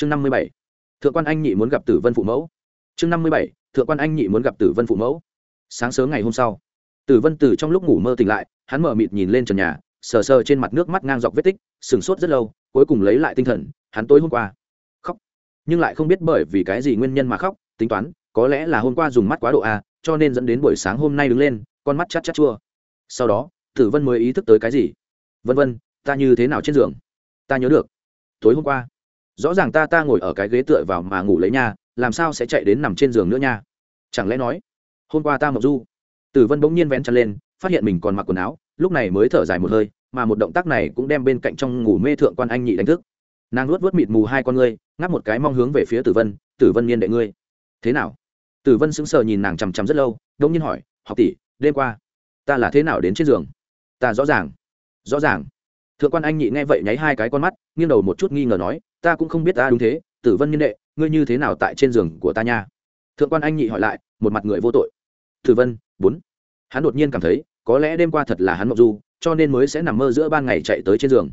chương năm mươi bảy. Thượng quan anh nhị muốn gặp tử vân phụ mẫu. Chương năm mươi bảy. Thượng quan anh nhị muốn gặp tử vân phụ mẫu. Sáng sớm ngày hôm sau, tử vân từ trong lúc ngủ mơ tỉnh lại, hắn mở mịt nhìn lên trần nhà, sờ sờ trên mặt nước mắt ngang dọc vết tích sửng sốt rất lâu, cuối cùng lấy lại tinh thần, hắn tối hôm qua khóc. Nhưng lại không biết bởi vì cái gì nguyên nhân mà khóc, tính toán, có lẽ là hôm qua dùng mắt quá độ a cho nên dẫn đến buổi sáng hôm nay đứng lên, con mắt chát chát chua. Sau đó, tử vân mới ý thức tới cái gì? Vân vân, ta như thế nào trên giường? Ta nhớ được. Tối hôm qua rõ ràng ta ta ngồi ở cái ghế tựa vào mà ngủ lấy nha, làm sao sẽ chạy đến nằm trên giường nữa nha? Chẳng lẽ nói, hôm qua ta mộng du. Tử vân bỗng nhiên vén chăn lên, phát hiện mình còn mặc quần áo, lúc này mới thở dài một hơi, mà một động tác này cũng đem bên cạnh trong ngủ mê thượng quan anh nhị đánh thức. Nàng luốt vớt mịt mù hai con ngươi, ngáp một cái mong hướng về phía tử vân tử vân niên đệ ngươi. Thế nào? Tử vân sững sờ nhìn nàng chằm chằm rất lâu đông nhiên hỏi, học tỷ, đêm qua ta là thế nào đến trên giường? Ta rõ ràng rõ ràng thượng quan anh nhị nghe vậy nháy hai cái con mắt, nghiêng đầu một chút nghi ngờ nói, ta cũng không biết ta đúng thế, tử vân nhân đệ, ngươi như thế nào tại trên giường của ta nha? Thượng quan anh nhị hỏi lại, một mặt người vô tội. Tử vân, bốn. Hắn đột nhiên cảm thấy, có lẽ đêm qua thật là hắn mộng du, cho nên mới sẽ nằm mơ giữa ban ngày chạy tới trên giường.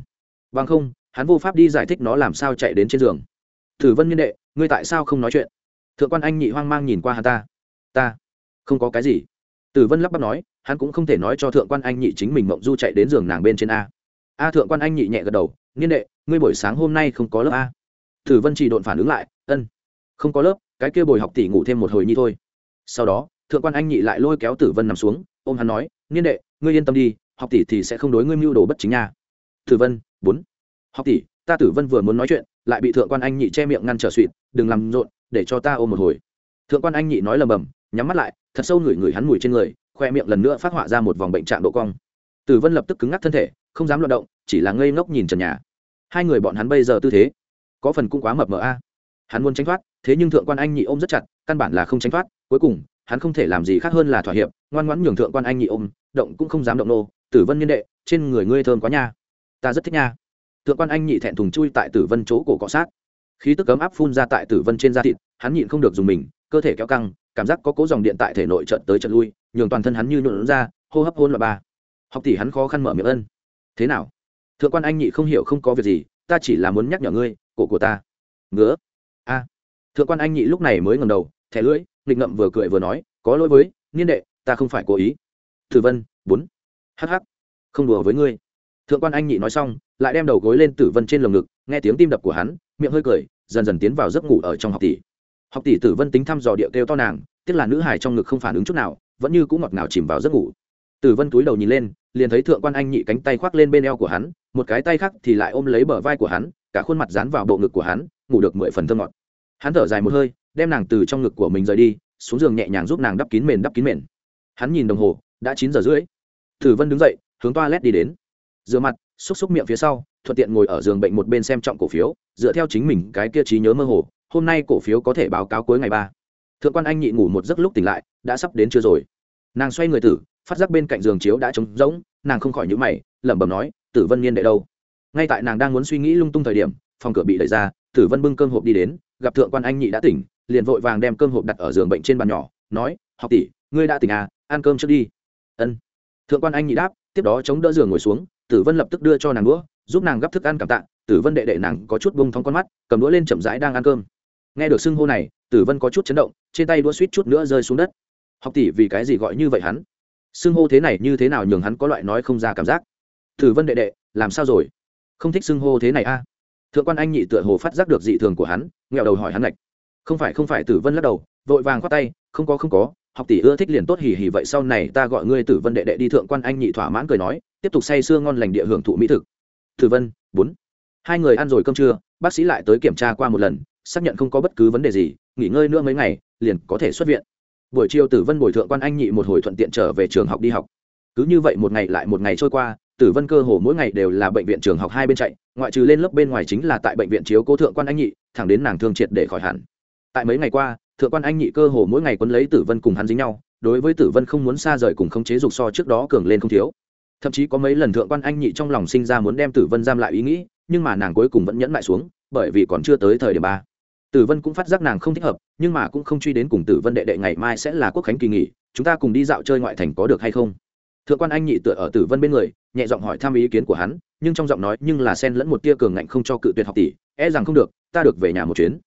Vâng không, hắn vô pháp đi giải thích nó làm sao chạy đến trên giường. Tử vân nhân đệ, ngươi tại sao không nói chuyện? Thượng quan anh nhị hoang mang nhìn qua hắn ta. Ta, không có cái gì. Tử vân lắp bắp nói, hắn cũng không thể nói cho thượng quan anh nhị chính mình mộng du chạy đến giường nàng bên trên a a thượng quan anh nhị nhẹ gật đầu, niên đệ, ngươi buổi sáng hôm nay không có lớp a. Tử vân chỉ độn phản ứng lại, ân, không có lớp, cái kia bồi học tỷ ngủ thêm một hồi nhi thôi. Sau đó, thượng quan anh nhị lại lôi kéo tử vân nằm xuống, ôm hắn nói, niên đệ, ngươi yên tâm đi, học tỷ thì sẽ không đối ngươi mưu đồ bất chính nha. Tử vân, bốn, học tỷ, ta tử vân vừa muốn nói chuyện, lại bị thượng quan anh nhị che miệng ngăn trở suỵt đừng làm rộn, để cho ta ôm một hồi. Thượng quan anh nhị nói lầm bầm, nhắm mắt lại, thật sâu ngửi ngửi hắn mùi trên người, khoe miệng lần nữa phát họa ra một vòng bệnh trạng độ cong tử vân lập tức cứng ngắc thân thể, không dám loạt động, chỉ là ngây ngốc nhìn trần nhà. Hai người bọn hắn bây giờ tư thế, có phần cũng quá mập mờ a. Hắn muốn tránh thoát, thế nhưng thượng quan anh nhị ôm rất chặt, căn bản là không tránh thoát, cuối cùng, hắn không thể làm gì khác hơn là thỏa hiệp, ngoan ngoãn nhường thượng quan anh nhị ôm, động cũng không dám động nô. Tử vân niên đệ, trên người ngươi thơm quá nha. Ta rất thích nha. Thượng quan anh nhị thẹn thùng chui tại tử vân chỗ cổ cọ sát. Khí tức cấm áp phun ra tại tử vân trên da thịt, hắn nhịn không được dùng mình, cơ thể kéo căng, cảm giác có cố dòng điện tại thể nội trận tới trận lui, nhường toàn thân hắn như nhuộn ra, hô hấp hôn loạn ba học tỷ hắn khó khăn mở miệng ân. Thế nào? Thượng quan anh nhị không hiểu không có việc gì, ta chỉ là muốn nhắc nhở ngươi, cổ của ta. Ngứa. A. Thượng quan anh nhị lúc này mới ngầm đầu, thẻ lưỡi, nghịch ngậm vừa cười vừa nói, có lỗi với, niên đệ, ta không phải cố ý. Thử vân, bốn. Hh không đùa với ngươi. Thượng quan anh nhị nói xong, lại đem đầu gối lên tử vân trên lồng ngực, nghe tiếng tim đập của hắn, miệng hơi cười, dần dần tiến vào giấc ngủ ở trong học tỷ. Học tỷ tử vân tính thăm dò địa kêu to nàng tức là nữ hài trong ngực không phản ứng chút nào, vẫn như cũng ngọt ngào chìm vào giấc ngủ tử vân túi đầu nhìn lên, liền thấy thượng quan anh nhị cánh tay khoác lên bên eo của hắn, một cái tay khác thì lại ôm lấy bờ vai của hắn, cả khuôn mặt dán vào bộ ngực của hắn, ngủ được mười phần thơ ngọt. Hắn thở dài một hơi, đem nàng từ trong ngực của mình rời đi, xuống giường nhẹ nhàng giúp nàng đắp kín mền đắp kín mền. Hắn nhìn đồng hồ, đã chín giờ rưỡi. Tử vân đứng dậy, hướng toa lét đi đến. Rửa mặt, xúc xúc miệng phía sau, thuận tiện ngồi ở giường bệnh một bên xem trọng cổ phiếu, dựa theo chính mình cái kia trí nhớ mơ hồ, hôm nay cổ phiếu có thể báo cáo cuối ngày ba. Thượng quan anh nhị ngủ một giấc lúc tỉnh lại, đã sắp đến chưa rồi. Nàng xoay người tử phát giác bên cạnh giường chiếu đã trống rỗng, nàng không khỏi nhữ mày, lẩm bẩm nói, tử vân niên đệ đâu? Ngay tại nàng đang muốn suy nghĩ lung tung thời điểm, phòng cửa bị đẩy ra, tử vân bưng cơm hộp đi đến, gặp thượng quan anh nhị đã tỉnh, liền vội vàng đem cơm hộp đặt ở giường bệnh trên bàn nhỏ, nói, học tỷ, ngươi đã tỉnh à ăn cơm trước đi. Ân. Thượng quan anh nhị đáp, tiếp đó chống đỡ giường ngồi xuống, tử vân lập tức đưa cho nàng đũa, giúp nàng gắp thức ăn cảm tạ, tử vân đệ đệ nàng có chút bông thong con mắt, cầm đũa lên chậm rãi đang ăn cơm. Nghe được xưng hô này, tử vân có chút chấn động, trên tay đũa suýt chút nữa rơi xuống đất. Học tỷ, vì cái gì gọi như vậy hắn? Xưng hô thế này như thế nào nhường hắn có loại nói không ra cảm giác. Tử vân đệ đệ, làm sao rồi? Không thích xưng hô thế này a. À? thượng quan anh nhị tựa hồ phát giác được dị thường của hắn, nghẹo đầu hỏi hắn lạch không phải không phải, tử vân lắc đầu, vội vàng khoát tay, không có không có, học tỷ ưa thích liền tốt hỉ hỉ vậy sau này ta gọi ngươi tử vân đệ đệ đi thượng quan anh nhị thỏa mãn cười nói, tiếp tục say sưa ngon lành địa hưởng thụ mỹ thực. Tử vân, bốn. Hai người ăn rồi cơm trưa, bác sĩ lại tới kiểm tra qua một lần, xác nhận không có bất cứ vấn đề gì, nghỉ ngơi nữa mấy ngày, liền có thể xuất viện buổi chiều tử vân bồi thượng quan anh nhị một hồi thuận tiện trở về trường học đi học. Cứ như vậy một ngày lại một ngày trôi qua, tử vân cơ hồ mỗi ngày đều là bệnh viện trường học hai bên chạy, ngoại trừ lên lớp bên ngoài chính là tại bệnh viện chiếu cố thượng quan anh nhị, thẳng đến nàng thương triệt để khỏi hẳn. Tại mấy ngày qua, thượng quan anh nhị cơ hồ mỗi ngày quấn lấy tử vân cùng hắn dính nhau, đối với tử vân không muốn xa rời cùng khống chế dục so trước đó cường lên không thiếu. Thậm chí có mấy lần thượng quan anh nhị trong lòng sinh ra muốn đem tử vân giam lại ý nghĩ, nhưng mà nàng cuối cùng vẫn nhẫn lại xuống, bởi vì còn chưa tới thời điểm ba tử vân cũng phát giác nàng không thích hợp, nhưng mà cũng không truy đến cùng tử vân đệ đệ ngày mai sẽ là quốc khánh kỳ nghỉ, chúng ta cùng đi dạo chơi ngoại thành có được hay không? Thượng quan anh nhị tựa ở tử vân bên người, nhẹ giọng hỏi thăm ý kiến của hắn, nhưng trong giọng nói nhưng là xen lẫn một tia cường ngạnh không cho cự tuyệt học tỷ e rằng không được, ta được về nhà một chuyến.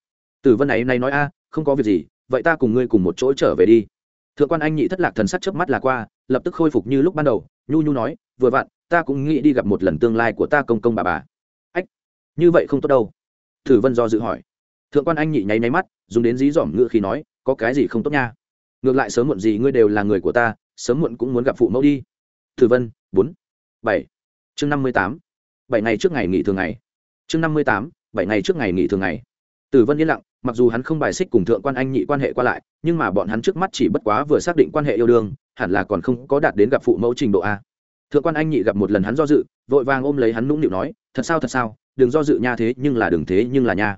Tử vân ấy nay nói, a, không có việc gì, vậy ta cùng ngươi cùng một chỗ trở về đi. Thượng quan anh nhị thất lạc thần sắc chớp mắt là qua, lập tức khôi phục như lúc ban đầu, nhu nhu nói, vừa vặn, ta cũng nghĩ đi gặp một lần tương lai của ta công công bà bà. Ách, như vậy không tốt đâu. Tử vân do dự hỏi thượng quan anh nhị nháy nháy mắt, dùng đến dí dỏm ngựa khi nói, có cái gì không tốt nha? Ngược lại sớm muộn gì ngươi đều là người của ta, sớm muộn cũng muốn gặp phụ mẫu đi. Thử vân, bốn, bảy. Chương năm mươi tám. Bảy ngày trước ngày nghỉ thường ngày. Chương năm mươi tám, bảy ngày trước ngày nghỉ thường ngày. Tử vân yên lặng, mặc dù hắn không bài xích cùng thượng quan anh nhị quan hệ qua lại, nhưng mà bọn hắn trước mắt chỉ bất quá vừa xác định quan hệ yêu đương, hẳn là còn không có đạt đến gặp phụ mẫu trình độ a. Thượng quan anh nhị gặp một lần hắn do dự, vội vàng ôm lấy hắn nũng nịu nói, thật sao thật sao, đừng do dự nha thế nhưng là đừng thế nhưng là nha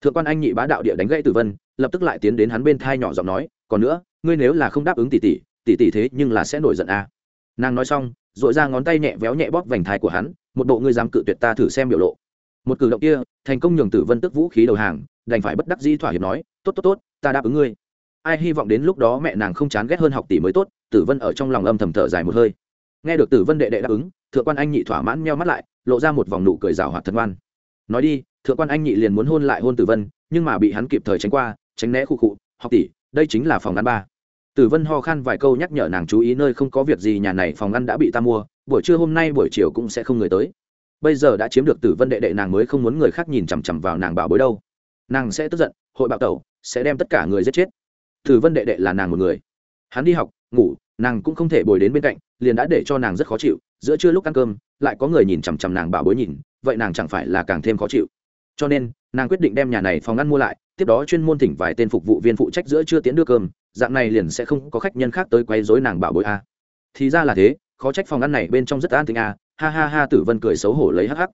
thượng quan anh nhị bá đạo địa đánh gãy tử vân, lập tức lại tiến đến hắn bên thai nhỏ giọng nói, còn nữa, ngươi nếu là không đáp ứng tỷ tỷ tỷ tỷ thế nhưng là sẽ nổi giận a nàng nói xong dội ra ngón tay nhẹ véo nhẹ bóp vành thai của hắn, một bộ ngươi dám cự tuyệt ta thử xem biểu lộ. Một cử động kia, thành công nhường tử vân tức vũ khí đầu hàng, đành phải bất đắc dĩ thỏa hiệp nói, tốt tốt tốt, ta đáp ứng ngươi. Ai hy vọng đến lúc đó mẹ nàng không chán ghét hơn học tỷ mới tốt, tử vân ở trong lòng âm thầm thở dài một hơi. Nghe được tử vân đệ đệ đáp ứng, thượng quan anh nhị thỏa mãn meo mắt lại, lộ ra một vòng nụ cười rào hoạt thân ngoan nói đi thượng quan anh nhị liền muốn hôn lại hôn tử vân, nhưng mà bị hắn kịp thời tránh qua, tránh né khu cụ học tỷ, đây chính là phòng ăn ba. Tử vân ho khan vài câu nhắc nhở nàng chú ý nơi không có việc gì, nhà này phòng ăn đã bị ta mua, buổi trưa hôm nay buổi chiều cũng sẽ không người tới. Bây giờ đã chiếm được tử vân đệ đệ, nàng mới không muốn người khác nhìn chằm chằm vào nàng bảo bối đâu. Nàng sẽ tức giận, hội bạo tẩu, sẽ đem tất cả người giết chết. Tử vân đệ đệ là nàng một người. Hắn đi học, ngủ, nàng cũng không thể bồi đến bên cạnh, liền đã để cho nàng rất khó chịu. Giữa trưa lúc ăn cơm, lại có người nhìn chằm chằm nàng bảo bối nhìn, vậy nàng chẳng phải là càng thêm khó chịu cho nên, nàng quyết định đem nhà này phòng ăn mua lại, tiếp đó chuyên môn thỉnh vài tên phục vụ viên phụ trách giữa trưa tiến đưa cơm, dạng này liền sẽ không có khách nhân khác tới quấy rối nàng bảo bối a. Thì ra là thế, khó trách phòng ăn này bên trong rất an tĩnh a. Ha ha ha, tử vân cười xấu hổ lấy hắc hắc.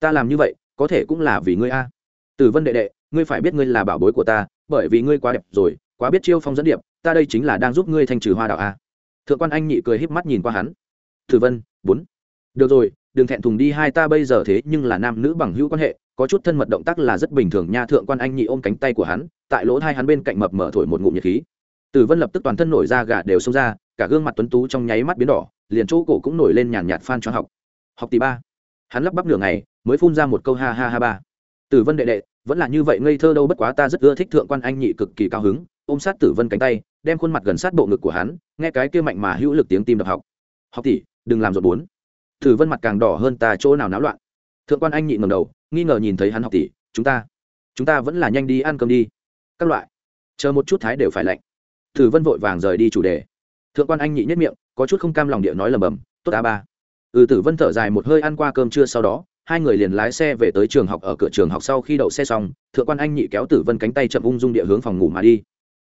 Ta làm như vậy, có thể cũng là vì ngươi a. Tử vân đệ đệ, ngươi phải biết ngươi là bảo bối của ta, bởi vì ngươi quá đẹp rồi, quá biết chiêu phong dẫn điệp, ta đây chính là đang giúp ngươi thanh trừ hoa đạo a. Thượng quan anh nhị cười híp mắt nhìn qua hắn. Tử vân, bốn. Được rồi, đừng thẹn thùng đi, hai ta bây giờ thế nhưng là nam nữ bằng hữu quan hệ có chút thân mật động tác là rất bình thường nha, thượng quan anh nhị ôm cánh tay của hắn, tại lỗ thai hắn bên cạnh mập mở thổi một ngụm nhiệt khí. Tử vân lập tức toàn thân nổi ra gà đều xông ra, cả gương mặt tuấn tú trong nháy mắt biến đỏ, liền chỗ cổ cũng nổi lên nhàn nhạt phan cho học. Học tỷ ba. Hắn lắp bắp nửa ngày, mới phun ra một câu ha ha ha ba. Tử vân đệ đệ, vẫn là như vậy ngây thơ đâu, bất quá ta rất ưa thích thượng quan anh nhị cực kỳ cao hứng, ôm sát tử vân cánh tay, đem khuôn mặt gần sát bộ ngực của hắn, nghe cái kia mạnh mà hữu lực tiếng tim đập học. Học tỷ, đừng làm rộn bốn. Tử vân mặt càng đỏ hơn ta chỗ nào náo loạn. Thượng quan anh nhị ngầm đầu nghi ngờ nhìn thấy hắn học tỷ, chúng ta chúng ta vẫn là nhanh đi ăn cơm đi. Các loại. Chờ một chút thái đều phải lạnh. Tử vân vội vàng rời đi chủ đề. Thượng quan anh nhị nhất miệng, có chút không cam lòng địa nói lầm bầm, tốt a ba. Ừ tử vân thở dài một hơi ăn qua cơm trưa sau đó, hai người liền lái xe về tới trường học, ở cửa trường học sau khi đậu xe xong, thượng quan anh nhị kéo tử vân cánh tay chậm ung dung địa hướng phòng ngủ mà đi.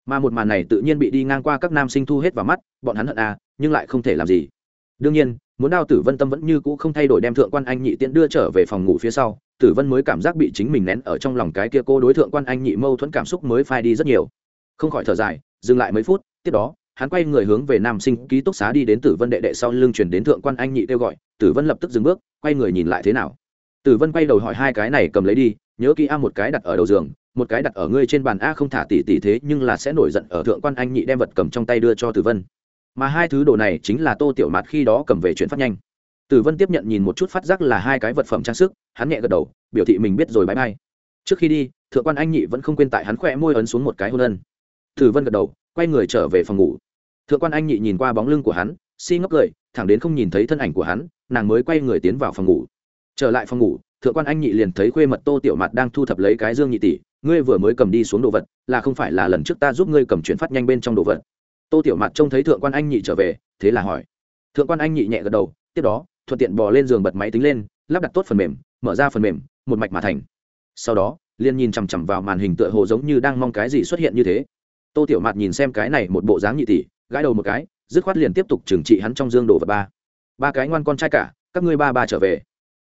Mà một màn này tự nhiên bị đi ngang qua các nam sinh thu hết vào mắt, bọn hắn hận à nhưng lại không thể làm gì. Đương nhiên, muốn đao tử vân tâm vẫn như cũ không thay đổi đem thượng quan anh nhị tiễn đưa trở về phòng ngủ phía sau tử vân mới cảm giác bị chính mình nén ở trong lòng cái kia cô đối tượng quan anh nhị mâu thuẫn cảm xúc mới phai đi rất nhiều. Không khỏi thở dài, dừng lại mấy phút, tiếp đó, hắn quay người hướng về nam sinh ký túc xá đi đến tử vân đệ đệ sau lưng chuyển đến thượng quan anh nhị kêu gọi, tử vân lập tức dừng bước, quay người nhìn lại thế nào. Tử vân quay đầu hỏi hai cái này cầm lấy đi, nhớ kỹ a một cái đặt ở đầu giường, một cái đặt ở ngươi trên bàn a không thả tỷ tỷ thế nhưng là sẽ nổi giận ở thượng quan anh nhị đem vật cầm trong tay đưa cho tử vân. Mà hai thứ đồ này chính là tô tiểu mạt khi đó cầm về chuyển phát nhanh tử vân tiếp nhận nhìn một chút phát giác là hai cái vật phẩm trang sức, hắn nhẹ gật đầu, biểu thị mình biết rồi bãi bay. Trước khi đi, thượng quan anh nhị vẫn không quên tại hắn khỏe môi ấn xuống một cái hôn ân. Tử vân gật đầu, quay người trở về phòng ngủ. Thượng quan anh nhị nhìn qua bóng lưng của hắn, si ngốc cười, thẳng đến không nhìn thấy thân ảnh của hắn, nàng mới quay người tiến vào phòng ngủ. Trở lại phòng ngủ, thượng quan anh nhị liền thấy khuê mật tô tiểu mặt đang thu thập lấy cái dương nhị tỷ, ngươi vừa mới cầm đi xuống đồ vật, là không phải là lần trước ta giúp ngươi cầm chuyển phát nhanh bên trong đồ vật. Tô tiểu mặt trông thấy thượng quan anh nhị trở về, thế là hỏi. Thượng quan anh nhị nhẹ gật đầu, tiếp đó thuận tiện bò lên giường bật máy tính lên, lắp đặt tốt phần mềm, mở ra phần mềm, một mạch mà thành. Sau đó liên nhìn chằm chằm vào màn hình tựa hồ giống như đang mong cái gì xuất hiện như thế. Tô tiểu mạt nhìn xem cái này một bộ dáng nhị tỷ, gãi đầu một cái, dứt khoát liền tiếp tục trừng trị hắn trong dương đồ vật ba. Ba cái ngoan con trai cả, các ngươi ba ba trở về.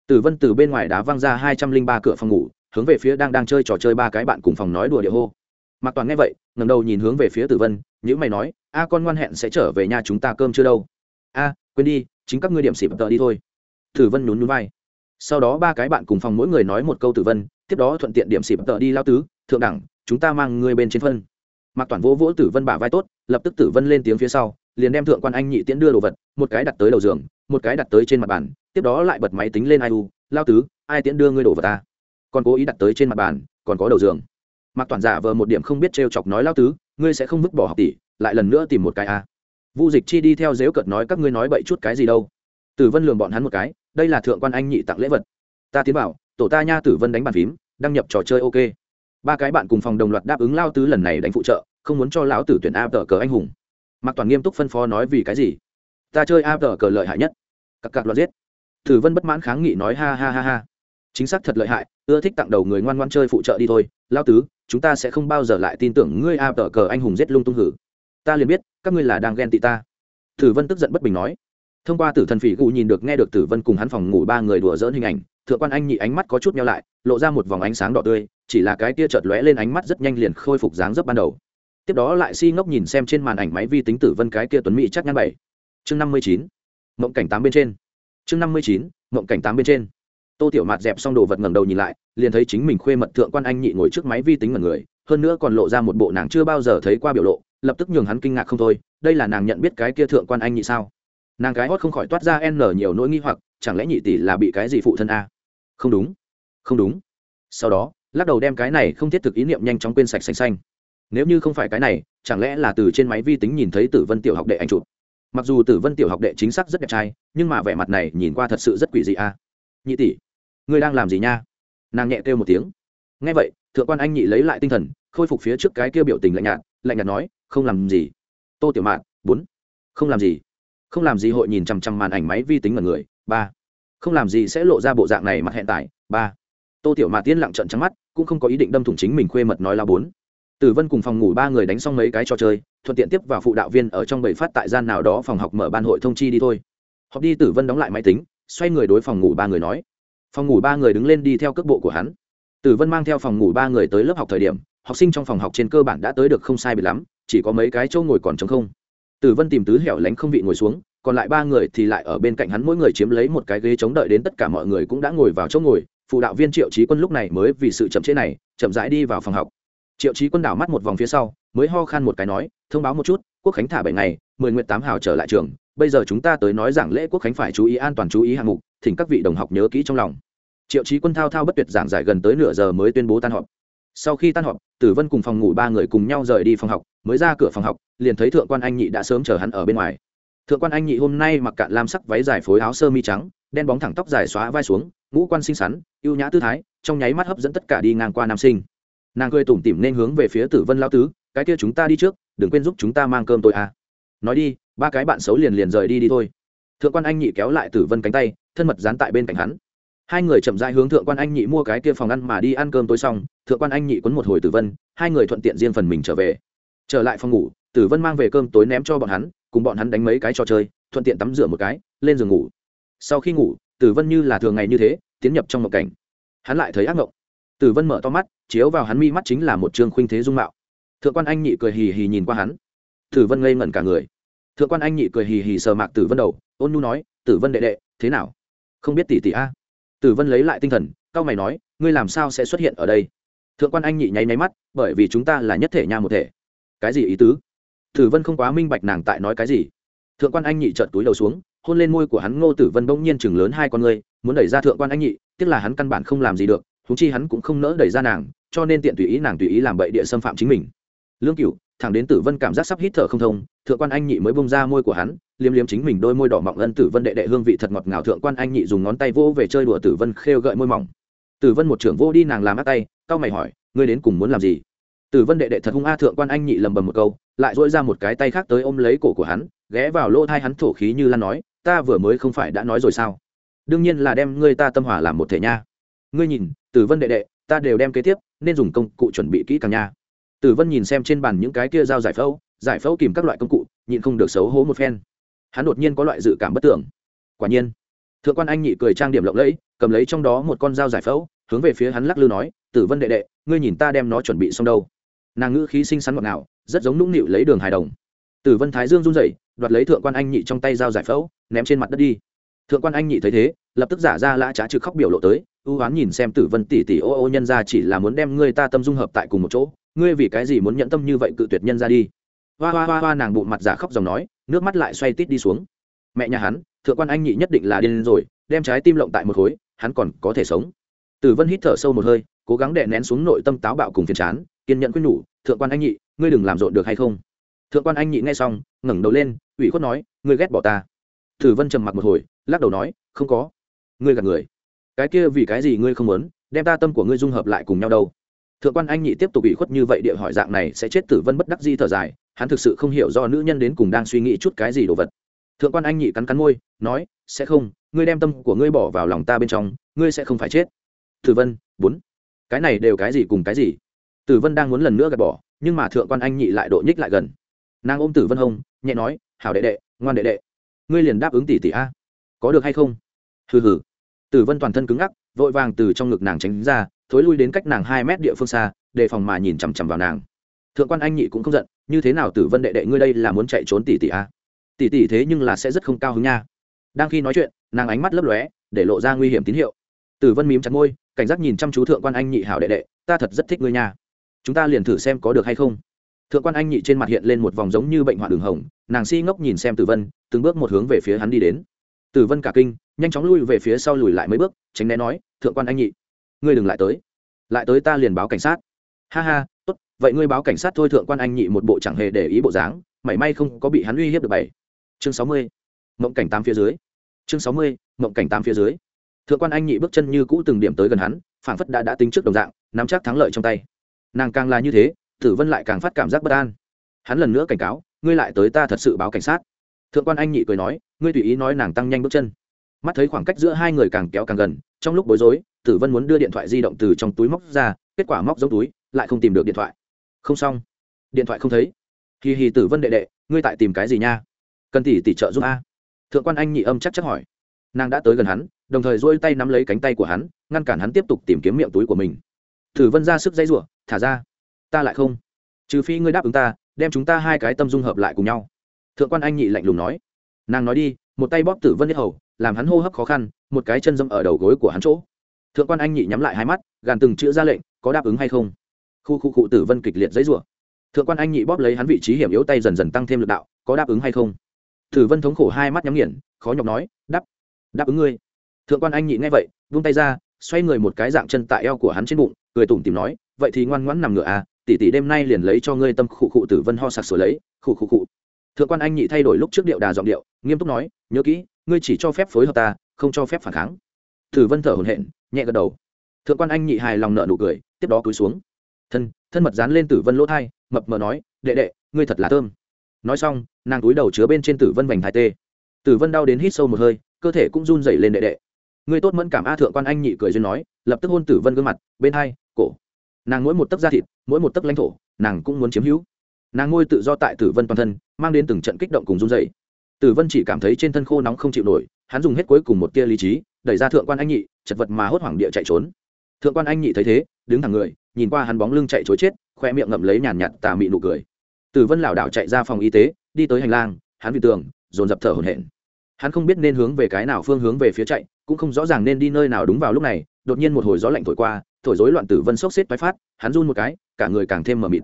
Tử vân từ bên ngoài đá văng ra hai trăm linh ba cửa phòng ngủ, hướng về phía đang đang chơi trò chơi ba cái bạn cùng phòng nói đùa địa hô. Mạc toàn nghe vậy ngầm đầu nhìn hướng về phía tử vân những mày nói, a, con ngoan hẹn sẽ trở về nhà chúng ta cơm chưa đâu? A, quên đi chính các ngươi điểm xịp tờ đi thôi. Tử vân nhún nhún vai. Sau đó ba cái bạn cùng phòng mỗi người nói một câu tử vân, tiếp đó thuận tiện điểm xịp tờ đi lao tứ, thượng đẳng, chúng ta mang ngươi bên trên phân. Mạc toàn vỗ vỗ tử vân bả vai tốt, lập tức tử vân lên tiếng phía sau, liền đem thượng quan anh nhị tiễn đưa đồ vật, một cái đặt tới đầu giường, một cái đặt tới trên mặt bàn, tiếp đó lại bật máy tính lên ai u, lao tứ, ai tiễn đưa ngươi đổ vào ta? Còn cố ý đặt tới trên mặt bàn, còn có đầu giường. Mặc toàn giả vờ một điểm không biết t chọc nói, lao tứ, ngươi sẽ không vứt bỏ học tỷ, lại lần nữa tìm một cái a vu dịch chi đi theo dếu cợt nói, các ngươi nói bậy chút cái gì đâu? Tử vân lường bọn hắn một cái, đây là thượng quan anh nhị tặng lễ vật. Ta tiến bảo, tổ ta nha tử vân đánh bàn phím, đăng nhập trò chơi ok. Ba cái bạn cùng phòng đồng loạt đáp ứng lao tứ lần này đánh phụ trợ, không muốn cho lão tử tuyển a tờ cờ anh hùng. Mạc toàn nghiêm túc phân phó nói, vì cái gì? Ta chơi a tờ cờ lợi hại nhất. Cặp cặp loạt giết. Tử vân bất mãn kháng nghị nói, ha ha ha ha. Chính xác thật lợi hại, ưa thích tặng đầu người ngoan ngoan chơi phụ trợ đi thôi. Lao tứ, chúng ta sẽ không bao giờ lại tin tưởng ngươi a tờ cờ anh hùng giết lung tung hử ta liền biết, các ngươi là đang ghen tị ta. Tử vân tức giận bất bình nói. Thông qua tử thần phỉ gù nhìn được nghe được tử vân cùng hắn phòng ngủ ba người đùa dỡn hình ảnh, thượng quan anh nhị ánh mắt có chút nhau lại, lộ ra một vòng ánh sáng đỏ tươi, chỉ là cái tia chợt lóe lên ánh mắt rất nhanh liền khôi phục dáng dấp ban đầu. Tiếp đó lại si ngốc nhìn xem trên màn ảnh máy vi tính tử vân cái kia tuấn mỹ chắc nhăn bảy. Chương năm mươi chín, mộng cảnh tám bên trên. Chương năm mươi chín, mộng cảnh tám bên trên. Tô tiểu mạt dẹp xong đồ vật ngẩng đầu nhìn lại, liền thấy chính mình khuê mật thượng quan anh nhị ngồi trước máy vi tính mật người, hơn nữa còn lộ ra một bộ nàng chưa bao giờ thấy qua biểu lộ lập tức nhường hắn kinh ngạc không thôi, đây là nàng nhận biết cái kia thượng quan anh nhị sao? Nàng gái hót không khỏi toát ra n nhiều nỗi nghi hoặc, chẳng lẽ nhị tỷ là bị cái gì phụ thân a? Không đúng không đúng. Sau đó, lắc đầu đem cái này không thiết thực ý niệm nhanh chóng quên sạch xanh xanh. Nếu như không phải cái này, chẳng lẽ là từ trên máy vi tính nhìn thấy tử vân tiểu học đệ anh chụp? Mặc dù tử vân tiểu học đệ chính xác rất đẹp trai, nhưng mà vẻ mặt này nhìn qua thật sự rất quỷ dị a. Nhị tỷ, ngươi đang làm gì nha? Nàng nhẹ kêu một tiếng. Ngay vậy, thượng quan anh nhị lấy lại tinh thần, khôi phục phía trước cái kia biểu tình lạnh nhạt lạnh nhạt nói không làm gì. Tô tiểu mạn, bốn. Không làm gì. Không làm gì hội nhìn chằm chằm màn ảnh máy vi tính mật người, ba. Không làm gì sẽ lộ ra bộ dạng này mặt hẹn tải, ba. Tô tiểu mạn tiên lặng trận trắng mắt, cũng không có ý định đâm thủng chính mình khuê mật nói là bốn. Tử vân cùng phòng ngủ ba người đánh xong mấy cái trò chơi, thuận tiện tiếp vào phụ đạo viên ở trong bảy phát tại gian nào đó phòng học mở ban hội thông chi đi thôi. Học đi tử vân đóng lại máy tính, xoay người đối phòng ngủ ba người nói. Phòng ngủ ba người đứng lên đi theo cước bộ của hắn. Tử vân mang theo phòng ngủ ba người tới lớp học thời điểm, học sinh trong phòng học trên cơ bản đã tới được không sai biệt lắm chỉ có mấy cái chỗ ngồi còn trống không. Tử vân tìm tứ hẻo lánh không vị ngồi xuống, còn lại ba người thì lại ở bên cạnh hắn mỗi người chiếm lấy một cái ghế chống đợi đến tất cả mọi người cũng đã ngồi vào chỗ ngồi. Phụ đạo viên triệu trí quân lúc này mới vì sự chậm chế này, chậm rãi đi vào phòng học. Triệu trí quân đảo mắt một vòng phía sau, mới ho khan một cái nói, thông báo một chút, quốc khánh thả bảy ngày, mười nguyện tám hào trở lại trường, bây giờ chúng ta tới nói giảng lễ quốc khánh phải chú ý an toàn chú ý hạng mục, thỉnh các vị đồng học nhớ kỹ trong lòng. Triệu trí quân thao thao bất tuyệt giảng giải gần tới nửa giờ mới tuyên bố tan họp. Sau khi tan họp tử vân cùng phòng ngủ ba người cùng nhau rời đi phòng học mới ra cửa phòng học, liền thấy thượng quan anh nhị đã sớm chờ hắn ở bên ngoài. Thượng quan anh nhị hôm nay mặc cạn lam sắc váy dài phối áo sơ mi trắng, đen bóng thẳng tóc dài xóa vai xuống, ngũ quan xinh xắn, ưu nhã tư thái, trong nháy mắt hấp dẫn tất cả đi ngang qua nam sinh. Nàng cười tủm tỉm nên hướng về phía tử vân lao tứ, cái kia chúng ta đi trước, đừng quên giúp chúng ta mang cơm tôi à. nói đi, ba cái bạn xấu liền liền rời đi đi thôi. Thượng quan anh nhị kéo lại tử vân cánh tay, thân mật dán tại bên cạnh hắn. Hai người chậm rãi hướng thượng quan anh nhị mua cái kia phòng ăn mà đi ăn cơm tối xong, thượng quan anh nhị quấn một hồi tử vân, hai người thuận tiện riêng phần mình trở về trở lại phòng ngủ, tử vân mang về cơm tối ném cho bọn hắn, cùng bọn hắn đánh mấy cái trò chơi, thuận tiện tắm rửa một cái, lên giường ngủ. Sau khi ngủ, tử vân như là thường ngày như thế, tiến nhập trong một cảnh. Hắn lại thấy ác mộng. Tử vân mở to mắt, chiếu vào hắn mi mắt chính là một trương khuynh thế dung mạo. Thượng quan anh nhị cười hì hì nhìn qua hắn. Tử vân ngây ngẩn cả người. Thượng quan anh nhị cười hì hì sờ mạc tử vân đầu, ôn nu nói, tử vân đệ đệ, thế nào? Không biết tỷ tỷ a. Tử vân lấy lại tinh thần cao mày nói, ngươi làm sao sẽ xuất hiện ở đây? Thượng quan anh nhị nháy nháy mắt, bởi vì chúng ta là nhất thể nhà một thể cái gì ý tứ? Tử vân không quá minh bạch nàng tại nói cái gì. Thượng quan anh nhị trợt túi đầu xuống, hôn lên môi của hắn, ngô tử vân bỗng nhiên chừng lớn hai con ngươi, muốn đẩy ra thượng quan anh nhị, tiếc là hắn căn bản không làm gì được thú chi hắn cũng không nỡ đẩy ra nàng, cho nên tiện tùy ý nàng tùy ý làm bậy địa xâm phạm chính mình. Lương cựu thẳng đến tử vân cảm giác sắp hít thở không thông, thượng quan anh nhị mới bông ra môi của hắn, liếm liếm chính mình đôi môi đỏ mọng ân tử vân đệ đệ hương vị thật ngọt ngào, thượng quan anh nhị dùng ngón tay vô về chơi đùa tử vân khêu gợi môi mỏng. Tử vân một trưởng vô đi, nàng làm ác tay cao mày hỏi, ngươi đến cùng muốn làm gì? Tử vân đệ đệ thật hung a thượng quan anh nhị lầm bầm một câu, lại dỗi ra một cái tay khác tới ôm lấy cổ của hắn, ghé vào lỗ thai hắn thổ khí như lan nói, ta vừa mới không phải đã nói rồi sao? Đương nhiên là đem ngươi ta tâm hỏa làm một thể nha. Ngươi nhìn tử vân đệ đệ, ta đều đem kế tiếp, nên dùng công cụ chuẩn bị kỹ càng nha. Tử vân nhìn xem trên bàn những cái kia dao giải phẫu giải phẫu kìm các loại công cụ, nhịn không được xấu hố một phen. Hắn đột nhiên có loại dự cảm bất tưởng. Quả nhiên, thượng quan anh nhị cười trang điểm lộng lẫy, cầm lấy trong đó một con dao giải phẫu, hướng về phía hắn lắc lư nói tử vân đệ đệ, ngươi nhìn ta đem nó chuẩn bị xong đâu? Nàng ngữ khí xinh xắn ngọt ngào, rất giống nũng nịu lấy đường hài đồng. Tử vân thái dương run rẩy, đoạt lấy thượng quan anh nhị trong tay dao giải phẫu, ném trên mặt đất đi. Thượng quan anh nhị thấy thế, lập tức giả ra lã trá trực khóc biểu lộ tới, ưu oán nhìn xem tử vân tỷ tỷ ô ô nhân ra chỉ là muốn đem ngươi ta tâm dung hợp tại cùng một chỗ, ngươi vì cái gì muốn nhận tâm như vậy cự tuyệt nhân ra đi? Hoa hoa hoa hoa nàng bụng mặt giả khóc dòng nói, nước mắt lại xoay tít đi xuống. Mẹ nhà hắn, thượng quan anh nhị nhất định là điên rồi, đem trái tim lộng tại một khối, hắn còn có thể sống. Tử vân hít thở sâu một hơi, cố gắng đè nén xuống nội tâm táo bạo cùng phiền chán kiên nhận quyết nhủ, thượng quan anh nhị, ngươi đừng làm rộn được hay không? Thượng quan anh nhị nghe xong, ngẩng đầu lên, ủy khuất nói, ngươi ghét bỏ ta. Thử vân trầm mặc một hồi, lắc đầu nói, không có. Ngươi gạt người. Cái kia vì cái gì ngươi không muốn, đem ta tâm của ngươi dung hợp lại cùng nhau đâu. Thượng quan anh nhị tiếp tục ủy khuất như vậy địa hỏi dạng này sẽ chết tử vân bất đắc di thở dài, hắn thực sự không hiểu do nữ nhân đến cùng đang suy nghĩ chút cái gì đồ vật. Thượng quan anh nhị cắn cắn môi, nói, sẽ không, ngươi đem tâm của ngươi bỏ vào lòng ta bên trong, ngươi sẽ không phải chết. Thử vân, bốn. Cái này đều cái gì cùng cái gì? Tử vân đang muốn lần nữa gạt bỏ, nhưng mà thượng quan anh nhị lại độ nhích lại gần. Nàng ôm tử vân hông, nhẹ nói, hảo đệ đệ, ngoan đệ đệ. Ngươi liền đáp ứng tỷ tỷ a. Có được hay không? Hừ hừ. Tử vân toàn thân cứng ngắc, vội vàng từ trong ngực nàng tránh ra, thối lui đến cách nàng hai mét địa phương xa, đề phòng mà nhìn chằm chằm vào nàng. Thượng quan anh nhị cũng không giận, như thế nào tử vân đệ đệ ngươi đây là muốn chạy trốn tỷ tỷ a? Tỷ tỷ thế nhưng là sẽ rất không cao hứng nha. Đang khi nói chuyện, nàng ánh mắt lấp lóe, để lộ ra nguy hiểm tín hiệu. Tử vân mím chặt môi, cảnh giác nhìn chăm chú thượng quan anh nhị hảo đệ đệ, ta thật rất thích ngươi nha chúng ta liền thử xem có được hay không. Thượng quan anh nhị trên mặt hiện lên một vòng giống như bệnh hoạn đường hồng, nàng si ngốc nhìn xem tử vân, từng bước một hướng về phía hắn đi đến. Tử vân cả kinh, nhanh chóng lui về phía sau lùi lại mấy bước, tránh né nói, thượng quan anh nhị, ngươi đừng lại tới. Lại tới ta liền báo cảnh sát. Ha ha, tốt, vậy ngươi báo cảnh sát thôi, thượng quan anh nhị một bộ chẳng hề để ý bộ dáng, mảy may không có bị hắn uy hiếp được bảy chương sáu mươi, mộng cảnh tám phía dưới. Chương sáu mươi, mộng cảnh tám phía dưới. Thượng quan anh nhị bước chân như cũ từng điểm tới gần hắn, phảng phất đã đã tính trước đồng dạng, nắm chắc thắng lợi trong tay nàng càng là như thế, tử vân lại càng phát cảm giác bất an. Hắn lần nữa cảnh cáo, ngươi lại tới ta thật sự báo cảnh sát. Thượng quan anh nhị cười nói, ngươi tùy ý nói nàng tăng nhanh bước chân. Mắt thấy khoảng cách giữa hai người càng kéo càng gần, trong lúc bối rối, tử vân muốn đưa điện thoại di động từ trong túi móc ra, kết quả móc giống túi, lại không tìm được điện thoại. Không xong. Điện thoại không thấy. Hì hì tử vân đệ đệ, ngươi tại tìm cái gì nha? Cần tỷ tỷ trợ giúp a. Thượng quan anh nhị âm chắc chắc hỏi. Nàng đã tới gần hắn, đồng thời dỗi tay nắm lấy cánh tay của hắn, ngăn cản hắn tiếp tục tìm kiếm miệng túi của mình tử vân ra sức dây rủa, thả ra, ta lại không. Trừ phi ngươi đáp ứng ta, đem chúng ta hai cái tâm dung hợp lại cùng nhau. Thượng quan anh nhị lạnh lùng nói. Nàng nói đi, một tay bóp tử vân đi hầu, làm hắn hô hấp khó khăn, một cái chân dâm ở đầu gối của hắn chỗ. Thượng quan anh nhị nhắm lại hai mắt, gàn từng chữ ra lệnh, có đáp ứng hay không? Khu khu cụ tử vân kịch liệt dãy rủa. Thượng quan anh nhị bóp lấy hắn vị trí hiểm yếu tay dần dần tăng thêm lực đạo, có đáp ứng hay không? Tử vân thống khổ hai mắt nhắm nghiền, khó nhọc nói, đáp đáp ứng ngươi. Thượng quan anh nhị nghe vậy, vung tay ra, xoay người một cái dạng chân tại eo của hắn trên bụng cười tủm tìm nói, vậy thì ngoan ngoãn nằm ngựa à tỷ tỷ đêm nay liền lấy cho ngươi tâm khụ khụ tử vân ho sặc sửa lấy, khụ khụ khụ. Thượng quan anh nhị thay đổi lúc trước điệu đà giọng điệu, nghiêm túc nói, nhớ kỹ, ngươi chỉ cho phép phối hợp ta, không cho phép phản kháng. Tử vân thở hổn hển, nhẹ gật đầu. Thượng quan anh nhị hài lòng nợ nụ cười, tiếp đó cúi xuống. Thân thân mật dán lên tử vân lỗ thai, mập mờ nói, đệ đệ, ngươi thật là thơm. Nói xong, nàng túi đầu chứa bên trên tử vân vành thái tê. Tử vân đau đến hít sâu một hơi, cơ thể cũng run dậy lên đệ đệ. Người tốt mẫn cảm a thượng quan anh nhị cười duyên nói, lập tức hôn tử vân gương mặt, bên hai, cổ. Nàng mỗi một tấc da thịt, mỗi một tấc lãnh thổ, nàng cũng muốn chiếm hữu. Nàng ngôi tự do tại tử vân toàn thân, mang đến từng trận kích động cùng run dày tử vân chỉ cảm thấy trên thân khô nóng không chịu nổi, hắn dùng hết cuối cùng một tia lý trí, đẩy ra thượng quan anh nhị, chật vật mà hốt hoảng địa chạy trốn. Thượng quan anh nhị thấy thế, đứng thẳng người, nhìn qua hắn bóng lưng chạy chối chết, khoe miệng ngậm lấy nhàn nhạt tà mị nụ cười. Tử vân lảo đảo chạy ra phòng y tế, đi tới hành lang, hắn vì tường, dồn dập thở hổn hển hắn không biết nên hướng về cái nào phương hướng về phía chạy, cũng không rõ ràng nên đi nơi nào đúng vào lúc này, đột nhiên một hồi gió lạnh thổi qua, thổi rối loạn tử vân sốc xếp tái phát, hắn run một cái, cả người càng thêm mờ mịt.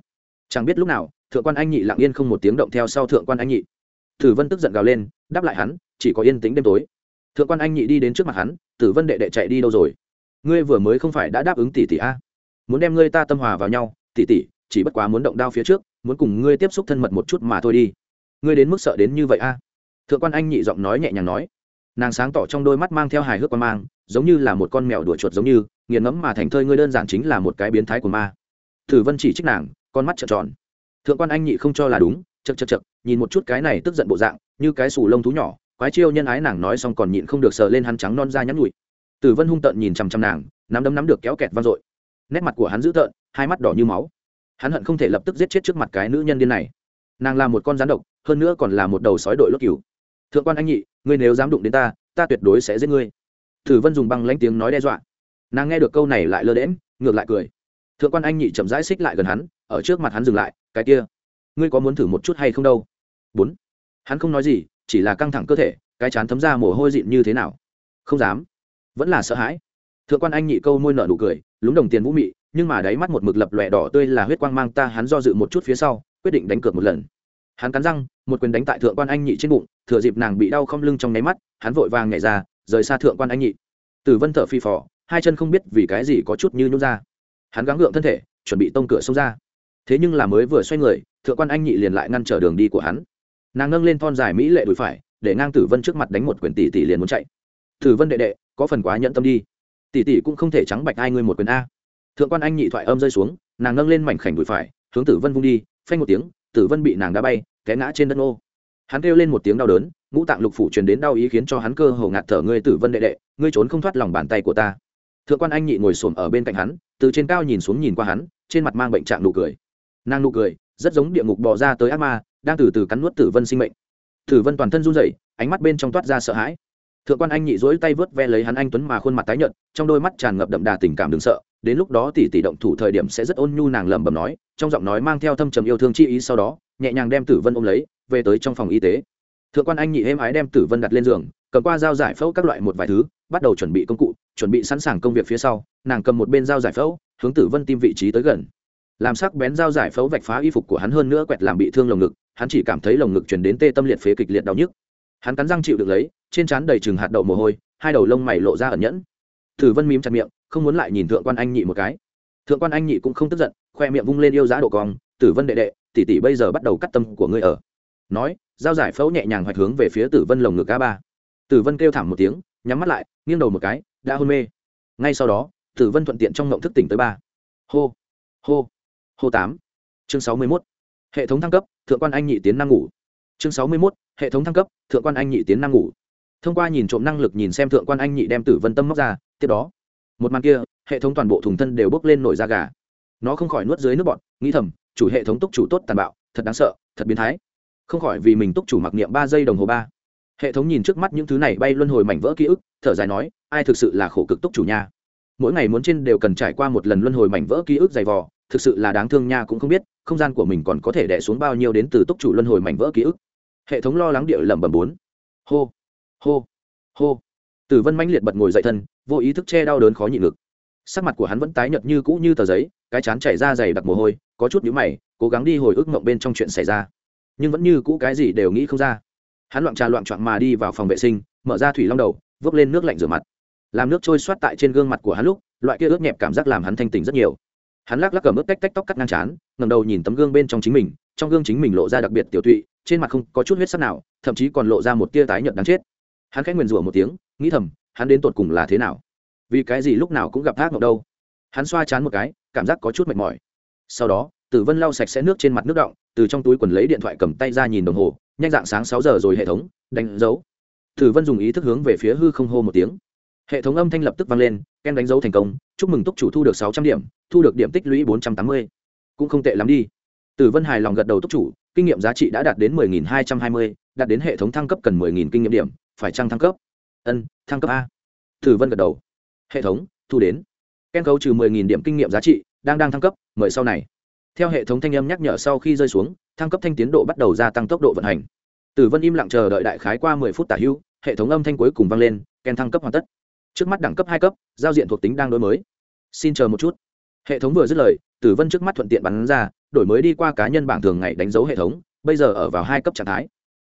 Chẳng biết lúc nào, thượng quan anh nhị lặng yên không một tiếng động theo sau thượng quan anh nhị. Tử vân tức giận gào lên, đáp lại hắn, chỉ có yên tĩnh đêm tối. Thượng quan anh nhị đi đến trước mặt hắn, tử vân đệ đệ chạy đi đâu rồi? Ngươi vừa mới không phải đã đáp ứng tỷ tỷ a? Muốn đem ngươi ta tâm hòa vào nhau, tỷ tỷ, chỉ bất quá muốn động đao phía trước, muốn cùng ngươi tiếp xúc thân mật một chút mà thôi đi. Ngươi đến mức sợ đến như vậy a? Thượng quan anh nhị giọng nói nhẹ nhàng nói. Nàng sáng tỏ trong đôi mắt mang theo hài hước quan mang, giống như là một con mèo đuổi chuột giống như, nghiền ngẫm mà thành thơi ngươi đơn giản chính là một cái biến thái của ma. Thử vân chỉ trích nàng, con mắt trợn tròn. Thượng quan anh nhị không cho là đúng chật chật chật nhìn một chút cái này tức giận bộ dạng, như cái sù lông thú nhỏ, quái chiêu nhân ái nàng nói xong còn nhịn không được sờ lên hắn trắng non da nhắn nhụi tử vân hung tợn nhìn chằm chằm nàng, nắm đấm nắm được kéo kẹt vang dội. Nét mặt của hắn dữ tợn, hai mắt đỏ như máu. Hắn hận không thể lập tức giết chết trước mặt cái nữ nhân điên này. Nàng là một con rắn độc, hơn nữa còn là một đầu sói đội lốt cừu thượng quan anh nhị, ngươi nếu dám đụng đến ta ta tuyệt đối sẽ giết ngươi. Thử vân dùng băng lãnh tiếng nói đe dọa. Nàng nghe được câu này lại lơ đễm ngược lại cười. Thượng quan anh nhị chậm rãi xích lại gần hắn, ở trước mặt hắn dừng lại, cái kia, ngươi có muốn thử một chút hay không đâu? Bốn. Hắn không nói gì, chỉ là căng thẳng cơ thể, cái chán thấm ra mồ hôi dịn như thế nào? Không dám. Vẫn là sợ hãi. Thượng quan anh nhị câu môi nở nụ cười, lúng đồng tiền vũ mị, nhưng mà đáy mắt một mực lập lòe đỏ tươi là huyết quang mang ta hắn do dự một chút phía sau, quyết định đánh cược một lần hắn cắn răng, một quyền đánh tại thượng quan anh nhị trên bụng, thừa dịp nàng bị đau không lưng trong nháy mắt, hắn vội vàng nhảy ra, rời xa thượng quan anh nhị. Tử vân thở phi phò, hai chân không biết vì cái gì có chút như nhún ra. Hắn gắng gượng thân thể, chuẩn bị tông cửa xông ra. Thế nhưng là mới vừa xoay người, thượng quan anh nhị liền lại ngăn trở đường đi của hắn. Nàng nâng lên thon dài mỹ lệ đùi phải, để ngang tử vân trước mặt đánh một quyền tỷ tỷ liền muốn chạy. Tử vân đệ đệ, có phần quá nhẫn tâm đi. Tỷ tỷ cũng không thể trắng bạch ai ngươi một quyền a. Thượng quan anh nhị thoại âm rơi xuống, nàng nâng lên mảnh khảnh đùi phải, hướng tử vân vung đi, phanh một tiếng tử vân bị nàng đá bay, té ngã trên đất ô hắn kêu lên một tiếng đau đớn, ngũ tạng lục phủ truyền đến đau ý khiến cho hắn cơ hồ ngạt thở ngươi tử vân đệ đệ, ngươi trốn không thoát lòng bàn tay của ta. Thượng quan anh nhị ngồi xổm ở bên cạnh hắn, từ trên cao nhìn xuống nhìn qua hắn, trên mặt mang bệnh trạng nụ cười. Nàng nụ cười, rất giống địa ngục bò ra tới ác ma, đang từ từ cắn nuốt tử vân sinh mệnh. Tử vân toàn thân run rẩy, ánh mắt bên trong toát ra sợ hãi. Thượng quan anh nhị dỗi tay vớt ve lấy hắn anh tuấn mà khuôn mặt tái nhợt, trong đôi mắt tràn ngập đậm đà tình cảm đừng sợ đến lúc đó tỷ tỷ động thủ thời điểm sẽ rất ôn nhu nàng lẩm bẩm nói, trong giọng nói mang theo thâm trầm yêu thương chi ý sau đó, nhẹ nhàng đem tử vân ôm lấy, về tới trong phòng y tế. Thượng quan anh nhị êm ái đem tử vân đặt lên giường, cầm qua dao giải phẫu các loại một vài thứ, bắt đầu chuẩn bị công cụ, chuẩn bị sẵn sàng công việc phía sau, nàng cầm một bên dao giải phẫu, hướng tử vân tim vị trí tới gần. Làm sắc bén dao giải phẫu vạch phá y phục của hắn hơn nữa quẹt làm bị thương lồng ngực, hắn chỉ cảm thấy lồng ngực chuyển đến tê tâm liệt phế kịch liệt đau nhức. Hắn cắn răng chịu được lấy, trên trán đầy chừng hạt đậu mồ hôi, hai đầu lông mày lộ ra ẩn nhẫn. Tử vân mím chặt miệng không muốn lại nhìn thượng quan anh nhị một cái. Thượng quan anh nhị cũng không tức giận, khoe miệng vung lên yêu giá độ cong, tử vân đệ đệ, tỷ tỷ bây giờ bắt đầu cắt tâm của ngươi ở. Nói dao giải phẫu nhẹ nhàng hoạch hướng về phía tử vân lồng ngực a ba. Tử vân kêu thảm một tiếng, nhắm mắt lại, nghiêng đầu một cái, đã hôn mê. Ngay sau đó, tử vân thuận tiện trong ngộng thức tỉnh tới ba. Hô hô hô tám. Chương sáu mươi mốt, hệ thống thăng cấp, thượng quan anh nhị tiến năng ngủ. Chương sáu mươi mốt, hệ thống thăng cấp, thượng quan anh nhị tiến năng ngủ. Thông qua nhìn trộm năng lực nhìn xem thượng quan anh nhị đem tử vân tâm móc ra, tiếp đó một màn kia, hệ thống toàn bộ thùng thân đều bốc lên nổi da gà. Nó không khỏi nuốt dưới nước bọn nghĩ thầm, chủ hệ thống túc chủ tốt tàn bạo, thật đáng sợ, thật biến thái. Không khỏi vì mình túc chủ mặc niệm ba giây đồng hồ ba. Hệ thống nhìn trước mắt những thứ này bay luân hồi mảnh vỡ ký ức, thở dài nói, ai thực sự là khổ cực túc chủ nha? Mỗi ngày muốn trên đều cần trải qua một lần luân hồi mảnh vỡ ký ức dày vò, thực sự là đáng thương nha cũng không biết, không gian của mình còn có thể đẻ xuống bao nhiêu đến từ túc chủ luân hồi mảnh vỡ ký ức. Hệ thống lo lắng địa lẩm bẩm bốn. Hô hô hô tử vân mãnh liệt bật ngồi dậy thân, vô ý thức che đau đớn khó nhịn ngực. Sắc mặt của hắn vẫn tái nhợt như cũ như tờ giấy, cái chán chảy ra dày đặc mồ hôi, có chút nhíu mày, cố gắng đi hồi ức mộng bên trong chuyện xảy ra. Nhưng vẫn như cũ cái gì đều nghĩ không ra. Hắn loạn trà loạn trọn mà đi vào phòng vệ sinh, mở ra thủy long đầu, vốc lên nước lạnh rửa mặt. Làm nước trôi xoát tại trên gương mặt của hắn lúc, loại kia ướt nhẹp cảm giác làm hắn thanh tỉnh rất nhiều. Hắn lắc lắc cầm ướt tách tách tóc cắt ngang chán ngầm đầu nhìn tấm gương bên trong chính mình, trong gương chính mình lộ ra đặc biệt tiểu tụy, trên mặt không có chút huyết sắc nào, thậm chí còn lộ ra một tia tái nhợt đáng chết hắn khẽ nguyền rủa một tiếng, nghĩ thầm, hắn đến tột cùng là thế nào? Vì cái gì lúc nào cũng gặp thác mộng đâu? Hắn xoa chán một cái, cảm giác có chút mệt mỏi. Sau đó, tử vân lau sạch sẽ nước trên mặt nước động từ trong túi quần lấy điện thoại cầm tay ra nhìn đồng hồ, nhanh dạng sáng sáu giờ rồi hệ thống, đánh dấu. Tử vân dùng ý thức hướng về phía hư không hô một tiếng. Hệ thống âm thanh lập tức vang lên, ken đánh dấu thành công, chúc mừng túc chủ thu được sáu trăm điểm, thu được điểm tích lũy bốn trăm tám mươi. Cũng không tệ lắm đi. Tử vân hài lòng gật đầu túc chủ, kinh nghiệm giá trị đã đạt đến mười nghìn hai trăm hai mươi, đạt đến hệ thống thăng cấp cần mười nghìn kinh nghiệm điểm phải trăng thăng cấp? Ân, thăng cấp a. Tử vân gật đầu. Hệ thống, thu đến. Ken khấu trừ mười nghìn điểm kinh nghiệm giá trị, đang đang thăng cấp, mời sau này. Theo hệ thống thanh âm nhắc nhở sau khi rơi xuống, thăng cấp thanh tiến độ bắt đầu gia tăng tốc độ vận hành. Tử vân im lặng chờ đợi đại khái qua mười phút tả hưu, hệ thống âm thanh cuối cùng vang lên, ken thăng cấp hoàn tất. Trước mắt đẳng cấp hai cấp, giao diện thuộc tính đang đổi mới. Xin chờ một chút. Hệ thống vừa dứt lời, tử vân trước mắt thuận tiện bắn ra, đổi mới đi qua cá nhân bảng thường ngày đánh dấu hệ thống, bây giờ ở vào hai cấp trạng thái.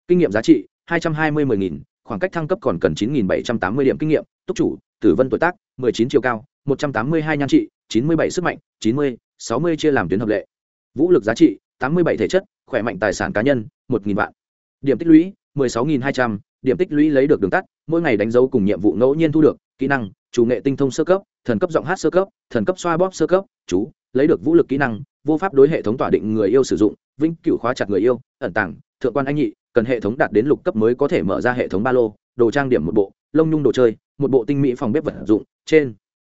Kinh nghiệm giá trị, hai trăm hai mươi mười nghìn khoảng cách thăng cấp còn cần chín nghìn bảy trăm tám mươi điểm kinh nghiệm, túc chủ, tử vân tuổi tác, mười chín chiều cao, một trăm tám mươi hai nhan trị, chín mươi bảy sức mạnh, chín mươi, sáu mươi chia làm tuyến hợp lệ. Vũ lực giá trị, tám mươi bảy thể chất, khỏe mạnh tài sản cá nhân, một nghìn vạn. Điểm tích lũy, mười sáu nghìn hai trăm, điểm tích lũy lấy được đường tắt, mỗi ngày đánh dấu cùng nhiệm vụ ngẫu nhiên thu được, kỹ năng, chủ nghệ tinh thông sơ cấp, thần cấp giọng hát sơ cấp, thần cấp xoa bóp sơ cấp, chú, lấy được vũ lực kỹ năng, vô pháp đối hệ thống tỏa định người yêu sử dụng, vĩnh cửu khóa chặt người yêu, ẩn tàng, thượng quan anh nhị cần hệ thống đạt đến lục cấp mới có thể mở ra hệ thống ba lô, đồ trang điểm một bộ, lông nhung đồ chơi, một bộ tinh mỹ phòng bếp vật dụng, trên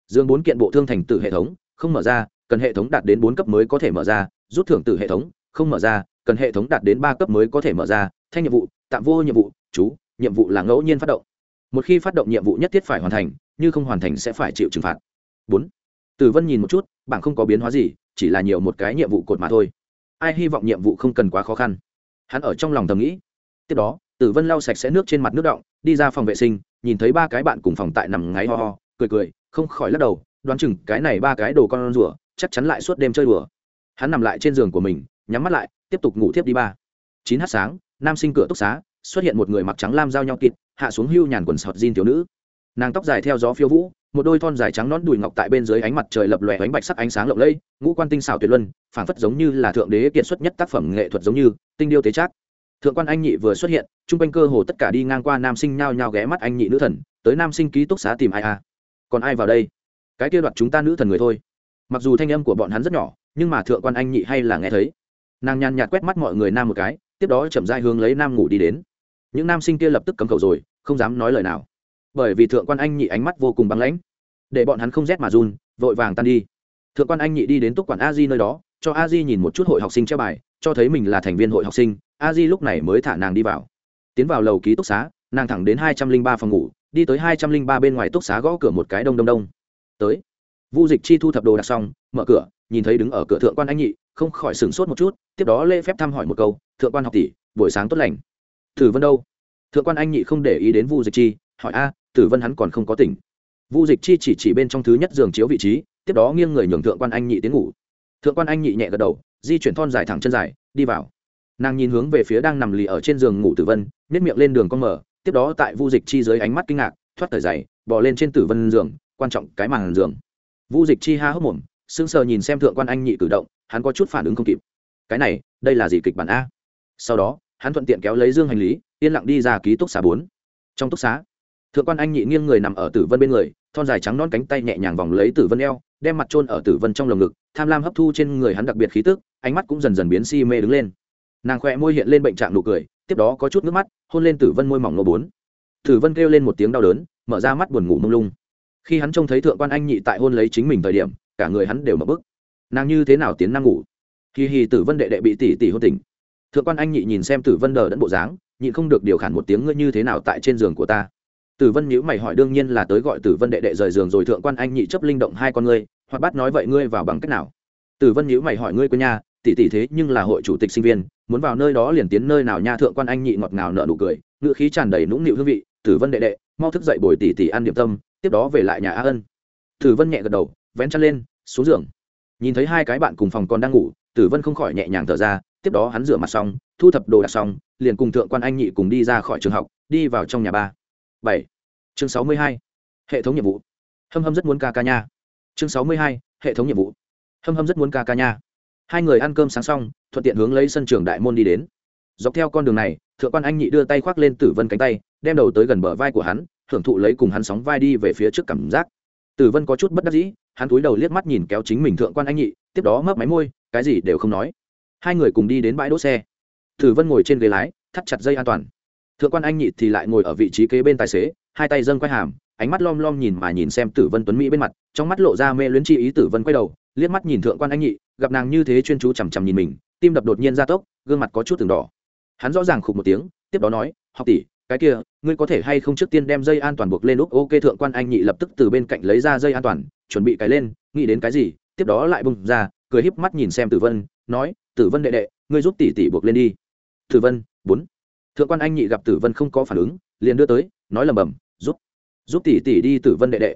dương bốn kiện bộ thương thành từ hệ thống, không mở ra, cần hệ thống đạt đến bốn cấp mới có thể mở ra, rút thưởng từ hệ thống, không mở ra, cần hệ thống đạt đến ba cấp mới có thể mở ra thanh nhiệm vụ, tạm vô nhiệm vụ, chú, nhiệm vụ là ngẫu nhiên phát động. Một khi phát động nhiệm vụ nhất thiết phải hoàn thành, như không hoàn thành sẽ phải chịu trừng phạt. Bốn tử vân nhìn một chút, bảng không có biến hóa gì, chỉ là nhiều một cái nhiệm vụ cột mà thôi. Ai hy vọng nhiệm vụ không cần quá khó khăn? Hắn ở trong lòng thầm nghĩ tiếp đó, tử vân lau sạch sẽ nước trên mặt nước động, đi ra phòng vệ sinh, nhìn thấy ba cái bạn cùng phòng tại nằm ngáy ho ho, cười cười, không khỏi lắc đầu, đoán chừng cái này ba cái đồ con rùa, chắc chắn lại suốt đêm chơi đùa. Hắn nằm lại trên giường của mình, nhắm mắt lại, tiếp tục ngủ tiếp đi ba. Chín h sáng, nam sinh cửa túc xá, xuất hiện một người mặc trắng lam giao nhau kịt, hạ xuống hưu nhàn quần sọt jean thiếu nữ. Nàng tóc dài theo gió phiêu vũ, một đôi thon dài trắng nón đùi ngọc tại bên dưới ánh mặt trời lập lòe ánh bạch sắc ánh sáng lộng lẫy, ngũ quan tinh xảo tuyệt luân, phảng phất giống như là thượng đế kiệt xuất nhất tác phẩm nghệ thuật giống như, tinh điêu tế trác thượng quan anh nhị vừa xuất hiện, chung quanh cơ hồ tất cả đi ngang qua nam sinh nhao nhao ghé mắt anh nhị nữ thần, tới nam sinh ký túc xá tìm ai à? Còn ai vào đây? Cái kia đoạt chúng ta nữ thần người thôi. Mặc dù thanh âm của bọn hắn rất nhỏ, nhưng mà thượng quan anh nhị hay là nghe thấy. Nàng nhàn nhạt quét mắt mọi người nam một cái, tiếp đó chậm dai hướng lấy nam ngủ đi đến. Những nam sinh kia lập tức cấm khẩu rồi, không dám nói lời nào. Bởi vì thượng quan anh nhị ánh mắt vô cùng băng lãnh. Để bọn hắn không rét mà run, vội vàng tan đi. Thượng quan anh nhị đi đến túc quản a di nơi đó, cho a di nhìn một chút hội học sinh treo bài, cho thấy mình là thành viên hội học sinh a di lúc này mới thả nàng đi vào. Tiến vào lầu ký túc xá, nàng thẳng đến hai trăm linh ba phòng ngủ, đi tới hai trăm linh ba bên ngoài túc xá gõ cửa một cái đông đông đông. Tới. Vu dịch chi thu thập đồ đạc xong, mở cửa, nhìn thấy đứng ở cửa thượng quan anh nhị, không khỏi sửng sốt một chút, tiếp đó lễ phép thăm hỏi một câu, thượng quan học tỷ, buổi sáng tốt lành. Tử vân đâu? Thượng quan anh nhị không để ý đến vu dịch chi, hỏi, a tử vân hắn còn không có tỉnh. Vu dịch chi chỉ chỉ bên trong thứ nhất giường chiếu vị trí, tiếp đó nghiêng người nhường thượng quan anh nhị tiến ngủ. Thượng quan anh nhị nhẹ gật đầu, di chuyển thon dài thẳng chân dài, đi vào nàng nhìn hướng về phía đang nằm lì ở trên giường ngủ tử vân nhét miệng lên đường con mở tiếp đó tại vu dịch chi dưới ánh mắt kinh ngạc, thoát thời dày bỏ lên trên tử vân giường, quan trọng cái màn giường. Vu dịch chi ha hốc mồm, sững sờ nhìn xem thượng quan anh nhị cử động, hắn có chút phản ứng không kịp. Cái này, đây là gì kịch bản a? Sau đó, hắn thuận tiện kéo lấy dương hành lý, yên lặng đi ra ký túc xá bốn. Trong túc xá, thượng quan anh nhị nghiêng người nằm ở tử vân bên người, thon dài trắng non cánh tay nhẹ nhàng vòng lấy tử vân eo, đem mặt trôn ở tử vân trong lồng ngực, tham lam hấp thu trên người hắn đặc biệt khí tức, ánh mắt cũng dần dần biến si mê đứng lên nàng khoe môi hiện lên bệnh trạng nụ cười, tiếp đó có chút nước mắt, hôn lên tử vân môi mỏng nô bốn. Tử vân kêu lên một tiếng đau đớn, mở ra mắt buồn ngủ mông lung. Khi hắn trông thấy thượng quan anh nhị tại hôn lấy chính mình thời điểm, cả người hắn đều mở bức. Nàng như thế nào tiến năng ngủ? Kỳ hì tử vân đệ đệ bị tỷ tỷ hôn tỉnh. Thượng quan anh nhị nhìn xem tử vân đờ đẫn bộ dáng, nhịn không được điều khản một tiếng ngươi như thế nào tại trên giường của ta. Tử vân nhữ mày hỏi đương nhiên là tới gọi tử vân đệ đệ rời giường rồi thượng quan anh nhị chấp linh động hai con ngươi hoặc bắt nói vậy ngươi vào bằng cách nào? Tử vân nhữ mày hỏi ngươi quên nhà tỷ tỷ thế nhưng là hội chủ tịch sinh viên, muốn vào nơi đó liền tiến nơi nào nha thượng quan anh nhị ngọt ngào nợ nụ cười ngựa khí tràn đầy nũng nịu hương vị, tử vân đệ đệ, mau thức dậy bồi tỷ tỷ ăn điểm tâm, tiếp đó về lại nhà a ân. Tử vân nhẹ gật đầu, vén chăn lên, xuống giường. Nhìn thấy hai cái bạn cùng phòng còn đang ngủ, tử vân không khỏi nhẹ nhàng thở ra, tiếp đó hắn rửa mặt xong, thu thập đồ đạc xong, liền cùng thượng quan anh nhị cùng đi ra khỏi trường học, đi vào trong nhà ba. Bảy. Chương sáu mươi hai. Hệ thống nhiệm vụ. Hâm hâm rất muốn ca ca nha. Chương sáu mươi hai, hệ thống nhiệm vụ. Hâm hâm rất muốn ca ca nha hai người ăn cơm sáng xong, thuận tiện hướng lấy sân trường đại môn đi đến. Dọc theo con đường này, thượng quan anh nhị đưa tay khoác lên tử vân cánh tay, đem đầu tới gần bờ vai của hắn, hưởng thụ lấy cùng hắn sóng vai đi về phía trước cảm giác. Tử vân có chút bất đắc dĩ, hắn cúi đầu liếc mắt nhìn kéo chính mình thượng quan anh nhị, tiếp đó mấp máy môi, cái gì đều không nói. Hai người cùng đi đến bãi đỗ xe. Tử vân ngồi trên ghế lái, thắt chặt dây an toàn. Thượng quan anh nhị thì lại ngồi ở vị trí kế bên tài xế, hai tay dâng quay hàm, ánh mắt lom lom nhìn mà nhìn xem tử vân tuấn mỹ bên mặt, trong mắt lộ ra mê luyến chi ý tử vân quay đầu, liếc mắt nhìn thượng quan anh nhị gặp nàng như thế chuyên chú chằm chằm nhìn mình, tim đập đột nhiên ra tốc, gương mặt có chút từng đỏ. Hắn rõ ràng khục một tiếng, tiếp đó nói, học tỷ, cái kia, ngươi có thể hay không trước tiên đem dây an toàn buộc lên úc ok, thượng quan anh nhị lập tức từ bên cạnh lấy ra dây an toàn, chuẩn bị cái lên, nghĩ đến cái gì, tiếp đó lại bung ra, cười híp mắt nhìn xem tử vân, nói, tử vân đệ đệ, ngươi giúp tỷ tỷ buộc lên đi. Tử vân, bốn. Thượng quan anh nhị gặp tử vân không có phản ứng, liền đưa tới, nói lầm bầm giúp giúp tỷ tỷ đi, tử vân đệ đệ.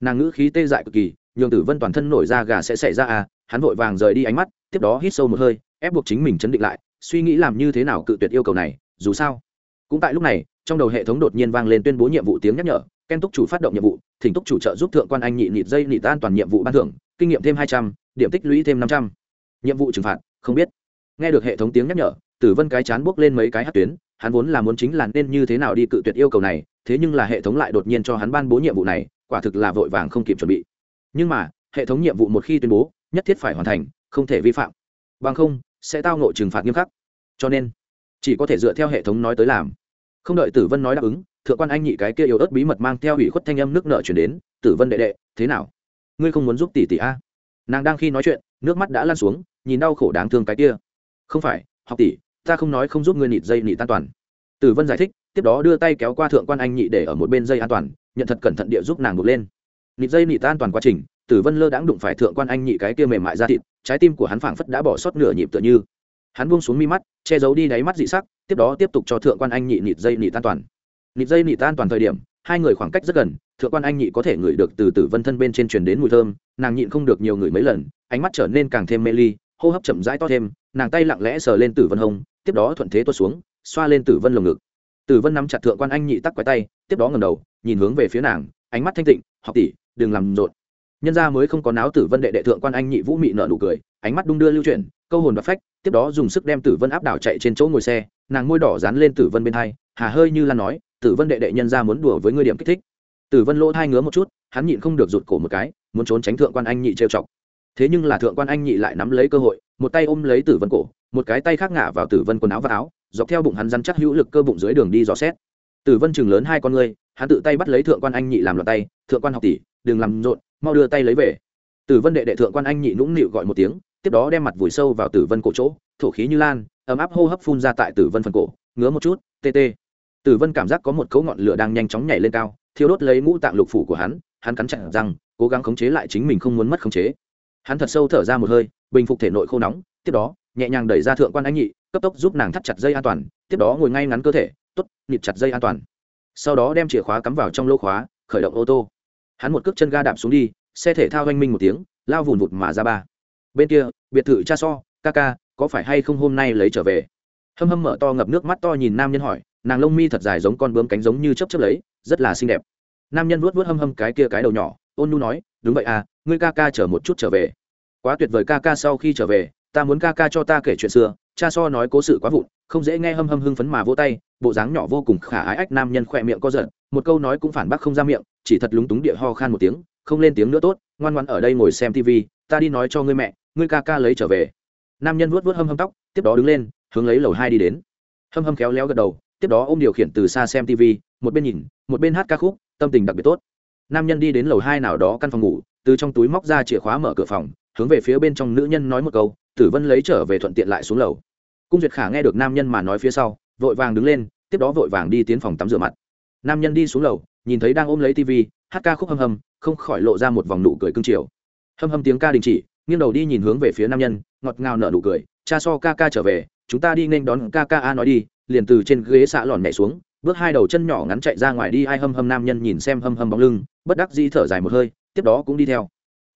Nàng ngữ khí tê dại cực kỳ nhường tử vân toàn thân nổi ra gà sẽ xảy ra à hắn vội vàng rời đi ánh mắt, tiếp đó hít sâu một hơi, ép buộc chính mình chấn định lại, suy nghĩ làm như thế nào cự tuyệt yêu cầu này, dù sao. Cũng tại lúc này, trong đầu hệ thống đột nhiên vang lên tuyên bố nhiệm vụ tiếng nhắc nhở, ken túc chủ phát động nhiệm vụ, thỉnh túc chủ trợ giúp thượng quan anh nhị nịt dây nịt an toàn nhiệm vụ ban thưởng, kinh nghiệm thêm hai trăm, điểm tích lũy thêm năm trăm. Nhiệm vụ trừng phạt, không biết. Nghe được hệ thống tiếng nhắc nhở, tử vân cái chán buốc lên mấy cái hát tuyến, hắn vốn là muốn chính là nên như thế nào đi cự tuyệt yêu cầu này, thế nhưng là hệ thống lại đột nhiên cho hắn ban bố nhiệm vụ này, quả thực là vội vàng không kịp chuẩn bị nhưng mà, hệ thống nhiệm vụ một khi tuyên bố, nhất thiết phải hoàn thành, không thể vi phạm. Bằng không, sẽ tao nộ trừng phạt nghiêm khắc. Cho nên, chỉ có thể dựa theo hệ thống nói tới làm. Không đợi tử vân nói đáp ứng, thượng quan anh nhị cái kia yếu ớt bí mật mang theo ủy khuất thanh âm nước nợ chuyển đến, tử vân đệ đệ, thế nào? Ngươi không muốn giúp tỷ tỷ a? Nàng đang khi nói chuyện, nước mắt đã lan xuống, nhìn đau khổ đáng thương cái kia. Không phải, học tỷ, ta không nói không giúp ngươi nịt dây nịt an toàn. Tử vân giải thích, tiếp đó đưa tay kéo qua thượng quan anh nhị để ở một bên dây an toàn, nhận thật cẩn thận địa giúp nàng buộc lên nịt dây nịt an toàn quá trình, tử vân lơ đãng đụng phải thượng quan anh nhị cái kia mềm mại ra thịt, trái tim của hắn phảng phất đã bỏ sót nửa nhịp tựa như. Hắn buông xuống mi mắt, che giấu đi đáy mắt dị sắc, tiếp đó tiếp tục cho thượng quan anh nhị nịt dây nịt an toàn. Nịt dây nịt an toàn thời điểm, hai người khoảng cách rất gần, thượng quan anh nhị có thể ngửi được từ tử vân thân bên trên truyền đến mùi thơm, nàng nhịn không được nhiều người mấy lần, ánh mắt trở nên càng thêm mê ly, hô hấp chậm rãi to thêm, nàng tay lặng lẽ sờ lên tử vân hông, tiếp đó thuận thế tuột xuống, xoa lên tử vân lồng ngực. Tử vân nắm chặt thượng quan anh nhị tắc quái tay, tiếp đó ngầm đầu, nhìn hướng về phía nàng, ánh mắt thanh tịnh, học tỷ đừng làm rộn. Nhân gia mới không có náo tử vân đệ đệ thượng quan anh nhị vũ mị nở nụ cười, ánh mắt đung đưa lưu chuyển, câu hồn và phách, tiếp đó dùng sức đem tử vân áp đảo chạy trên chỗ ngồi xe, nàng môi đỏ dán lên tử vân bên hai, hà hơi như lan nói, tử vân đệ đệ nhân gia muốn đùa với ngươi điểm kích thích. Tử vân lỗ hai ngứa một chút, hắn nhịn không được rụt cổ một cái, muốn trốn tránh thượng quan anh nhị trêu chọc. Thế nhưng là thượng quan anh nhị lại nắm lấy cơ hội, một tay ôm lấy tử vân cổ, một cái tay khác ngả vào tử vân quần áo và áo, dọc theo bụng hắn rắn chắc hữu lực cơ bụng dưới đường đi dò xét. Tử vân chừng lớn hai con ngươi hắn tự tay bắt lấy thượng quan anh nhị làm loạt tay, thượng quan học tỷ, đừng làm rộn, mau đưa tay lấy về. Tử vân đệ đệ thượng quan anh nhị nũng nịu gọi một tiếng, tiếp đó đem mặt vùi sâu vào tử vân cổ chỗ, thổ khí như lan, ấm áp hô hấp phun ra tại tử vân phần cổ, ngứa một chút, tê tê. Tử vân cảm giác có một cấu ngọn lửa đang nhanh chóng nhảy lên cao, thiêu đốt lấy ngũ tạng lục phủ của hắn hắn cắn chặt răng, cố gắng khống chế lại chính mình không muốn mất khống chế. Hắn thật sâu thở ra một hơi, bình phục thể nội khô nóng, tiếp đó, nhẹ nhàng đẩy ra thượng quan anh nhị, cấp tốc giúp nàng thắt chặt dây an toàn, tiếp đó ngồi ngay ngắn cơ thể t ố t nhịp chặt dây an toàn sau đó đem chìa khóa cắm vào trong lô khóa, khởi động ô tô. Hắn một cước chân ga đạp xuống đi, xe thể thao oanh minh một tiếng, lao vùn vụt mà ra ba. Bên kia, biệt thự cha so, ca ca, có phải hay không hôm nay lấy trở về? Hâm hâm mở to ngập nước mắt to nhìn nam nhân hỏi, nàng lông mi thật dài giống con bướm cánh giống như chấp chấp lấy, rất là xinh đẹp. Nam nhân vuốt vuốt hâm hâm cái kia cái đầu nhỏ, ôn nu nói, đúng vậy à ngươi ca ca chở một chút trở về. Quá tuyệt vời ca ca, sau khi trở về, ta muốn ca ca cho ta kể chuyện xưa cha so nói cố sự quá vụn, không dễ nghe hâm hâm hưng phấn mà vỗ tay, bộ dáng nhỏ vô cùng khả ái ách nam nhân khỏe miệng co giận một câu nói cũng phản bác không ra miệng, chỉ thật lúng túng địa ho khan một tiếng, không lên tiếng nữa tốt, ngoan ngoan ở đây ngồi xem tv ta đi nói cho ngươi mẹ, ngươi ca ca lấy trở về. Nam nhân vuốt vuốt hâm hâm tóc, tiếp đó đứng lên, hướng lấy lầu hai đi đến. Hâm hâm khéo léo gật đầu, tiếp đó ô m điều khiển từ xa xem tv một bên nhìn, một bên hát ca khúc, tâm tình đặc biệt tốt. Nam nhân đi đến lầu hai nào đó căn phòng ngủ, từ trong túi móc ra chìa khóa mở cửa phòng, hướng về phía bên trong nữ nhân nói một câu tử vân lấy trở về thuận tiện lại xuống lầu. Cung duyệt khả nghe được nam nhân mà nói phía sau, vội vàng đứng lên, tiếp đó vội vàng đi tiến phòng tắm rửa mặt. Nam nhân đi xuống lầu, nhìn thấy đang ôm lấy tv hát ca khúc hâm hâm, không khỏi lộ ra một vòng nụ cười cưng chiều. Hâm hâm tiếng ca đình chỉ, nghiêng đầu đi nhìn hướng về phía nam nhân, ngọt ngào nở nụ cười, cha so ca ca trở về, chúng ta đi nên đón ca ca a nói đi. Liền từ trên ghế xạ lòn nhảy xuống, bước hai đầu chân nhỏ ngắn chạy ra ngoài đi, ai hâm hâm nam nhân nhìn xem hâm hâm bóng lưng, bất đắc di thở dài một hơi, tiếp đó cũng đi theo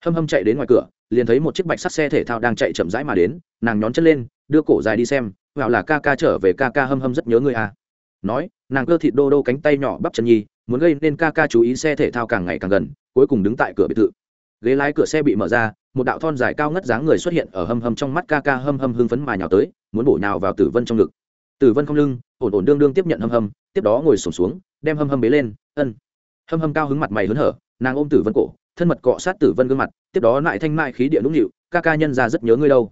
hâm hâm chạy đến ngoài cửa, liền thấy một chiếc bạch sắt xe thể thao đang chạy chậm rãi mà đến, nàng nhón chân lên, đưa cổ dài đi xem vào là ca ca trở về ca ca hâm hâm rất nhớ người à. Nói, nàng cơ thịt đô đô cánh tay nhỏ bắp chân nhi, muốn gây nên ca ca chú ý xe thể thao càng ngày càng gần, cuối cùng đứng tại cửa biệt thự. Ghế lái cửa xe bị mở ra, một đạo thon dài cao ngất dáng người xuất hiện ở hâm hâm trong mắt ca ca hâm hâm hưng phấn mà nhào tới, muốn bổ nhào vào tử vân trong ngực. Tử vân không lưng, ổn ổn đương đương tiếp nhận hâm hâm, tiếp đó ngồi sổm xuống, đem hâm hâm bế lên, ân. Hâm hâm cao hứng mặt mày hớn hở, nàng ôm tử vân cổ thân mật cọ sát tử vân gương mặt, tiếp đó lại thanh mại khí địa nũng nịu, ca ca nhân ra rất nhớ ngươi đâu.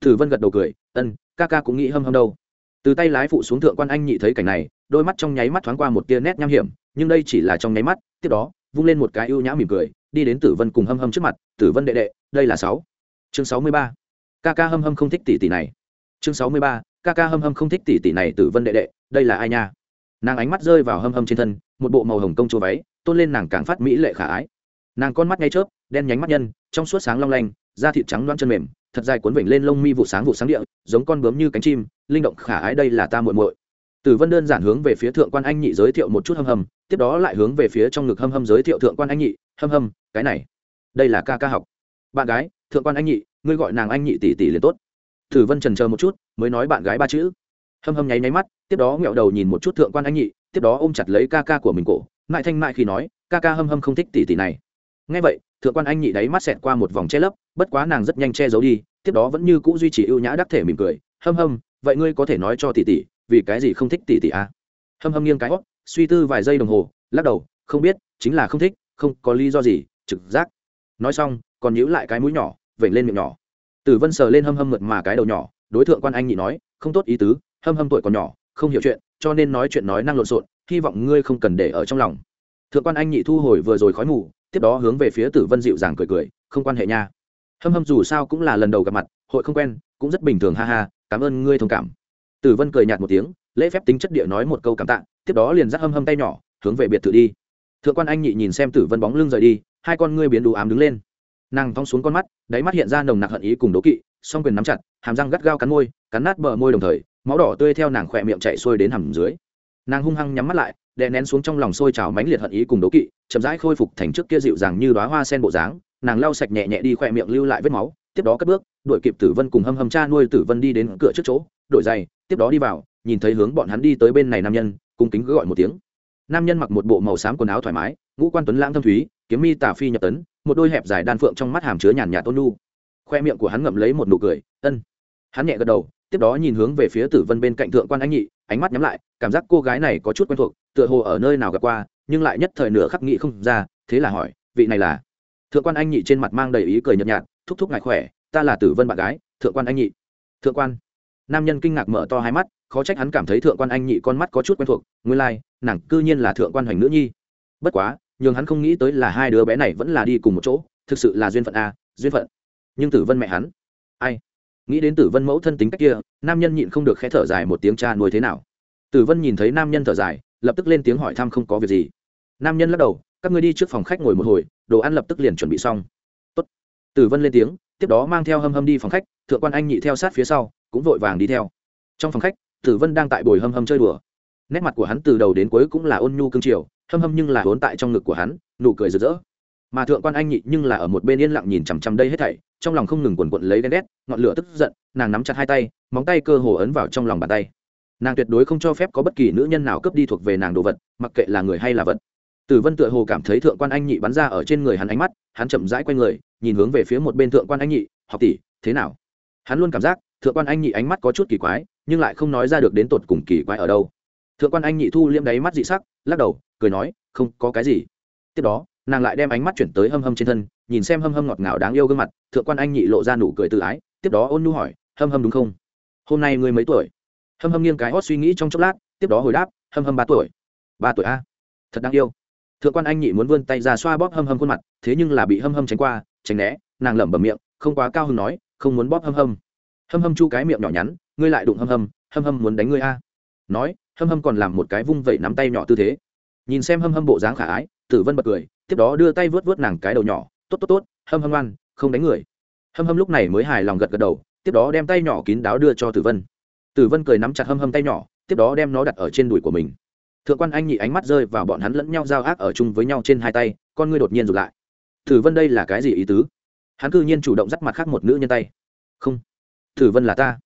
Tử vân gật đầu cười, ân, ca ca cũng nghĩ hâm hâm đâu. Từ tay lái phụ xuống thượng quan anh nhị thấy cảnh này, đôi mắt trong nháy mắt thoáng qua một tia nét nham hiểm, nhưng đây chỉ là trong nháy mắt, tiếp đó, vung lên một cái ưu nhã mỉm cười, đi đến tử vân cùng hâm hâm trước mặt, tử vân đệ đệ, đây là sáu. Chương sáu mươi ba. Ca ca hâm hâm không thích tỷ tỷ này. Chương sáu mươi ba. Ca ca hâm hâm không thích tỷ tỷ này, tử vân đệ đệ, đây là ai nha? Nàng ánh mắt rơi vào hâm hâm trên thân, một bộ màu hồng công chúa váy, tôn lên nàng càng phát mỹ lệ khả ái nàng con mắt ngay chớp, đen nhánh mắt nhân, trong suốt sáng long lanh, da thịt trắng loan chân mềm, thật dài cuốn vểnh lên lông mi vụ sáng vụ sáng địa, giống con bướm như cánh chim, linh động khả ái đây là ta muội muội. Tử vân đơn giản hướng về phía thượng quan anh nhị giới thiệu một chút hâm hâm, tiếp đó lại hướng về phía trong ngực hâm hâm giới thiệu thượng quan anh nhị, hâm hâm, cái này, đây là ca ca học. Bạn gái, thượng quan anh nhị, ngươi gọi nàng anh nhị tỷ tỷ liền tốt. Tử vân trần chờ một chút, mới nói bạn gái ba chữ. Hâm hâm nháy nháy mắt, tiếp đó nghẹo đầu nhìn một chút thượng quan anh nhị, tiếp đó ôm chặt lấy ca ca của mình cổ mại thanh mại khi nói, ca ca hâm hâm không thích tỷ tỷ này ngay vậy, thượng quan anh nhị đáy mắt xẹt qua một vòng che lấp, bất quá nàng rất nhanh che giấu đi, tiếp đó vẫn như cũ duy trì ưu nhã đắc thể mỉm cười, hâm hâm, vậy ngươi có thể nói cho tỷ tỷ, vì cái gì không thích tỷ tỷ à? hâm hâm nghiêng cái hót, suy tư vài giây đồng hồ, lắc đầu, không biết, chính là không thích, không có lý do gì, trực giác. Nói xong, còn nhíu lại cái mũi nhỏ, vểnh lên miệng nhỏ. Tử vân sờ lên hâm hâm mượt mà cái đầu nhỏ, đối tượng quan anh nhị nói, không tốt ý tứ, hâm hâm tuổi còn nhỏ, không hiểu chuyện, cho nên nói chuyện nói năng lộn xộn, hy vọng ngươi không cần để ở trong lòng. Thượng quan anh nhị thu hồi vừa rồi khói mù tiếp đó hướng về phía tử vân dịu dàng cười cười, không quan hệ nha. Hâm hâm dù sao cũng là lần đầu gặp mặt, hội không quen, cũng rất bình thường ha ha, cảm ơn ngươi thông cảm. Tử vân cười nhạt một tiếng, lễ phép tính chất địa nói một câu cảm tạ, tiếp đó liền dắt hâm hâm tay nhỏ, hướng về biệt thự đi. Thượng quan anh nhị nhìn xem tử vân bóng lưng rời đi, hai con ngươi biến đủ ám đứng lên. Nàng thong xuống con mắt, đáy mắt hiện ra nồng nặc hận ý cùng đố kỵ, song quyền nắm chặt, hàm răng gắt gao cắn môi, cắn nát bờ môi đồng thời, máu đỏ tươi theo nàng khỏe miệng chạy xuôi đến hầm dưới. Nàng hung hăng nhắm mắt lại đè nén xuống trong lòng sôi trào mãnh liệt hận ý cùng đố kỵ, chậm rãi khôi phục thành trước kia dịu dàng như đoá hoa sen bộ dáng, nàng lau sạch nhẹ nhẹ đi khoe miệng lưu lại vết máu, tiếp đó cất bước, đuổi kịp tử vân cùng hâm hâm cha nuôi tử vân đi đến cửa trước chỗ, đổi giày, tiếp đó đi vào, nhìn thấy hướng bọn hắn đi tới bên này nam nhân, cung kính gọi một tiếng. Nam nhân mặc một bộ màu xám quần áo thoải mái, ngũ quan tuấn lãng thâm thúy, kiếm mi tả phi nhập tấn, một đôi hẹp dài đan phượng trong mắt hàm chứa nhàn nhạt tôn nu khoe miệng của hắn ngậm lấy một nụ cười, ân. Hắn nhẹ gật đầu, tiếp đó nhìn hướng về phía tử vân bên cạnh thượng quan anh nhị ánh mắt nhắm lại cảm giác cô gái này có chút quen thuộc tựa hồ ở nơi nào gặp qua nhưng lại nhất thời nửa khắc nghị không ra thế là hỏi vị này là? Thượng quan anh nhị trên mặt mang đầy ý cười nhợt nhạt thúc thúc ngại khỏe ta là tử vân bạn gái thượng quan anh nhị. Thượng quan. Nam nhân kinh ngạc mở to hai mắt khó trách hắn cảm thấy thượng quan anh nhị con mắt có chút quen thuộc nguyên lai、like, nàng cư nhiên là thượng quan hoành nữ nhi. Bất quá nhường hắn không nghĩ tới là hai đứa bé này vẫn là đi cùng một chỗ thực sự là duyên phận a duyên phận. Nhưng tử vân mẹ hắn. Ai? Nghĩ đến tử vân mẫu thân tính cách kia, nam nhân nhịn không được khẽ thở dài một tiếng cha nuôi thế nào. Tử vân nhìn thấy nam nhân thở dài, lập tức lên tiếng hỏi thăm không có việc gì. Nam nhân lắc đầu, các ngươi đi trước phòng khách ngồi một hồi, đồ ăn lập tức liền chuẩn bị xong. Tốt. tử vân lên tiếng, tiếp đó mang theo hâm hâm đi phòng khách, thượng quan anh nhị theo sát phía sau, cũng vội vàng đi theo. Trong phòng khách, tử vân đang tại bồi hâm hâm chơi đùa. Nét mặt của hắn từ đầu đến cuối cũng là ôn nhu cương triều hâm hâm nhưng là vốn tại trong ngực của hắn, nụ cười rực rỡ mà thượng quan anh nhị nhưng là ở một bên yên lặng nhìn chằm chằm đây hết thảy, trong lòng không ngừng quần quận lấy ghen ghét, ngọn lửa tức giận, nàng nắm chặt hai tay, móng tay cơ hồ ấn vào trong lòng bàn tay. Nàng tuyệt đối không cho phép có bất kỳ nữ nhân nào cướp đi thuộc về nàng đồ vật, mặc kệ là người hay là vật. Tử vân tựa hồ cảm thấy thượng quan anh nhị bắn ra ở trên người hắn ánh mắt, hắn chậm rãi q u a y người, nhìn hướng về phía một bên thượng quan anh nhị, học tỷ, thế nào? Hắn luôn cảm giác, thượng quan anh nhị ánh mắt có chút kỳ quái, nhưng lại không nói ra được đến tột cùng kỳ quái ở đâu. Thượng quan anh nhị thu liêm đáy mắt dị sắc, lắc đầu, cười nói, không có cái gì. Tiếp đó nàng lại đem ánh mắt chuyển tới hâm hâm trên thân, nhìn xem hâm hâm ngọt ngào đáng yêu gương mặt, thượng quan anh nhị lộ ra nụ cười tự ái, tiếp đó ôn nu hỏi, hâm hâm đúng không? Hôm nay ngươi mấy tuổi? Hâm hâm nghiêng cái hót suy nghĩ trong chốc lát, tiếp đó hồi đáp, hâm hâm ba tuổi. Ba tuổi a? Thật đáng yêu. Thượng quan anh nhị muốn vươn tay ra xoa bóp hâm hâm khuôn mặt, thế nhưng là bị hâm hâm tránh qua, tránh né, nàng lẩm bẩm miệng, không quá cao hứng nói, không muốn bóp hâm hâm. Hâm hâm chu cái miệng nhỏ nhắn, ngươi lại đụng hâm hâm hâm hâm muốn đánh ngươi a? Nói, hâm hâm còn làm một cái vung vẩy nắm tay nhỏ tư thế. Nhìn xem hâm hâm bộ dáng khả ái tử vân bật cười, tiếp đó đưa tay vớt vớt nàng cái đầu nhỏ, tốt tốt tốt, hâm hâm ngoan, không đánh người. Hâm hâm lúc này mới hài lòng gật gật đầu, tiếp đó đem tay nhỏ kín đáo đưa cho tử vân. Tử vân cười nắm chặt hâm hâm tay nhỏ, tiếp đó đem nó đặt ở trên đùi của mình. Thượng quan anh nhị ánh mắt rơi vào bọn hắn lẫn nhau giao ác ở chung với nhau trên hai tay, con ngươi đột nhiên rụt lại. Tử vân đây là cái gì ý tứ? Hắn cư nhiên chủ động dắt mặt khác một nữ nhân tay. Không, tử vân là ta.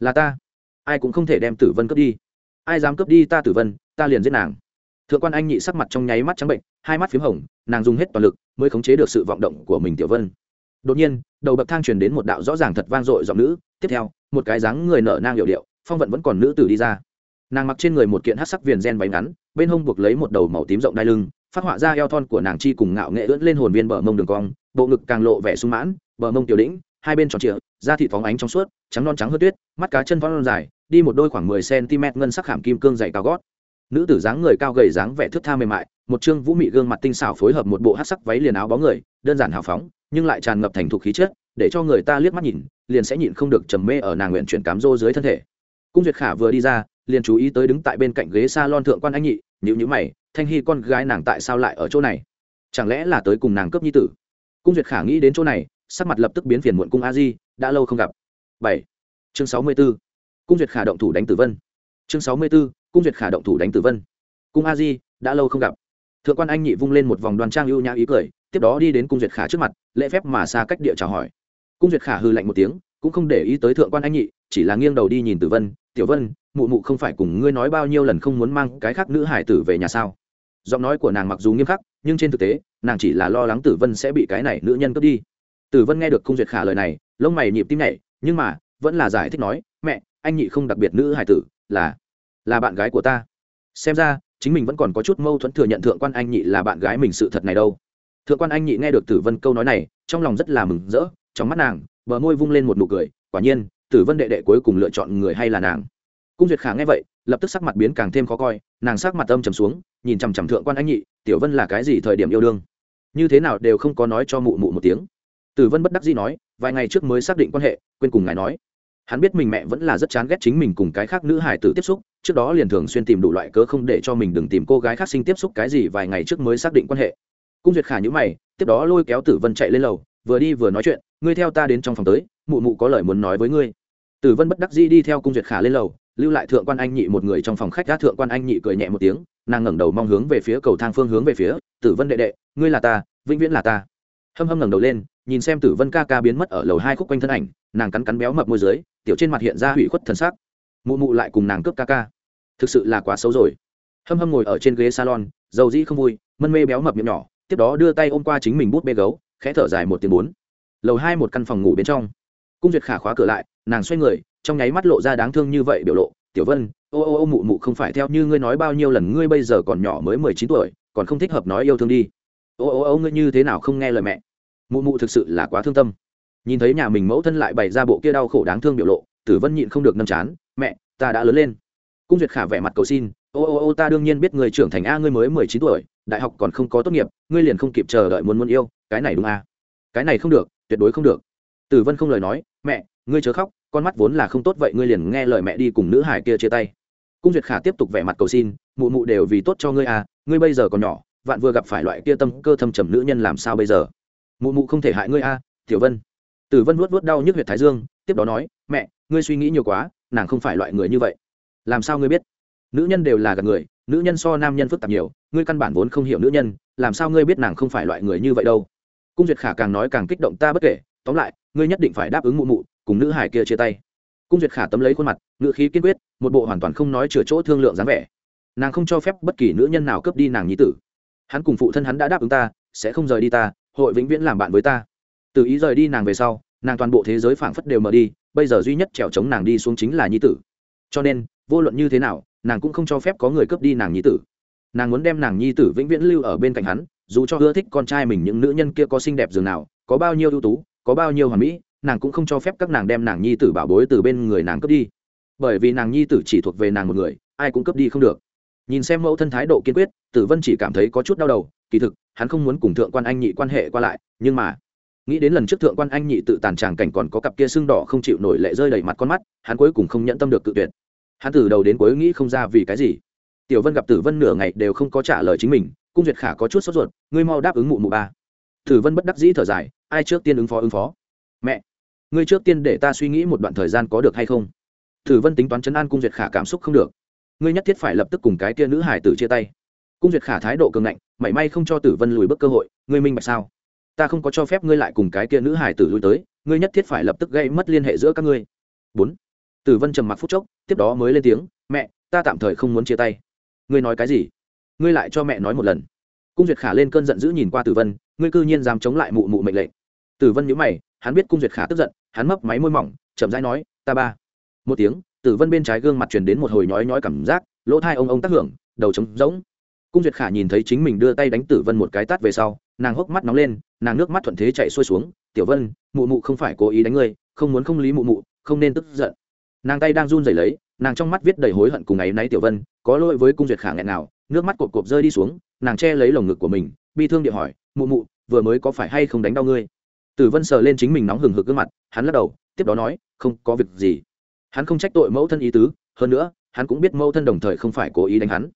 Là ta? Ai cũng không thể đem tử vân cướp đi. Ai dám cướp đi ta tử vân, ta liền giết nàng thượng quan anh nhị sắc mặt trong nháy mắt trắng bệnh, hai mắt p h í m hồng, nàng dùng hết toàn lực mới khống chế được sự vọng động của mình, tiểu vân. Đột nhiên, đầu bậc thang truyền đến một đạo rõ ràng thật vang dội giọng nữ, tiếp theo, một cái dáng người nở nang hiệu điệu, phong vận vẫn còn nữ tử đi ra. Nàng mặc trên người một kiện hát sắc viền gen váy ngắn, bên hông buộc lấy một đầu màu tím rộng đai lưng, phát họa ra eo thon của nàng chi cùng ngạo nghệ ưỡn lên hồn viên bờ mông đường cong, bộ ngực càng lộ vẻ sung mãn, bờ mông tiểu đĩnh hai bên tròn trịa, da thịt phóng ánh trong suốt, trắng non trắng hơn tuyết, mắt cá chân phong dài, đi một đôi khoảng mười cm ngân sắc khảm kim cương dày cao gót nữ tử dáng người cao gầy dáng vẻ thước tha mềm mại, một chương vũ mị gương mặt tinh xảo phối hợp một bộ hát sắc váy liền áo bó người, đơn giản hào phóng, nhưng lại tràn ngập thành thục khí chất, để cho người ta liếc mắt nhìn, liền sẽ nhịn không được trầm mê ở nàng nguyện chuyển cám rô dưới thân thể. Cung duyệt khả vừa đi ra, liền chú ý tới đứng tại bên cạnh ghế s a lon thượng quan anh nhị nhữ nhữ mày, thanh hy con gái nàng tại sao lại ở chỗ này? Chẳng lẽ là tới cùng nàng cướp nhi tử? Cung duyệt khả nghĩ đến chỗ này, sắc mặt lập tức biến phiền muộn cung a di, đã lâu không gặp. Bảy. Chương sáu mươi b ố cung duyệt khả động thủ đánh tử vân. Chương sáu mươi b ố cung duyệt khả động thủ đánh tử vân. Cung a di, đã lâu không gặp. Thượng quan anh nhị vung lên một vòng đoàn trang ưu nhã ý cười, tiếp đó đi đến cung duyệt khả trước mặt, lễ phép mà xa cách địa chào hỏi. Cung duyệt khả hư lạnh một tiếng, cũng không để ý tới thượng quan anh nhị, chỉ là nghiêng đầu đi nhìn tử vân, tiểu vân, mụ mụ không phải cùng ngươi nói bao nhiêu lần không muốn mang cái khác nữ hải tử về nhà sao? Giọng nói của nàng mặc dù nghiêm khắc, nhưng trên thực tế, nàng chỉ là lo lắng tử vân sẽ bị cái này nữ nhân cướp đi. Tử vân nghe được cung duyệt khả lời này, lông mày nhịp tim nhảy, nhưng mà, vẫn là giải thích nói, mẹ, anh nhị không đặc biệt nữ hải tử, là là bạn gái của ta. Xem ra, chính mình vẫn còn có chút mâu thuẫn thừa nhận thượng quan anh nhị là bạn gái mình sự thật này đâu. Thượng quan anh nhị nghe được tử vân câu nói này, trong lòng rất là mừng rỡ, trong mắt nàng, bờ môi vung lên một nụ cười, quả nhiên, tử vân đệ đệ cuối cùng lựa chọn người hay là nàng. Cung duyệt khả nghe vậy, lập tức sắc mặt biến càng thêm khó coi, nàng sắc mặt âm trầm xuống, nhìn chằm chằm thượng quan anh nhị, tiểu vân là cái gì thời điểm yêu đương? Như thế nào đều không có nói cho mụ mụ một tiếng. Tử vân bất đắc dĩ nói, vài ngày trước mới xác định quan hệ, quên cùng ngài nói hắn biết mình mẹ vẫn là rất chán ghét chính mình cùng cái khác nữ hải tử tiếp xúc, trước đó liền thường xuyên tìm đủ loại cớ không để cho mình đừng tìm cô gái khác sinh tiếp xúc cái gì vài ngày trước mới xác định quan hệ. Cung duyệt khả nhữ mày, tiếp đó lôi kéo tử vân chạy lên lầu, vừa đi vừa nói chuyện, ngươi theo ta đến trong phòng tới, mụ mụ có lời muốn nói với ngươi. Tử vân bất đắc dĩ đi theo cung duyệt khả lên lầu, lưu lại thượng quan anh nhị một người trong phòng khách đã thượng quan anh nhị cười nhẹ một tiếng, nàng ngẩng đầu mong hướng về phía cầu thang phương hướng về phía, tử vân đệ đệ, ngươi là ta, vĩnh viễn là ta. Hâm hâm ngẩng đầu lên, nhìn xem tử vân ca ca biến mất ở lầu hai khúc quanh thân ảnh nàng cắn cắn béo mập môi dưới, tiểu trên mặt hiện ra hủy khuất thần sắc. Mụ mụ lại cùng nàng cướp ca ca. Thực sự là quá xấu rồi. Hâm hâm ngồi ở trên ghế salon, dầu dĩ không vui, mân mê béo mập miệng nhỏ, tiếp đó đưa tay ôm qua chính mình bút bê gấu, khẽ thở dài một tiếng bốn. Lầu hai một căn phòng ngủ bên trong. Cung duyệt khả khóa cửa lại, nàng xoay người, trong nháy mắt lộ ra đáng thương như vậy biểu lộ. Tiểu vân, ô ô ô mụ mụ không phải theo như ngươi nói bao nhiêu lần, ngươi bây giờ còn nhỏ mới mười chín tuổi, còn không thích hợp nói yêu thương đi. Ô ô ô, ngươi như thế nào không nghe lời mẹ? Mụ mụ thực sự là quá thương tâm nhìn thấy nhà mình mẫu thân lại bày ra bộ kia đau khổ đáng thương biểu lộ, tử vân nhịn không được nâm chán, mẹ, ta đã lớn lên. Cung duyệt khả vẻ mặt cầu xin, ô ô ô, ta đương nhiên biết người trưởng thành a, ngươi mới mười chín tuổi, đại học còn không có tốt nghiệp, ngươi liền không kịp chờ đợi muốn muốn yêu, cái này đúng a. Cái này không được, tuyệt đối không được. Tử vân không lời nói, mẹ, ngươi chớ khóc, con mắt vốn là không tốt vậy ngươi liền nghe lời mẹ đi cùng nữ hải kia chia tay. Cung duyệt khả tiếp tục vẻ mặt cầu xin, mụ mụ đều vì tốt cho ngươi à ngươi bây giờ còn nhỏ, vạn vừa gặp phải loại kia tâm cơ thâm trầm nữ nhân làm sao bây giờ? Mụ mụ không thể hại ngươi à tiểu vân tử vân vuốt vuốt đau nhức huyệt thái dương, tiếp đó nói, mẹ, ngươi suy nghĩ nhiều quá, nàng không phải loại người như vậy. Làm sao ngươi biết? Nữ nhân đều là gạt người, nữ nhân so nam nhân phức tạp nhiều, ngươi căn bản vốn không hiểu nữ nhân, làm sao ngươi biết nàng không phải loại người như vậy đâu? Cung duyệt khả càng nói càng kích động ta bất kể, tóm lại, ngươi nhất định phải đáp ứng mụ mụ, cùng nữ hải kia chia tay. Cung duyệt khả tấm lấy khuôn mặt ngự khí kiên quyết, một bộ hoàn toàn không nói chừa chỗ thương lượng dáng vẻ. Nàng không cho phép bất kỳ nữ nhân nào cướp đi nàng nhi tử. Hắn cùng phụ thân hắn đã đáp ứng ta, sẽ không rời đi ta, hội vĩnh viễn làm bạn với ta. Từ ý rời đi nàng về sau nàng toàn bộ thế giới phảng phất đều mở đi, bây giờ duy nhất trèo chống nàng đi xuống chính là nhi tử. Cho nên, vô luận như thế nào, nàng cũng không cho phép có người cướp đi nàng nhi tử. Nàng muốn đem nàng nhi tử vĩnh viễn lưu ở bên cạnh hắn, dù cho ưa thích con trai mình những nữ nhân kia có xinh đẹp dường nào, có bao nhiêu ưu tú, có bao nhiêu hoàn mỹ, nàng cũng không cho phép các nàng đem nàng nhi tử bảo bối từ bên người nàng cướp đi. Bởi vì nàng nhi tử chỉ thuộc về nàng một người, ai cũng cướp đi không được. Nhìn xem mẫu thân thái độ kiên quyết, tử vân chỉ cảm thấy có chút đau đầu, kỳ thực, hắn không muốn cùng thượng quan anh nhị quan hệ qua lại, nhưng mà nghĩ đến lần trước thượng quan anh nhị tự tàn tràng cảnh còn có cặp kia sưng đỏ không chịu nổi lệ rơi đầy mặt con mắt, hắn cuối cùng không nhẫn tâm được cự tuyệt. Hắn từ đầu đến cuối nghĩ không ra vì cái gì. Tiểu vân gặp tử vân nửa ngày đều không có trả lời chính mình, cung duyệt khả có chút sốt ruột, ngươi mau đáp ứng mụ mụ ba. Tử vân bất đắc dĩ thở dài, ai trước tiên ứng phó ứng phó? Mẹ, ngươi trước tiên để ta suy nghĩ một đoạn thời gian có được hay không? Tử vân tính toán chấn an cung duyệt khả cảm xúc không được. Ngươi nhất thiết phải lập tức cùng cái kia nữ hải tử chia tay. Cung duyệt khả thái độ cường ngạnh, mảy may không cho tử vân lùi bước cơ hội, ngươi minh bạch sao? Ta không có cho phép ngươi lại cùng cái kia nữ hải tử lui tới, ngươi nhất thiết phải lập tức gây mất liên hệ giữa các ngươi. Bốn. Tử vân trầm mặc phút chốc, tiếp đó mới lên tiếng, mẹ, ta tạm thời không muốn chia tay. Ngươi nói cái gì? Ngươi lại cho mẹ nói một lần. Cung duyệt khả lên cơn giận dữ nhìn qua tử vân, ngươi cư nhiên dám chống lại mụ mụ mệnh lệnh. Tử vân nhíu mày, hắn biết cung duyệt khả tức giận, hắn mấp máy môi mỏng, chậm rãi nói, ta ba. Một tiếng, tử vân bên trái gương mặt truyền đến một hồi nhói nhói cảm giác, lỗ thai ông ông tác hưởng, đầu trống rỗng cung duyệt khả nhìn thấy chính mình đưa tay đánh tử vân một cái tát về sau, nàng hốc mắt nóng lên, nàng nước mắt thuận thế chạy xuôi xuống, tiểu vân, mụ mụ không phải cố ý đánh ngươi, không muốn không lý mụ mụ, không nên tức giận. Nàng tay đang run rẩy lấy, nàng trong mắt viết đầy hối hận cùng ấy náy tiểu vân, có lỗi với cung duyệt khả nghẹn nào, nước mắt cột cột rơi đi xuống, nàng che lấy lồng ngực của mình, bi thương địa hỏi, mụ mụ, vừa mới có phải hay không đánh đau ngươi? Tử vân sờ lên chính mình nóng hừng hực gương mặt, hắn lắc đầu, tiếp đó nói, không có việc gì. Hắn không trách tội mẫu thân ý tứ, hơn nữa, hắn cũng biết mẫu thân đồng thời không phải cố ý đánh hắn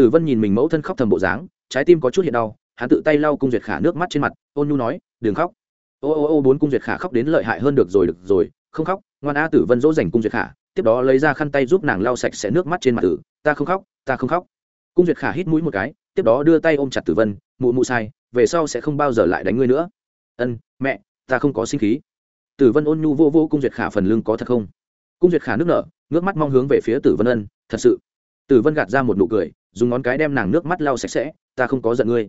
tử vân nhìn mình mẫu thân khóc thầm bộ dáng, trái tim có chút hiện đau, hắn tự tay lau cung duyệt khả nước mắt trên mặt, ôn nhu nói, đừng khóc. Ô ô ô, bốn cung duyệt khả khóc đến lợi hại hơn được rồi được rồi, không khóc, ngoan a tử vân dỗ dành cung duyệt khả, tiếp đó lấy ra khăn tay giúp nàng lau sạch sẽ nước mắt trên mặt tử, ta không khóc, ta không khóc. Cung duyệt khả hít mũi một cái, tiếp đó đưa tay ôm chặt tử vân, mụ mụ sai, về sau sẽ không bao giờ lại đánh ngươi nữa. Ân, mẹ, ta không có sinh khí. Tử vân ôn nhu vô vô cung duyệt khả phần lưng có thật không? Cung duyệt khả nước nở nước mắt mong hướng về phía tử vân ân, thật sự. Tử vân gạt ra một nụ cười dùng ngón cái đem nàng nước mắt lau sạch sẽ, ta không có giận ngươi.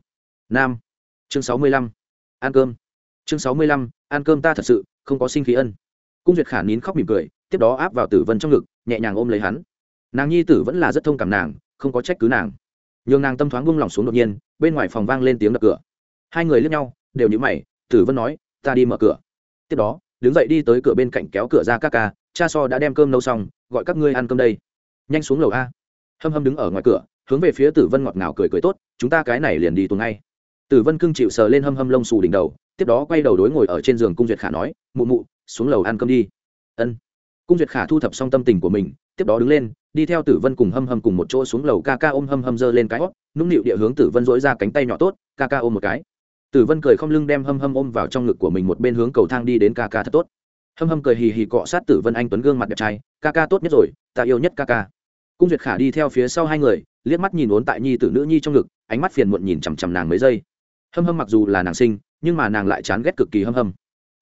Nam. Chương sáu mươi lăm. Ăn cơm. Chương sáu mươi lăm, ăn cơm ta thật sự không có sinh khí ân. Cung duyệt khả nín khóc mỉm cười, tiếp đó áp vào tử vân trong ngực, nhẹ nhàng ôm lấy hắn. Nàng nhi tử vẫn là rất thông cảm nàng, không có trách cứ nàng. Nhường nàng tâm thoáng buông lỏng xuống đột nhiên, bên ngoài phòng vang lên tiếng đập cửa. Hai người lướt nhau, đều nhữ mày, tử vân nói, ta đi mở cửa. Tiếp đó, đứng dậy đi tới cửa bên cạnh kéo cửa ra các ca, cha so đã đem cơm nấu xong, gọi các ngươi ăn cơm đây. Nhanh xuống lầu a. Hâm hâm đứng ở ngoài cửa hướng về phía tử vân ngọt ngào cười cười tốt, chúng ta cái này liền đi tuần ngay. Tử vân cưng chịu sờ lên hâm hâm lông xù đỉnh đầu, tiếp đó quay đầu đối ngồi ở trên giường cung duyệt khả nói, mụ mụ, xuống lầu ăn cơm đi. Ân. Cung duyệt khả thu thập xong tâm tình của mình, tiếp đó đứng lên, đi theo tử vân cùng hâm hâm cùng một chỗ xuống lầu ca ca ôm hâm hâm giơ lên cái hót, nũng nịu địa hướng tử vân dỗi ra cánh tay nhỏ tốt, ca ca ôm một cái. Tử vân cười không lưng đem hâm hâm ôm vào trong ngực của mình một bên hướng cầu thang đi đến ca ca thật tốt. Hâm hâm cười hì hì cọ sát tử vân anh tuấn gương mặt đẹp trai, ca ca tốt nhất rồi, ta yêu nhất ca ca cung duyệt khả đi theo phía sau hai người, liếc mắt nhìn ốn tại nhi tử nữ nhi trong ngực, ánh mắt phiền muộn nhìn chằm chằm nàng mấy giây. Hâm hâm mặc dù là nàng sinh, nhưng mà nàng lại chán ghét cực kỳ hâm hâm.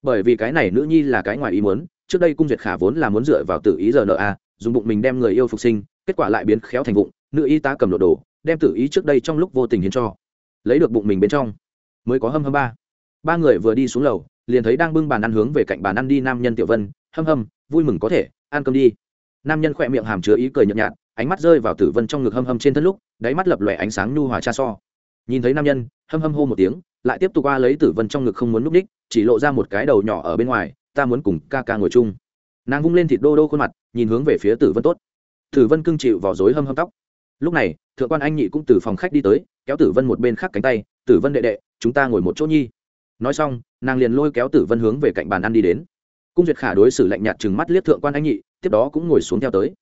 Bởi vì cái này nữ nhi là cái ngoài ý muốn, trước đây cung duyệt khả vốn là muốn dựa vào tự ý giờ nợ a, dùng bụng mình đem người yêu phục sinh, kết quả lại biến khéo thành vụng, nữ y tá cầm lộ đồ, đem tử ý trước đây trong lúc vô tình hiến cho. Lấy được bụng mình bên trong, mới có hâm hâm ba. Ba người vừa đi xuống lầu, liền thấy đang bưng bàn ăn hướng về cạnh bàn ăn đi nam nhân tiểu vân, hâm hâm, vui mừng có thể, ăn cơm đi. Nam nhân khỏe miệng hàm chứa ý cười nhợt nhạt ánh mắt rơi vào tử vân trong ngực hâm hâm trên thân lúc, đáy mắt lập lòe ánh sáng nhu hòa cha so. Nhìn thấy nam nhân, hâm hâm hô một tiếng, lại tiếp tục qua lấy tử vân trong ngực không muốn núp đích, chỉ lộ ra một cái đầu nhỏ ở bên ngoài, ta muốn cùng ca ca ngồi chung. Nàng vung lên thịt đô đô khuôn mặt, nhìn hướng về phía tử vân tốt. Tử vân cưng chịu vào dối hâm hâm tóc. Lúc này, thượng quan anh nhị cũng từ phòng khách đi tới, kéo tử vân một bên khác cánh tay, tử vân đệ đệ, chúng ta ngồi một chỗ nhi. Nói xong, nàng liền lôi kéo tử vân hướng về cạnh bàn ăn đi đến. Cung duyệt khả đối xử lạnh nhạt chừng mắt liếc thượng quan anh nhị, tiếp đó cũng ngồi xuống theo tới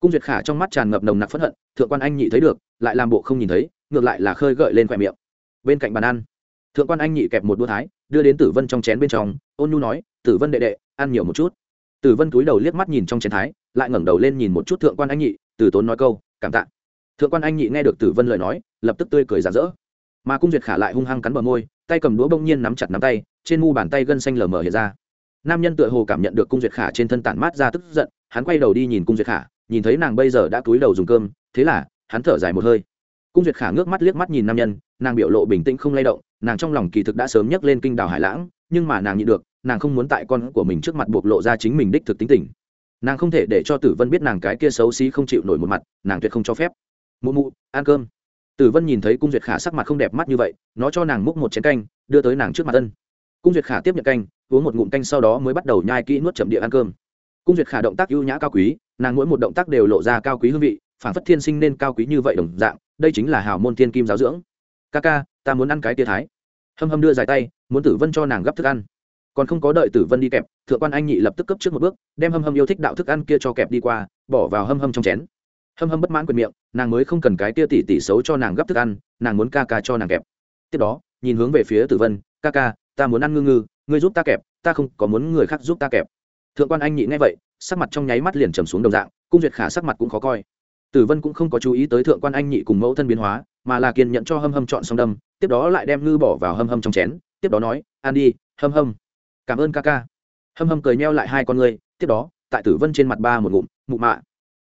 cung duyệt khả trong mắt tràn ngập nồng nặc phẫn hận, thượng quan anh nhị thấy được, lại làm bộ không nhìn thấy, ngược lại là khơi gợi lên khoe miệng. Bên cạnh bàn ăn, thượng quan anh nhị kẹp một đũa thái, đưa đến tử vân trong chén bên trong, ôn nhu nói, tử vân đệ đệ, ăn nhiều một chút. Tử vân cúi đầu liếc mắt nhìn trong chén thái, lại ngẩng đầu lên nhìn một chút thượng quan anh nhị, từ tốn nói câu, cảm tạ. Thượng quan anh nhị nghe được tử vân lời nói, lập tức tươi cười rạng rỡ. Mà cung duyệt khả lại hung hăng cắn bờ môi, tay cầm đũa bỗng nhiên nắm chặt nắm tay, trên mu bàn tay gân xanh lờ mờ hiện ra. Nam nhân tựa hồ cảm nhận được cung duyệt khả trên thân tản mát ra tức giận, hắn quay đầu đi nhìn cung duyệt khả nhìn thấy nàng bây giờ đã túi đầu dùng cơm, thế là, hắn thở dài một hơi. Cung duyệt khả ngước mắt liếc mắt nhìn nam nhân, nàng biểu lộ bình tĩnh không lay động, nàng trong lòng kỳ thực đã sớm nhấc lên kinh đảo hải lãng, nhưng mà nàng nhịn được, nàng không muốn tại con của mình trước mặt bộc lộ ra chính mình đích thực tính tình. Nàng không thể để cho tử vân biết nàng cái kia xấu xí không chịu nổi một mặt, nàng tuyệt không cho phép. Mụ mụ, ăn cơm. Tử vân nhìn thấy cung duyệt khả sắc mặt không đẹp mắt như vậy, nó cho nàng múc một chén canh, đưa tới nàng trước mặt ân. Cung duyệt khả tiếp nhận canh, uống một ngụm canh sau đó mới bắt đầu nhai kỹ nuốt chậm địa ăn cơm cung duyệt khả động tác ưu nhã cao quý, nàng mỗi một động tác đều lộ ra cao quý hương vị phản phất thiên sinh nên cao quý như vậy đồng dạng, đây chính là hào môn thiên kim giáo dưỡng. Ca ca, ta muốn ăn cái tia thái. Hâm hâm đưa dài tay, muốn tử vân cho nàng gấp thức ăn. Còn không có đợi tử vân đi kẹp, thượng quan anh nhị lập tức cấp trước một bước, đem hâm hâm yêu thích đạo thức ăn kia cho kẹp đi qua, bỏ vào hâm hâm trong chén. Hâm hâm bất mãn quyền miệng, nàng mới không cần cái tia tỉ tỉ xấu cho nàng gấp thức ăn, nàng muốn ca ca cho nàng kẹp. Tiếp đó, nhìn hướng về phía tử vân, ca ca, ta muốn ăn ngư ngư, ngươi giúp ta kẹp, ta không có muốn người khác giúp ta kẹp thượng quan anh nhị nghe vậy sắc mặt trong nháy mắt liền trầm xuống đồng dạng cung duyệt khả sắc mặt cũng khó coi. Tử vân cũng không có chú ý tới thượng quan anh nhị cùng mẫu thân biến hóa mà là kiên nhận cho hâm hâm chọn xong đâm tiếp đó lại đem ngư bỏ vào hâm hâm trong chén tiếp đó nói ăn đi hâm hâm. Cảm ơn ca ca. Hâm hâm cười nheo lại hai con người, tiếp đó tại tử vân trên mặt ba một ngụm mụ mạ.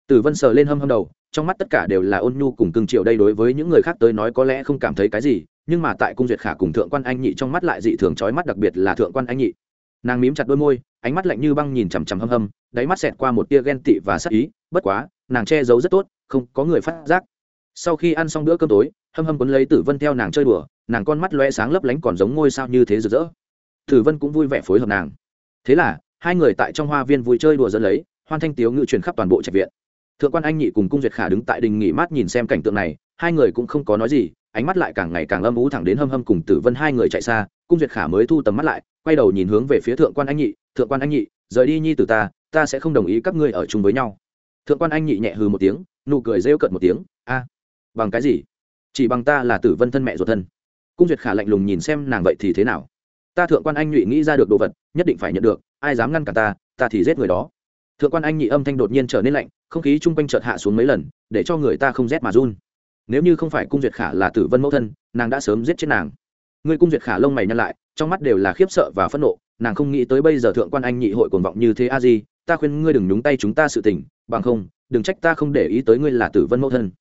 Tử vân sờ lên hâm hâm đầu trong mắt tất cả đều là ôn nhu cùng cưng triệu đây đối với những người khác tới nói có lẽ không cảm thấy cái gì nhưng mà tại cung duyệt khả cùng thượng quan anh nhị trong mắt lại dị thường trói mắt đặc biệt là thượng quan anh nhị. Nàng mím chặt đôi môi ánh mắt lạnh như băng nhìn chằm chằm hâm hâm, đáy mắt xẹt qua một tia ghen tị và sắc ý, bất quá, nàng che giấu rất tốt, không có người phát giác. Sau khi ăn xong bữa cơm tối, hâm hâm quấn lấy tử vân theo nàng chơi đùa, nàng con mắt loe sáng lấp lánh còn giống ngôi sao như thế rực rỡ. Tử vân cũng vui vẻ phối hợp nàng. Thế là, hai người tại trong hoa viên vui chơi đùa dẫn lấy, hoan thanh tiếu ngự truyền khắp toàn bộ trạch viện. Thượng quan anh nhị cùng cung duyệt khả đứng tại đình nghỉ mát nhìn xem cảnh tượng này, hai người cũng không có nói gì, ánh mắt lại càng ngày càng âm ú thẳng đến hâm hâm cùng tử vân hai người chạy xa cung duyệt khả mới thu tầm mắt lại, quay đầu nhìn hướng về phía thượng quan anh nhị, thượng quan anh nhị, rời đi nhi từ ta ta sẽ không đồng ý các ngươi ở chung với nhau. Thượng quan anh nhị nhẹ hừ một tiếng, nụ cười rêu cận một tiếng, a, bằng cái gì? Chỉ bằng ta là tử vân thân mẹ ruột thân. Cung duyệt khả lạnh lùng nhìn xem nàng, vậy thì thế nào? Ta thượng quan anh nhụy nghĩ ra được đồ vật, nhất định phải nhận được, ai dám ngăn cả ta ta thì giết người đó. Thượng quan anh nhị âm thanh đột nhiên trở nên lạnh, không khí chung quanh chợt hạ xuống mấy lần, để cho người ta không rét mà run. Nếu như không phải cung duyệt khả là tử vân mẫu thân, nàng đã sớm giết chết nàng người cung duyệt khả lông mày nhăn lại, trong mắt đều là khiếp sợ và phẫn nộ, nàng không nghĩ tới bây giờ thượng quan anh nhị hội cuồng vọng như thế a di, ta khuyên ngươi đừng nhúng tay chúng ta sự tình, bằng không, đừng trách ta không để ý tới ngươi là tử vân mẫu thân.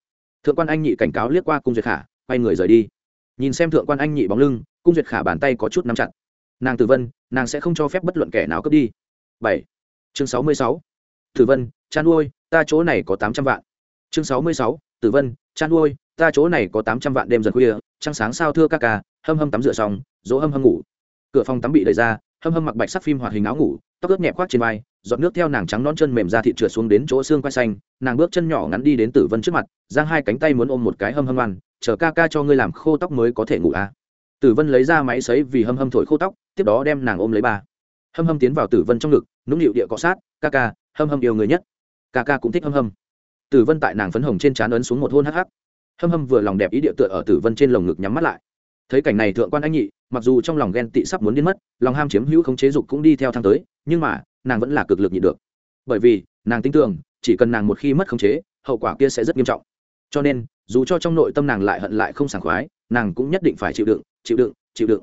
Thượng quan anh nhị cảnh cáo liếc qua cung duyệt khả, quay người rời đi. Nhìn xem thượng quan anh nhị bóng lưng, cung duyệt khả bàn tay có chút nắm chặt. Nàng tử vân, nàng sẽ không cho phép bất luận kẻ nào cướp đi. Bảy. Chương sáu mươi sáu. Tử vân chăn nuôi ta chỗ này có tám trăm vạn. Chương sáu mươi sáu. Tử vân chăn nuôi ta chỗ này có tám trăm vạn đêm dần khuya, trăng sáng sao thưa ca ca hâm hâm tắm rửa xong, dỗ hâm hâm ngủ. Cửa phòng tắm bị đẩy ra, hâm hâm mặc bạch sắc phim hoạt hình áo ngủ, tóc ướt nhẹ khoác trên vai, giọt nước theo nàng trắng non chân mềm ra thị trượt xuống đến chỗ xương quai xanh, nàng bước chân nhỏ ngắn đi đến tử vân trước mặt, giang hai cánh tay muốn ôm một cái hâm hâm ăn chờ ca ca cho ngươi làm khô tóc mới có thể ngủ à. tử vân lấy ra máy sấy vì hâm hâm thổi khô tóc, tiếp đó đem nàng ôm lấy ba hâm hâm tiến vào tử vân trong ngực, nũng nịu địa cọ sát, ca ca, hâm hâm yêu người nhất. Ca ca cũng thích hâm hâm. Tử vân tại nàng phấn hồng trên trán ấn xuống một hôn hắc hắc. Hâm hâm vừa lòng đẹp ý địa tựa ở tử vân trên lồng ngực nhắm mắt lại thấy cảnh này thượng quan anh nhị, mặc dù trong lòng ghen tị sắp muốn điên mất, lòng ham chiếm hữu không chế dục cũng đi theo thang tới, nhưng mà, nàng vẫn là cực lực nhịn được. Bởi vì, nàng tin tưởng, chỉ cần nàng một khi mất khống chế, hậu quả kia sẽ rất nghiêm trọng. Cho nên, dù cho trong nội tâm nàng lại hận lại không sảng khoái, nàng cũng nhất định phải chịu đựng chịu đựng chịu đựng.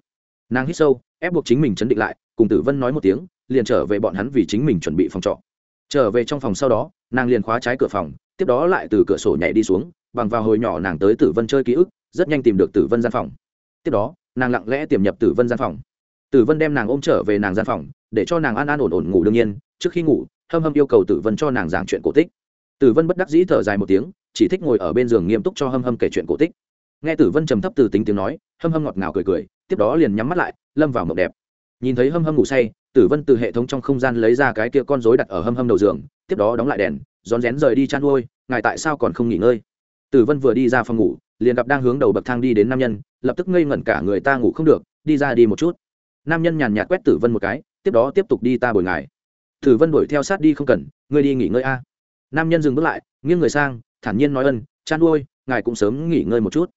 Nàng hít sâu, ép buộc chính mình chấn định lại, cùng tử vân nói một tiếng, liền trở về bọn hắn vì chính mình chuẩn bị phòng trọ. Trở về trong phòng sau đó, nàng liền khóa trái cửa phòng, tiếp đó lại từ cửa sổ nhảy đi xuống, bằng vào hồi nhỏ nàng tới tử vân chơi ký ức, rất nhanh tìm được tử vân gian phòng tiếp đó, nàng lặng lẽ tiềm nhập tử vân gian phòng. Tử vân đem nàng ôm trở về nàng gian phòng, để cho nàng an an ổn ổn ngủ đương nhiên, trước khi ngủ, hâm hâm yêu cầu tử vân cho nàng giảng chuyện cổ tích. Tử vân bất đắc dĩ thở dài một tiếng, chỉ thích ngồi ở bên giường nghiêm túc cho hâm hâm kể chuyện cổ tích. Nghe tử vân trầm thấp từ tính tiếng nói, hâm hâm ngọt ngào cười cười, tiếp đó liền nhắm mắt lại, lâm vào mộng đẹp. Nhìn thấy hâm hâm ngủ say, tử vân từ hệ thống trong không gian lấy ra cái kia con rối đặt ở hâm hâm đầu giường, tiếp đó đóng lại đèn, rón rén rời đi chăn nuôi, ngài tại sao còn không nghỉ ngơi? Tử vân vừa đi ra phòng ngủ, liền gặp đang hướng đầu bậc thang đi đến nam nhân, lập tức ngây ngẩn cả người ta ngủ không được, đi ra đi một chút. Nam nhân nhàn nhạt quét tử vân một cái, tiếp đó tiếp tục đi ta bồi ngài. Tử vân đuổi theo sát đi không cần, ngươi đi nghỉ ngơi a. Nam nhân dừng bước lại, nghiêng người sang, thản nhiên nói ân chăn nuôi ngài cũng sớm nghỉ ngơi một chút.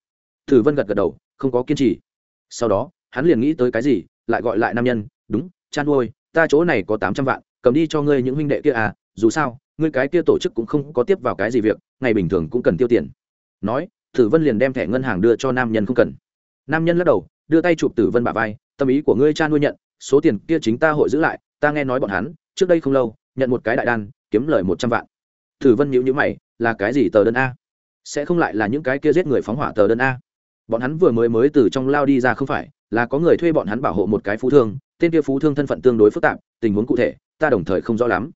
Tử vân gật gật đầu, không có kiên trì. Sau đó, hắn liền nghĩ tới cái gì, lại gọi lại nam nhân, đúng chăn nuôi ta chỗ này có tám trăm vạn, cầm đi cho ngươi những huynh đệ kia à dù sao, ngươi cái kia tổ chức cũng không có tiếp vào cái gì việc, ngày bình thường cũng cần tiêu tiền nói, tử vân liền đem thẻ ngân hàng đưa cho nam nhân không cần. Nam nhân lắc đầu, đưa tay chụp tử vân bà vai, tâm ý của ngươi cha nuôi nhận, số tiền kia chính ta hội giữ lại, ta nghe nói bọn hắn, trước đây không lâu, nhận một cái đại đan, kiếm lời một trăm vạn. Tử vân nhữ nhữ mày, là cái gì tờ đơn a? Sẽ không lại là những cái kia giết người phóng hỏa tờ đơn a? Bọn hắn vừa mới mới từ trong lao đi ra không phải, là có người thuê bọn hắn bảo hộ một cái phú thương, tên kia phú thương thân phận tương đối phức tạp, tình huống cụ thể, ta đồng thời không rõ lắm.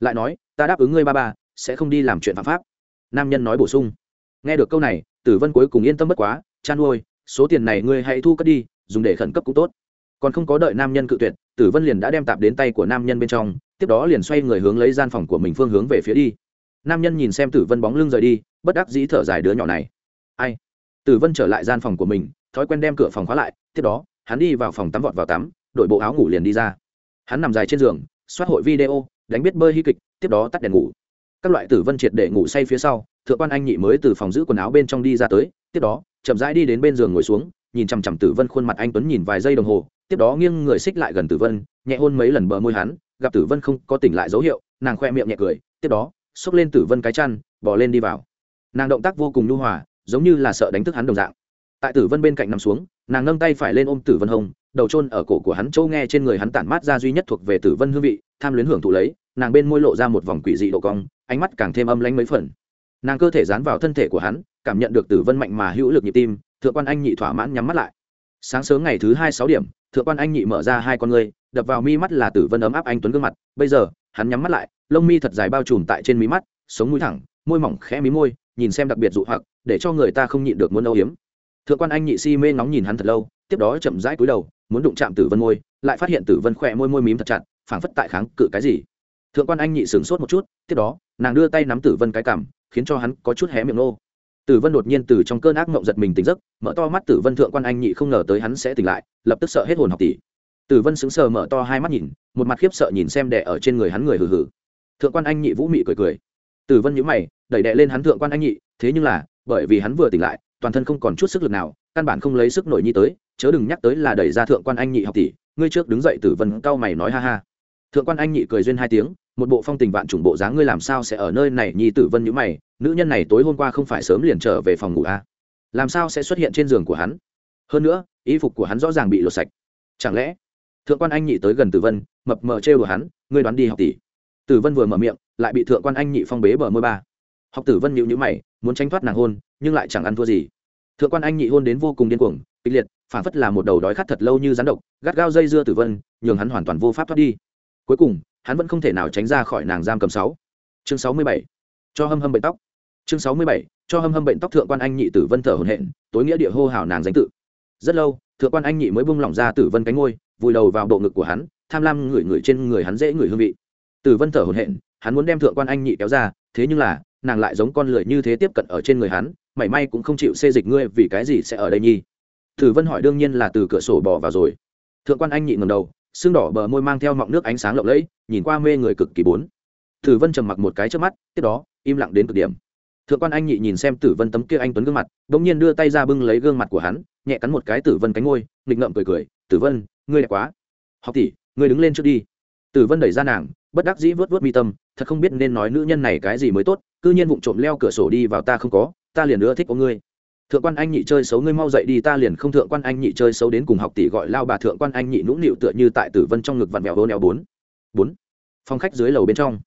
Lại nói, ta đáp ứng ngươi ba ba, sẽ không đi làm chuyện phạm pháp. Nam nhân nói bổ sung nghe được câu này, tử vân cuối cùng yên tâm bất quá, chan nuôi số tiền này ngươi hãy thu cất đi, dùng để khẩn cấp cũng tốt. Còn không có đợi nam nhân cự tuyệt, tử vân liền đã đem tạp đến tay của nam nhân bên trong, tiếp đó liền xoay người hướng lấy gian phòng của mình phương hướng về phía đi. Nam nhân nhìn xem tử vân bóng lưng rời đi, bất đắc dĩ thở dài đứa nhỏ này. Ai? Tử vân trở lại gian phòng của mình, thói quen đem cửa phòng khóa lại, tiếp đó, hắn đi vào phòng tắm vọt vào tắm đội bộ áo ngủ liền đi ra. Hắn nằm dài trên giường xoát hội video, đánh biết bơi hy kịch, tiếp đó tắt đèn ngủ. Các loại tử vân triệt để ngủ say phía sau thượng quan anh nhị mới từ phòng giữ quần áo bên trong đi ra tới, tiếp đó, chậm rãi đi đến bên giường ngồi xuống, nhìn chằm chằm tử vân khuôn mặt anh tuấn nhìn vài giây đồng hồ, tiếp đó nghiêng người xích lại gần tử vân, nhẹ hôn mấy lần bờ môi hắn, gặp tử vân không có tỉnh lại dấu hiệu, nàng khoe miệng nhẹ cười, tiếp đó, xốc lên tử vân cái chăn, bỏ lên đi vào. Nàng động tác vô cùng nhu hòa, giống như là sợ đánh thức hắn đồng dạng. Tại tử vân bên cạnh nằm xuống, nàng nâng tay phải lên ôm tử vân hông, đầu trôn ở cổ của hắn châu nghe trên người hắn tản mát ra duy nhất thuộc về tử vân hương vị, tham luyến hưởng thụ lấy, nàng bên môi lộ ra một vòng quỷ dị độ cong, ánh mắt càng thêm âm lanh mấy phần nàng cơ thể dán vào thân thể của hắn, cảm nhận được tử vân mạnh mà hữu lực nhịp tim, thượng quan anh nhị thỏa mãn nhắm mắt lại. Sáng sớm ngày thứ hai sáu điểm, thượng quan anh nhị mở ra hai con ngươi, đập vào mi mắt là tử vân ấm áp anh tuấn gương mặt. Bây giờ, hắn nhắm mắt lại, lông mi thật dài bao trùm tại trên mí mắt, sống mũi thẳng, môi mỏng khẽ mí môi, nhìn xem đặc biệt dụ hoặc, để cho người ta không nhịn được muốn âu hiếm thượng quan anh nhị si mê ngóng nhìn hắn thật lâu, tiếp đó chậm rãi cúi đầu, muốn đụng chạm tử vân môi, lại phát hiện tử vân khỏe môi môi mím thật chặt, phảng phất tại kháng cự cái gì. Thượng quan anh nhị sửng sốt một chút, tiếp đó, nàng đưa tay nắm tử vân cái cảm khiến cho hắn có chút hé miệng nô. Tử vân đột nhiên từ trong cơn ác mộng giật mình tỉnh giấc, mở to mắt tử vân thượng quan anh nhị không ngờ tới hắn sẽ tỉnh lại, lập tức sợ hết hồn học tỷ. Tử vân sững sờ mở to hai mắt nhìn, một mặt khiếp sợ nhìn xem đẻ ở trên người hắn người hừ hừ. Thượng quan anh nhị vũ mị cười cười. Tử vân nhíu mày, đẩy đẻ lên hắn thượng quan anh nhị, thế nhưng là, bởi vì hắn vừa tỉnh lại, toàn thân không còn chút sức lực nào, căn bản không lấy sức nổi nhi tới, chớ đừng nhắc tới là đẩy ra thượng quan anh nhị học tỷ, ngươi trước đứng dậy tử vân cao mày nói ha ha. Thượng quan anh nhị cười duyên hai tiếng một bộ phong tình vạn chủng bộ dáng ngươi làm sao sẽ ở nơi này, nhi tử vân nhữ mày, nữ nhân này tối hôm qua không phải sớm liền trở về phòng ngủ à? làm sao sẽ xuất hiện trên giường của hắn? Hơn nữa, y phục của hắn rõ ràng bị lột sạch. Chẳng lẽ, thượng quan anh nhị tới gần tử vân, mập mờ trêu của hắn, ngươi đoán đi học tỷ. Tử vân vừa mở miệng, lại bị thượng quan anh nhị phong bế bờ môi ba. Học tử vân nhịu nhữ mày, muốn tránh thoát nàng hôn, nhưng lại chẳng ăn thua gì. Thượng quan anh nhị hôn đến vô cùng điên cuồng, kịch liệt phản phất là một đầu đói khát thật lâu như rắn độc, gắt gao dây dưa tử vân, nhường hắn hoàn toàn vô pháp thoát đi. Cuối cùng hắn vẫn không thể nào tránh ra khỏi nàng giam cầm sáu. Chương sáu mươi bảy. Cho hâm hâm bệnh tóc. Chương sáu mươi bảy. Cho hâm hâm bệnh tóc thượng quan anh nhị tử vân thở hồn hện tối nghĩa địa hô hào nàng danh tự. Rất lâu, thượng quan anh nhị mới bung lỏng ra tử vân cánh ngôi, vùi đầu vào bộ ngực của hắn, tham lam ngửi ngửi trên người hắn dễ ngửi hương vị. Tử vân thở hồn hện hắn muốn đem thượng quan anh nhị kéo ra, thế nhưng là, nàng lại giống con lười như thế tiếp cận ở trên người hắn, mảy may cũng không chịu xê dịch ngươi, vì cái gì sẽ ở đây nhi tử vân hỏi đương nhiên là từ cửa sổ bỏ vào rồi. Thượng quan anh nhị ngầm đầu xương đỏ bờ môi mang theo mọng nước ánh sáng lộng lẫy, nhìn qua mê người cực kỳ bốn. Tử vân trầm mặc một cái trước mắt, tiếp đó, im lặng đến cực điểm. Thượng quan anh nhị nhìn xem tử vân tấm kia anh tuấn gương mặt đ ỗ n g nhiên đưa tay ra bưng lấy gương mặt của hắn, nhẹ cắn một cái tử vân cánh ngôi nghịch ngợm cười cười, tử vân, ngươi đẹp quá. Học tỷ, ngươi đứng lên trước đi. Tử vân đẩy ra nàng, bất đắc dĩ vớt vớt mi tâm, thật không biết nên nói nữ nhân này cái gì mới tốt c ư nhiên vụng trộm leo cửa sổ đi vào ta không có, ta liền nữa thích có ngươi thượng quan anh nhị chơi xấu, ngươi mau dậy đi, ta liền không thượng quan anh nhị chơi xấu đến cùng học tỷ gọi lao bà thượng quan anh nhị nũng nịu tựa như tại tử vân trong ngực vặn vẹo hô neo bốn. Bốn. Phòng khách dưới lầu bên trong.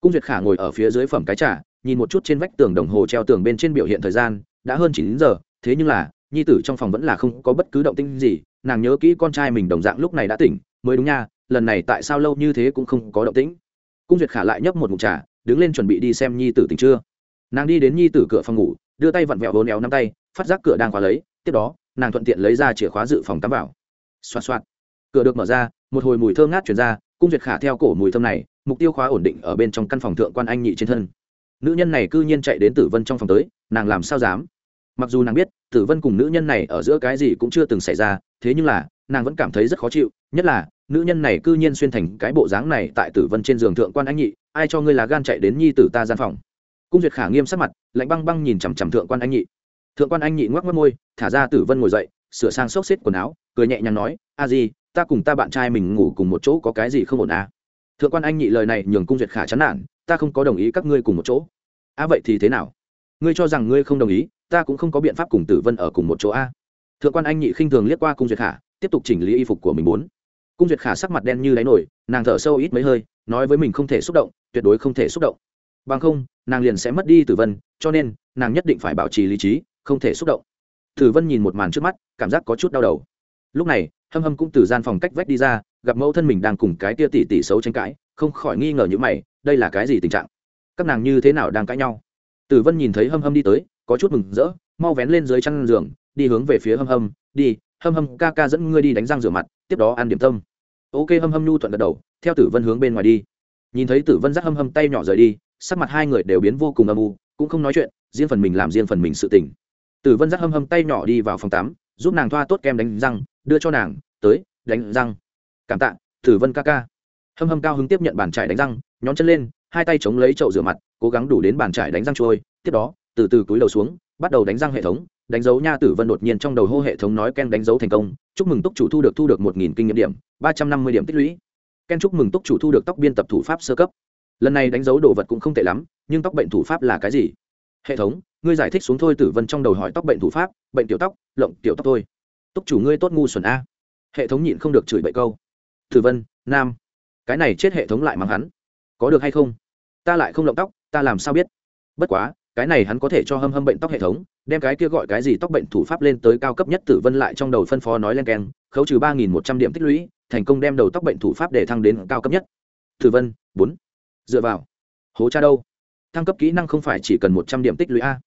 Cung duyệt khả ngồi ở phía dưới phẩm cái trà, nhìn một chút trên vách tường đồng hồ treo tường bên trên biểu hiện thời gian, đã hơn chín giờ, thế nhưng là, nhi tử trong phòng vẫn là không có bất cứ động tĩnh gì, nàng nhớ kỹ con trai mình đồng dạng lúc này đã tỉnh, mới đúng nha, lần này tại sao lâu như thế cũng không có động tĩnh. Cung duyệt khả lại nhấp một mục trà, đứng lên chuẩn bị đi xem nhi tử tỉnh chưa. Nàng đi đến nhi tử cửa phòng ngủ đưa tay vặn vẹo vốn éo nắm tay, phát giác cửa đang khóa lấy, tiếp đó, nàng thuận tiện lấy ra chìa khóa dự phòng tắm vào. Xoa xoa cửa được mở ra, một hồi mùi thơm ngát chuyển ra, cung duyệt khả theo cổ mùi thơm này, mục tiêu khóa ổn định ở bên trong căn phòng thượng quan anh nhị trên thân. Nữ nhân này cư nhiên chạy đến tử vân trong phòng tới, nàng làm sao dám? Mặc dù nàng biết, tử vân cùng nữ nhân này ở giữa cái gì cũng chưa từng xảy ra, thế nhưng là, nàng vẫn cảm thấy rất khó chịu, nhất là, nữ nhân này cư nhiên xuyên thành cái bộ dáng này tại tử vân trên giường thượng quan anh nhị, ai cho ngươi là gan chạy đến nhi tử ta gian phòng? Cung duyệt khả nghiêm sắc mặt, lạnh băng băng nhìn chằm chằm thượng quan anh nhị. Thượng quan anh nhị ngoắc mất môi, thả ra tử vân ngồi dậy, sửa sang xốc xếp quần áo, cười nhẹ nhàng nói, a di, ta cùng ta bạn trai mình ngủ cùng một chỗ có cái gì không ổn à? Thượng quan anh nhị lời này nhường cung duyệt khả chán nản, ta không có đồng ý các ngươi cùng một chỗ. A, vậy thì thế nào? Ngươi cho rằng ngươi không đồng ý, ta cũng không có biện pháp cùng tử vân ở cùng một chỗ a thượng quan anh nhị khinh thường liếc qua cung duyệt khả, tiếp tục chỉnh lý y phục của mình muốn. Cung duyệt khả sắc mặt đen như đáy nổi, nàng thở sâu ít mấy hơi, nói với mình không thể xúc động, tuyệt đối không thể xúc động. Bằng không nàng liền sẽ mất đi tử vân, cho nên, nàng nhất định phải bảo trì lý trí, không thể xúc động. Tử vân nhìn một màn trước mắt, cảm giác có chút đau đầu. Lúc này, hâm hâm cũng từ gian phòng cách vách đi ra, gặp mẫu thân mình đang cùng cái tia tỷ tỷ xấu tranh cãi, không khỏi nghi ngờ những mày, đây là cái gì tình trạng? Các nàng như thế nào đang cãi nhau? Tử vân nhìn thấy hâm hâm đi tới, có chút mừng rỡ, mau vén lên dưới chăn giường, đi hướng về phía hâm hâm, đi, hâm hâm, ca ca dẫn ngươi đi đánh răng rửa mặt, tiếp đó ăn điểm tâm. Ok, hâm hâm nhu thuận gật đầu, theo tử vân hướng bên ngoài đi. Nhìn thấy tử vân dắt hâm hâm tay nhỏ rời đi sắc mặt hai người đều biến vô cùng âm u, cũng không nói chuyện, riêng phần mình làm riêng phần mình sự tỉnh tử vân dắt hâm hâm tay nhỏ đi vào phòng tắm, giúp nàng thoa tốt kem đánh răng, đưa cho nàng, tới, đánh răng. Cảm tạ, tử vân ca ca. Hâm hâm cao hứng tiếp nhận bàn trải đánh răng, nhón chân lên, hai tay chống lấy chậu rửa mặt, cố gắng đủ đến bàn trải đánh răng trôi. Tiếp đó, từ từ túi đầu xuống, bắt đầu đánh răng hệ thống. Đánh dấu nha tử vân đột nhiên trong đầu hô hệ thống nói ken đánh dấu thành công. Chúc mừng túc chủ thu được thu được một nghìn kinh nghiệm điểm, ba trăm năm mươi điểm tích lũy. Ken chúc mừng túc chủ thu được tóc biên tập thủ pháp sơ cấp lần này đánh dấu đồ vật cũng không tệ lắm, nhưng tóc bệnh thủ pháp là cái gì? Hệ thống, ngươi giải thích xuống thôi, tử vân trong đầu hỏi tóc bệnh thủ pháp, bệnh tiểu tóc, lộng tiểu tóc thôi. Túc chủ ngươi tốt ngu xuẩn a. Hệ thống nhịn không được chửi bậy câu. Tử vân, nam, cái này chết hệ thống lại mắng hắn. Có được hay không? Ta lại không lộng tóc, ta làm sao biết? Bất quá, cái này hắn có thể cho hâm hâm bệnh tóc hệ thống, đem cái kia gọi cái gì tóc bệnh thủ pháp lên tới cao cấp nhất tử vân lại trong đầu phân phó nói len keng, khấu trừ ba nghìn một trăm điểm tích lũy, thành công đem đầu tóc bệnh thủ pháp để thăng đến cao cấp nhất. Tử vân, bốn dựa vào. Hố cha đâu? Thăng cấp kỹ năng không phải chỉ cần một trăm điểm tích lũy a.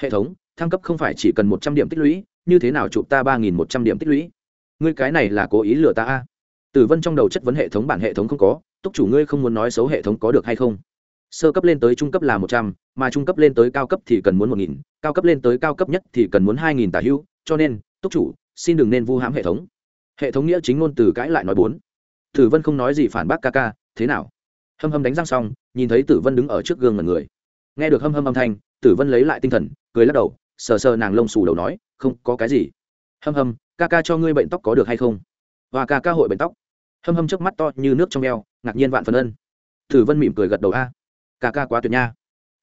Hệ thống, thăng cấp không phải chỉ cần một trăm điểm tích lũy, như thế nào chụp ta ba nghìn một trăm điểm tích lũy? Ngươi cái này là cố ý lừa ta a. Tử vân trong đầu chất vấn hệ thống bản hệ thống không có, túc chủ ngươi không muốn nói xấu hệ thống có được hay không? Sơ cấp lên tới trung cấp là một trăm, mà trung cấp lên tới cao cấp thì cần muốn một nghìn, cao cấp lên tới cao cấp nhất thì cần muốn hai nghìn tả hữu cho nên, túc chủ, xin đừng nên vu hãm hệ thống. Hệ thống nghĩa chính ngôn từ cãi lại nói bốn. Tử vân không nói gì phản bác ca ca, thế nào? Hâm hâm đánh răng xong, nhìn thấy tử vân đứng ở trước gương ngần người. Nghe được hâm hâm âm thanh, tử vân lấy lại tinh thần, cười lắc đầu, sờ sờ nàng lông xù đầu nói, không, có cái gì. Hâm hâm, ca ca cho ngươi bệnh tóc có được hay không? Và ca ca hội bệnh tóc. Hâm hâm trước mắt to như nước trong eo, ngạc nhiên vạn phần ân. Tử vân mỉm cười gật đầu, a, ca ca quá tuyệt nha.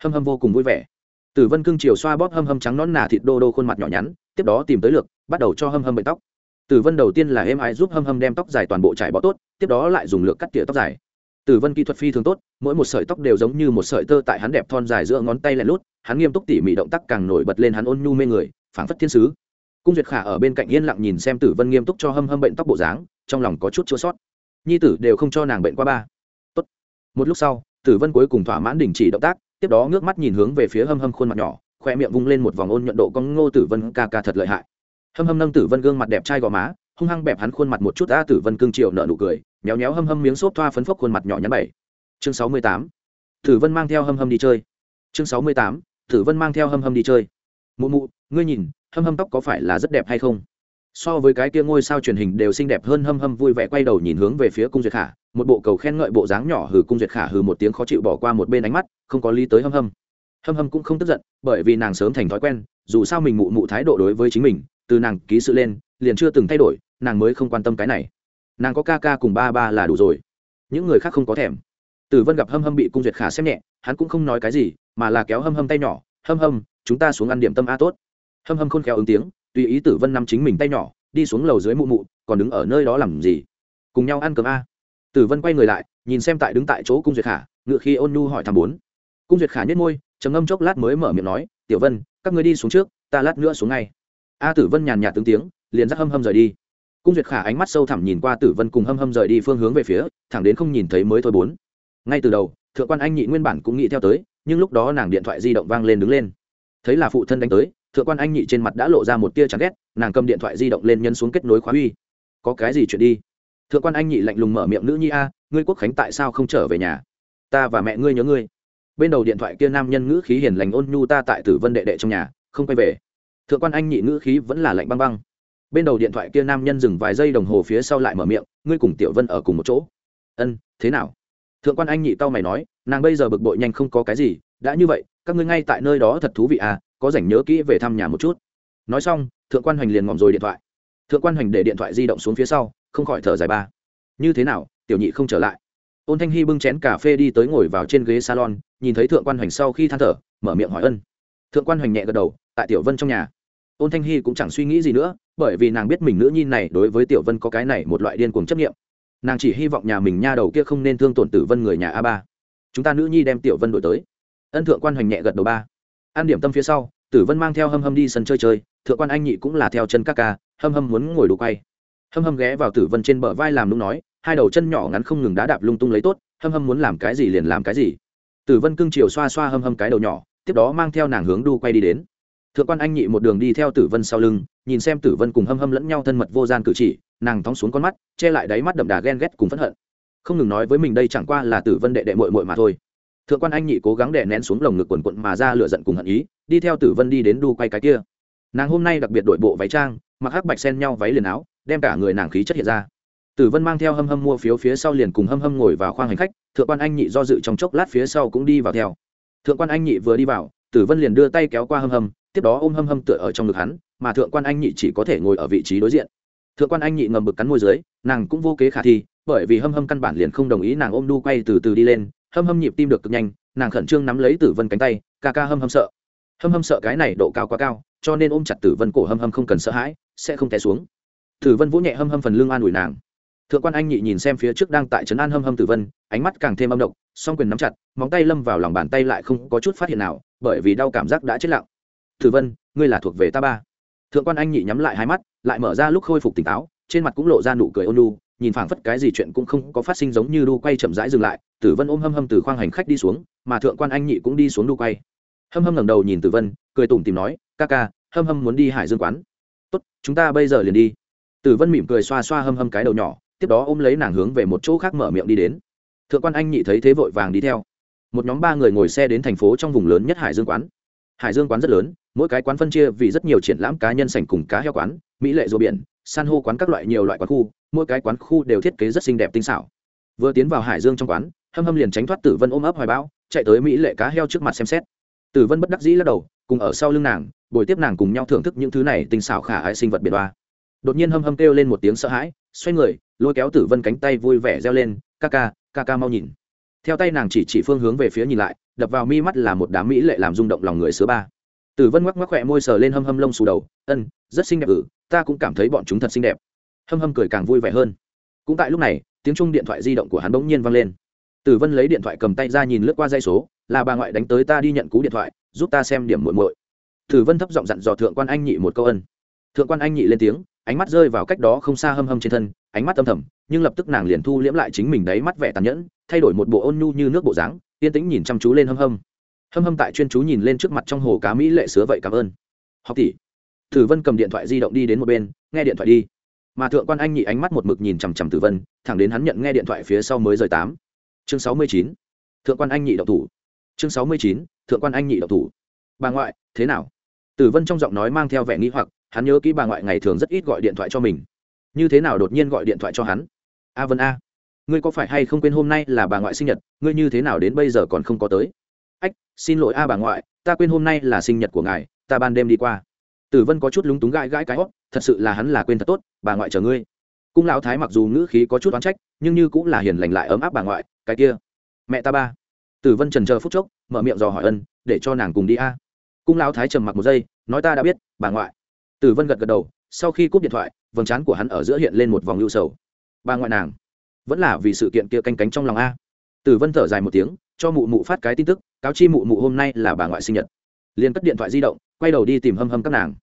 Hâm hâm vô cùng vui vẻ. Tử vân cưng chiều xoa bóp hâm hâm trắng nón nà thịt đô đô khuôn mặt nhỏ nhắn, tiếp đó tìm tới lược, bắt đầu cho hâm hâm bệnh tóc. Tử vân đầu tiên là êm ái giúp hâm hâm đem tóc dài toàn bộ trải bó tốt, tiếp đó lại dùng lược cắt tỉa tóc dài tử vân kỹ thuật phi thường tốt, mỗi một sợi tóc đều giống như một sợi tơ tại hắn đẹp thon dài giữa ngón tay lẹn lút, hắn nghiêm túc tỉ mỉ động tác càng nổi bật lên hắn ôn nhu mê người, phảng phất thiên sứ. Cung duyệt khả ở bên cạnh yên lặng nhìn xem tử vân nghiêm túc cho hâm hâm bệnh tóc bộ dáng, trong lòng có chút chua sót nhi tử đều không cho nàng bệnh qua ba. Tốt. một lúc sau, tử vân cuối cùng thỏa mãn đình chỉ động tác, tiếp đó ngước mắt nhìn hướng về phía hâm hâm khuôn mặt nhỏ, khoe miệng vung lên một vòng ôn nhuận độ con ngô tử vân ca ca thật lợi hại. Hâm hâm nâng tử vân gương mặt đẹp trai gò má, hung hăng bẹp hắn khuôn mặt một chút a tử vân cương triệu nợ nụ cười nhéo nhéo hâm hâm miếng xốp thoa phấn phốc khuôn mặt nhỏ nhắn bảy. Chương sáu mươi tám. Tử vân mang theo hâm hâm đi chơi. Chương sáu mươi tám. Tử vân mang theo hâm hâm đi chơi. Mụ mụ, ngươi nhìn, hâm hâm tóc có phải là rất đẹp hay không? So với cái kia ngôi sao truyền hình đều xinh đẹp hơn hâm hâm vui vẻ quay đầu nhìn hướng về phía cung duyệt khả, một bộ cầu khen ngợi bộ dáng nhỏ hừ cung duyệt khả hừ một tiếng khó chịu bỏ qua một bên ánh mắt, không có lý tới hâm hâm. Hâm hâm cũng không tức giận, bởi vì nàng sớm thành thói quen, dù sao mình mụ mụ thái độ đối với chính mình, từ nàng ký sự lên, liền chưa từng thay đổi, nàng mới không quan tâm cái này nàng có ca ca cùng ba ba là đủ rồi. Những người khác không có thèm. Tử vân gặp hâm hâm bị cung duyệt khả xem nhẹ, hắn cũng không nói cái gì, mà là kéo hâm hâm tay nhỏ, hâm hâm, chúng ta xuống ăn điểm tâm a tốt. Hâm hâm khôn khéo ứng tiếng, tùy ý tử vân nắm chính mình tay nhỏ, đi xuống lầu dưới mụ mụ, còn đứng ở nơi đó làm gì? Cùng nhau ăn cơm a. Tử vân quay người lại, nhìn xem tại đứng tại chỗ cung duyệt khả, ngựa khi ôn nhu hỏi thăm bốn. Cung duyệt khả nhất môi, trầm ngâm chốc lát mới mở miệng nói, tiểu vân, các ngươi đi xuống trước, ta lát nữa xuống ngay. A tử vân nhàn nhạt tướng tiếng, liền dắt hâm hâm rời đi cung duyệt khả ánh mắt sâu thẳm nhìn qua tử vân cùng hâm hâm rời đi phương hướng về phía, thẳng đến không nhìn thấy mới thôi bốn. Ngay từ đầu, thượng quan anh nhị nguyên bản cũng nghĩ theo tới, nhưng lúc đó nàng điện thoại di động vang lên đứng lên. Thấy là phụ thân đánh tới, thượng quan anh nhị trên mặt đã lộ ra một tia chán ghét, nàng cầm điện thoại di động lên nhân xuống kết nối khóa uy. Có cái gì chuyện đi? Thượng quan anh nhị lạnh lùng mở miệng, nữ nhi a, ngươi quốc khánh tại sao không trở về nhà? Ta và mẹ ngươi nhớ ngươi. Bên đầu điện thoại kia nam nhân ngữ khí hiền lành ôn nhu ta tại tử vân đệ đệ trong nhà, không quay về. Thượng quan anh nhị ngữ khí vẫn là lạnh băng băng bên đầu điện thoại kia nam nhân dừng vài giây đồng hồ phía sau lại mở miệng, ngươi cùng tiểu vân ở cùng một chỗ. Ân, thế nào? Thượng quan anh nhị tao mày nói, nàng bây giờ bực bội nhanh không có cái gì, đã như vậy, các ngươi ngay tại nơi đó thật thú vị à có rảnh nhớ kỹ về thăm nhà một chút. Nói xong, thượng quan hoành liền ngòm rồi điện thoại. Thượng quan hoành để điện thoại di động xuống phía sau, không khỏi thở dài ba. Như thế nào, tiểu nhị không trở lại? Ôn thanh hy bưng chén cà phê đi tới ngồi vào trên ghế salon, nhìn thấy thượng quan hoành sau khi than thở, mở miệng hỏi ân. Thượng quan hoành nhẹ gật đầu, tại tiểu vân trong nhà. Ôn thanh hy cũng chẳng suy nghĩ gì nữa bởi vì nàng biết mình nữ nhi này đối với tiểu vân có cái này một loại điên cuồng chấp nghiệm. Nàng chỉ hy vọng nhà mình nha đầu kia không nên thương tổn tử vân người nhà a ba. Chúng ta nữ nhi đem tiểu vân đổi tới. Ân thượng quan hoành nhẹ gật đầu ba. An điểm tâm phía sau, tử vân mang theo hâm hâm đi sân chơi chơi, thượng quan anh nhị cũng là theo chân các ca, hâm hâm muốn ngồi đủ quay. Hâm hâm ghé vào tử vân trên bờ vai làm lung nói, hai đầu chân nhỏ ngắn không ngừng đá đạp lung tung lấy tốt, hâm hâm muốn làm cái gì liền làm cái gì. Tử vân cưng chiều xoa xoa hâm hâm cái đầu nhỏ, tiếp đó mang theo nàng hướng đu quay đi đến thượng quan anh nhị một đường đi theo tử vân sau lưng, nhìn xem tử vân cùng hâm hâm lẫn nhau thân mật vô gian cử chỉ, nàng thóng xuống con mắt, che lại đáy mắt đậm đà ghen ghét cùng phẫn hận. Không ngừng nói với mình đây chẳng qua là tử vân đệ đệ mội mội mà thôi. Thượng quan anh nhị cố gắng đè nén xuống lồng ngực quần quận mà ra lửa giận cùng hận ý, đi theo tử vân đi đến đu quay cái kia. Nàng hôm nay đặc biệt đội bộ váy trang, mặc hắc bạch sen nhau váy liền áo, đem cả người nàng khí chất hiện ra. Tử vân mang theo hâm hâm mua phiếu phía sau liền cùng hâm hâm ngồi vào khoang hành khách, thượng quan anh nhị do dự trong chốc lát phía sau cũng đi vào theo. Thượng quan anh nhị vừa đi vào, tử vân liền đưa tay kéo qua hâm hâm tiếp đó ôm hâm hâm tựa ở trong ngực hắn, mà thượng quan anh nhị chỉ có thể ngồi ở vị trí đối diện. Thượng quan anh nhị ngầm bực cắn môi dưới, nàng cũng vô kế khả thi, bởi vì hâm hâm căn bản liền không đồng ý nàng ôm đu quay từ từ đi lên, hâm hâm nhịp tim được cực nhanh, nàng khẩn trương nắm lấy tử vân cánh tay, ca ca hâm hâm sợ. Hâm hâm sợ cái này độ cao quá cao, cho nên ôm chặt tử vân cổ hâm hâm không cần sợ hãi, sẽ không té xuống. Tử vân vỗ nhẹ hâm hâm phần lưng an ủi nàng. Thượng quan anh nhị nhìn xem phía trước đang tại trấn an hâm hâm tử vân, ánh mắt càng thêm âm độc, song quyền nắm chặt, móng tay lâm vào lòng bàn tay lại không có chút phát hiện nào, bởi vì đau cảm giác đã chết lặng tử vân, ngươi là thuộc về ta ba. Thượng quan anh nhị nhắm lại hai mắt, lại mở ra lúc khôi phục tỉnh táo, trên mặt cũng lộ ra nụ cười ôn lu nhìn phảng phất cái gì chuyện cũng không có phát sinh giống như đu quay chậm rãi dừng lại, tử vân ôm hâm hâm từ khoang hành khách đi xuống, mà thượng quan anh nhị cũng đi xuống đu quay. Hâm hâm ngẩng đầu nhìn tử vân, cười tủm tìm nói, ca ca, hâm hâm muốn đi hải dương quán. Tốt, chúng ta bây giờ liền đi. Tử vân mỉm cười xoa xoa hâm hâm cái đầu nhỏ, tiếp đó ôm lấy nàng hướng về một chỗ khác mở miệng đi đến. Thượng quan anh nhị thấy thế vội vàng đi theo. Một nhóm ba người ngồi xe đến thành phố trong vùng lớn nhất hải dương quán. Hải dương quán rất lớn mỗi cái quán phân chia vì rất nhiều triển lãm cá nhân sành cùng cá heo quán, mỹ lệ rùa biển, san hô quán các loại nhiều loại quán khu, mỗi cái quán khu đều thiết kế rất xinh đẹp tinh xảo. Vừa tiến vào hải dương trong quán, hâm hâm liền tránh thoát tử vân ôm ấp hoài bão, chạy tới mỹ lệ cá heo trước mặt xem xét. Tử vân bất đắc dĩ lắc đầu, cùng ở sau lưng nàng bồi tiếp nàng cùng nhau thưởng thức những thứ này tinh xảo khả ái sinh vật biệt đoa đột nhiên hâm hâm kêu lên một tiếng sợ hãi, xoay người, lôi kéo tử vân cánh tay vui vẻ reo lên, ca ca ca ca mau nhìn. Theo tay nàng chỉ chỉ phương hướng về phía nhìn lại, đập vào mi mắt là một đám mỹ lệ làm rung động lòng người sứa ba tử vân ngoắc ngoắc khỏe môi sờ lên hâm hâm lông xù đầu, ân, rất xinh đẹp ử ta cũng cảm thấy bọn chúng thật xinh đẹp. Hâm hâm cười càng vui vẻ hơn. Cũng tại lúc này, tiếng chung điện thoại di động của hắn bỗng nhiên vang lên. Tử vân lấy điện thoại cầm tay ra nhìn lướt qua dây số, là bà ngoại đánh tới ta đi nhận cú điện thoại, giúp ta xem điểm muội muội. Tử vân thấp giọng dặn dò thượng quan anh nhị một câu ân. Thượng quan anh nhị lên tiếng, ánh mắt rơi vào cách đó không xa hâm hâm trên thân, ánh mắt âm thầm, nhưng lập tức nàng liền thu liễm lại chính mình đấy mắt vẻ tàn nhẫn, thay đổi một bộ ôn nhu như nước bộ dáng, yên tĩnh nhìn chăm chú lên hâm hâm hâm hâm tại chuyên chú nhìn lên trước mặt trong hồ cá mỹ lệ sứa vậy cảm ơn. Học tỷ. Tử vân cầm điện thoại di động đi đến một bên, nghe điện thoại đi. Mà thượng quan anh nhị ánh mắt một mực nhìn chằm chằm tử vân, thẳng đến hắn nhận nghe điện thoại phía sau mới rời tám. Chương sáu mươi chín. Thượng quan anh nhị độc thủ. Chương sáu mươi chín, thượng quan anh nhị độc thủ. Bà ngoại, thế nào? Tử vân trong giọng nói mang theo vẻ nghĩ hoặc, hắn nhớ kỹ bà ngoại ngày thường rất ít gọi điện thoại cho mình. Như thế nào đột nhiên gọi điện thoại cho hắn? A vân a. Ngươi có phải hay không quên hôm nay là bà ngoại sinh nhật, ngươi như thế nào đến bây giờ còn không có tới? Xin lỗi a bà ngoại, ta quên hôm nay là sinh nhật của ngài, ta ban đêm đi qua. Tử vân có chút lúng túng gãi gãi cái hót thật sự là hắn là quên thật tốt, bà ngoại chờ ngươi. Cung lão thái mặc dù ngữ khí có chút oán trách, nhưng như cũng là hiền lành lại ấm áp bà ngoại, cái kia. Mẹ ta ba. Tử vân trần chờ phút chốc, mở miệng dò hỏi ân, để cho nàng cùng đi a. Cung lão thái trầm mặc một giây, nói ta đã biết, bà ngoại. Tử vân gật gật đầu, sau khi cúp điện thoại, vầng trán của hắn ở giữa hiện lên một vòng lưu sầu. Bà ngoại nàng, vẫn là vì sự kiện kia canh cánh trong lòng a. Tử vân thở dài một tiếng, cho mụ mụ phát cái tin tức cáo chi mụ mụ hôm nay là bà ngoại sinh nhật. Liền cất điện thoại di động, quay đầu đi tìm hâm hâm các nàng.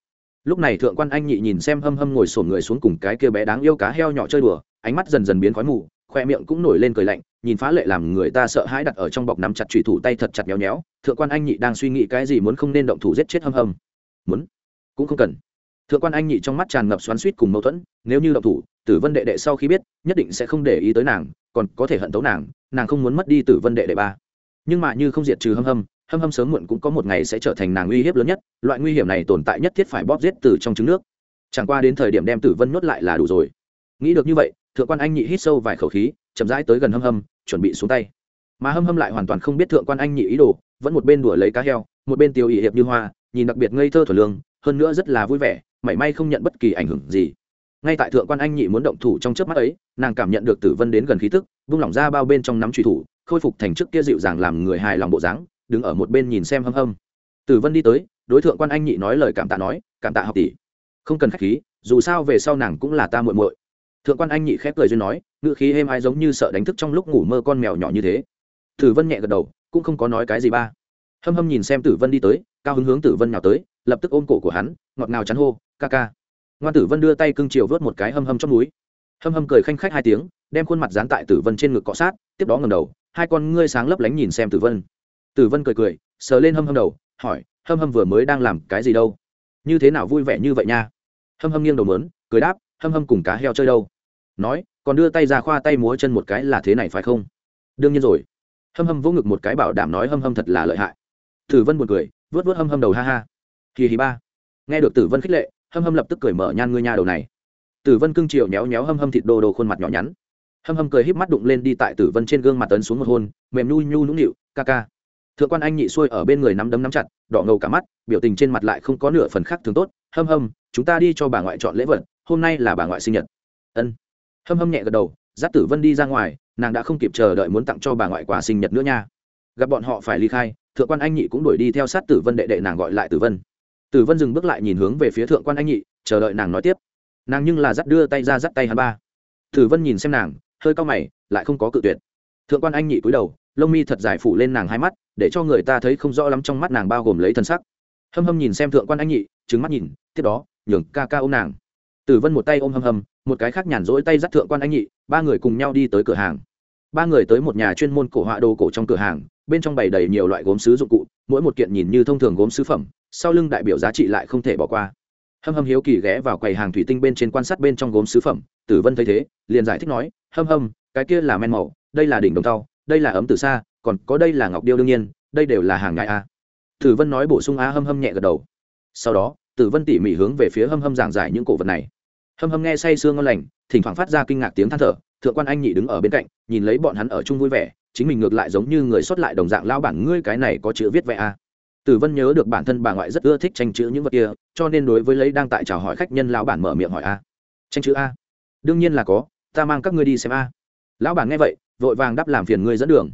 Lúc này thượng quan anh nhị nhìn xem hâm hâm ngồi sổn người xuống cùng cái kia bé đáng yêu cá heo nhỏ chơi đùa, ánh mắt dần dần biến khói mù, khoe miệng cũng nổi lên cười lạnh, nhìn phá lệ làm người ta sợ hãi đặt ở trong bọc nắm chặt trùy thủ tay thật chặt nhéo nhéo, thượng quan anh nhị đang suy nghĩ cái gì muốn không nên động thủ giết chết hâm hâm. Muốn? Cũng không cần. Thượng quan anh nhị trong mắt tràn ngập xoắn suýt cùng mâu thuẫn, nếu như động thủ, tử vân đệ đệ sau khi biết, nhất định sẽ không để ý tới nàng, còn có thể hận tấu nàng nàng không muốn mất đi tử vân đệ đệ ba nhưng mà như không diệt trừ hâm hâm hâm hâm sớm muộn cũng có một ngày sẽ trở thành nàng uy hiếp lớn nhất, loại nguy hiểm này tồn tại nhất thiết phải bóp giết từ trong trứng nước. Chẳng qua đến thời điểm đem tử vân nhốt lại là đủ rồi. Nghĩ được như vậy, thượng quan anh nhị hít sâu vài khẩu khí, chậm rãi tới gần hâm hâm, chuẩn bị xuống tay. Mà hâm hâm lại hoàn toàn không biết thượng quan anh nhị ý đồ, vẫn một bên đùa lấy cá heo, một bên tiêu ỵ hiệp như hoa, nhìn đặc biệt ngây thơ thuần lương, hơn nữa rất là vui vẻ, mảy may không nhận bất kỳ ảnh hưởng gì. Ngay tại thượng quan anh nhị muốn động thủ trong chớp mắt ấy, nàng cảm nhận được tử vân đến gần khí tức, vung lỏng ra bao bên trong nắm truy thủ khôi phục thành trước kia dịu dàng làm người hài lòng bộ dáng, đứng ở một bên nhìn xem hâm hâm. Tử vân đi tới, đối thượng quan anh nhị nói lời cảm tạ nói, cảm tạ học tỷ. Không cần khách khí, dù sao về sau nàng cũng là ta muội muội. Thượng quan anh nhị khép cười duyên nói, ngữ khí êm ai giống như sợ đánh thức trong lúc ngủ mơ con mèo nhỏ như thế. Tử vân nhẹ gật đầu, cũng không có nói cái gì ba. Hâm hâm nhìn xem tử vân đi tới, cao hứng hướng tử vân nhào tới, lập tức ôm cổ của hắn, ngọt ngào chắn hô, ca ca. Ngoan tử vân đưa tay cưng chiều vớt một cái hâm hâm trong núi. Hâm hâm cười khanh khách hai tiếng, đem khuôn mặt dán tại tử vân trên ngực cọ sát, tiếp đó ngầm đầu hai con ngươi sáng lấp lánh nhìn xem tử vân. Tử vân cười cười, sờ lên hâm hâm đầu, hỏi, hâm hâm vừa mới đang làm cái gì đâu? Như thế nào vui vẻ như vậy nha? Hâm hâm nghiêng đầu mớn cười đáp, hâm hâm cùng cá heo chơi đâu? Nói, còn đưa tay ra khoa tay múa chân một cái là thế này phải không? Đương nhiên rồi. Hâm hâm vỗ ngực một cái bảo đảm nói hâm hâm thật là lợi hại. Tử vân buồn cười vớt vớt hâm hâm đầu ha ha. Kỳ hì ba. Nghe được tử vân khích lệ, hâm hâm lập tức cười mở nhan ngươi nha đầu này. Tử vân cưng chiều nhéo nhéo hâm hâm thịt đồ đồ khuôn mặt nhỏ nhắn hâm hâm cười híp mắt đụng lên đi tại tử vân trên gương mặt tấn xuống một hôn, mềm nhu nhu nũng nịu, ca ca. Thượng quan anh nhị xuôi ở bên người nắm đấm nắm chặt, đỏ ngầu cả mắt, biểu tình trên mặt lại không có nửa phần khác thường tốt, hâm hâm, chúng ta đi cho bà ngoại chọn lễ vật, hôm nay là bà ngoại sinh nhật. Ân. Hâm hâm nhẹ gật đầu, dắt tử vân đi ra ngoài, nàng đã không kịp chờ đợi muốn tặng cho bà ngoại quà sinh nhật nữa nha. Gặp bọn họ phải ly khai, thượng quan anh nhị cũng đuổi đi theo sát tử vân đệ đệ nàng gọi lại tử vân. Tử vân dừng bước lại nhìn hướng về phía thượng quan anh nhị, chờ đợi nàng nói tiếp. Nàng nhưng là dắt đưa tay ra dắt tay hắn ba. Tử vân nhìn xem nàng hơi cao mày, lại không có cự tuyệt. Thượng quan anh nhị cúi đầu, lông mi thật dài phủ lên nàng hai mắt, để cho người ta thấy không rõ lắm trong mắt nàng bao gồm lấy thân sắc. Hâm hâm nhìn xem thượng quan anh nhị trứng mắt nhìn, tiếp đó, nhường ca ca ôm nàng. Tử vân một tay ôm hâm hâm, một cái khác nhàn rỗi tay dắt thượng quan anh nhị, ba người cùng nhau đi tới cửa hàng. Ba người tới một nhà chuyên môn cổ họa đồ cổ trong cửa hàng, bên trong bày đầy nhiều loại gốm sứ dụng cụ, mỗi một kiện nhìn như thông thường gốm sứ phẩm, sau lưng đại biểu giá trị lại không thể bỏ qua hâm hâm hiếu kỳ ghé vào quầy hàng thủy tinh bên trên quan sát bên trong gốm sứ phẩm, tử vân thấy thế, liền giải thích nói, hâm hâm, cái kia là men màu, đây là đỉnh đồng tàu đây là ấm từ xa, còn có đây là ngọc điêu đương nhiên, đây đều là hàng ngại a. Tử vân nói bổ sung a hâm hâm nhẹ gật đầu. Sau đó, tử vân tỉ mỉ hướng về phía hâm hâm giảng giải những cổ vật này. Hâm hâm nghe say sương ngon lành, thỉnh thoảng phát ra kinh ngạc tiếng than thở, thượng quan anh nhị đứng ở bên cạnh, nhìn lấy bọn hắn ở chung vui vẻ, chính mình ngược lại giống như người xuất lại đồng dạng lao bản, ngươi cái này có chữ viết vẽ a? Tử vân nhớ được bản thân bà ngoại rất ưa thích tranh chữ những vật kia, cho nên đối với lấy đang tại chào hỏi khách nhân lão bản mở miệng hỏi a. Tranh chữ a? Đương nhiên là có, ta mang các ngươi đi xem a. Lão bản nghe vậy, vội vàng đáp làm phiền ngươi dẫn đường.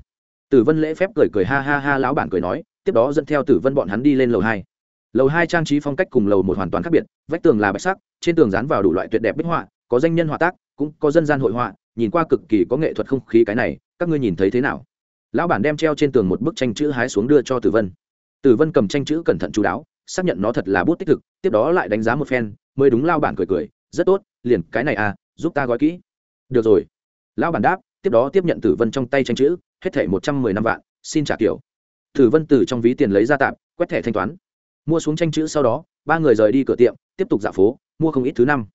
Tử vân lễ phép cười cười ha ha ha lão bản cười nói, tiếp đó dẫn theo tử vân bọn hắn đi lên lầu hai. Lầu hai trang trí phong cách cùng lầu một hoàn toàn khác biệt, vách tường là bạch sắc, trên tường dán vào đủ loại tuyệt đẹp bích họa, có danh nhân họa tác, cũng có dân gian hội họa, nhìn qua cực kỳ có nghệ thuật không khí cái này, các ngươi nhìn thấy thế nào? Lão bản đem treo trên tường một bức tranh chữ hái xuống đưa cho tử vân tử vân cầm tranh chữ cẩn thận chú đáo, xác nhận nó thật là bút tích thực, tiếp đó lại đánh giá một phen, mới đúng lao bản cười cười, rất tốt, liền cái này à giúp ta gói kỹ. Được rồi. Lão bản đáp, tiếp đó tiếp nhận tử vân trong tay tranh chữ, hết thẻ một trăm mười năm vạn, xin trả kiểu. Tử vân từ trong ví tiền lấy ra tạm, quét thẻ thanh toán. Mua xuống tranh chữ sau đó, ba người rời đi cửa tiệm, tiếp tục dạo phố, mua không ít thứ năm.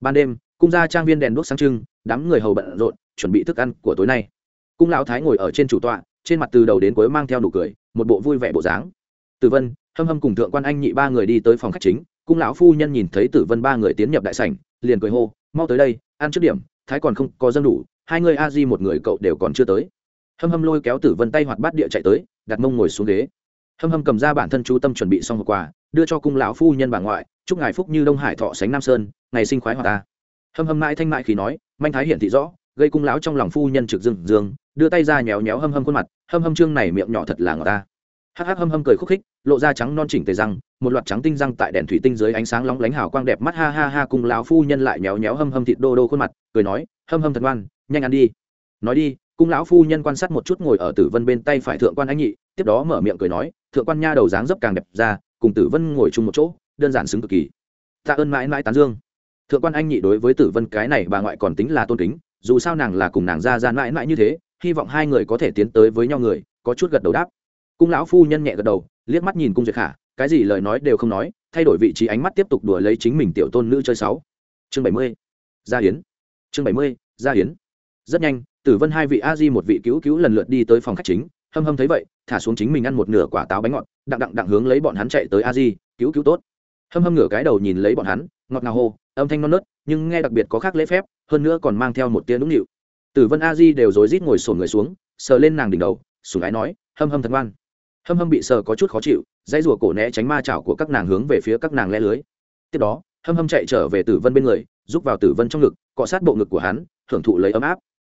Ban đêm, cung ra trang viên đèn đuốc sáng trưng, đám người hầu bận rộn, chuẩn bị thức ăn của tối nay. Cung lão thái ngồi ở trên chủ tọa, trên mặt từ đầu đến cuối mang theo nụ cười, một bộ vui vẻ bộ dáng tử vân, hâm hâm cùng thượng quan anh nhị ba người đi tới phòng khách chính, cung lão phu nhân nhìn thấy tử vân ba người tiến nhập đại sảnh, liền cười hô, mau tới đây, ăn trước điểm, thái còn không có dân đủ, hai người a di một người cậu đều còn chưa tới. Hâm hâm lôi kéo tử vân tay hoạt bát địa chạy tới, đặt mông ngồi xuống ghế. Hâm hâm cầm ra bản thân chú tâm chuẩn bị xong hộp quà, đưa cho cung lão phu nhân bà ngoại, chúc ngài phúc như đông hải thọ sánh nam sơn, ngày sinh khoái hòa ta. Hâm hâm mãi thanh mại khi nói, manh thái hiển thị rõ, gây cung lão trong lòng phu nhân trực dương dương, đưa tay ra nhéo nhéo hâm hâm khuôn mặt, hâm hâm trương này miệng nhỏ thật là ngọt ta hắc hắc hâm hâm cười khúc khích, lộ ra trắng non chỉnh tề răng, một loạt trắng tinh răng tại đèn thủy tinh dưới ánh sáng lóng lánh hào quang đẹp mắt ha ha ha cùng lão phu nhân lại nhéo nhéo hâm hâm thịt đô đô khuôn mặt, cười nói, hâm hâm thật ngoan, nhanh ăn đi. Nói đi cung lão phu nhân quan sát một chút ngồi ở tử vân bên tay phải thượng quan anh nhị, tiếp đó mở miệng cười nói, thượng quan nha đầu dáng dấp càng đẹp ra, cùng tử vân ngồi chung một chỗ, đơn giản xứng cực kỳ. Tạ ơn mãi mãi tán dương. Thượng quan anh nhị đối với tử vân cái này bà ngoại còn tính là tôn kính, dù sao nàng là cùng nàng ra ra mãi mãi như thế, hy vọng hai người có thể tiến tới với nhau người, có chút gật đầu đáp cung lão phu nhân nhẹ gật đầu, liếc mắt nhìn cung duyệt khả, cái gì lời nói đều không nói, thay đổi vị trí ánh mắt tiếp tục đùa lấy chính mình tiểu tôn nữ chơi sáu chương bảy mươi, gia hiến chương bảy mươi, gia hiến rất nhanh, tử vân hai vị a di một vị cứu cứu lần lượt đi tới phòng khách chính, hâm hâm thấy vậy, thả xuống chính mình ăn một nửa quả táo bánh ngọt, đặng đặng đặng hướng lấy bọn hắn chạy tới a di, cứu cứu tốt. Hâm hâm ngửa cái đầu nhìn lấy bọn hắn, ngọt ngào hô, âm thanh non nớt, nhưng nghe đặc biệt có khác lễ phép, hơn nữa còn mang theo một tia nũng nịu. Tử vân a di đều rối rít ngồi sổn người xuống, sờ lên nàng đỉnh đầu sùng ái nói, hâm hâm thật ngoan hâm hâm bị sờ có chút khó chịu dãy rùa cổ né tránh ma chảo của các nàng hướng về phía các nàng le lưới. Tiếp đó hâm hâm chạy trở về tử vân bên người giúp vào tử vân trong ngực cọ sát bộ ngực của hắn thưởng thụ lấy ấm áp.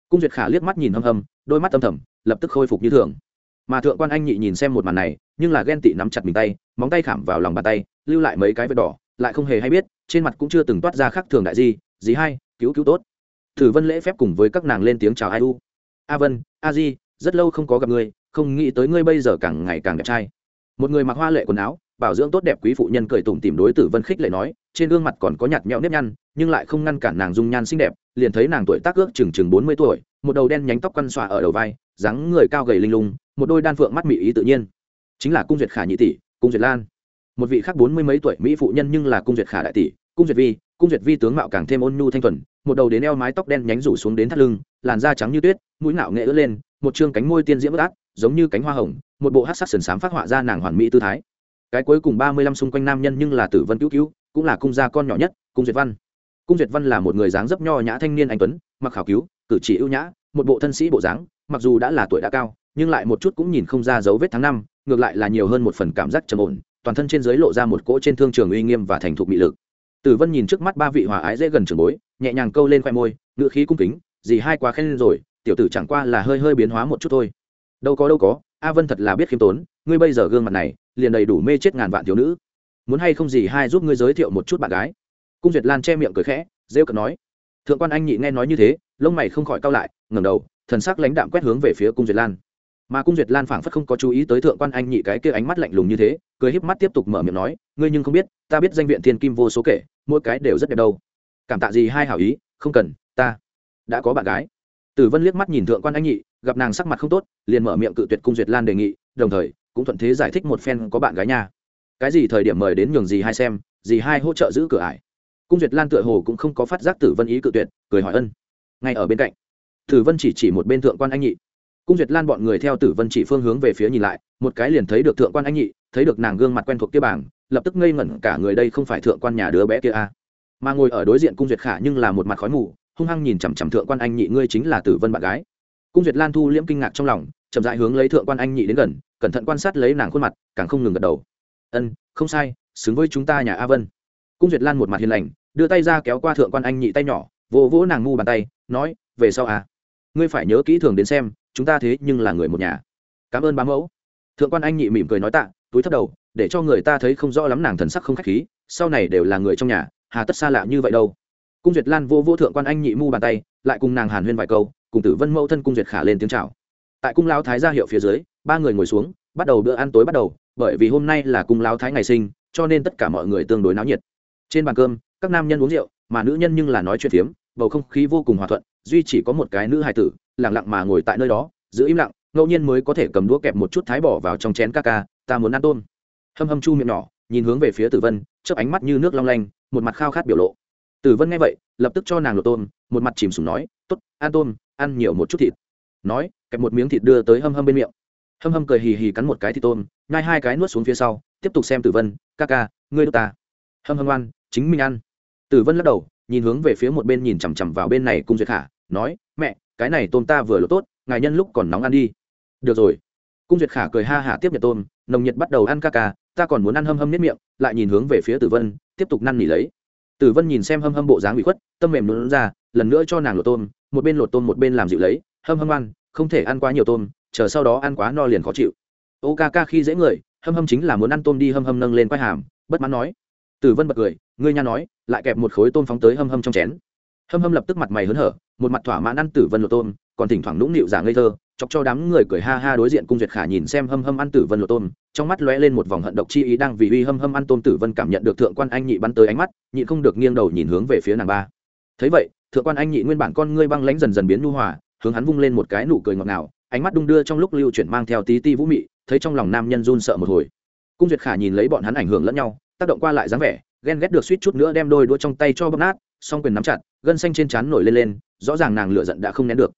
Cung duyệt khả liếc mắt nhìn hâm hâm đôi mắt âm thầm lập tức khôi phục như thường. Mà thượng quan anh nhị nhìn xem một màn này nhưng là ghen tị nắm chặt mình tay móng tay khảm vào lòng bàn tay lưu lại mấy cái vết đỏ lại không hề hay biết trên mặt cũng chưa từng toát ra khác thường đại gì dí hai, cứu cứu tốt. Thử vân lễ phép cùng với các nàng lên tiếng chào ai u. A vân a di rất lâu không có gặp ngươi không nghĩ tới ngươi bây giờ càng ngày càng đẹp trai. Một người mặc hoa lệ quần áo, bảo dưỡng tốt đẹp quý phụ nhân cười tủm tìm đối tử vân khích lệ nói, trên gương mặt còn có nhạt nhẽo nếp nhăn, nhưng lại không ngăn cản nàng dung nhan xinh đẹp, liền thấy nàng tuổi tác ước chừng chừng bốn mươi tuổi, một đầu đen nhánh tóc quăn xòa ở đầu vai, dáng người cao gầy linh lung, một đôi đan phượng mắt mỹ ý tự nhiên. Chính là cung duyệt khả nhị tỷ, cung duyệt lan. Một vị khác bốn mươi mấy tuổi mỹ phụ nhân nhưng là cung duyệt khả đại tỷ, cung duyệt vi, cung duyệt vi tướng mạo càng thêm ôn nhu thanh thuần, một đầu đến eo mái tóc đen nhánh rủ xuống đến thắt lưng, làn da trắng như tuyết, mũi não nghệ ướt lên một chương cánh môi tiên diễm bất át, giống như cánh hoa hồng, một bộ hát sắc sườn sám phát họa ra nàng hoàn mỹ tư thái. Cái cuối cùng ba mươi lăm xung quanh nam nhân nhưng là tử vân cứu cứu, cũng là cung gia con nhỏ nhất, cung duyệt văn. Cung duyệt văn là một người dáng dấp nho nhã thanh niên anh tuấn, mặc khảo cứu, cử chỉ ưu nhã, một bộ thân sĩ bộ dáng, mặc dù đã là tuổi đã cao, nhưng lại một chút cũng nhìn không ra dấu vết tháng năm, ngược lại là nhiều hơn một phần cảm giác trầm ổn, toàn thân trên dưới lộ ra một cỗ trên thương trường uy nghiêm và thành thục mị lực. Tử vân nhìn trước mắt ba vị hòa ái dễ gần trường bối, nhẹ nhàng câu lên khoe môi ngựa khí cung kính gì hai quá khen lên rồi tiểu tử chẳng qua là hơi hơi biến hóa một chút thôi. Đâu có đâu có, a vân thật là biết khiêm tốn, ngươi bây giờ gương mặt này, liền đầy đủ mê chết ngàn vạn thiếu nữ. Muốn hay không gì hai giúp ngươi giới thiệu một chút bạn gái. Cung duyệt lan che miệng cười khẽ, rêu cợt nói. Thượng quan anh nhị nghe nói như thế, lông mày không khỏi cau lại, ngẩng đầu, thần sắc lãnh đạm quét hướng về phía cung duyệt lan. Mà cung duyệt lan phảng phất không có chú ý tới thượng quan anh nhị cái kia ánh mắt lạnh lùng như thế, cười híp mắt tiếp tục mở miệng nói, ngươi nhưng không biết, ta biết danh viện thiên kim vô số kể, mỗi cái đều rất đẹp đâu. Cảm tạ gì hai hảo ý, không cần, ta đã có bạn gái tử vân liếc mắt nhìn thượng quan anh nhị, gặp nàng sắc mặt không tốt, liền mở miệng cự tuyệt cung duyệt lan đề nghị, đồng thời, cũng thuận thế giải thích một phen có bạn gái nha. Cái gì thời điểm mời đến nhường gì hai xem gì hai hỗ trợ giữ cửa ải. Cung duyệt lan tựa hồ cũng không có phát giác tử vân ý cự tuyệt, cười hỏi ân. Ngay ở bên cạnh, tử vân chỉ chỉ một bên thượng quan anh nhị. Cung duyệt lan bọn người theo tử vân chỉ phương hướng về phía nhìn lại, một cái liền thấy được thượng quan anh nhị, thấy được nàng gương mặt quen thuộc kia bảng, lập tức ngây ngẩn cả người đây không phải thượng quan nhà đứa bé kia à. mà ngồi ở đối diện cung duyệt khả nhưng là một mặt khói mù hung hăng nhìn chằm chằm thượng quan anh nhị, ngươi chính là tử vân bạn gái. Cung duyệt lan thu liễm kinh ngạc trong lòng, chậm dại hướng lấy thượng quan anh nhị đến gần, cẩn thận quan sát lấy nàng khuôn mặt, càng không ngừng gật đầu. Ân, không sai, xứng với chúng ta nhà a vân. Cung duyệt lan một mặt hiền lành, đưa tay ra kéo qua thượng quan anh nhị tay nhỏ, vỗ vỗ nàng ngu bàn tay, nói, về sau à ngươi phải nhớ kỹ thường đến xem, chúng ta thế nhưng là người một nhà. Cảm ơn bá mẫu. Thượng quan anh nhị mỉm cười nói tạ, túi thấp đầu, để cho người ta thấy không rõ lắm nàng thần sắc không khách khí, sau này đều là người trong nhà, hà tất xa lạ như vậy đâu cung duyệt lan vô vô thượng quan anh nhị mu bàn tay, lại cùng nàng hàn huyên vài câu, cùng tử vân mẫu thân cung duyệt khả lên tiếng chào. Tại cung lao thái ra hiệu phía dưới, ba người ngồi xuống, bắt đầu bữa ăn tối bắt đầu, bởi vì hôm nay là cung lao thái ngày sinh, cho nên tất cả mọi người tương đối náo nhiệt. Trên bàn cơm, các nam nhân uống rượu, mà nữ nhân nhưng là nói chuyện phiếm, bầu không khí vô cùng hòa thuận, duy chỉ có một cái nữ hài tử lẳng lặng mà ngồi tại nơi đó, giữ im lặng, ngẫu nhiên mới có thể cầm đũa kẹp một chút thái bỏ vào trong chén ca ca, ta muốn ăn tôm. Hâm hâm chu miệng nhỏ, nhìn hướng về phía tử vân, chớp ánh mắt như nước long lanh, một mặt khao khát biểu lộ tử vân nghe vậy, lập tức cho nàng lột tôm, một mặt chìm sùng nói t ố t ăn tôm, ăn nhiều một chút thịt. Nói, kẹp một miếng thịt đưa tới hâm hâm bên miệng. Hâm hâm cười hì hì cắn một cái thịt tôm, nhai hai cái nuốt xuống phía sau, tiếp tục xem tử vân, ca ca, ngươi đ ta. Hâm hâm ăn chính mình ăn. Tử vân lắc đầu, nhìn hướng về phía một bên nhìn chằm chằm vào bên này cung duyệt khả, nói, mẹ, cái này tôm ta vừa lột tốt, ngài nhân lúc còn nóng ăn đi. Được rồi. Cung duyệt khả cười ha hả tiếp nhận tôm, nồng nhiệt bắt đầu ăn ca ca, ta còn muốn ăn hâm hâm nếp miệng, lại nhìn hướng về phía tử vân, tiếp tục năn nỉ lấy tử vân nhìn xem hâm hâm bộ dáng bị khuất, tâm mềm lún ra, lần nữa cho nàng lột tôm, một bên lột tôm một bên làm dịu lấy, hâm hâm ăn, không thể ăn quá nhiều tôm, chờ sau đó ăn quá no liền khó chịu. Ô ca ca khi dễ người, hâm hâm chính là muốn ăn tôm đi hâm hâm nâng lên quai hàm, bất mãn nói. Tử vân bật cười, ngươi nha nói, lại kẹp một khối tôm phóng tới hâm hâm trong chén. Hâm hâm lập tức mặt mày hớn hở, một mặt thỏa mãn ăn tử vân lột tôm, còn thỉnh thoảng nũng nịu giả ngây thơ chọc cho đám người cười ha ha đối diện cung duyệt khả nhìn xem hâm hâm ăn tử vân lộ tôm, trong mắt lóe lên một vòng hận độc chi ý đang vì uy hâm hâm ăn tôm tử vân cảm nhận được thượng quan anh nhị bắn tới ánh mắt nhị không được nghiêng đầu nhìn hướng về phía nàng ba. Thấy vậy, thượng quan anh nhị nguyên bản con ngươi băng lãnh dần dần biến nhu hòa, hướng hắn vung lên một cái nụ cười ngọt ngào, ánh mắt đung đưa trong lúc lưu chuyển mang theo tí ti vũ mị, thấy trong lòng nam nhân run sợ một hồi. Cung duyệt khả nhìn lấy bọn hắn ảnh hưởng lẫn nhau, tác động qua lại dáng vẻ, ghen ghét được suýt chút nữa đem đôi đũa trong tay cho bóp nát, song quyền nắm chặt, gân xanh trên trán nổi lên lên, rõ ràng nàng lựa giận đã không nén được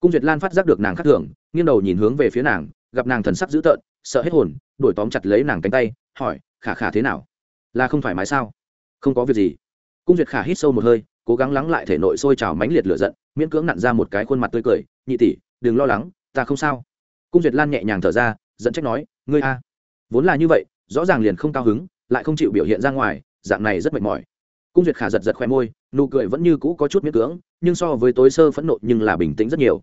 cung duyệt lan phát giác được nàng khắc thường, nghiêng đầu nhìn hướng về phía nàng, gặp nàng thần sắc dữ tợn, sợ hết hồn đuổi tóm chặt lấy nàng cánh tay, hỏi, khả khả thế nào? Là không thoải mái sao? Không có việc gì. Cung duyệt khả hít sâu một hơi, cố gắng lắng lại thể nội sôi trào mãnh liệt lửa giận, miễn cưỡng nặn ra một cái khuôn mặt tươi cười, nhị tỷ, đừng lo lắng, ta không sao. Cung duyệt lan nhẹ nhàng thở ra dẫn trách nói, ngươi a, vốn là như vậy, rõ ràng liền không cao hứng, lại không chịu biểu hiện ra ngoài, dạng này rất mệt mỏi. Cung duyệt khả giật giật khoe môi, nụ cười vẫn như cũ có chút miễn cưỡng nhưng so với tối sơ phẫn nộ nhưng là bình tĩnh rất nhiều.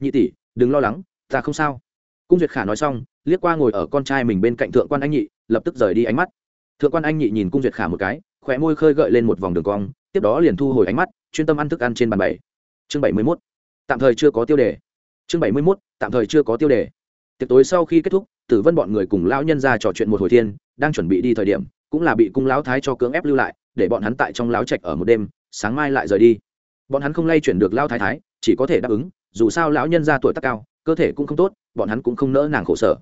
Nhị tỷ, đừng lo lắng, ta không sao. Cung duyệt khả nói xong, liếc qua ngồi ở con trai mình bên cạnh thượng quan anh nhị, lập tức rời đi ánh mắt. Thượng quan anh nhị nhìn cung duyệt khả một cái khỏe môi khơi gợi lên một vòng đường cong, tiếp đó liền thu hồi ánh mắt, chuyên tâm ăn thức ăn trên bàn bảy. Chương bảy mươi mốt. Tạm thời chưa có tiêu đề. Chương bảy mươi mốt, tạm thời chưa có tiêu đề. Tiệc tối sau khi kết thúc, tử vân bọn người cùng lão nhân ra trò chuyện một hồi thiên, đang chuẩn bị đi thời điểm, cũng là bị cung lão thái cho cưỡng ép lưu lại, để bọn hắn tại trong lão trạch ở một đêm, sáng mai lại rời đi bọn hắn không lay chuyển được lao thái thái, chỉ có thể đáp ứng, dù sao lão nhân ra tuổi tác cao, cơ thể cũng không tốt, bọn hắn cũng không nỡ nàng khổ sở.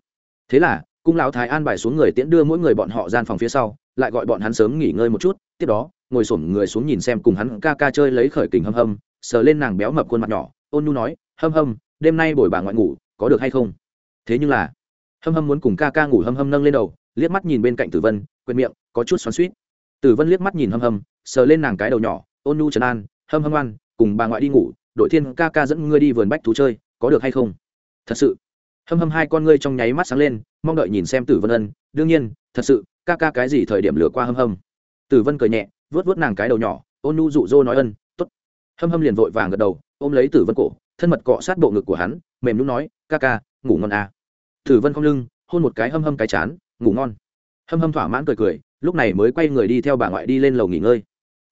Thế là, cung lão thái an bài xuống người tiễn đưa mỗi người bọn họ gian phòng phía sau, lại gọi bọn hắn sớm nghỉ ngơi một chút, tiếp đó, ngồi xổm người xuống nhìn xem cùng hắn ca ca chơi lấy khởi kình hâm hâm, sờ lên nàng béo mập khuôn mặt nhỏ, ôn nhu nói, hâm hâm, đêm nay bồi bà ngoại ngủ, có được hay không? Thế nhưng là, hâm hâm muốn cùng ca ca ngủ hâm hâm nâng lên đầu, liếc mắt nhìn bên cạnh tử vân, quệt miệng, có chút xoắn suýt tử vân liếc mắt nhìn hâm hâm, sờ lên nàng cái đầu nhỏ, ôn nhu trấn an hâm hâm ăn cùng bà ngoại đi ngủ, đội thiên ca ca dẫn ngươi đi vườn bách thú chơi, có được hay không? Thật sự. Hâm hâm hai con ngươi trong nháy mắt sáng lên, mong đợi nhìn xem tử vân ân. Đương nhiên, thật sự, ca ca cái gì thời điểm lừa qua hâm hâm? Tử vân cười nhẹ vớt vớt nàng cái đầu nhỏ, ôn nhu dụ dỗ nói ân t ố t hâm hâm liền vội vàng gật đầu, ôm lấy tử vân cổ, thân mật cọ sát bộ ngực của hắn, mềm lúc nói, ca ca, ngủ ngon à. tử vân không lưng, hôn một cái hâm hâm cái chán, ngủ ngon. Hâm hâm thỏa mãn cười cười, lúc này mới quay người đi theo bà ngoại đi lên lầu nghỉ ngơi.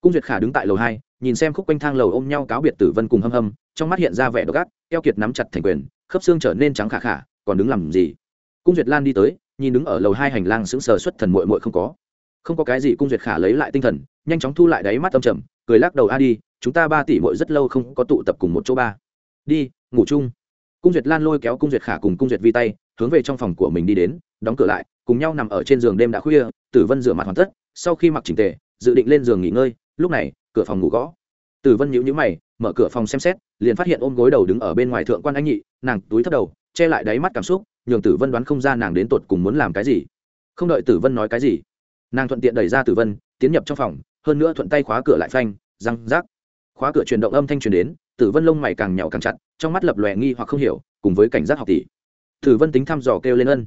Cung duyệt khả đứng tại lầu hai nhìn xem khúc quanh thang lầu ôm nhau cáo biệt tử vân cùng hâm hâm, trong mắt hiện ra vẻ độc ác, keo kiệt nắm chặt thành quyền, khớp xương trở nên trắng khả khả, còn đứng làm gì? Cung duyệt lan đi tới, nhìn đứng ở lầu hai hành lang sững sờ xuất thần mội mội không có. Không có cái gì cung duyệt khả lấy lại tinh thần, nhanh chóng thu lại đáy mắt âm trầm, cười lắc đầu, a đi, chúng ta ba tỷ mội rất lâu không có tụ tập cùng một chỗ ba. Đi, ngủ chung. Cung duyệt lan lôi kéo cung duyệt khả cùng cung duyệt vi tay, hướng về trong phòng của mình đi đến, đóng cửa lại, cùng nhau nằm ở trên giường đêm đã khuya, tử vân rửa mặt hoàn tất, sau khi mặc chỉnh tề, dự định lên giường nghỉ ngơi lúc này, cửa phòng ngủ gõ. Tử vân nhíu nhíu mày, mở cửa phòng xem xét, liền phát hiện ôm gối đầu đứng ở bên ngoài thượng quan anh nhị, nàng túi thấp đầu, che lại đáy mắt cảm xúc, nhường tử vân đoán không ra nàng đến tột cùng muốn làm cái gì. Không đợi tử vân nói cái gì, nàng thuận tiện đẩy ra tử vân, tiến nhập trong phòng, hơn nữa thuận tay khóa cửa lại phanh, răng rác. Khóa cửa chuyển động âm thanh truyền đến, tử vân lông mày càng nhỏ càng chặt, trong mắt lập lòe nghi hoặc không hiểu, cùng với cảnh giác học tỷ. Tử vân tính thăm dò kêu lên ân.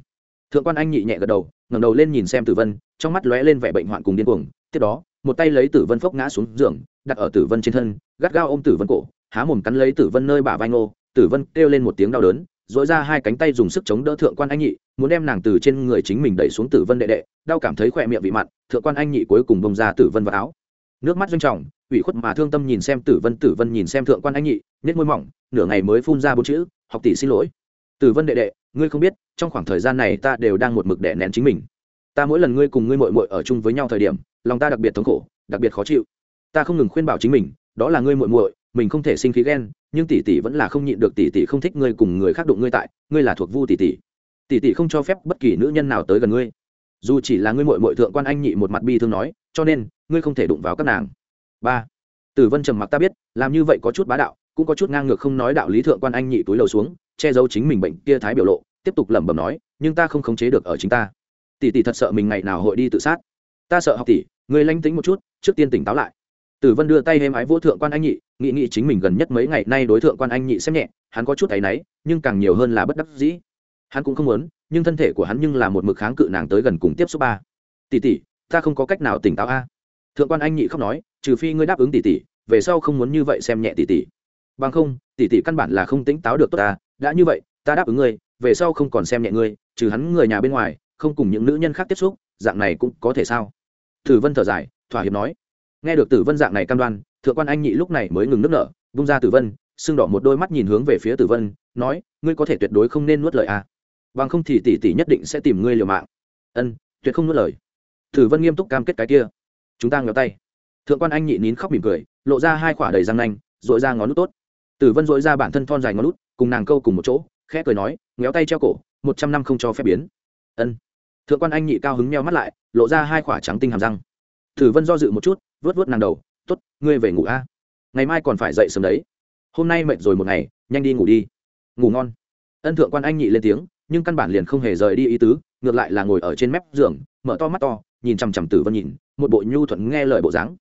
Thượng quan anh nhị nhẹ gật đầu, ngẩng đầu lên nhìn xem tử vân, trong mắt lóe lên vẻ bệnh hoạn cùng điên cuồng, tiếp đó một tay lấy tử vân phốc ngã xuống giường, đặt ở tử vân trên thân, gắt gao ôm tử vân cổ, há mồm cắn lấy tử vân nơi bả vai ngô, tử vân kêu lên một tiếng đau đớn dội ra hai cánh tay dùng sức chống đỡ thượng quan anh nhị, muốn đem nàng từ trên người chính mình đẩy xuống tử vân đệ đệ, đau cảm thấy khỏe miệng vị mặn, thượng quan anh nhị cuối cùng bông ra tử vân vào áo. Nước mắt doanh trọng ủy khuất mà thương tâm nhìn xem tử vân tử vân nhìn xem thượng quan anh nhị nết môi mỏng, nửa ngày mới phun ra bốn chữ, học tỷ xin lỗi. Tử vân đệ đệ, ngươi không biết, trong khoảng thời gian này ta đều đang một mực đệ nén chính mình ta mỗi lần ngươi cùng ngươi mội mội ở chung với nhau thời điểm, lòng ta đặc biệt thống khổ, đặc biệt khó chịu. Ta không ngừng khuyên bảo chính mình, đó là ngươi muội muội, mình không thể sinh khí ghen, nhưng tỷ tỷ vẫn là không nhịn được tỷ tỷ không thích ngươi cùng người khác đụng ngươi tại, ngươi là thuộc vu tỷ tỷ. Tỷ tỷ không cho phép bất kỳ nữ nhân nào tới gần ngươi. Dù chỉ là ngươi muội muội thượng quan anh nhị một mặt bi thương nói, cho nên, ngươi không thể đụng vào các nàng. Ba. Tử vân trầm mặc ta biết, làm như vậy có chút bá đạo, cũng có chút ngang ngược không nói đạo lý thượng quan anh nhị túi lầu xuống, che giấu chính mình bệnh kia thái biểu lộ, tiếp tục lẩm bẩm nói, nhưng ta không khống chế được ở chính ta tỷ tỷ thật sợ mình ngày nào hội đi tự sát. Ta sợ học tỷ người lanh tính một chút, trước tiên tỉnh táo lại. Tử vân đưa tay êm ái vô thượng quan anh nhị nghị nghị chính mình gần nhất mấy ngày nay đối thượng quan anh nhị xem nhẹ, hắn có chút áy náy, nhưng càng nhiều hơn là bất đắc dĩ. Hắn cũng không muốn, nhưng thân thể của hắn nhưng là một mực kháng cự nàng tới gần cùng tiếp xúc ba. Tỷ tỷ, ta không có cách nào tỉnh táo a. Thượng quan anh nhị khóc nói, trừ phi ngươi đáp ứng tỷ tỷ, về sau không muốn như vậy xem nhẹ tỷ tỷ. Bằng không, tỷ tỷ căn bản là không tỉnh táo được tốt ta, đã như vậy, ta đáp ứng ngươi, về sau không còn xem nhẹ ngươi, trừ hắn người nhà bên ngoài không cùng những nữ nhân khác tiếp xúc, dạng này cũng có thể sao? Tử vân thở dài, thỏa hiệp nói. Nghe được tử vân dạng này cam đoan, thượng quan anh nhị lúc này mới ngừng nước nở bung ra tử vân xương đỏ một đôi mắt nhìn hướng về phía tử vân, nói, ngươi có thể tuyệt đối không nên nuốt lời à? Bằng không thì tỷ tỷ nhất định sẽ tìm ngươi liều mạng. Ân, tuyệt không nuốt lời. Tử vân nghiêm túc cam kết cái kia. Chúng ta ngéo tay. Thượng quan anh nhị nín khóc mỉm cười, lộ ra hai quả đầy răng nanh dội ra ngón nút tốt. Tử vân dội ra bản thân thon dài ngón nút, cùng nàng câu cùng một chỗ, khẽ cười nói, ngéo tay treo cổ, một trăm năm không cho phép biến. Ân thượng quan anh nhị cao hứng meo mắt lại, lộ ra hai quả trắng tinh hàm răng. Tử vân do dự một chút vớt vớt nàng đầu t ố t ngươi về ngủ a. Ngày mai còn phải dậy sớm đấy. Hôm nay mệt rồi một ngày, nhanh đi ngủ đi. Ngủ ngon. Ân thượng quan anh nhị lên tiếng, nhưng căn bản liền không hề rời đi ý tứ, ngược lại là ngồi ở trên mép giường, mở to mắt to, nhìn chằm chằm tử vân nhìn, một bộ nhu thuận nghe lời bộ dáng.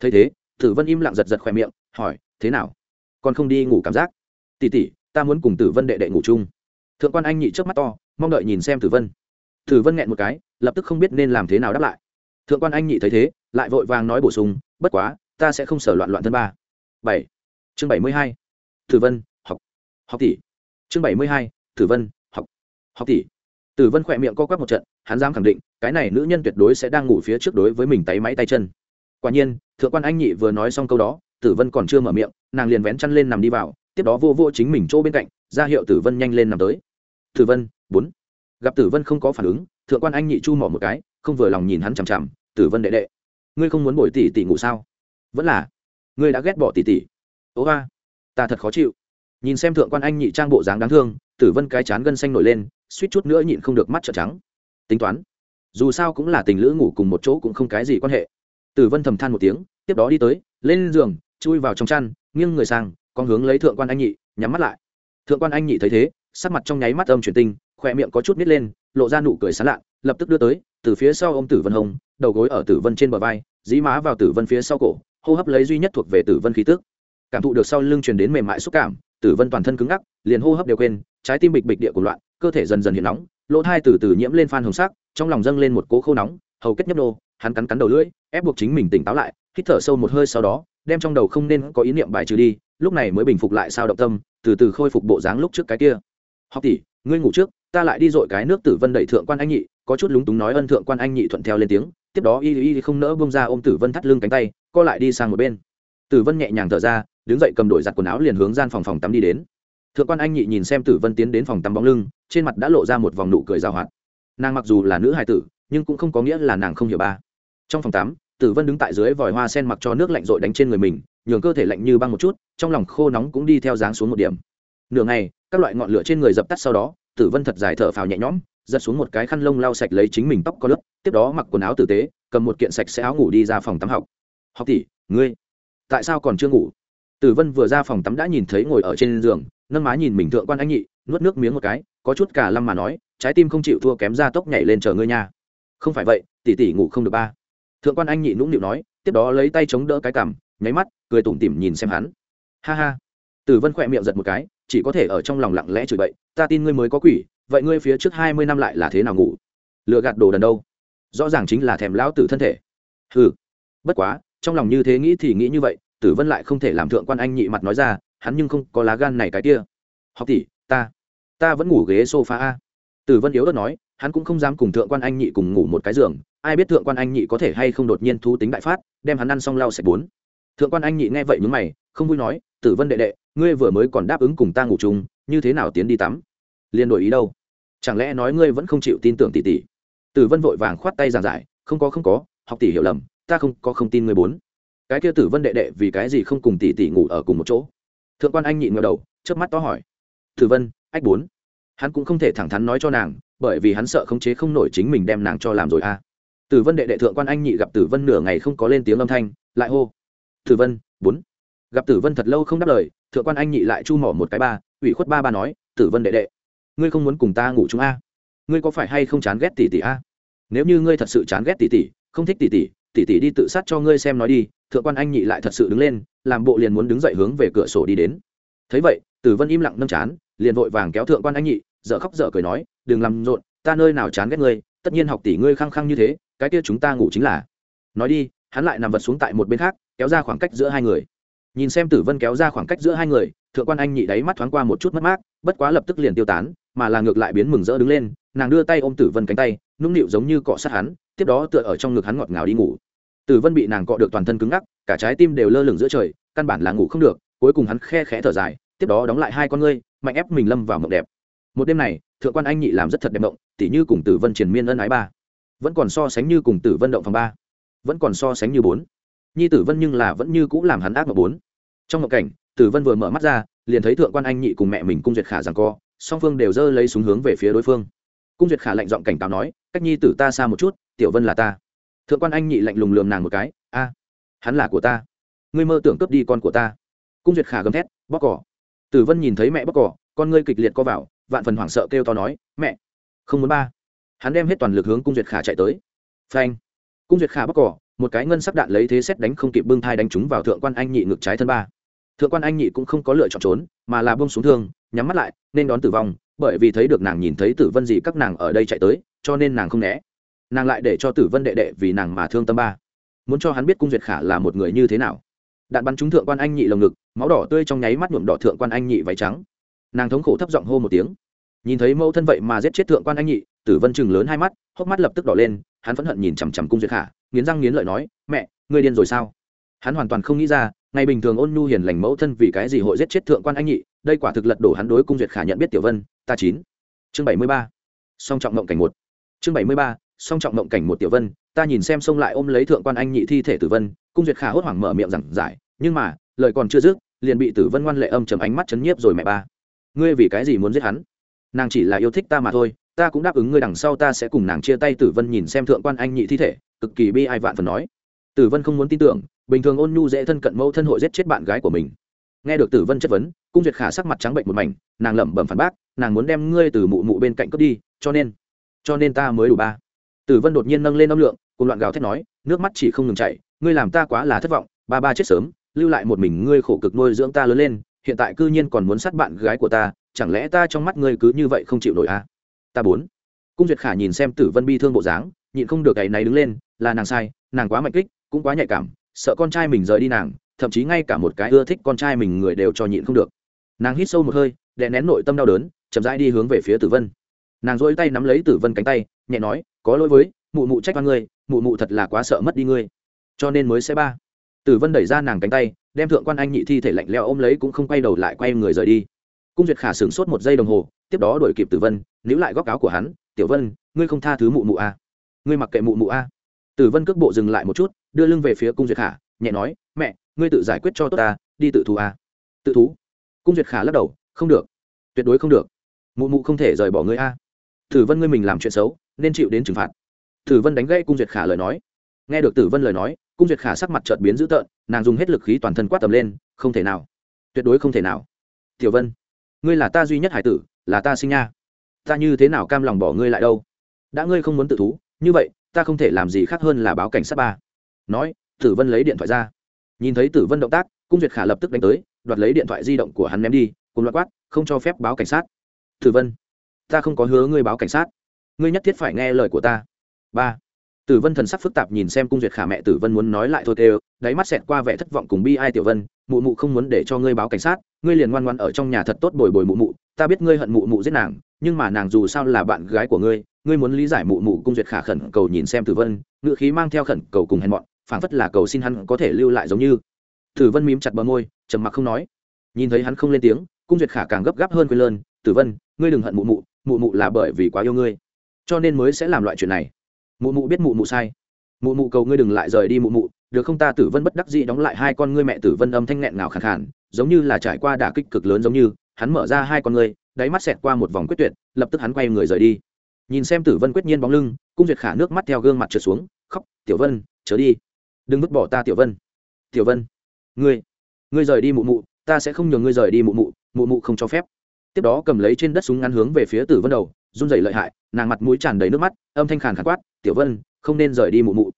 Thấy thế, tử vân im lặng giật giật khỏe miệng, hỏi, thế nào? Còn không đi ngủ cảm giác? Tỉ tỉ ta muốn cùng tử vân đệ đệ ngủ chung. Thượng quan anh nhị trước mắt to, mong đợi nhìn xem tử vân tử vân nghẹn một cái, lập tức không biết nên làm thế nào đáp lại. Thượng quan anh nhị thấy thế, lại vội vàng nói bổ sung, bất quá, ta sẽ không sở loạn loạn thân ba. Bảy. Chương bảy mươi hai. Tử vân, học. Học tỷ. Chương bảy mươi hai tử vân, học. Học tỷ. Tử vân khỏe miệng co quắp một trận, hắn dám khẳng định, cái này nữ nhân tuyệt đối sẽ đang ngủ phía trước đối với mình tay máy tay chân. Quả nhiên, thượng quan anh nhị vừa nói xong câu đó tử vân còn chưa mở miệng, nàng liền vén chăn lên nằm đi vào, tiếp đó vô vô chính mình chỗ bên cạnh, ra hiệu tử vân nhanh lên nằm tới. Tử vân, bốn gặp tử vân không có phản ứng, thượng quan anh nhị chu mỏ một cái, không vừa lòng nhìn hắn chằm chằm, tử vân đệ đệ, ngươi không muốn bồi tỷ tỷ ngủ sao? Vẫn là, ngươi đã ghét bỏ tỷ tỷ. Ố ba, ta thật khó chịu. Nhìn xem thượng quan anh nhị trang bộ dáng đáng thương, tử vân cái chán gân xanh nổi lên, suýt chút nữa nhịn không được mắt trợn trắng. Tính toán, dù sao cũng là tình lữ ngủ cùng một chỗ cũng không cái gì quan hệ. Tử vân thầm than một tiếng, tiếp đó đi tới, lên giường, chui vào trong chăn, nghiêng người sang, con hướng lấy thượng quan anh nhị, nhắm mắt lại. Thượng quan anh nhị thấy thế, sắc mặt trong nháy mắt âm chuyển tinh khoe miệng có chút nít lên, lộ ra nụ cười sán lạ, lập tức đưa tới, từ phía sau ô m tử vân hồng, đầu gối ở tử vân trên bờ vai, dí má vào tử vân phía sau cổ, hô hấp lấy duy nhất thuộc về tử vân khí tức. Cảm thụ được sau lưng truyền đến mềm mại xúc cảm, tử vân toàn thân cứng ngắc, liền hô hấp đều quên, trái tim bịch bịch địa của loạn, cơ thể dần dần hiện nóng, lỗ thai từ từ nhiễm lên phan hồng sắc, trong lòng dâng lên một cố khô nóng, hầu kết nhấp nô, hắn cắn cắn đầu lưỡi, ép buộc chính mình tỉnh táo lại, hít thở sâu một hơi sau đó, đem trong đầu không nên có ý niệm bài trừ đi, lúc này mới bình phục lại sao động tâm, từ từ khôi phục bộ dáng lúc trước cái kia. Học tỷ, ngươi ngủ trước ta lại đi dội cái nước tử vân đẩy thượng quan anh nhị, có chút lúng túng nói ân thượng quan anh nhị thuận theo lên tiếng, tiếp đó y y không nỡ bông ra ôm tử vân thắt lưng cánh tay, co lại đi sang một bên. Tử vân nhẹ nhàng thở ra, đứng dậy cầm đổi giặt quần áo liền hướng gian phòng phòng tắm đi đến. Thượng quan anh nhị nhìn xem tử vân tiến đến phòng tắm bóng lưng, trên mặt đã lộ ra một vòng nụ cười rào hoạt. Nàng mặc dù là nữ hài tử, nhưng cũng không có nghĩa là nàng không hiểu ba. Trong phòng tắm, tử vân đứng tại dưới vòi hoa sen mặc cho nước lạnh rội đánh trên người mình, nhường cơ thể lạnh như băng một chút, trong lòng khô nóng cũng đi theo dáng xuống một điểm. Nửa ngày, các loại ngọn lửa trên người dập tắt sau đó tử vân thật dài thở phào nhẹ nhõm, giật xuống một cái khăn lông lau sạch lấy chính mình tóc có lớp, tiếp đó mặc quần áo tử tế, cầm một kiện sạch sẽ áo ngủ đi ra phòng tắm học. Học tỷ, ngươi tại sao còn chưa ngủ? Tử vân vừa ra phòng tắm đã nhìn thấy ngồi ở trên giường, nâng má nhìn mình thượng quan anh nhị, nuốt nước miếng một cái, có chút cả lâm mà nói, trái tim không chịu thua kém ra tốc nhảy lên chờ ngươi nha. Không phải vậy, tỷ tỷ ngủ không được ba. Thượng quan anh nhị nũng nịu nói, tiếp đó lấy tay chống đỡ cái cằm, nháy mắt, cười tủm tỉm nhìn xem hắn. Ha ha. Tử vân khỏe miệng giật một cái chỉ có thể ở trong lòng lặng lẽ chửi bậy, ta tin ngươi mới có quỷ, vậy ngươi phía trước hai mươi năm lại là thế nào ngủ? Lựa gạt đồ đần đâu? Rõ ràng chính là thèm lão tử thân thể. Ừ bất quá, trong lòng như thế nghĩ thì nghĩ như vậy, tử vân lại không thể làm thượng quan anh nhị mặt nói ra, hắn nhưng không có lá gan này cái kia. Học tỷ, ta ta vẫn ngủ ghế sofa a. Tử vân yếu đất nói, hắn cũng không dám cùng thượng quan anh nhị cùng ngủ một cái giường, ai biết thượng quan anh nhị có thể hay không đột nhiên thú tính đại phát, đem hắn ăn xong lau sạch bốn thượng quan anh nhị nghe vậy nhúng mày, không vui nói, tử vân đệ đệ, ngươi vừa mới còn đáp ứng cùng ta ngủ chung, như thế nào tiến đi tắm? Liền đổi ý đâu? Chẳng lẽ nói ngươi vẫn không chịu tin tưởng tỷ tỷ? Tử vân vội vàng khoát tay giảng giải, không có không có, học tỷ hiểu lầm, ta không có không tin ngươi bốn. Cái kia tử vân đệ đệ vì cái gì không cùng tỷ tỷ ngủ ở cùng một chỗ? Thượng quan anh nhịn ngờ đầu trước mắt to hỏi, tử vân, ách bốn? Hắn cũng không thể thẳng thắn nói cho nàng, bởi vì hắn sợ khống chế không nổi chính mình đem nàng cho làm rồi a tử vân đệ đệ thượng quan anh nhị gặp tử vân nửa ngày không có lên tiếng âm thanh, lại hô tử vân, bốn. Gặp tử vân thật lâu không đáp lời, thượng quan anh nhị lại chu mỏ một cái ba, ủy khuất ba ba nói, tử vân đệ đệ, ngươi không muốn cùng ta ngủ chung a? Ngươi có phải hay không chán ghét tỷ tỷ a? Nếu như ngươi thật sự chán ghét tỷ tỷ, không thích tỷ tỷ tỷ tỷ đi tự sát cho ngươi xem nói đi. Thượng quan anh nhị lại thật sự đứng lên, làm bộ liền muốn đứng dậy hướng về cửa sổ đi đến. Thấy vậy, tử vân im lặng nâm chán, liền vội vàng kéo thượng quan anh nhị, dở khóc dở cười nói, đừng làm rộn, ta nơi nào chán ghét ngươi, tất nhiên học tỷ ngươi khăng khăng như thế, cái kia chúng ta ngủ chính là. Nói đi, hắn lại nằm vật xuống tại một bên khác kéo ra khoảng cách giữa hai người. Nhìn xem tử vân kéo ra khoảng cách giữa hai người, thượng quan anh nhị đáy mắt thoáng qua một chút mất mát, bất quá lập tức liền tiêu tán, mà là ngược lại biến mừng rỡ đứng lên, nàng đưa tay ôm tử vân cánh tay, nũng nịu giống như cọ sát hắn, tiếp đó tựa ở trong ngực hắn ngọt ngào đi ngủ. Tử vân bị nàng cọ được toàn thân cứng ngắc, cả trái tim đều lơ lửng giữa trời, căn bản là ngủ không được, cuối cùng hắn khe khẽ thở dài, tiếp đó đóng lại hai con ngươi, mạnh ép mình lâm vào mộng đẹp. Một đêm này, thượng quan anh nhị làm rất thật đẹp mộng, tỉ như cùng tử vân triền miên ân ái ba. Vẫn còn so sánh như cùng tử vân động phòng ba. Vẫn còn so sánh như bốn nhi tử vân nhưng là vẫn như cũ làm hắn ác mộng bốn. Trong mộng cảnh, tử vân vừa mở mắt ra, liền thấy thượng quan anh nhị cùng mẹ mình cung duyệt khả rằng co, song phương đều giơ lấy súng hướng về phía đối phương. Cung duyệt khả lạnh giọng cảnh cáo nói, cách nhi tử ta xa một chút, tiểu vân là ta. Thượng quan anh nhị lạnh lùng lườm nàng một cái, a, hắn là của ta. Ngươi mơ tưởng cướp đi con của ta. Cung duyệt khả gầm thét bóc cỏ. Tử vân nhìn thấy mẹ bóc cỏ, con ngươi kịch liệt co vào, vạn phần hoảng sợ kêu to nói, mẹ, không muốn ba. Hắn đem hết toàn lực hướng cung duyệt khả chạy tới. Phanh cung duyệt khả bóc cỏ, một cái ngân sắc đạn lấy thế xét đánh không kịp bưng thai đánh trúng vào thượng quan anh nhị ngực trái thân ba. Thượng quan anh nhị cũng không có lựa chọn trốn, mà là bông xuống thương, nhắm mắt lại, nên đón tử vong, bởi vì thấy được nàng nhìn thấy tử vân gì các nàng ở đây chạy tới, cho nên nàng không né. Nàng lại để cho tử vân đệ đệ vì nàng mà thương tâm ba. Muốn cho hắn biết cung duyệt khả là một người như thế nào. Đạn bắn trúng thượng quan anh nhị lồng ngực, máu đỏ tươi trong nháy mắt nhuộm đỏ thượng quan anh nhị váy trắng. Nàng thống khổ thấp giọng hô một tiếng. Nhìn thấy mẫu thân vậy mà giết chết thượng quan anh nhị, tử vân chừng lớn hai mắt, hốc mắt lập tức đỏ lên hắn phẫn hận nhìn chằm chằm cung duyệt khả, nghiến răng nghiến lợi nói, mẹ, ngươi điên rồi sao? Hắn hoàn toàn không nghĩ ra, ngày bình thường ôn nhu hiền lành mẫu thân vì cái gì hội giết chết thượng quan anh nhị, đây quả thực lật đổ hắn đối cung duyệt khả nhận biết tiểu vân, ta chín. Chương bảy mươi ba. Song trọng mộng cảnh một. Chương bảy mươi ba, song trọng mộng cảnh một tiểu vân, ta nhìn xem xông lại ôm lấy thượng quan anh nhị thi thể tử vân, cung duyệt khả hốt hoảng mở miệng rằng giải, nhưng mà, lời còn chưa dứt, liền bị tử vân ngoan lệ âm chầm ánh mắt chấn nhiếp rồi mẹ ba. Ngươi vì cái gì muốn giết hắn? Nàng chỉ là yêu thích ta mà thôi ta cũng đáp ứng ngươi đằng sau ta sẽ cùng nàng chia tay. Tử vân nhìn xem thượng quan anh nhị thi thể, cực kỳ bi ai vạn phần nói. Tử vân không muốn tin tưởng, bình thường ôn nhu dễ thân cận mẫu thân hội giết chết bạn gái của mình. Nghe được tử vân chất vấn, cung duyệt khả sắc mặt trắng bệnh một mảnh, nàng lẩm bẩm phản bác, nàng muốn đem ngươi từ mụ mụ bên cạnh cướp đi, cho nên cho nên ta mới đủ ba. Tử vân đột nhiên nâng lên âm lượng, cùng loạn gào thét nói, nước mắt chỉ không ngừng chảy, ngươi làm ta quá là thất vọng, ba ba chết sớm, lưu lại một mình ngươi khổ cực nuôi dưỡng ta lớn lên, hiện tại cư nhiên còn muốn sát bạn gái của ta, chẳng lẽ ta trong mắt ngươi cứ như vậy không chịu nổi à? Ta bốn. Cung duyệt khả nhìn xem tử vân bi thương bộ dáng, nhịn không được cái này đứng lên, là nàng sai, nàng quá mạnh kích, cũng quá nhạy cảm, sợ con trai mình rời đi nàng, thậm chí ngay cả một cái ưa thích con trai mình người đều cho nhịn không được. Nàng hít sâu một hơi, đè nén nội tâm đau đớn, chậm rãi đi hướng về phía tử vân. Nàng dỗi tay nắm lấy tử vân cánh tay, nhẹ nói, có lỗi với, mụ mụ trách văn ngươi, mụ mụ thật là quá sợ mất đi ngươi. Cho nên mới sẽ ba. Tử vân đẩy ra nàng cánh tay, đem thượng quan anh nhị thi thể lạnh leo ôm lấy cũng không quay đầu lại quay người rời đi cung duyệt khả sửng sốt một giây đồng hồ, tiếp đó đổi kịp tử vân, níu lại góc áo của hắn, tiểu vân, ngươi không tha thứ mụ mụ a à? ngươi mặc kệ mụ mụ a à? tử vân cước bộ dừng lại một chút, đưa lưng về phía cung duyệt khả, nhẹ nói, mẹ, ngươi tự giải quyết cho tốt ta, đi tự thú a à? tự thú cung duyệt khả lắc đầu, không được, tuyệt đối không được mụ mụ không thể rời bỏ ngươi a tử vân ngươi mình làm chuyện xấu, nên chịu đến trừng phạt tử vân đánh gãy cung duyệt khả lời nói nghe được tử vân lời nói, cung duyệt khả sắc mặt chợt biến dữ tợn, nàng dùng hết lực khí toàn thân quát tầm lên, không thể nào, tuyệt đối không thể nào tiểu vân ngươi là ta duy nhất hải tử, là ta sinh nha. Ta như thế nào cam lòng bỏ ngươi lại đâu? Đã ngươi không muốn tự thú, như vậy, ta không thể làm gì khác hơn là báo cảnh sát ba. Nói, tử vân lấy điện thoại ra. Nhìn thấy tử vân động tác, cung duyệt khả lập tức đánh tới, đoạt lấy điện thoại di động của hắn ném đi, cùng loạt quát, không cho phép báo cảnh sát. Tử vân, ta không có hứa ngươi báo cảnh sát. Ngươi nhất thiết phải nghe lời của ta. Ba. Tử vân thần sắc phức tạp nhìn xem cung duyệt khả mẹ tử vân muốn nói lại thôi tê đáy mắt xẹt qua vẻ thất vọng cùng bi ai tiểu vân mụ mụ không muốn để cho ngươi báo cảnh sát, ngươi liền ngoan ngoan ở trong nhà thật tốt bồi bồi mụ mụ, ta biết ngươi hận mụ mụ giết nàng, nhưng mà nàng dù sao là bạn gái của ngươi ngươi muốn lý giải mụ mụ cung duyệt khả khẩn cầu nhìn xem tử vân ngự khí mang theo khẩn cầu cùng hèn mọn, phảng phất là cầu xin hắn có thể lưu lại giống như. Tử vân mím chặt bờ môi, trầm mặc không nói. Nhìn thấy hắn không lên tiếng, cung duyệt khả càng gấp gáp hơn quên lơn, tử vân, ngươi đừng hận mụ mụ mụ mụ là bởi vì quá yêu ngươi, cho nên mới sẽ làm loại chuyện này. Mụ mụ biết mụ mụ sai. Mụ mụ cầu ngươi đừng lại rời đi mụ mụ được không ta tử vân bất đắc dĩ đóng lại hai con ngươi mẹ tử vân âm thanh nghẹn ngào khàn khàn, giống như là trải qua đả kích cực lớn giống như, hắn mở ra hai con ngươi, đáy mắt xẹt qua một vòng quyết tuyệt, lập tức hắn quay người rời đi. Nhìn xem tử vân quyết nhiên bóng lưng, cung duyệt khả nước mắt theo gương mặt trượt xuống, khóc, tiểu vân, chớ đi. Đừng vứt bỏ ta tiểu vân. Tiểu vân, ngươi ngươi rời đi mụ mụ, ta sẽ không nhường ngươi rời đi mụ mụ mụ mụ không cho phép. Tiếp đó cầm lấy trên đất súng ngắn hướng về phía tử vân đầu, run rẩy lợi hại, nàng mặt mũi tràn đầy nước mắt, âm thanh khàn khàn quát, tiểu vân, không nên rời đi mụ mụ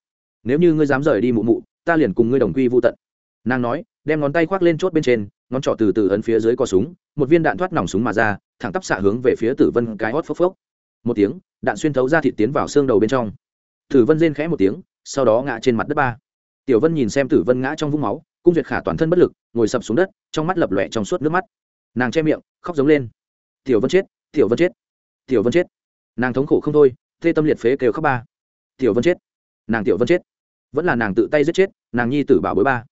nếu như ngươi dám rời đi mụ mụ, ta liền cùng ngươi đồng quy vô tận. Nàng nói, đem ngón tay khoác lên chốt bên trên, ngón trỏ từ từ ấn phía dưới co súng, một viên đạn thoát nòng súng mà ra, thẳng tắp xạ hướng về phía tử vân cái hót phốc phốc. Một tiếng, đạn xuyên thấu ra thịt tiến vào xương đầu bên trong. Tử vân rên khẽ một tiếng, sau đó ngã trên mặt đất ba. Tiểu vân nhìn xem tử vân ngã trong vũng máu, cung duyệt khả toàn thân bất lực, ngồi sập xuống đất, trong mắt lập lòe trong suốt nước mắt. Nàng che miệng, khóc giống lên. Tiểu vân chết, tiểu vân chết, tiểu vân chết. Nàng thống khổ không thôi tê tâm liệt phế kêu khóc ba. Tiểu vân chết, nàng tiểu vân chết vẫn là nàng tự tay giết chết, nàng nhi tử bảo bối ba.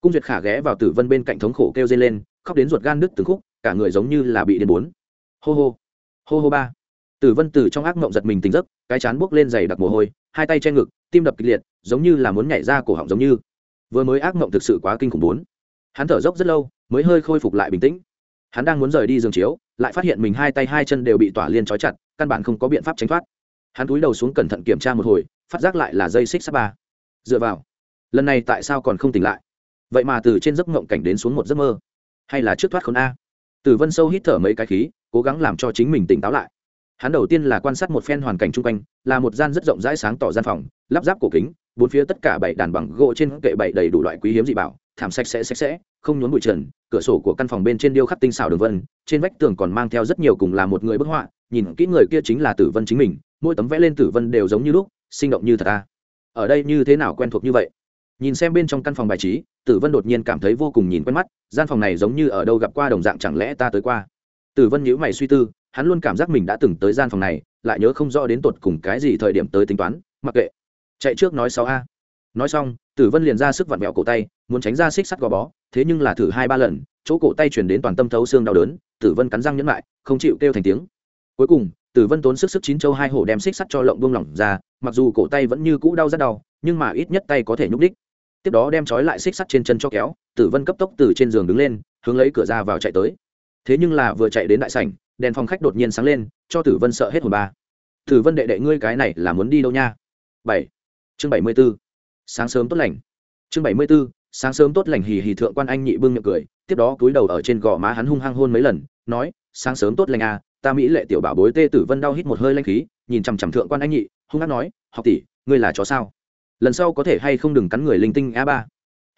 Cung duyệt khả ghé vào tử vân bên cạnh thống khổ kêu dây lên, khóc đến ruột gan đứt từng khúc, cả người giống như là bị điên bốn. Hô hô hô hô ba. Tử vân từ trong ác mộng giật mình tỉnh giấc, cái chán buốc lên dày đặc mồ hôi, hai tay che ngực, tim đập kịch liệt, giống như là muốn nhảy ra cổ họng giống như. Vừa mới ác mộng thực sự quá kinh khủng bốn. Hắn thở dốc rất lâu, mới hơi khôi phục lại bình tĩnh. Hắn đang muốn rời đi giường chiếu, lại phát hiện mình hai tay hai chân đều bị tỏa liên trói chặt, căn bản không có biện pháp tránh thoát. Hắn cúi đầu xuống cẩn thận kiểm tra một hồi, phát giác lại là dây xích sắp ba dựa vào. Lần này tại sao còn không tỉnh lại? Vậy mà từ trên giấc ngộng cảnh đến xuống một giấc mơ. Hay là trước thoát khốn a? Tử vân sâu hít thở mấy cái khí, cố gắng làm cho chính mình tỉnh táo lại. Hắn đầu tiên là quan sát một phen hoàn cảnh chung quanh, là một gian rất rộng rãi sáng tỏ gian phòng, lắp ráp cổ kính, bốn phía tất cả bảy đàn bằng gỗ trên kệ bảy đầy đủ loại quý hiếm dị bảo, thảm sạch sẽ sạch sẽ, không nhốn bụi trần, cửa sổ của căn phòng bên trên điêu khắc tinh xảo đường vân, trên vách tường còn mang theo rất nhiều cùng là một người bức họa, nhìn kỹ người kia chính là tử vân chính mình, mỗi tấm vẽ lên tử vân đều giống như lúc, sinh động như thật ta ở đây như thế nào quen thuộc như vậy? Nhìn xem bên trong căn phòng bài trí, tử vân đột nhiên cảm thấy vô cùng nhìn quen mắt, gian phòng này giống như ở đâu gặp qua đồng dạng chẳng lẽ ta tới qua? Tử vân nhíu mày suy tư, hắn luôn cảm giác mình đã từng tới gian phòng này, lại nhớ không rõ đến tột cùng cái gì thời điểm tới tính toán, mặc kệ. Chạy trước nói sáu a. Nói xong, tử vân liền ra sức vặn vẹo cổ tay, muốn tránh ra xích sắt gò bó, thế nhưng là thử hai ba lần, chỗ cổ tay chuyển đến toàn tâm thấu xương đau đớn, tử vân cắn răng nhẫn lại, không chịu kêu thành tiếng. Cuối cùng, tử vân tốn sức sức chín châu hai hổ đem xích sắt cho lộng buông lỏng ra mặc dù cổ tay vẫn như cũ đau rất đau, nhưng mà ít nhất tay có thể nhúc đích. Tiếp đó đem trói lại xích sắt trên chân cho kéo, tử vân cấp tốc từ trên giường đứng lên, hướng lấy cửa ra vào chạy tới. Thế nhưng là vừa chạy đến đại sảnh, đèn phòng khách đột nhiên sáng lên, cho tử vân sợ hết hồn ba. Tử vân đệ đệ ngươi cái này là muốn đi đâu nha? Bảy. Chương bảy mươi b ố sáng sớm tốt lành. Chương bảy mươi b ố sáng sớm tốt lành hì hì thượng quan anh nhị bưng miệng cười, tiếp đó cúi đầu ở trên gò má hắn hung hăng hôn mấy lần, nói, sáng sớm tốt lành à ta mỹ lệ tiểu bảo bối tê tử vân đau hít một hơi lanh khí, nhìn chằm chằm thượng quan anh nhị hung hát nói, học tỷ, ngươi là chó sao? Lần sau có thể hay không đừng cắn người linh tinh a ba?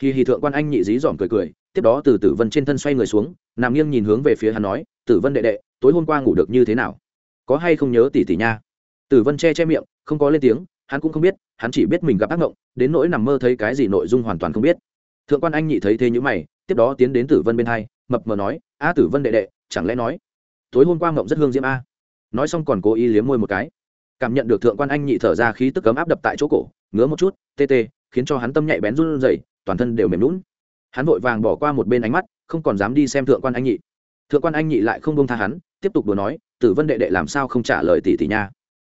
Hì hì thượng quan anh nhị dí dỏm cười cười, tiếp đó từ tử vân trên thân xoay người xuống, nằm nghiêng nhìn hướng về phía hắn nói, tử vân đệ đệ, tối hôm qua ngủ được như thế nào? Có hay không nhớ tỷ tỷ nha? Tử vân che che miệng, không có lên tiếng, hắn cũng không biết, hắn chỉ biết mình gặp ác mộng, đến nỗi nằm mơ thấy cái gì nội dung hoàn toàn không biết. Thượng quan anh nhị thấy thế như mày, tiếp đó tiến đến tử vân bên hai, mập mờ nói, a tử vân đệ đệ, chẳng lẽ nói, tối hôm qua mộng rất hương diễm a? Nói xong còn cố ý liếm môi một cái cảm nhận được thượng quan anh nhị thở ra khí tức cấm áp đập tại chỗ cổ, ngứa một chút, tê tê, khiến cho hắn tâm nhạy bén run rẩy, toàn thân đều mềm lún hắn vội vàng bỏ qua một bên ánh mắt, không còn dám đi xem thượng quan anh nhị. Thượng quan anh nhị lại không bông tha hắn, tiếp tục đùa nói, tử vân đệ đệ làm sao không trả lời tỷ tỷ nha?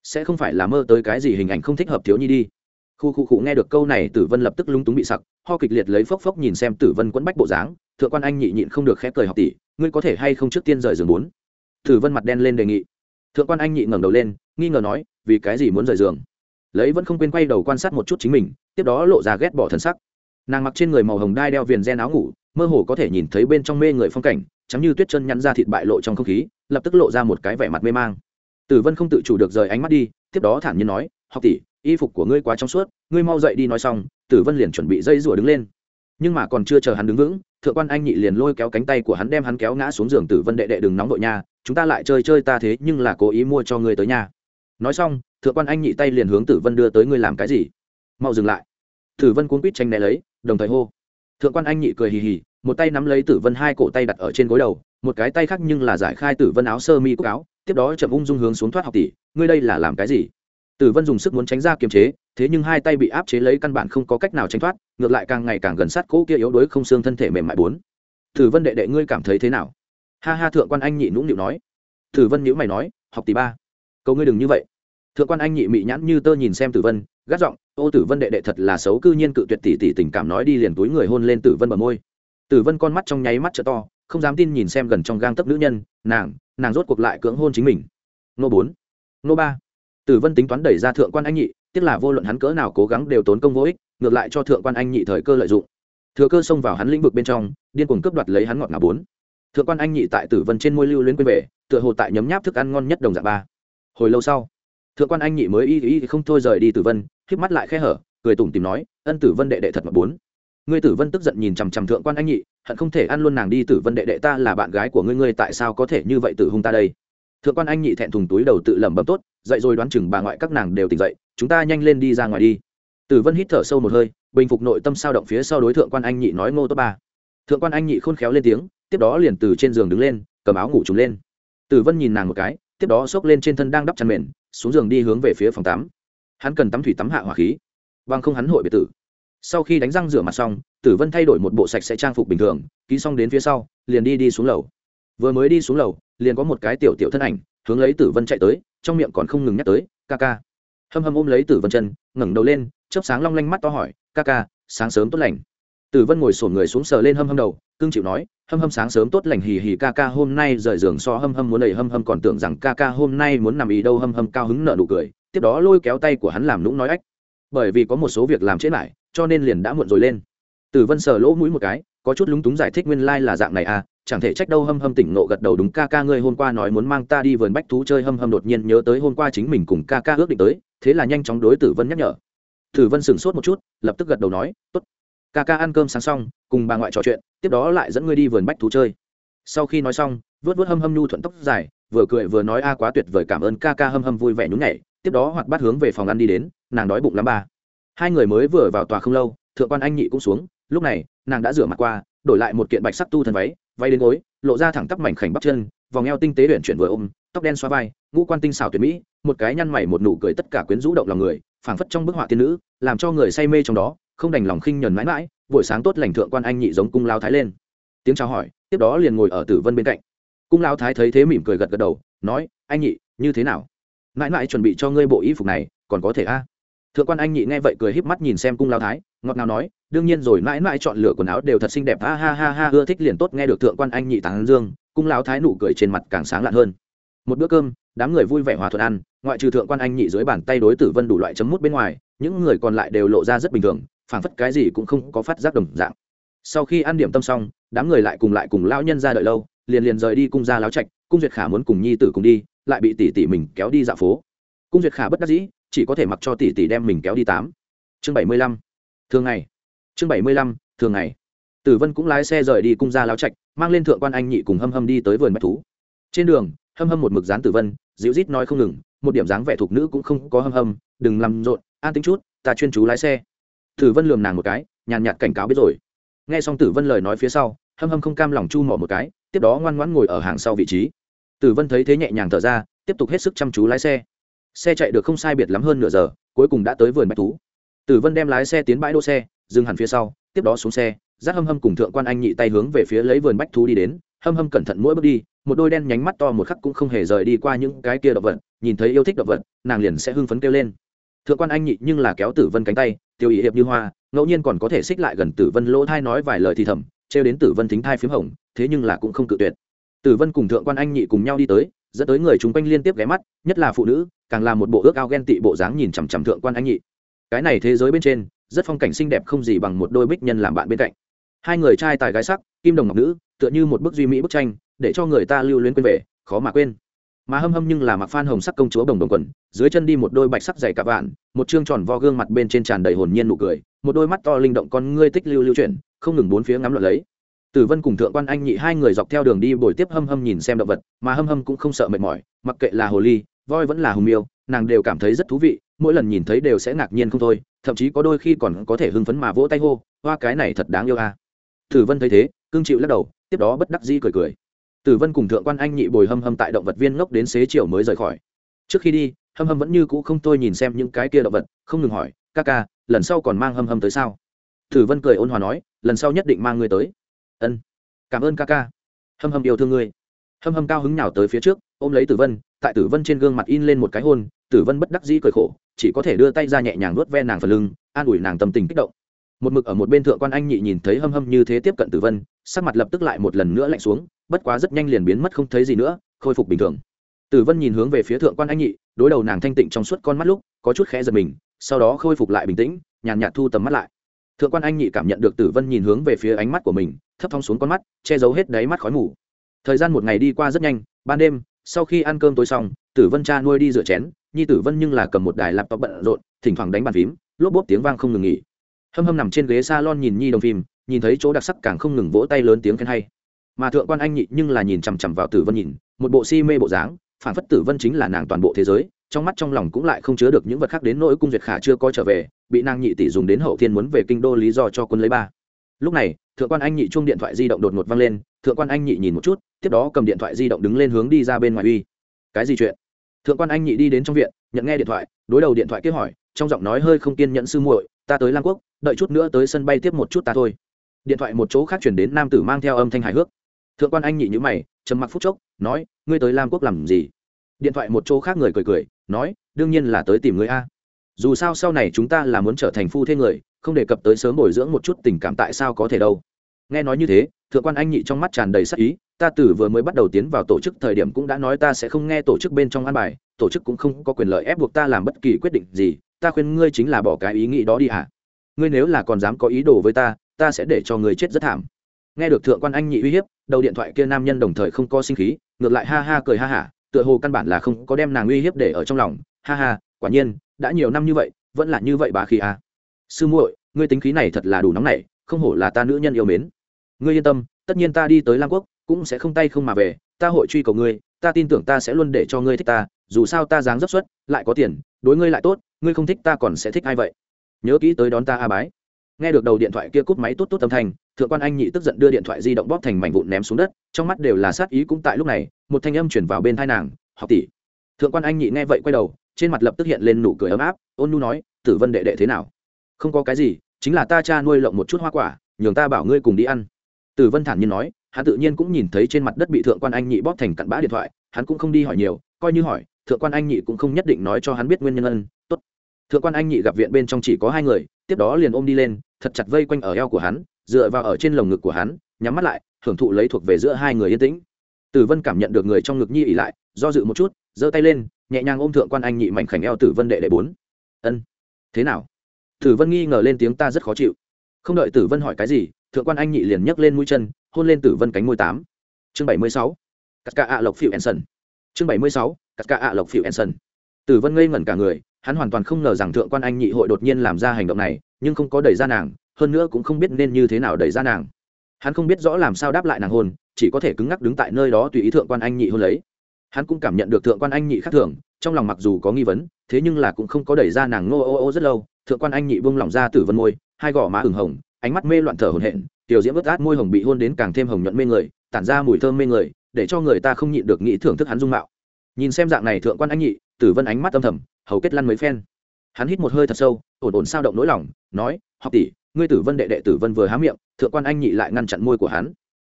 Sẽ không phải là mơ tới cái gì hình ảnh không thích hợp thiếu nhi đi. Khu khu khu nghe được câu này, tử vân lập tức lung túng bị sặc, ho kịch liệt lấy phốc phốc nhìn xem tử vân quẫn bách bộ dáng, thượng quan anh nhị nhịn không được khép cười học tỷ, ngươi có thể hay không trước tiên rời giường bốn? Tử vân mặt đen lên đề nghị thượng quan anh nhị ngẩng đầu lên, nghi ngờ nói, vì cái gì muốn rời giường? Lấy vẫn không quên quay đầu quan sát một chút chính mình, tiếp đó lộ ra ghét bỏ thần sắc. Nàng mặc trên người màu hồng đai đeo viền gen áo ngủ, mơ hồ có thể nhìn thấy bên trong mê người phong cảnh chắm như tuyết chân nhăn ra thịt bại lộ trong không khí, lập tức lộ ra một cái vẻ mặt mê mang. Tử vân không tự chủ được rời ánh mắt đi, tiếp đó thản nhiên nói, học tỷ, y phục của ngươi quá trong suốt, ngươi mau dậy đi nói xong. Tử vân liền chuẩn bị dây rủa đứng lên. Nhưng mà còn chưa chờ hắn đứng vững thượng quan anh nhị liền lôi kéo cánh tay của hắn đem hắn kéo ngã xuống giường tử vân đệ đệ đừng nóng đội nha, chúng ta lại chơi chơi ta thế nhưng là cố ý mua cho ngươi tới nhà nói xong, thượng quan anh nhị tay liền hướng tử vân đưa tới ngươi làm cái gì? Mau dừng lại. Tử vân cuốn quýt tranh né lấy, đồng thời hô. Thượng quan anh nhị cười hì hì, một tay nắm lấy tử vân hai cổ tay đặt ở trên gối đầu, một cái tay khác nhưng là giải khai tử vân áo sơ mi cúc áo, tiếp đó chậm ung dung hướng xuống thoát học tỷ, ngươi đây là làm cái gì? Tử vân dùng sức muốn tránh ra kiềm chế, thế nhưng hai tay bị áp chế lấy căn bản không có cách nào tránh thoát, ngược lại càng ngày càng gần sát cỗ kia yếu đuối không xương thân thể mềm mại bốn. Tử vân đệ đệ, ngươi cảm thấy thế nào? Ha ha, thượng quan anh nhị nũng nịu nói. Tử vân nhữ mày nói, học tỷ ba, cầu ngươi đừng như vậy. Thượng quan anh nhị mị nhãn như tơ nhìn xem tử vân, gắt giọng, ô tử vân đệ đệ thật là xấu, cư nhiên cự tuyệt tỷ tỷ tình cảm nói đi liền túi người hôn lên tử vân bờ môi. Tử vân con mắt trong nháy mắt t to, không dám tin nhìn xem gần trong gang tấc nữ nhân, nàng nàng rốt cuộc lại cưỡng hôn chính mình. Nô bốn. Nô ba tử vân tính toán đẩy ra thượng quan anh nhị, tiếc là vô luận hắn cỡ nào cố gắng đều tốn công vô ích, ngược lại cho thượng quan anh nhị thời cơ lợi dụng. Thừa cơ xông vào hắn lĩnh vực bên trong, điên cuồng cướp đoạt lấy hắn ngọt ngào bốn. Thượng quan anh nhị tại tử vân trên môi lưu luyến quên về, tựa hồ tại nhấm nháp thức ăn ngon nhất đồng dạng ba. Hồi lâu sau, thượng quan anh nhị mới y y không thôi rời đi tử vân, khép mắt lại khẽ hở, cười tủm tìm nói, ân tử vân đệ đệ thật mà bốn. Ngươi tử vân tức giận nhìn chằm chằm thượng quan anh nhị, hận không thể ăn luôn nàng đi tử vân đệ đệ ta là bạn gái của ngươi ngươi tại sao có thể như vậy tử hung ta đây? Thượng quan anh nhị thẹn thùng túi đầu tự lẩm bẩm tốt, dậy rồi đoán chừng bà ngoại các nàng đều tỉnh dậy, chúng ta nhanh lên đi ra ngoài đi. Tử vân hít thở sâu một hơi, bình phục nội tâm sao động phía sau đối thượng quan anh nhị nói ngô tốt ba. Thượng quan anh nhị khôn khéo lên tiếng, tiếp đó liền từ trên giường đứng lên, cầm áo ngủ trùng lên. Tử vân nhìn nàng một cái, tiếp đó xốc lên trên thân đang đắp chăn mền, xuống giường đi hướng về phía phòng tắm. Hắn cần tắm thủy tắm hạ hỏa khí, bằng không hắn hội biệt tử. Sau khi đánh răng rửa mặt xong, tử vân thay đổi một bộ sạch sẽ trang phục bình thường, ký xong đến phía sau, liền đi đi xuống lầu vừa mới đi xuống lầu, liền có một cái tiểu tiểu thân ảnh, hướng lấy tử vân chạy tới, trong miệng còn không ngừng nhắc tới, ca ca. Hâm hâm ôm lấy tử vân chân, ngẩng đầu lên, chớp sáng long lanh mắt to hỏi, ca ca, sáng sớm tốt lành. Tử vân ngồi sổn người xuống sờ lên hâm hâm đầu cưng chịu nói, hâm hâm sáng sớm tốt lành hì hì, ca ca hôm nay rời giường so hâm hâm muốn đầy hâm hâm còn tưởng rằng ca ca hôm nay muốn nằm ý đâu hâm hâm cao hứng nợ nụ cười, tiếp đó lôi kéo tay của hắn làm lũng nói ách. Bởi vì có một số việc làm chết lại, cho nên liền đã muộn rồi lên tử vân sờ lỗ mũi một cái, có chút lúng túng giải thích nguyên lai là dạng này à chẳng thể trách đâu hâm hâm tỉnh nộ gật đầu đúng ca ca ngươi hôm qua nói muốn mang ta đi vườn bách thú chơi hâm hâm đột nhiên nhớ tới hôm qua chính mình cùng ca ca ước định tới, thế là nhanh chóng đối tử vân nhắc nhở. Tử vân sửng sốt một chút, lập tức gật đầu nói, tốt. Ca ca ăn cơm sáng xong, cùng bà ngoại trò chuyện, tiếp đó lại dẫn ngươi đi vườn bách thú chơi. Sau khi nói xong, vớt vớt hâm hâm nhu thuận tóc dài, vừa cười vừa nói, a, quá tuyệt vời, cảm ơn. Ca ca hâm hâm vui vẻ nhún nhảy, tiếp đó hoạt bát hướng về phòng ăn đi đến, nàng đói bụng lắm ba. Hai người mới vừa vào tòa không lâu, thượng quan anh nhị cũng xuống lúc này, nàng đã rửa mặt qua, đổi lại một kiện bạch sắc tu thân váy váy đến gối, lộ ra thẳng tắp mảnh khảnh bắp chân, vòng eo tinh tế luyện chuyển vừa ôm, tóc đen xoa vai, ngũ quan tinh xảo tuyệt mỹ, một cái nhăn mày một nụ cười tất cả quyến rũ động lòng người, phảng phất trong bức họa tiên nữ, làm cho người say mê trong đó, không đành lòng khinh nhờn mãi mãi, buổi sáng tốt lành thượng quan anh nhị giống cung lao thái lên. Tiếng chào hỏi, tiếp đó liền ngồi ở tử vân bên cạnh. Cung lao thái thấy thế mỉm cười gật gật đầu, nói, anh nhị, như thế nào? Mãi mãi chuẩn bị cho ngươi bộ y phục này, còn có thể a? Thượng quan anh nhị nghe vậy cười híp mắt nhìn xem cung lao thái, ngọt ngào nói đương nhiên rồi, mãi mãi chọn lựa quần áo đều thật xinh đẹp. Ha ha ha ha, ưa thích liền tốt, nghe được thượng quan anh nhị tán dương, cung lão thái nụ cười trên mặt càng sáng lạn hơn. Một bữa cơm, đám người vui vẻ hòa thuận ăn, ngoại trừ thượng quan anh nhị dưới bàn tay đối tử vân đủ loại chấm mút bên ngoài, những người còn lại đều lộ ra rất bình thường, phảng phất cái gì cũng không có phát giác đồng dạng. Sau khi ăn điểm tâm xong, đám người lại cùng lại cùng lão nhân ra đợi lâu, liền liền rời đi cung ra láo trạch, cung duyệt khả muốn cùng nhi tử cùng đi, lại bị tỷ tỷ mình kéo đi dạo phố. Cung duyệt khả bất đắc dĩ, chỉ có thể mặc cho tỷ tỷ đem mình kéo đi tám. Chương bảy mươi lăm. Thường ngày chương bảy mươi lăm, thường ngày. Tử vân cũng lái xe rời đi cung ra láo trạch, mang lên thượng quan anh nhị cùng hâm hâm đi tới vườn bách thú. Trên đường, hâm hâm một mực dán tử vân, dịu rít nói không ngừng, một điểm dáng vẻ thuộc nữ cũng không có hâm hâm, đừng làm rộn, an tính chút, ta chuyên chú lái xe. Tử vân lườm nàng một cái, nhàn nhạt cảnh cáo biết rồi. Nghe xong tử vân lời nói phía sau, hâm hâm không cam lòng chu mỏ một cái, tiếp đó ngoan ngoãn ngồi ở hàng sau vị trí. Tử vân thấy thế nhẹ nhàng thở ra, tiếp tục hết sức chăm chú lái xe. Xe chạy được không sai biệt lắm hơn nửa giờ, cuối cùng đã tới vườn bách thú tử vân đem lái xe tiến bãi đỗ xe, dừng hẳn phía sau, tiếp đó xuống xe giác hâm hâm cùng thượng quan anh nhị tay hướng về phía lấy vườn bách thú đi đến. Hâm hâm cẩn thận mỗi bước đi, một đôi đen nhánh mắt to một khắc cũng không hề rời đi qua những cái kia động vật, nhìn thấy yêu thích động vật, nàng liền sẽ hưng phấn kêu lên. Thượng quan anh nhị nhưng là kéo tử vân cánh tay, tiêu ý hiệp như hoa, ngẫu nhiên còn có thể xích lại gần tử vân lỗ thai nói vài lời thì thầm, trêu đến tử vân thính thai p hồng, thế nhưng là cũng không cự tuyệt. Tử vân cùng thượng quan anh nhị cùng nhau đi tới, dẫn tới người chúng quanh liên tiếp ghé mắt, nhất là phụ nữ, càng là một bộ ước ao ghen tị bộ dáng nhìn chằm chằm thượng quan anh nhị cái này thế giới bên trên, rất phong cảnh xinh đẹp không gì bằng một đôi bích nhân làm bạn bên cạnh. Hai người trai tài gái sắc, kim đồng ngọc nữ, tựa như một bức duy mỹ bức tranh, để cho người ta lưu luyến quên về, khó mà quên. Mà hâm hâm nhưng là mặc phan hồng sắc công chúa đồng đồng quần, dưới chân đi một đôi bạch sắc dày cả vạn, một chương tròn vo gương mặt bên trên tràn đầy hồn nhiên nụ cười, một đôi mắt to linh động con ngươi tích lưu lưu chuyển, không ngừng bốn phía ngắm luận lấy. Tử vân cùng thượng quan anh nhị hai người dọc theo đường đi bồi tiếp hâm hâm nhìn xem động vật, mà hâm hâm cũng không sợ mệt mỏi, mặc kệ là hồ ly, voi vẫn là hùng miêu, nàng đều cảm thấy rất thú vị mỗi lần nhìn thấy đều sẽ ngạc nhiên không thôi, thậm chí có đôi khi còn có thể hưng phấn mà vỗ tay hô, hoa, cái này thật đáng yêu à. tử vân thấy thế, cương chịu lắc đầu, tiếp đó bất đắc dĩ cười cười. Tử vân cùng thượng quan anh nhị bồi hâm hâm tại động vật viên ngốc đến xế chiều mới rời khỏi. Trước khi đi, hâm hâm vẫn như cũ không thôi nhìn xem những cái kia động vật, không ngừng hỏi, ca ca, lần sau còn mang hâm hâm tới sao? Tử vân cười ôn hòa nói, lần sau nhất định mang ngươi tới. Ân, cảm ơn ca ca. Hâm hâm yêu thương ngươi. Hâm hâm cao hứng nào tới phía trước, ôm lấy tử vân, tại tử vân trên gương mặt in lên một cái hôn, tử vân bất đắc dĩ cười khổ chỉ có thể đưa tay ra nhẹ nhàng nuốt ve nàng phần lưng, an ủi nàng tâm tình kích động. Một mực ở một bên thượng quan anh nhị nhìn thấy hâm hâm như thế tiếp cận tử vân, sắc mặt lập tức lại một lần nữa lạnh xuống, bất quá rất nhanh liền biến mất không thấy gì nữa, khôi phục bình thường. Tử vân nhìn hướng về phía thượng quan anh nhị, đối đầu nàng thanh tịnh trong suốt con mắt lúc, có chút khẽ giật mình, sau đó khôi phục lại bình tĩnh, nhàn nhạt thu tầm mắt lại. Thượng quan anh nhị cảm nhận được tử vân nhìn hướng về phía ánh mắt của mình, thấp thong xuống con mắt, che giấu hết đáy mắt khói mù. Thời gian một ngày đi qua rất nhanh, ban đêm, sau khi ăn cơm tối xong, tử vân cha nuôi đi rửa chén nhi tử vân nhưng là cầm một đài laptop bận rộn, thỉnh thoảng đánh bàn phím, lốp bốp tiếng vang không ngừng nghỉ. Hâm hâm nằm trên ghế s a lon nhìn nhi đồng phim, nhìn thấy chỗ đặc sắc càng không ngừng vỗ tay lớn tiếng khen hay. Mà thượng quan anh nhị nhưng là nhìn chằm chằm vào tử vân nhìn, một bộ si mê bộ dáng, phản phất tử vân chính là nàng toàn bộ thế giới, trong mắt trong lòng cũng lại không chứa được những vật khác đến nỗi cung duyệt khả chưa có trở về, bị nàng nhị tỷ dùng đến hậu thiên muốn về kinh đô lý do cho quân lấy ba. Lúc này, thượng quan anh nhị chuông điện thoại di động đột ngột văng lên, thượng quan anh nhị nhìn một chút, tiếp đó cầm điện thoại di động đứng lên hướng đi ra bên ngoài uy. Cái gì chuyện? Thượng quan anh nhị đi đến trong viện, nhận nghe điện thoại, đối đầu điện thoại kế hỏi, trong giọng nói hơi không kiên nhẫn sư muội, ta tới lang quốc, đợi chút nữa tới sân bay tiếp một chút ta thôi. Điện thoại một chỗ khác chuyển đến nam tử mang theo âm thanh hài hước. Thượng quan anh nhị nhữ mày, trầm mặc phút chốc, nói, ngươi tới lam quốc làm gì? Điện thoại một chỗ khác người cười cười, nói, đương nhiên là tới tìm ngươi a. Dù sao sau này chúng ta là muốn trở thành phu thế người, không đề cập tới sớm bồi dưỡng một chút tình cảm tại sao có thể đâu. Nghe nói như thế thượng quan anh nhị trong mắt tràn đầy sắc ý, ta từ vừa mới bắt đầu tiến vào tổ chức thời điểm cũng đã nói ta sẽ không nghe tổ chức bên trong an bài, tổ chức cũng không có quyền lợi ép buộc ta làm bất kỳ quyết định gì, ta khuyên ngươi chính là bỏ cái ý nghĩ đó đi hả? Ngươi nếu là còn dám có ý đồ với ta ta sẽ để cho ngươi chết rất thảm. Nghe được thượng quan anh nhị uy hiếp, đầu điện thoại kia nam nhân đồng thời không có sinh khí, ngược lại ha ha cười ha hả, tựa hồ căn bản là không có đem nàng uy hiếp để ở trong lòng. Ha ha, quả nhiên, đã nhiều năm như vậy, vẫn là như vậy bà khi à. sư muội, ngươi tính khí này thật là đủ nóng nảy, không hổ là ta nữ nhân yêu mến ngươi yên tâm, tất nhiên ta đi tới lam quốc, cũng sẽ không tay không mà về, ta hội truy cầu ngươi, ta tin tưởng ta sẽ luôn để cho ngươi thích ta, dù sao ta dáng dấp xuất, lại có tiền, đối ngươi lại tốt, ngươi không thích ta còn sẽ thích ai vậy? Nhớ kỹ tới đón ta a bái. Nghe được đầu điện thoại kia cúp máy tốt tốt âm thanh, thượng quan anh nhị tức giận đưa điện thoại di động bóp thành mảnh vụn ném xuống đất, trong mắt đều là sát ý cũng tại lúc này, một thanh âm chuyển vào bên thai nàng, học tỷ. Thượng quan anh nhị nghe vậy quay đầu, trên mặt lập tức hiện lên nụ cười ấm áp, ôn nu nói, tử vân đệ đệ thế nào? Không có cái gì, chính là ta cha nuôi lộng một chút hoa quả, nhường ta bảo ngươi cùng đi ăn tử vân thản nhiên nói, hắn tự nhiên cũng nhìn thấy trên mặt đất bị thượng quan anh nhị bóp thành cặn bã điện thoại, hắn cũng không đi hỏi nhiều, coi như hỏi, thượng quan anh nhị cũng không nhất định nói cho hắn biết nguyên nhân ân, tốt. Thượng quan anh nhị gặp viện bên trong chỉ có hai người, tiếp đó liền ôm đi lên, thật chặt vây quanh ở eo của hắn, dựa vào ở trên lồng ngực của hắn, nhắm mắt lại, hưởng thụ lấy thuộc về giữa hai người yên tĩnh. Tử vân cảm nhận được người trong ngực nhi ỉ lại, do dự một chút, giơ tay lên, nhẹ nhàng ôm thượng quan anh nhị mạnh khảnh eo tử vân đệ đệ bốn. Ân, thế nào? Tử vân nghi ngờ lên tiếng ta rất khó chịu. Không đợi tử vân hỏi cái gì thượng quan anh nhị liền nhấc lên mũi chân, hôn lên tử vân cánh môi tám. Chương bảy mươi sáu. Cắt ca ạ lộc phiệu enson chương bảy mươi sáu. Cắt ca ạ lộc phiệu enson tử vân ngây ngẩn cả người, hắn hoàn toàn không ngờ rằng thượng quan anh nhị hội đột nhiên làm ra hành động này, nhưng không có đẩy ra nàng, hơn nữa cũng không biết nên như thế nào đẩy ra nàng. Hắn không biết rõ làm sao đáp lại nàng hôn, chỉ có thể cứng ngắc đứng tại nơi đó tùy ý thượng quan anh nhị hôn lấy. Hắn cũng cảm nhận được thượng quan anh nhị khác thường, trong lòng mặc dù có nghi vấn, thế nhưng là cũng không có đẩy ra nàng ngô ô ô rất lâu. Thượng quan anh nhị bông lỏng ra tử vân môi, hai gò má hừng hồng ánh mắt mê loạn thở hồn hển, tiểu diễm vớt át môi hồng bị hôn đến càng thêm hồng nhuận mê người, tản ra mùi thơm mê người, để cho người ta không nhịn được nghĩ thưởng thức hắn dung mạo. Nhìn xem dạng này thượng quan anh nhị, tử vân ánh mắt âm thầm, hầu kết lăn mấy phen. Hắn hít một hơi thật sâu, ổn ổn sao động nỗi lòng, nói, học tỷ, ngươi tử vân đệ đệ tử vân vừa há miệng, thượng quan anh nhị lại ngăn chặn môi của hắn.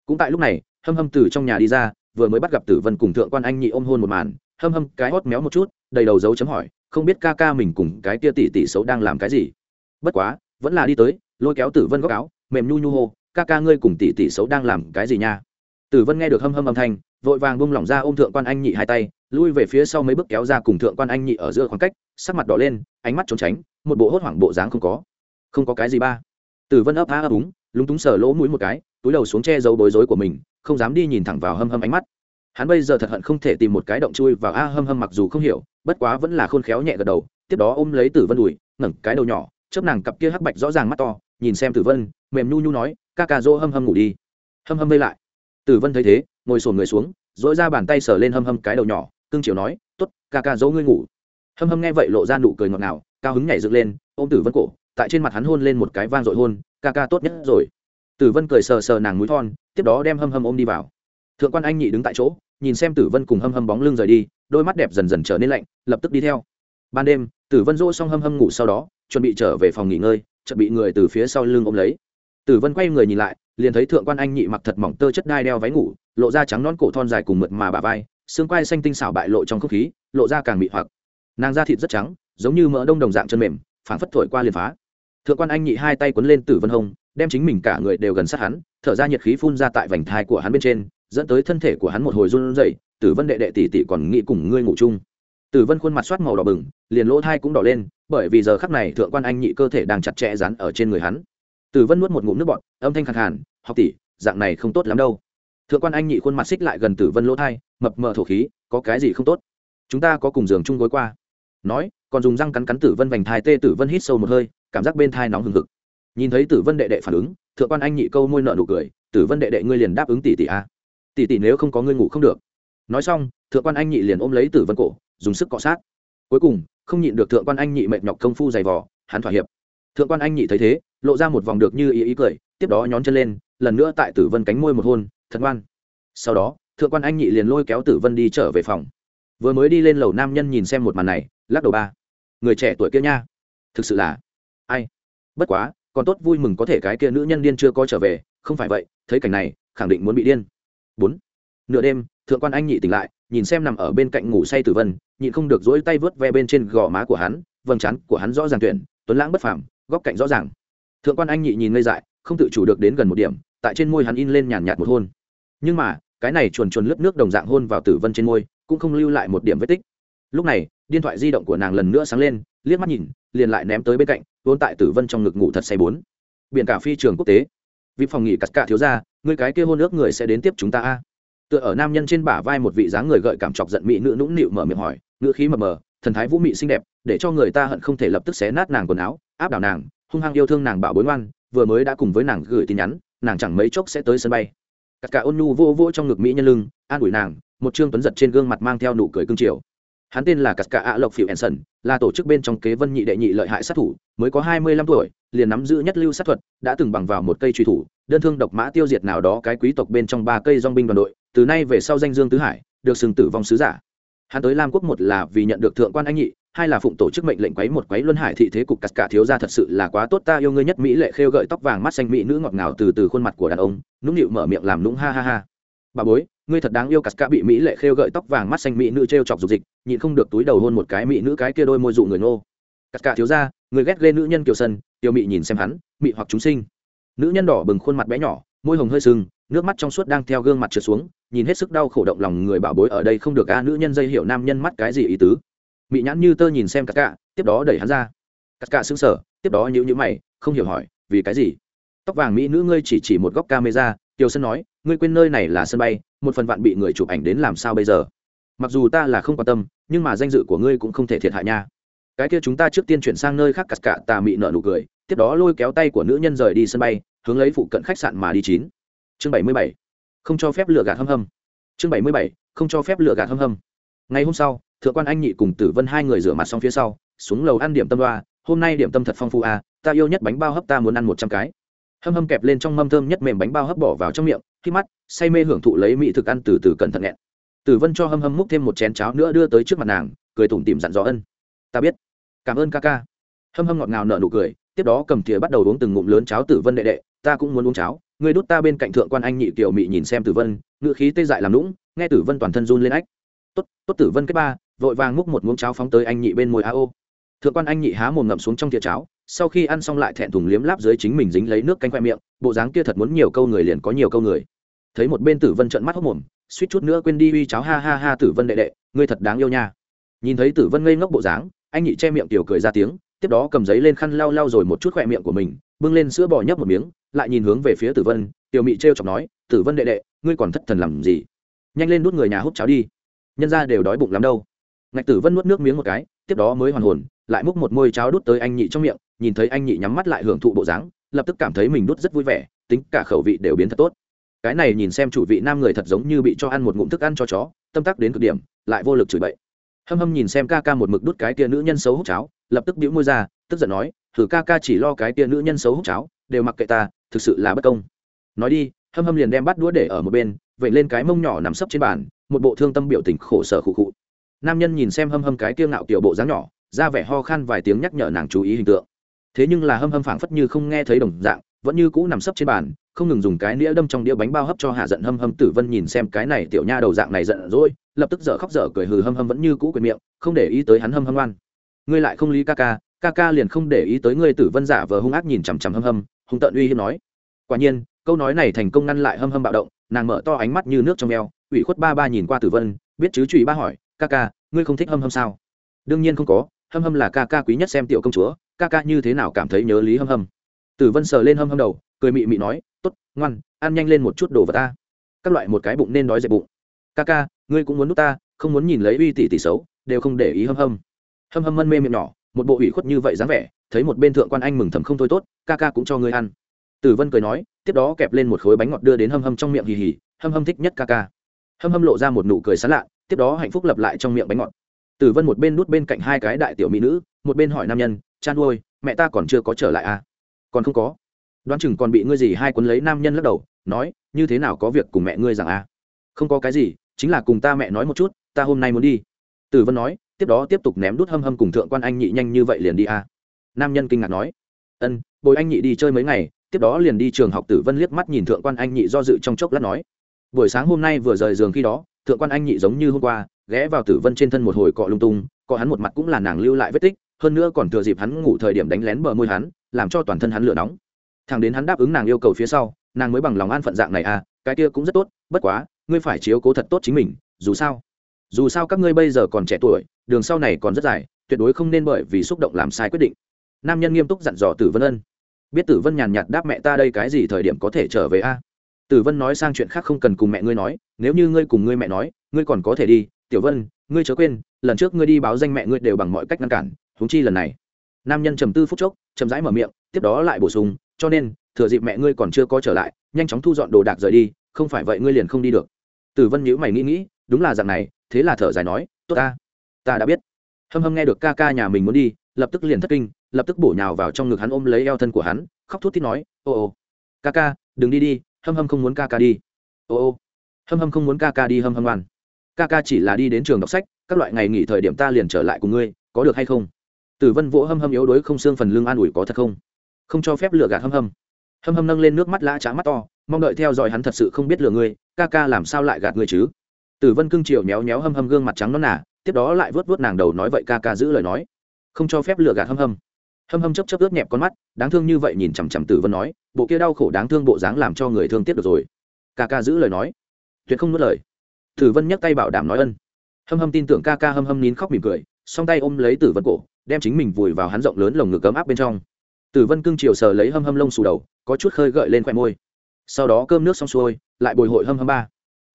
Cũng tại lúc này, hâm hâm từ trong nhà đi ra, vừa mới bắt gặp tử vân cùng thượng quan anh nhị ôm hôn một màn, hâm hâm cái hót méo một chút, đầy đầu dấu chấm hỏi, không biết ca ca mình cùng cái tia tỷ tỷ xấu đang làm cái gì? Bất quá, vẫn là đi tới lôi kéo tử vân góc áo, mềm nhu nhu hô, ca ca ngươi cùng tỷ tỷ xấu đang làm cái gì nha? Tử vân nghe được hâm hâm âm thanh, vội vàng bung lỏng ra ôm thượng quan anh nhị hai tay, lui về phía sau mấy bước kéo ra cùng thượng quan anh nhị ở giữa khoảng cách, sắc mặt đỏ lên, ánh mắt trốn tránh, một bộ hốt hoảng bộ dáng không có. Không có cái gì ba. Tử vân ấp á ấp úng, lúng túng sờ lỗ mũi một cái, túi đầu xuống che giấu bối rối của mình, không dám đi nhìn thẳng vào hâm hâm ánh mắt. Hắn bây giờ thật hận không thể tìm một cái động chui vào a, hâm hâm mặc dù không hiểu, bất quá vẫn là khôn khéo nhẹ gật đầu, tiếp đó ôm lấy tử vân đùi, ngẩng cái đầu nhỏ, chớp nàng cặp kia hắc bạch rõ ràng mắt to nhìn xem tử vân, mềm nhu nhu nói, ca ca dỗ hâm hâm ngủ đi. Hâm hâm vây lại. Tử vân thấy thế, ngồi sổn người xuống dỗi ra bàn tay sờ lên hâm hâm cái đầu nhỏ, cưng chiều nói t ố t ca ca dỗ ngươi ngủ. Hâm hâm nghe vậy lộ ra nụ cười ngọt ngào, cao hứng nhảy dựng lên, ôm tử vân cổ, tại trên mặt hắn hôn lên một cái vang dội hôn, ca ca tốt nhất rồi. Tử vân cười sờ sờ nàng mũi thon, tiếp đó đem hâm hâm ôm đi vào. Thượng quan anh nhị đứng tại chỗ, nhìn xem tử vân cùng hâm hâm bóng lưng rời đi, đôi mắt đẹp dần dần trở nên lạnh, lập tức đi theo. Ban đêm, tử vân dỗ xong hâm hâm ngủ sau đó, chuẩn bị trở về phòng nghỉ ngơi chợt bị người từ phía sau lưng ôm lấy. Tử vân quay người nhìn lại, liền thấy thượng quan anh nhị mặc thật mỏng tơ chất đai đeo váy ngủ, lộ ra trắng non cổ thon dài cùng mượt mà bà vai, xương quai xanh tinh xảo bại lộ trong không khí, lộ ra càng bị hoặc. Nàng da thịt rất trắng, giống như mỡ đông đồng dạng chân mềm, phảng phất thổi qua liền phá. Thượng quan anh nhị hai tay quấn lên tử vân hông, đem chính mình cả người đều gần sát hắn, thở ra nhiệt khí phun ra tại vành thai của hắn bên trên, dẫn tới thân thể của hắn một hồi run rẩy. Tử vân đệ đệ tỷ tỷ còn nghĩ cùng ngươi ngủ chung tử vân khuôn mặt soát màu đỏ bừng, liền lỗ thai cũng đỏ lên, bởi vì giờ khắc này thượng quan anh nhị cơ thể đang chặt chẽ dán ở trên người hắn. Tử vân nuốt một ngụm nước bọt, âm thanh khàn khàn, học tỷ, dạng này không tốt lắm đâu. Thượng quan anh nhị khuôn mặt xích lại gần tử vân lỗ thai, mập mờ thổ khí, có cái gì không tốt? Chúng ta có cùng giường chung gối qua. Nói, còn dùng răng cắn cắn tử vân vành thai tê tử vân hít sâu một hơi, cảm giác bên thai nóng hừng hực. Nhìn thấy tử vân đệ đệ phản ứng, thượng quan anh nhị câu môi nợ nụ cười, tử vân đệ đệ ngươi liền đáp ứng tỷ tỷ a. Tỷ tỷ nếu không có ngươi ngủ không được. Nói xong, thượng quan anh nhị liền ôm lấy tử vân cổ dùng sức cọ sát. Cuối cùng, không nhịn được thượng quan anh nhị mệt nhọc công phu dày vò, hắn thỏa hiệp. Thượng quan anh nhị thấy thế, lộ ra một vòng được như ý ý cười, tiếp đó nhón chân lên, lần nữa tại tử vân cánh môi một hôn, thật ngoan. Sau đó, thượng quan anh nhị liền lôi kéo tử vân đi trở về phòng. Vừa mới đi lên lầu nam nhân nhìn xem một màn này, lắc đầu ba. Người trẻ tuổi kia nha. Thực sự là ai? Bất quá, còn tốt vui mừng có thể cái kia nữ nhân điên chưa có trở về, không phải vậy, thấy cảnh này, khẳng định muốn bị điên. Bốn. Nửa đêm, thượng quan anh nhị tỉnh lại, nhìn xem nằm ở bên cạnh ngủ say tử vân nhịn không được dỗi tay vớt ve bên trên gò má của hắn, vầng trán của hắn rõ ràng tuyển, tuấn lãng bất phàm, góc cạnh rõ ràng. Thượng quan anh nhị nhìn ngây dại, không tự chủ được đến gần một điểm, tại trên môi hắn in lên nhàn nhạt một hôn. Nhưng mà, cái này chuồn chuồn lướt nước đồng dạng hôn vào tử vân trên môi, cũng không lưu lại một điểm vết tích. Lúc này, điện thoại di động của nàng lần nữa sáng lên, liếc mắt nhìn, liền lại ném tới bên cạnh, vốn tại tử vân trong ngực ngủ thật say bốn. Biển cả phi trường quốc tế. Vị phòng nghỉ cắt cả thiếu ra người cái kia hôn ước người sẽ đến tiếp chúng ta a. Tựa ở nam nhân trên bả vai một vị dáng người gợi cảm chọc giận mỹ nữ nũng nịu mở miệng hỏi ngữ khí mờ mờ thần thái vũ mị xinh đẹp để cho người ta hận không thể lập tức xé nát nàng quần áo áp đảo nàng hung hăng yêu thương nàng bảo bối ngoan vừa mới đã cùng với nàng gửi tin nhắn nàng chẳng mấy chốc sẽ tới sân bay Cắt cả ôn nhu vô vô trong ngực mỹ nhân lưng an ủi nàng một trương tuấn giật trên gương mặt mang theo nụ cười cương triều hắn tên là cắt cả ạ Lộc Phiểu Enson, là tổ chức bên trong kế vân nhị đệ nhị lợi hại sát thủ, mới có hai mươi lăm tuổi, liền nắm giữ nhất lưu sát thuật, đã từng bằng vào một cây truy thủ, đơn thương độc mã tiêu diệt nào đó cái quý tộc bên trong ba cây dòng binh đoàn đội, từ nay về sau danh dương tứ hải, được sừng tử vong sứ giả. Hắn tới Lam quốc một là vì nhận được thượng quan anh nhị, hai là phụng tổ chức mệnh lệnh quấy một quấy luân hải thị thế cục Casca thiếu gia thật sự là quá tốt ta yêu ngươi nhất mỹ lệ khêu gợi tóc vàng mắt xanh mỹ nữ ngọt ngào từ từ khuôn mặt của đàn ông, nũng nịu mở miệng làm nũng ha ha ha. Bà bối, ngươi thật đáng yêu cắt cả bị mỹ lệ khêu gợi tóc vàng mắt xanh mỹ nữ t r e o chọc dục dịch nhịn không được túi đầu hôn một cái mỹ nữ cái kia đôi môi dụ người ngô cắt cả thiếu ra người ghét ghê nữ nhân kiều sân tiêu mị nhìn xem hắn mị hoặc chúng sinh nữ nhân đỏ bừng khuôn mặt bé nhỏ môi hồng hơi sưng nước mắt trong suốt đang theo gương mặt trượt xuống nhìn hết sức đau khổ động lòng người bảo bối ở đây không được a nữ nhân dây hiểu nam nhân mắt cái gì ý tứ mị nhãn như tơ nhìn xem cắt cả tiếp đó đẩy hắn ra cắt cả xứng sở tiếp đó nhữ nhữ mày không hiểu hỏi vì cái gì tóc vàng mỹ nữ ngươi chỉ chỉ một góc camera tiều Sân nói, ngươi quên nơi này là sân bay, một phần vạn bị người chụp ảnh đến làm sao bây giờ? Mặc dù ta là không quan tâm, nhưng mà danh dự của ngươi cũng không thể thiệt hại nha. Cái kia chúng ta trước tiên chuyển sang nơi khác cắt cả tà mị nợ nụ cười, tiếp đó lôi kéo tay của nữ nhân rời đi sân bay, hướng lấy phụ cận khách sạn mà đi chín. Chương bảy mươi bảy, không cho phép lựa gạt hâm hâm. Chương bảy mươi bảy, Không cho phép lựa gạt hâm hâm. Ngày hôm sau, thượng quan anh nhị cùng Tử Vân hai người rửa mặt xong phía sau, xuống lầu ăn điểm tâm đoa, hôm nay điểm tâm thật phong phú à, ta yêu nhất bánh bao hấp ta muốn ăn một trăm cái. Hâm hâm kẹp lên trong mâm thơm nhất mềm bánh bao hấp bỏ vào trong miệng khi mắt say mê hưởng thụ lấy mỹ thực ăn từ từ cẩn thận nghẹn. Tử vân cho hâm hâm múc thêm một chén cháo nữa đưa tới trước mặt nàng cười tủm tỉm dặn dò ân. Ta biết. Cảm ơn ca ca. Hâm hâm ngọt ngào nở nụ cười tiếp đó cầm thìa bắt đầu uống từng ngụm lớn cháo tử vân đệ đệ ta cũng muốn uống cháo người đút ta bên cạnh thượng quan anh nhị kiều mị nhìn xem tử vân ngựa khí tê dại làm lũng nghe tử vân toàn thân run lên ách. Tốt tốt tử vân kết ba, vội vàng múc một muỗng cháo phóng tới anh nhị bên môi a ô. Thượng quan anh nhị há mồm ngậm xuống trong thìa cháo, sau khi ăn xong lại thẹn thùng liếm láp dưới chính mình dính lấy nước canh khoe miệng, bộ dáng kia thật muốn nhiều câu người liền có nhiều câu người. Thấy một bên tử vân trợn mắt hốc mồm, suýt chút nữa quên đi uy cháo ha ha ha tử vân đệ đệ, ngươi thật đáng yêu nha. Nhìn thấy tử vân ngây ngốc bộ dáng, anh nhị che miệng tiểu cười ra tiếng, tiếp đó cầm giấy lên khăn lau lau rồi một chút khoe miệng của mình, bưng lên sữa bò nhấp một miếng lại nhìn hướng về phía tử vân, tiểu mị t chọc nói, tử vân đệ đệ, ngươi còn thất thần làm gì? Nhanh lên đút người nhà hút cháo đi. Nhân ra đều đói bụng lắm đâu. Ngạch tử vân nuốt nước miếng một cái, tiếp đó mới hoàn hồn, lại múc một môi cháo đút tới anh nhị trong miệng, nhìn thấy anh nhị nhắm mắt lại hưởng thụ bộ dáng, lập tức cảm thấy mình đút rất vui vẻ, tính cả khẩu vị đều biến thật tốt. Cái này nhìn xem chủ vị nam người thật giống như bị cho ăn một ngụm thức ăn cho chó, tâm tắc đến cực điểm, lại vô lực chửi bậy. Hâm hâm nhìn xem ca ca một mực đút cái tia nữ nhân xấu hút cháo, lập tức bĩu môi ra, tức giận nói, thử ca ca chỉ lo cái tia nữ nhân xấu hút cháo, đều mặc kệ ta thực sự là bất công. Nói đi, hâm hâm liền đem bắt đũa để ở một bên vậy lên cái mông nhỏ nằm sấp trên bàn, một bộ thương tâm biểu tình khổ sở khụ khụ. Nam nhân nhìn xem hâm hâm cái kia ngạo kiểu bộ dáng nhỏ, ra vẻ ho khan vài tiếng nhắc nhở nàng chú ý hình tượng. Thế nhưng là hâm hâm phảng phất như không nghe thấy đồng dạng, vẫn như cũ nằm sấp trên bàn, không ngừng dùng cái nĩa đâm trong đĩa bánh bao hấp cho hạ giận hâm hâm tử vân nhìn xem cái này tiểu nha đầu dạng này giận dỗi, lập tức dở khóc dở cười hừ hâm hâm vẫn như cũ quyền miệng, không để ý tới hắn hâm hâm oan ngươi lại không lý ca ca ca ca liền không để ý tới ngươi tử vân giả vờ hung ác nhìn chằm chằm hâm hâm hung tợn uy hiếp nói. Quả nhiên, câu nói này thành công ngăn lại hâm hâm bạo động, nàng mở to ánh mắt như nước trong eo, ủy khuất ba ba nhìn qua tử vân, biết chứ trụy ba hỏi, ca ca, ngươi không thích hâm hâm sao? Đương nhiên không có, hâm hâm là ca ca quý nhất xem tiểu công chúa, ca ca như thế nào cảm thấy nhớ lý hâm hâm? Tử vân sờ lên hâm hâm đầu, cười mị mị nói t ố t ngoan, ăn nhanh lên một chút đồ vào ta. Các loại một cái bụng nên nói dẹp bụng. Ca ca, ngươi cũng muốn nút ta, không muốn nhìn lấy uy tỷ tỷ xấu, đều không để ý hâm hâm. Hâm hâm mân mê miệng nhỏ một bộ ủy khuất như vậy dáng vẻ, thấy một bên thượng quan anh mừng thầm không thôi tốt, ca ca cũng cho ngươi ăn. Tử vân cười nói, tiếp đó kẹp lên một khối bánh ngọt đưa đến hâm hâm trong miệng hì hì, hâm hâm thích nhất ca ca. Hâm hâm lộ ra một nụ cười sán lạ, tiếp đó hạnh phúc lập lại trong miệng bánh ngọt. Tử vân một bên nuốt bên cạnh hai cái đại tiểu mỹ nữ, một bên hỏi nam nhân, chan nuôi mẹ ta còn chưa có trở lại à? Còn không có. Đoán chừng còn bị ngươi gì hai quấn lấy nam nhân lắc đầu, nói, như thế nào có việc cùng mẹ ngươi rằng à? Không có cái gì, chính là cùng ta mẹ nói một chút, ta hôm nay muốn đi. Tử vân nói tiếp đó tiếp tục ném đút hâm hâm cùng thượng quan anh nhị nhanh như vậy liền đi à nam nhân kinh ngạc nói, ân, bồi anh nhị đi chơi mấy ngày, tiếp đó liền đi trường học tử vân liếc mắt nhìn thượng quan anh nhị do dự trong chốc lát nói, buổi sáng hôm nay vừa rời giường khi đó, thượng quan anh nhị giống như hôm qua, ghé vào tử vân trên thân một hồi cọ lung tung cọ hắn một mặt cũng là nàng lưu lại vết tích, hơn nữa còn thừa dịp hắn ngủ thời điểm đánh lén bờ môi hắn, làm cho toàn thân hắn lửa nóng. Thằng đến hắn đáp ứng nàng yêu cầu phía sau, nàng mới bằng lòng an phận dạng này à cái kia cũng rất tốt, bất quá, ngươi phải chiếu cố thật tốt chính mình, dù sao dù sao các ngươi bây giờ còn trẻ tuổi, đường sau này còn rất dài, tuyệt đối không nên bởi vì xúc động làm sai quyết định. Nam nhân nghiêm túc dặn dò tử vân ân. Biết tử vân nhàn nhạt đáp mẹ ta đây cái gì thời điểm có thể trở về a? Tử vân nói sang chuyện khác không cần cùng mẹ ngươi nói, nếu như ngươi cùng ngươi mẹ nói, ngươi còn có thể đi. Tiểu vân, ngươi chớ quên, lần trước ngươi đi báo danh mẹ ngươi đều bằng mọi cách ngăn cản húng chi lần này. Nam nhân trầm tư phút chốc, chậm rãi mở miệng, tiếp đó lại bổ sung, cho nên, thừa dịp mẹ ngươi còn chưa có trở lại, nhanh chóng thu dọn đồ đạc rời đi, không phải vậy ngươi liền không đi được. Tử vân nhữ mày nghĩ nghĩ, đúng là dạng này thế là thở dài nói, tốt ta ta đã biết. Hâm hâm nghe được ca ca nhà mình muốn đi, lập tức liền thất kinh, lập tức bổ nhào vào trong ngực hắn ôm lấy eo thân của hắn, khóc thút thít nói, ô ô, ca ca, đừng đi đi, hâm hâm không muốn ca ca đi. Ô ô. Hâm hâm không muốn ca ca đi, hâm hâm oan ca ca chỉ là đi đến trường đọc sách, các loại ngày nghỉ thời điểm ta liền trở lại cùng ngươi, có được hay không? Tử vân vỗ hâm hâm yếu đuối không xương phần lưng an ủi có thật không? Không cho phép lựa gạt hâm hâm. Hâm hâm nâng lên nước mắt lã trá mắt to, mong đợi theo dõi hắn thật sự không biết lừa ngươi, ca ca làm sao lại gạt ngươi chứ? Tử vân cương triều méo méo hâm hâm gương mặt trắng nó nà, tiếp đó lại vớt vớt nàng đầu nói vậy ca ca giữ lời nói. Không cho phép lừa gạt hâm hâm. Hâm hâm chấp chấp ướt nhẹp con mắt, đáng thương như vậy nhìn chằm chằm tử vân nói, bộ kia đau khổ đáng thương bộ dáng làm cho người thương tiếc được rồi. Ca ca giữ lời nói. Tuyệt không nuốt lời. Tử vân nhấc tay bảo đảm nói ân. Hâm hâm tin tưởng ca ca hâm hâm nín khóc mỉm cười, song tay ôm lấy tử vân cổ, đem chính mình vùi vào hắn rộng lớn lồng ngực cấm áp bên trong. Tử vân cưng chiều sờ lấy hâm hâm lông xù đầu, có chút khơi gợi lên khoe môi. Sau đó cơm nước xong xuôi, lại bồi hội hâm hâm ba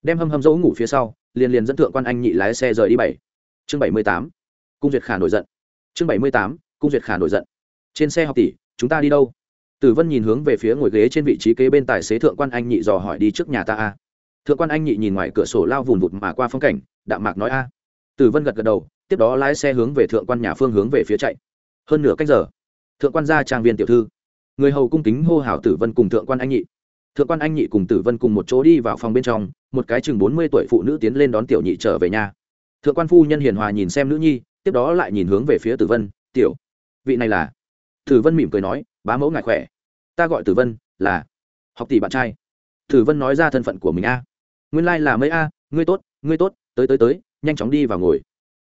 đem hâm hâm dỗ ngủ phía sau, liền liền dẫn thượng quan anh nhị lái xe rời đi bảy. Chương bảy mươi tám. Cung duyệt khả nổi giận. Chương bảy mươi tám. Cung duyệt khả nổi giận. Trên xe học tỷ, chúng ta đi đâu? Tử vân nhìn hướng về phía ngồi ghế trên vị trí kế bên tài xế thượng quan anh nhị dò hỏi đi trước nhà ta a. Thượng quan anh nhị nhìn ngoài cửa sổ lao vùn vụt mà qua phong cảnh, đạm mạc nói a. Tử vân gật gật đầu, tiếp đó lái xe hướng về thượng quan nhà phương hướng về phía chạy. Hơn nửa cách giờ, thượng quan gia trang viên tiểu thư. Người hầu cung kính hô hào tử vân cùng thượng quan anh nhị thượng quan anh nhị cùng tử vân cùng một chỗ đi vào phòng bên trong, một cái chừng bốn mươi tuổi phụ nữ tiến lên đón tiểu nhị trở về nhà. Thượng quan phu nhân hiền hòa nhìn xem nữ nhi, tiếp đó lại nhìn hướng về phía tử vân, tiểu, vị này là? Tử vân mỉm cười nói, bá mẫu ngại khỏe. Ta gọi tử vân, là học tỷ bạn trai. Tử vân nói ra thân phận của mình a. Nguyên lai、like、là mấy a, ngươi tốt ngươi tốt, tới tới tới, nhanh chóng đi vào ngồi.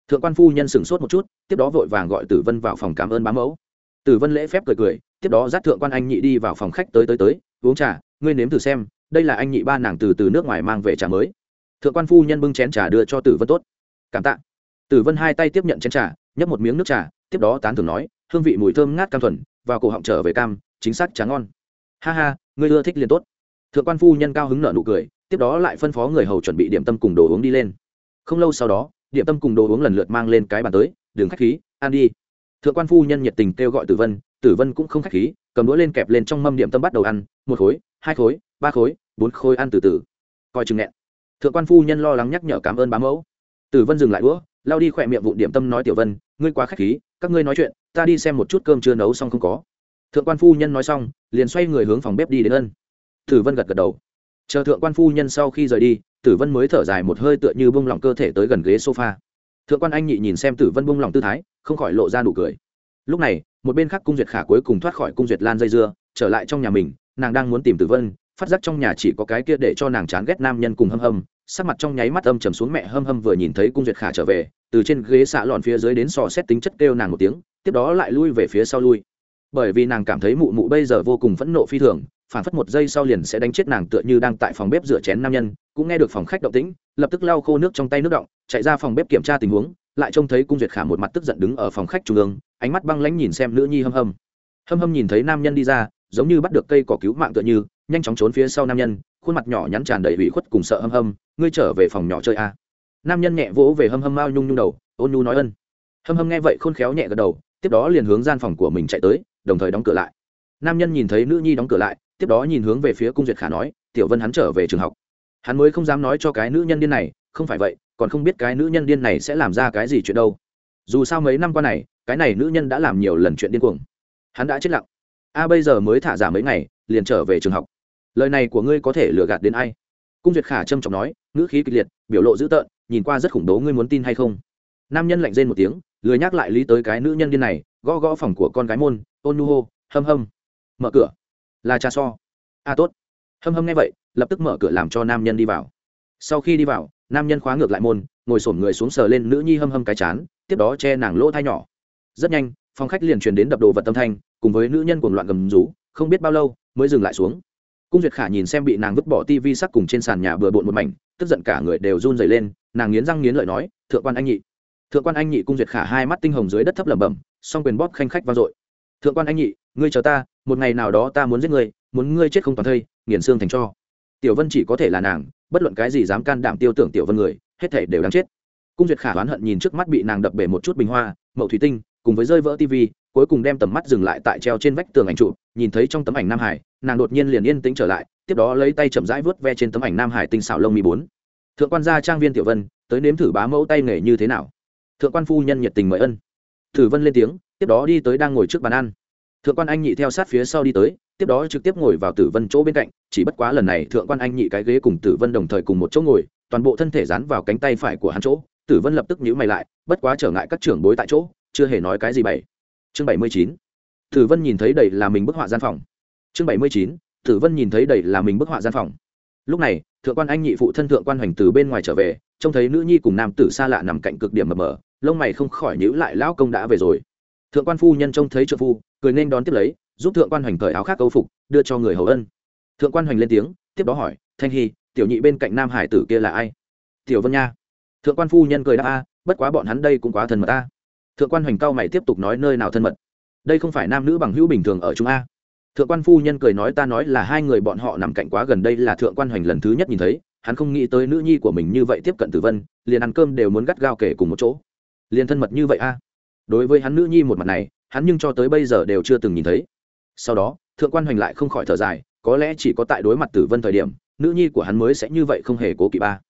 Thượng quan phu nhân sửng sốt một chút, tiếp đó vội vàng gọi tử vân vào phòng cảm ơn bá mẫu. Tử vân lễ phép cười cười, tiếp đó dắt thượng quan anh nhị đi vào phòng khách tới tới tới, uống trà ngươi nếm thử xem, đây là anh nhị ba nàng từ từ nước ngoài mang về trà mới. Thượng quan phu nhân bưng chén trà đưa cho tử vân tốt. Cảm tạ. Tử vân hai tay tiếp nhận chén trà, nhấp một miếng nước trà, tiếp đó tán thưởng nói, hương vị mùi thơm ngát cam thuần và cổ họng trở về cam, chính xác trà ngon. Ha ha, ngươi ưa thích liền tốt. Thượng quan phu nhân cao hứng nở nụ cười, tiếp đó lại phân phó người hầu chuẩn bị điểm tâm cùng đồ uống đi lên. Không lâu sau đó, điểm tâm cùng đồ uống lần lượt mang lên cái bàn tới đường khách khí, ăn đi. Thượng quan phu nhân nhiệt tình kêu gọi tử vân tử vân cũng không khách khí, cầm đũa lên kẹp lên trong mâm điểm tâm bắt đầu ăn một khối, hai khối, ba khối, bốn khối ăn từ từ. Coi chừng nghẹn. Thượng quan phu nhân lo lắng nhắc nhở cảm ơn bá mẫu. Tử vân dừng lại đũa lao đi khỏe miệng vụ điểm tâm nói tiểu vân, ngươi quá khách khí, các ngươi nói chuyện, ta đi xem một chút cơm chưa nấu xong không có. Thượng quan phu nhân nói xong, liền xoay người hướng phòng bếp đi đến ân. Tử vân gật gật đầu. Chờ thượng quan phu nhân sau khi rời đi, tử vân mới thở dài một hơi tựa như bông lỏng cơ thể tới gần ghế sofa. Thượng quan anh nhị nhìn xem tử vân bông lỏng tư thái, không khỏi lộ ra nụ cười. Lúc này, một bên khác cung duyệt khả cuối cùng thoát khỏi cung duyệt lan dây dưa, trở lại trong nhà mình nàng đang muốn tìm tử vân, phát giác trong nhà chỉ có cái kia để cho nàng chán ghét nam nhân cùng hâm hâm, sắc mặt trong nháy mắt âm trầm xuống mẹ hâm hâm vừa nhìn thấy cung duyệt khả trở về, từ trên ghế xạ lọn phía dưới đến sò xét tính chất kêu nàng một tiếng, tiếp đó lại lui về phía sau lui. Bởi vì nàng cảm thấy mụ mụ bây giờ vô cùng phẫn nộ phi thường, phản phất một giây sau liền sẽ đánh chết nàng tựa như đang tại phòng bếp rửa chén nam nhân, cũng nghe được phòng khách động tĩnh, lập tức lau khô nước trong tay nước động, chạy ra phòng bếp kiểm tra tình huống, lại trông thấy cung duyệt khả một mặt tức giận đứng ở phòng khách trung ương, ánh mắt băng lãnh nhìn xem nữ nhi hâm hâm. Hâm hâm nhìn thấy nam nhân đi ra giống như bắt được cây cỏ cứu mạng tựa như, nhanh chóng trốn phía sau nam nhân, khuôn mặt nhỏ nhắn tràn đầy ủy khuất cùng sợ hâm hâm, ngươi trở về phòng nhỏ chơi a à. nam nhân nhẹ vỗ về hâm hâm mao nhung nhung đầu, ôn nhu nói ân. Hâm hâm nghe vậy khôn khéo nhẹ gật đầu, tiếp đó liền hướng gian phòng của mình chạy tới, đồng thời đóng cửa lại. Nam nhân nhìn thấy nữ nhi đóng cửa lại, tiếp đó nhìn hướng về phía cung duyệt khả nói, tiểu vân hắn trở về trường học. Hắn mới không dám nói cho cái nữ nhân điên này, không phải vậy, còn không biết cái nữ nhân điên này sẽ làm ra cái gì chuyện đâu. Dù sao mấy năm qua này, cái này nữ nhân đã làm nhiều lần chuyện điên cuồng. Hắn đã chết lặng a bây giờ mới thả giả mấy ngày, liền trở về trường học. Lời này của ngươi có thể lừa gạt đến ai? Cung duyệt khả trâm trọng nói, ngữ khí kịch liệt, biểu lộ dữ tợn, nhìn qua rất khủng bố, ngươi muốn tin hay không? Nam nhân lạnh rên một tiếng, lười nhắc lại lý tới cái nữ nhân điên này, gõ gõ phòng của con gái môn, ôn nu hô, hâm hâm. Mở cửa. Là cha so. A tốt. Hâm hâm nghe vậy, lập tức mở cửa làm cho nam nhân đi vào. Sau khi đi vào, nam nhân khóa ngược lại môn, ngồi sổm người xuống sờ lên nữ nhi hâm hâm cái chán, tiếp đó che nàng lỗ thai nhỏ. Rất nhanh, phòng khách liền truyền đến đập đồ vật tâm thanh cùng với nữ nhân cuồng loạn gầm rú, không biết bao lâu mới dừng lại xuống. Cung duyệt khả nhìn xem bị nàng vứt bỏ tivi sắc cùng trên sàn nhà bừa bộn một mảnh, tức giận cả người đều run dày lên, nàng nghiến răng nghiến lợi nói, thượng quan anh nhị. Thượng quan anh nhị? Cung duyệt khả hai mắt tinh hồng dưới đất thấp lẩm bẩm, song quyền bóp khanh khách vang dội. Thượng quan anh nhị, ngươi chờ ta, một ngày nào đó ta muốn giết ngươi, muốn ngươi chết không toàn thây, nghiền xương thành cho. Tiểu vân chỉ có thể là nàng, bất luận cái gì dám can đảm tiêu tưởng tiểu vân người, hết thể đều đáng chết. Cung duyệt khả oán hận nhìn trước mắt bị nàng đập bể một chút bình hoa, mậu thủy tinh, cùng với rơi vỡ tivi cuối cùng đem tầm mắt dừng lại tại treo trên vách tường ảnh trụ, nhìn thấy trong tấm ảnh nam hải, nàng đột nhiên liền yên tĩnh trở lại, tiếp đó lấy tay chậm rãi vớt ve trên tấm ảnh nam hải tinh xảo lông mi bốn. Thượng quan gia trang viên tiểu vân, tới nếm thử bá mẫu tay nghề như thế nào? Thượng quan phu nhân nhiệt tình mời ân. Thử vân lên tiếng, tiếp đó đi tới đang ngồi trước bàn ăn. Thượng quan anh nhị theo sát phía sau đi tới, tiếp đó trực tiếp ngồi vào tử vân chỗ bên cạnh, chỉ bất quá lần này thượng quan anh nhị cái ghế cùng tử vân đồng thời cùng một chỗ ngồi, toàn bộ thân thể dán vào cánh tay phải của hắn chỗ. Tử vân lập tức nhíu mày lại, bất quá trở ngại các trưởng bối tại chỗ, chưa hề nói cái gì bảy chương bảy mươi chín. Tử vân nhìn thấy đầy là mình bức họa gian phòng. Chương bảy mươi chín. Tử vân nhìn thấy đầy là mình bức họa gian phòng. Lúc này, thượng quan anh nhị phụ thân thượng quan hoành từ bên ngoài trở về, trông thấy nữ nhi cùng nam tử xa lạ nằm cạnh cực điểm mờ mờ, lông mày không khỏi nhíu lại, lão công đã về rồi. Thượng quan phu nhân trông thấy trợ phu, cười nên đón tiếp lấy, giúp thượng quan hoành cởi áo khác câu phục, đưa cho người hầu ân. Thượng quan hoành lên tiếng, tiếp đó hỏi, thanh hy, tiểu nhị bên cạnh nam hải tử kia là ai? Tiểu vân nha. Thượng quan phu nhân cười đáp, a, bất quá bọn hắn đây cũng quá thân mật ta thượng quan hoành cao mày tiếp tục nói nơi nào thân mật. Đây không phải nam nữ bằng hữu bình thường ở chúng a. Thượng quan phu nhân cười nói ta nói là hai người bọn họ nằm cạnh quá gần đây là thượng quan hoành lần thứ nhất nhìn thấy, hắn không nghĩ tới nữ nhi của mình như vậy tiếp cận tử vân, liền ăn cơm đều muốn gắt gao kể cùng một chỗ. Liền thân mật như vậy a. Đối với hắn nữ nhi một mặt này, hắn nhưng cho tới bây giờ đều chưa từng nhìn thấy. Sau đó, thượng quan hoành lại không khỏi thở dài, có lẽ chỉ có tại đối mặt tử vân thời điểm, nữ nhi của hắn mới sẽ như vậy không hề cố kỵ ba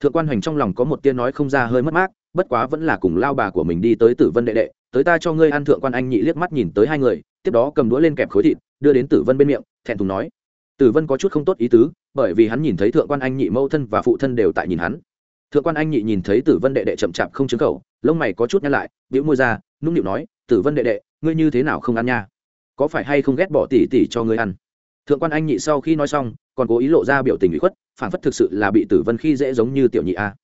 thượng quan hoành trong lòng có một tiên nói không ra hơi mất mát, bất quá vẫn là cùng lao bà của mình đi tới tử vân đệ đệ, tới ta cho ngươi ăn thượng quan anh nhị liếc mắt nhìn tới hai người, tiếp đó cầm đũa lên kẹp khối thịt, đưa đến tử vân bên miệng, thẹn thùng nói. Tử vân có chút không tốt ý tứ, bởi vì hắn nhìn thấy thượng quan anh nhị mẫu thân và phụ thân đều tại nhìn hắn. Thượng quan anh nhị nhìn thấy tử vân đệ đệ chậm chạp không chứng khẩu, lông mày có chút nhăn lại biểu môi ra, nũng nịu nói, tử vân đệ đệ, ngươi như thế nào không ăn nha? Có phải hay không ghét bỏ tỉ tỉ cho ngươi ăn? Thượng quan anh nhị sau khi nói xong, còn cố ý lộ ra biểu tình bị khuất phản phất thực sự là bị tử vân khi dễ giống như tiểu nhị a.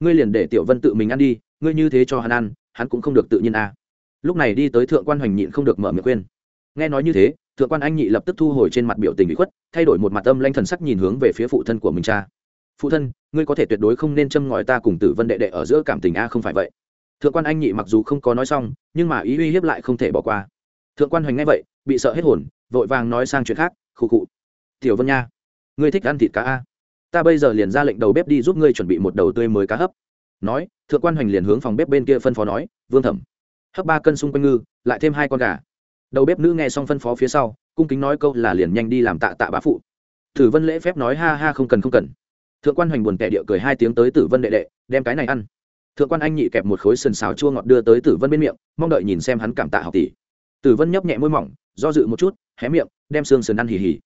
Ngươi liền để tiểu vân tự mình ăn đi, ngươi như thế cho hắn ăn, hắn cũng không được tự nhiên a. Lúc này đi tới thượng quan hoành nhịn không được mở miệng khuyên. Nghe nói như thế, thượng quan anh nhị lập tức thu hồi trên mặt biểu tình bị khuất, thay đổi một mặt âm lanh thần sắc nhìn hướng về phía phụ thân của mình cha. Phụ thân, ngươi có thể tuyệt đối không nên châm ngòi ta cùng tử vân đệ đệ ở giữa cảm tình a không phải vậy. Thượng quan anh nhị mặc dù không có nói xong, nhưng mà ý uy hiếp lại không thể bỏ qua. Thượng quan hoành nghe vậy, bị sợ hết hồn, vội vàng nói sang chuyện khác, khụ khụ, tiểu vân nha, ngươi thích ăn thịt cá a? Ta bây giờ liền ra lệnh đầu bếp đi giúp ngươi chuẩn bị một đầu tươi mới cá hấp. Nói, thượng quan hoành liền hướng phòng bếp bên kia phân phó nói, vương thẩm. Hấp ba cân xung quanh ngư, lại thêm hai con gà. Đầu bếp nữ nghe xong phân phó phía sau, cung kính nói câu là liền nhanh đi làm tạ tạ bá phụ. Tử vân lễ phép nói ha ha không cần không cần. Thượng quan hoành buồn kẻ địa cười hai tiếng tới tử vân đệ đệ, đem cái này ăn. Thượng quan anh nhị kẹp một khối sần xào chua ngọt đưa tới tử vân bên miệng, mong đợi nhìn xem hắn cảm tạ học tỷ. Tử vân nhấp nhẹ môi mỏng, do dự một chút, hé miệng, đem xương sườn ăn hì hì.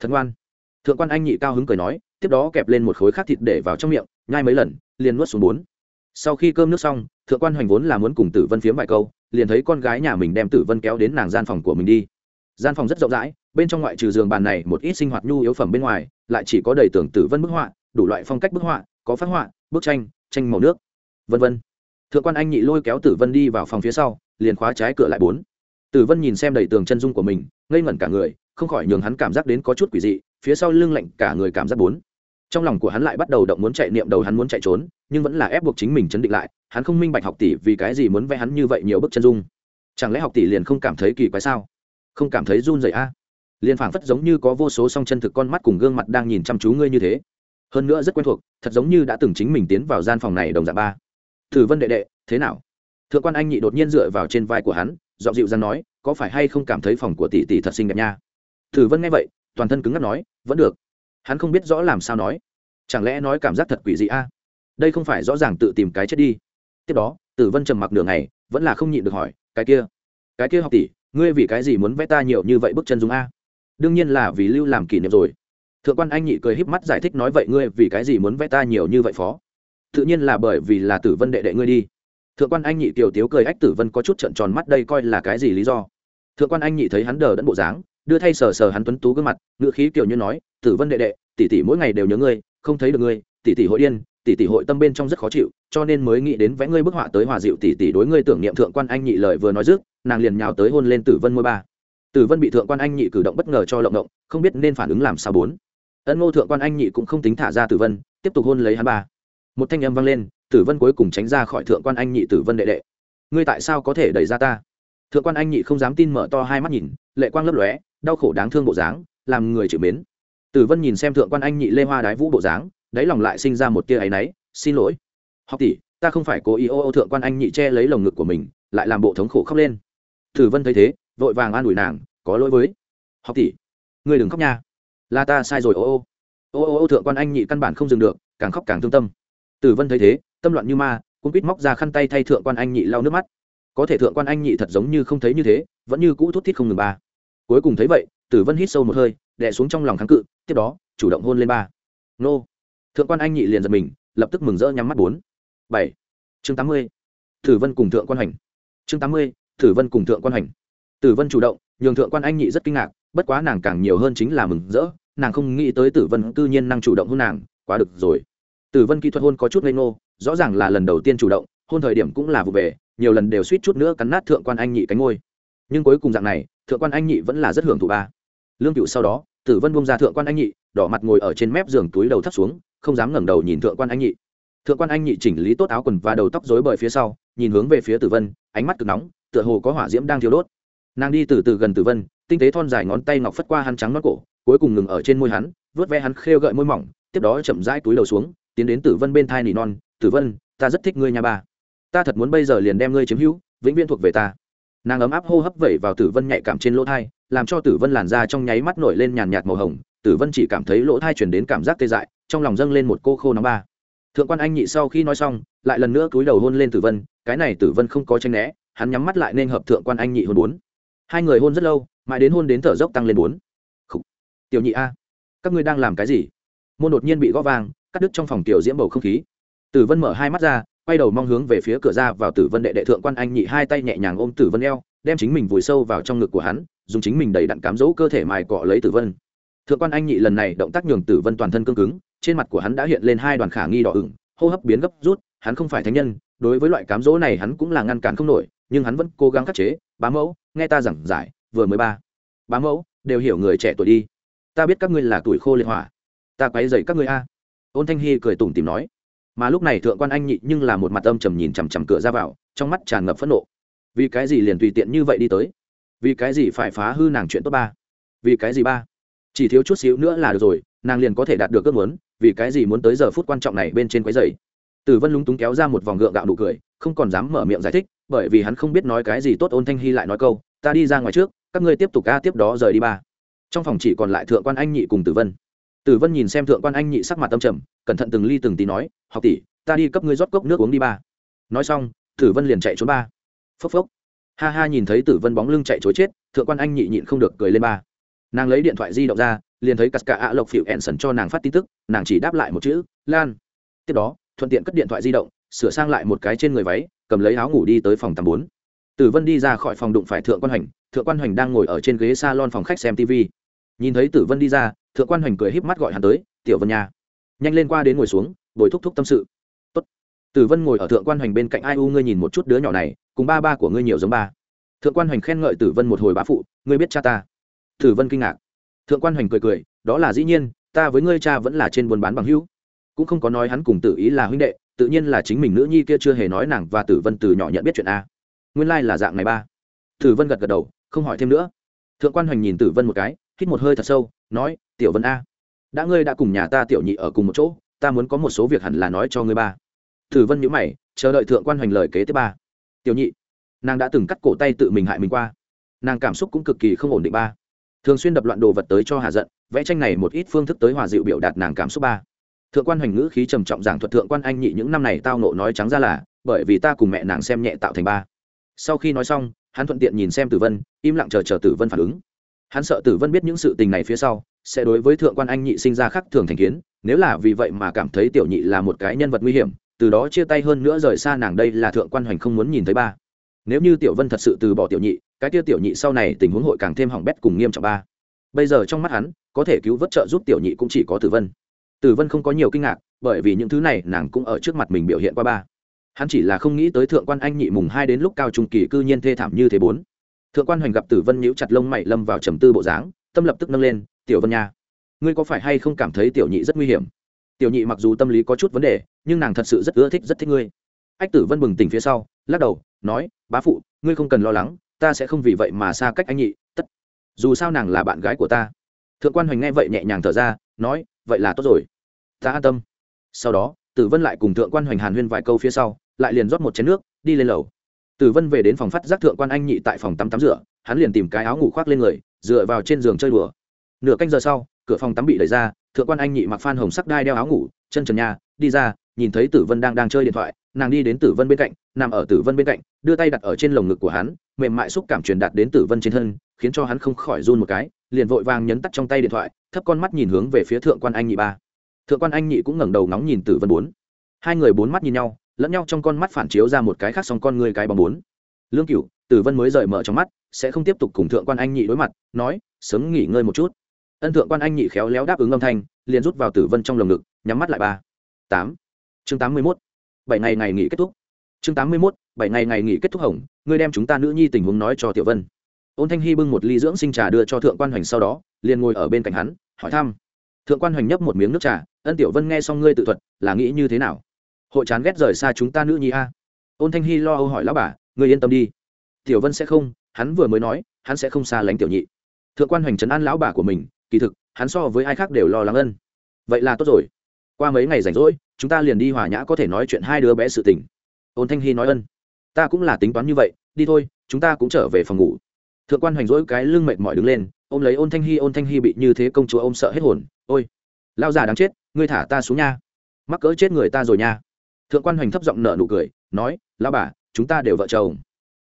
Thật ngoan thượng quan anh nhị cao hứng cười nói, tiếp đó kẹp lên một khối khác thịt để vào trong miệng, nhai mấy lần, liền nuốt xuống bốn sau khi cơm nước xong, thượng quan hoành vốn là muốn cùng tử vân phiếm vài câu, liền thấy con gái nhà mình đem tử vân kéo đến nàng gian phòng của mình đi. Gian phòng rất rộng rãi, bên trong ngoại trừ giường bàn này một ít sinh hoạt nhu yếu phẩm bên ngoài, lại chỉ có đầy tưởng tử vân bức họa, đủ loại phong cách bức họa, có phát họa, bức tranh tranh màu nước, vân vân. Thượng quan anh nhị lôi kéo tử vân đi vào phòng phía sau, liền khóa trái cửa lại bốn. Tử vân nhìn xem đầy tường chân dung của mình, ngây ngẩn cả người, không khỏi nhường hắn cảm giác đến có chút quỷ dị phía sau lưng lạnh cả người cảm giác bốn. Trong lòng của hắn lại bắt đầu động muốn chạy niệm đầu hắn muốn chạy trốn, nhưng vẫn là ép buộc chính mình chấn định lại, hắn không minh bạch học tỷ vì cái gì muốn vẽ hắn như vậy nhiều bức chân dung. Chẳng lẽ học tỷ liền không cảm thấy kỳ quái sao? Không cảm thấy run rẩy a? Liền phảng phất giống như có vô số song chân thực con mắt cùng gương mặt đang nhìn chăm chú ngươi như thế. Hơn nữa rất quen thuộc, thật giống như đã từng chính mình tiến vào gian phòng này đồng dạng ba. Thử vân đệ đệ, thế nào? Thượng quan anh nhị đột nhiên dựa vào trên vai của hắn dọn dịu ra nói, có phải hay không cảm thấy phòng của tỷ tỷ thật xinh đẹp nha? Thử vân nghe vậy toàn thân cứng ngắc nói, vẫn được. Hắn không biết rõ làm sao nói. Chẳng lẽ nói cảm giác thật quỷ dị a? Đây không phải rõ ràng tự tìm cái chết đi. Tiếp đó, tử vân trầm mặc đường này vẫn là không nhịn được hỏi, cái kia cái kia học tỷ, ngươi vì cái gì muốn vẽ ta nhiều như vậy bức chân dung a? Đương nhiên là vì lưu làm kỷ niệm rồi. Thượng quan anh nhị cười híp mắt giải thích nói, vậy ngươi vì cái gì muốn vẽ ta nhiều như vậy phó? Tự nhiên là bởi vì là tử vân đệ đệ ngươi đi. Thượng quan anh nhị tiểu tiếu cười ách tử vân có chút trận tròn mắt, đây coi là cái gì lý do? Thượng quan anh nhị thấy hắn đờ đẫn bộ dáng đưa thay sờ sờ hắn tuấn tú gương mặt ngựa khí kiểu như nói, tử vân đệ đệ, tỷ tỷ mỗi ngày đều nhớ ngươi, không thấy được ngươi, tỷ tỷ hội điên, tỷ tỷ hội tâm bên trong rất khó chịu, cho nên mới nghĩ đến vẽ ngươi bức họa tới hòa dịu tỷ tỷ đối ngươi tưởng niệm thượng quan anh nhị lời vừa nói dứt, nàng liền nhào tới hôn lên tử vân môi ba. Tử vân bị thượng quan anh nhị cử động bất ngờ cho lộng động, không biết nên phản ứng làm sao bốn. Ân ngô thượng quan anh nhị cũng không tính thả ra tử vân, tiếp tục hôn lấy hắn ba. Một thanh âm vang lên, tử vân cuối cùng tránh ra khỏi thượng quan anh nhị tử vân đệ đệ. Ngươi tại sao có thể đẩy ra ta? Thượng quan anh nhị không dám tin mở to hai mắt nhìn, lệ quang lấp lóe đau khổ đáng thương bộ dáng, làm người chịu mến. Tử vân nhìn xem thượng quan anh nhị lê hoa đái vũ bộ dáng, đáy lòng lại sinh ra một tia áy náy, xin lỗi. Học tỷ, ta không phải cố ý ô ô thượng quan anh nhị che lấy lồng ngực của mình, lại làm bộ thống khổ khóc lên. Tử vân thấy thế, vội vàng an ủi nàng, có lỗi với. Học tỷ, ngươi đừng khóc nha. Là ta sai rồi ô ô. Ô ô ô thượng quan anh nhị căn bản không dừng được, càng khóc càng thương tâm. Tử vân thấy thế, tâm loạn như ma cũng quýt móc ra khăn tay thay thượng quan anh nhị lau nước mắt. Có thể thượng quan anh nhị thật giống như không thấy như thế, vẫn như cũ thút thít không ngừng ba cuối cùng thấy vậy, tử vân hít sâu một hơi, đè xuống trong lòng kháng cự, tiếp đó, chủ động hôn lên ba. Nô. Thượng quan anh nhị liền giật mình, lập tức mừng rỡ nhắm mắt bốn. Bảy. Chương tám mươi. Tử vân cùng thượng quan hành. Chương tám mươi, tử vân cùng thượng quan hành. Tử vân chủ động, nhường thượng quan anh nhị rất kinh ngạc, bất quá nàng càng nhiều hơn chính là mừng rỡ, nàng không nghĩ tới tử vân cư nhiên năng chủ động hôn nàng, quá được rồi. Tử vân kỹ thuật hôn có chút ngây ngô, rõ ràng là lần đầu tiên chủ động, hôn thời điểm cũng là vụ về, nhiều lần đều suýt chút nữa cắn nát thượng quan anh nhị cánh ngôi nhưng cuối cùng dạng này, thượng quan anh nhị vẫn là rất hưởng thụ ba. Lương cựu sau đó, tử vân bung ra thượng quan anh nhị, đỏ mặt ngồi ở trên mép giường túi đầu thắt xuống, không dám ngẩng đầu nhìn thượng quan anh nhị. Thượng quan anh nhị chỉnh lý tốt áo quần và đầu tóc rối bời phía sau, nhìn hướng về phía tử vân, ánh mắt cực nóng, tựa hồ có hỏa diễm đang thiêu đốt. Nàng đi từ từ gần tử vân, tinh tế thon dài ngón tay ngọc phất qua hắn trắng nót cổ, cuối cùng ngừng ở trên môi hắn vớt ve hắn khêu gợi môi mỏng, tiếp đó chậm rãi túi đầu xuống, tiến đến tử vân bên thai nỉ non, tử vân, ta rất thích ngươi nhà ba. Ta thật muốn bây giờ liền đem ngươi chiếm hữu, vĩnh viễn thuộc về ta nàng ấm áp hô hấp vẩy vào tử vân nhạy cảm trên lỗ thai, làm cho tử vân làn da trong nháy mắt nổi lên nhàn nhạt màu hồng. Tử vân chỉ cảm thấy lỗ thai chuyển đến cảm giác tê dại, trong lòng dâng lên một cô khô nóng ba. Thượng quan anh nhị sau khi nói xong, lại lần nữa cúi đầu hôn lên tử vân, cái này tử vân không có tranh né, hắn nhắm mắt lại nên hợp thượng quan anh nhị hôn bốn. Hai người hôn rất lâu, mãi đến hôn đến thở dốc tăng lên bốn. Tiểu nhị a, các ngươi đang làm cái gì? Môn đột nhiên bị gõ vang, cắt đứt trong phòng tiểu diễm bầu không khí. Tử vân mở hai mắt ra quay đầu mong hướng về phía cửa ra vào tử vân đệ đệ thượng quan anh nhị hai tay nhẹ nhàng ôm tử vân eo, đem chính mình vùi sâu vào trong ngực của hắn, dùng chính mình đầy đặn cám dỗ cơ thể mài cọ lấy tử vân. Thượng quan anh nhị lần này động tác nhường tử vân toàn thân cương cứng, trên mặt của hắn đã hiện lên hai đoàn khả nghi đỏ ửng, hô hấp biến gấp rút, hắn không phải thánh nhân, đối với loại cám dỗ này hắn cũng là ngăn cản không nổi, nhưng hắn vẫn cố gắng khắc chế, bá mẫu, nghe ta giảng giải, vừa mới ba. Bá mẫu, đều hiểu người trẻ tuổi đi. Ta biết các ngươi là tuổi khô liệt hỏa. Ta quấy dậy các ngươi a. Ôn thanh hy cười tủm tìm nói mà lúc này thượng quan anh nhị nhưng là một mặt âm trầm nhìn chằm chằm cửa ra vào, trong mắt tràn ngập phẫn nộ. Vì cái gì liền tùy tiện như vậy đi tới? Vì cái gì phải phá hư nàng chuyện tốt ba? Vì cái gì ba? Chỉ thiếu chút xíu nữa là được rồi, nàng liền có thể đạt được ước muốn, vì cái gì muốn tới giờ phút quan trọng này bên trên quái dày tử vân lúng túng kéo ra một vòng gượng gạo nụ cười, không còn dám mở miệng giải thích, bởi vì hắn không biết nói cái gì tốt ôn thanh hy lại nói câu, ta đi ra ngoài trước, các ngươi tiếp tục ca tiếp đó rời đi ba. Trong phòng chỉ còn lại thượng quan anh nhị cùng tử vân tử vân nhìn xem thượng quan anh nhị sắc mặt tâm trầm, cẩn thận từng ly từng tí nói, học tỷ, ta đi cấp ngươi rót cốc nước uống đi ba. Nói xong, tử vân liền chạy trốn ba. Phốc phốc. Ha ha nhìn thấy tử vân bóng lưng chạy chối chết, thượng quan anh nhị nhịn không được cười lên ba. Nàng lấy điện thoại di động ra, liền thấy cắt cả ạ lộc phịu ẹn sần cho nàng phát tin tức, nàng chỉ đáp lại một chữ, lan. Tiếp đó, thuận tiện cất điện thoại di động, sửa sang lại một cái trên người váy, cầm lấy áo ngủ đi tới phòng tầm bốn. Tử vân đi ra khỏi phòng đụng phải thượng quan hoành, thượng quan hoành đang ngồi ở trên ghế s a lon phòng khách xem tv nhìn thấy tử vân đi ra, thượng quan hoành cười híp mắt gọi hắn tới, tiểu vân nhà nhanh lên qua đến ngồi xuống, bồi thúc thúc tâm sự. Tốt. tử vân ngồi ở thượng quan hoành bên cạnh, ai u, ngươi nhìn một chút đứa nhỏ này, cùng ba ba của ngươi nhiều giống ba. Thượng quan hoành khen ngợi tử vân một hồi bá phụ, ngươi biết cha ta? Tử vân kinh ngạc. Thượng quan hoành cười cười, đó là dĩ nhiên, ta với ngươi cha vẫn là trên buôn bán bằng hữu. Cũng không có nói hắn cùng tử ý là huynh đệ, tự nhiên là chính mình nữ nhi kia chưa hề nói nàng và tử vân từ nhỏ nhận biết chuyện a. Nguyên lai、like、là dạng này ba. Tử vân gật gật đầu, không hỏi thêm nữa. Thượng quan hoành nhìn tử vân một cái hít một hơi thật sâu, nói, tiểu vân a, đã ngươi đã cùng nhà ta tiểu nhị ở cùng một chỗ, ta muốn có một số việc hẳn là nói cho ngươi ba. Tử vân nhữ mày, chờ đợi thượng quan hoành lời kế tiếp ba. Tiểu nhị, nàng đã từng cắt cổ tay tự mình hại mình qua. Nàng cảm xúc cũng cực kỳ không ổn định ba. Thường xuyên đập loạn đồ vật tới cho hà giận, vẽ tranh này một ít phương thức tới hòa dịu biểu đạt nàng cảm xúc ba. Thượng quan hoành ngữ khí trầm trọng giảng thuật thượng quan anh nhị những năm này tao nộ nói trắng ra là, bởi vì ta cùng mẹ nàng xem nhẹ tạo thành ba. Sau khi nói xong, hắn thuận tiện nhìn xem tử vân, im lặng chờ chờ tử vân phản ứng hắn sợ tử vân biết những sự tình này phía sau, sẽ đối với thượng quan anh nhị sinh ra khắc thường thành kiến, nếu là vì vậy mà cảm thấy tiểu nhị là một cái nhân vật nguy hiểm, từ đó chia tay hơn nữa rời xa nàng đây là thượng quan hoành không muốn nhìn thấy ba. Nếu như tiểu vân thật sự từ bỏ tiểu nhị, cái tiêu tiểu nhị sau này tình huống hội càng thêm hỏng bét cùng nghiêm trọng ba. Bây giờ trong mắt hắn, có thể cứu vớt trợ giúp tiểu nhị cũng chỉ có tử vân. Tử vân không có nhiều kinh ngạc, bởi vì những thứ này nàng cũng ở trước mặt mình biểu hiện qua ba. Hắn chỉ là không nghĩ tới thượng quan anh nhị mùng hai đến lúc cao trung kỳ cư nhiên thê thảm như thế bốn thượng quan hoành gặp tử vân nhíu chặt lông mày lâm vào trầm tư bộ dáng, tâm lập tức nâng lên, tiểu vân nha, ngươi có phải hay không cảm thấy tiểu nhị rất nguy hiểm? Tiểu nhị mặc dù tâm lý có chút vấn đề, nhưng nàng thật sự rất ưa thích, rất thích ngươi. Ách tử vân bừng tỉnh phía sau, lắc đầu, nói, bá phụ, ngươi không cần lo lắng, ta sẽ không vì vậy mà xa cách anh nhị, tất dù sao nàng là bạn gái của ta. Thượng quan hoành nghe vậy nhẹ nhàng thở ra, nói, vậy là tốt rồi. Ta an tâm. Sau đó, tử vân lại cùng thượng quan hoành hàn huyên vài câu phía sau, lại liền rót một chén nước, đi lên lầu tử vân về đến phòng phát giác thượng quan anh nhị tại phòng tắm tắm rửa, hắn liền tìm cái áo ngủ khoác lên người, dựa vào trên giường chơi đùa. Nửa canh giờ sau, cửa phòng tắm bị đẩy ra, thượng quan anh nhị mặc phan hồng sắc đai đeo áo ngủ, chân trần nhà, đi ra, nhìn thấy tử vân đang đang chơi điện thoại, nàng đi đến tử vân bên cạnh, nằm ở tử vân bên cạnh, đưa tay đặt ở trên lồng ngực của hắn, mềm mại xúc cảm truyền đạt đến tử vân trên thân, khiến cho hắn không khỏi run một cái, liền vội vàng nhấn tắt trong tay điện thoại, thấp con mắt nhìn hướng về phía thượng quan anh nhị ba. Thượng quan anh nhị cũng ngẩng đầu ngóng nhìn tử vân bốn. Hai người bốn mắt nhìn nhau lẫn nhau trong con mắt phản chiếu ra một cái khác song con người cái bóng bốn. Lương cửu, tử vân mới rời mở trong mắt, sẽ không tiếp tục cùng thượng quan anh nhị đối mặt, nói, sớm nghỉ ngơi một chút. Ân thượng quan anh nhị khéo léo đáp ứng âm thanh, liền rút vào tử vân trong lồng ngực, nhắm mắt lại ba. Tám. Chương tám mươi mốt. Bảy ngày ngày nghỉ kết thúc. Chương tám mươi mốt. Bảy ngày ngày nghỉ kết thúc hỏng ngươi đem chúng ta nữ nhi tình huống nói cho tiểu vân. Ôn thanh hy bưng một ly dưỡng sinh trà đưa cho thượng quan hoành sau đó, liền ngồi ở bên cạnh hắn, hỏi thăm. Thượng quan hoành nhấp một miếng nước trà, ân tiểu vân nghe xong ngươi tự thuật, là nghĩ như thế nào? Hội chán ghét rời xa chúng ta nữ nhi a. Ôn thanh hy lo âu hỏi lão bà, ngươi yên tâm đi. Tiểu vân sẽ không, hắn vừa mới nói, hắn sẽ không xa lánh tiểu nhị. Thượng quan hoành trấn an lão bà của mình, kỳ thực, hắn so với ai khác đều lo lắng ân. Vậy là tốt rồi. Qua mấy ngày rảnh rỗi, chúng ta liền đi hòa nhã có thể nói chuyện hai đứa bé sự tình. Ôn thanh hy nói ân. Ta cũng là tính toán như vậy, đi thôi, chúng ta cũng trở về phòng ngủ. Thượng quan hoành rỗi cái lưng mệt mỏi đứng lên, ôm lấy ôn thanh hy ôn thanh hy bị như thế công chúa ôm sợ hết hồn. Ôi lao già đáng chết, ngươi thả ta xuống nha. Mắc cỡ chết người ta rồi nha thượng quan hoành thấp giọng nở nụ cười, nói lao bà, chúng ta đều vợ chồng.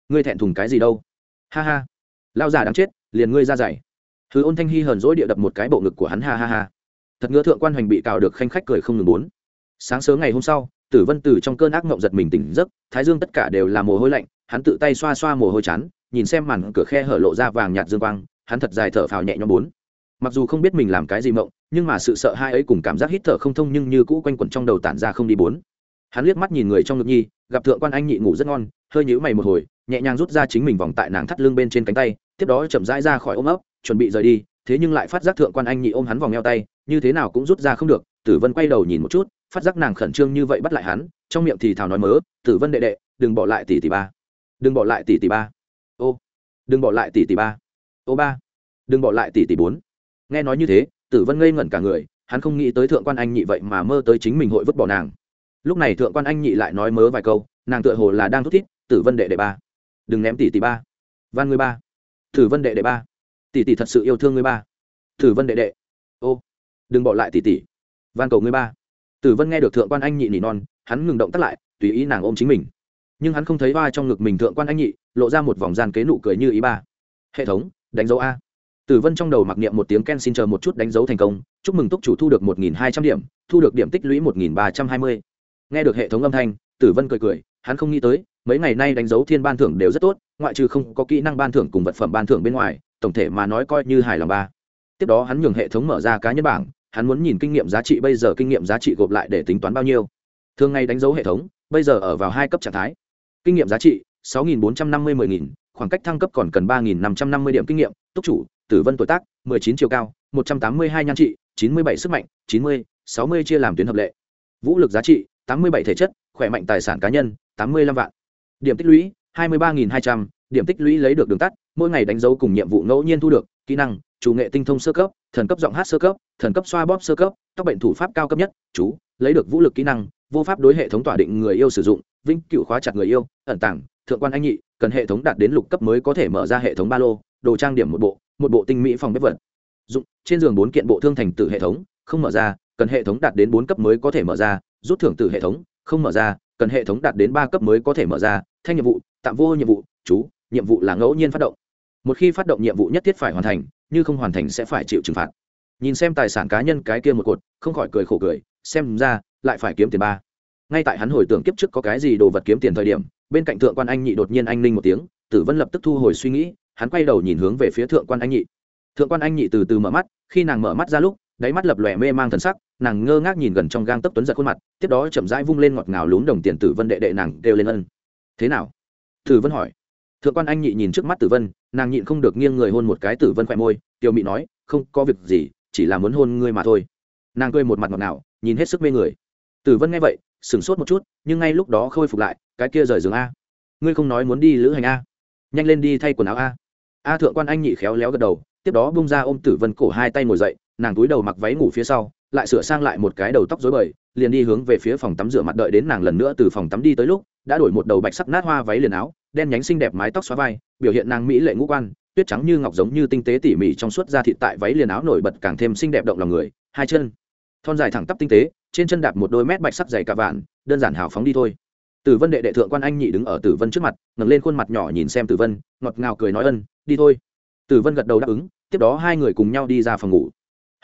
Ngươi thẹn thùng cái gì đâu? Ha ha. Lao già đáng chết, liền ngươi ra dày thứ ôn thanh hy hờn dỗi địa đập một cái bộ ngực của hắn, ha ha ha. Thật ngứa thượng quan hoành bị cào được khanh khách cười không ngừng bốn. Sáng sớm ngày hôm sau, tử vân từ trong cơn ác mộng giật mình tỉnh giấc, thái dương tất cả đều là mồ hôi lạnh, hắn tự tay xoa xoa mồ hôi chán, nhìn xem màn cửa khe hở lộ ra vàng nhạt dương quang, hắn thật dài thở phào nhẹ nhõm bốn. Mặc dù không biết mình làm cái gì mộng, nhưng mà sự sợ hai ấy cùng cảm giác hít thở không thông nhưng như cũ quanh quẩn trong đầu tản ra không đi bốn hắn liếc mắt nhìn người trong ngực nhi, gặp thượng quan anh nhị ngủ rất ngon, hơi nhíu mày một hồi, nhẹ nhàng rút ra chính mình vòng tại nàng thắt lưng bên trên cánh tay, tiếp đó chậm rãi ra khỏi ôm ấp, chuẩn bị rời đi, thế nhưng lại phát giác thượng quan anh nhị ôm hắn vòng eo tay, như thế nào cũng rút ra không được, tử vân quay đầu nhìn một chút, phát giác nàng khẩn trương như vậy bắt lại hắn, trong miệng thì thào nói mớ, tử vân đệ đệ, đừng bỏ lại tỷ tỷ ba, đừng bỏ lại tỷ tỷ ba, ô, đừng bỏ lại tỷ tỷ ba, ô ba, đừng bỏ lại tỷ tỷ bốn. Nghe nói như thế, tử vân ngây ngẩn cả người, hắn không nghĩ tới thượng quan anh nhị vậy mà mơ tới chính mình hội vứt bỏ nàng lúc này thượng quan anh nhị lại nói mớ vài câu, nàng tựa hồ là đang thút thít, tử vân đệ đệ ba, đừng ném tỷ tỷ ba, van người ba. Tử vân đệ đệ ba, tỷ tỷ thật sự yêu thương người ba. Tử vân đệ đệ, ô, đừng bỏ lại tỷ tỷ, van cầu người ba. Tử vân nghe được thượng quan anh nhị nỉ non, hắn ngừng động tắt lại, tùy ý nàng ôm chính mình. Nhưng hắn không thấy ba trong ngực mình thượng quan anh nhị, lộ ra một vòng gian kế nụ cười như ý ba. Hệ thống, đánh dấu a. Tử vân trong đầu mặc niệm một tiếng ken xin chờ một chút đánh dấu thành công, chúc mừng túc chủ thu được một nghìn hai trăm điểm, thu được điểm tích lũy một nghìn ba trăm hai mươi nghe được hệ thống âm thanh, tử vân cười cười, hắn không nghĩ tới, mấy ngày nay đánh dấu thiên ban thưởng đều rất tốt, ngoại trừ không có kỹ năng ban thưởng cùng vật phẩm ban thưởng bên ngoài, tổng thể mà nói coi như hài lòng ba. Tiếp đó hắn nhường hệ thống mở ra cá nhân bảng, hắn muốn nhìn kinh nghiệm giá trị bây giờ kinh nghiệm giá trị gộp lại để tính toán bao nhiêu. Thường ngày đánh dấu hệ thống, bây giờ ở vào hai cấp trạng thái. Kinh nghiệm giá trị, sáu nghìn bốn trăm năm mươi mười nghìn, khoảng cách thăng cấp còn cần ba nghìn năm trăm năm mươi điểm kinh nghiệm, túc chủ, tử vân tuổi tác, mười chín chiều cao, một trăm tám mươi hai nhan trị, chín mươi bảy sức mạnh, chín mươi, sáu mươi chia làm tuyến hợp lệ. Vũ lực giá trị tám mươi bảy thể chất, khỏe mạnh tài sản cá nhân, tám mươi lăm vạn. Điểm tích lũy, hai mươi ba nghìn hai trăm, điểm tích lũy lấy được đường tắt, mỗi ngày đánh dấu cùng nhiệm vụ ngẫu nhiên thu được, kỹ năng, chủ nghệ tinh thông sơ cấp, thần cấp giọng hát sơ cấp, thần cấp xoa bóp sơ cấp tốc bệnh thủ pháp cao cấp nhất, chú, lấy được vũ lực kỹ năng, vô pháp đối hệ thống tỏa định người yêu sử dụng, vĩnh cựu khóa chặt người yêu, ẩn tàng, thượng quan anh nhị, cần hệ thống đạt đến lục cấp mới có thể mở ra hệ thống ba lô, đồ trang điểm một bộ một bộ tinh mỹ phòng bếp vật. Dụng, trên giường bốn kiện bộ thương thành tử hệ thống, không mở ra, cần hệ thống đạt đến bốn cấp mới có thể mở ra rút thưởng từ hệ thống, không mở ra, cần hệ thống đạt đến ba cấp mới có thể mở ra, thanh nhiệm vụ, tạm vô nhiệm vụ, chú, nhiệm vụ là ngẫu nhiên phát động. Một khi phát động nhiệm vụ nhất thiết phải hoàn thành, như không hoàn thành sẽ phải chịu trừng phạt. Nhìn xem tài sản cá nhân cái kia một cột, không khỏi cười khổ cười, xem ra lại phải kiếm tiền ba. Ngay tại hắn hồi tưởng kiếp trước có cái gì đồ vật kiếm tiền thời điểm, bên cạnh thượng quan anh nhị đột nhiên anh ninh một tiếng, tử vân lập tức thu hồi suy nghĩ, hắn quay đầu nhìn hướng về phía thượng quan anh nhị. Thượng quan anh nhị từ từ mở mắt, khi nàng mở mắt ra lúc, đáy mắt lập lòe mê mang thần sắc nàng ngơ ngác nhìn gần trong gang tấc tuấn giật khuôn mặt, tiếp đó chậm rãi vung lên ngọt ngào lún đồng tiền tử vân đệ đệ nàng đều lên ân. Thế nào? Tử vân hỏi. Thượng quan anh nhị nhìn trước mắt tử vân, nàng nhịn không được nghiêng người hôn một cái tử vân khỏe môi tiêu mị nói, không có việc gì, chỉ là muốn hôn ngươi mà thôi. Nàng cười một mặt ngọt ngào, nhìn hết sức mê người. Tử vân nghe vậy, sửng sốt một chút, nhưng ngay lúc đó khôi phục lại, cái kia rời giường a. Ngươi không nói muốn đi lữ hành a. Nhanh lên đi thay quần áo a. A thượng quan anh nhị khéo léo gật đầu, tiếp đó bung ra ôm tử vân cổ hai tay ngồi dậy nàng túi đầu mặc váy ngủ phía sau, lại sửa sang lại một cái đầu tóc rối bời, liền đi hướng về phía phòng tắm rửa mặt đợi đến nàng lần nữa từ phòng tắm đi tới lúc, đã đổi một đầu bạch sắc nát hoa váy liền áo, đen nhánh xinh đẹp mái tóc xóa vai, biểu hiện nàng mỹ lệ ngũ quan, tuyết trắng như ngọc giống như tinh tế tỉ mỉ trong suốt da thịt tại váy liền áo nổi bật càng thêm xinh đẹp động lòng người, hai chân, thon dài thẳng tắp tinh tế, trên chân đạp một đôi mét bạch sắc dày cả vạn, đơn giản hào phóng đi thôi. Tử vân đệ đệ thượng quan anh nhị đứng ở tử vân trước mặt, ngẩng lên khuôn mặt nhỏ nhìn xem tử vân, ngọt ngào cười nói ân, đi thôi. Tử vân gật đầu đáp ứng, tiếp đó hai người cùng nhau đi ra phòng ngủ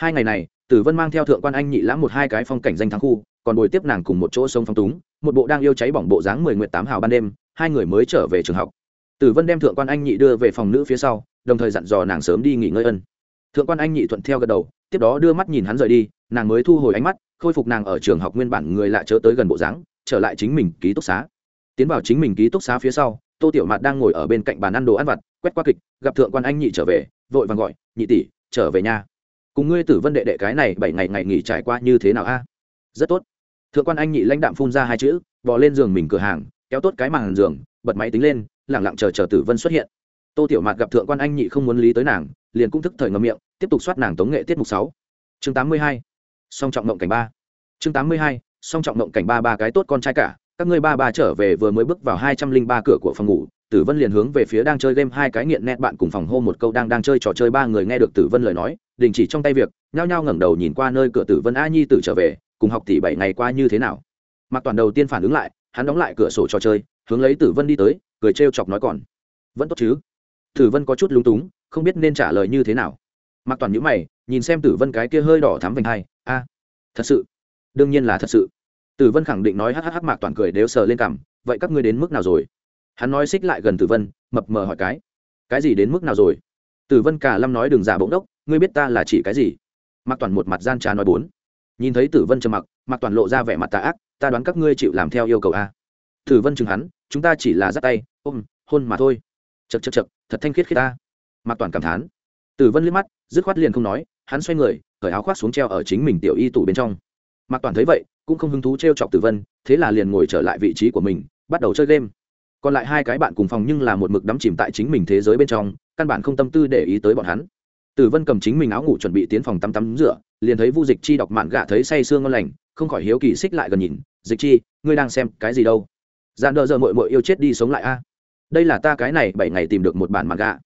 hai ngày này, tử vân mang theo thượng quan anh nhị lãm một hai cái phong cảnh danh thắng khu, còn bồi tiếp nàng cùng một chỗ sông phong túng, một bộ đang yêu cháy bỏng bộ dáng mười nguyện tám hào ban đêm, hai người mới trở về trường học. Tử vân đem thượng quan anh nhị đưa về phòng nữ phía sau, đồng thời dặn dò nàng sớm đi nghỉ ngơi ân. Thượng quan anh nhị thuận theo gật đầu, tiếp đó đưa mắt nhìn hắn rời đi, nàng mới thu hồi ánh mắt, khôi phục nàng ở trường học nguyên bản người lạ chớ tới gần bộ dáng, trở lại chính mình ký túc xá. Tiến vào chính mình ký túc xá phía sau, tô tiểu mạt đang ngồi ở bên cạnh bàn ăn đồ ăn vặt, quét qua kịch, gặp thượng quan anh nhị trở về, vội vàng gọi, nhị tỷ, trở về nhà cùng ngươi tử vân đệ đệ cái này bảy ngày ngày nghỉ trải qua như thế nào a? Rất tốt. Thượng quan anh nhị lãnh đạm phun ra hai chữ, bò lên giường mình cửa hàng, kéo tốt cái màn giường, bật máy tính lên, lẳng lặng chờ chờ tử vân xuất hiện. Tô tiểu mạt gặp thượng quan anh nhị không muốn lý tới nàng, liền cũng thức thời ngậm miệng, tiếp tục soát nàng tống nghệ tiết mục sáu. Chương tám mươi hai. Song trọng ngộng cảnh ba. Chương tám mươi hai, song trọng ngộng cảnh ba ba cái tốt con trai cả, các ngươi ba ba trở về vừa mới bước vào hai trăm linh ba cửa của phòng ngủ, tử vân liền hướng về phía đang chơi game hai cái nghiện nét bạn cùng phòng hô một câu đang đang chơi trò chơi ba người nghe được tử vân lời nói đình chỉ trong tay việc, nhao nhao ngẩng đầu nhìn qua nơi cửa tử vân a nhi tử trở về, cùng học tỷ bảy ngày qua như thế nào. Mặc toàn đầu tiên phản ứng lại, hắn đóng lại cửa sổ trò chơi, hướng lấy tử vân đi tới, cười trêu chọc nói còn, vẫn tốt chứ? Tử vân có chút lung túng, không biết nên trả lời như thế nào. Mặc toàn nhữ mày, nhìn xem tử vân cái kia hơi đỏ thắm vành hai, a, thật sự? Đương nhiên là thật sự. Tử vân khẳng định nói hhh mạc toàn cười đều sờ lên cằm, vậy các ngươi đến mức nào rồi? Hắn nói xích lại gần tử vân, mập mờ hỏi cái cái gì đến mức nào rồi? Tử vân cả lâm nói đừng giả bỗng đốc ngươi biết ta là chỉ cái gì? Mạc toàn một mặt gian trà nói bốn. Nhìn thấy tử vân trầm mặc, mạc toàn lộ ra vẻ mặt tà ác, ta đoán các ngươi chịu làm theo yêu cầu a. Tử vân chừng hắn, chúng ta chỉ là dắt tay, ôm, hôn mà thôi. Chật chật chật thật thanh khiết khi ta. Mạc toàn cảm thán. Tử vân liếc mắt, dứt khoát liền không nói, hắn xoay người, cởi áo khoác xuống treo ở chính mình tiểu y tủ bên trong. Mạc toàn thấy vậy, cũng không hứng thú t r e o chọc tử vân, thế là liền ngồi trở lại vị trí của mình, bắt đầu chơi game. Còn lại hai cái bạn cùng phòng nhưng là một mực đắm chìm tại chính mình thế giới bên trong căn bản không tâm tư để ý tới bọn hắn. Tử vân cầm chính mình áo ngủ chuẩn bị tiến phòng tắm tắm rửa, liền thấy vu dịch chi đọc mạn gạ thấy say sương ngon lành, không khỏi hiếu kỳ xích lại gần nhìn, dịch chi, ngươi đang xem cái gì đâu? Dạn đỡ giờ mội mội yêu chết đi sống lại a. Đây là ta cái này bảy ngày tìm được một bản mạn gạ.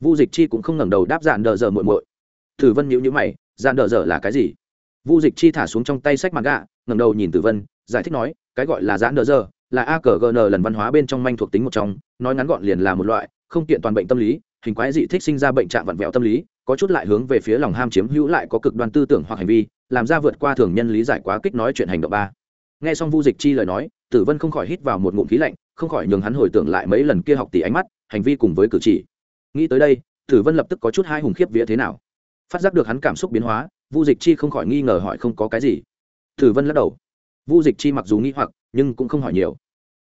Vu dịch chi cũng không ngẩng đầu đáp dạn đỡ giờ mội mội tử vân nhíu nhíu mày dạn đỡ giờ là cái gì? Vu dịch chi thả xuống trong tay sách mạn gạ, ngẩng đầu nhìn tử vân, giải thích nói, cái gọi là dạn đỡ giờ là a cờ gn lần văn hóa bên trong manh thuộc tính một trong, nói ngắn gọn liền là một loại, không kiện toàn bệnh tâm lý hình quái dị thích sinh ra bệnh trạng vặn vẹo tâm lý, có chút lại hướng về phía lòng ham chiếm hữu lại có cực đoan tư tưởng hoặc hành vi, làm ra vượt qua thường nhân lý giải quá kích nói chuyện hành động ba. Nghe xong vu dịch chi lời nói, tử vân không khỏi hít vào một ngụm khí lạnh, không khỏi nhường hắn hồi tưởng lại mấy lần kia học tỷ ánh mắt, hành vi cùng với cử chỉ. Nghĩ tới đây, tử vân lập tức có chút hai hùng khiếp vía thế nào. Phát giác được hắn cảm xúc biến hóa, vu dịch chi không khỏi nghi ngờ hỏi không có cái gì. Tử vân lắc đầu. Vu dịch chi mặc dù nghi hoặc, nhưng cũng không hỏi nhiều.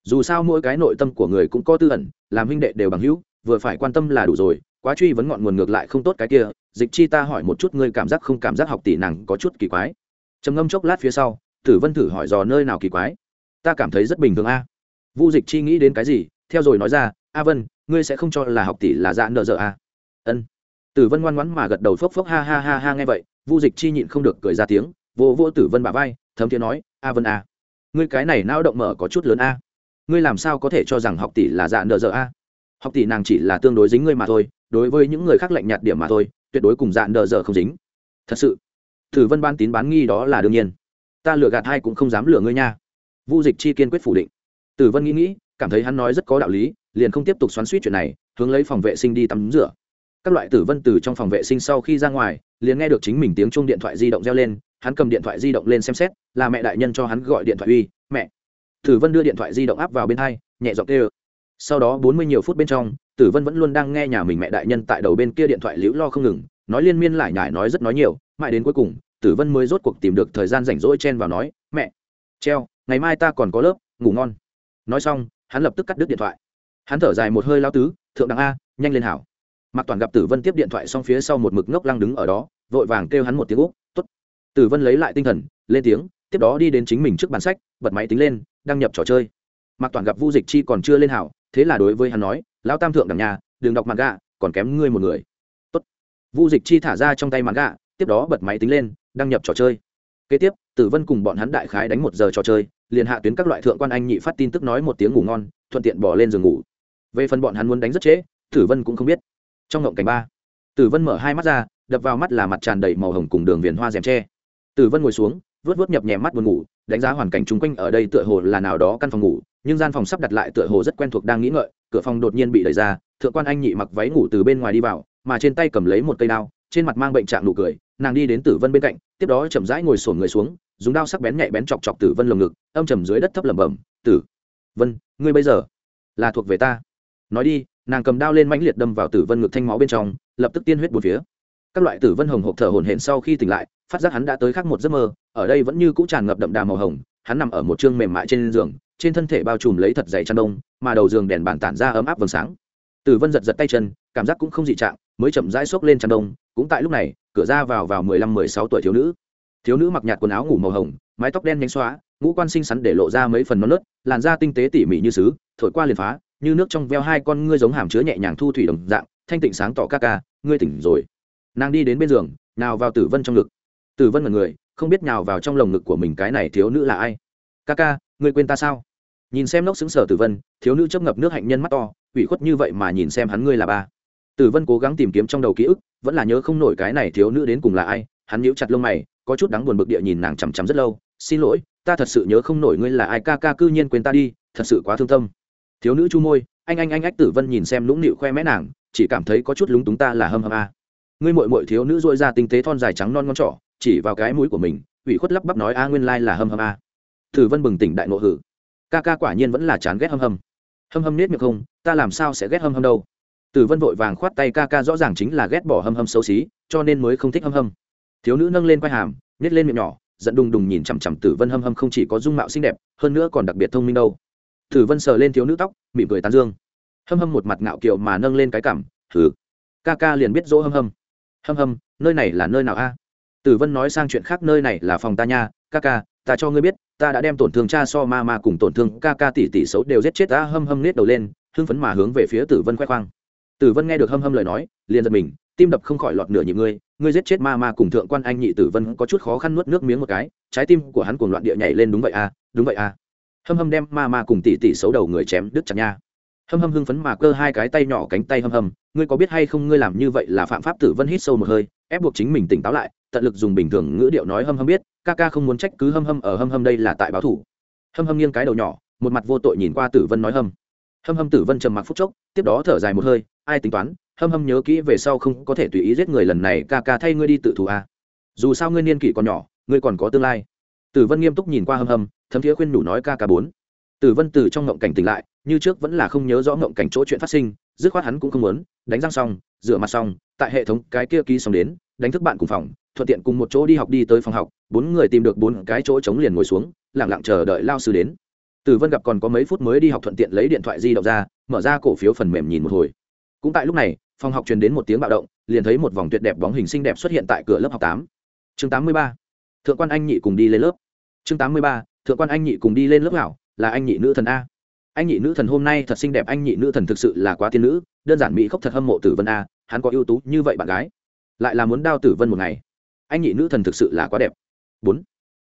Dù sao mỗi cái nội tâm của người cũng có tư ẩn, làm huynh đệ đều bằng hữu vừa phải quan tâm là đủ rồi, quá truy vấn ngọn nguồn ngược lại không tốt cái kia, dịch chi ta hỏi một chút ngươi cảm giác không cảm giác học tỷ nàng có chút kỳ quái. Trầm ngâm chốc lát phía sau, tử vân thử hỏi dò nơi nào kỳ quái. Ta cảm thấy rất bình thường a. Vu dịch chi nghĩ đến cái gì, theo rồi nói ra, a vân, ngươi sẽ không cho là học tỷ là dạ nợ dở a? Ân. Tử vân ngoan ngoãn mà gật đầu phốc phốc ha ha ha ha nghe vậy, vu dịch chi nhịn không được cười ra tiếng, vô vô tử vân bà vai, thấm tiếng nói, a vân a, ngươi cái này nao động mở có chút lớn a. Ngươi làm sao có thể cho rằng học tỷ là dạ nợ dở a? Học tỷ nàng chỉ là tương đối dính ngươi mà thôi, đối với những người khác lạnh nhạt điểm mà thôi, tuyệt đối cùng dạn đờ dở không dính. Thật sự tử vân ban tín bán nghi đó là đương nhiên. Ta lừa gạt hai cũng không dám lừa ngươi nha. Vu dịch chi kiên quyết phủ định. Tử vân nghĩ nghĩ, cảm thấy hắn nói rất có đạo lý, liền không tiếp tục xoắn suýt chuyện này, hướng lấy phòng vệ sinh đi tắm rửa. Các loại tử vân từ trong phòng vệ sinh sau khi ra ngoài, liền nghe được chính mình tiếng chuông điện thoại di động reo lên, hắn cầm điện thoại di động lên xem xét, là mẹ đại nhân cho hắn gọi điện thoại uy, mẹ. Tử vân đưa điện thoại di động áp vào bên hai, nhẹ giọng kêu sau đó bốn mươi nhiều phút bên trong, tử vân vẫn luôn đang nghe nhà mình mẹ đại nhân tại đầu bên kia điện thoại liễu lo không ngừng, nói liên miên lại nhải nói rất nói nhiều, mãi đến cuối cùng, tử vân mới rốt cuộc tìm được thời gian rảnh rỗi chen vào nói, mẹ, treo, ngày mai ta còn có lớp, ngủ ngon. Nói xong, hắn lập tức cắt đứt điện thoại. Hắn thở dài một hơi lao tứ, thượng đẳng a, nhanh lên hảo. Mạc toàn gặp tử vân tiếp điện thoại xong phía sau một mực ngốc lăng đứng ở đó, vội vàng kêu hắn một tiếng úc t ố t tử vân lấy lại tinh thần, lên tiếng, tiếp đó đi đến chính mình trước bàn sách, bật máy tính lên, đăng nhập trò chơi. Mạc toàn gặp vu dịch chi còn chưa lên hảo thế là đối với hắn nói, lão tam thượng đẳng nhà, đừng đọc mặt gạ còn kém ngươi một người. Tốt. vu dịch chi thả ra trong tay mặt gạ tiếp đó bật máy tính lên, đăng nhập trò chơi. Kế tiếp, tử vân cùng bọn hắn đại khái đánh một giờ trò chơi, liền hạ tuyến các loại thượng quan anh nhị phát tin tức nói một tiếng ngủ ngon, thuận tiện bỏ lên giường ngủ. Về phần bọn hắn muốn đánh rất trễ, tử vân cũng không biết. Trong ngộng cảnh ba, tử vân mở hai mắt ra, đập vào mắt là mặt tràn đầy màu hồng cùng đường viền hoa rèm tre. Tử vân ngồi xuống vớt vớt nhập nhẹ mắt buồn ngủ, đánh giá hoàn cảnh chung quanh ở đây tựa hồ là nào đó căn phòng ngủ nhưng gian phòng sắp đặt lại tựa hồ rất quen thuộc đang nghĩ ngợi, cửa phòng đột nhiên bị đẩy ra, thượng quan anh nhị mặc váy ngủ từ bên ngoài đi vào, mà trên tay cầm lấy một cây đao, trên mặt mang bệnh trạng nụ cười, nàng đi đến tử vân bên cạnh, tiếp đó chậm rãi ngồi sổn người xuống, dùng đao sắc bén nhạy bén chọc chọc tử vân lồng ngực, âm trầm dưới đất thấp lẩm bẩm, tử vân, ngươi bây giờ là thuộc về ta. Nói đi, nàng cầm đao lên mãnh liệt đâm vào tử vân ngực thanh máu bên trong, lập tức tiên huyết bốn phía. Các loại tử vân hồng hộp thở hổn hển sau khi tỉnh lại, phát giác hắn đã tới khác một giấc mơ, ở đây vẫn như cũ tràn ngập đậm đà màu hồng, hắn nằm ở một chương mềm mại trên giường trên thân thể bao trùm lấy thật dày chăn đông, mà đầu giường đèn bàn tản ra ấm áp vầng sáng. Tử vân giật giật tay chân, cảm giác cũng không dị trạng, mới chậm rãi xốc lên chăn đông, cũng tại lúc này, cửa ra vào vào mười lăm, mười sáu tuổi thiếu nữ. Thiếu nữ mặc nhạt quần áo ngủ màu hồng, mái tóc đen nhánh xóa, ngũ quan xinh xắn để lộ ra mấy phần non nớt, làn da tinh tế tỉ mỉ như sứ thổi qua liền phá, như nước trong veo hai con ngươi giống hàm chứa nhẹ nhàng thu thủy đồng dạng, thanh tịnh sáng tỏ ca ca, ngươi tỉnh rồi. Nàng đi đến bên giường nào vào tử vân trong ngực. Tử vân là người, không biết nào vào trong lồng ngực của mình cái này thiếu nữ là ai. Ca ca, ngươi quên ta sao? Nhìn xem nóc xứng sở tử vân, thiếu nữ chấp ngập nước hạnh nhân mắt to, ủy khuất như vậy mà nhìn xem hắn ngươi là ba. Tử vân cố gắng tìm kiếm trong đầu ký ức, vẫn là nhớ không nổi cái này thiếu nữ đến cùng là ai, hắn nhíu chặt lông mày, có chút đáng buồn bực địa nhìn nàng chằm chằm rất lâu, xin lỗi, ta thật sự nhớ không nổi ngươi là ai, ca ca cư nhiên quên ta đi, thật sự quá thương tâm. Thiếu nữ chu môi, anh anh anh ách tử vân nhìn xem lũng nịu khoe mẽ nàng, chỉ cảm thấy có chút lúng túng ta là hâm hâm a. Ngươi mội mội thiếu nữ dội ra tinh tế thon dài trắng non ngon trỏ, chỉ vào cái mũi của mình, ủy khuất lắp bắp nói, a, nguyên lai là hâm hâm a. Tử vân bừng tỉnh đại ngộ hử ca ca quả nhiên vẫn là chán ghét hâm hâm. Hâm hâm nết miệng không, ta làm sao sẽ ghét hâm hâm đâu? Tử vân vội vàng khoát tay ca ca rõ ràng chính là ghét bỏ hâm hâm xấu xí, cho nên mới không thích hâm hâm. Thiếu nữ nâng lên quai hàm nhét lên miệng nhỏ, giận đùng đùng nhìn chằm chằm tử vân hâm hâm không chỉ có dung mạo xinh đẹp, hơn nữa còn đặc biệt thông minh đâu. Tử vân sờ lên thiếu nữ tóc, mỉm cười tán dương. Hâm hâm một mặt ngạo kiệu mà nâng lên cái cảm thử ca ca liền biết dỗ hâm hâm. Hâm hâm, nơi này là nơi nào a? Tử vân nói sang chuyện khác nơi này là phòng ta nha, ca ca, ta cho ngươi biết, ta đã đem tổn thương cha so ma ma cùng tổn thương ca ca tỷ tỷ xấu đều giết chết, ta hâm hâm nết đầu lên, hưng phấn mà hướng về phía tử vân khoe khoang. Tử vân nghe được hâm hâm lời nói, liền giật mình, tim đập không khỏi lọt nửa nhịp ngươi ngươi giết chết ma ma cùng thượng quan anh nhị tử vân có chút khó khăn nuốt nước miếng một cái, trái tim của hắn cuồng loạn địa nhảy lên đúng vậy à đúng vậy à. Hâm hâm đem ma ma cùng tỷ tỷ xấu đầu người chém đứt chặt nha. Hâm hâm hưng phấn mà cơ hai cái tay nhỏ cánh tay hâm hâm, ngươi có biết hay không ngươi làm như vậy là phạm pháp tử vân hít sâu một hơi, ép buộc chính mình tỉnh táo lại tận lực dùng bình thường ngữ điệu nói hâm hâm biết, ca ca không muốn trách cứ hâm hâm ở hâm hâm đây là tại báo thủ. Hâm hâm nghiêng cái đầu nhỏ, một mặt vô tội nhìn qua tử vân nói hâm. Hâm hâm tử vân trầm mặc phút chốc, tiếp đó thở dài một hơi, ai tính toán, hâm hâm nhớ kỹ về sau không có thể tùy ý giết người lần này, ca ca thay ngươi đi tự thù à. dù sao ngươi niên kỷ còn nhỏ, ngươi còn có tương lai. Tử vân nghiêm túc nhìn qua hâm hâm, thấm thiế khuyên đủ nói ca ca bốn. Tử vân từ trong ngộng cảnh tỉnh lại, như trước vẫn là không nhớ rõ ngộng cảnh chỗ chuyện phát sinh, dứt khoát hắn cũng không muốn, đánh răng xong, rửa mặt xong, tại hệ thống cái kia ký xong đến, đánh thức bạn cùng phòng thuận tiện cùng một chỗ đi học đi tới phòng học, bốn người tìm được bốn cái chỗ chống liền ngồi xuống lẳng lặng chờ đợi lao sư đến. Tử vân gặp còn có mấy phút mới đi học thuận tiện lấy điện thoại di động ra, mở ra cổ phiếu phần mềm nhìn một hồi. Cũng tại lúc này, phòng học truyền đến một tiếng bạo động, liền thấy một vòng tuyệt đẹp bóng hình xinh đẹp xuất hiện tại cửa lớp học tám. Chương tám mươi ba, thượng quan anh nhị cùng đi lên lớp. Chương tám mươi ba, thượng quan anh nhị cùng đi lên lớp hảo, là anh nhị nữ thần a. Anh nhị nữ thần hôm nay thật xinh đẹp, anh nhị nữ thần thực sự là quá tiên nữ, đơn giản mỹ khóc thật hâm mộ tử vân a, hắn có ưu tú như vậy bạn gái. Lại là muốn đao tử vân một ngày anh nhị nữ thần thực sự là quá đẹp. Bốn,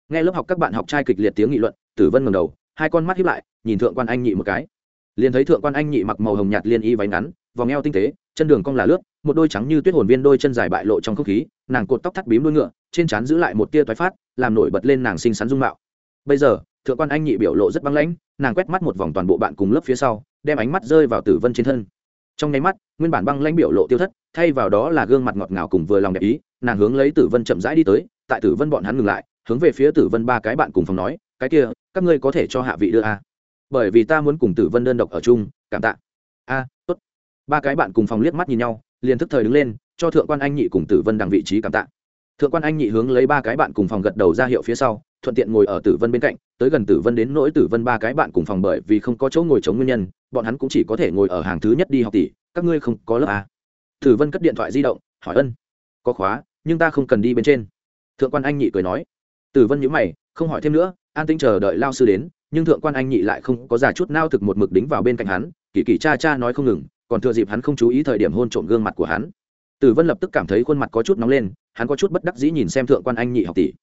nghe lớp học các bạn học trai kịch liệt tiếng nghị luận, tử vân ngầm đầu, hai con mắt hiếp lại, nhìn thượng quan anh nhị một cái. Liền thấy thượng quan anh nhị mặc màu hồng nhạt liên y váy ngắn, vòng eo tinh tế, chân đường cong là lướt, một đôi trắng như tuyết hồn viên đôi chân dài bại lộ trong không khí, nàng cột tóc thắt bím đuôi ngựa, trên trán giữ lại một tia toái phát, làm nổi bật lên nàng xinh xắn dung mạo. Bây giờ, thượng quan anh nhị biểu lộ rất băng lãnh, nàng quét mắt một vòng toàn bộ bạn cùng lớp phía sau, đem ánh mắt rơi vào tử vân trên thân. Trong nháy mắt, nguyên bản băng lãnh biểu lộ tiêu thất, thay vào đó là gương mặt ngọt ngào cùng vừa lòng đẹp ý nàng hướng lấy tử vân chậm rãi đi tới, tại tử vân bọn hắn ngừng lại, hướng về phía tử vân ba cái bạn cùng phòng nói, cái kia, các ngươi có thể cho hạ vị đưa a? Bởi vì ta muốn cùng tử vân đơn độc ở chung, cảm tạ. A, tốt. Ba cái bạn cùng phòng liếc mắt nhìn nhau, liền thức thời đứng lên, cho thượng quan anh nhị cùng tử vân đằng vị trí cảm tạ. Thượng quan anh nhị hướng lấy ba cái bạn cùng phòng gật đầu ra hiệu phía sau, thuận tiện ngồi ở tử vân bên cạnh, tới gần tử vân đến nỗi tử vân ba cái bạn cùng phòng bởi vì không có chỗ ngồi chống nguyên nhân, bọn hắn cũng chỉ có thể ngồi ở hàng thứ nhất đi học tỷ, các ngươi không có lớp à. tử vân cất điện thoại di động, hỏi ân, có khóa nhưng ta không cần đi bên trên. Thượng quan anh nhị cười nói. Tử vân nhữ mày, không hỏi thêm nữa, an tinh chờ đợi lao sư đến, nhưng thượng quan anh nhị lại không có giả chút nao thực một mực đính vào bên cạnh hắn, kỳ kỳ cha cha nói không ngừng, còn thừa dịp hắn không chú ý thời điểm hôn trộm gương mặt của hắn. Tử vân lập tức cảm thấy khuôn mặt có chút nóng lên, hắn có chút bất đắc dĩ nhìn xem thượng quan anh nhị học tỷ.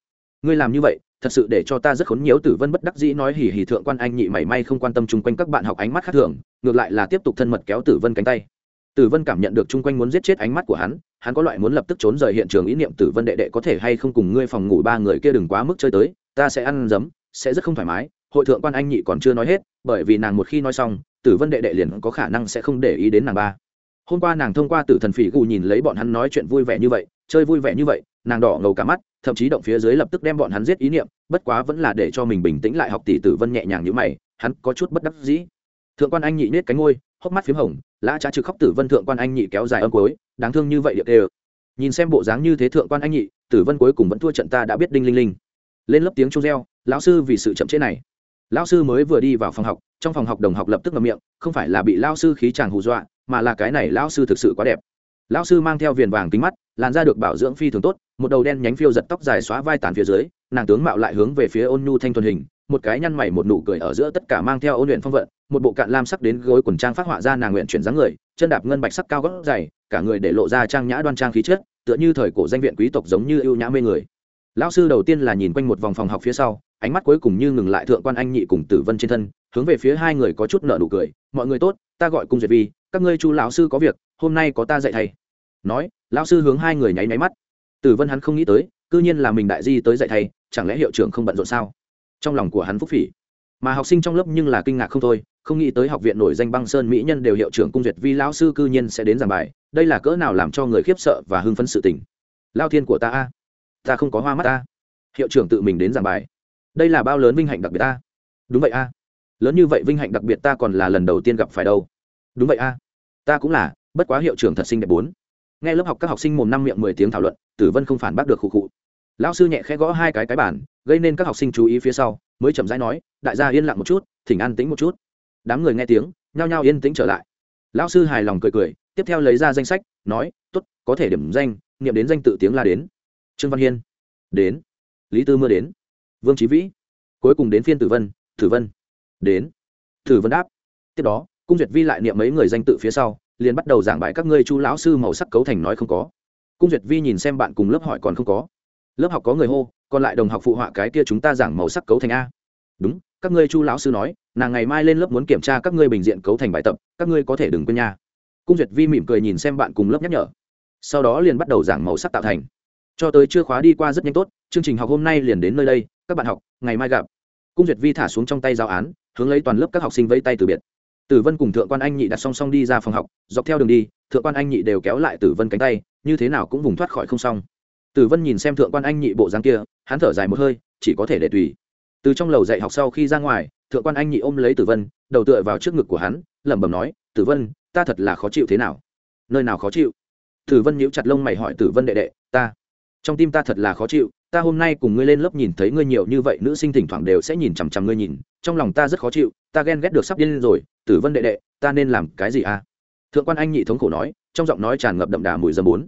Ngươi làm như vậy, thật sự để cho ta rất khốn nhiễu, tử vân bất đắc dĩ nói hỉ hỉ thượng quan anh nhị mảy may không quan tâm chung quanh các bạn học ánh mắt khác thường, ngược lại là tiếp tục thân mật kéo tử vân cánh tay tử vân cảm nhận được chung quanh muốn giết chết ánh mắt của hắn hắn có loại muốn lập tức trốn rời hiện trường ý niệm tử vân đệ đệ có thể hay không cùng ngươi phòng ngủ ba người kia đừng quá mức chơi tới, ta sẽ ăn dấm, sẽ rất không thoải mái, hội thượng quan anh nhị còn chưa nói hết, bởi vì nàng một khi nói xong, tử vân đệ đệ liền có khả năng sẽ không để ý đến nàng ba. Hôm qua nàng thông qua tử thần phỉ gù nhìn lấy bọn hắn nói chuyện vui vẻ như vậy, chơi vui vẻ như vậy, nàng đỏ ngầu cả mắt, thậm chí động phía dưới lập tức đem bọn hắn giết ý niệm, bất quá vẫn là để cho mình bình tĩnh lại, học tỷ tử vân nhẹ nhàng như mày, hắn có chút bất đắc dĩ. Thượng quan anh nhị nết cánh ngôi hốc mắt p h í m hồng, lã trá trực khóc tử vân thượng quan anh nhị kéo dài âm cuối, đáng thương như vậy điệu đều nhìn xem bộ dáng như thế thượng quan anh nhị, tử vân cuối cùng vẫn thua trận ta đã biết đinh linh linh. Lên lớp tiếng chung reo, lão sư vì sự chậm chế này. Lão sư mới vừa đi vào phòng học, trong phòng học đồng học lập tức ngậm miệng, không phải là bị lao sư khí chàng hù dọa, mà là cái này lão sư thực sự quá đẹp. Lão sư mang theo viền vàng kính mắt, làn da được bảo dưỡng phi thường tốt, một đầu đen nhánh phiêu giật tóc dài xóa vai tàn phía dưới, nàng tướng mạo lại hướng về phía ôn nhu thanh thuần hình, một cái nhăn mày một nụ cười ở giữa tất cả mang theo ôn luyện phong vận một bộ cạn lam sắc đến gối quần trang phát họa ra nàng nguyện chuyển dáng người, chân đạp ngân bạch sắc cao gót dày, cả người để lộ ra trang nhã đoan trang khí chất, tựa như thời cổ danh viện quý tộc giống như ưu nhã mê người. Lão sư đầu tiên là nhìn quanh một vòng phòng học phía sau, ánh mắt cuối cùng như ngừng lại thượng quan anh nhị cùng tử vân trên thân, hướng về phía hai người có chút nợ nụ cười, mọi người tốt, ta gọi cung duyệt vi, các ngươi chu lão sư có việc, hôm nay có ta dạy thầy. Nói, lão sư hướng hai người nháy nháy mắt. Tử vân hắn không nghĩ tới, cư nhiên là mình đại di tới dạy thầy, chẳng lẽ hiệu trưởng không bận rộn sao? Trong lòng của hắn phúc phỉ. Mà học sinh trong lớp nhưng là kinh ngạc không thôi không nghĩ tới học viện nổi danh băng sơn mỹ nhân đều hiệu trưởng cung duyệt vi lão sư cư nhiên sẽ đến giảng bài, đây là cỡ nào làm cho người khiếp sợ và hưng phấn sự tình. Lao thiên của ta a, ta không có hoa mắt ta. Hiệu trưởng tự mình đến giảng bài. Đây là bao lớn vinh hạnh đặc biệt ta. Đúng vậy a. Lớn như vậy vinh hạnh đặc biệt ta còn là lần đầu tiên gặp phải đâu. Đúng vậy a. Ta cũng là, bất quá hiệu trưởng thật sinh đẹp bốn. Nghe lớp học các học sinh mồm năm miệng mười tiếng thảo luận, tử vân không phản bác được khụ khụ. Lão sư nhẹ khẽ gõ hai cái cái bản gây nên các học sinh chú ý phía sau, mới chậm rãi nói, đại gia yên lặng một chút, thỉnh an tĩnh một chút đám người nghe tiếng, nhao nhao yên tĩnh trở lại. Lão sư hài lòng cười cười, tiếp theo lấy ra danh sách, nói t ố t có thể điểm danh nghiệm đến danh tự tiếng là đến. Trương văn hiên, đến. Lý tư mưa đến. Vương trí vĩ, cuối cùng đến phiên tử vân tử vân. Đến. Tử vân đáp. Tiếp đó, cung duyệt vi lại niệm mấy người danh tự phía sau, liền bắt đầu giảng bài các ngươi chu lão sư màu sắc cấu thành nói không có. Cung duyệt vi nhìn xem bạn cùng lớp hỏi còn không có. Lớp học có người hô, còn lại đồng học phụ họa cái kia chúng ta giảng màu sắc cấu thành a. Đúng các ngươi chu lão sư nói, nàng ngày mai lên lớp muốn kiểm tra các ngươi bình diện cấu thành bài tập, các ngươi có thể đừng quên nha. Cung duyệt vi mỉm cười nhìn xem bạn cùng lớp nhắc nhở. Sau đó liền bắt đầu giảng màu sắc tạo thành. Cho tới chưa khóa đi qua rất nhanh tốt, chương trình học hôm nay liền đến nơi đây, các bạn học, ngày mai gặp. Cung duyệt vi thả xuống trong tay giáo án, hướng lấy toàn lớp các học sinh vẫy tay từ biệt. Tử vân cùng thượng quan anh nhị đặt song song đi ra phòng học, dọc theo đường đi, thượng quan anh nhị đều kéo lại tử vân cánh tay, như thế nào cũng vùng thoát khỏi không xong. Tử vân nhìn xem thượng quan anh nhị bộ dáng kia, hắn thở dài một hơi, chỉ có thể để tùy từ trong lầu dạy học sau khi ra ngoài, thượng quan anh nhị ôm lấy tử vân, đầu tựa vào trước ngực của hắn, lẩm bẩm nói, tử vân, ta thật là khó chịu thế nào? Nơi nào khó chịu? Tử vân nhíu chặt lông mày hỏi tử vân đệ đệ, ta, trong tim ta thật là khó chịu, ta hôm nay cùng ngươi lên lớp nhìn thấy ngươi nhiều như vậy, nữ sinh thỉnh thoảng đều sẽ nhìn chằm chằm ngươi nhìn, trong lòng ta rất khó chịu, ta ghen ghét được sắp điên rồi, tử vân đệ đệ, ta nên làm cái gì à? Thượng quan anh nhị thống khổ nói, trong giọng nói tràn ngập đậm đà mùi dấm bốn.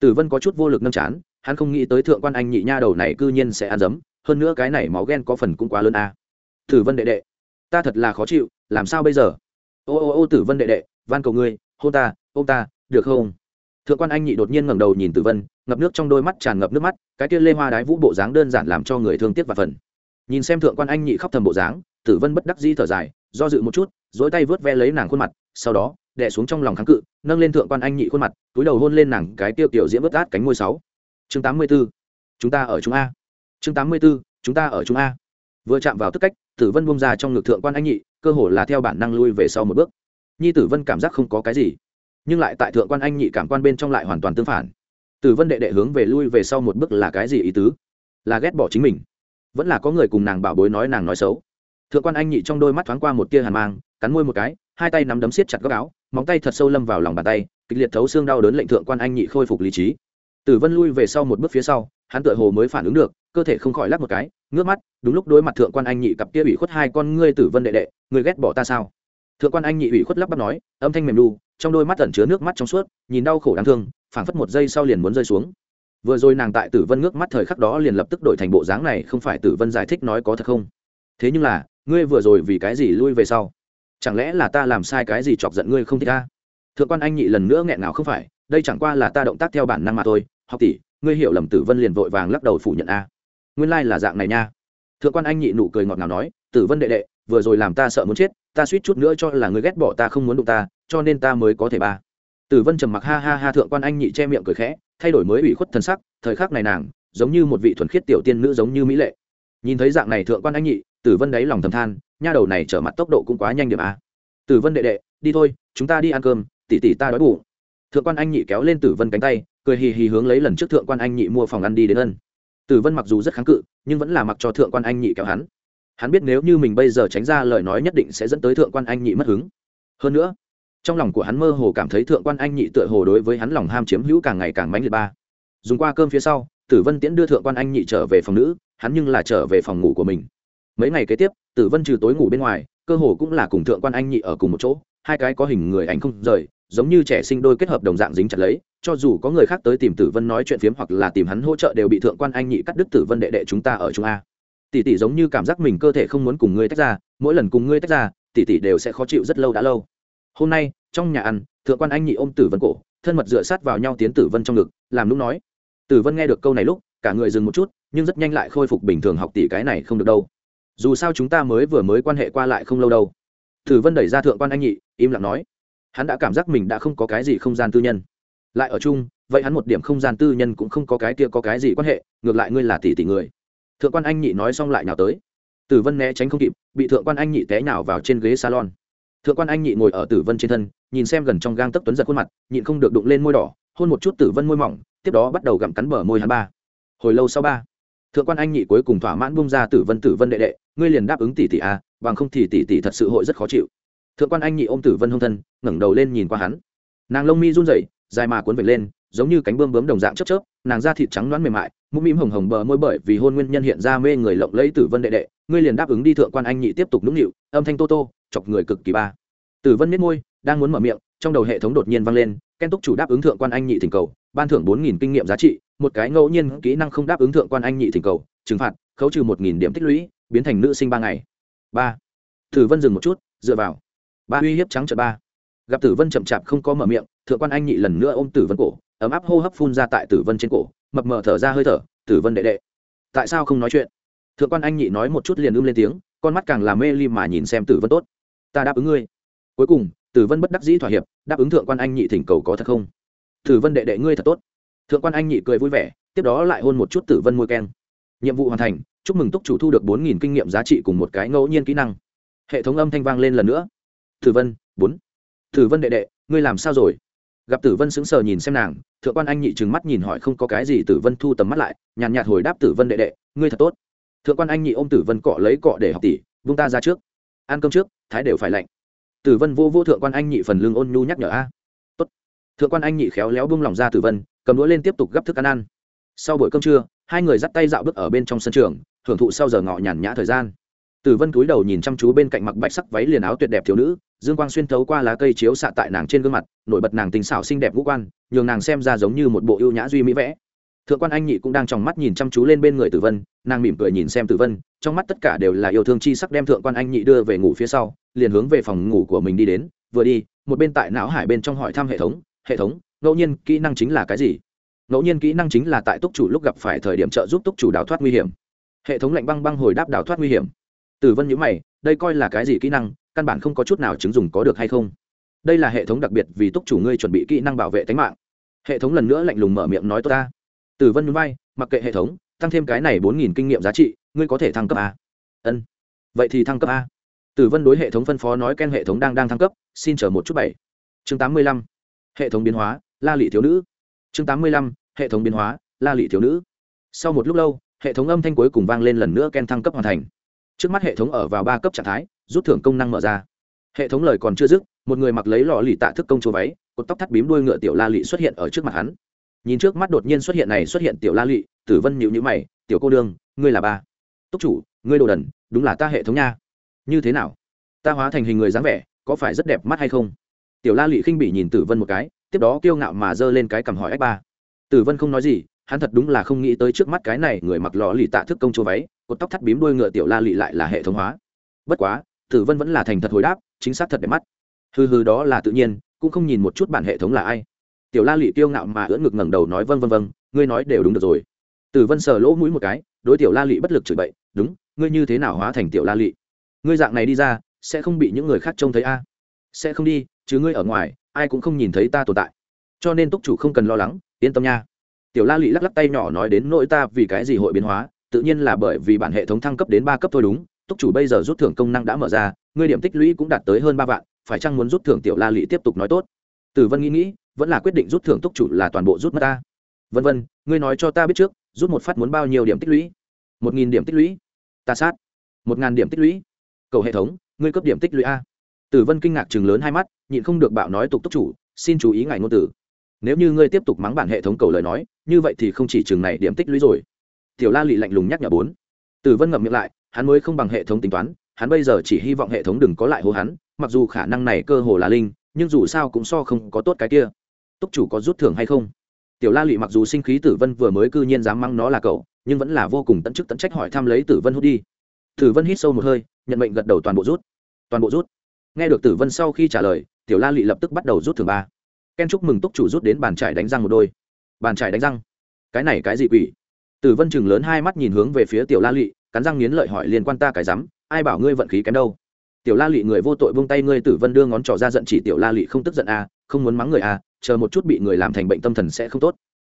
Tử vân có chút vô lực nâm chán, hắn không nghĩ tới thượng quan anh nhị nha đầu này cư nhiên sẽ ăn dấm hơn nữa cái này máu ghen có phần cũng quá lớn à. tử vân đệ đệ, ta thật là khó chịu, làm sao bây giờ? Ô ô ô, tử vân đệ đệ, van cầu ngươi, hôn ta ô ta, được không? Thượng quan anh nhị đột nhiên ngẩng đầu nhìn tử vân, ngập nước trong đôi mắt tràn ngập nước mắt, cái kia lê hoa đái vũ bộ dáng đơn giản làm cho người thương tiếc và phần. Nhìn xem thượng quan anh nhị khóc thầm bộ dáng, tử vân bất đắc di thở dài, do dự một chút dỗi tay vớt ve lấy nàng khuôn mặt, sau đó đẻ xuống trong lòng kháng cự, nâng lên thượng quan anh nhị khuôn mặt, túi đầu hôn lên nàng cái tiêu tiểu diễm vớt át cánh ngôi sáu. Chương tám mươi b ố chúng ta ở chúng a chương tám mươi b ố chúng ta ở chúng a. Vừa chạm vào tức cách, tử vân bung ra trong ngực thượng quan anh nhị, cơ hồ là theo bản năng lui về sau một bước. Nhi tử vân cảm giác không có cái gì, nhưng lại tại thượng quan anh nhị cảm quan bên trong lại hoàn toàn tương phản. Tử vân đệ đệ hướng về lui về sau một bước là cái gì ý tứ? Là ghét bỏ chính mình. Vẫn là có người cùng nàng bảo bối nói nàng nói xấu. Thượng quan anh nhị trong đôi mắt thoáng qua một tia hàn mang, cắn môi một cái, hai tay nắm đấm siết chặt góc áo, móng tay thật sâu lâm vào lòng bàn tay, kịch liệt thấu xương đau đớn lệnh thượng quan anh nhị khôi phục lý trí. Tử vân lui về sau một bước phía sau, hắn tựa hồ mới phản ứng được cơ thể không khỏi lắc một cái, ngước mắt, đúng lúc đối mặt thượng quan anh nhị cặp kia ủy khuất hai con ngươi tử vân đệ đệ, người ghét bỏ ta sao? Thượng quan anh nhị ủy khuất lắp bắp nói, âm thanh mềm đu trong đôi mắt ẩn chứa nước mắt trong suốt, nhìn đau khổ đáng thương, phảng phất một giây sau liền muốn rơi xuống. Vừa rồi nàng tại tử vân ngước mắt thời khắc đó liền lập tức đổi thành bộ dáng này, không phải tử vân giải thích nói có thật không? Thế nhưng là, ngươi vừa rồi vì cái gì lui về sau? Chẳng lẽ là ta làm sai cái gì chọc giận ngươi không thích ta? Thượng quan anh nhị lần nữa nghẹn nào không phải, đây chẳng qua là ta động tác theo bản năng mà thôi. Học tỷ, ngươi hiểu lầm tử vân liền vội vàng lắc đầu phủ nhận a nguyên lai là dạng này nha. Thượng quan anh nhị nụ cười ngọt ngào nói, tử vân đệ đệ, vừa rồi làm ta sợ muốn chết, ta suýt chút nữa cho là ngươi ghét bỏ ta không muốn đụng ta, cho nên ta mới có thể ba. Tử vân trầm mặc, ha ha ha, thượng quan anh nhị che miệng cười khẽ, thay đổi mới ủy khuất thân sắc, thời khắc này nàng, giống như một vị thuần khiết tiểu tiên nữ giống như mỹ lệ. Nhìn thấy dạng này thượng quan anh nhị, tử vân đáy lòng thầm than, nha đầu này trở mặt tốc độ cũng quá nhanh điểm a tử vân đệ đệ, đi thôi, chúng ta đi ăn cơm, tỷ tỷ ta đói bụng. Thượng quan anh nhị kéo lên tử vân cánh tay, cười hì hì hướng lấy lần trước thượng quan anh nhị mua phòng ăn đi đến ân tử vân mặc dù rất kháng cự, nhưng vẫn là mặc cho thượng quan anh nhị kéo hắn. Hắn biết nếu như mình bây giờ tránh ra lời nói nhất định sẽ dẫn tới thượng quan anh nhị mất hứng. Hơn nữa, trong lòng của hắn mơ hồ cảm thấy thượng quan anh nhị tựa hồ đối với hắn lòng ham chiếm hữu càng ngày càng mãnh liệt ba. Dùng qua cơm phía sau, tử vân tiễn đưa thượng quan anh nhị trở về phòng nữ, hắn nhưng là trở về phòng ngủ của mình. Mấy ngày kế tiếp, tử vân trừ tối ngủ bên ngoài, cơ hồ cũng là cùng thượng quan anh nhị ở cùng một chỗ, hai cái có hình người ảnh không rời, giống như trẻ sinh đôi kết hợp đồng dạng dính chặt lấy cho dù có người khác tới tìm tử vân nói chuyện phiếm hoặc là tìm hắn hỗ trợ đều bị thượng quan anh nhị cắt đứt tử vân đệ đệ chúng ta ở trung a. Tỷ tỷ giống như cảm giác mình cơ thể không muốn cùng ngươi tách ra, mỗi lần cùng ngươi tách ra, tỷ tỷ đều sẽ khó chịu rất lâu đã lâu. Hôm nay, trong nhà ăn, thượng quan anh nhị ôm tử vân cổ, thân mật dựa sát vào nhau tiến tử vân trong ngực, làm lúc nói. Tử vân nghe được câu này lúc, cả người dừng một chút, nhưng rất nhanh lại khôi phục bình thường học tỷ cái này không được đâu. Dù sao chúng ta mới vừa mới quan hệ qua lại không lâu đâu. Tử vân đẩy ra thượng quan anh nhị, im lặng nói. Hắn đã cảm giác mình đã không có cái gì không gian tư nhân lại ở chung vậy hắn một điểm không gian tư nhân cũng không có cái kia có cái gì quan hệ ngược lại ngươi là tỷ tỷ người. Thượng quan anh nhị nói xong lại nào tới. Tử vân né tránh không kịp bị thượng quan anh nhị té nào vào trên ghế salon. Thượng quan anh nhị ngồi ở tử vân trên thân nhìn xem gần trong gang tấc tuấn giật khuôn mặt nhịn không được đụng lên môi đỏ hôn một chút tử vân môi mỏng tiếp đó bắt đầu gặm cắn bờ môi hắn ba. Hồi lâu sau ba thượng quan anh nhị cuối cùng thỏa mãn bung ra tử vân tử vân đệ đệ ngươi liền đáp ứng tỷ tỷ a à, bằng không thì tỷ tỷ thật sự hội rất khó chịu. Thượng quan anh nhị ôm tử vân hông thân ngẩng đầu lên nhìn qua hắn. Nàng lông mi run rẩy dài mà cuốn vệt lên, giống như cánh bươm bướm đồng dạng chớp chớp, nàng da thịt trắng đoán mềm mại, mũm mĩm hồng hồng bờ môi bởi vì hôn nguyên nhân hiện ra mê người lộng lẫy tử vân đệ đệ, ngươi liền đáp ứng đi thượng quan anh nhị tiếp tục nũng nịu, âm thanh tô tô, chọc người cực kỳ ba. Tử vân miết môi, đang muốn mở miệng, trong đầu hệ thống đột nhiên vang lên, ken túc chủ đáp ứng thượng quan anh nhị thỉnh cầu, ban thưởng bốn nghìn kinh nghiệm giá trị, một cái ngẫu nhiên kỹ năng không đáp ứng thượng quan anh nhị thỉnh cầu, trừng phạt, khấu trừ một nghìn điểm tích lũy, biến thành nữ sinh ba ngày. Ba. Tử vân dừng một chút, dựa vào. Ba uy hiếp trắng trợ ba gặp tử vân chậm chạp không có mở miệng, thượng quan anh nhị lần nữa ôm tử vân cổ, ấm áp hô hấp phun ra tại tử vân trên cổ, mập mờ thở ra hơi thở, tử vân đệ đệ, tại sao không nói chuyện? Thượng quan anh nhị nói một chút liền ưm lên tiếng, con mắt càng làm mê ly mà nhìn xem tử vân tốt. Ta đáp ứng ngươi. Cuối cùng, tử vân bất đắc dĩ thỏa hiệp, đáp ứng thượng quan anh nhị thỉnh cầu có thật không? Tử vân đệ đệ, ngươi thật tốt. Thượng quan anh nhị cười vui vẻ, tiếp đó lại hôn một chút tử vân môi keng. Nhiệm vụ hoàn thành, chúc mừng túc chủ thu được bốn nghìn kinh nghiệm giá trị cùng một cái ngẫu nhiên kỹ năng. Hệ thống âm thanh vang lên lần nữa. Tử vân, bốn tử vân đệ đệ, ngươi làm sao rồi? Gặp tử vân sững sờ nhìn xem nàng, thượng quan anh nhị trừng mắt nhìn hỏi không có cái gì tử vân thu tầm mắt lại, nhàn nhạt hồi đáp tử vân đệ đệ, ngươi thật tốt. Thượng quan anh nhị ôm tử vân cọ lấy cọ để học tỷ, vung ta ra trước. Ăn cơm trước, thái đều phải lạnh. Tử vân vô vô thượng quan anh nhị phần lương ôn nhu nhắc nhở a. Tốt. Thượng quan anh nhị khéo léo bung lòng ra tử vân, cầm đũa lên tiếp tục gấp thức ăn ăn. Sau buổi cơm trưa, hai người dắt tay dạo bước ở bên trong sân trường thưởng thụ sau giờ ngọ nhàn nhã thời gian tử vân cúi đầu nhìn chăm chú bên cạnh mặc bạch sắc váy liền áo tuyệt đẹp thiếu nữ, dương quang xuyên thấu qua lá cây chiếu xạ tại nàng trên gương mặt, nổi bật nàng tình xảo xinh đẹp ngũ quan, nhường nàng xem ra giống như một bộ ưu nhã duy mỹ vẽ. Thượng quan anh nhị cũng đang trong mắt nhìn chăm chú lên bên người tử vân, nàng mỉm cười nhìn xem tử vân, trong mắt tất cả đều là yêu thương chi sắc đem thượng quan anh nhị đưa về ngủ phía sau, liền hướng về phòng ngủ của mình đi đến, vừa đi, một bên tại não hải bên trong hỏi thăm hệ thống hệ thống, ngẫu nhiên kỹ năng chính là cái gì? Ngẫu nhiên kỹ năng chính là tại túc chủ lúc gặp phải thời điểm trợ giúp túc chủ đào thoát nguy hiểm. Hệ thống lạnh băng băng hồi đáp đào thoát nguy hiểm tử vân nhữ mày đây coi là cái gì kỹ năng căn bản không có chút nào chứng dùng có được hay không. Đây là hệ thống đặc biệt vì túc chủ ngươi chuẩn bị kỹ năng bảo vệ tính mạng. Hệ thống lần nữa lạnh lùng mở miệng nói tốt ta. Tử vân nhún vai, mặc kệ hệ thống tăng thêm cái này bốn nghìn kinh nghiệm giá trị ngươi có thể thăng cấp a. Ân. Vậy thì thăng cấp a. Tử vân đối hệ thống phân phó nói ken hệ thống đang đang thăng cấp xin chờ một chút bảy. Chương tám mươi lăm. Hệ thống biến hóa la lị thiếu nữ. Chương tám mươi lăm. Hệ thống biến hóa la lị thiếu nữ. Sau một lúc lâu hệ thống âm thanh cuối cùng vang lên lần nữa ken thăng cấp hoàn thành trước mắt hệ thống ở vào ba cấp trạng thái, rút thưởng công năng mở ra. Hệ thống lời còn chưa dứt, một người mặc lấy lò lì tạ thức công chúa váy, cột tóc thắt bím đuôi ngựa tiểu la lị xuất hiện ở trước mặt hắn. Nhìn trước mắt đột nhiên xuất hiện này xuất hiện tiểu la lị, tử vân nhịu nhữ mày, tiểu cô đương ngươi là ba. Túc chủ, ngươi đồ đần, đúng là ta hệ thống nha. Như thế nào? Ta hóa thành hình người dáng vẻ, có phải rất đẹp mắt hay không? Tiểu la lị khinh bị nhìn tử vân một cái, tiếp đó kiêu ngạo mà giơ lên cái cằm hỏi ách ba. Tử vân không nói gì hắn thật đúng là không nghĩ tới trước mắt cái này người mặc lò lì tạ thức công chúa váy, cột tóc thắt bím đuôi ngựa tiểu la lị lại là hệ thống hóa. Bất quá, tử vân vẫn là thành thật hồi đáp, chính xác thật đẹp mắt. Hừ hừ đó là tự nhiên, cũng không nhìn một chút bản hệ thống là ai. Tiểu la lị kiêu ngạo mà ưỡn ngực ngẩng đầu nói vâng vâng vâng ngươi nói đều đúng được rồi. Tử vân sờ lỗ mũi một cái, đối tiểu la lị bất lực chửi bậy, đúng, ngươi như thế nào hóa thành tiểu la lị ngươi dạng này đi ra, sẽ không bị những người khác trông thấy a? Sẽ không đi, chứ ngươi ở ngoài, ai cũng không nhìn thấy ta tồn tại. Cho nên túc chủ không cần lo lắng, yên tâm nha tiểu la lị lắc lắc tay nhỏ nói đến nỗi ta vì cái gì hội biến hóa, tự nhiên là bởi vì bản hệ thống thăng cấp đến ba cấp thôi đúng, túc chủ bây giờ rút thưởng công năng đã mở ra, ngươi điểm tích lũy cũng đạt tới hơn ba vạn, phải chăng muốn rút thưởng tiểu la lị tiếp tục nói tốt? Tử vân nghĩ nghĩ, vẫn là quyết định rút thưởng túc chủ là toàn bộ rút mất ta. Vân vân, ngươi nói cho ta biết trước, rút một phát muốn bao nhiêu điểm tích lũy? Một nghìn điểm tích lũy. Ta sát. Một ngàn điểm tích lũy. Cầu hệ thống, ngươi cấp điểm tích lũy a. Tử vân kinh ngạc chừng lớn hai mắt, nhịn không được bạo nói tục túc chủ, xin chú ý ngài ngôn tử nếu như ngươi tiếp tục mắng bản hệ thống cầu lời nói, như vậy thì không chỉ chừng này điểm tích lũy rồi. Tiểu la lị lạnh lùng nhắc nhở bốn. Tử vân ngậm miệng lại, hắn mới không bằng hệ thống tính toán, hắn bây giờ chỉ hy vọng hệ thống đừng có lại hô hắn, mặc dù khả năng này cơ hồ là linh, nhưng dù sao cũng so không có tốt cái kia. Túc chủ có rút thưởng hay không? Tiểu la lị mặc dù sinh khí tử vân vừa mới cư nhiên dám mắng nó là cậu, nhưng vẫn là vô cùng tận chức tận trách hỏi thăm lấy tử vân hút đi. Tử vân hít sâu một hơi, nhận mệnh gật đầu toàn bộ rút. Toàn bộ rút. Nghe được tử vân sau khi trả lời, tiểu la lị lập tức bắt đầu rút thưởng ba ken chúc mừng túc chủ rút đến bàn trải đánh răng một đôi. Bàn trải đánh răng? Cái này cái gì quỷ? Tử vân chừng lớn hai mắt nhìn hướng về phía tiểu la lị cắn răng nghiến lợi hỏi liên quan ta cái rắm ai bảo ngươi vận khí kém đâu? Tiểu la lị người vô tội vung tay ngươi tử vân đưa ngón trỏ ra giận chỉ tiểu la lị không tức giận à, không muốn mắng người à, chờ một chút bị người làm thành bệnh tâm thần sẽ không tốt.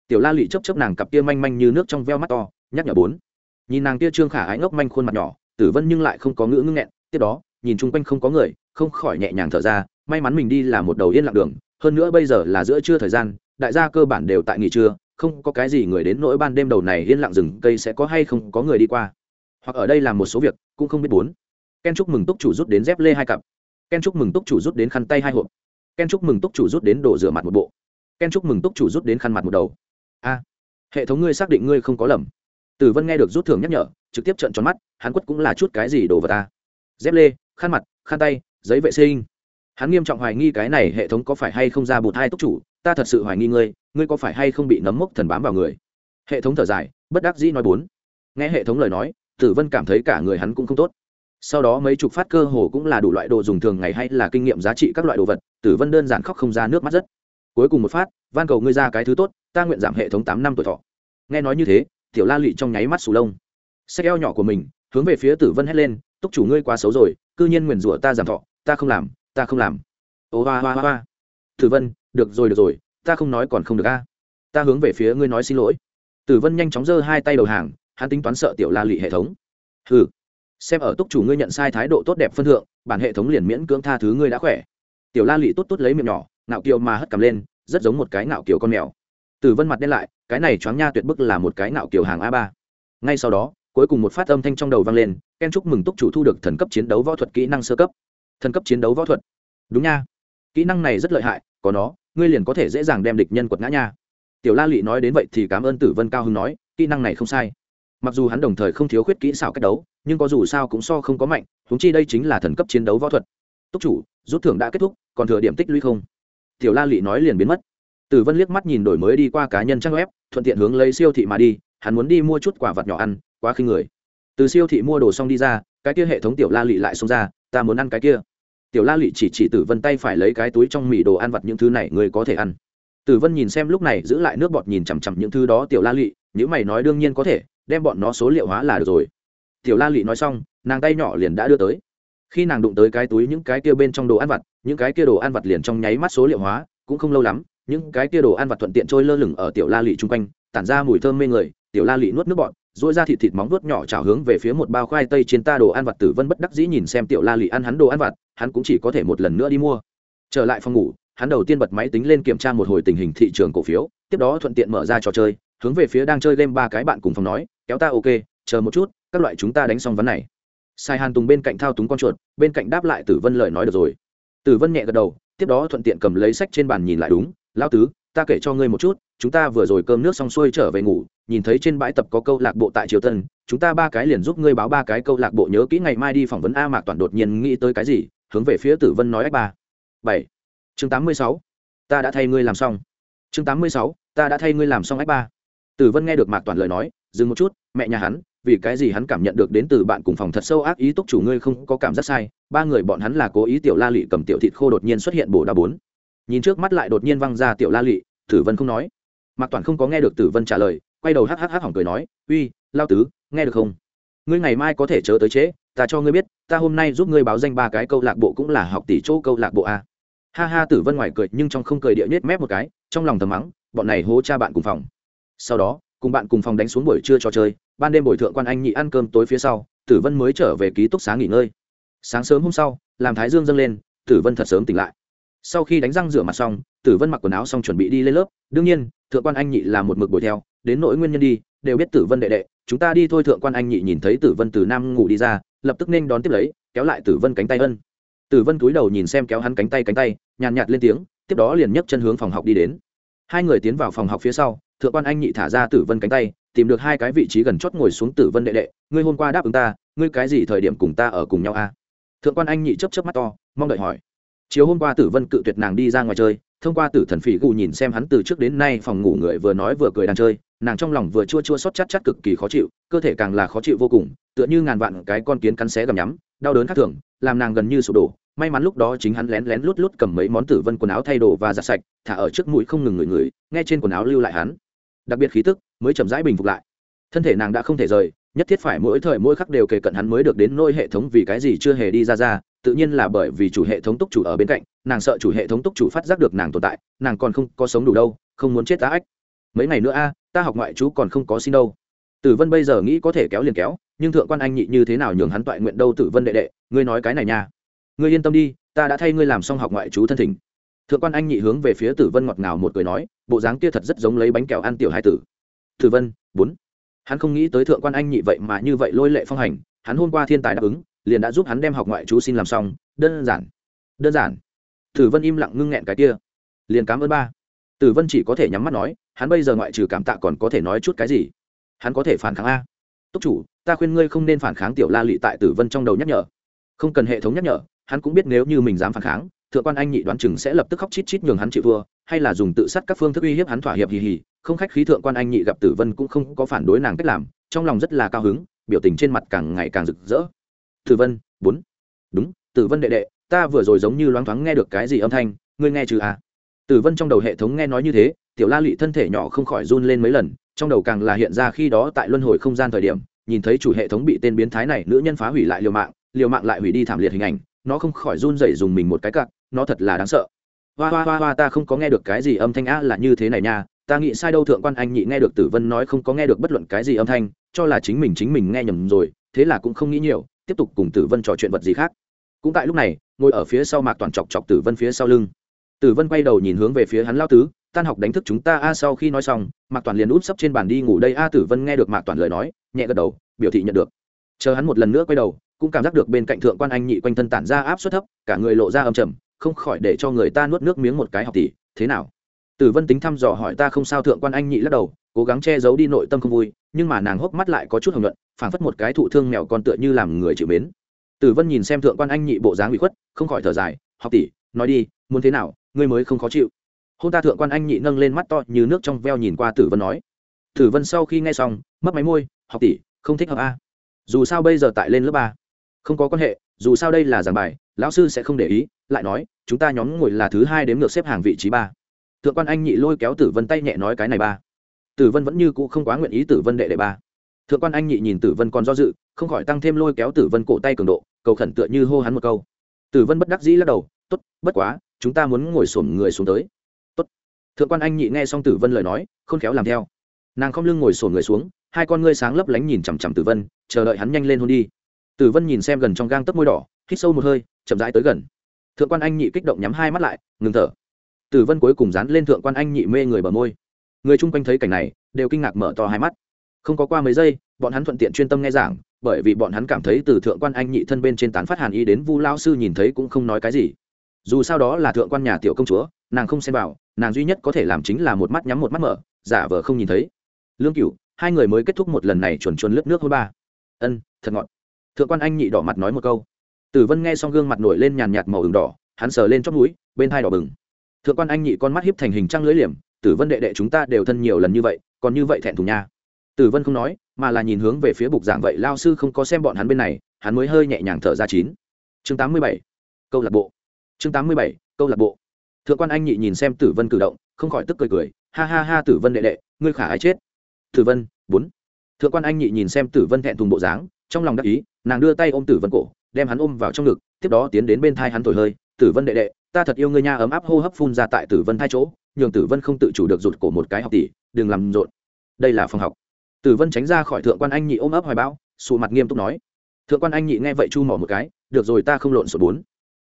Tiểu la lị chấp chấp nàng cặp kia manh manh như nước trong veo mắt to nhắc nhở bốn. Nhìn nàng kia trương khả ái ngốc manh khuôn mặt nhỏ tử vân nhưng lại không có ngữ ngưng nghẹn tiếp đó nhìn chung quanh không có người không khỏi nhẹ nhàng thở ra may mắn mình đi là một đầu yên lặng đường hơn nữa bây giờ là giữa trưa thời gian, đại gia cơ bản đều tại nghỉ trưa, không có cái gì người đến nỗi ban đêm đầu này yên lặng rừng cây sẽ có hay không có người đi qua. Hoặc ở đây làm một số việc, cũng không biết bốn. Ken chúc mừng túc chủ rút đến dép lê hai cặp. Ken chúc mừng túc chủ rút đến khăn tay hai hộp. Ken chúc mừng túc chủ rút đến đồ rửa mặt một bộ. Ken chúc mừng túc chủ rút đến khăn mặt một đầu. A, hệ thống ngươi xác định ngươi không có lầm. Tử vân nghe được rút thưởng nhắc nhở, trực tiếp trợn tròn mắt, hắn quất cũng là chút cái gì đồ vào ta dép lê, khăn mặt, khăn tay, giấy vệ sinh hắn nghiêm trọng hoài nghi cái này hệ thống có phải hay không ra bụt hai túc chủ, ta thật sự hoài nghi ngươi ngươi có phải hay không bị nấm mốc thần bám vào người? Hệ thống thở dài, bất đắc dĩ nói bốn. Nghe hệ thống lời nói, tử vân cảm thấy cả người hắn cũng không tốt. Sau đó mấy chục phát cơ hồ cũng là đủ loại đồ dùng thường ngày hay là kinh nghiệm giá trị các loại đồ vật, tử vân đơn giản khóc không ra nước mắt rất. Cuối cùng một phát, van cầu ngươi ra cái thứ tốt, ta nguyện giảm hệ thống tám năm tuổi thọ. Nghe nói như thế, tiểu la lụy trong nháy mắt sù lông. Xe eo nhỏ của mình, hướng về phía tử vân hét lên, túc chủ ngươi quá xấu rồi, cư nhiên nguyền rủa ta giảm thọ, ta không làm ta không làm. Ô, hoa hoa hoa tử vân, được rồi được rồi, ta không nói còn không được a. Ta hướng về phía ngươi nói xin lỗi. Tử vân nhanh chóng giơ hai tay đầu hàng, hắn tính toán sợ tiểu la lị hệ thống. Ừ xem ở túc chủ ngươi nhận sai thái độ tốt đẹp phân thượng, bản hệ thống liền miễn cưỡng tha thứ ngươi đã khỏe. Tiểu la lị tốt tốt lấy miệng nhỏ, ngạo kiều mà hất cầm lên, rất giống một cái ngạo kiều con mèo. Tử vân mặt đen lại, cái này choáng nha tuyệt bức là một cái ngạo kiều hàng a ba. Ngay sau đó, cuối cùng một phát âm thanh trong đầu vang lên, ken chúc mừng túc chủ thu được thần cấp chiến đấu võ thuật kỹ năng sơ cấp thần cấp chiến đấu võ thuật. Đúng nha. Kỹ năng này rất lợi hại, có nó, ngươi liền có thể dễ dàng đem địch nhân quật ngã nha. Tiểu la lị nói đến vậy thì cảm ơn tử vân cao hưng nói, kỹ năng này không sai. Mặc dù hắn đồng thời không thiếu khuyết kỹ xảo cách đấu, nhưng có dù sao cũng so không có mạnh húng chi đây chính là thần cấp chiến đấu võ thuật. Túc chủ, rút thưởng đã kết thúc, còn thừa điểm tích lũy không? Tiểu la lị nói liền biến mất. Tử vân liếc mắt nhìn đổi mới đi qua cá nhân trang web, thuận tiện hướng lấy siêu thị mà đi, hắn muốn đi mua chút quả vật nhỏ ăn, quá khinh người. Từ siêu thị mua đồ xong đi ra, cái kia hệ thống tiểu la lị lại xông ra, ta muốn ăn cái kia tiểu la lị chỉ chỉ tử vân tay phải lấy cái túi trong mì đồ ăn vặt những thứ này, người có thể ăn. Tử vân nhìn xem lúc này, giữ lại nước bọt nhìn chằm chằm những thứ đó, tiểu la lị nếu mày nói đương nhiên có thể, đem bọn nó số liệu hóa là được rồi. Tiểu la lị nói xong, nàng tay nhỏ liền đã đưa tới. Khi nàng đụng tới cái túi những cái kia bên trong đồ ăn vặt, những cái kia đồ ăn vặt liền trong nháy mắt số liệu hóa, cũng không lâu lắm, những cái kia đồ ăn vặt thuận tiện trôi lơ lửng ở tiểu la lị chung quanh, tản ra mùi thơm mê người, tiểu la lị nuốt nước bọt dỗi ra thịt thịt móng vuốt nhỏ chảo hướng về phía một bao khoai tây trên ta đồ ăn vặt tử vân bất đắc dĩ nhìn xem tiểu la lị ăn hắn đồ ăn vặt, hắn cũng chỉ có thể một lần nữa đi mua. Trở lại phòng ngủ, hắn đầu tiên bật máy tính lên kiểm tra một hồi tình hình thị trường cổ phiếu, tiếp đó thuận tiện mở ra trò chơi, hướng về phía đang chơi game ba cái bạn cùng phòng nói, kéo ta, ok, chờ một chút, các loại chúng ta đánh xong vấn này. Sai hàn tùng bên cạnh thao túng con chuột, bên cạnh đáp lại tử vân lời nói được rồi. Tử vân nhẹ gật đầu, tiếp đó thuận tiện cầm lấy sách trên bàn nhìn lại, đúng lao tứ, ta kể cho ngươi một chút chúng ta vừa rồi cơm nước xong xuôi trở về ngủ, nhìn thấy trên bãi tập có câu lạc bộ tại triều tân, chúng ta ba cái liền giúp ngươi báo ba cái câu lạc bộ nhớ kỹ ngày mai đi phỏng vấn a mạc toàn đột nhiên nghĩ tới cái gì, hướng về phía tử vân nói ách ba. Bảy. Chương tám mươi sáu. Ta đã thay ngươi làm xong. Chương tám mươi sáu. Ta đã thay ngươi làm xong ách ba. Tử vân nghe được mạc toàn lời nói, dừng một chút, mẹ nhà hắn, vì cái gì hắn cảm nhận được đến từ bạn cùng phòng thật sâu ác ý túc chủ ngươi không có cảm giác sai, ba người bọn hắn là cố ý tiểu la lị cầm tiểu thịt khô đột nhiên xuất hiện bổ đa bốn. Nhìn trước mắt lại đột nhiên văng ra tiểu la lị, tử vân không nói mạc toàn không có nghe được tử vân trả lời quay đầu hắc hắc hỏng cười nói uy lao tứ nghe được không? Ngươi ngày mai có thể chớ tới chế, ta cho ngươi biết ta hôm nay giúp ngươi báo danh ba cái câu lạc bộ cũng là học tỷ chỗ câu lạc bộ a. Ha ha tử vân ngoài cười nhưng trong không cười địa nhét mép một cái trong lòng thầm mắng bọn này hố cha bạn cùng phòng. Sau đó cùng bạn cùng phòng đánh xuống buổi trưa cho chơi ban đêm buổi thượng quan anh nhị ăn cơm tối phía sau tử vân mới trở về ký túc xá nghỉ ngơi. Sáng sớm hôm sau làm thái dương dâng lên tử vân thật sớm tỉnh lại sau khi đánh răng rửa mặt xong, tử vân mặc quần áo xong chuẩn bị đi lên lớp. Đương nhiên, thượng quan anh nhị là một mực bồi theo. Đến nỗi nguyên nhân đi, đều biết tử vân đệ đệ. Chúng ta đi thôi, thượng quan anh nhị nhìn thấy tử vân từ nam ngủ đi ra, lập tức nên đón tiếp lấy, kéo lại tử vân cánh tay ân. Tử vân cúi đầu nhìn xem kéo hắn cánh tay cánh tay, nhàn nhạt lên tiếng, tiếp đó liền nhấc chân hướng phòng học đi đến. Hai người tiến vào phòng học phía sau, thượng quan anh nhị thả ra tử vân cánh tay, tìm được hai cái vị trí gần chót ngồi xuống tử vân đệ đệ. Ngươi hôm qua đáp ứng ta, ngươi cái gì thời điểm cùng ta ở cùng nhau a? Thượng quan anh nhị chấp chấp mắt to, mong đợi hỏi chiều hôm qua tử vân cự tuyệt nàng đi ra ngoài chơi, thông qua tử thần phỉ gù nhìn xem hắn từ trước đến nay phòng ngủ người vừa nói vừa cười đang chơi, nàng trong lòng vừa chua chua xót chát chát cực kỳ khó chịu, cơ thể càng là khó chịu vô cùng, tựa như ngàn vạn cái con kiến cắn xé gầm nhắm, đau đớn khác thường, làm nàng gần như sụp đổ. May mắn lúc đó chính hắn lén lén lút lút cầm mấy món tử vân quần áo thay đồ và giặt sạch, thả ở trước mũi không ngừng ngửi ngửi, nghe trên quần áo lưu lại hắn. Đặc biệt khí tức mới chậm rãi bình phục lại. Thân thể nàng đã không thể rời, nhất thiết phải mỗi thời mỗi khắc đều kề cận hắn mới được đến nôi hệ thống vì cái gì chưa hề đi ra ra tự nhiên là bởi vì chủ hệ thống túc chủ ở bên cạnh, nàng sợ chủ hệ thống túc chủ phát giác được nàng tồn tại, nàng còn không có sống đủ đâu, không muốn chết tá ách. Mấy ngày nữa a, ta học ngoại chú còn không có xin đâu. Tử vân bây giờ nghĩ có thể kéo liền kéo, nhưng thượng quan anh nhị như thế nào nhường hắn toại nguyện đâu tử vân đệ đệ, ngươi nói cái này nha. Ngươi yên tâm đi, ta đã thay ngươi làm xong học ngoại chú thân thỉnh. Thượng quan anh nhị hướng về phía tử vân ngọt ngào một cười nói, bộ dáng kia thật rất giống lấy bánh kẹo ăn tiểu hai tử. Tử vân, bốn. Hắn không nghĩ tới thượng quan anh nhị vậy mà như vậy lôi lệ phong hành, hắn hôm qua thiên tài đáp ứng liền đã giúp hắn đem học ngoại chú xin làm xong. Đơn giản. Đơn giản. Tử vân im lặng ngưng nghẹn cái kia. Liền cảm ơn ba. Tử vân chỉ có thể nhắm mắt nói, hắn bây giờ ngoại trừ cảm tạ còn có thể nói chút cái gì? Hắn có thể phản kháng a. Túc chủ, ta khuyên ngươi không nên phản kháng tiểu la lị tại tử vân trong đầu nhắc nhở. Không cần hệ thống nhắc nhở, hắn cũng biết nếu như mình dám phản kháng, thượng quan anh nhị đoán chừng sẽ lập tức khóc chít chít nhường hắn chịu vừa hay là dùng tự sát các phương thức uy hiếp hắn thỏa hiệp hì hì. Không khách khí thượng quan anh nhị gặp tử vân cũng không có phản đối nàng cách làm, trong lòng rất là cao hứng, biểu tình trên mặt càng ngày càng rực rỡ tử vân, bốn. Đúng, tử vân đệ đệ, ta vừa rồi giống như loáng thoáng nghe được cái gì âm thanh, ngươi nghe chứ à? Tử vân trong đầu hệ thống nghe nói như thế, tiểu la lị thân thể nhỏ không khỏi run lên mấy lần, trong đầu càng là hiện ra khi đó tại luân hồi không gian thời điểm, nhìn thấy chủ hệ thống bị tên biến thái này nữ nhân phá hủy lại liều mạng liều mạng lại hủy đi thảm liệt hình ảnh, nó không khỏi run rẩy dùng mình một cái cặc nó thật là đáng sợ. Hoa hoa hoa hoa, ta không có nghe được cái gì âm thanh á là như thế này nha, ta nghĩ sai đâu thượng quan anh nhị nghe được tử vân nói không có nghe được bất luận cái gì âm thanh, cho là chính mình chính mình nghe nhầm rồi, thế là cũng không nghĩ nhiều tiếp tục cùng tử vân trò chuyện vật gì khác. Cũng tại lúc này, ngồi ở phía sau mạc toàn chọc chọc tử vân phía sau lưng. Tử vân quay đầu nhìn hướng về phía hắn lao tứ, tan học đánh thức chúng ta a, sau khi nói xong, mạc toàn liền úp sấp trên bàn đi ngủ đây a, tử vân nghe được mạc toàn lời nói, nhẹ gật đầu, biểu thị nhận được. Chờ hắn một lần nữa quay đầu, cũng cảm giác được bên cạnh thượng quan anh nhị quanh thân tản ra áp suất thấp, cả người lộ ra âm trầm, không khỏi để cho người ta nuốt nước miếng một cái học tỷ, thế nào? Tử vân tính thăm dò hỏi ta không sao, thượng quan anh nhị lắc đầu cố gắng che giấu đi nội tâm không vui, nhưng mà nàng hốc mắt lại có chút hồng luận phảng phất một cái thụ thương mèo con tựa như làm người chịu mến. Tử vân nhìn xem thượng quan anh nhị bộ dáng bị khuất, không khỏi thở dài, học tỷ, nói đi, muốn thế nào, ngươi mới không khó chịu. Hôn ta thượng quan anh nhị nâng lên mắt to như nước trong veo nhìn qua tử vân nói. Tử vân sau khi nghe xong mất máy môi, học tỷ, không thích hợp a. Dù sao bây giờ tại lên lớp ba, không có quan hệ, dù sao đây là giảng bài, lão sư sẽ không để ý, lại nói, chúng ta nhóm ngồi là thứ hai đếm ngược xếp hàng vị trí ba. Thượng quan anh nhị lôi kéo tử vân tay nhẹ nói cái này ba tử vân vẫn như cũ không quá nguyện ý tử vân đệ đệ ba. Thượng quan anh nhị nhìn tử vân còn do dự, không khỏi tăng thêm lôi kéo tử vân cổ tay cường độ, cầu khẩn tựa như hô hắn một câu. Tử vân bất đắc dĩ lắc đầu t ố t bất quá, chúng ta muốn ngồi xổm người xuống tới. Tốt. thượng quan anh nhị nghe xong tử vân lời nói, khôn khéo làm theo. Nàng không lưng ngồi xổm người xuống, hai con ngươi sáng lấp lánh nhìn chằm chằm tử vân, chờ đợi hắn nhanh lên hôn đi. Tử vân nhìn xem gần trong gang tấc môi đỏ, hít sâu một hơi, chậm rãi tới gần. Thượng quan anh nhị kích động nhắm hai mắt lại, ngừng thở. Tử vân cuối cùng dán lên thượng quan anh nhị mê người bờ môi người chung quanh thấy cảnh này, đều kinh ngạc mở to hai mắt. Không có qua mấy giây, bọn hắn thuận tiện chuyên tâm nghe giảng, bởi vì bọn hắn cảm thấy từ thượng quan anh nhị thân bên trên tán phát hàn y đến vu lao sư nhìn thấy cũng không nói cái gì. Dù sao đó là thượng quan nhà tiểu công chúa, nàng không xem vào, nàng duy nhất có thể làm chính là một mắt nhắm một mắt mở, giả vờ không nhìn thấy. Lương cựu hai người mới kết thúc một lần này chuồn chuồn lướt nước hôi ba. Ân, thật ngọt. Thượng quan anh nhị đỏ mặt nói một câu. Tử vân nghe xong gương mặt nổi lên nhàn nhạt màu ửng đỏ, hắn sờ lên chót mũi, bên thai đỏ bừng. Thượng quan anh nhị con mắt hiếp thành hình trăng lưỡi liềm tử vân đệ đệ chúng ta đều thân nhiều lần như vậy, còn như vậy thẹn thùng nha. Tử vân không nói, mà là nhìn hướng về phía bục giảng vậy lao sư không có xem bọn hắn bên này, hắn mới hơi nhẹ nhàng thở ra chín. Chương tám mươi bảy, câu lạc bộ. Chương tám mươi bảy, câu lạc bộ. Thượng quan anh nhị nhìn xem tử vân cử động, không khỏi tức cười cười, ha ha ha tử vân đệ đệ, ngươi khả ái chết. Tử vân, bốn. Thượng quan anh nhị nhìn xem tử vân thẹn thùng bộ dáng, trong lòng đắc ý, nàng đưa tay ôm tử vân cổ, đem hắn ôm vào trong ngực, tiếp đó tiến đến bên thai hắn thổi hơi, tử vân đệ đệ ta thật yêu ngươi nha, ấm áp hô hấp phun ra tại tử vân thai chỗ, nhường tử vân không tự chủ được rụt cổ một cái học tỷ, đừng làm rộn. Đây là phòng học. Tử vân tránh ra khỏi thượng quan anh nhị ôm ấp hoài bão, sụ mặt nghiêm túc nói. Thượng quan anh nhị nghe vậy chu mỏ một cái, được rồi, ta không lộn sổ bốn.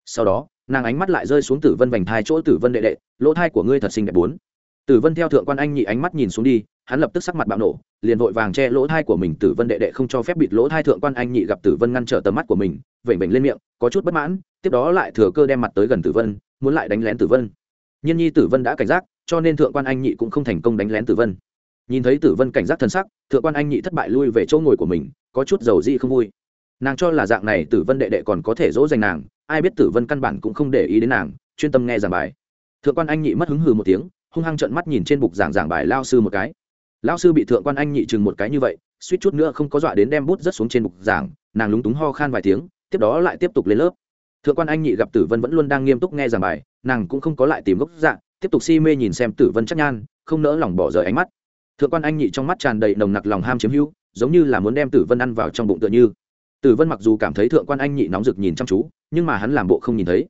Sau đó, nàng ánh mắt lại rơi xuống tử vân vành thai chỗ tử vân đệ đệ, lỗ thai của ngươi thật xinh đẹp bốn. Tử vân theo thượng quan anh nhị ánh mắt nhìn xuống đi, hắn lập tức sắc mặt bạo nổ, liền vội vàng che lỗ thai của mình. Tử vân đệ đệ không cho phép bịt lỗ thai thượng quan anh nhị gặp tử vân ngăn trở tầm mắt của mình, vểnh vểnh lên miệng, có chút bất mãn tiếp đó lại thừa cơ đem mặt tới gần tử vân, muốn lại đánh lén tử vân. Nhiên nhi tử vân đã cảnh giác, cho nên thượng quan anh nhị cũng không thành công đánh lén tử vân. Nhìn thấy tử vân cảnh giác thân sắc, thượng quan anh nhị thất bại lui về chỗ ngồi của mình, có chút dầu dị không vui. Nàng cho là dạng này tử vân đệ đệ còn có thể dỗ dành nàng, ai biết tử vân căn bản cũng không để ý đến nàng, chuyên tâm nghe giảng bài. Thượng quan anh nhị mất hứng hừ một tiếng, hung hăng trợn mắt nhìn trên bục giảng giảng bài lao sư một cái. Lao sư bị thượng quan anh nhị chừng một cái như vậy, suýt chút nữa không có dọa đến đem bút rất xuống trên bục giảng, nàng lúng túng ho khan vài tiếng, tiếp đó lại tiếp tục lên lớp thượng quan anh nhị gặp tử vân vẫn luôn đang nghiêm túc nghe giảng bài, nàng cũng không có lại tìm gốc dạng tiếp tục si mê nhìn xem tử vân chắc nhan, không nỡ lòng bỏ rời ánh mắt. Thượng quan anh nhị trong mắt tràn đầy nồng nặc lòng ham chiếm hữu, giống như là muốn đem tử vân ăn vào trong bụng tựa như. Tử vân mặc dù cảm thấy thượng quan anh nhị nóng rực nhìn chăm chú, nhưng mà hắn làm bộ không nhìn thấy.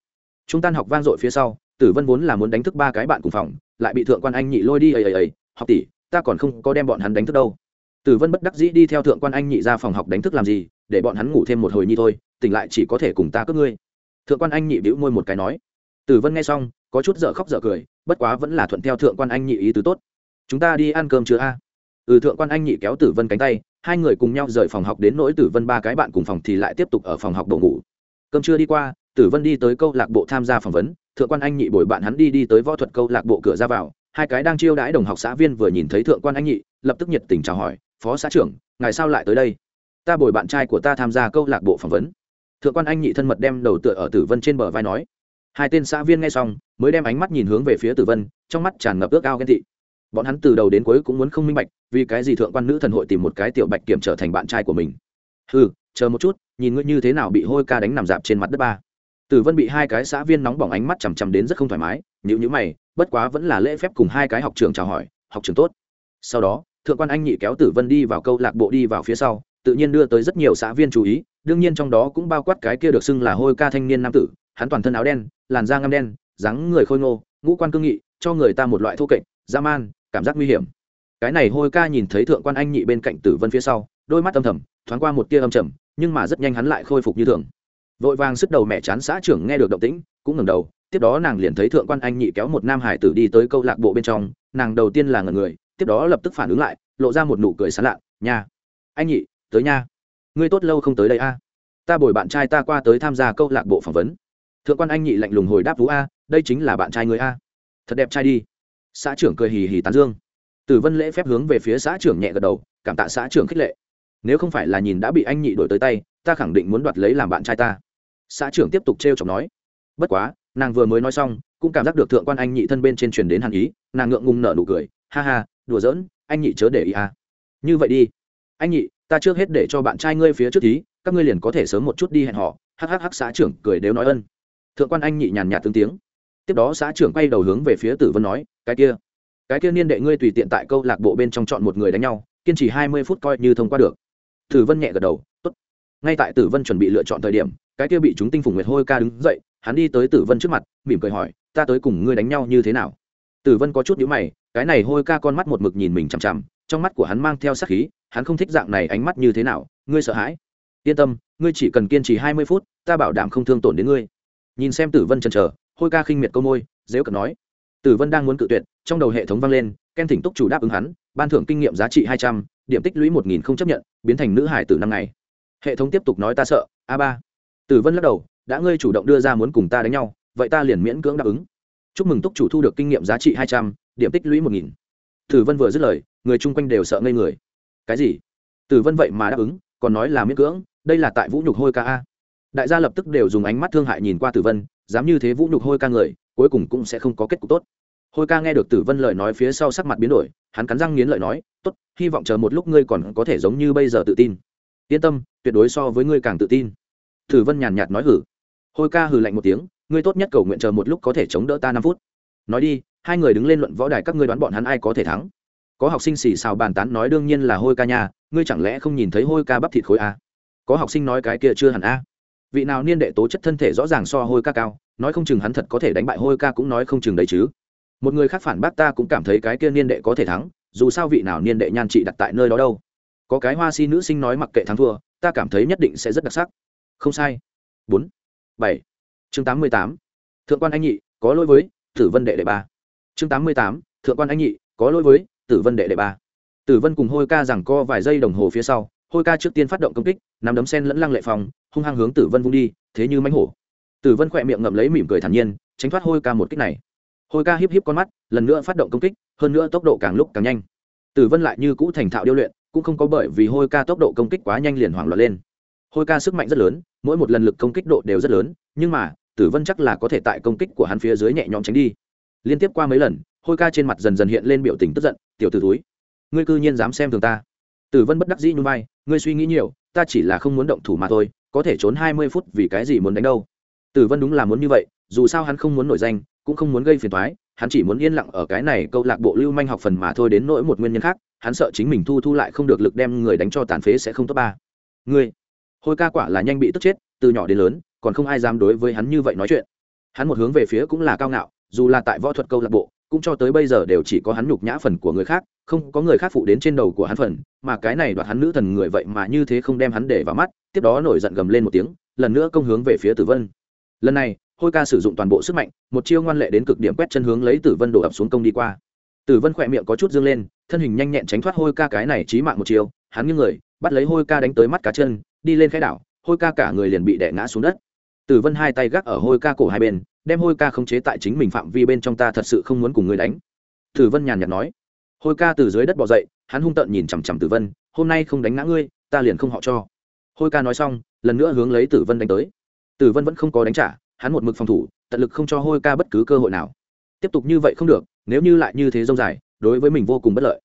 Chúng tan học vang dội phía sau, tử vân vốn là muốn đánh thức ba cái bạn cùng phòng, lại bị thượng quan anh nhị lôi đi ầy ầy ầy học tỷ, ta còn không có đem bọn hắn đánh thức đâu. Tử vân bất đắc dĩ đi theo thượng quan anh nhị ra phòng học đánh thức làm gì, để bọn hắn ngủ thêm một hồi nhi thôi, tỉnh lại chỉ có thể cùng ta cướp ngươi thượng quan anh nhị bĩu môi một cái nói, tử vân nghe xong, có chút dở khóc dở cười, bất quá vẫn là thuận theo thượng quan anh nhị ý tứ tốt. Chúng ta đi ăn cơm chưa a? Ừ thượng quan anh nhị kéo tử vân cánh tay, hai người cùng nhau rời phòng học đến nỗi tử vân ba cái bạn cùng phòng thì lại tiếp tục ở phòng học đổ ngủ. Cơm chưa đi qua, tử vân đi tới câu lạc bộ tham gia phỏng vấn, thượng quan anh nhị bồi bạn hắn đi đi tới võ thuật câu lạc bộ cửa ra vào, hai cái đang chiêu đãi đồng học xã viên vừa nhìn thấy thượng quan anh nhị, lập tức nhiệt tình chào hỏi, phó xã trưởng, ngài sao lại tới đây? Ta bồi bạn trai của ta tham gia câu lạc bộ phỏng vấn thượng quan anh nhị thân mật đem đầu tựa ở tử vân trên bờ vai nói. Hai tên xã viên nghe xong, mới đem ánh mắt nhìn hướng về phía tử vân, trong mắt tràn ngập ước ao ghen tị. Bọn hắn từ đầu đến cuối cũng muốn không minh bạch, vì cái gì thượng quan nữ thần hội tìm một cái tiểu bạch kiểm trở thành bạn trai của mình. Ừ chờ một chút, nhìn ngươi như thế nào bị hôi ca đánh nằm dạp trên mặt đất ba. Tử vân bị hai cái xã viên nóng bỏng ánh mắt chằm chằm đến rất không thoải mái nhữ nhữ mày, bất quá vẫn là lễ phép cùng hai cái học trường chào hỏi, học trường tốt. Sau đó, thượng quan anh nhị kéo tử vân đi vào câu lạc bộ đi vào phía sau, tự nhiên đưa tới rất nhiều xã viên chú ý đương nhiên trong đó cũng bao quát cái kia được xưng là hôi ca thanh niên nam tử, hắn toàn thân áo đen, làn da ngăm đen, dáng người khôi ngô, ngũ quan cương nghị, cho người ta một loại thô kệch, dã man, cảm giác nguy hiểm. Cái này hôi ca nhìn thấy thượng quan anh nhị bên cạnh tử vân phía sau, đôi mắt âm thầm, thoáng qua một tia âm trầm, nhưng mà rất nhanh hắn lại khôi phục như thường. Vội vàng sức đầu mẹ chán xã trưởng nghe được động tĩnh, cũng ngẩng đầu, tiếp đó nàng liền thấy thượng quan anh nhị kéo một nam hải tử đi tới câu lạc bộ bên trong, nàng đầu tiên là ngẩn người, tiếp đó lập tức phản ứng lại, lộ ra một nụ cười sán lạ, nha, anh nhị, tới nha ngươi tốt lâu không tới đây a. Ta bồi bạn trai ta qua tới tham gia câu lạc bộ phỏng vấn. Thượng quan anh nhị lạnh lùng hồi đáp vũ a, đây chính là bạn trai người a. Thật đẹp trai đi. Xã trưởng cười hì hì tán dương. Tử vân lễ phép hướng về phía xã trưởng nhẹ gật đầu, cảm tạ xã trưởng khích lệ. Nếu không phải là nhìn đã bị anh nhị đổi tới tay, ta khẳng định muốn đoạt lấy làm bạn trai ta. Xã trưởng tiếp tục t r e o chọc nói. Bất quá, nàng vừa mới nói xong, cũng cảm giác được thượng quan anh nhị thân bên trên truyền đến hàn ý, nàng ngượng ngùng nở nụ cười, ha ha, đùa giỡn, anh nhị chớ để ý à. như vậy đi. Anh nhị ta trước hết để cho bạn trai ngươi phía trước tí các ngươi liền có thể sớm một chút đi hẹn họ hhh xã trưởng cười đều nói ân. Thượng quan anh nhị nhàn nhạt tương tiếng. Tiếp đó xã trưởng quay đầu hướng về phía tử vân nói, cái kia cái kia niên đệ ngươi tùy tiện tại câu lạc bộ bên trong chọn một người đánh nhau, kiên trì hai mươi phút coi như thông qua được. Tử vân nhẹ gật đầu, tốt. Ngay tại tử vân chuẩn bị lựa chọn thời điểm, cái kia bị chúng tinh phùng nguyệt hôi ca đứng dậy, hắn đi tới tử vân trước mặt, mỉm cười hỏi, ta tới cùng ngươi đánh nhau như thế nào? Tử vân có chút nhíu mày, cái này hôi ca con mắt một mực nhìn mình chằm chằm trong mắt của hắn mang theo sát khí, hắn không thích dạng này ánh mắt như thế nào, ngươi sợ hãi. Yên tâm, ngươi chỉ cần kiên trì hai mươi phút, ta bảo đảm không thương tổn đến ngươi. Nhìn xem tử vân chần chờ, hôi ca khinh miệt câu môi, dễ cận nói. Tử vân đang muốn cự tuyệt, trong đầu hệ thống vang lên, ken thỉnh túc chủ đáp ứng hắn, ban thưởng kinh nghiệm giá trị hai trăm, điểm tích lũy một nghìn không chấp nhận, biến thành nữ hải tử năm ngày. Hệ thống tiếp tục nói ta sợ, a ba. Tử vân lắc đầu, đã ngươi chủ động đưa ra muốn cùng ta đánh nhau, vậy ta liền miễn cưỡng đáp ứng. Chúc mừng túc chủ thu được kinh nghiệm giá trị hai trăm, điểm tích lũy một nghìn. Tử vân vừa dứt lời người chung quanh đều sợ ngây người. Cái gì? Tử vân vậy mà đáp ứng, còn nói là miễn cưỡng, đây là tại vũ nhục hôi ca a. Đại gia lập tức đều dùng ánh mắt thương hại nhìn qua tử vân, dám như thế vũ nhục hôi ca người, cuối cùng cũng sẽ không có kết cục tốt. Hôi ca nghe được tử vân lời nói phía sau sắc mặt biến đổi, hắn cắn răng nghiến lợi nói, tốt, hy vọng chờ một lúc ngươi còn có thể giống như bây giờ tự tin. Yên tâm, tuyệt đối so với ngươi càng tự tin. Tử vân nhàn nhạt nói hử. Hôi ca hừ lạnh một tiếng, ngươi tốt nhất cầu nguyện chờ một lúc có thể chống đỡ ta năm phút. Nói đi, hai người đứng lên luận võ đài các ngươi đoán bọn hắn ai có thể thắng? Có học sinh xì xào bàn tán nói đương nhiên là hôi ca nha, ngươi chẳng lẽ không nhìn thấy hôi ca bắp thịt khối a có học sinh nói cái kia chưa hẳn a vị nào niên đệ tố chất thân thể rõ ràng so hôi ca cao, nói không chừng hắn thật có thể đánh bại hôi ca cũng nói không chừng đấy chứ. Một người khác phản bác ta cũng cảm thấy cái kia niên đệ có thể thắng, dù sao vị nào niên đệ nhan trị đặt tại nơi đó đâu. Có cái hoa si nữ sinh nói mặc kệ thắng thua, ta cảm thấy nhất định sẽ rất đặc sắc. Không sai. Bốn, bảy. Chương tám mươi tám. Thượng quan anh nhị, có lỗi với tử vân đệ đệ ba. Chương tám mươi tám, thượng quan anh nhị, có lỗi với tử vân đệ đệ ba. Tử vân cùng hôi ca rằng co vài giây đồng hồ phía sau, hôi ca trước tiên phát động công kích, nắm đấm sen lẫn lăng lệ phòng, hung hăng hướng tử vân vung đi, thế như mánh hổ. Tử vân khỏe miệng ngậm lấy mỉm cười thản nhiên, tránh thoát hôi ca một kích này. Hôi ca híp híp con mắt, lần nữa phát động công kích, hơn nữa tốc độ càng lúc càng nhanh. Tử vân lại như cũ thành thạo điêu luyện, cũng không có bởi vì hôi ca tốc độ công kích quá nhanh liền hoảng loạn lên. Hôi ca sức mạnh rất lớn, mỗi một lần lực công kích độ đều rất lớn, nhưng mà, tử vân chắc là có thể tại công kích của hắn phía dưới nhẹ nhõm tránh đi. Liên tiếp qua mấy lần hôi ca trên mặt dần dần hiện lên biểu tình tức giận, tiểu t ử túi ngươi cư nhiên dám xem thường ta. Tử vân bất đắc dĩ như vai, ngươi suy nghĩ nhiều, ta chỉ là không muốn động thủ mà thôi, có thể trốn hai mươi phút vì cái gì muốn đánh đâu? Tử vân đúng là muốn như vậy, dù sao hắn không muốn nổi danh, cũng không muốn gây phiền thoái hắn chỉ muốn yên lặng ở cái này câu lạc bộ lưu manh học phần mà thôi đến nỗi một nguyên nhân khác, hắn sợ chính mình thu thu lại không được lực đem người đánh cho tàn phế sẽ không tốt ba. Ngươi, hôi ca quả là nhanh bị tức chết, từ nhỏ đến lớn, còn không ai dám đối với hắn như vậy nói chuyện. Hắn một hướng về phía cũng là cao ngạo, dù là tại võ thuật câu lạc bộ cũng cho tới bây giờ đều chỉ có hắn nhục nhã phần của người khác, không có người khác phụ đến trên đầu của hắn phần, mà cái này đoạt hắn nữ thần người vậy mà như thế không đem hắn để vào mắt, tiếp đó nổi giận gầm lên một tiếng, lần nữa công hướng về phía tử vân. Lần này, hôi ca sử dụng toàn bộ sức mạnh, một chiêu ngoan lệ đến cực điểm quét chân hướng lấy tử vân đổ ập xuống công đi qua. Tử vân khỏe miệng có chút dương lên, thân hình nhanh nhẹn tránh thoát hôi ca cái này trí mạng một chiêu, hắn như người, bắt lấy hôi ca đánh tới mắt cá chân, đi lên khai đảo, hôi ca cả người liền bị đè ngã xuống đất. Tử vân hai tay gác ở hôi ca cổ hai bên đem hôi ca khống chế tại chính mình phạm vi bên trong ta thật sự không muốn cùng ngươi đánh. Tử vân nhàn nhạt nói. Hôi ca từ dưới đất bỏ dậy, hắn hung tợn nhìn chằm chằm tử vân, hôm nay không đánh ngã ngươi, ta liền không họ cho. Hôi ca nói xong, lần nữa hướng lấy tử vân đánh tới. Tử vân vẫn không có đánh trả, hắn một mực phòng thủ, tận lực không cho hôi ca bất cứ cơ hội nào. Tiếp tục như vậy không được, nếu như lại như thế dông dài, đối với mình vô cùng bất lợi.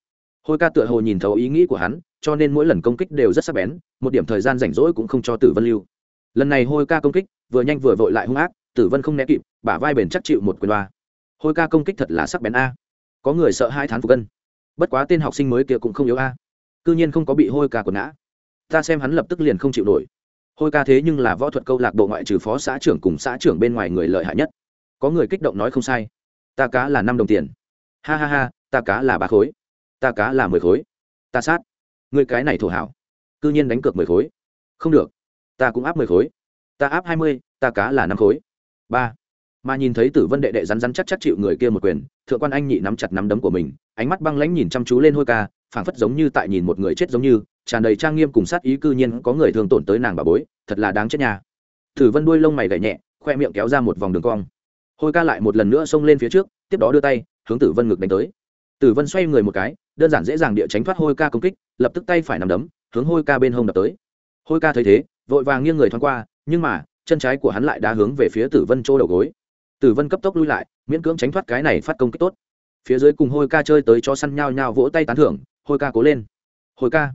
Hôi ca tựa hồ nhìn thấu ý nghĩ của hắn, cho nên mỗi lần công kích đều rất sắc bén, một điểm thời gian rảnh rỗi cũng không cho tử vân lưu. Lần này hôi ca công kích, vừa nhanh vừa vội lại hung ác, tử vân không né kịp bả vai bền chắc chịu một quyền loa hôi ca công kích thật là sắc bén a. Có người sợ hai thán phục cân. Bất quá tên học sinh mới kia cũng không yếu a. Cư nhiên không có bị hôi ca quần ngã. Ta xem hắn lập tức liền không chịu nổi. Hôi ca thế nhưng là võ thuật câu lạc bộ ngoại trừ phó xã trưởng cùng xã trưởng bên ngoài người lợi hại nhất. Có người kích động nói không sai. Ta cá là năm đồng tiền. Ha ha ha, ta cá là ba khối. Ta cá là mười khối. Ta sát. Người cái này thổ hảo. C ư nhiên đánh cược mười khối. Không được. Ta cũng áp mười khối. Ta áp hai mươi, ta cá là năm khối. Ba mà nhìn thấy tử vân đệ đệ rắn rắn chắc chắc chịu người kia một quyền, thượng quan anh nhị nắm chặt nắm đấm của mình, ánh mắt băng lãnh nhìn chăm chú lên hôi ca, phảng phất giống như tại nhìn một người chết giống như, tràn đầy trang nghiêm cùng sát ý cư nhiên có người thường tổn tới nàng bà bối, thật là đáng chết nhà tử vân đuôi lông mày gậy nhẹ, khoe miệng kéo ra một vòng đường cong. Hôi ca lại một lần nữa xông lên phía trước, tiếp đó đưa tay, hướng tử vân ngực đánh tới. Tử vân xoay người một cái, đơn giản dễ dàng địa tránh thoát hôi ca công kích, lập tức tay phải nằm đấm, hướng hôi ca bên hông đập tới. Hôi ca thấy thế, vội vàng nghiêng người thoáng qua, nhưng mà, chân trái của hắn lại đã hướng về phía tử vân chỗ đầu gối tử vân cấp tốc lui lại, miễn cưỡng tránh thoát cái này phát công kích tốt. Phía dưới cùng hôi ca chơi tới cho săn nhao nhao vỗ tay tán thưởng, hôi ca cố lên. Hôi ca?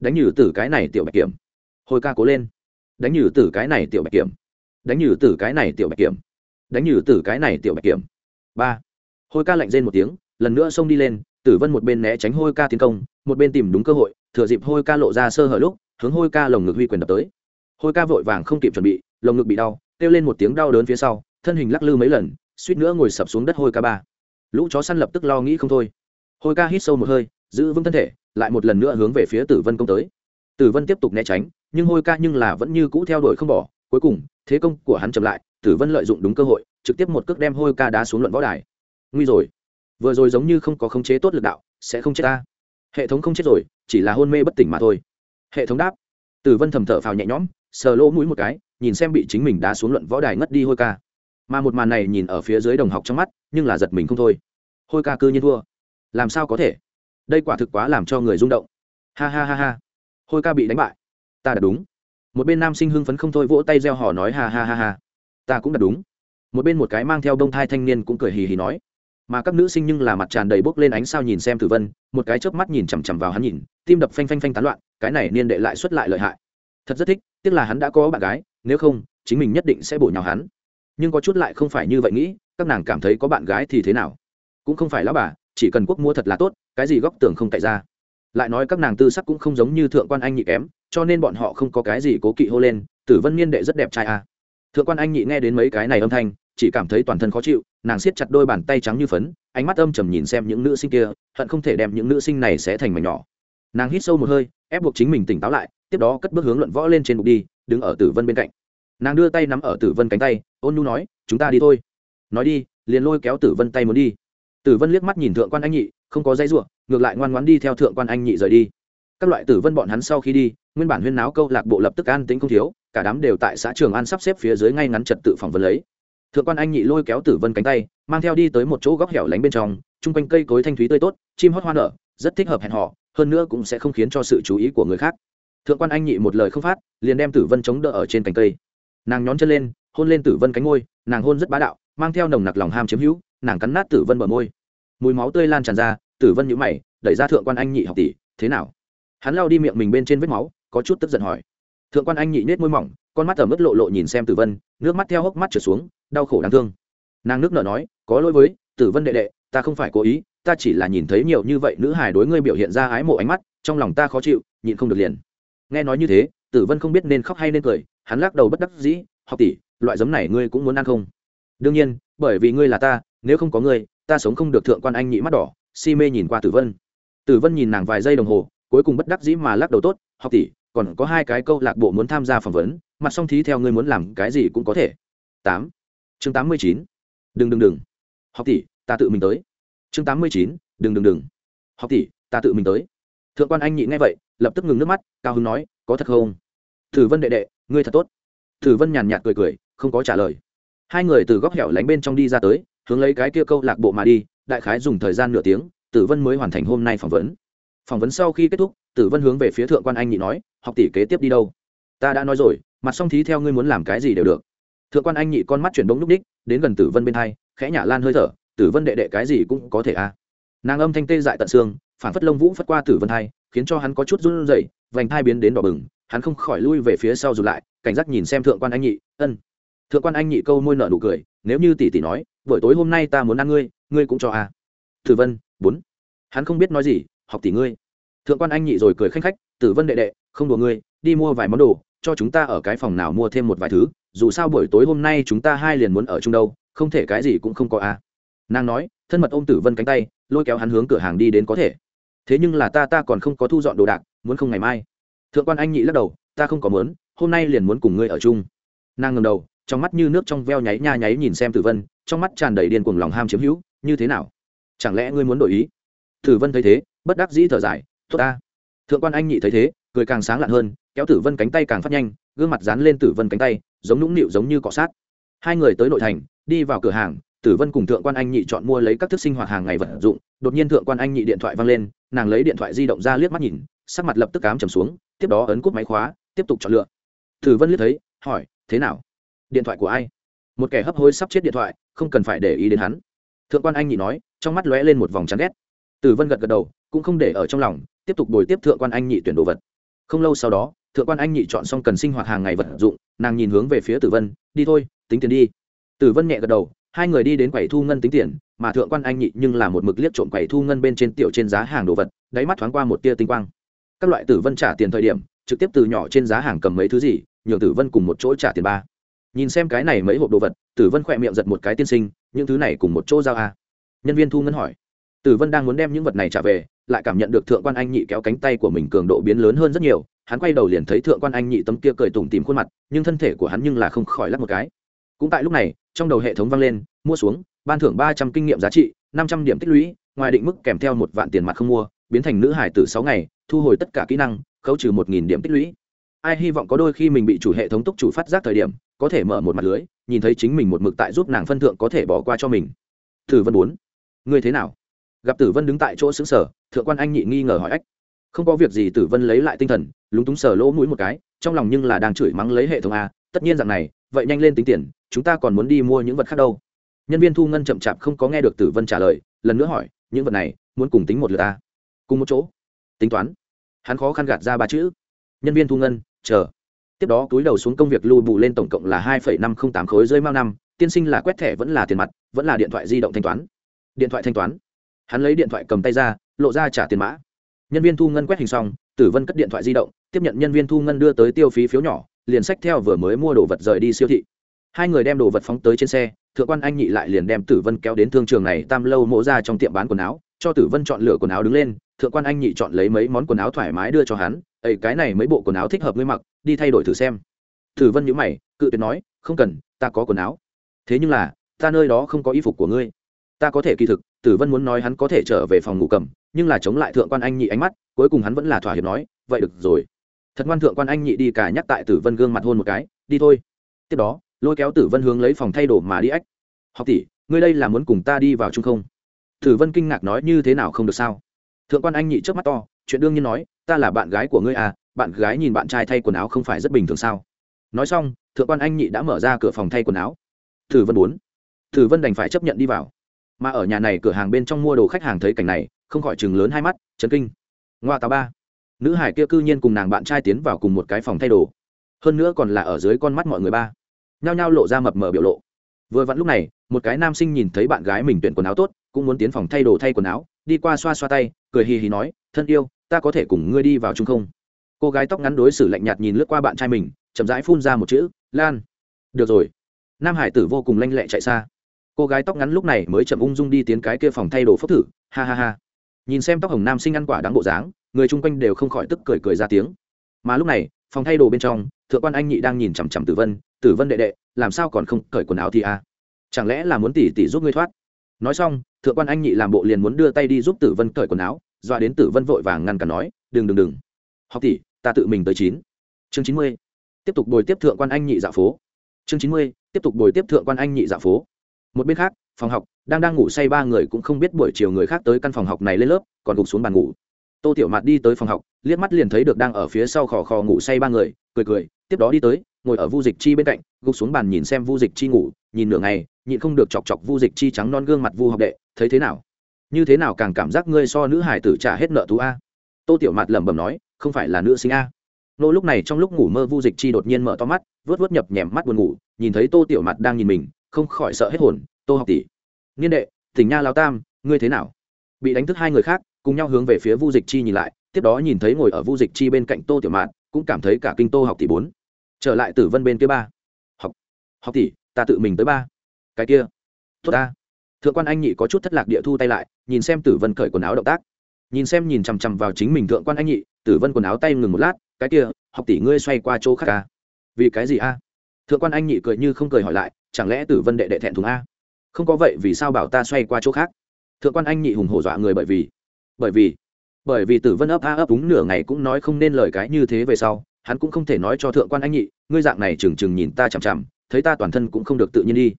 Đánh nhử tử cái này tiểu bạch kiểm. Hôi ca cố lên. Đánh nhử tử cái này tiểu bạch kiểm. Đánh nhử tử cái này tiểu bạch kiểm. Đánh nhử tử cái này tiểu bạch kiểm. Ba. Hôi ca lạnh rên một tiếng, lần nữa xông đi lên, tử vân một bên né tránh hôi ca tiến công, một bên tìm đúng cơ hội, thừa dịp hôi ca lộ ra sơ hở lúc, hướng hôi ca lồng ngực huy quyền đập tới. Hôi ca vội vàng không kịp chuẩn bị, lồng ngực bị đau, kêu lên một tiếng đau đớn phía sau thân hình lắc lư mấy lần, suýt nữa ngồi sập xuống đất hôi ca ba. Lũ chó săn lập tức lo nghĩ không thôi. Hôi ca hít sâu một hơi, giữ vững thân thể, lại một lần nữa hướng về phía tử vân công tới. Tử vân tiếp tục né tránh, nhưng hôi ca nhưng là vẫn như cũ theo đuổi không bỏ. Cuối cùng, thế công của hắn chậm lại, tử vân lợi dụng đúng cơ hội, trực tiếp một cước đem hôi ca đá xuống luận võ đài. Nguy rồi. Vừa rồi giống như không có khống chế tốt lực đạo, sẽ không chết ta. Hệ thống không chết rồi, chỉ là hôn mê bất tỉnh mà thôi. Hệ thống đáp. Tử vân thầm thở phào nhẹ nhõm, sờ lỗ mũi một cái, nhìn xem bị chính mình đá xuống luận võ đài ngất đi hôi ca mà một màn này nhìn ở phía dưới đồng học trong mắt, nhưng là giật mình không thôi. Hôi ca cư nhiên thua. Làm sao có thể? Đây quả thực quá làm cho người rung động. Ha ha ha ha. Hôi ca bị đánh bại. Ta đã đúng. Một bên nam sinh hưng phấn không thôi vỗ tay reo hò nói ha ha ha ha. Ta cũng đã đúng. Một bên một cái mang theo đông thai thanh niên cũng cười hì hì nói. Mà các nữ sinh nhưng là mặt tràn đầy bốc lên ánh sao nhìn xem tử vân, một cái chớp mắt nhìn chằm chằm vào hắn nhìn, tim đập phanh phanh phanh tán loạn, cái này niên đệ lại xuất lại lợi hại. Thật rất thích, tiếc là hắn đã có bạn gái, nếu không, chính mình nhất định sẽ bổ nhào hắn nhưng có chút lại không phải như vậy nghĩ, các nàng cảm thấy có bạn gái thì thế nào? Cũng không phải lão bà, chỉ cần quốc mua thật là tốt, cái gì góc tường không cậy ra. Lại nói các nàng tư sắc cũng không giống như thượng quan anh nhị kém, cho nên bọn họ không có cái gì cố kỵ hô lên, tử vân niên đệ rất đẹp trai à. thượng quan anh nhị nghe đến mấy cái này âm thanh, chỉ cảm thấy toàn thân khó chịu, nàng siết chặt đôi bàn tay trắng như phấn, ánh mắt âm trầm nhìn xem những nữ sinh kia, hận không thể đem những nữ sinh này sẽ thành mảnh nhỏ. Nàng hít sâu một hơi, ép buộc chính mình tỉnh táo lại, tiếp đó cất bước hướng luận võ lên trên bục đi, đứng ở tử vân bên cạnh nàng đưa tay nắm ở tử vân cánh tay, ôn nhu nói, chúng ta đi thôi. Nói đi, liền lôi kéo tử vân tay muốn đi. Tử vân liếc mắt nhìn thượng quan anh nhị, không có dây ruộng ngược lại ngoan ngoãn đi theo thượng quan anh nhị rời đi. Các loại tử vân bọn hắn sau khi đi, nguyên bản huyên náo câu lạc bộ lập tức an tính không thiếu, cả đám đều tại xã trường an sắp xếp phía dưới ngay ngắn trật tự phỏng vấn lấy. Thượng quan anh nhị lôi kéo tử vân cánh tay, mang theo đi tới một chỗ góc hẻo lánh bên trong, chung quanh cây cối thanh thúy tươi tốt, chim hót hoa nở, rất thích hợp hẹn họ hơn nữa cũng sẽ không khiến cho sự chú ý của người khác. Thượng quan anh nhị một lời không phát, liền đem tử vân chống đỡ ở trên cành cây nàng nhón chân lên, hôn lên tử vân cánh ngôi nàng hôn rất bá đạo, mang theo nồng nặc lòng ham chiếm hữu, nàng cắn nát tử vân bờ môi. Mùi máu tươi lan tràn ra, tử vân nhũ mày, đẩy ra thượng quan anh nhị học tỷ, thế nào? Hắn lao đi miệng mình bên trên vết máu, có chút tức giận hỏi. Thượng quan anh nhị nết môi mỏng, con mắt ở mức lộ lộ nhìn xem tử vân, nước mắt theo hốc mắt trở xuống, đau khổ đáng thương. Nàng nước nở nói, có lỗi với, tử vân đệ đệ, ta không phải cố ý, ta chỉ là nhìn thấy nhiều như vậy nữ hài đối ngươi biểu hiện ra ái mộ ánh mắt, trong lòng ta khó chịu, nhịn không được liền. Nghe nói như thế tử vân không biết nên khóc hay nên cười, hắn lắc đầu bất đắc dĩ, học tỷ, loại giấm này ngươi cũng muốn ăn không? Đương nhiên, bởi vì ngươi là ta, nếu không có ngươi, ta sống không được thượng quan anh nhị mắt đỏ. Si mê nhìn qua tử vân. Tử vân nhìn nàng vài giây đồng hồ, cuối cùng bất đắc dĩ mà lắc đầu tốt, học tỷ, còn có hai cái câu lạc bộ muốn tham gia phỏng vấn, mặt song thí theo ngươi muốn làm cái gì cũng có thể. Tám. Chương tám mươi chín. Đừng đừng đừng. Học tỷ, ta tự mình tới. Chương tám mươi chín. Đừng đừng đừng. Học tỷ, ta tự mình tới. Thượng quan anh nhị nghe vậy lập tức ngừng nước mắt, cao hưng nói, có thật không? Thử vân đệ đệ, ngươi thật tốt. Thử vân nhàn nhạt cười cười, không có trả lời. Hai người từ góc hẻo lánh bên trong đi ra tới, hướng lấy cái kia câu lạc bộ mà đi, đại khái dùng thời gian nửa tiếng, tử vân mới hoàn thành hôm nay phỏng vấn. Phỏng vấn sau khi kết thúc, tử vân hướng về phía thượng quan anh nhị nói, học tỷ kế tiếp đi đâu? Ta đã nói rồi, mặt song thí theo ngươi muốn làm cái gì đều được. Thượng quan anh nhị con mắt chuyển bóng núp đích, đến gần tử vân bên hai, khẽ nhả lan hơi thở, tử vân đệ đệ cái gì cũng có thể a à. nàng âm thanh tê dại tận xương phản phất lông vũ phất qua tử vân hai khiến cho hắn có chút run rẩy, vành thai biến đến đỏ bừng, hắn không khỏi lui về phía sau rụt lại, cảnh giác nhìn xem thượng quan anh nhị, ân. Thượng quan anh nhị câu môi nở nụ cười, nếu như tỷ tỷ nói, buổi tối hôm nay ta muốn ăn ngươi ngươi cũng cho à. tử vân, bốn. Hắn không biết nói gì, học tỷ ngươi. Thượng quan anh nhị rồi cười khanh khách, tử vân đệ đệ, không đùa ngươi, đi mua vài món đồ, cho chúng ta ở cái phòng nào mua thêm một vài thứ, dù sao buổi tối hôm nay chúng ta hai liền muốn ở chung đâu, không thể cái gì cũng không có a nàng nói, thân mật ôm tử vân cánh tay, lôi kéo hắn hướng cửa hàng đi đến có thể thế nhưng là ta ta còn không có thu dọn đồ đạc, muốn không ngày mai. Thượng quan anh nhị lắc đầu, ta không có muốn, hôm nay liền muốn cùng ngươi ở chung. Nàng ngầm đầu, trong mắt như nước trong veo nháy nha nháy nhìn xem tử vân, trong mắt tràn đầy điên cuồng lòng ham chiếm hữu, như thế nào? Chẳng lẽ ngươi muốn đổi ý? Tử vân thấy thế, bất đắc dĩ thở dài, tốt ta. Thượng quan anh nhị thấy thế, cười càng sáng lạn hơn, kéo tử vân cánh tay càng phát nhanh, gương mặt dán lên tử vân cánh tay, giống nũng nịu giống như cọ sát. Hai người tới nội thành, đi vào cửa hàng tử vân cùng thượng quan anh nhị chọn mua lấy các thức sinh hoạt hàng ngày vật dụng, đột nhiên thượng quan anh nhị điện thoại văng lên, nàng lấy điện thoại di động ra liếc mắt nhìn, sắc mặt lập tức cám trầm xuống, tiếp đó ấn cúp máy khóa, tiếp tục chọn lựa. Tử vân liếc thấy, hỏi, thế nào? Điện thoại của ai? Một kẻ hấp hối sắp chết điện thoại, không cần phải để ý đến hắn. Thượng quan anh nhị nói, trong mắt lóe lên một vòng chán ghét. Tử vân gật gật đầu, cũng không để ở trong lòng, tiếp tục đổi tiếp thượng quan anh nhị tuyển đồ vật. Không lâu sau đó, thượng quan anh nhị chọn xong cần sinh hoạt hàng ngày vật dụng, nàng nhìn hướng về phía tử vân, đi thôi, tính tiền đi. Tử vân nhẹ gật đầu hai người đi đến quầy thu ngân tính tiền, mà thượng quan anh nhị nhưng là một mực liếc trộm quầy thu ngân bên trên tiểu trên giá hàng đồ vật, đáy mắt thoáng qua một tia tinh quang. Các loại tử vân trả tiền thời điểm, trực tiếp từ nhỏ trên giá hàng cầm mấy thứ gì, nhường tử vân cùng một chỗ trả tiền ba. Nhìn xem cái này mấy hộp đồ vật, tử vân khỏe miệng giật một cái tiên sinh, những thứ này cùng một chỗ giao a. Nhân viên thu ngân hỏi. Tử vân đang muốn đem những vật này trả về, lại cảm nhận được thượng quan anh nhị kéo cánh tay của mình cường độ biến lớn hơn rất nhiều, hắn quay đầu liền thấy thượng quan anh nhị tấm kia cười tủm tìm khuôn mặt, nhưng thân thể của hắn nhưng là không khỏi lắc một cái. Cũng tại lúc này trong đầu hệ thống vang lên, mua xuống, ban thưởng ba trăm kinh nghiệm giá trị, năm trăm điểm tích lũy, ngoài định mức kèm theo một vạn tiền mặt không mua, biến thành nữ hải từ sáu ngày, thu hồi tất cả kỹ năng, khấu trừ một nghìn điểm tích lũy. Ai hy vọng có đôi khi mình bị chủ hệ thống túc chủ phát giác thời điểm, có thể mở một mặt lưới, nhìn thấy chính mình một mực tại giúp nàng phân thượng có thể bỏ qua cho mình. Thử vân bốn, ngươi thế nào? Gặp tử vân đứng tại chỗ xứng sở thượng quan anh nhị nghi ngờ hỏi ách. Không có việc gì tử vân lấy lại tinh thần, lúng túng sờ lỗ mũi một cái, trong lòng nhưng là đang chửi mắng lấy hệ thống a, tất nhiên rằng này vậy nhanh lên tính tiền, chúng ta còn muốn đi mua những vật khác đâu. Nhân viên thu ngân chậm chạp không có nghe được tử vân trả lời, lần nữa hỏi, những vật này, muốn cùng tính một lượt ta? Cùng một chỗ. Tính toán. Hắn khó khăn gạt ra ba chữ. Nhân viên thu ngân, chờ. Tiếp đó túi đầu xuống công việc lưu bù lên tổng cộng là hai năm không tám khối rơi mao năm, tiên sinh là quét thẻ vẫn là tiền mặt, vẫn là điện thoại di động thanh toán. Điện thoại thanh toán. Hắn lấy điện thoại cầm tay ra, lộ ra trả tiền mã. Nhân viên thu ngân quét hình xong, tử vân cất điện thoại di động, tiếp nhận nhân viên thu ngân đưa tới tiêu phí phiếu nhỏ liền sách theo vừa mới mua đồ vật rời đi siêu thị. Hai người đem đồ vật phóng tới trên xe, thượng quan anh nhị lại liền đem tử vân kéo đến thương trường này tam lâu mỗ ra trong tiệm bán quần áo, cho tử vân chọn lựa quần áo đứng lên, thượng quan anh nhị chọn lấy mấy món quần áo thoải mái đưa cho hắn ấy cái này mấy bộ quần áo thích hợp ngươi mặc, đi thay đổi thử xem. Tử vân nhữ mày, cự tuyệt nói, không cần, ta có quần áo. Thế nhưng là, ta nơi đó không có y phục của ngươi. Ta có thể kỳ thực. Tử vân muốn nói hắn có thể trở về phòng ngủ cầm, nhưng là chống lại thượng quan anh nhị ánh mắt, cuối cùng hắn vẫn là thỏa hiệp nói, vậy được rồi thật ngoan thượng quan anh nhị đi cả nhắc tại tử vân gương mặt hôn một cái, đi thôi. Tiếp đó, lôi kéo tử vân hướng lấy phòng thay đồ mà đi ách. Học tỷ, ngươi đây là muốn cùng ta đi vào chung không? Tử vân kinh ngạc nói như thế nào không được sao? Thượng quan anh nhị trước mắt to, chuyện đương nhiên nói, ta là bạn gái của ngươi à bạn gái nhìn bạn trai thay quần áo không phải rất bình thường sao? Nói xong, thượng quan anh nhị đã mở ra cửa phòng thay quần áo. Tử vân bốn tử vân đành phải chấp nhận đi vào. Mà ở nhà này cửa hàng bên trong mua đồ khách hàng thấy cảnh này, không khỏi chừng lớn hai mắt, chấn kinh. Ngoa tà ba nữ hải kia cư nhiên cùng nàng bạn trai tiến vào cùng một cái phòng thay đồ. Hơn nữa còn là ở dưới con mắt mọi người ba. Nhao nhao lộ ra mập mờ biểu lộ. Vừa vặn lúc này, một cái nam sinh nhìn thấy bạn gái mình tuyển quần áo tốt, cũng muốn tiến phòng thay đồ thay quần áo, đi qua xoa xoa tay, cười hì hì nói, thân yêu, ta có thể cùng ngươi đi vào chung không? Cô gái tóc ngắn đối xử lạnh nhạt nhìn lướt qua bạn trai mình, chậm rãi phun ra một chữ, lan. Được rồi. Nam hải tử vô cùng lanh lẹ chạy xa. Cô gái tóc ngắn lúc này mới chậm ung dung đi tiến cái kia phòng thay đồ phốc thử, ha ha ha. Nhìn xem tóc hồng nam sinh ăn quả đáng bộ dáng người chung quanh đều không khỏi tức cười cười ra tiếng. Mà lúc này, phòng thay đồ bên trong, thượng quan anh nhị đang nhìn chằm chằm tử vân tử vân đệ đệ, làm sao còn không cởi quần áo thì a? À? chẳng lẽ là muốn tỉ tỉ giúp ngươi thoát? Nói xong, thượng quan anh nhị làm bộ liền muốn đưa tay đi giúp tử vân cởi quần áo dọa đến tử vân vội vàng ngăn cản nói, đừng đừng đừng. Học tỷ, ta tự mình tới chín. Chương chín mươi, tiếp tục bồi tiếp thượng quan anh nhị dạo phố. Chương chín mươi, tiếp tục bồi tiếp thượng quan anh nhị dạo phố. Một bên khác, phòng học, đang đang ngủ say ba người cũng không biết buổi chiều người khác tới căn phòng học này lên lớp, còn gục xuống bàn ngủ tô tiểu mạt đi tới phòng học, liếc mắt liền thấy được đang ở phía sau khò khò ngủ say ba người, cười cười, tiếp đó đi tới, ngồi ở vu dịch chi bên cạnh, gục xuống bàn nhìn xem vu dịch chi ngủ, nhìn nửa ngày, nhịn không được chọc chọc vu dịch chi trắng non gương mặt vu học đệ, thấy thế nào? Như thế nào càng cảm giác ngươi so nữ hải tử trả hết nợ tú a? Tô tiểu mạt lẩm bẩm nói, không phải là nữ sinh a. Nô lúc này trong lúc ngủ mơ vu dịch chi đột nhiên mở to mắt vớt vớt nhập nhèm mắt buồn ngủ, nhìn thấy tô tiểu mặt đang nhìn mình, không khỏi sợ hết hồn, tô học tỷ, niên đệ tỉnh nha lao tam, ngươi thế nào? Bị đánh thức hai người khác cùng nhau hướng về phía vu dịch chi nhìn lại, tiếp đó nhìn thấy ngồi ở vu dịch chi bên cạnh tô tiểu mạn, cũng cảm thấy cả kinh tô học tỷ bốn. Trở lại tử vân bên kia ba. Học học tỷ, ta tự mình tới ba. Cái kia. Tốt ta. Thượng quan anh nhị có chút thất lạc địa thu tay lại, nhìn xem tử vân cởi quần áo động tác. Nhìn xem nhìn chằm chằm vào chính mình thượng quan anh nhị, tử vân quần áo tay ngừng một lát, cái kia, học tỷ ngươi xoay qua chỗ khác ca vì cái gì a thượng quan anh nhị cười như không cười hỏi lại, chẳng lẽ tử vân đệ đệ thẹn thùng a không có vậy vì sao bảo ta xoay qua chỗ khác? Thượng quan anh nhị hùng hổ dọa người bởi vì bởi vì bởi vì tử vân ấp a ấp đúng nửa ngày cũng nói không nên lời cái như thế về sau, hắn cũng không thể nói cho thượng quan anh nhị, ngươi dạng này trừng trừng nhìn ta chằm chằm, thấy ta toàn thân cũng không được tự nhiên đi.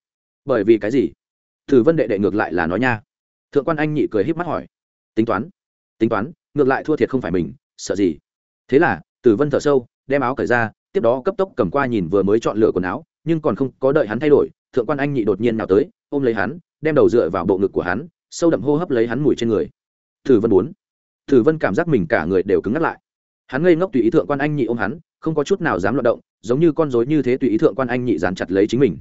Bởi vì cái gì? Tử vân đệ đệ ngược lại là nói nha. Thượng quan anh nhị cười híp mắt hỏi. Tính toán tính toán, ngược lại thua thiệt không phải mình, sợ gì? Thế là, tử vân thở sâu, đem áo cởi ra, tiếp đó cấp tốc cầm qua nhìn vừa mới chọn lựa quần áo, nhưng còn không có đợi hắn thay đổi, thượng quan anh nhị đột nhiên nào tới, ôm lấy hắn, đem đầu dựa vào bộ ngực của hắn, sâu đậm hô hấp lấy hắn mùi trên người thử vân bốn thử vân cảm giác mình cả người đều cứng ngắt lại. Hắn ngây ngốc tùy ý thượng quan anh nhị ôm hắn, không có chút nào dám loạt động, giống như con rối như thế tùy ý thượng quan anh nhị dàn chặt lấy chính mình.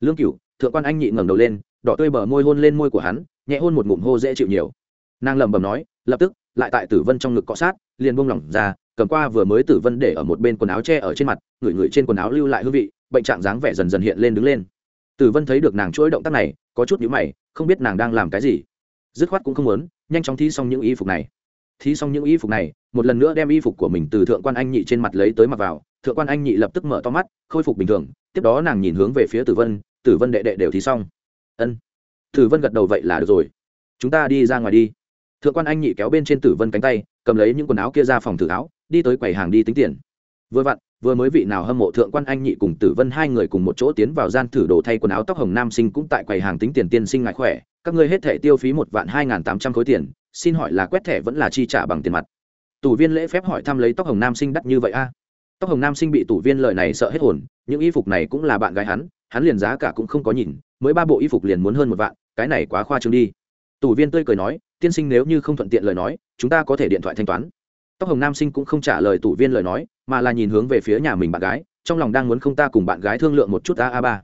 Lương cửu, thượng quan anh nhị ngẩng đầu lên, đỏ tươi bờ môi hôn lên môi của hắn, nhẹ hôn một ngụm hô dễ chịu nhiều. Nàng lẩm bẩm nói, lập tức, lại tại tử vân trong ngực cọ sát, liền buông lỏng ra, cầm qua vừa mới tử vân để ở một bên quần áo che ở trên mặt, ngửi ngửi trên quần áo lưu lại hương vị, bệnh trạng dáng vẻ dần dần hiện lên đứng lên. Tử vân thấy được nàng chuỗi động tác này, có chút nhíu mày, không biết nàng đang làm cái gì. Dứt khoát cũng không muốn nhanh chóng thi xong những y phục này. Thi xong những y phục này, một lần nữa đem y phục của mình từ thượng quan anh nhị trên mặt lấy tới mặc vào, thượng quan anh nhị lập tức mở to mắt, khôi phục bình thường, tiếp đó nàng nhìn hướng về phía tử vân tử vân đệ đệ đều thi xong. Ân. Tử vân gật đầu, vậy là được rồi. Chúng ta đi ra ngoài đi. Thượng quan anh nhị kéo bên trên tử vân cánh tay, cầm lấy những quần áo kia ra phòng thử áo đi tới quầy hàng đi tính tiền. Vừa vặn, vừa mới vị nào hâm mộ thượng quan anh nhị cùng tử vân hai người cùng một chỗ tiến vào gian thử đồ thay quần áo tóc hồng nam sinh cũng tại quầy hàng tính tiền tiên sinh ngại khỏe các ngươi hết thẻ tiêu phí một vạn hai n g h n tám trăm khối tiền, xin hỏi là quét thẻ vẫn là chi trả bằng tiền mặt? Tủ viên lễ phép hỏi thăm lấy tóc hồng nam sinh đắt như vậy a? Tóc hồng nam sinh bị tủ viên lời này sợ hết hồn, những y phục này cũng là bạn gái hắn hắn liền giá cả cũng không có nhìn, mới ba bộ y phục liền muốn hơn một vạn, cái này quá khoa trương đi. Tủ viên tươi cười nói, tiên sinh nếu như không thuận tiện lời nói, chúng ta có thể điện thoại thanh toán. Tóc hồng nam sinh cũng không trả lời tủ viên lời nói, mà là nhìn hướng về phía nhà mình bạn gái, trong lòng đang muốn không ta cùng bạn gái thương lượng một chút a a ba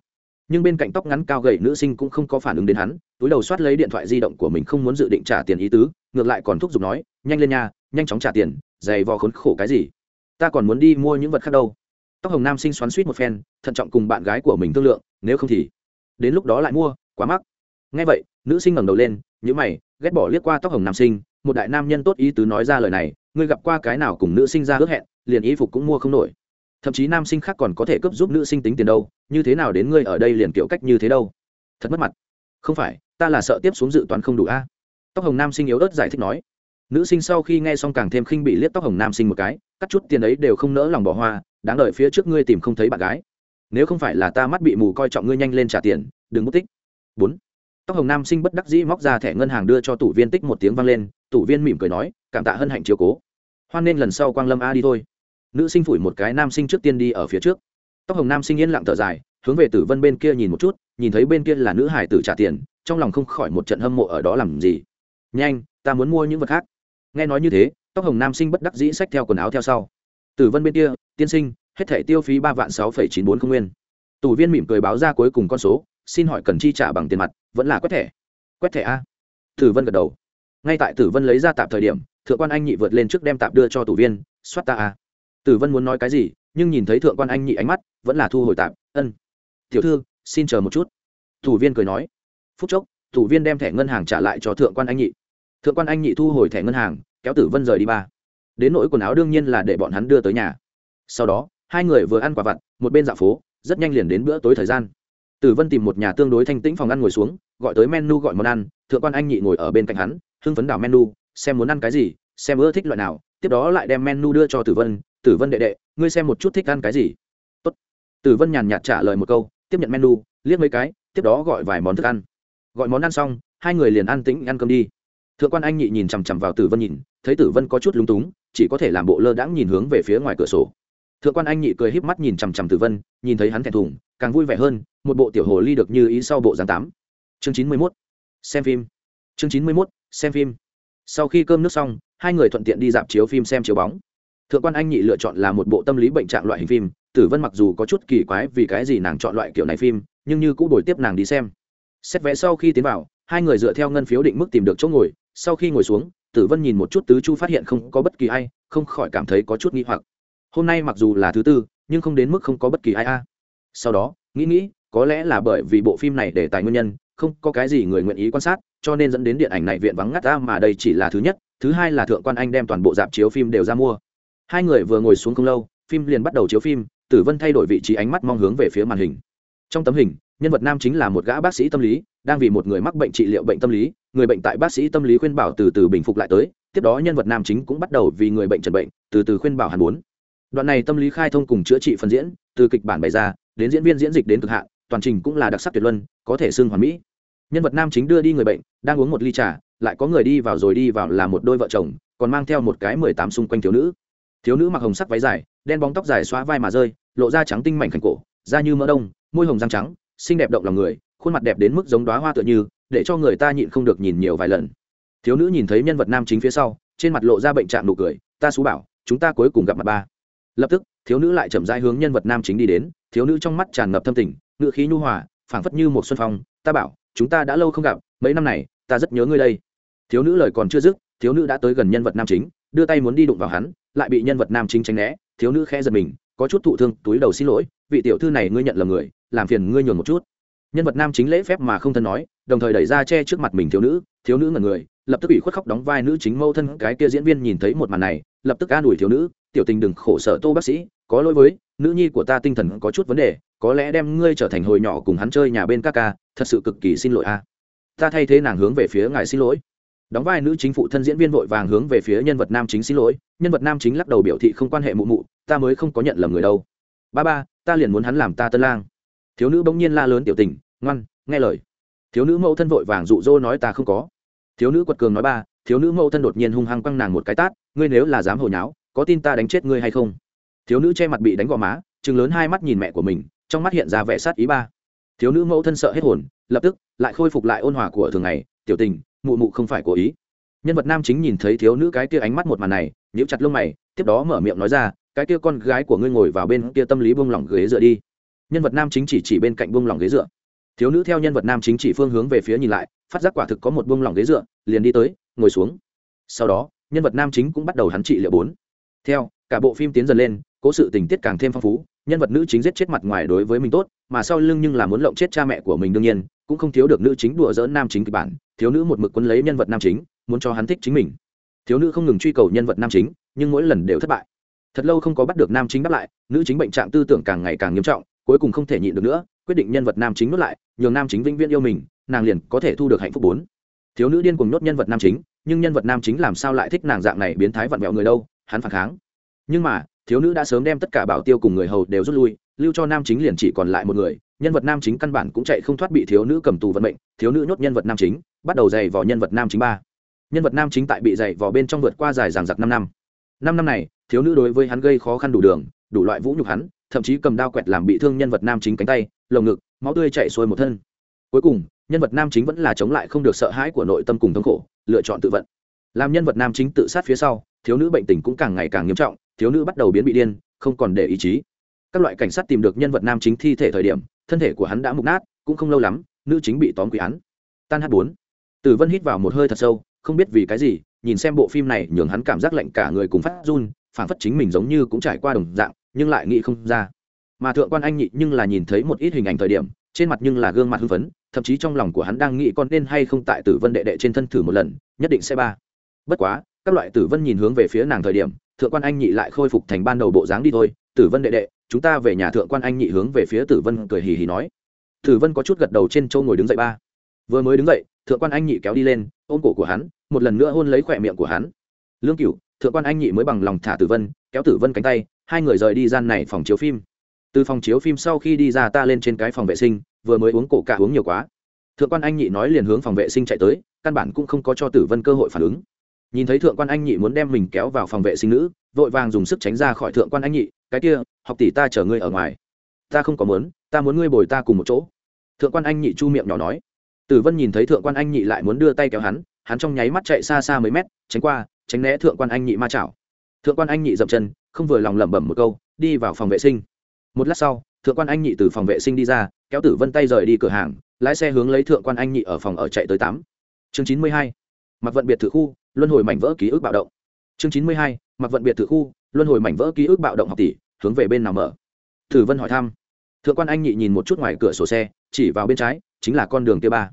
nhưng bên cạnh tóc ngắn cao gầy nữ sinh cũng không có phản ứng đến hắn, túi đầu soát lấy điện thoại di động của mình không muốn dự định trả tiền ý tứ, ngược lại còn thúc giục nói, nhanh lên nha, nhanh chóng trả tiền dày vò khốn khổ cái gì? Ta còn muốn đi mua những vật khác đâu. Tóc hồng nam sinh xoắn suýt một phen, thận trọng cùng bạn gái của mình thương lượng, nếu không thì, đến lúc đó lại mua, quá mắc. Ngay vậy, nữ sinh ngẩng đầu lên nhữ mày, ghét bỏ liếc qua tóc hồng nam sinh, một đại nam nhân tốt ý tứ nói ra lời này, ngươi gặp qua cái nào cùng nữ sinh ra ước hẹn, liền y phục cũng mua không nổi thậm chí nam sinh khác còn có thể cấp giúp nữ sinh tính tiền đâu, như thế nào đến ngươi ở đây liền kiểu cách như thế đâu? Thật mất mặt. Không phải, ta là sợ tiếp xuống dự toán không đủ a. Tóc hồng nam sinh yếu ớt giải thích nói. Nữ sinh sau khi nghe xong càng thêm khinh bị liếc tóc hồng nam sinh một cái, cắt chút tiền ấy đều không nỡ lòng bỏ hoa, đáng đợi phía trước ngươi tìm không thấy bạn gái. Nếu không phải là ta mắt bị mù coi trọng ngươi nhanh lên trả tiền, đừng mất tích. Bốn. Tóc hồng nam sinh bất đắc dĩ móc ra thẻ ngân hàng đưa cho tủ viên tích một tiếng vang lên, tủ viên mỉm cười nói, cảm tạ hân hạnh chiều cố. Hoan nên lần sau quang lâm a đi thôi nữ sinh phủi một cái nam sinh trước tiên đi ở phía trước. Tóc hồng nam sinh yên lặng thở dài, hướng về tử vân bên kia nhìn một chút, nhìn thấy bên kia là nữ hải tử trả tiền, trong lòng không khỏi một trận hâm mộ ở đó làm gì. Nhanh, ta muốn mua những vật khác. Nghe nói như thế, tóc hồng nam sinh bất đắc dĩ xách theo quần áo theo sau. Tử vân bên kia, tiên sinh, hết thể tiêu phí ba vạn sáu phẩy chín bốn không nguyên. Tù viên mỉm cười báo ra cuối cùng con số, xin hỏi cần chi trả bằng tiền mặt, vẫn là quét thẻ? Quét thẻ a. Tử vân gật đầu. Ngay tại tử vân lấy ra tạp thời điểm, thượng quan anh nhị vượt lên trước đem tạp đưa cho tù viên, soát ta a tử vân muốn nói cái gì, nhưng nhìn thấy thượng quan anh nhị ánh mắt, vẫn là thu hồi tạp ân, tiểu thư, xin chờ một chút. Thủ viên cười nói. Phút chốc, thủ viên đem thẻ ngân hàng trả lại cho thượng quan anh nhị. Thượng quan anh nhị thu hồi thẻ ngân hàng, kéo tử vân rời đi ba. Đến nỗi quần áo đương nhiên là để bọn hắn đưa tới nhà. Sau đó, hai người vừa ăn quả vặt, một bên dạo phố, rất nhanh liền đến bữa tối thời gian. Tử vân tìm một nhà tương đối thanh tĩnh phòng ăn ngồi xuống, gọi tới menu gọi món ăn, thượng quan anh nhị ngồi ở bên cạnh hắn, hưng phấn đảo menu, xem muốn ăn cái gì, xem ưa thích loại nào, tiếp đó lại đem menu đưa cho tử vân tử vân đệ đệ, ngươi xem một chút thích ăn cái gì? Tốt. tử vân nhàn nhạt trả lời một câu, tiếp nhận menu, liếc mấy cái, tiếp đó gọi vài món thức ăn. Gọi món ăn xong, hai người liền ăn tĩnh ăn cơm đi. Thượng quan anh nhị nhìn chằm chằm vào tử vân nhìn, thấy tử vân có chút lúng túng, chỉ có thể làm bộ lơ đãng nhìn hướng về phía ngoài cửa sổ. Thượng quan anh nhị cười híp mắt nhìn chằm chằm tử vân, nhìn thấy hắn thẹn thùng, càng vui vẻ hơn, một bộ tiểu hồ ly được như ý sau bộ giáng tám. Chương chín mươi mốt. Xem phim. Chương chín mươi mốt, xem phim. Sau khi cơm nước xong, hai người thuận tiện đi dạp chiếu phim xem chiếu bóng thượng quan anh nhị lựa chọn là một bộ tâm lý bệnh trạng loại hình phim, tử vân mặc dù có chút kỳ quái vì cái gì nàng chọn loại kiểu này phim, nhưng như cũng đổi tiếp nàng đi xem. Xét vé sau khi tiến vào, hai người dựa theo ngân phiếu định mức tìm được chỗ ngồi, sau khi ngồi xuống, tử vân nhìn một chút tứ chu phát hiện không có bất kỳ ai, không khỏi cảm thấy có chút nghi hoặc. Hôm nay mặc dù là thứ tư, nhưng không đến mức không có bất kỳ ai a. Sau đó, nghĩ nghĩ, có lẽ là bởi vì bộ phim này để tài nguyên nhân, không có cái gì người nguyện ý quan sát, cho nên dẫn đến điện ảnh này viện vắng ngắt ra mà đây chỉ là thứ nhất, thứ hai là thượng quan anh đem toàn bộ dạp chiếu phim đều ra mua hai người vừa ngồi xuống không lâu, phim liền bắt đầu chiếu phim, tử vân thay đổi vị trí ánh mắt mong hướng về phía màn hình. Trong tấm hình, nhân vật nam chính là một gã bác sĩ tâm lý, đang vì một người mắc bệnh trị liệu bệnh tâm lý, người bệnh tại bác sĩ tâm lý khuyên bảo từ từ bình phục lại tới, tiếp đó nhân vật nam chính cũng bắt đầu vì người bệnh trần bệnh, từ từ khuyên bảo hàn bốn đoạn này tâm lý khai thông cùng chữa trị phần diễn, từ kịch bản bày ra, đến diễn viên diễn dịch đến cực hạn, toàn trình cũng là đặc sắc tuyệt luân, có thể xưng hoàn mỹ. Nhân vật nam chính đưa đi người bệnh, đang uống một ly trà, lại có người đi vào rồi đi vào là một đôi vợ chồng, còn mang theo một cái mười tám xung quanh thiếu nữ thiếu nữ mặc hồng sắc váy dài, đen bóng tóc dài xóa vai mà rơi, lộ ra trắng tinh mảnh khảnh cổ, da như mỡ đông, môi hồng răng trắng, xinh đẹp động lòng người, khuôn mặt đẹp đến mức giống đoá hoa tựa như, để cho người ta nhịn không được nhìn nhiều vài lần. Thiếu nữ nhìn thấy nhân vật nam chính phía sau, trên mặt lộ ra bệnh trạng nụ cười, ta xú bảo, chúng ta cuối cùng gặp mặt ba. Lập tức, thiếu nữ lại chậm rãi hướng nhân vật nam chính đi đến, thiếu nữ trong mắt tràn ngập thâm tình ngự khí nhu hòa, phảng phất như một xuân phong, ta bảo, chúng ta đã lâu không gặp, mấy năm này, ta rất nhớ ngươi đây. Thiếu nữ lời còn chưa dứt, thiếu nữ đã tới gần nhân vật nam chính, đưa tay muốn đi đụng vào hắn lại bị nhân vật nam chính tránh né, thiếu nữ khẽ giật mình, có chút thụ thương, túi đầu xin lỗi, vị tiểu thư này ngươi nhận là người, làm phiền ngươi nhường một chút. Nhân vật nam chính lễ phép mà không thân nói, đồng thời đẩy ra che trước mặt mình thiếu nữ thiếu nữ ngần người, lập tức bị khuất khóc đóng vai nữ chính mâu thân, cái kia diễn viên nhìn thấy một màn này, lập tức an ủi thiếu nữ, tiểu tình đừng khổ sở, tô bác sĩ, có lỗi với, nữ nhi của ta tinh thần có chút vấn đề, có lẽ đem ngươi trở thành hồi nhỏ cùng hắn chơi nhà bên các ca, thật sự cực kỳ xin lỗi a. Ta thay thế nàng hướng về phía ngài xin lỗi. Đóng vai nữ chính phụ thân diễn viên vội vàng hướng về phía nhân vật nam chính xin lỗi nhân vật nam chính lắc đầu biểu thị không quan hệ mụ mụ, ta mới không có nhận lầm người đâu. Ba ba, ta liền muốn hắn làm ta tân lang. Thiếu nữ bỗng nhiên la lớn tiểu tình, ngoan, nghe lời. Thiếu nữ mẫu thân vội vàng dụ dỗ nói ta không có. Thiếu nữ quật cường nói ba, thiếu nữ mẫu thân đột nhiên hung hăng quăng nàng một cái tát, ngươi nếu là dám hồi nháo, có tin ta đánh chết ngươi hay không? Thiếu nữ che mặt bị đánh gò má chừng lớn hai mắt nhìn mẹ của mình, trong mắt hiện ra vẻ sát ý ba. Thiếu nữ mẫu thân sợ hết hồn, lập tức lại khôi phục lại ôn hòa của thường ngày, tiểu tình, mụ mụ không phải cố ý nhân vật nam chính nhìn thấy thiếu nữ cái kia ánh mắt một màn này, nhíu chặt lông mày, tiếp đó mở miệng nói ra, cái kia con gái của ngươi ngồi vào bên kia tâm lý buông lỏng ghế dựa đi. Nhân vật nam chính chỉ chỉ bên cạnh buông lỏng ghế dựa. Thiếu nữ theo nhân vật nam chính chỉ phương hướng về phía nhìn lại, phát giác quả thực có một buông lỏng ghế dựa, liền đi tới, ngồi xuống. Sau đó, nhân vật nam chính cũng bắt đầu hắn trị liệu bốn. Theo, cả bộ phim tiến dần lên, cố sự tình tiết càng thêm phong phú, nhân vật nữ chính giết chết mặt ngoài đối với mình tốt, mà sau lưng nhưng là muốn lộng chết cha mẹ của mình đương nhiên, cũng không thiếu được nữ chính đùa dỡ nam chính kịch bản, thiếu nữ một mực quân lấy nhân vật nam chính muốn cho hắn thích chính mình. Thiếu nữ không ngừng truy cầu nhân vật nam chính, nhưng mỗi lần đều thất bại. Thật lâu không có bắt được nam chính đáp lại, nữ chính bệnh trạng tư tưởng càng ngày càng nghiêm trọng, cuối cùng không thể nhịn được nữa, quyết định nhân vật nam chính nuốt lại, nhường nam chính vĩnh viễn yêu mình, nàng liền có thể thu được hạnh phúc bốn. Thiếu nữ điên cùng nhốt nhân vật nam chính, nhưng nhân vật nam chính làm sao lại thích nàng dạng này biến thái vặn vẹo người đâu, hắn phản kháng. Nhưng mà, thiếu nữ đã sớm đem tất cả bảo tiêu cùng người hầu đều rút lui, lưu cho nam chính liền chỉ còn lại một người, nhân vật nam chính căn bản cũng chạy không thoát bị thiếu nữ cầm tù vận mệnh, thiếu nữ nhốt nhân vật nam chính, bắt đầu dày vào nhân vật nam chính ba nhân vật nam chính tại bị dày vào bên trong vượt qua dài ràng giặc năm năm. Năm năm này, thiếu nữ đối với hắn gây khó khăn đủ đường, đủ loại vũ nhục hắn, thậm chí cầm đao quẹt làm bị thương nhân vật nam chính cánh tay, lồng ngực, máu tươi chảy xuôi một thân. Cuối cùng, nhân vật nam chính vẫn là chống lại không được sợ hãi của nội tâm cùng thống khổ, lựa chọn tự vận. Làm nhân vật nam chính tự sát phía sau, thiếu nữ bệnh tình cũng càng ngày càng nghiêm trọng, thiếu nữ bắt đầu biến bị điên, không còn để ý chí. Các loại cảnh sát tìm được nhân vật nam chính thi thể thời điểm, thân thể của hắn đã mục nát, cũng không lâu lắm, nữ chính bị tóm quỷ án. Tan hát bốn. Tử vân hít vào một hơi thật sâu không biết vì cái gì, nhìn xem bộ phim này, nhường hắn cảm giác lạnh cả người cùng phát run phản phất chính mình giống như cũng trải qua đồng dạng, nhưng lại nghĩ không ra. Mà thượng quan anh nhị nhưng là nhìn thấy một ít hình ảnh thời điểm, trên mặt nhưng là gương mặt hưng phấn, thậm chí trong lòng của hắn đang nghĩ con nên hay không tại tử vân đệ đệ trên thân thử một lần, nhất định sẽ ba. Bất quá, các loại tử vân nhìn hướng về phía nàng thời điểm, thượng quan anh nhị lại khôi phục thành ban đầu bộ dáng đi thôi. Tử vân đệ đệ, chúng ta về nhà thượng quan anh nhị hướng về phía tử vân cười hì hì nói. Tử vân có chút gật đầu trên châu ngồi đứng dậy ba. Vừa mới đứng dậy thượng quan anh nhị kéo đi lên, ôm cổ của hắn, một lần nữa hôn lấy khỏe miệng của hắn. Lương cựu thượng quan anh nhị mới bằng lòng thả tử vân, kéo tử vân cánh tay, hai người rời đi gian này phòng chiếu phim. Từ phòng chiếu phim sau khi đi ra ta lên trên cái phòng vệ sinh, vừa mới uống cổ cả uống nhiều quá. Thượng quan anh nhị nói liền hướng phòng vệ sinh chạy tới, căn bản cũng không có cho tử vân cơ hội phản ứng. Nhìn thấy thượng quan anh nhị muốn đem mình kéo vào phòng vệ sinh nữ, vội vàng dùng sức tránh ra khỏi thượng quan anh nhị, cái kia, học tỷ ta chở ngươi ở ngoài. Ta không có muốn, ta muốn ngươi bồi ta cùng một chỗ. Thượng quan anh nhị chu miệng nhỏ nói tử vân nhìn thấy thượng quan anh nhị lại muốn đưa tay kéo hắn hắn trong nháy mắt chạy xa xa mấy mét, tránh qua, tránh né thượng quan anh nhị ma chảo. Thượng quan anh nhị dậm chân, không vừa lòng lẩm bẩm một câu, đi vào phòng vệ sinh. Một lát sau, thượng quan anh nhị từ phòng vệ sinh đi ra, kéo tử vân tay rời đi cửa hàng, lái xe hướng lấy thượng quan anh nhị ở phòng ở chạy tới tám. Chương chín mươi hai, mặc vận biệt thự khu, luân hồi mảnh vỡ ký ức bạo động. Chương chín mươi hai, mặc vận biệt thự khu, luân hồi mảnh vỡ ký ức bạo động học tỷ, hướng về bên nào mở? Tử vân hỏi thăm. Thượng quan anh nhị nhìn một chút ngoài cửa sổ xe, chỉ vào bên trái, chính là con đường kia ba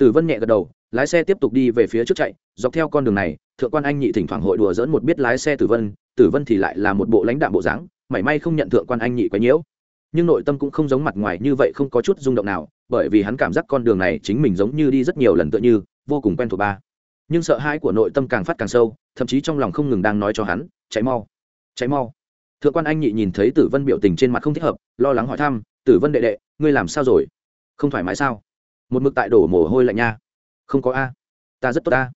tử vân nhẹ gật đầu, lái xe tiếp tục đi về phía trước chạy, dọc theo con đường này, thượng quan anh nhị thỉnh thoảng hội đùa dỡn một biết lái xe tử vân tử vân thì lại là một bộ lãnh đạm bộ dáng, mảy may không nhận thượng quan anh nhị quấy nhiễu. Nhưng nội tâm cũng không giống mặt ngoài như vậy không có chút rung động nào, bởi vì hắn cảm giác con đường này chính mình giống như đi rất nhiều lần tựa như, vô cùng quen thuộc ba. Nhưng sợ hãi của nội tâm càng phát càng sâu, thậm chí trong lòng không ngừng đang nói cho hắn cháy mau cháy mau. Thượng quan anh nhị nhìn thấy tử vân biểu tình trên mặt không thích hợp, lo lắng hỏi thăm tử vân đệ đệ, ngươi làm sao rồi? Không thoải mái sao? Một mực tại đổ mồ hôi lạnh nha. Không có a. Ta rất tốt a.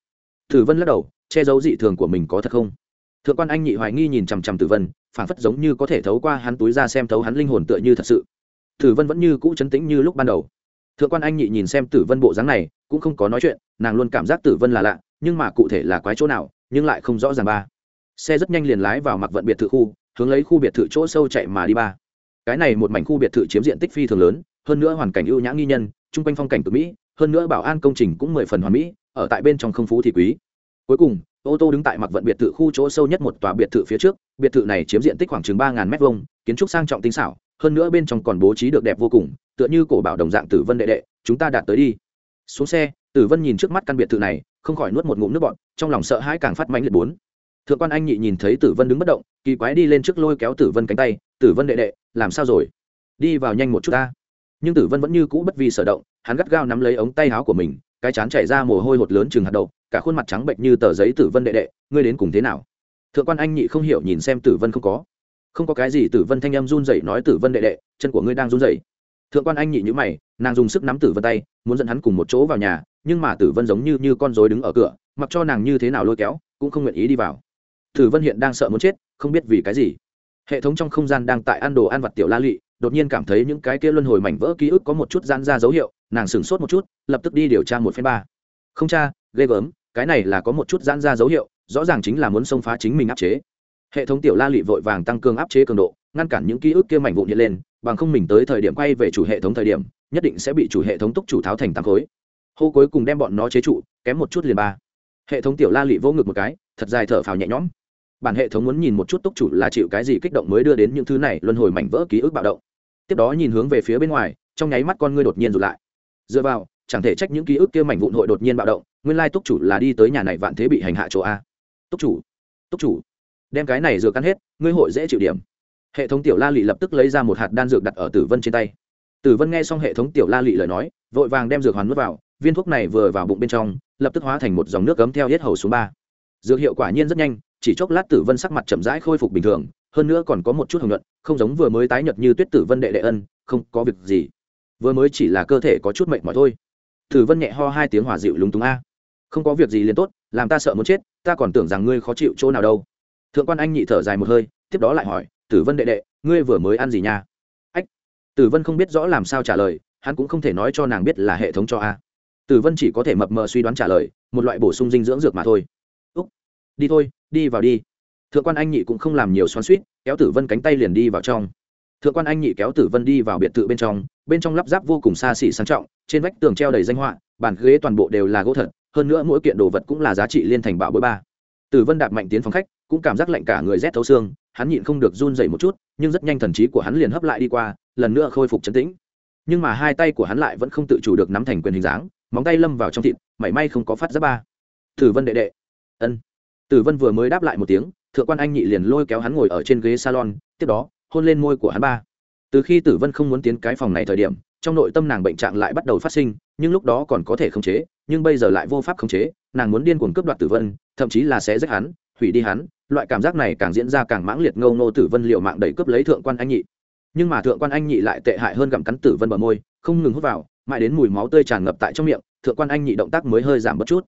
Tử vân lắc đầu, che giấu dị thường của mình có thật không? Thượng quan anh nhị hoài nghi nhìn chằm chằm tử vân phảng phất giống như có thể thấu qua hắn túi ra xem thấu hắn linh hồn tựa như thật sự. Tử vân vẫn như cũ chấn tĩnh như lúc ban đầu. Thượng quan anh nhị nhìn xem tử vân bộ dáng này, cũng không có nói chuyện, nàng luôn cảm giác tử vân là lạ, nhưng mà cụ thể là quái chỗ nào, nhưng lại không rõ ràng ba. Xe rất nhanh liền lái vào mặc vận biệt thự khu, hướng lấy khu biệt thự chỗ sâu chạy mà đi ba. Cái này một mảnh khu biệt thự chiếm diện tích phi thường lớn, hơn nữa hoàn cảnh ưu nhã nghi nhân chung quanh phong cảnh cực mỹ, hơn nữa bảo an công trình cũng mười phần hoàn mỹ, ở tại bên trong không phú thì quý. Cuối cùng, ô tô đứng tại mặc vận biệt thự khu chỗ sâu nhất một tòa biệt thự phía trước, biệt thự này chiếm diện tích khoảng chừng ba m hai kiến trúc sang trọng tinh xảo, hơn nữa bên trong còn bố trí được đẹp vô cùng, tựa như cổ bảo đồng dạng tử vân đệ đệ, chúng ta đạt tới đi. Xuống xe, tử vân nhìn trước mắt căn biệt thự này, không khỏi nuốt một ngụm nước bọt, trong lòng sợ hãi càng phát mãnh liệt bốn. Thượng quan anh nhị nhìn thấy tử vân đứng bất động, kỳ quái đi lên trước lôi kéo tử vân cánh tay, tử vân đệ đệ, làm sao rồi? Đi vào nhanh một chút ta nhưng tử vân vẫn như cũ bất vi sở động, hắn gắt gao nắm lấy ống tay áo của mình, cái chán chảy ra mồ hôi hột lớn chừng hạt đậu, cả khuôn mặt trắng bệnh như tờ giấy tử vân đệ đệ, ngươi đến cùng thế nào? Thượng quan anh nhị không hiểu nhìn xem tử vân không có. Không có cái gì tử vân thanh em run rẩy nói tử vân đệ đệ, chân của ngươi đang run rẩy. Thượng quan anh nhị nhữ mày, nàng dùng sức nắm tử vân tay, muốn dẫn hắn cùng một chỗ vào nhà, nhưng mà tử vân giống như như con rối đứng ở cửa, mặc cho nàng như thế nào lôi kéo, cũng không nguyện ý đi vào. Tử vân hiện đang sợ muốn chết, không biết vì cái gì. Hệ thống trong không gian đang tại ăn đồ ăn vặt tiểu la lị đột nhiên cảm thấy những cái kia luân hồi mảnh vỡ ký ức có một chút gian ra dấu hiệu, nàng sửng sốt một chút, lập tức đi điều tra một phen ba. Không cha, ghê gớm, cái này là có một chút gian ra dấu hiệu, rõ ràng chính là muốn xông phá chính mình áp chế. Hệ thống tiểu la lị vội vàng tăng cường áp chế cường độ, ngăn cản những ký ức kia mảnh vụn hiện lên, bằng không mình tới thời điểm quay về chủ hệ thống thời điểm, nhất định sẽ bị chủ hệ thống túc chủ tháo thành tám khối. Hô cuối cùng đem bọn nó chế trụ, kém một chút liền ba. Hệ thống tiểu la lị vô ngực một cái, thật dài thở phào nhẹ nhõm bản hệ thống muốn nhìn một chút túc chủ là chịu cái gì kích động mới đưa đến những thứ này, luân hồi mảnh vỡ ký ức bạo động. Tiếp đó nhìn hướng về phía bên ngoài, trong nháy mắt con ngươi đột nhiên rụt lại. Dựa vào, chẳng thể trách những ký ức kia mảnh vụn hội đột nhiên bạo động, nguyên lai túc chủ là đi tới nhà này vạn thế bị hành hạ chỗ a. Túc chủ túc chủ, đem cái này dược căn hết, ngươi hội dễ chịu điểm. Hệ thống tiểu la lị lập tức lấy ra một hạt đan dược đặt ở tử vân trên tay. Tử vân nghe xong hệ thống tiểu la lị lời nói, vội vàng đem dược hoàn nuốt vào, viên thuốc này vừa vào bụng bên trong, lập tức hóa thành một dòng nước cấm theo hết hầu xuống ba. Dược hiệu quả nhiên rất nhanh chỉ chốc lát tử vân sắc mặt chậm rãi khôi phục bình thường, hơn nữa còn có một chút hồng nhuận, không giống vừa mới tái nhật như tuyết tử vân đệ đệ ân, không có việc gì. Vừa mới chỉ là cơ thể có chút mệt mỏi thôi. Tử vân nhẹ ho hai tiếng hòa dịu lúng túng a. Không có việc gì liền tốt, làm ta sợ muốn chết, ta còn tưởng rằng ngươi khó chịu chỗ nào đâu. Thượng quan anh nhị thở dài một hơi, tiếp đó lại hỏi, tử vân đệ đệ, ngươi vừa mới ăn gì nha? Ách. Tử vân không biết rõ làm sao trả lời, hắn cũng không thể nói cho nàng biết là hệ thống cho a. Tử vân chỉ có thể mập mờ suy đoán trả lời, một loại bổ sung dinh dưỡng dược mà thôi đi thôi, đi vào đi. Thượng quan anh nhị cũng không làm nhiều xoắn suýt kéo tử vân cánh tay liền đi vào trong. Thượng quan anh nhị kéo tử vân đi vào biệt thự bên trong bên trong lắp ráp vô cùng xa xỉ sang trọng, trên vách tường treo đầy danh họa, bàn ghế toàn bộ đều là gỗ thật, hơn nữa mỗi kiện đồ vật cũng là giá trị liên thành bạo bối ba. Tử vân đạp mạnh tiến phòng khách, cũng cảm giác lạnh cả người rét thấu xương, hắn nhịn không được run dậy một chút, nhưng rất nhanh thần trí của hắn liền hấp lại đi qua, lần nữa khôi phục chấn tĩnh. Nhưng mà hai tay của hắn lại vẫn không tự chủ được nắm thành quyền hình dáng, móng tay lâm vào trong thịt, mảy may không có phát ra ba. Tử vân đệ đệ. Ân tử vân vừa mới đáp lại một tiếng, thượng quan anh nhị liền lôi kéo hắn ngồi ở trên ghế salon, tiếp đó, hôn lên môi của hắn ba. Từ khi tử vân không muốn tiến cái phòng này thời điểm, trong nội tâm nàng bệnh trạng lại bắt đầu phát sinh, nhưng lúc đó còn có thể khống chế, nhưng bây giờ lại vô pháp khống chế, nàng muốn điên cuồng cướp đoạt tử vân, thậm chí là sẽ giết hắn, hủy đi hắn, loại cảm giác này càng diễn ra càng mãng liệt ngâu nô tử vân liệu mạng đẩy cướp lấy thượng quan anh nhị. Nhưng mà thượng quan anh nhị lại tệ hại hơn gặm cắn tử vân bờ môi, không ngừng hút vào, mãi đến mùi máu tươi tràn ngập tại trong miệng, thượng quan anh nhị động tác mới hơi giảm bớt chút.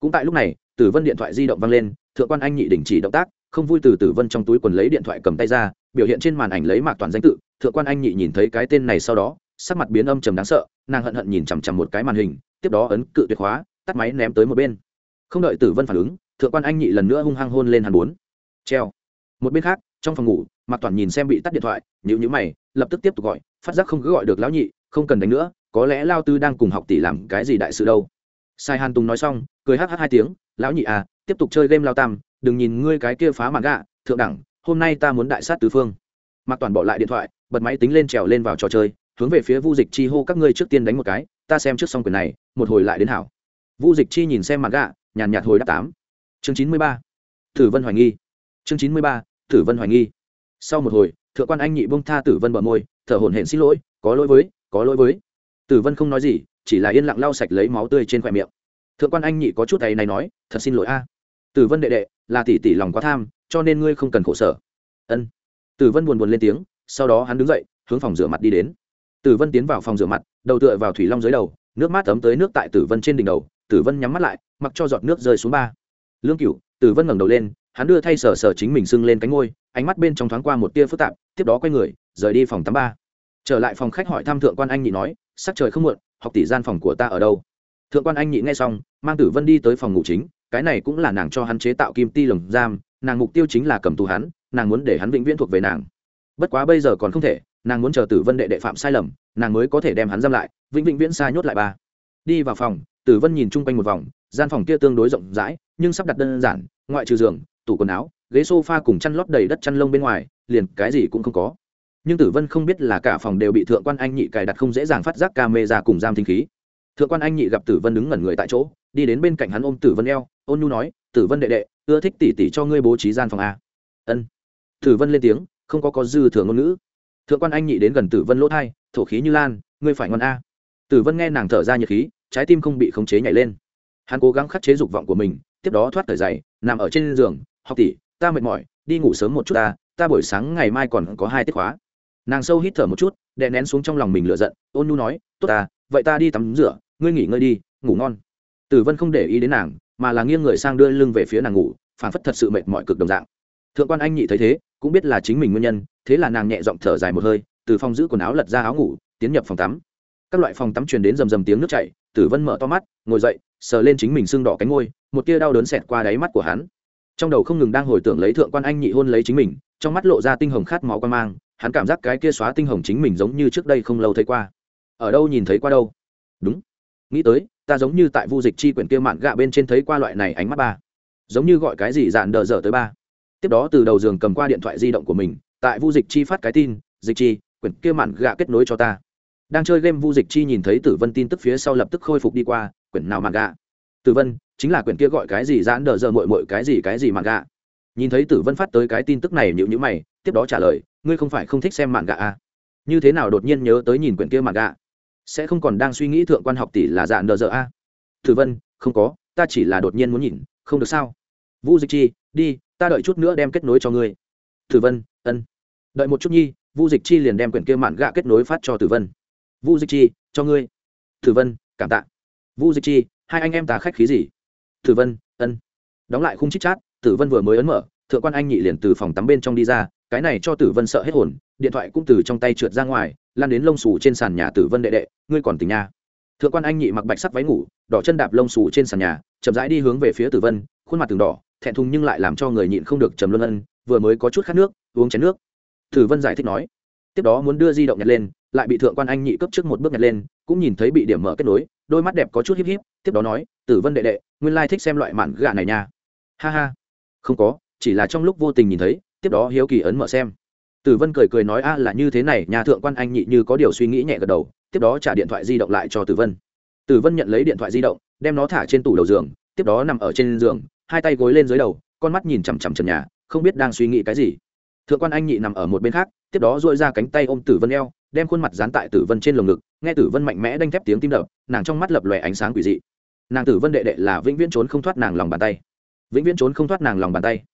Cũng tại lúc này, tử vân điện thoại di động vang lên thượng quan anh nhị đình chỉ động tác, không vui từ tử vân trong túi quần lấy điện thoại cầm tay ra, biểu hiện trên màn ảnh lấy mạc toàn danh tự, thượng quan anh nhị nhìn thấy cái tên này sau đó, sắc mặt biến âm trầm đáng sợ, nàng hận hận nhìn chằm chằm một cái màn hình, tiếp đó ấn cự tuyệt hóa tắt máy ném tới một bên. Không đợi tử vân phản ứng, thượng quan anh nhị lần nữa hung hăng hôn lên hàn bốn. Treo. Một bên khác, trong phòng ngủ, mạc toàn nhìn xem bị tắt điện thoại nhữ nhữ mày, lập tức tiếp tục gọi, phát giác không cứ gọi được lão nhị, không cần đánh nữa, có lẽ lao tư đang cùng học tỷ làm cái gì đại sự đâu. Sai hàn tùng nói xong, cười hh hai tiếng, lão nhị à tiếp tục chơi game lao tam, đừng nhìn ngươi cái kia phá mặt gạ, thượng đẳng, hôm nay ta muốn đại sát tứ phương. Mạc toàn bỏ lại điện thoại, bật máy tính lên trèo lên vào trò chơi, hướng về phía vu dịch chi hô các ngươi trước tiên đánh một cái, ta xem trước xong quyền này, một hồi lại đến hảo. Vu dịch chi nhìn xem mặt gạ, nhàn nhạt hồi đáp tám. Chương chín mươi ba. Tử vân hoài nghi. Chương chín mươi ba, tử vân hoài nghi. Sau một hồi, thượng quan anh nhị bông tha tử vân bờ môi, thở hổn hển xin lỗi, có lỗi với, có lỗi với. Tử vân không nói gì, chỉ là yên lặng lau sạch lấy máu tươi trên khoe miệng. Thượng quan anh nhị có chút thầy này nói, thật xin lỗi a tử vân đệ đệ, là tỷ tỷ lòng quá tham, cho nên ngươi không cần khổ sở. Ân. Tử vân buồn buồn lên tiếng, sau đó hắn đứng dậy, hướng phòng rửa mặt đi đến. Tử vân tiến vào phòng rửa mặt, đầu tựa vào thủy long dưới đầu, nước mát ấm tới nước tại tử vân trên đỉnh đầu, tử vân nhắm mắt lại, mặc cho giọt nước rơi xuống ba. Lương cửu, tử vân ngẩng đầu lên, hắn đưa thay sở sở chính mình sưng lên cánh ngôi, ánh mắt bên trong thoáng qua một tia phức tạp, tiếp đó quay người, rời đi phòng tắm ba. Trở lại phòng khách hỏi thăm thượng quan anh nhị nói, sắc trời không muộn, học tỷ gian phòng của ta ở đâu? Thượng quan anh nhị nghe xong, mang tử vân đi tới phòng ngủ chính cái này cũng là nàng cho hắn chế tạo kim ti lồng giam, nàng mục tiêu chính là cầm tù hắn, nàng muốn để hắn vĩnh viễn thuộc về nàng. Bất quá bây giờ còn không thể, nàng muốn chờ tử vân đệ đệ phạm sai lầm, nàng mới có thể đem hắn giam lại, vĩnh vĩnh viễn sai nhốt lại ba. Đi vào phòng, tử vân nhìn chung quanh một vòng, gian phòng kia tương đối rộng rãi, nhưng sắp đặt đơn giản, ngoại trừ giường, tủ quần áo, ghế sofa cùng chăn lót đầy đất chăn lông bên ngoài, liền cái gì cũng không có. Nhưng tử vân không biết là cả phòng đều bị thượng quan anh nhị cài đặt không dễ dàng phát giác camera cùng giam thính khí thượng quan anh nhị gặp tử vân đứng ngẩn người tại chỗ, đi đến bên cạnh hắn ôm tử vân eo, ôn nhu nói, tử vân đệ đệ, ưa thích tỉ tỉ cho ngươi bố trí gian phòng a. Ân. Tử vân lên tiếng, không có có dư thừa ngôn ngữ. Thượng quan anh nhị đến gần tử vân lỗ thai, thổ khí như lan, ngươi phải ngon a. Tử vân nghe nàng thở ra nhiệt khí, trái tim không bị khống chế nhảy lên. Hắn cố gắng khắc chế dục vọng của mình, tiếp đó thoát thời dày nằm ở trên giường, học tỷ ta mệt mỏi, đi ngủ sớm một chút ta ta buổi sáng ngày mai còn có hai tiết khóa. Nàng sâu hít thở một chút, đè nén xuống trong lòng mình lựa giận, ôn nhu nói, tốt ta, vậy ta đi tắm rửa ngươi nghỉ ngơi đi, ngủ ngon. Tử vân không để ý đến nàng, mà là nghiêng người sang đưa lưng về phía nàng ngủ phản phất thật sự mệt mỏi cực đồng dạng. Thượng quan anh nhị thấy thế, cũng biết là chính mình nguyên nhân, thế là nàng nhẹ giọng thở dài một hơi, từ phòng giữ quần áo lật ra áo ngủ, tiến nhập phòng tắm. Các loại phòng tắm truyền đến rầm rầm tiếng nước chảy tử vân mở to mắt, ngồi dậy, sờ lên chính mình sưng đỏ cánh ngôi một tia đau đớn xẹt qua đáy mắt của hắn. Trong đầu không ngừng đang hồi tưởng lấy thượng quan anh nhị hôn lấy chính mình, trong mắt lộ ra tinh hồng khát máu quan mang, hắn cảm giác cái kia xóa tinh hồng chính mình giống như trước đây không lâu thấy qua. Ở đâu nhìn thấy qua đâu? Nghĩ tới, ta giống như tại vu dịch chi quyển kia mạn gạ bên trên thấy qua loại này ánh mắt ba. Giống như gọi cái gì dạn đờ dở tới ba. Tiếp đó từ đầu giường cầm qua điện thoại di động của mình, tại vu dịch chi phát cái tin, dịch chi, quyển kia mạn gạ kết nối cho ta. Đang chơi game vu dịch chi nhìn thấy tử vân tin tức phía sau lập tức khôi phục đi qua, quyển nào mạn gạ? Tử vân, chính là quyển kia gọi cái gì dạn đờ dở mội mội cái gì cái gì mạn gạ? Nhìn thấy tử vân phát tới cái tin tức này nhịu nhữ mày, tiếp đó trả lời, ngươi không phải không thích xem mạn gạ à? như thế nào đột nhiên nhớ tới nhìn quyển kia mạn gạ? Sẽ không còn đang suy nghĩ thượng quan học tỷ là dạ nờ dở a. À? vân, không có, ta chỉ là đột nhiên muốn nhìn, không được sao? Vũ dịch chi, đi, ta đợi chút nữa đem kết nối cho ngươi. Tử vân, ân. Đợi một chút nhi vu dịch chi liền đem quyển kia mạn gạ kết nối phát cho tử vân. Vu dịch chi, cho ngươi. Tử vân, cảm tạ. Vu dịch chi, hai anh em ta khách khí gì? Tử vân, ân. Đóng lại khung chít chát tử vân vừa mới ấn mở, thượng quan anh nhị liền từ phòng tắm bên trong đi ra, cái này cho tử vân sợ hết hồn, điện thoại cũng từ trong tay trượt ra ngoài lan đến lông xù trên sàn nhà tử vân đệ đệ, ngươi còn tỉnh nha. Thượng quan anh nhị mặc bạch sắc váy ngủ, đỏ chân đạp lông xù trên sàn nhà, chậm rãi đi hướng về phía tử vân, khuôn mặt từng đỏ, thẹn thùng nhưng lại làm cho người nhịn không được trầm luân ân, vừa mới có chút khát nước, uống chén nước. Tử vân giải thích nói, tiếp đó muốn đưa di động nhặt lên, lại bị thượng quan anh nhị cấp trước một bước nhặt lên, cũng nhìn thấy bị điểm mở kết nối, đôi mắt đẹp có chút híp híp, tiếp đó nói, tử vân đệ đệ, nguyên lai thích xem loại mạn gà này nha. Ha ha. Không có, chỉ là trong lúc vô tình nhìn thấy, tiếp đó hiếu kỳ ấn mở xem tử vân cười cười nói, a, là như thế này, nhà thượng quan anh nhị như có điều suy nghĩ nhẹ gật đầu, tiếp đó trả điện thoại di động lại cho tử vân. Tử vân nhận lấy điện thoại di động, đem nó thả trên tủ đầu giường, tiếp đó nằm ở trên giường, hai tay gối lên dưới đầu, con mắt nhìn chằm chằm trần nhà, không biết đang suy nghĩ cái gì. Thượng quan anh nhị nằm ở một bên khác, tiếp đó dội ra cánh tay ôm tử vân eo, đem khuôn mặt dán tại tử vân trên lồng ngực, nghe tử vân mạnh mẽ đanh thép tiếng tim đập, nàng trong mắt lập lòe ánh sáng quỷ dị. Nàng tử vân đệ đệ là vĩnh viễn trốn không thoát nàng lòng bàn tay. Vĩnh viễn trốn không thoát nàng lòng bàn tay.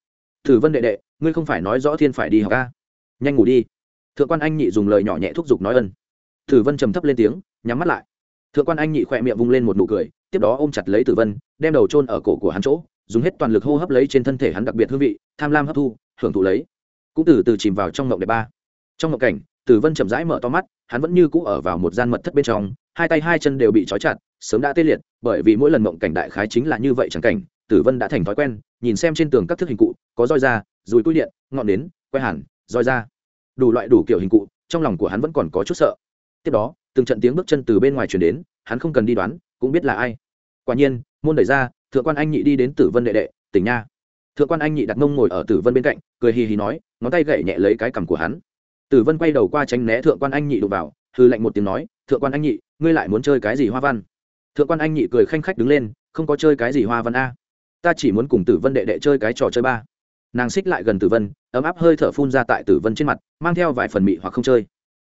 Tử vân đệ đệ, ngươi không phải nói rõ thiên phải đi học ca nhanh ngủ đi. Thượng quan anh nhị dùng lời nhỏ nhẹ thúc giục nói ân. Tử vân trầm thấp lên tiếng, nhắm mắt lại. Thượng quan anh nhị khỏe miệng vung lên một nụ cười, tiếp đó ôm chặt lấy tử vân, đem đầu trôn ở cổ của hắn chỗ, dùng hết toàn lực hô hấp lấy trên thân thể hắn đặc biệt hương vị, tham lam hấp thu, hưởng thụ lấy. Cũng từ từ chìm vào trong ngộng đẹp ba. Trong ngộng cảnh, tử vân chậm rãi mở to mắt, hắn vẫn như cũ ở vào một gian mật thất bên trong, hai tay hai chân đều bị trói chặt, sớm đã tê liệt, bởi vì mỗi lần mộng cảnh đại khái chính là như vậy chẳng cảnh, tử vân đã thành thói quen, nhìn xem trên tường các thức hình cụ, có roi da dùi cui điện, ngọn nến, que hẳn roi ra, đủ loại đủ kiểu hình cụ trong lòng của hắn vẫn còn có chút sợ. Tiếp đó từng trận tiếng bước chân từ bên ngoài chuyển đến hắn không cần đi đoán cũng biết là ai. Quả nhiên môn đẩy ra thượng quan anh nhị đi đến tử vân đệ đệ tỉnh nha. Thượng quan anh nhị đặt mông ngồi ở tử vân bên cạnh cười hì hì nói ngón tay gậy nhẹ lấy cái cằm của hắn. Tử vân quay đầu qua tránh né thượng quan anh nhị đụng vào hư lạnh một tiếng nói thượng quan anh nhị ngươi lại muốn chơi cái gì hoa văn? Thượng quan anh nhị cười khanh khách đứng lên không có chơi cái gì hoa văn a. Ta chỉ muốn cùng tử vân đệ đệ chơi cái trò chơi ba nàng xích lại gần tử vân, ấm áp hơi thở phun ra tại tử vân trên mặt, mang theo vài phần mị hoặc không chơi.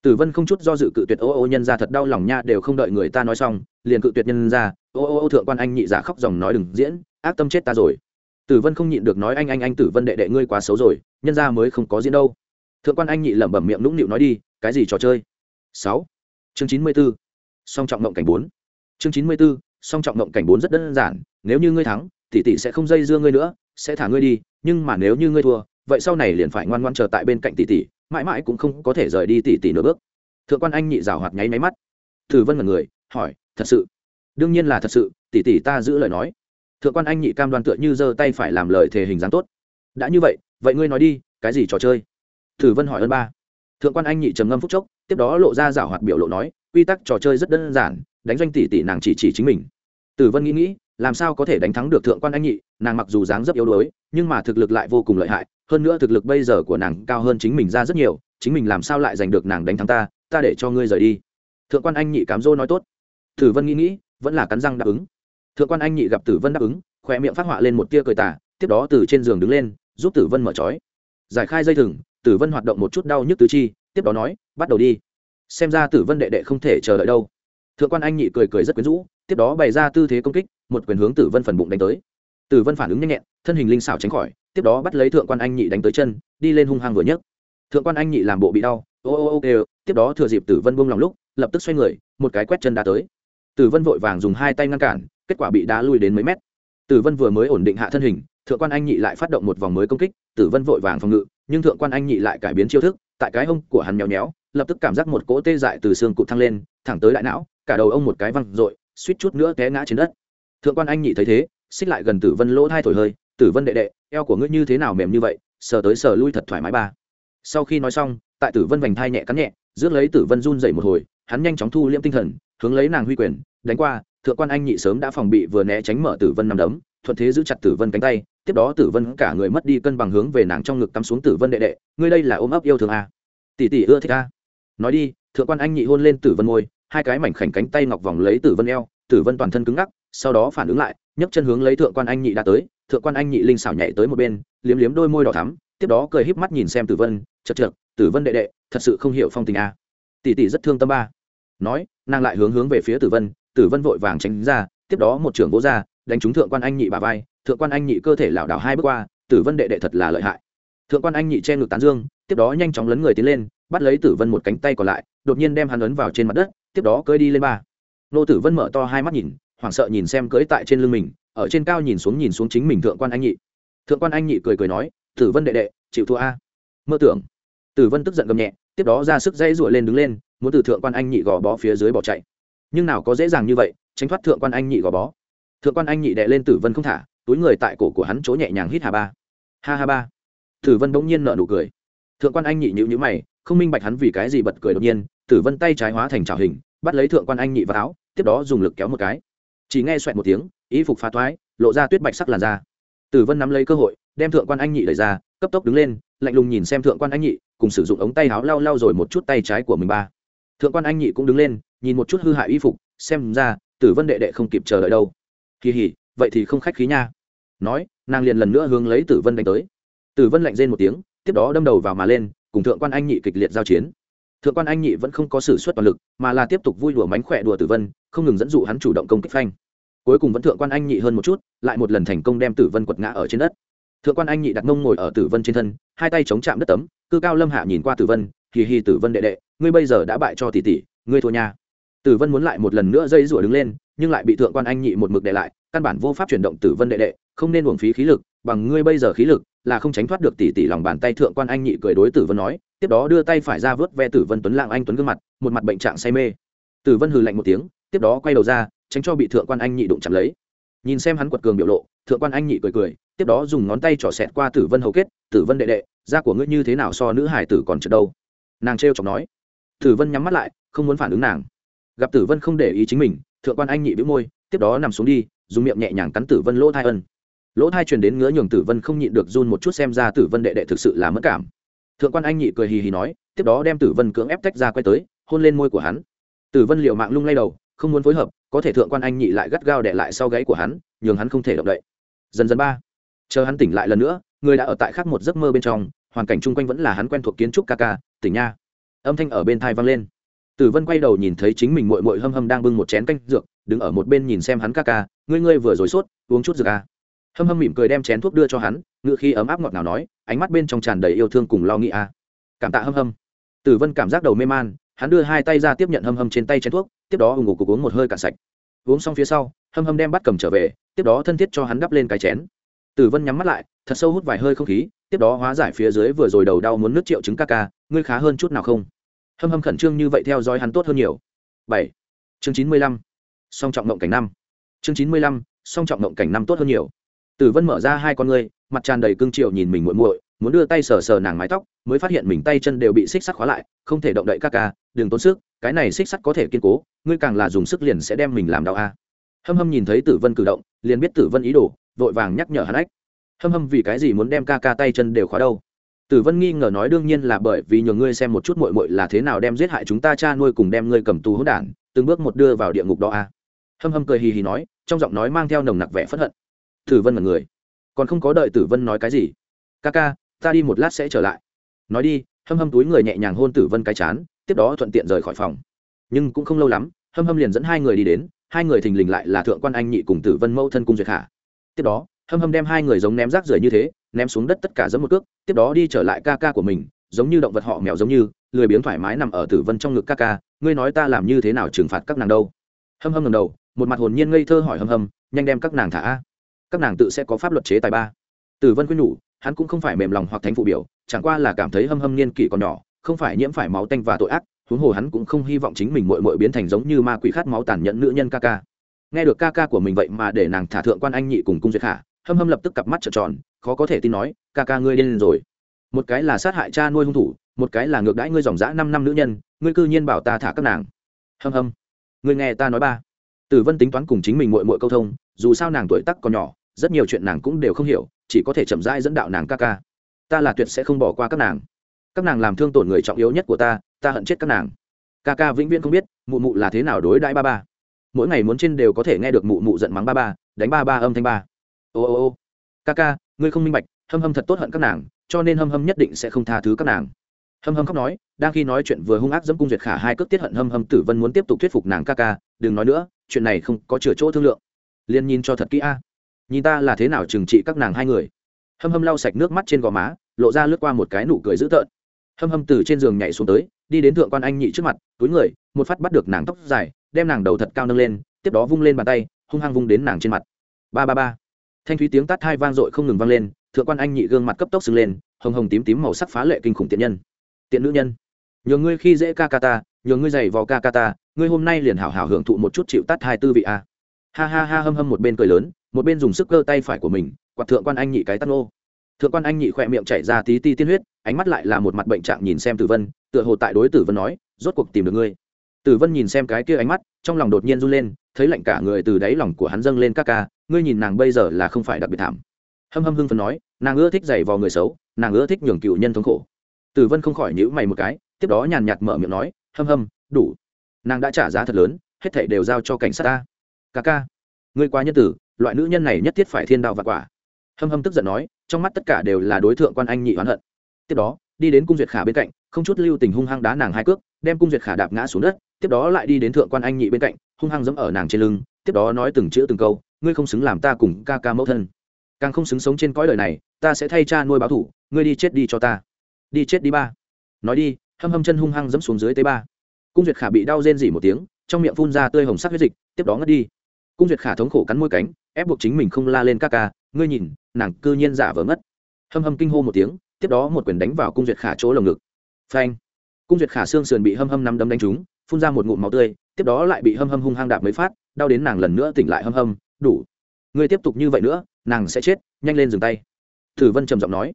Tử vân không chút do dự cự tuyệt, ô ô nhân ra thật đau lòng nha, đều không đợi người ta nói xong, liền cự tuyệt nhân ra ô ô ô, thượng quan anh nhị giả khóc dòng nói đừng diễn, ác tâm chết ta rồi. Tử vân không nhịn được nói, anh anh anh, tử vân đệ đệ ngươi quá xấu rồi, nhân ra mới không có diễn đâu. Thượng quan anh nhị lẩm bẩm miệng nũng nịu nói đi, cái gì trò chơi? Sáu. Chương chín mươi b ố song trọng mộng cảnh bốn. Chương chín mươi b ố song trọng mộng cảnh bốn rất đơn giản, nếu như ngươi thắng, tỷ tỷ sẽ không dây dưa ngươi nữa sẽ thả ngươi đi, nhưng mà nếu như ngươi thua, vậy sau này liền phải ngoan ngoan chờ tại bên cạnh tỷ tỷ, mãi mãi cũng không có thể rời đi tỷ tỷ nửa bước. Thượng quan anh nhị rào hoạt nháy máy mắt. Thử vân là người, hỏi, thật sự? Đương nhiên là thật sự, tỷ tỷ ta giữ lời nói. Thượng quan anh nhị cam đoan tựa như giơ tay phải làm lời thể hình dáng tốt. Đã như vậy vậy ngươi nói đi, cái gì trò chơi? Thử vân hỏi ơn ba. Thượng quan anh nhị trầm ngâm phúc chốc, tiếp đó lộ ra rảo hoạt biểu lộ nói, quy tắc trò chơi rất đơn giản, đánh doanh tỷ tỷ nàng chỉ chỉ chính mình. Tử vân nghĩ nghĩ làm sao có thể đánh thắng được thượng quan anh nhị, nàng mặc dù dáng rất yếu đuối, nhưng mà thực lực lại vô cùng lợi hại, hơn nữa thực lực bây giờ của nàng cao hơn chính mình ra rất nhiều, chính mình làm sao lại giành được nàng đánh thắng ta ta để cho ngươi rời đi. Thượng quan anh nhị cám dô nói tốt. Tử vân nghĩ nghĩ, vẫn là cắn răng đáp ứng. Thượng quan anh nhị gặp tử vân đáp ứng khoe miệng phát họa lên một tia cười tả tiếp đó từ trên giường đứng lên, giúp tử vân mở trói. Giải khai dây thừng, tử vân hoạt động một chút đau nhức tứ chi, tiếp đó nói, bắt đầu đi. Xem ra tử vân đệ đệ không thể chờ đợi đâu thượng quan anh nhị cười cười rất quyến rũ, tiếp đó bày ra tư thế công kích, một quyền hướng tử vân phần bụng đánh tới. Tử vân phản ứng nhanh nhẹn, thân hình linh xảo tránh khỏi, tiếp đó bắt lấy thượng quan anh nhị đánh tới chân, đi lên hung hăng vừa nhấc. Thượng quan anh nhị làm bộ bị đau, ô ô ô kêu, tiếp đó thừa dịp tử vân buông lòng lúc, lập tức xoay người, một cái quét chân đá tới. Tử vân vội vàng dùng hai tay ngăn cản, kết quả bị đá lui đến mấy mét. Tử vân vừa mới ổn định hạ thân hình, thượng quan anh nhị lại phát động một vòng mới công kích, tử vân vội vàng phòng ngự, nhưng thượng quan anh nhị lại cải biến chiêu thức, tại cái hông của hắn nhéo nhéo lập tức cảm giác một cỗ tê dại từ xương cụt thăng lên thẳng tới đại não, cả đầu ông một cái văng r suýt chút nữa té ngã trên đất. Thượng quan anh nhị thấy thế, xích lại gần tử vân lỗ thai thổi hơi, tử vân đệ đệ, eo của ngươi như thế nào mềm như vậy, sờ tới sờ lui thật thoải mái ba. Sau khi nói xong, tại tử vân vành thai nhẹ cắn nhẹ, rước lấy tử vân run dậy một hồi, hắn nhanh chóng thu liễm tinh thần, hướng lấy nàng huy quyền, đánh qua, thượng quan anh nhị sớm đã phòng bị vừa né tránh mở tử vân nằm đấm, thuận thế giữ chặt tử vân cánh tay, tiếp đó tử vân cả người mất đi cân bằng hướng về nàng trong ngực tắm xuống tử vân đệ đệ, ngươi đây là ôm ấp yêu thương a. Tỷ tỷ ưa thích a. Nói đi thượng quan anh nhị hôn lên tử vân môi, hai cái mảnh khảnh cánh tay ngọc vòng lấy tử vân eo, tử vân toàn thân cứng ngắc, sau đó phản ứng lại, nhấc chân hướng lấy thượng quan anh nhị đã tới, thượng quan anh nhị linh xảo nhảy tới một bên, liếm liếm đôi môi đỏ thắm, tiếp đó cười híp mắt nhìn xem tử vân chật chật tử vân đệ đệ, thật sự không hiểu phong tình a. Tỷ tỷ rất thương tâm ba. Nói, nàng lại hướng hướng về phía tử vân tử vân vội vàng tránh ra, tiếp đó một trưởng vỗ ra, đánh trúng thượng quan anh nhị bà vai, thượng quan anh nhị cơ thể lảo đảo hai bước qua, tử vân đệ đệ thật là lợi hại. Thượng quan anh nhị che ngực tán dương, tiếp đó nhanh chóng lấn người tiến lên, bắt lấy tử vân một cánh tay còn lại đột nhiên đem hắn ấn vào trên mặt đất, tiếp đó cưỡi đi lên ba. Nô tử vân mở to hai mắt nhìn, hoảng sợ nhìn xem cưỡi tại trên lưng mình, ở trên cao nhìn xuống nhìn xuống chính mình thượng quan anh nhị. Thượng quan anh nhị cười cười nói, tử vân đệ đệ, chịu thua a. Mơ tưởng. Tử vân tức giận gầm nhẹ, tiếp đó ra sức dây ruổi lên đứng lên, muốn từ thượng quan anh nhị gò bó phía dưới bỏ chạy. Nhưng nào có dễ dàng như vậy, tránh thoát thượng quan anh nhị gò bó. Thượng quan anh nhị đệ lên tử vân không thả, túi người tại cổ của hắn chỗ nhẹ nhàng hít hà ba. Ha ha ba. Tử vân bỗng nhiên nợ nụ cười. Thượng quan anh nhị nhữ nhữ mày, không minh bạch hắn vì cái gì bật cười đột nhiên tử vân tay trái hóa thành trào hình, bắt lấy thượng quan anh nhị vào áo, tiếp đó dùng lực kéo một cái. Chỉ nghe xoẹt một tiếng ý phục phá thoái, lộ ra tuyết bạch sắc làn da. Tử vân nắm lấy cơ hội, đem thượng quan anh nhị đẩy ra, cấp tốc đứng lên, lạnh lùng nhìn xem thượng quan anh nhị, cùng sử dụng ống tay áo lau lau rồi một chút tay trái của mình ba. Thượng quan anh nhị cũng đứng lên, nhìn một chút hư hại y phục, xem ra, tử vân đệ đệ không kịp chờ đợi đâu. Kỳ hỉ, vậy thì không khách khí nha. Nói, nàng liền lần nữa hướng lấy tử vân đánh tới. Tử vân lạnh rên một tiếng, tiếp đó đâm đầu vào mà lên, cùng thượng quan anh nhị kịch liệt giao chiến thượng quan anh nhị vẫn không có s ử suất toàn lực, mà là tiếp tục vui đùa mánh khỏe đùa tử vân, không ngừng dẫn dụ hắn chủ động công kích phanh. Cuối cùng vẫn thượng quan anh nhị hơn một chút, lại một lần thành công đem tử vân quật ngã ở trên đất. Thượng quan anh nhị đặt mông ngồi ở tử vân trên thân, hai tay chống chạm đất tấm, cư cao lâm hạ nhìn qua tử vân, hì hì tử vân đệ đệ, ngươi bây giờ đã bại cho tỷ tỷ, ngươi thua nha. Tử vân muốn lại một lần nữa dây rủa đứng lên, nhưng lại bị thượng quan anh nhị một mực đệ lại, căn bản vô pháp chuyển động tử vân đệ đệ, không nên uổng phí khí lực, bằng ngươi bây giờ khí lực, là không tránh thoát được tỷ tỷ lòng bàn tay thượng quan anh nhị cười đối tử vân nói tiếp đó đưa tay phải ra vớt ve tử vân tuấn lạng anh tuấn gương mặt, một mặt bệnh trạng say mê. Tử vân hừ lạnh một tiếng, tiếp đó quay đầu ra, tránh cho bị thượng quan anh nhị đụng chạm lấy. Nhìn xem hắn quật cường biểu lộ, thượng quan anh nhị cười cười, tiếp đó dùng ngón tay trỏ xẹt qua tử vân hầu kết, tử vân đệ đệ, da của ngươi như thế nào so nữ hải tử còn trượt đâu? Nàng trêu chọc nói. Tử vân nhắm mắt lại, không muốn phản ứng nàng. Gặp tử vân không để ý chính mình, thượng quan anh nhị bĩu môi, tiếp đó nằm xuống đi, dùng miệng nhẹ nhàng cắn tử vân lỗ thai ân. Lỗ thai truyền đến ngứa nhường tử vân không nhịn được run một chút xem ra tử vân đệ đệ thực sự là mất cảm thượng quan anh nhị cười hì hì nói, tiếp đó đem tử vân cưỡng ép tách ra quay tới, hôn lên môi của hắn. Tử vân liệu mạng lung lay đầu, không muốn phối hợp, có thể thượng quan anh nhị lại gắt gao đệ lại sau gáy của hắn, nhường hắn không thể động đậy. Dần dần ba, chờ hắn tỉnh lại lần nữa, người đã ở tại khác một giấc mơ bên trong, hoàn cảnh chung quanh vẫn là hắn quen thuộc kiến trúc ca ca, tỉnh nha. Âm thanh ở bên thai vang lên. Tử vân quay đầu nhìn thấy chính mình mội mội hâm hâm đang bưng một chén canh dược, đứng ở một bên nhìn xem hắn ca ca, ngươi ngươi vừa rồi sốt, uống chút dược ca hâm hâm mỉm cười đem chén thuốc đưa cho hắn, ngựa khi ấm áp ngọt nào nói ánh mắt bên trong tràn đầy yêu thương cùng lo nghĩ à. cảm tạ hâm hâm. Tử vân cảm giác đầu mê man, hắn đưa hai tay ra tiếp nhận hâm hâm trên tay chén thuốc, tiếp đó ủng ngủ cục uống một hơi cạn sạch. Uống xong phía sau, hâm hâm đem bắt cầm trở về, tiếp đó thân thiết cho hắn đắp lên cái chén. Tử vân nhắm mắt lại, thật sâu hút vài hơi không khí, tiếp đó hóa giải phía dưới vừa rồi đầu đau muốn nước triệu chứng ca ca, ngươi khá hơn chút nào không? Hâm hâm khẩn trương như vậy theo dõi hắn tốt hơn nhiều. Bảy. Chương chín mươi lăm. Song trọng mộng cảnh năm. Chương chín mươi lăm. Song trọng mộng cảnh năm tốt hơn nhiều tử vân mở ra hai con ngươi, mặt tràn đầy cương triệu nhìn mình muội muội, muốn đưa tay sờ sờ nàng mái tóc, mới phát hiện mình tay chân đều bị xích sắt khóa lại, không thể động đậy ca ca, đừng tốn sức, cái này xích sắt có thể kiên cố, ngươi càng là dùng sức liền sẽ đem mình làm đau a. Hâm hâm nhìn thấy tử vân cử động, liền biết tử vân ý đồ, vội vàng nhắc nhở hắn ách. Hâm hâm vì cái gì muốn đem ca ca tay chân đều khóa đâu? Tử vân nghi ngờ nói đương nhiên là bởi vì nhờ ngươi xem một chút mội mội là thế nào đem giết hại chúng ta cha nuôi cùng đem ngươi cầm tù hỗn đản, từng bước một đưa vào địa ngục đó a. Hâm hâm cười hì hì nói, trong giọng nói mang theo nồng nặc vẻ phất hận tử vân mật người. Còn không có đợi tử vân nói cái gì. Ca ca, ta đi một lát sẽ trở lại. Nói đi, hâm hâm túi người nhẹ nhàng hôn tử vân cái chán, tiếp đó thuận tiện rời khỏi phòng. Nhưng cũng không lâu lắm, hâm hâm liền dẫn hai người đi đến, hai người thình lình lại là thượng quan anh nhị cùng tử vân mẫu thân cung duyệt khả tiếp đó, hâm hâm đem hai người giống ném rác rưởi như thế, ném xuống đất tất cả giống một cước, tiếp đó đi trở lại ca ca của mình, giống như động vật họ mèo giống như, lười biếng thoải mái nằm ở tử vân trong ngực ca ca, ngươi nói ta làm như thế nào trừng phạt các nàng đâu? Hâm hâm ngầm đầu, một mặt hồn nhiên ngây thơ hỏi hâm hâm, nhanh đem các nàng thả a các nàng tự sẽ có pháp luật chế tài ba. Tử vân quyên nhủ, hắn cũng không phải mềm lòng hoặc thánh phụ biểu, chẳng qua là cảm thấy hâm hâm niên kỷ còn nhỏ, không phải nhiễm phải máu tanh và tội ác, huống hồ hắn cũng không hy vọng chính mình mội mội biến thành giống như ma quỷ khát máu tàn nhẫn nữ nhân ca ca. Nghe được ca ca của mình vậy mà để nàng thả thượng quan anh nhị cùng cung duyệt khả hâm hâm lập tức cặp mắt trợn tròn, khó có thể tin nói, ca ca ngươi điên rồi. Một cái là sát hại cha nuôi hung thủ, một cái là ngược đãi ngươi dòng dã năm năm nữ nhân, ngươi cư nhiên bảo ta thả các nàng. Hâm hâm. Ngươi nghe ta nói ba. Tử vân tính toán cùng chính mình mội mội câu thông, dù sao nàng tuổi tắc còn nhỏ rất nhiều chuyện nàng cũng đều không hiểu, chỉ có thể chậm rãi dẫn đạo nàng ca ca. Ta là tuyệt sẽ không bỏ qua các nàng. Các nàng làm thương tổn người trọng yếu nhất của ta ta hận chết các nàng. Ca ca vĩnh viễn không biết, mụ mụ là thế nào đối đãi ba ba. Mỗi ngày muốn trên đều có thể nghe được mụ mụ giận mắng ba ba, đánh ba ba âm thanh ba. Ô ô ô. Ca ca, ngươi không minh bạch, hâm hâm thật tốt hận các nàng, cho nên hâm hâm nhất định sẽ không tha thứ các nàng. Hâm hâm khóc nói, đang khi nói chuyện vừa hung ác dẫm cung duyệt khả hai cước tiết hận hâm hâm tử vân muốn tiếp tục thuyết phục nàng ca ca, đừng nói nữa, chuyện này không có chừa chỗ thương lượng. Liên nhìn cho thật kỹ a nhìn ta là thế nào trừng trị các nàng hai người. Hâm hâm lau sạch nước mắt trên gò má, lộ ra lướt qua một cái nụ cười dữ tợn. Hâm hâm từ trên giường nhảy xuống tới, đi đến thượng quan anh nhị trước mặt, túi người, một phát bắt được nàng tóc dài, đem nàng đầu thật cao nâng lên, tiếp đó vung lên bàn tay, hung hăng vung đến nàng trên mặt. Ba ba ba. Thanh thúy tiếng tát hai vang dội không ngừng vang lên, thượng quan anh nhị gương mặt cấp tốc sưng lên, hồng hồng tím tím màu sắc phá lệ kinh khủng tiện nhân. Tiện nữ nhân. Nhường ngươi khi dễ ca ca ta nhường ngươi giày vò ca ca ta, ngươi hôm nay liền hảo hảo hưởng thụ một chút chịu tát hai tư vị a. Ha ha ha hâm hâm một bên cười lớn một bên dùng sức cơ tay phải của mình, quạt thượng quan anh nhị cái tắt nô. Thượng quan anh nhị khỏe miệng chảy ra tí ti tiên huyết, ánh mắt lại là một mặt bệnh trạng nhìn xem tử vân, tựa hồ tại đối tử vân nói, rốt cuộc tìm được ngươi. Tử vân nhìn xem cái kia ánh mắt, trong lòng đột nhiên run lên, thấy lạnh cả người từ đáy lòng của hắn dâng lên các ca, ngươi nhìn nàng bây giờ là không phải đặc biệt thảm. Hâm hâm hưng phấn nói, nàng ưa thích giày vò người xấu, nàng ưa thích nhường cựu nhân thống khổ. Tử vân không khỏi nhữ mày một cái, tiếp đó nhàn nhạt mở miệng nói, hâm hâm, đủ. Nàng đã trả giá thật lớn, hết thảy đều giao cho cảnh sát ta. Ca ca, ngươi quá nhân tử loại nữ nhân này nhất thiết phải thiên đạo và quả. Hâm hâm tức giận nói, trong mắt tất cả đều là đối tượng quan anh nhị oán hận. Tiếp đó, đi đến cung duyệt khả bên cạnh, không chút lưu tình hung hăng đá nàng hai cước, đem cung duyệt khả đạp ngã xuống đất, tiếp đó lại đi đến thượng quan anh nhị bên cạnh, hung hăng giẫm ở nàng trên lưng, tiếp đó nói từng chữ từng câu, ngươi không xứng làm ta cùng ca ca mẫu thân. Càng không xứng sống trên cõi đời này, ta sẽ thay cha nuôi báo thủ, ngươi đi chết đi cho ta. Đi chết đi ba. Nói đi, hâm hâm chân hung hăng giẫm xuống dưới tế ba. Cung duyệt khả bị đau rên rỉ một tiếng, trong miệng phun ra tươi hồng sắc huyết dịch, tiếp đó ngất đi. Cung duyệt khả thống khổ cắn môi cánh ép buộc chính mình không la lên ca ca, ngươi nhìn, nàng cư nhiên giả vờ ngất hâm hâm kinh hô một tiếng, tiếp đó một quyền đánh vào cung duyệt khả chỗ lồng ngực. Phanh. Cung duyệt khả xương sườn bị hâm hâm nắm đấm đánh trúng, phun ra một ngụm máu tươi, tiếp đó lại bị hâm hâm hung hăng đạp mới phát, đau đến nàng lần nữa tỉnh lại hâm hâm, đủ. Ngươi tiếp tục như vậy nữa, nàng sẽ chết, nhanh lên dừng tay. Thử vân trầm giọng nói.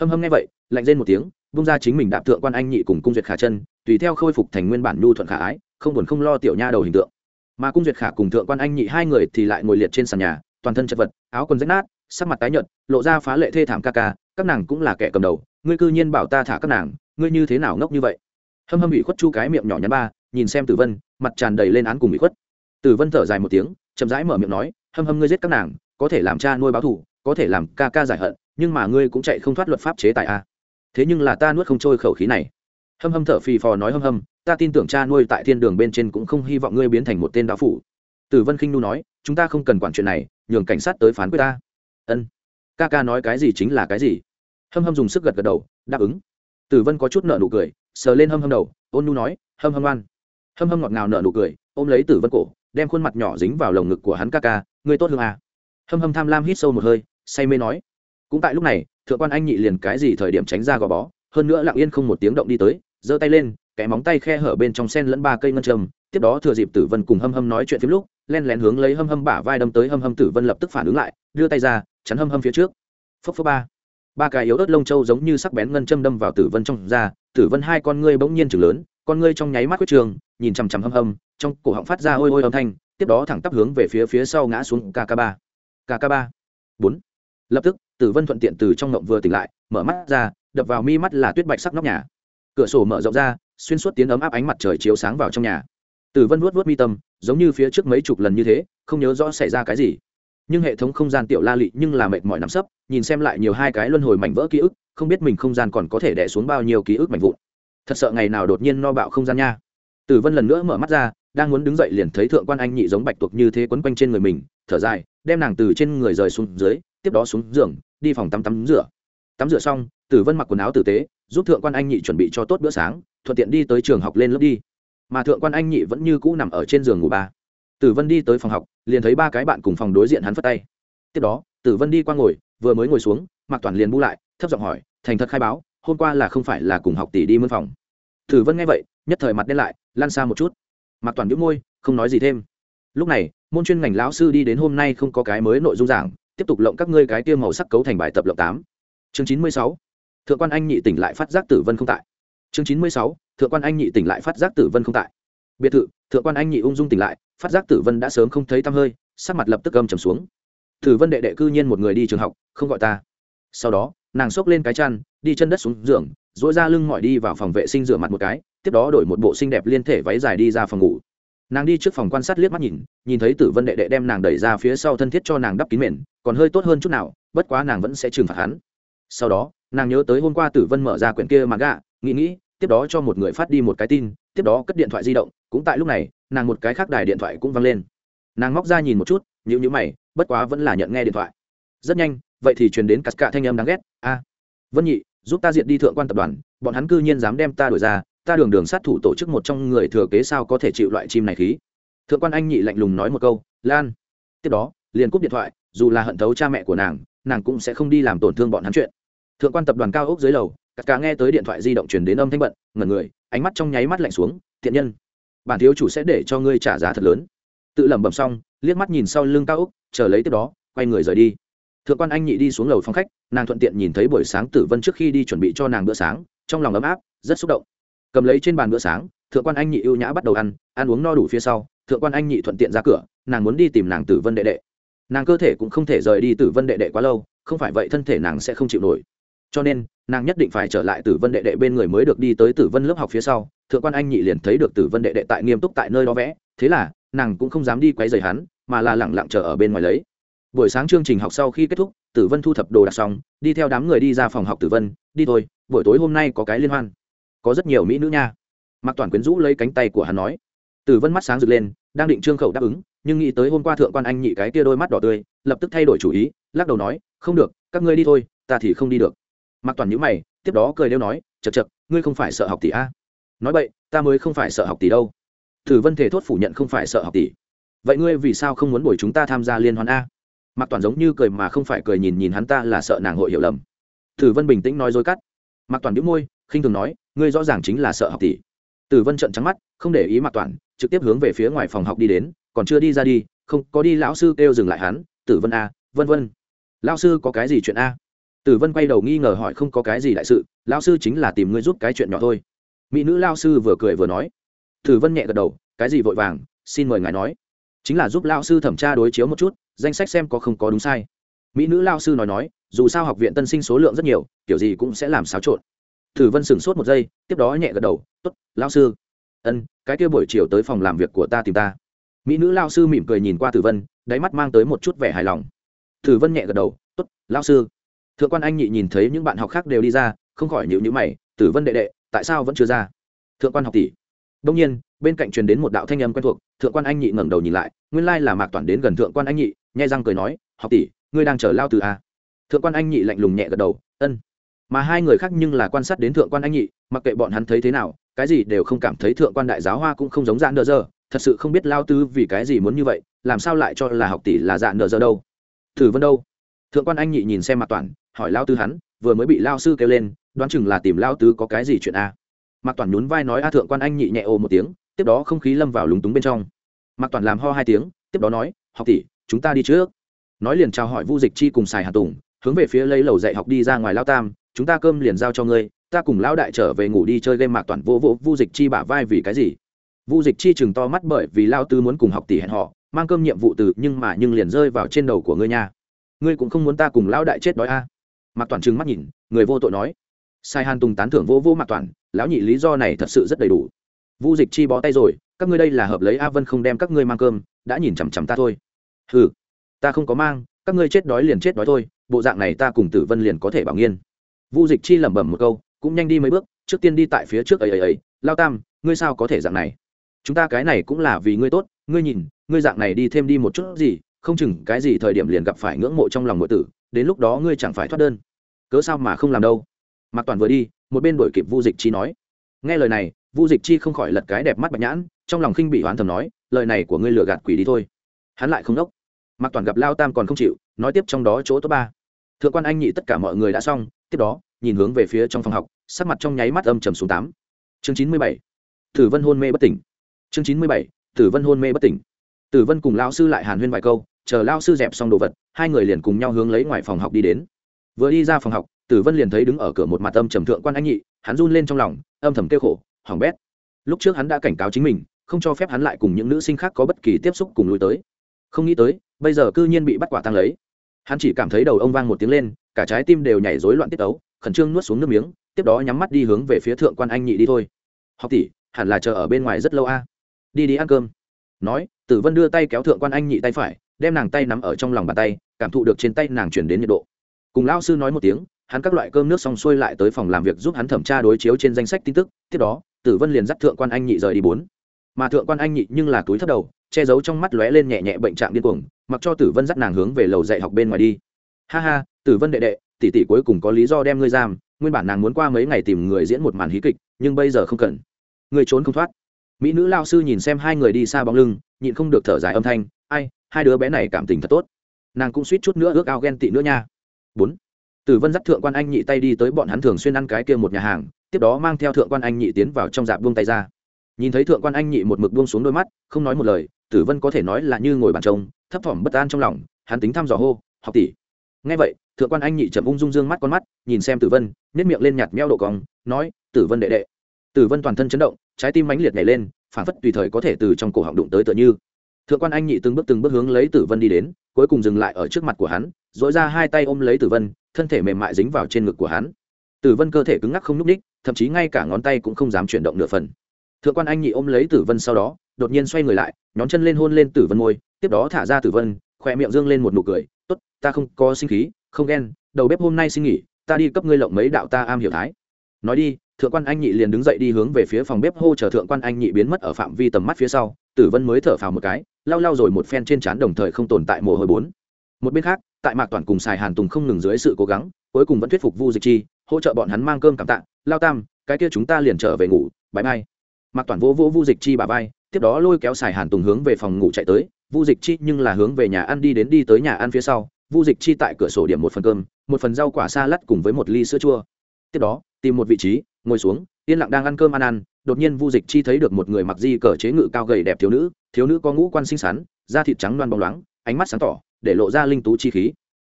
Hâm hâm nghe vậy, lạnh lên một tiếng bung ra chính mình đạp thượng quan anh nhị cùng cung duyệt khả chân, tùy theo khôi phục thành nguyên bản nhu thuận khả ái, không buồn không lo tiểu nha đầu hình tượng mà cung duyệt khả cùng thượng quan anh nhị hai người thì lại ngồi liệt trên sàn nhà, toàn thân chật vật, áo quần rách nát, sắc mặt tái nhợt, lộ ra phá lệ thê thảm ca ca, các nàng cũng là kẻ cầm đầu, ngươi cư nhiên bảo ta thả các nàng, ngươi như thế nào ngốc như vậy? Hâm hâm bị khuất chu cái miệng nhỏ nhắn ba, nhìn xem tử vân, mặt tràn đầy lên án cùng bị khuất. Tử vân thở dài một tiếng, chậm rãi mở miệng nói, hâm hâm ngươi giết các nàng, có thể làm cha nuôi báo thù, có thể làm ca ca giải hận, nhưng mà ngươi cũng chạy không thoát luật pháp chế tài a. Thế nhưng là ta nuốt không trôi khẩu khí này. Hâm hâm thở phì phò nói hâm hâm ta tin tưởng cha nuôi tại thiên đường bên trên cũng không hy vọng ngươi biến thành một tên đạo phủ. Tử vân khinh nu nói, chúng ta không cần quản chuyện này, nhường cảnh sát tới phán quyết ta. Ân. Ca ca nói cái gì chính là cái gì. Hâm hâm dùng sức gật gật đầu, đáp ứng. Tử vân có chút nợ nụ cười, sờ lên hâm hâm đầu, ôn nu nói, hâm hâm oan hâm hâm ngọt ngào nợ nụ cười, ôm lấy tử vân cổ, đem khuôn mặt nhỏ dính vào lồng ngực của hắn, ca ca, ngươi tốt hương à. hâm hâm tham lam hít sâu một hơi, say mê nói, cũng tại lúc này, thượng quan anh nhị liền cái gì thời điểm tránh ra gò bó, hơn nữa lặng yên không một tiếng động đi tới, giơ tay lên cái móng tay khe hở bên trong sen lẫn ba cây ngân châm, tiếp đó thừa dịp tử vân cùng hâm hâm nói chuyện phim lúc, len lén hướng lấy hâm hâm bả vai đâm tới hâm hâm tử vân lập tức phản ứng lại, đưa tay ra, chắn hâm hâm phía trước. Phấp phấp ba. Ba cái yếu ớt lông trâu giống như sắc bén ngân châm đâm vào tử vân trong da, tử vân hai con ngươi bỗng nhiên chừng lớn, con ngươi trong nháy mắt quyết trường, nhìn chằm chằm hâm hâm, trong cổ họng phát ra ôi ôi âm thanh, tiếp đó thẳng tắp hướng về phía phía sau ngã xuống kk ba. Kk ba. Bốn. Lập tức, tử vân thuận tiện từ trong ngộng vừa tỉnh lại, mở mắt ra, đập vào mi mắt là tuyết bạch sắc nóc nhà. Cửa sổ mở rộng ra xuyên suốt tiếng ấm áp ánh mặt trời chiếu sáng vào trong nhà. Tử vân vuốt vuốt mi tâm, giống như phía trước mấy chục lần như thế, không nhớ rõ xảy ra cái gì. Nhưng hệ thống không gian tiểu la lị nhưng là mệt mỏi nằm sấp, nhìn xem lại nhiều hai cái luân hồi mảnh vỡ ký ức, không biết mình không gian còn có thể đẻ xuống bao nhiêu ký ức mảnh vụn. Thật sợ ngày nào đột nhiên no bạo không gian nha. Tử vân lần nữa mở mắt ra, đang muốn đứng dậy liền thấy thượng quan anh nhị giống bạch tuộc như thế quấn quanh trên người mình, thở dài, đem nàng từ trên người rời xuống dưới, tiếp đó xuống giường, đi phòng tắm tắm rửa. Tắm rửa xong tử vân mặc quần áo tử tế, giúp thượng quan anh nhị chuẩn bị cho tốt bữa sáng, thuận tiện đi tới trường học lên lớp đi. Mà thượng quan anh nhị vẫn như cũ nằm ở trên giường ngủ ba. Tử vân đi tới phòng học, liền thấy ba cái bạn cùng phòng đối diện hắn phất tay. Tiếp đó, tử vân đi qua ngồi, vừa mới ngồi xuống, mạc toàn liền bu lại, thấp giọng hỏi, thành thật khai báo, hôm qua là không phải là cùng học tỷ đi mân phòng? Tử vân nghe vậy, nhất thời mặt đen lại lan xa một chút. Mạc toàn đĩu môi, không nói gì thêm. Lúc này, môn chuyên ngành lão sư đi đến hôm nay không có cái mới nội dung giảng, tiếp tục lộng các ngươi cái tiêu màu sắc cấu thành bài tập lộng tám. Chương chín mươi sáu thượng quan anh nhị tỉnh lại phát giác tử vân không tại. Chương chín mươi sáu, thượng quan anh nhị tỉnh lại phát giác tử vân không tại. Biệt thự, thượng quan anh nhị ung dung tỉnh lại, phát giác tử vân đã sớm không thấy tăm hơi, sắc mặt lập tức gầm trầm xuống. Tử vân đệ đệ cư nhiên một người đi trường học, không gọi ta. Sau đó, nàng xốc lên cái chăn, đi chân đất xuống giường dỗi ra lưng mỏi đi vào phòng vệ sinh rửa mặt một cái, tiếp đó đổi một bộ xinh đẹp liên thể váy dài đi ra phòng ngủ. Nàng đi trước phòng quan sát liếc mắt nhìn nhìn thấy tử vân đệ đệ đem nàng đẩy ra phía sau thân thiết cho nàng đắp kín mền, còn hơi tốt hơn chút nào, bất quá nàng vẫn sẽ trừng phạt hắn. Sau đó nàng nhớ tới hôm qua tử vân mở ra quyển kia mà gạ nghĩ nghĩ, tiếp đó cho một người phát đi một cái tin, tiếp đó cất điện thoại di động, cũng tại lúc này, nàng một cái khác đài điện thoại cũng văng lên. Nàng móc ra nhìn một chút nhữ nhữ mày, bất quá vẫn là nhận nghe điện thoại. Rất nhanh, vậy thì truyền đến cắt cả thanh âm đáng ghét, a, vân nhị, giúp ta diện đi thượng quan tập đoàn, bọn hắn cư nhiên dám đem ta đổi ra, ta đường đường sát thủ tổ chức một trong người thừa kế sao có thể chịu loại chim này khí? Thượng quan anh nhị lạnh lùng nói một câu, lan. Tiếp đó, liền cúp điện thoại, dù là hận thấu cha mẹ của nàng nàng cũng sẽ không đi làm tổn thương bọn hắn chuyện thượng quan tập đoàn cao ốc dưới lầu tất cá nghe tới điện thoại di động truyền đến âm thanh bận, ngẩn người, ánh mắt trong nháy mắt lạnh xuống, thiện nhân, bản thiếu chủ sẽ để cho ngươi trả giá thật lớn. Tự lẩm bẩm xong, liếc mắt nhìn sau lưng cao ốc, chờ lấy tiếp đó, quay người rời đi. Thượng quan anh nhị đi xuống lầu phòng khách, nàng thuận tiện nhìn thấy buổi sáng tử vân trước khi đi chuẩn bị cho nàng bữa sáng, trong lòng ấm áp, rất xúc động. Cầm lấy trên bàn bữa sáng, thượng quan anh nhị ưu nhã bắt đầu ăn ăn uống no đủ phía sau, thượng quan anh nhị thuận tiện ra cửa, nàng muốn đi tìm nàng tử vân đệ đệ. Nàng cơ thể cũng không thể rời đi tử vân đệ đệ quá lâu, không phải vậy thân thể nàng sẽ không chịu nổi cho nên, nàng nhất định phải trở lại tử vân đệ đệ bên người mới được đi tới tử vân lớp học phía sau. Thượng quan anh nhị liền thấy được tử vân đệ đệ tại nghiêm túc tại nơi đó vẽ. Thế là, nàng cũng không dám đi quấy rầy hắn, mà là lẳng lặng chờ ở bên ngoài lấy. Buổi sáng chương trình học sau khi kết thúc, tử vân thu thập đồ đạc xong, đi theo đám người đi ra phòng học tử vân, đi thôi, buổi tối hôm nay có cái liên hoan. Có rất nhiều mỹ nữ nha. Mạc toàn quyến rũ lấy cánh tay của hắn nói. Tử vân mắt sáng rực lên, đang định trương khẩu đáp ứng, nhưng nghĩ tới hôm qua thượng quan anh nhị cái kia đôi mắt đỏ tươi, lập tức thay đổi chủ ý, lắc đầu nói, không được, các ngươi đi thôi, ta thì không đi được mạc toàn nhữ mày, tiếp đó cười đeo nói chật chật ngươi không phải sợ học tỷ a? Nói vậy ta mới không phải sợ học tỷ đâu. Tử vân thể thốt phủ nhận không phải sợ học tỷ. Vậy ngươi vì sao không muốn bồi chúng ta tham gia liên hoan a? Mạc toàn giống như cười mà không phải cười nhìn nhìn hắn ta là sợ nàng hội hiểu lầm. Tử vân bình tĩnh nói dối cắt. Mạc toàn đĩu môi, khinh thường nói, ngươi rõ ràng chính là sợ học tỷ. Tử vân trận trắng mắt, không để ý mạc toàn, trực tiếp hướng về phía ngoài phòng học đi đến, còn chưa đi ra đi, không, có đi lão sư kêu dừng lại hắn. Tử vân a, vân vân, lão sư có cái gì chuyện a? Tử vân quay đầu nghi ngờ hỏi không có cái gì đại sự, lão sư chính là tìm ngươi giúp cái chuyện nhỏ thôi. Mỹ nữ lão sư vừa cười vừa nói. Tử vân nhẹ gật đầu, cái gì vội vàng, xin mời ngài nói. Chính là giúp lão sư thẩm tra đối chiếu một chút, danh sách xem có không có đúng sai. Mỹ nữ lão sư nói nói, dù sao học viện tân sinh số lượng rất nhiều, kiểu gì cũng sẽ làm xáo trộn. Tử vân sửng sốt một giây, tiếp đó nhẹ gật đầu, tốt, lão sư. Ân, cái kia buổi chiều tới phòng làm việc của ta tìm ta. Mỹ nữ lao sư mỉm cười nhìn qua tử vân, đáy mắt mang tới một chút vẻ hài lòng. Tử vân nhẹ gật đầu t ố t lao sư thượng quan anh nhị nhìn thấy những bạn học khác đều đi ra, không khỏi nhịu nhữ mày, tử vân đệ đệ, tại sao vẫn chưa ra? Thượng quan học tỷ. Đông nhiên, bên cạnh truyền đến một đạo thanh âm quen thuộc, thượng quan anh nhị ngẩng đầu nhìn lại, nguyên lai là mạc toàn đến gần thượng quan anh nhị nhai răng cười nói, học tỷ, ngươi đang chờ lao từ a à? thượng quan anh nhị lạnh lùng nhẹ gật đầu, ân. Mà hai người khác nhưng là quan sát đến thượng quan anh nhị, mặc kệ bọn hắn thấy thế nào, cái gì đều không cảm thấy thượng quan đại giáo hoa cũng không giống dạng nợ giờ thật sự không biết lao tư vì cái gì muốn như vậy, làm sao lại cho là học tỷ là dạng nợ giờ đâu. Thử vân đâu? Thượng quan anh nhị nhìn xem mặt toàn hỏi lao tư hắn, vừa mới bị lao sư kêu lên, đoán chừng là tìm lao tứ có cái gì chuyện a. Mạc toàn nhún vai nói, a thượng quan anh nhị nhẹ ồ một tiếng, tiếp đó không khí lâm vào lúng túng bên trong. Mạc toàn làm ho hai tiếng, tiếp đó nói, học tỷ, chúng ta đi trước. Nói liền chào hỏi vu dịch chi cùng xài hà tùng, hướng về phía lấy lầu dạy học đi ra ngoài lao tam, chúng ta cơm liền giao cho ngươi, ta cùng lão đại trở về ngủ đi chơi game. Mạc toàn vô vô vu dịch chi bả vai vì cái gì? Vu dịch chi chừng to mắt bởi vì lao tư muốn cùng học tỷ hẹn họ mang cơm nhiệm vụ từ nhưng mà nhưng liền rơi vào trên đầu của ngươi nha. Ngươi cũng không muốn ta cùng lão đại chết đói a. à mạc toàn trừng mắt nhìn, người vô tội nói. Sai hàn tùng tán thưởng vô vô mạc toàn, lão nhị lý do này thật sự rất đầy đủ. Vu dịch chi bó tay rồi, các ngươi đây là hợp lấy a vân không đem các ngươi mang cơm, đã nhìn chằm chằm ta thôi. Ừ ta không có mang, các ngươi chết đói liền chết đói thôi, bộ dạng này ta cùng tử vân liền có thể bảo nghiên. Vu dịch chi lẩm bẩm một câu, cũng nhanh đi mấy bước, trước tiên đi tại phía trước ấy ấy ấy, lao tam, ngươi sao có thể dạng này? Chúng ta cái này cũng là vì ngươi tốt, ngươi nhìn, ngươi dạng này đi thêm đi một chút gì, không chừng cái gì thời điểm liền gặp phải ngưỡng mộ trong lòng ngựa tử đến lúc đó ngươi chẳng phải thoát đơn. Cớ sao mà không làm đâu? Mạc toàn vừa đi, một bên đổi kịp vu dịch chi nói. Nghe lời này, vu dịch chi không khỏi lật cái đẹp mắt bạch nhãn, trong lòng khinh bị hoán thầm nói, lời này của ngươi lừa gạt quỷ đi thôi. Hắn lại không đốc. Mặc toàn gặp lao tam còn không chịu, nói tiếp trong đó chỗ top ba. Thượng quan anh nhị tất cả mọi người đã xong, tiếp đó, nhìn hướng về phía trong phòng học, sắc mặt trong nháy mắt âm trầm xuống tám. Chương chín mươi bảy. Tử vân hôn mê bất tỉnh. Chương chín mươi bảy. Tử vân hôn mê bất tỉnh. Tử vân cùng lao sư lại hàn huyên vài câu chờ lao sư dẹp xong đồ vật, hai người liền cùng nhau hướng lấy ngoài phòng học đi đến. Vừa đi ra phòng học, tử vân liền thấy đứng ở cửa một mặt âm trầm thượng quan anh nhị, hắn run lên trong lòng, âm thầm kêu khổ hỏng bét. Lúc trước hắn đã cảnh cáo chính mình, không cho phép hắn lại cùng những nữ sinh khác có bất kỳ tiếp xúc cùng lui tới. Không nghĩ tới, bây giờ cư nhiên bị bắt quả tăng lấy. Hắn chỉ cảm thấy đầu ông vang một tiếng lên, cả trái tim đều nhảy rối loạn tiết ấu khẩn trương nuốt xuống nước miếng, tiếp đó nhắm mắt đi hướng về phía thượng quan anh nhị đi thôi. Học tỷ, hẳn là chờ ở bên ngoài rất lâu a. Đi đi ăn cơm. Nói, tử vân đưa tay kéo thượng quan anh nhị tay phải đem nàng tay nắm ở trong lòng bàn tay, cảm thụ được trên tay nàng chuyển đến nhiệt độ. Cùng lao sư nói một tiếng, hắn các loại cơm nước xong xuôi lại tới phòng làm việc giúp hắn thẩm tra đối chiếu trên danh sách tin tức, tiếp đó, tử vân liền dắt thượng quan anh nhị rời đi bốn. Mà thượng quan anh nhị nhưng là túi thấp đầu, che giấu trong mắt lóe lên nhẹ nhẹ bệnh trạng điên cuồng, mặc cho tử vân dắt nàng hướng về lầu dạy học bên ngoài đi. Ha ha, tử vân đệ đệ, tỷ tỷ cuối cùng có lý do đem ngươi giam, nguyên bản nàng muốn qua mấy ngày tìm người diễn một màn hí kịch, nhưng bây giờ không cần. Người trốn không thoát. Mỹ nữ lao sư nhìn xem hai người đi xa bóng lưng, nhịn không được thở dài âm thanh, ai hai đứa bé này cảm tình thật tốt. Nàng cũng suýt chút nữa ước ao ghen tị nữa nha. Bốn tử vân dắt thượng quan anh nhị tay đi tới bọn hắn thường xuyên ăn cái kia một nhà hàng, tiếp đó mang theo thượng quan anh nhị tiến vào trong dạp buông tay ra. Nhìn thấy thượng quan anh nhị một mực buông xuống đôi mắt, không nói một lời, tử vân có thể nói là như ngồi bàn trông, thấp thỏm bất an trong lòng, hắn tính thăm dò hô, học tỷ. Ngay vậy, thượng quan anh nhị chậm ung dung dương mắt con mắt, nhìn xem tử vân nhét miệng lên nhạt meo độ cong, nói, tử vân đệ đệ. Tử vân toàn thân chấn động, trái tim mãnh liệt nhảy lên phản phất tùy thời có thể từ trong cổ họng đụng tới tựa như thượng quan anh nhị từng bước từng bước hướng lấy tử vân đi đến, cuối cùng dừng lại ở trước mặt của hắn dỗi ra hai tay ôm lấy tử vân, thân thể mềm mại dính vào trên ngực của hắn. Tử vân cơ thể cứng ngắc không n ú c ních thậm chí ngay cả ngón tay cũng không dám chuyển động nửa phần. Thượng quan anh nhị ôm lấy tử vân sau đó, đột nhiên xoay người lại, nhón chân lên hôn lên tử vân môi, tiếp đó thả ra tử vân khoe miệng dương lên một nụ cười t ố t ta không có sinh khí, không ghen, đầu bếp hôm nay xin nghỉ, ta đi cấp ngươi lộng mấy đạo ta am hiểu thái. Nói đi, thượng quan anh nhị liền đứng dậy đi hướng về phía phòng bếp hô chờ thượng quan anh nhị biến mất ở phạm vi tầm mắt phía sau tử vân mới thở phào một cái, lau lau rồi một phen trên trán đồng thời không tồn tại mồ hôi bốn. Một bên khác, tại mạc toàn cùng xài hàn tùng không ngừng dưới sự cố gắng, cuối cùng vẫn thuyết phục vu dịch chi, hỗ trợ bọn hắn mang cơm cảm tạ, lao tam, cái kia chúng ta liền trở về ngủ bãi bay mạc toàn vỗ vỗ vu dịch chi bà vai, tiếp đó lôi kéo xài hàn tùng hướng về phòng ngủ chạy tới. Vu dịch chi nhưng là hướng về nhà ăn đi đến đi tới nhà ăn phía sau. Vu dịch chi tại cửa sổ điểm một phần cơm, một phần rau quả xa lắt cùng với một ly sữa chua. Tiếp đó, tìm một vị trí ngồi xuống, yên lặng đang ăn cơm ăn ăn, đột nhiên vu dịch chi thấy được một người mặc di cờ chế ngự cao gầy đẹp thiếu nữ thiếu nữ có ngũ quan xinh xắn, da thịt trắng loan bóng loáng, ánh mắt sáng tỏ, để lộ ra linh tú chi khí.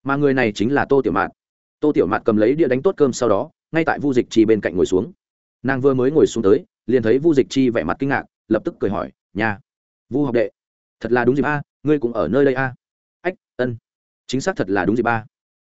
Mà người này chính là tô tiểu mạt. Tô tiểu mạt cầm lấy đĩa đánh tốt cơm sau đó, ngay tại vu dịch chi bên cạnh ngồi xuống. Nàng vừa mới ngồi xuống tới, liền thấy vu dịch chi vẻ mặt kinh ngạc, lập tức cười hỏi nhà vu học đệ, thật là đúng dịp a, ngươi cũng ở nơi đây a? Ách, ân, chính xác thật là đúng dịp a.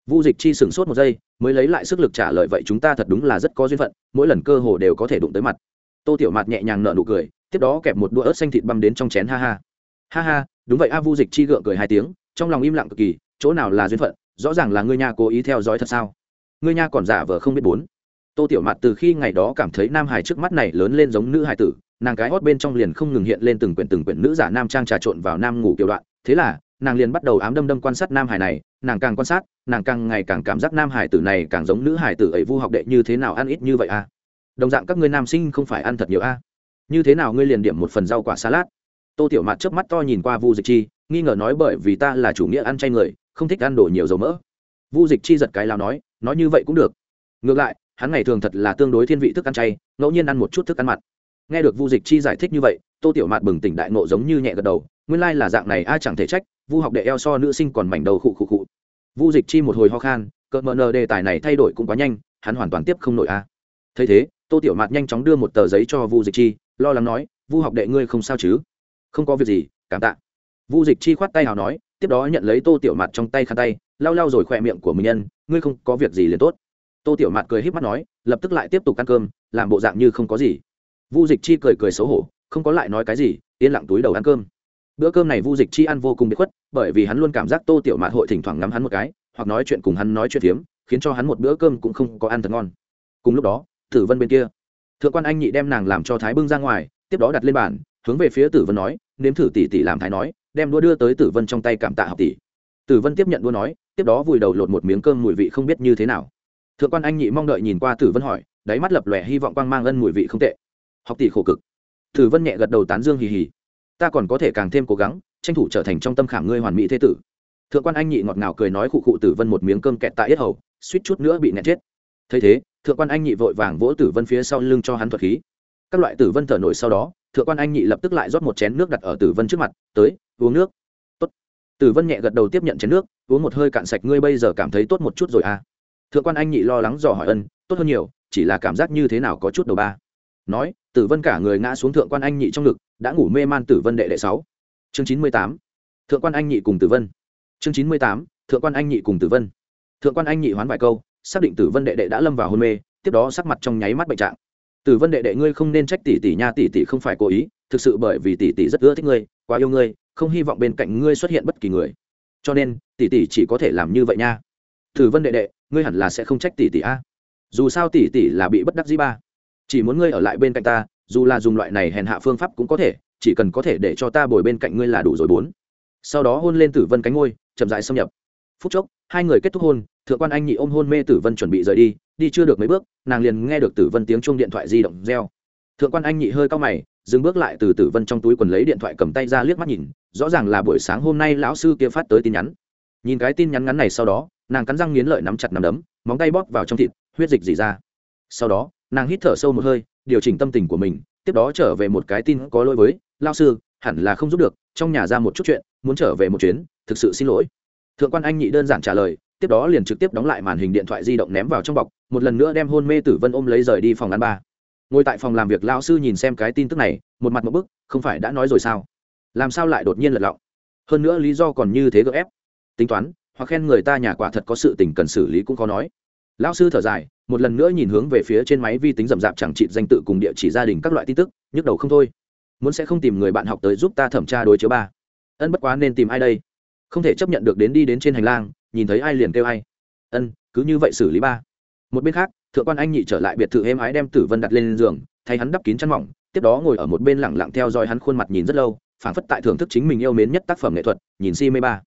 Vu dịch chi sửng sốt một giây mới lấy lại sức lực trả lời vậy chúng ta thật đúng là rất có duyên phận, mỗi lần cơ hồ đều có thể đụng tới mặt. Tô tiểu mạt nhẹ nhàng nở nụ cười, tiếp đó kẹp một đũa ớt xanh thịt băm đến trong chén, ha ha. Ha ha, đúng vậy a, vu dịch chi gượng cười hai tiếng, trong lòng im lặng cực kỳ, chỗ nào là duyên phận, rõ ràng là ngươi nha cố ý theo dõi thật sao? Ngươi nha còn giả vờ không biết bốn. Tô tiểu mạt từ khi ngày đó cảm thấy nam hải trước mắt này lớn lên giống nữ hải tử, nàng cái hót bên trong liền không ngừng hiện lên từng quyển từng quyển nữ giả nam trang trà trộn vào nam ngủ kiểu đoạn, thế là nàng liền bắt đầu ám đâm đâm quan sát nam hải này, nàng càng quan sát, nàng càng ngày càng cảm giác nam hải tử này càng giống nữ hải tử ấy vu học đệ như thế nào ăn ít như vậy a đồng dạng các ngươi nam sinh không phải ăn thật nhiều a như thế nào ngươi liền điểm một phần rau quả salad? Tô tiểu mạt chớp mắt to nhìn qua vu dịch chi, nghi ngờ nói bởi vì ta là chủ nghĩa ăn chay người, không thích ăn đồ nhiều dầu mỡ. Vu dịch chi giật cái lao nói nói như vậy cũng được. Ngược lại, hắn ngày thường thật là tương đối thiên vị thức ăn chay, ngẫu nhiên ăn một chút thức ăn mặn. Nghe được vu dịch chi giải thích như vậy, tô tiểu mạt bừng tỉnh đại nộ giống như nhẹ gật đầu nguyên lai là dạng này a chẳng thể trách, vu học đệ eo so nữ sinh còn mảnh đầu khụ khụ khụ. Vu dịch chi một hồi ho khan, cợt mờ nờ đề tài này thay đổi cũng quá nhanh, hắn hoàn toàn tiếp không nổi a. Thấy thế, tô tiểu mạt nhanh chóng đưa một tờ giấy cho vu dịch chi, lo lắng nói, vu học đệ ngươi không sao chứ? Không có việc gì, cảm tạ. Vu dịch chi khoát tay hào nói, tiếp đó nhận lấy tô tiểu mạt trong tay khăn tay, lau lau rồi khỏe miệng của mình nhân, ngươi không có việc gì liền tốt. Tô tiểu mạt cười h í p mắt nói, lập tức lại tiếp tục ăn cơm, làm bộ dạng như không có gì. Vu dịch chi cười cười xấu hổ, không có lại nói cái gì, yên lặng túi đầu ăn cơm bữa cơm này vu dịch chi ăn vô cùng bị khuất, bởi vì hắn luôn cảm giác tô tiểu mạt hội thỉnh thoảng ngắm hắn một cái, hoặc nói chuyện cùng hắn nói chuyện phiếm, khiến cho hắn một bữa cơm cũng không có ăn thật ngon. Cùng lúc đó, tử vân bên kia, thượng quan anh nhị đem nàng làm cho thái bưng ra ngoài, tiếp đó đặt lên bàn, hướng về phía tử vân nói, nếm thử tỷ tỷ làm thái nói, đem đũa đưa tới tử vân trong tay cảm tạ học tỷ. Tử vân tiếp nhận đũa nói, tiếp đó vùi đầu lột một miếng cơm mùi vị không biết như thế nào. Thượng quan anh nhị mong đợi nhìn qua tử vân hỏi, đáy mắt lập lòe hy vọng quang mang ân mùi vị không tệ. Học tỷ khổ cực. Tử vân nhẹ gật đầu tán dương hì hì ta còn có thể càng thêm cố gắng, tranh thủ trở thành trong tâm khảm ngươi hoàn mỹ thế tử. Thượng quan anh nhị ngọt ngào cười nói khụ khụ tử vân một miếng cơm kẹt tại yết hầu, suýt chút nữa bị nẹt chết. Thấy thế, thượng quan anh nhị vội vàng vỗ tử vân phía sau lưng cho hắn thuật khí. Các loại tử vân thở nổi sau đó, thượng quan anh nhị lập tức lại rót một chén nước đặt ở tử vân trước mặt, tới, uống nước. Tốt. Tử vân nhẹ gật đầu tiếp nhận chén nước, uống một hơi cạn sạch ngươi bây giờ cảm thấy tốt một chút rồi à? Thượng quan anh nhị lo lắng dò hỏi ân, tốt hơn nhiều, chỉ là cảm giác như thế nào có chút đầu ba? Nói, tử vân cả người ngã xuống thượng quan anh nhị trong ngực đã ngủ mê man tử vân đệ đệ sáu. Chương chín mươi tám, thượng quan anh nhị cùng tử vân. Chương chín mươi tám, thượng quan anh nhị cùng tử vân. Thượng quan anh nhị hoán vài câu, xác định tử vân đệ đệ đã lâm vào hôn mê, tiếp đó sắc mặt trong nháy mắt bệnh trạng. Tử vân đệ đệ ngươi không nên trách tỷ tỷ nha, tỷ tỷ không phải cố ý, thực sự bởi vì tỷ tỷ rất ưa thích ngươi, quá yêu ngươi, không hy vọng bên cạnh ngươi xuất hiện bất kỳ người. Cho nên, tỷ tỷ chỉ có thể làm như vậy nha. Tử vân đệ đệ, ngươi hẳn là sẽ không trách tỷ tỷ a. Dù sao tỷ tỷ là bị bất đắc dĩ ba chỉ muốn ngươi ở lại bên cạnh ta, dù là dùng loại này hèn hạ phương pháp cũng có thể, chỉ cần có thể để cho ta bồi bên cạnh ngươi là đủ rồi bốn. Sau đó hôn lên tử vân cánh ngôi chậm dại xâm nhập. Phút chốc, hai người kết thúc hôn, thượng quan anh nhị ôm hôn mê tử vân chuẩn bị rời đi đi chưa được mấy bước, nàng liền nghe được tử vân tiếng chuông điện thoại di động reo. Thượng quan anh nhị hơi cao mày, dừng bước lại từ tử vân trong túi quần lấy điện thoại cầm tay ra liếc mắt nhìn, rõ ràng là buổi sáng hôm nay lão sư kia phát tới tin nhắn. Nhìn cái tin nhắn ngắn này sau đó, nàng cắn răng nghiến lợi nắm chặt nắm đấm, móng tay bóp vào trong thịt, huyết dịch dì ra. Sau đó nàng hít thở sâu một hơi, điều chỉnh tâm tình của mình, tiếp đó trở về một cái tin có lỗi với, lao sư, hẳn là không giúp được, trong nhà ra một chút chuyện, muốn trở về một chuyến, thực sự xin lỗi. Thượng quan anh nhị đơn giản trả lời, tiếp đó liền trực tiếp đóng lại màn hình điện thoại di động ném vào trong bọc, một lần nữa đem hôn mê tử vân ôm lấy rời đi phòng ăn ba. Ngồi tại phòng làm việc lao sư nhìn xem cái tin tức này, một mặt một bức, không phải đã nói rồi sao? Làm sao lại đột nhiên lật lọng? Hơn nữa lý do còn như thế gợ ép. Tính toán, hoặc khen người ta nhà quả thật có sự tình cần xử lý cũng khó nói. Lão sư thở dài một lần nữa nhìn hướng về phía trên máy vi tính rậm rạp chẳng trị danh tự cùng địa chỉ gia đình các loại tin tức, nhức đầu không thôi. Muốn sẽ không tìm người bạn học tới giúp ta thẩm tra đối chiếu ba. Ân bất quá nên tìm ai đây? Không thể chấp nhận được đến đi đến trên hành lang, nhìn thấy ai liền kêu ai. Ân, cứ như vậy xử lý ba. Một bên khác, thượng quan anh nhị trở lại biệt thự êm ái đem tử vân đặt lên giường, thay hắn đắp kín chăn mỏng, tiếp đó ngồi ở một bên lẳng lặng theo dõi hắn khuôn mặt nhìn rất lâu, phảng phất tại thưởng thức chính mình yêu mến nhất tác phẩm nghệ thuật, nhìn si mê ba.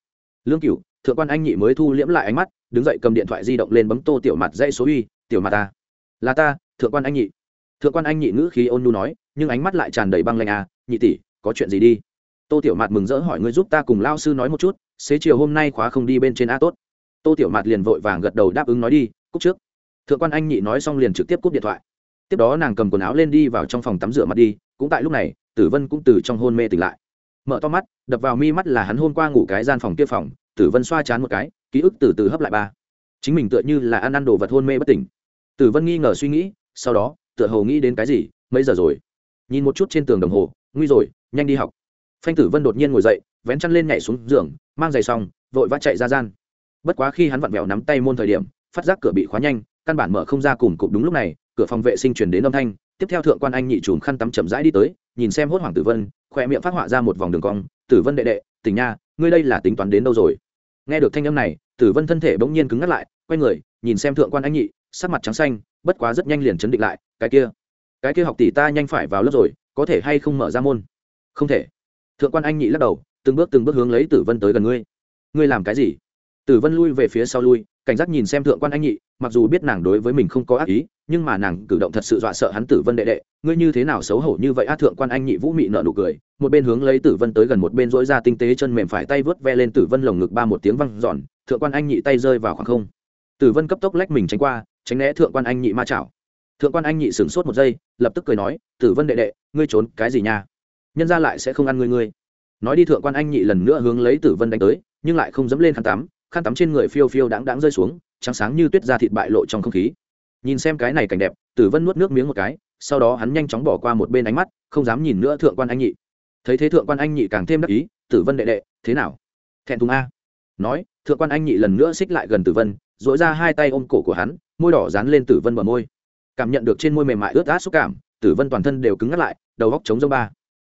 Lương cửu, thượng quan anh nhị mới thu liễm lại ánh mắt đứng dậy cầm điện thoại di động lên bấm tô tiểu mặt dây số uy, tiểu mặt ta là ta, thượng quan anh nhị. Thượng quan anh nhị ngữ khí ôn nhu nói, nhưng ánh mắt lại tràn đầy băng lanh à nhị tỷ, có chuyện gì đi? Tô tiểu mạt mừng rỡ hỏi, ngươi giúp ta cùng lao sư nói một chút, xế chiều hôm nay khóa không đi bên trên a tốt. Tô tiểu mạt liền vội vàng gật đầu đáp ứng nói đi cúc trước. Thượng quan anh nhị nói xong liền trực tiếp cúp điện thoại. Tiếp đó nàng cầm quần áo lên đi vào trong phòng tắm rửa mặt đi, cũng tại lúc này, tử vân cũng từ trong hôn mê tỉnh lại. Mở to mắt, đập vào mi mắt là hắn hôm qua ngủ cái gian phòng kia phòng tử vân xoa chán một cái, ký ức từ từ hấp lại ba. Chính mình tựa như là ăn ăn đồ vật hôn mê bất tỉnh. Tử vân nghi ngờ suy nghĩ, sau đó, tựa hồ nghĩ đến cái gì, mấy giờ rồi? Nhìn một chút trên tường đồng hồ, nguy rồi, nhanh đi học. Phanh tử vân đột nhiên ngồi dậy, vén chăn lên nhảy xuống giường, mang giày xong, vội vã chạy ra gian. Bất quá khi hắn vặn vẹo nắm tay môn thời điểm, phát giác cửa bị khóa nhanh, căn bản mở không ra cùng cụp đúng lúc này, cửa phòng vệ sinh chuyển đến âm thanh. Tiếp theo thượng quan anh nhị chùm khăn tắm chậm rãi đi tới, nhìn xem hốt hoảng tử vân, khoe miệng phát họa ra một vòng đường cong tử vân đệ đệ, tỉnh nha, ngươi đây là tính toán đến đâu rồi? Nghe được thanh âm này, tử vân thân thể bỗng nhiên cứng ngắt lại, quay người, nhìn xem thượng quan anh nhị, sắc mặt trắng xanh, bất quá rất nhanh liền chấn định lại, cái kia cái kia học tỷ ta nhanh phải vào lớp rồi, có thể hay không mở ra môn? Không thể. Thượng quan anh nhị lắc đầu, từng bước từng bước hướng lấy tử vân tới gần ngươi. Ngươi làm cái gì? Tử vân lui về phía sau lui, cảnh giác nhìn xem thượng quan anh nhị, mặc dù biết nàng đối với mình không có ác ý, nhưng mà nàng cử động thật sự dọa sợ hắn tử vân đệ đệ. Ngươi như thế nào xấu hổ như vậy á, thượng quan anh nhị vũ mị nợ nụ cười, một bên hướng lấy tử vân tới gần một bên dỗi ra tinh tế chân mềm phải tay vớt ve lên tử vân lồng ngực ba một tiếng văng giòn thượng quan anh nhị tay rơi vào khoảng không. Tử vân cấp tốc lách mình tránh qua, tránh né thượng quan anh nhị ma chảo. Thượng quan anh nhị sửng sốt một giây, lập tức cười nói, tử vân đệ đệ, ngươi trốn cái gì nha? Nhân ra lại sẽ không ăn ngươi ngươi. Nói đi, thượng quan anh nhị lần nữa hướng lấy tử vân đánh tới, nhưng lại không dẫm lên khăn tắm khăn tắm trên người phiêu phiêu đáng đáng rơi xuống, trắng sáng như tuyết ra thịt bại lộ trong không khí. Nhìn xem cái này cảnh đẹp, tử vân nuốt nước miếng một cái, sau đó hắn nhanh chóng bỏ qua một bên ánh mắt, không dám nhìn nữa thượng quan anh nhị. Thấy thế thượng quan anh nhị càng thêm đắc ý, tử vân đệ đệ, thế nào? Thẹn thùng a? Nói, thượng quan anh nhị lần nữa xích lại gần tử vân dỗi ra hai tay ôm cổ của hắn, môi đỏ dán lên tử vân bờ môi. Cảm nhận được trên môi mềm mại ướt át xúc cảm, tử vân toàn thân đều cứng ngắt lại, đầu góc chống dông ba.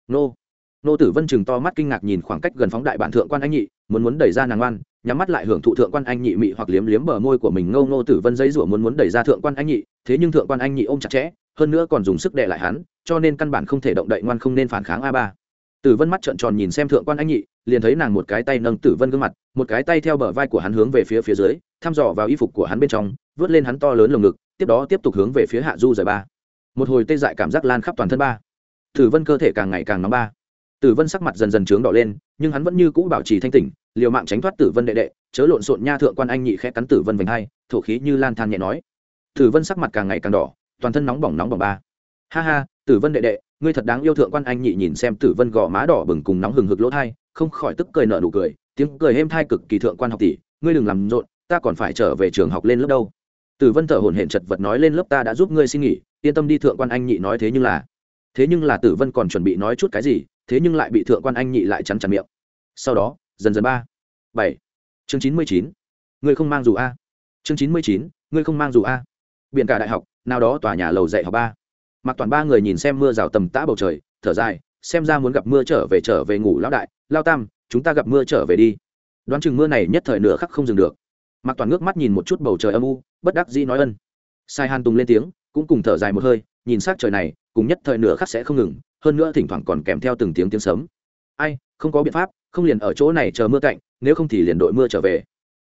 Nô. Nô tử vân chừng to mắt kinh ngạc nhìn khoảng cách gần phóng đại bản thượng quan anh nhị, muốn muốn đẩy ra nàng ngoan nhắm mắt lại hưởng thụ thượng quan anh nhị mị hoặc liếm liếm bờ môi của mình ngâu ngô tử vân giấy rủa muốn muốn đẩy ra thượng quan anh nhị, thế nhưng thượng quan anh nhị ôm chặt chẽ, hơn nữa còn dùng sức đè lại hắn, cho nên căn bản không thể động đậy ngoan không nên phản kháng a ba. Tử vân mắt trợn tròn nhìn xem thượng quan anh nhị, liền thấy nàng một cái tay nâng tử vân gương mặt, một cái tay theo bờ vai của hắn hướng về phía phía dưới, thăm dò vào y phục của hắn bên trong, vớt lên hắn to lớn lồng ngực, tiếp đó tiếp tục hướng về phía hạ du rời ba. Một hồi tê dại cảm giác lan khắp toàn thân ba. Tử vân cơ thể càng ngày càng nóng ba tử vân sắc mặt dần dần trướng đỏ lên, nhưng hắn vẫn như cũ bảo trì thanh tỉnh, liều mạng tránh thoát tử vân đệ đệ, chớ lộn xộn nha thượng quan anh nhị khẽ cắn tử vân vành hai, thổ khí như lan than nhẹ nói. Tử vân sắc mặt càng ngày càng đỏ, toàn thân nóng bỏng nóng bỏng ba. Ha ha, tử vân đệ đệ, ngươi thật đáng yêu thượng quan anh nhị nhìn xem tử vân gò má đỏ bừng cùng nóng hừng hực lỗ thai, không khỏi tức cười nở nụ cười, tiếng cười êm thai cực kỳ thượng quan học tỷ, ngươi đừng làm rộn, ta còn phải trở về trường học lên lớp đâu. Tử vân thở hổn hển chật vật nói lên lớp ta đã giúp ngươi xin nghỉ, yên tâm đi thượng quan anh nhị nói thế nhưng là, thế nhưng là tử vân còn chuẩn bị nói chút cái gì thế nhưng lại bị thượng quan anh nhị lại chắn chắn miệng. Sau đó, dần dần ba, bảy. Chương chín mươi chín. Ngươi không mang dù a. Chương chín mươi chín, ngươi không mang dù a. Biển cả đại học, nào đó tòa nhà lầu dạy học ba. Mặc toàn ba người nhìn xem mưa rào tầm tã bầu trời, thở dài, xem ra muốn gặp mưa trở về trở về ngủ lão đại. Lao tam, chúng ta gặp mưa trở về đi. Đoán chừng mưa này nhất thời nửa khắc không dừng được. Mặc toàn ngước mắt nhìn một chút bầu trời âm u, bất đắc dĩ nói ân. Sai hàn tùng lên tiếng, cũng cùng thở dài một hơi nhìn s trời này, cùng nhất thời nửa khắc sẽ không ngừng, hơn nữa thỉnh thoảng còn kèm theo từng tiếng tiếng sấm. ai, không có biện pháp, không liền ở chỗ này chờ mưa cạnh nếu không thì liền đội mưa trở về.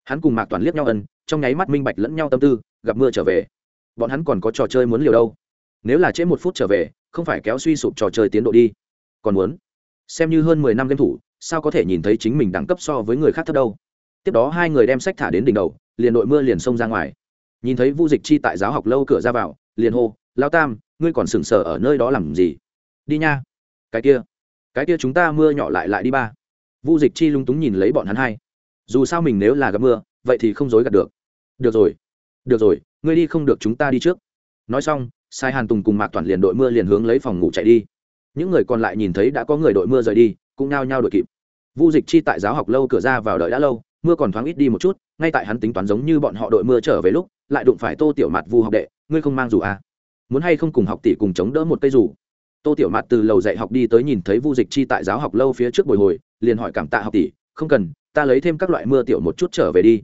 Hắn cùng mạc toàn liếc nhau ân, trong nháy mắt minh bạch lẫn nhau tâm tư, gặp mưa trở về. Bọn hắn còn có trò chơi muốn liều đâu. Nếu là trễ một phút trở về, không phải kéo suy sụp trò chơi tiến độ đi. Còn muốn? Xem như hơn mười năm game thủ, sao có thể nhìn thấy chính mình đẳng cấp so với người khác thấp đâu? Tiếp đó hai người đem sách thả đến đỉnh đầu, liền đội mưa liền xông ra ngoài. Nhìn thấy vu dịch chi tại giáo học lâu cửa ra vào, liền hô lao tam, ngươi còn sừng sờ ở nơi đó làm gì? Đi nha. Cái kia. Cái kia chúng ta mưa nhỏ lại lại đi ba. Vu dịch chi lung túng nhìn lấy bọn hắn hai. Dù sao mình nếu là gặp mưa, vậy thì không dối gạt được. Được rồi. Được rồi, ngươi đi không được chúng ta đi trước. Nói xong, sai hàn tùng cùng mạc toàn liền đội mưa liền hướng lấy phòng ngủ chạy đi. Những người còn lại nhìn thấy đã có người đội mưa rời đi, cũng nao nhao đội kịp. Vu dịch chi tại giáo học lâu cửa ra vào đợi đã lâu, mưa còn thoáng ít đi một chút, ngay tại hắn tính toán giống như bọn họ đội mưa trở về lúc, lại đụng phải tô tiểu mặt vu học đệ, ngươi không mang dù à? Muốn hay không cùng học tỷ cùng chống đỡ một cây dù. Tô tiểu mặt từ lầu dạy học đi tới nhìn thấy vu dịch chi tại giáo học lâu phía trước bồi hồi, liền hỏi cảm tạ học tỷ, không cần, ta lấy thêm các loại mưa tiểu một chút trở về đi.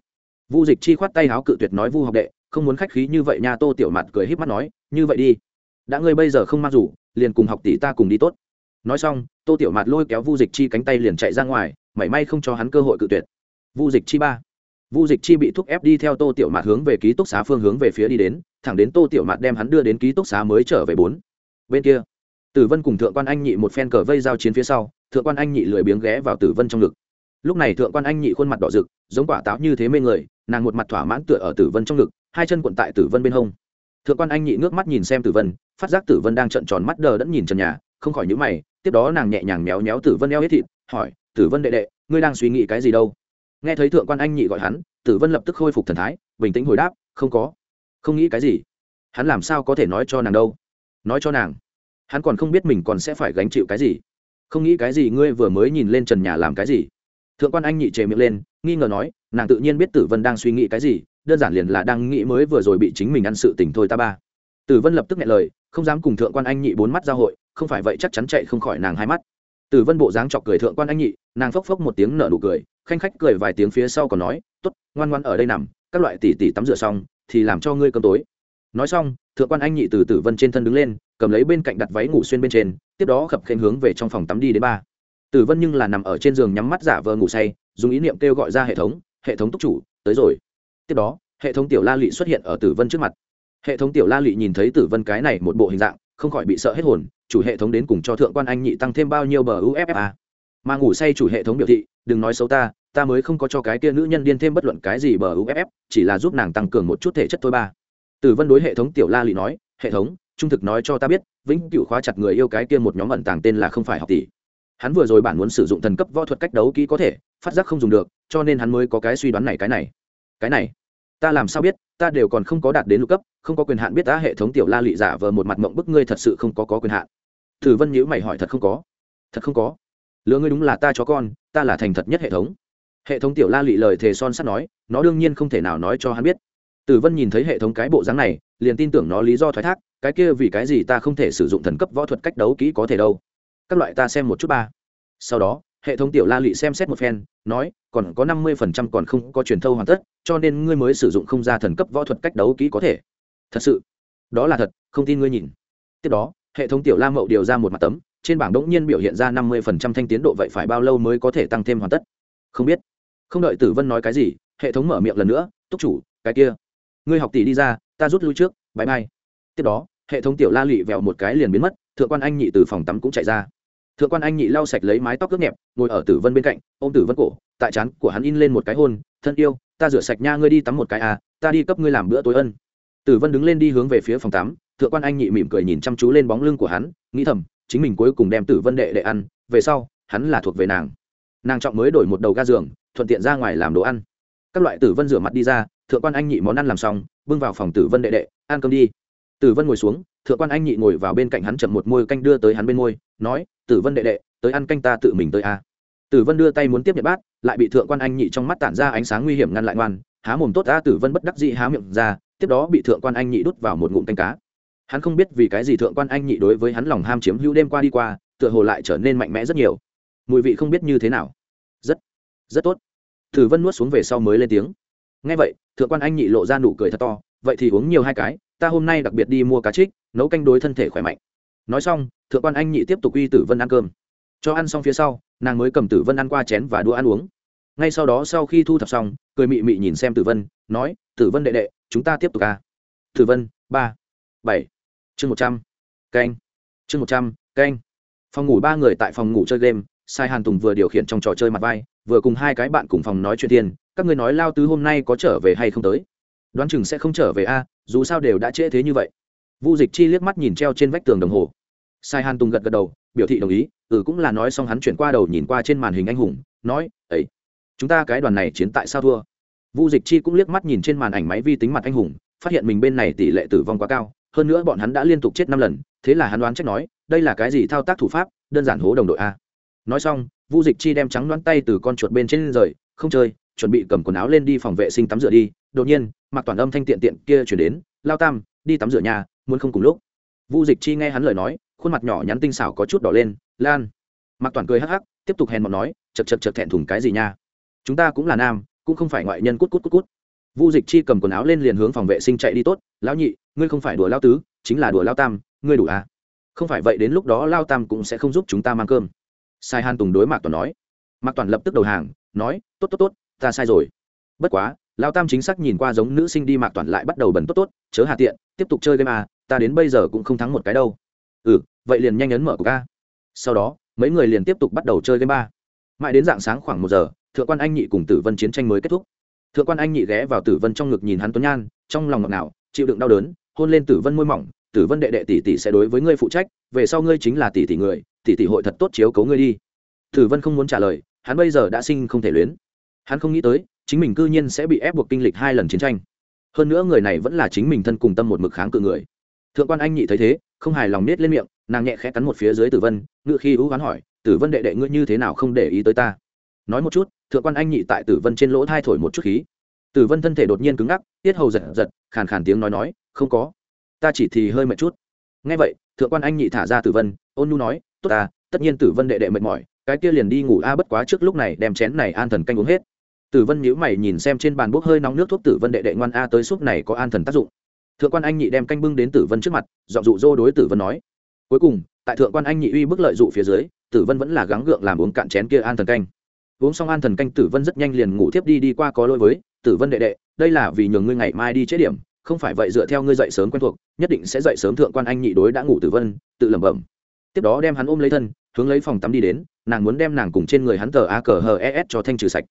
Vu dịch chi khoát tay háo cự tuyệt nói, vu học đệ, không muốn khách khí như vậy nha. Tô tiểu mặt cười híp mắt nói, như vậy đi. Đã ngươi bây giờ không mang dù, liền cùng học tỷ ta cùng đi tốt. Nói xong, tô tiểu mặt lôi kéo vu dịch chi cánh tay liền chạy ra ngoài, mảy may không cho hắn cơ hội cự tuyệt. Vu dịch chi ba vu dịch chi bị thúc ép đi theo tô tiểu mạt hướng về ký túc xá phương hướng về phía đi đến, thẳng đến tô tiểu mạt đem hắn đưa đến ký túc xá mới trở về bốn. Bên kia, tử vân cùng thượng quan anh nhị một phen cờ vây giao chiến phía sau, thượng quan anh nhị lười biếng ghé vào tử vân trong ngực. Lúc này thượng quan anh nhị khuôn mặt đỏ rực, giống quả táo như thế mê người, nàng một mặt thỏa mãn tựa ở tử vân trong ngực, hai chân quận tại tử vân bên hông. Thượng quan anh nhị ngước mắt nhìn xem tử vân, phát giác tử vân đang trợn tròn mắt đờ đẫn nhìn trần nhà, không khỏi nhíu mày, tiếp đó nàng nhẹ nhàng méo méo tử vân eo hết thịt, hỏi, tử vân đệ đệ, ngươi đang suy nghĩ cái gì đâu? Nghe thấy thượng quan anh nhị gọi hắn, tử vân lập tức khôi phục thần thái, bình tĩnh hồi đáp, không có. Không nghĩ cái gì. Hắn làm sao có thể nói cho nàng đâu? Nói cho nàng. Hắn còn không biết mình còn sẽ phải gánh chịu cái gì. Không nghĩ cái gì ngươi vừa mới nhìn lên trần nhà làm cái gì? Thượng quan anh nhị chề miệng lên, nghi ngờ nói, nàng tự nhiên biết tử vân đang suy nghĩ cái gì, đơn giản liền là đang nghĩ mới vừa rồi bị chính mình ăn sự tình thôi ta ba. Tử vân lập tức nghe lời, không dám cùng thượng quan anh nhị bốn mắt giao hội, không phải vậy chắc chắn chạy không khỏi nàng hai mắt tử vân bộ dáng chọc cười thượng quan anh nhị, nàng phốc phốc một tiếng nở nụ cười, khanh khách cười vài tiếng phía sau còn nói t ố t ngoan ngoan ở đây nằm, các loại tỉ tỉ tắm rửa xong, thì làm cho ngươi cơm tối. Nói xong, thượng quan anh nhị từ tử vân trên thân đứng lên, cầm lấy bên cạnh đặt váy ngủ xuyên bên trên, tiếp đó khập khen hướng về trong phòng tắm đi đến ba. Tử vân nhưng là nằm ở trên giường nhắm mắt giả vờ ngủ say, dùng ý niệm kêu gọi ra hệ thống hệ thống túc chủ, tới rồi. Tiếp đó, hệ thống tiểu la lị xuất hiện ở tử vân trước mặt. Hệ thống tiểu la lị nhìn thấy tử vân cái này một bộ hình dạng không khỏi bị sợ hết hồn, chủ hệ thống đến cùng cho thượng quan anh nhị tăng thêm bao nhiêu bờ uffa mà ngủ say chủ hệ thống biểu thị, đừng nói xấu ta ta mới không có cho cái kia nữ nhân điên thêm bất luận cái gì bờ uff chỉ là giúp nàng tăng cường một chút thể chất thôi ba. Tử vân đối hệ thống tiểu la lị nói, hệ thống, trung thực nói cho ta biết, vĩnh cựu khóa chặt người yêu cái kia một nhóm ẩn tàng tên là không phải học tỷ. Hắn vừa rồi bản muốn sử dụng thần cấp võ thuật cách đấu kỹ có thể, phát giác không dùng được, cho nên hắn mới có cái suy đoán này cái này. Cái này ta làm sao biết, ta đều còn không có đạt đến lục cấp, không có quyền hạn biết ta hệ thống tiểu la lị giả vờ một mặt mộng bức ngươi thật sự không có có quyền hạn. Tử vân nhữ mày hỏi thật không có. Thật không có. Lừa ngươi đúng là ta chó con, ta là thành thật nhất hệ thống. Hệ thống tiểu la lị lời thề son sắt nói, nó đương nhiên không thể nào nói cho hắn biết. Tử vân nhìn thấy hệ thống cái bộ dáng này, liền tin tưởng nó lý do thoái thác, cái kia vì cái gì ta không thể sử dụng thần cấp võ thuật cách đấu kỹ có thể đâu. Các loại ta xem một chút ba. Sau đó, hệ thống tiểu la lị xem xét một phen, nói còn có năm mươi phần trăm còn không có truyền thâu hoàn tất, cho nên ngươi mới sử dụng không ra thần cấp võ thuật cách đấu kỹ có thể. Thật sự, đó là thật, không tin ngươi nhìn. Tiếp đó, hệ thống tiểu la mậu điều ra một mặt tấm, trên bảng đống nhiên biểu hiện ra năm mươi phần trăm thanh tiến độ vậy phải bao lâu mới có thể tăng thêm hoàn tất? Không biết. Không đợi tử vân nói cái gì, hệ thống mở miệng lần nữa, túc chủ, cái kia, ngươi học tỷ đi ra, ta rút lui trước bãi mai tiếp đó, hệ thống tiểu la lụy vẹo một cái liền biến mất, thượng quan anh nhị từ phòng tắm cũng chạy ra thượng quan anh nhị lau sạch lấy mái tóc cướp nhẹp ngồi ở tử vân bên cạnh ô m tử vân cổ tại chán, của hắn in lên một cái hôn thân yêu ta rửa sạch nha ngươi đi tắm một cái à ta đi cấp ngươi làm bữa tối ân. Tử vân đứng lên đi hướng về phía phòng tắm thượng quan anh nhị mỉm cười nhìn chăm chú lên bóng lưng của hắn nghĩ thầm chính mình cuối cùng đem tử vân đệ đệ ăn về sau hắn là thuộc về nàng. Nàng trọng mới đổi một đầu ga giường thuận tiện ra ngoài làm đồ ăn. Các loại tử vân rửa mặt đi ra thượng quan anh nhị món ăn làm xong bưng vào phòng tử vân đệ đệ ăn cơm đi. Tử vân ngồi xuống thượng quan anh nhị ngồi vào bên cạnh hắn chậm một môi canh đưa tới hắn bên môi, nói, tử vân đệ đệ, tới ăn canh ta tự mình tới a à. tử vân đưa tay muốn tiếp nhận bát, lại bị thượng quan anh nhị trong mắt tản ra ánh sáng nguy hiểm ngăn lại ngoan, há mồm tốt a tử vân bất đắc dĩ há miệng ra, tiếp đó bị thượng quan anh nhị đút vào một ngụm canh cá. Hắn không biết vì cái gì thượng quan anh nhị đối với hắn lòng ham chiếm hữu đêm qua đi qua, tựa hồ lại trở nên mạnh mẽ rất nhiều. Mùi vị không biết như thế nào. Rất rất tốt. Tử vân nuốt xuống về sau mới lên tiếng. Ngay vậy, thượng quan anh nhị lộ ra nụ cười thật to, vậy thì uống nhiều hai cái, ta hôm nay đặc biệt đi mua cá trích nấu canh đối thân thể khỏe mạnh. Nói xong, thượng quan anh nhị tiếp tục uy tử vân ăn cơm. Cho ăn xong phía sau, nàng mới cầm tử vân ăn qua chén và đũa ăn uống. Ngay sau đó sau khi thu thập xong, cười mị mị nhìn xem tử vân, nói, tử vân đệ đệ, chúng ta tiếp tục ca. Tử vân, ba, bảy. Chương một trăm, canh. Chương một trăm, canh. Phòng ngủ ba người tại phòng ngủ chơi game, sai hàn tùng vừa điều khiển trong trò chơi mặt vai, vừa cùng hai cái bạn cùng phòng nói chuyện tiền, các người nói lao tứ hôm nay có trở về hay không tới? Đoán chừng sẽ không trở về a, dù sao đều đã trễ thế như vậy vu dịch chi liếc mắt nhìn treo trên vách tường đồng hồ. Sai hàn tùng gật gật đầu, biểu thị đồng ý ừ cũng là nói xong hắn chuyển qua đầu nhìn qua trên màn hình anh hùng, nói ấy chúng ta cái đoàn này chiến tại sao thua? Vu dịch chi cũng liếc mắt nhìn trên màn ảnh máy vi tính mặt anh hùng, phát hiện mình bên này tỷ lệ tử vong quá cao, hơn nữa bọn hắn đã liên tục chết năm lần, thế là hắn đoán trách nói, đây là cái gì thao tác thủ pháp, đơn giản hố đồng đội a. Nói xong, vu dịch chi đem trắng đoán tay từ con chuột bên trên rời, không chơi, chuẩn bị cầm quần áo lên đi phòng vệ sinh tắm rửa đi. Đột nhiên, mặc toàn âm thanh tiện tiện kia chuyển đến, lao tam, đi tắm rửa nhà muốn không cùng lúc. Vu dịch chi nghe hắn lời nói, khuôn mặt nhỏ nhắn tinh xảo có chút đỏ lên, lan. Mặc toàn cười hắc hắc, tiếp tục hèn mọn nói chật chật chật thẹn thùng cái gì nha? Chúng ta cũng là nam, cũng không phải ngoại nhân cút cút cút cút. Vu dịch chi cầm quần áo lên liền hướng phòng vệ sinh chạy đi tốt, lão nhị, ngươi không phải đùa lao tứ, chính là đùa lao tam, ngươi đủ à? Không phải vậy đến lúc đó lao tam cũng sẽ không giúp chúng ta mang cơm. Sai han tùng đối mạc toàn nói. Mạc toàn lập tức đầu hàng, nói, tốt tốt tốt, ta sai rồi. Bất quá, lao tam chính xác nhìn qua giống nữ sinh đi mạc toàn lại bắt đầu bẩn tốt tốt, chớ hà tiện, tiếp tục chơi game à ta đến bây giờ cũng không thắng một cái đâu. Ừ vậy liền nhanh ấn mở của ca. Sau đó, mấy người liền tiếp tục bắt đầu chơi game ba. Mãi đến dạng sáng khoảng một giờ, thượng quan anh nhị cùng tử vân chiến tranh mới kết thúc. Thượng quan anh nhị ghé vào tử vân trong ngực nhìn hắn tuấn nhan, trong lòng ngọt nào chịu đựng đau đớn, hôn lên tử vân môi mỏng, tử vân đệ đệ tỷ tỷ sẽ đối với ngươi phụ trách, về sau ngươi chính là tỷ tỷ người, tỷ tỷ hội thật tốt chiếu cấu ngươi đi. Tử vân không muốn trả lời, hắn bây giờ đã sinh không thể luyến. Hắn không nghĩ tới, chính mình cư nhiên sẽ bị ép buộc kinh lịch hai lần chiến tranh. Hơn nữa người này vẫn là chính mình thân cùng tâm một mực kháng cự người thượng quan anh nhị thấy thế, không hài lòng nết lên miệng, nàng nhẹ khẽ cắn một phía dưới tử vân, ngự khi hữu hoán hỏi, tử vân đệ đệ ngươi như thế nào không để ý tới ta? Nói một chút, thượng quan anh nhị tại tử vân trên lỗ thai thổi một chút khí. Tử vân thân thể đột nhiên cứng ngắc, tiết hầu giật giật, khàn khàn tiếng nói nói, không có, ta chỉ thì hơi mệt chút. Ngay vậy, thượng quan anh nhị thả ra tử vân, ôn nhu nói, tốt ta, tất nhiên tử vân đệ đệ mệt mỏi, cái kia liền đi ngủ a, bất quá trước lúc này đem chén này an thần canh uống hết. Tử vân nhíu mày nhìn xem trên bàn bốc hơi nóng nước thuốc tử vân đệ đệ ngoan a, tới suốt này có an thần tác dụng thượng quan anh nhị đem canh bưng đến tử vân trước mặt dọn dụ dô đối tử vân nói. Cuối cùng, tại thượng quan anh nhị uy bức lợi dụ phía dưới, tử vân vẫn là gắng gượng làm uống cạn chén kia an thần canh. Uống xong an thần canh, tử vân rất nhanh liền ngủ tiếp đi đi qua có lỗi với, tử vân đệ đệ, đây là vì nhường ngươi ngày mai đi chế điểm, không phải vậy dựa theo ngươi dậy sớm quen thuộc, nhất định sẽ dậy sớm thượng quan anh nhị đối đã ngủ tử vân, tự lẩm bẩm. Tiếp đó đem hắn ôm lấy thân, hướng lấy phòng tắm đi đến, nàng muốn đem nàng cùng trên người hắn tờ a cờ hờ es cho thanh trừ sạch.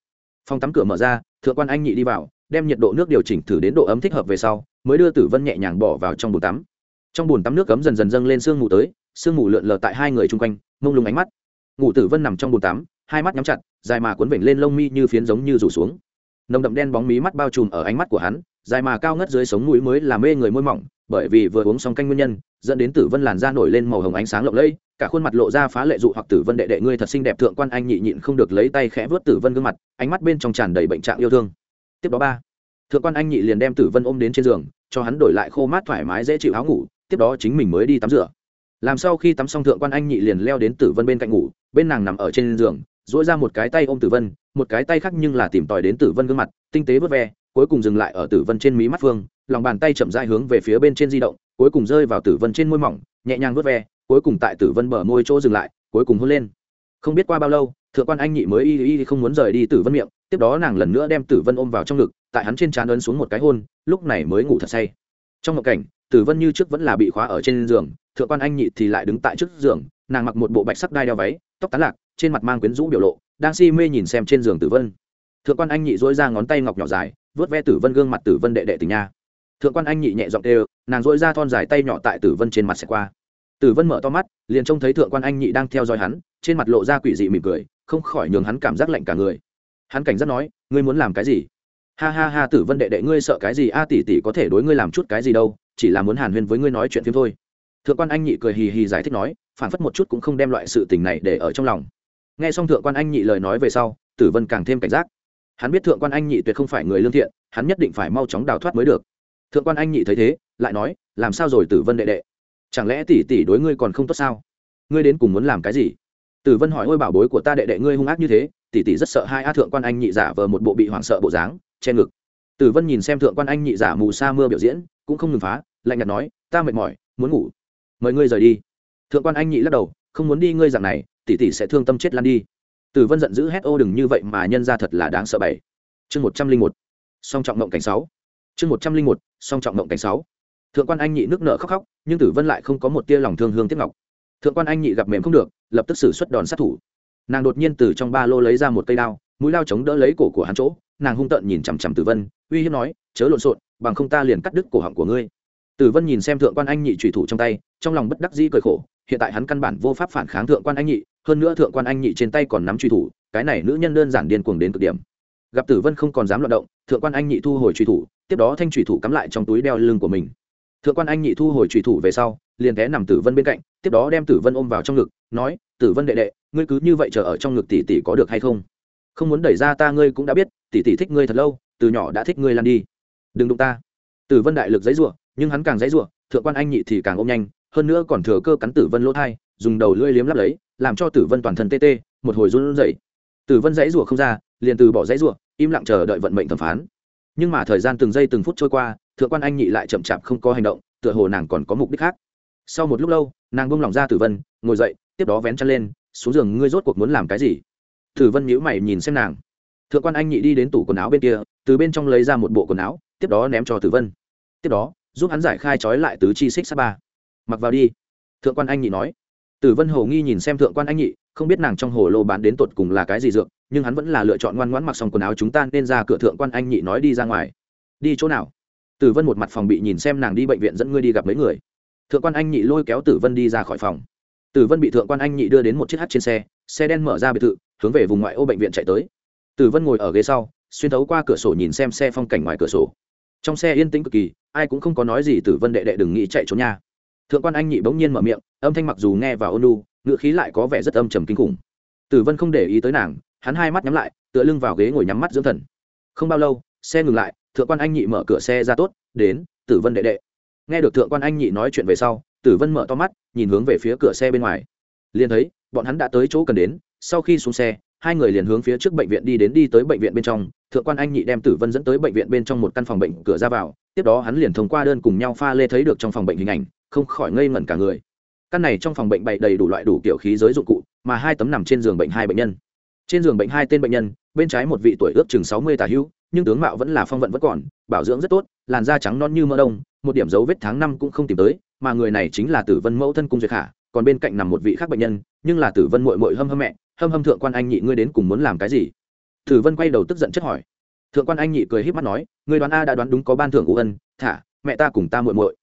Phòng tắm cửa mở ra, thượng quan anh nhị đi vào, đem nhiệt độ nước điều chỉnh thử đến độ ấm thích hợp về sau mới đưa tử vân nhẹ nhàng bỏ vào trong bồn tắm. Trong bồn tắm nước cấm dần dần dâng lên sương mù tới, sương mù lượn lờ tại hai người chung quanh, mông lung ánh mắt. Ngủ tử vân nằm trong bồn tắm, hai mắt nhắm chặt, dài mà cuốn vểnh lên lông mi như phiến giống như rủ xuống. Nồng đậm đen bóng mí mắt bao trùm ở ánh mắt của hắn, dài mà cao ngất dưới sống mũi mới làm mê người môi mỏng, bởi vì vừa uống xong canh nguyên nhân, dẫn đến tử vân làn da nổi lên màu hồng ánh sáng lộng lẫy, cả khuôn mặt lộ ra phá lệ dụ hoặc tử vân đệ đệ ngươi thật xinh đẹp thượng quan anh nhị nhịn không được lấy tay khẽ vớt tử vân gương mặt, ánh mắt bên trong tràn đầy bệnh trạng yêu thương. Tiếp đó ba thượng quan anh nhị liền đem tử vân ôm đến trên giường, cho hắn đổi lại khô mát thoải mái dễ chịu áo ngủ, tiếp đó chính mình mới đi tắm rửa. Làm sau khi tắm xong thượng quan anh nhị liền leo đến tử vân bên cạnh ngủ, bên nàng nằm ở trên giường dỗi ra một cái tay ôm tử vân, một cái tay khác nhưng là tìm tòi đến tử vân gương mặt, tinh tế vớt ve, cuối cùng dừng lại ở tử vân trên mí mắt phương, lòng bàn tay chậm dai hướng về phía bên trên di động, cuối cùng rơi vào tử vân trên môi mỏng, nhẹ nhàng vớt ve, cuối cùng tại tử vân bờ môi chỗ dừng lại, cuối cùng hôn lên. Không biết qua bao lâu, thượng quan anh nhị mới y y không muốn rời đi tử vân miệng tiếp đó nàng lần nữa đem tử vân ôm vào trong ngực, tại hắn trên trán ấn xuống một cái hôn, lúc này mới ngủ thật say. Trong một cảnh, tử vân như trước vẫn là bị khóa ở trên giường, thượng quan anh nhị thì lại đứng tại trước giường, nàng mặc một bộ bạch sắc đai đeo váy, tóc tán lạc, trên mặt mang quyến rũ biểu lộ, đang si mê nhìn xem trên giường tử vân. Thượng quan anh nhị dỗi ra ngón tay ngọc nhỏ dài vớt ve tử vân gương mặt tử vân đệ đệ tình nha. Thượng quan anh nhị nhẹ giọng đều nàng dỗi ra thon dài tay nhỏ tại tử vân trên mặt xẹt qua. Tử vân mở to mắt, liền trông thấy thượng quan anh nhị đang theo dõi hắn, trên mặt lộ ra quỷ dị mỉm cười, không khỏi nhường hắn cảm giác lạnh cả người hắn cảnh giác nói, ngươi muốn làm cái gì? Ha ha ha, tử vân đệ đệ, ngươi sợ cái gì? A tỷ tỷ có thể đối ngươi làm chút cái gì đâu, chỉ là muốn hàn huyên với ngươi nói chuyện phim thôi. Thượng quan anh nhị cười hì hì giải thích nói, phản phất một chút cũng không đem loại sự tình này để ở trong lòng. Nghe xong thượng quan anh nhị lời nói về sau, tử vân càng thêm cảnh giác. Hắn biết thượng quan anh nhị tuyệt không phải người lương thiện, hắn nhất định phải mau chóng đào thoát mới được. Thượng quan anh nhị thấy thế, lại nói, làm sao rồi tử vân đệ đệ? Chẳng lẽ tỷ tỷ đối ngươi còn không tốt sao? Ngươi đến cùng muốn làm cái gì? Tử vân hỏi, ôi bảo bối của ta đệ đệ ngươi hung ác như thế, tỷ tỷ rất sợ hai a thượng quan anh nhị giả vờ một bộ bị hoảng sợ bộ dáng, che ngực. Tử vân nhìn xem thượng quan anh nhị giả mù sa mưa biểu diễn, cũng không ngừng phá, lạnh nhạt nói, ta mệt mỏi, muốn ngủ. Mời ngươi rời đi. Thượng quan anh nhị lắc đầu, không muốn đi ngươi dạng này, tỷ tỷ sẽ thương tâm chết lan đi. Tử vân giận dữ hét, ô đừng như vậy mà nhân ra thật là đáng sợ bảy chương một trăm linh một, song trọng mộng cảnh sáu. Chương một trăm linh một, song trọng mộng cảnh sáu. Thượng quan anh nhị nước nợ khóc khóc, nhưng tử vân lại không có một tia lòng thương hương tiếp ngọc. Thượng quan anh nhị gặp mềm không được lập tức xử suất đòn sát thủ. Nàng đột nhiên từ trong ba lô lấy ra một cây đao, mũi lao chống đỡ lấy cổ của hắn chỗ, nàng hung tợn nhìn chằm chằm tử vân, uy hiếp nói, chớ lộn xộn, bằng không ta liền cắt đứt cổ họng của ngươi. Tử vân nhìn xem thượng quan anh nhị trùy thủ trong tay, trong lòng bất đắc dĩ cười khổ, hiện tại hắn căn bản vô pháp phản kháng thượng quan anh nhị, hơn nữa thượng quan anh nhị trên tay còn nắm truy thủ, cái này nữ nhân đơn giản điên cuồng đến cực điểm. Gặp tử vân không còn dám loạt động, thượng quan anh nhị thu hồi truy thủ, tiếp đó thanh truy thủ cắm lại trong túi đeo lưng của mình. Thượng quan anh nhị thu hồi truy thủ về sau, liền té nằm tử vân bên cạnh, tiếp đó đem tử vân ôm vào trong ngực, nói tử vân đệ đệ, ngươi cứ như vậy chờ ở trong ngực tỷ tỷ có được hay không? Không muốn đẩy ra ta ngươi cũng đã biết, tỷ tỷ thích ngươi thật lâu, từ nhỏ đã thích ngươi lan đi. Đừng đụng ta. Tử vân đại lực dãy rủa nhưng hắn càng dãy rủa thượng quan anh nhị thì càng ôm nhanh, hơn nữa còn thừa cơ cắn tử vân lỗ thai, dùng đầu lưỡi liếm lắp lấy, làm cho tử vân toàn thân tê tê, một hồi run rẩy. Tử vân dãy rủa không ra, liền từ bỏ dãy rủa im lặng chờ đợi vận mệnh thẩm phán. Nhưng mà thời gian từng giây từng phút trôi qua, thượng quan anh nhị lại chậm chạp không có hành động, tựa hồ nàng còn có mục đích khác. Sau một lúc lâu, nàng bông lỏng ra tử vân, ngồi dậy tiếp đó vén chân lên, xuống giường, ngươi rốt cuộc muốn làm cái gì? Tử vân nhíu mày nhìn xem nàng. Thượng quan anh nhị đi đến tủ quần áo bên kia, từ bên trong lấy ra một bộ quần áo, tiếp đó ném cho tử vân. Tiếp đó, giúp hắn giải khai trói lại tứ chi xích sắt ba. Mặc vào đi. Thượng quan anh nhị nói. Tử vân hồ nghi nhìn xem thượng quan anh nhị, không biết nàng trong hồ lô bán đến tột cùng là cái gì dược, nhưng hắn vẫn là lựa chọn ngoan ngoãn mặc xong quần áo chúng ta nên ra cửa thượng quan anh nhị nói đi ra ngoài. Đi chỗ nào? Tử vân một mặt phòng bị nhìn xem nàng đi bệnh viện dẫn ngươi đi gặp mấy người. Thượng quan anh nhị lôi kéo tử vân đi ra khỏi phòng tử vân bị thượng quan anh nhị đưa đến một chiếc hát trên xe xe đen mở ra biệt thự, hướng về vùng ngoại ô bệnh viện chạy tới. Tử vân ngồi ở ghế sau, xuyên thấu qua cửa sổ nhìn xem xe phong cảnh ngoài cửa sổ. Trong xe yên tĩnh cực kỳ, ai cũng không có nói gì tử vân đệ đệ đừng nghĩ chạy trốn nha. Thượng quan anh nhị bỗng nhiên mở miệng, âm thanh mặc dù nghe vào ôn lu ngựa khí lại có vẻ rất âm trầm kinh khủng. Tử vân không để ý tới nàng, hắn hai mắt nhắm lại, tựa lưng vào ghế ngồi nhắm mắt dưỡng thần. Không bao lâu, xe ngừng lại, thượng quan anh nhị mở cửa xe ra tốt, đến tử vân đệ đệ nghe được thượng quan anh nhị nói chuyện về sau, tử vân mở to mắt, nhìn hướng về phía cửa xe bên ngoài. Liền thấy, bọn hắn đã tới chỗ cần đến, sau khi xuống xe, hai người liền hướng phía trước bệnh viện đi đến đi tới bệnh viện bên trong. Thượng quan anh nhị đem tử vân dẫn tới bệnh viện bên trong một căn phòng bệnh cửa ra vào, tiếp đó hắn liền thông qua đơn cùng nhau pha lê thấy được trong phòng bệnh hình ảnh, không khỏi ngây ngẩn cả người. Căn này trong phòng bệnh bày đầy đủ loại đủ kiểu khí giới dụng cụ, mà hai tấm nằm trên giường bệnh hai bệnh nhân. Trên giường bệnh hai tên bệnh nhân, bên trái một vị tuổi ước chừng sáu mươi tà hữu nhưng tướng mạo vẫn là phong vận vẫn còn, bảo dưỡng rất tốt, làn da trắng non như mỡ đông một điểm dấu vết tháng năm cũng không tìm tới, mà người này chính là tử vân mẫu thân cung duyệt khả, còn bên cạnh nằm một vị khác bệnh nhân, nhưng là tử vân mội mội hâm hâm mẹ, hâm hâm thượng quan anh nhị ngươi đến cùng muốn làm cái gì? Tử vân quay đầu tức giận chất hỏi. Thượng quan anh nhị cười h í p mắt nói người đoán a đã đoán đúng có ban thưởng u ân, thả, mẹ ta cùng ta muội muội.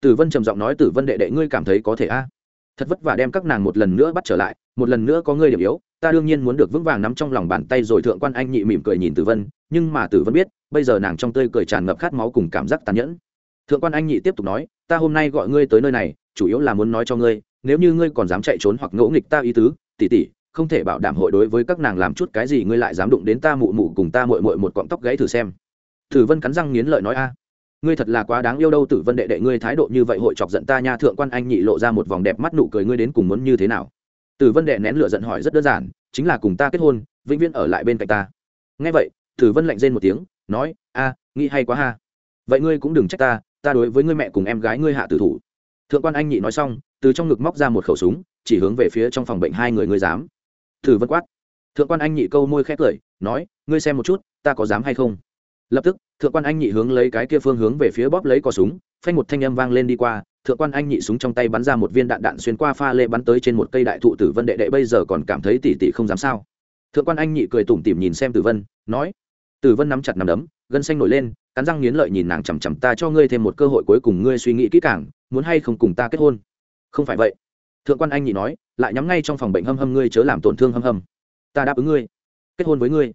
Tử vân trầm giọng nói, tử vân đệ đệ ngươi cảm thấy có thể a? Thật vất vả đem các nàng một lần nữa bắt trở lại, một lần nữa có ngươi điểm yếu, ta đương nhiên muốn được vững vàng nắm trong lòng bàn tay rồi. Thượng quan anh nhị mỉm cười nhìn tử vân, nhưng mà tử vân biết, bây giờ nàng trong tươi cười tràn ngập khát máu cùng cảm giác tàn nhẫn thượng quan anh nhị tiếp tục nói, ta hôm nay gọi ngươi tới nơi này, chủ yếu là muốn nói cho ngươi, nếu như ngươi còn dám chạy trốn hoặc ngỗ nghịch ta ý tứ tỉ tỉ không thể bảo đảm hội đối với các nàng làm chút cái gì ngươi lại dám đụng đến ta mụ mụ cùng ta mội mội một cọng tóc gãy thử xem. Tử vân cắn răng nghiến lợi nói, a, ngươi thật là quá đáng yêu đâu, tử vân đệ đệ ngươi thái độ như vậy hội chọc giận ta nha. Thượng quan anh nhị lộ ra một vòng đẹp mắt nụ cười, ngươi đến cùng muốn như thế nào? Tử vân đệ nén lửa giận hỏi, rất đơn giản, chính là cùng ta kết hôn, vĩnh viễn ở lại bên cạnh ta. Nghe vậy, tử vân lạnh rên một tiếng, nói, a, nghĩ hay quá ha. Vậy ngươi cũng đừng trách ta ta đối với ngươi mẹ cùng em gái ngươi hạ tử thủ. Thượng quan anh nhị nói xong, từ trong ngực móc ra một khẩu súng, chỉ hướng về phía trong phòng bệnh hai người ngươi dám. Thử vân quát. Thượng quan anh nhị câu môi khét cười, nói, ngươi xem một chút, ta có dám hay không? Lập tức, thượng quan anh nhị hướng lấy cái kia phương hướng về phía bóp lấy cò súng, phanh một thanh âm vang lên đi qua, thượng quan anh nhị súng trong tay bắn ra một viên đạn đạn xuyên qua pha lê bắn tới trên một cây đại thụ tử vân đệ đệ bây giờ còn cảm thấy tỉ tỉ không dám sao. Thượng quan anh nhị cười tủm tỉm nhìn xem tử vân, nói, tử vân nắm chặt nắm đấm, gân xanh nổi lên cắn răng nghiến lợi nhìn nàng chằm chằm ta cho ngươi thêm một cơ hội cuối cùng ngươi suy nghĩ kỹ càng, muốn hay không cùng ta kết hôn? Không phải vậy. Thượng quan anh nhị nói, lại nhắm ngay trong phòng bệnh hâm hâm ngươi chớ làm tổn thương hâm hâm. Ta đáp ứng ngươi. Kết hôn với ngươi.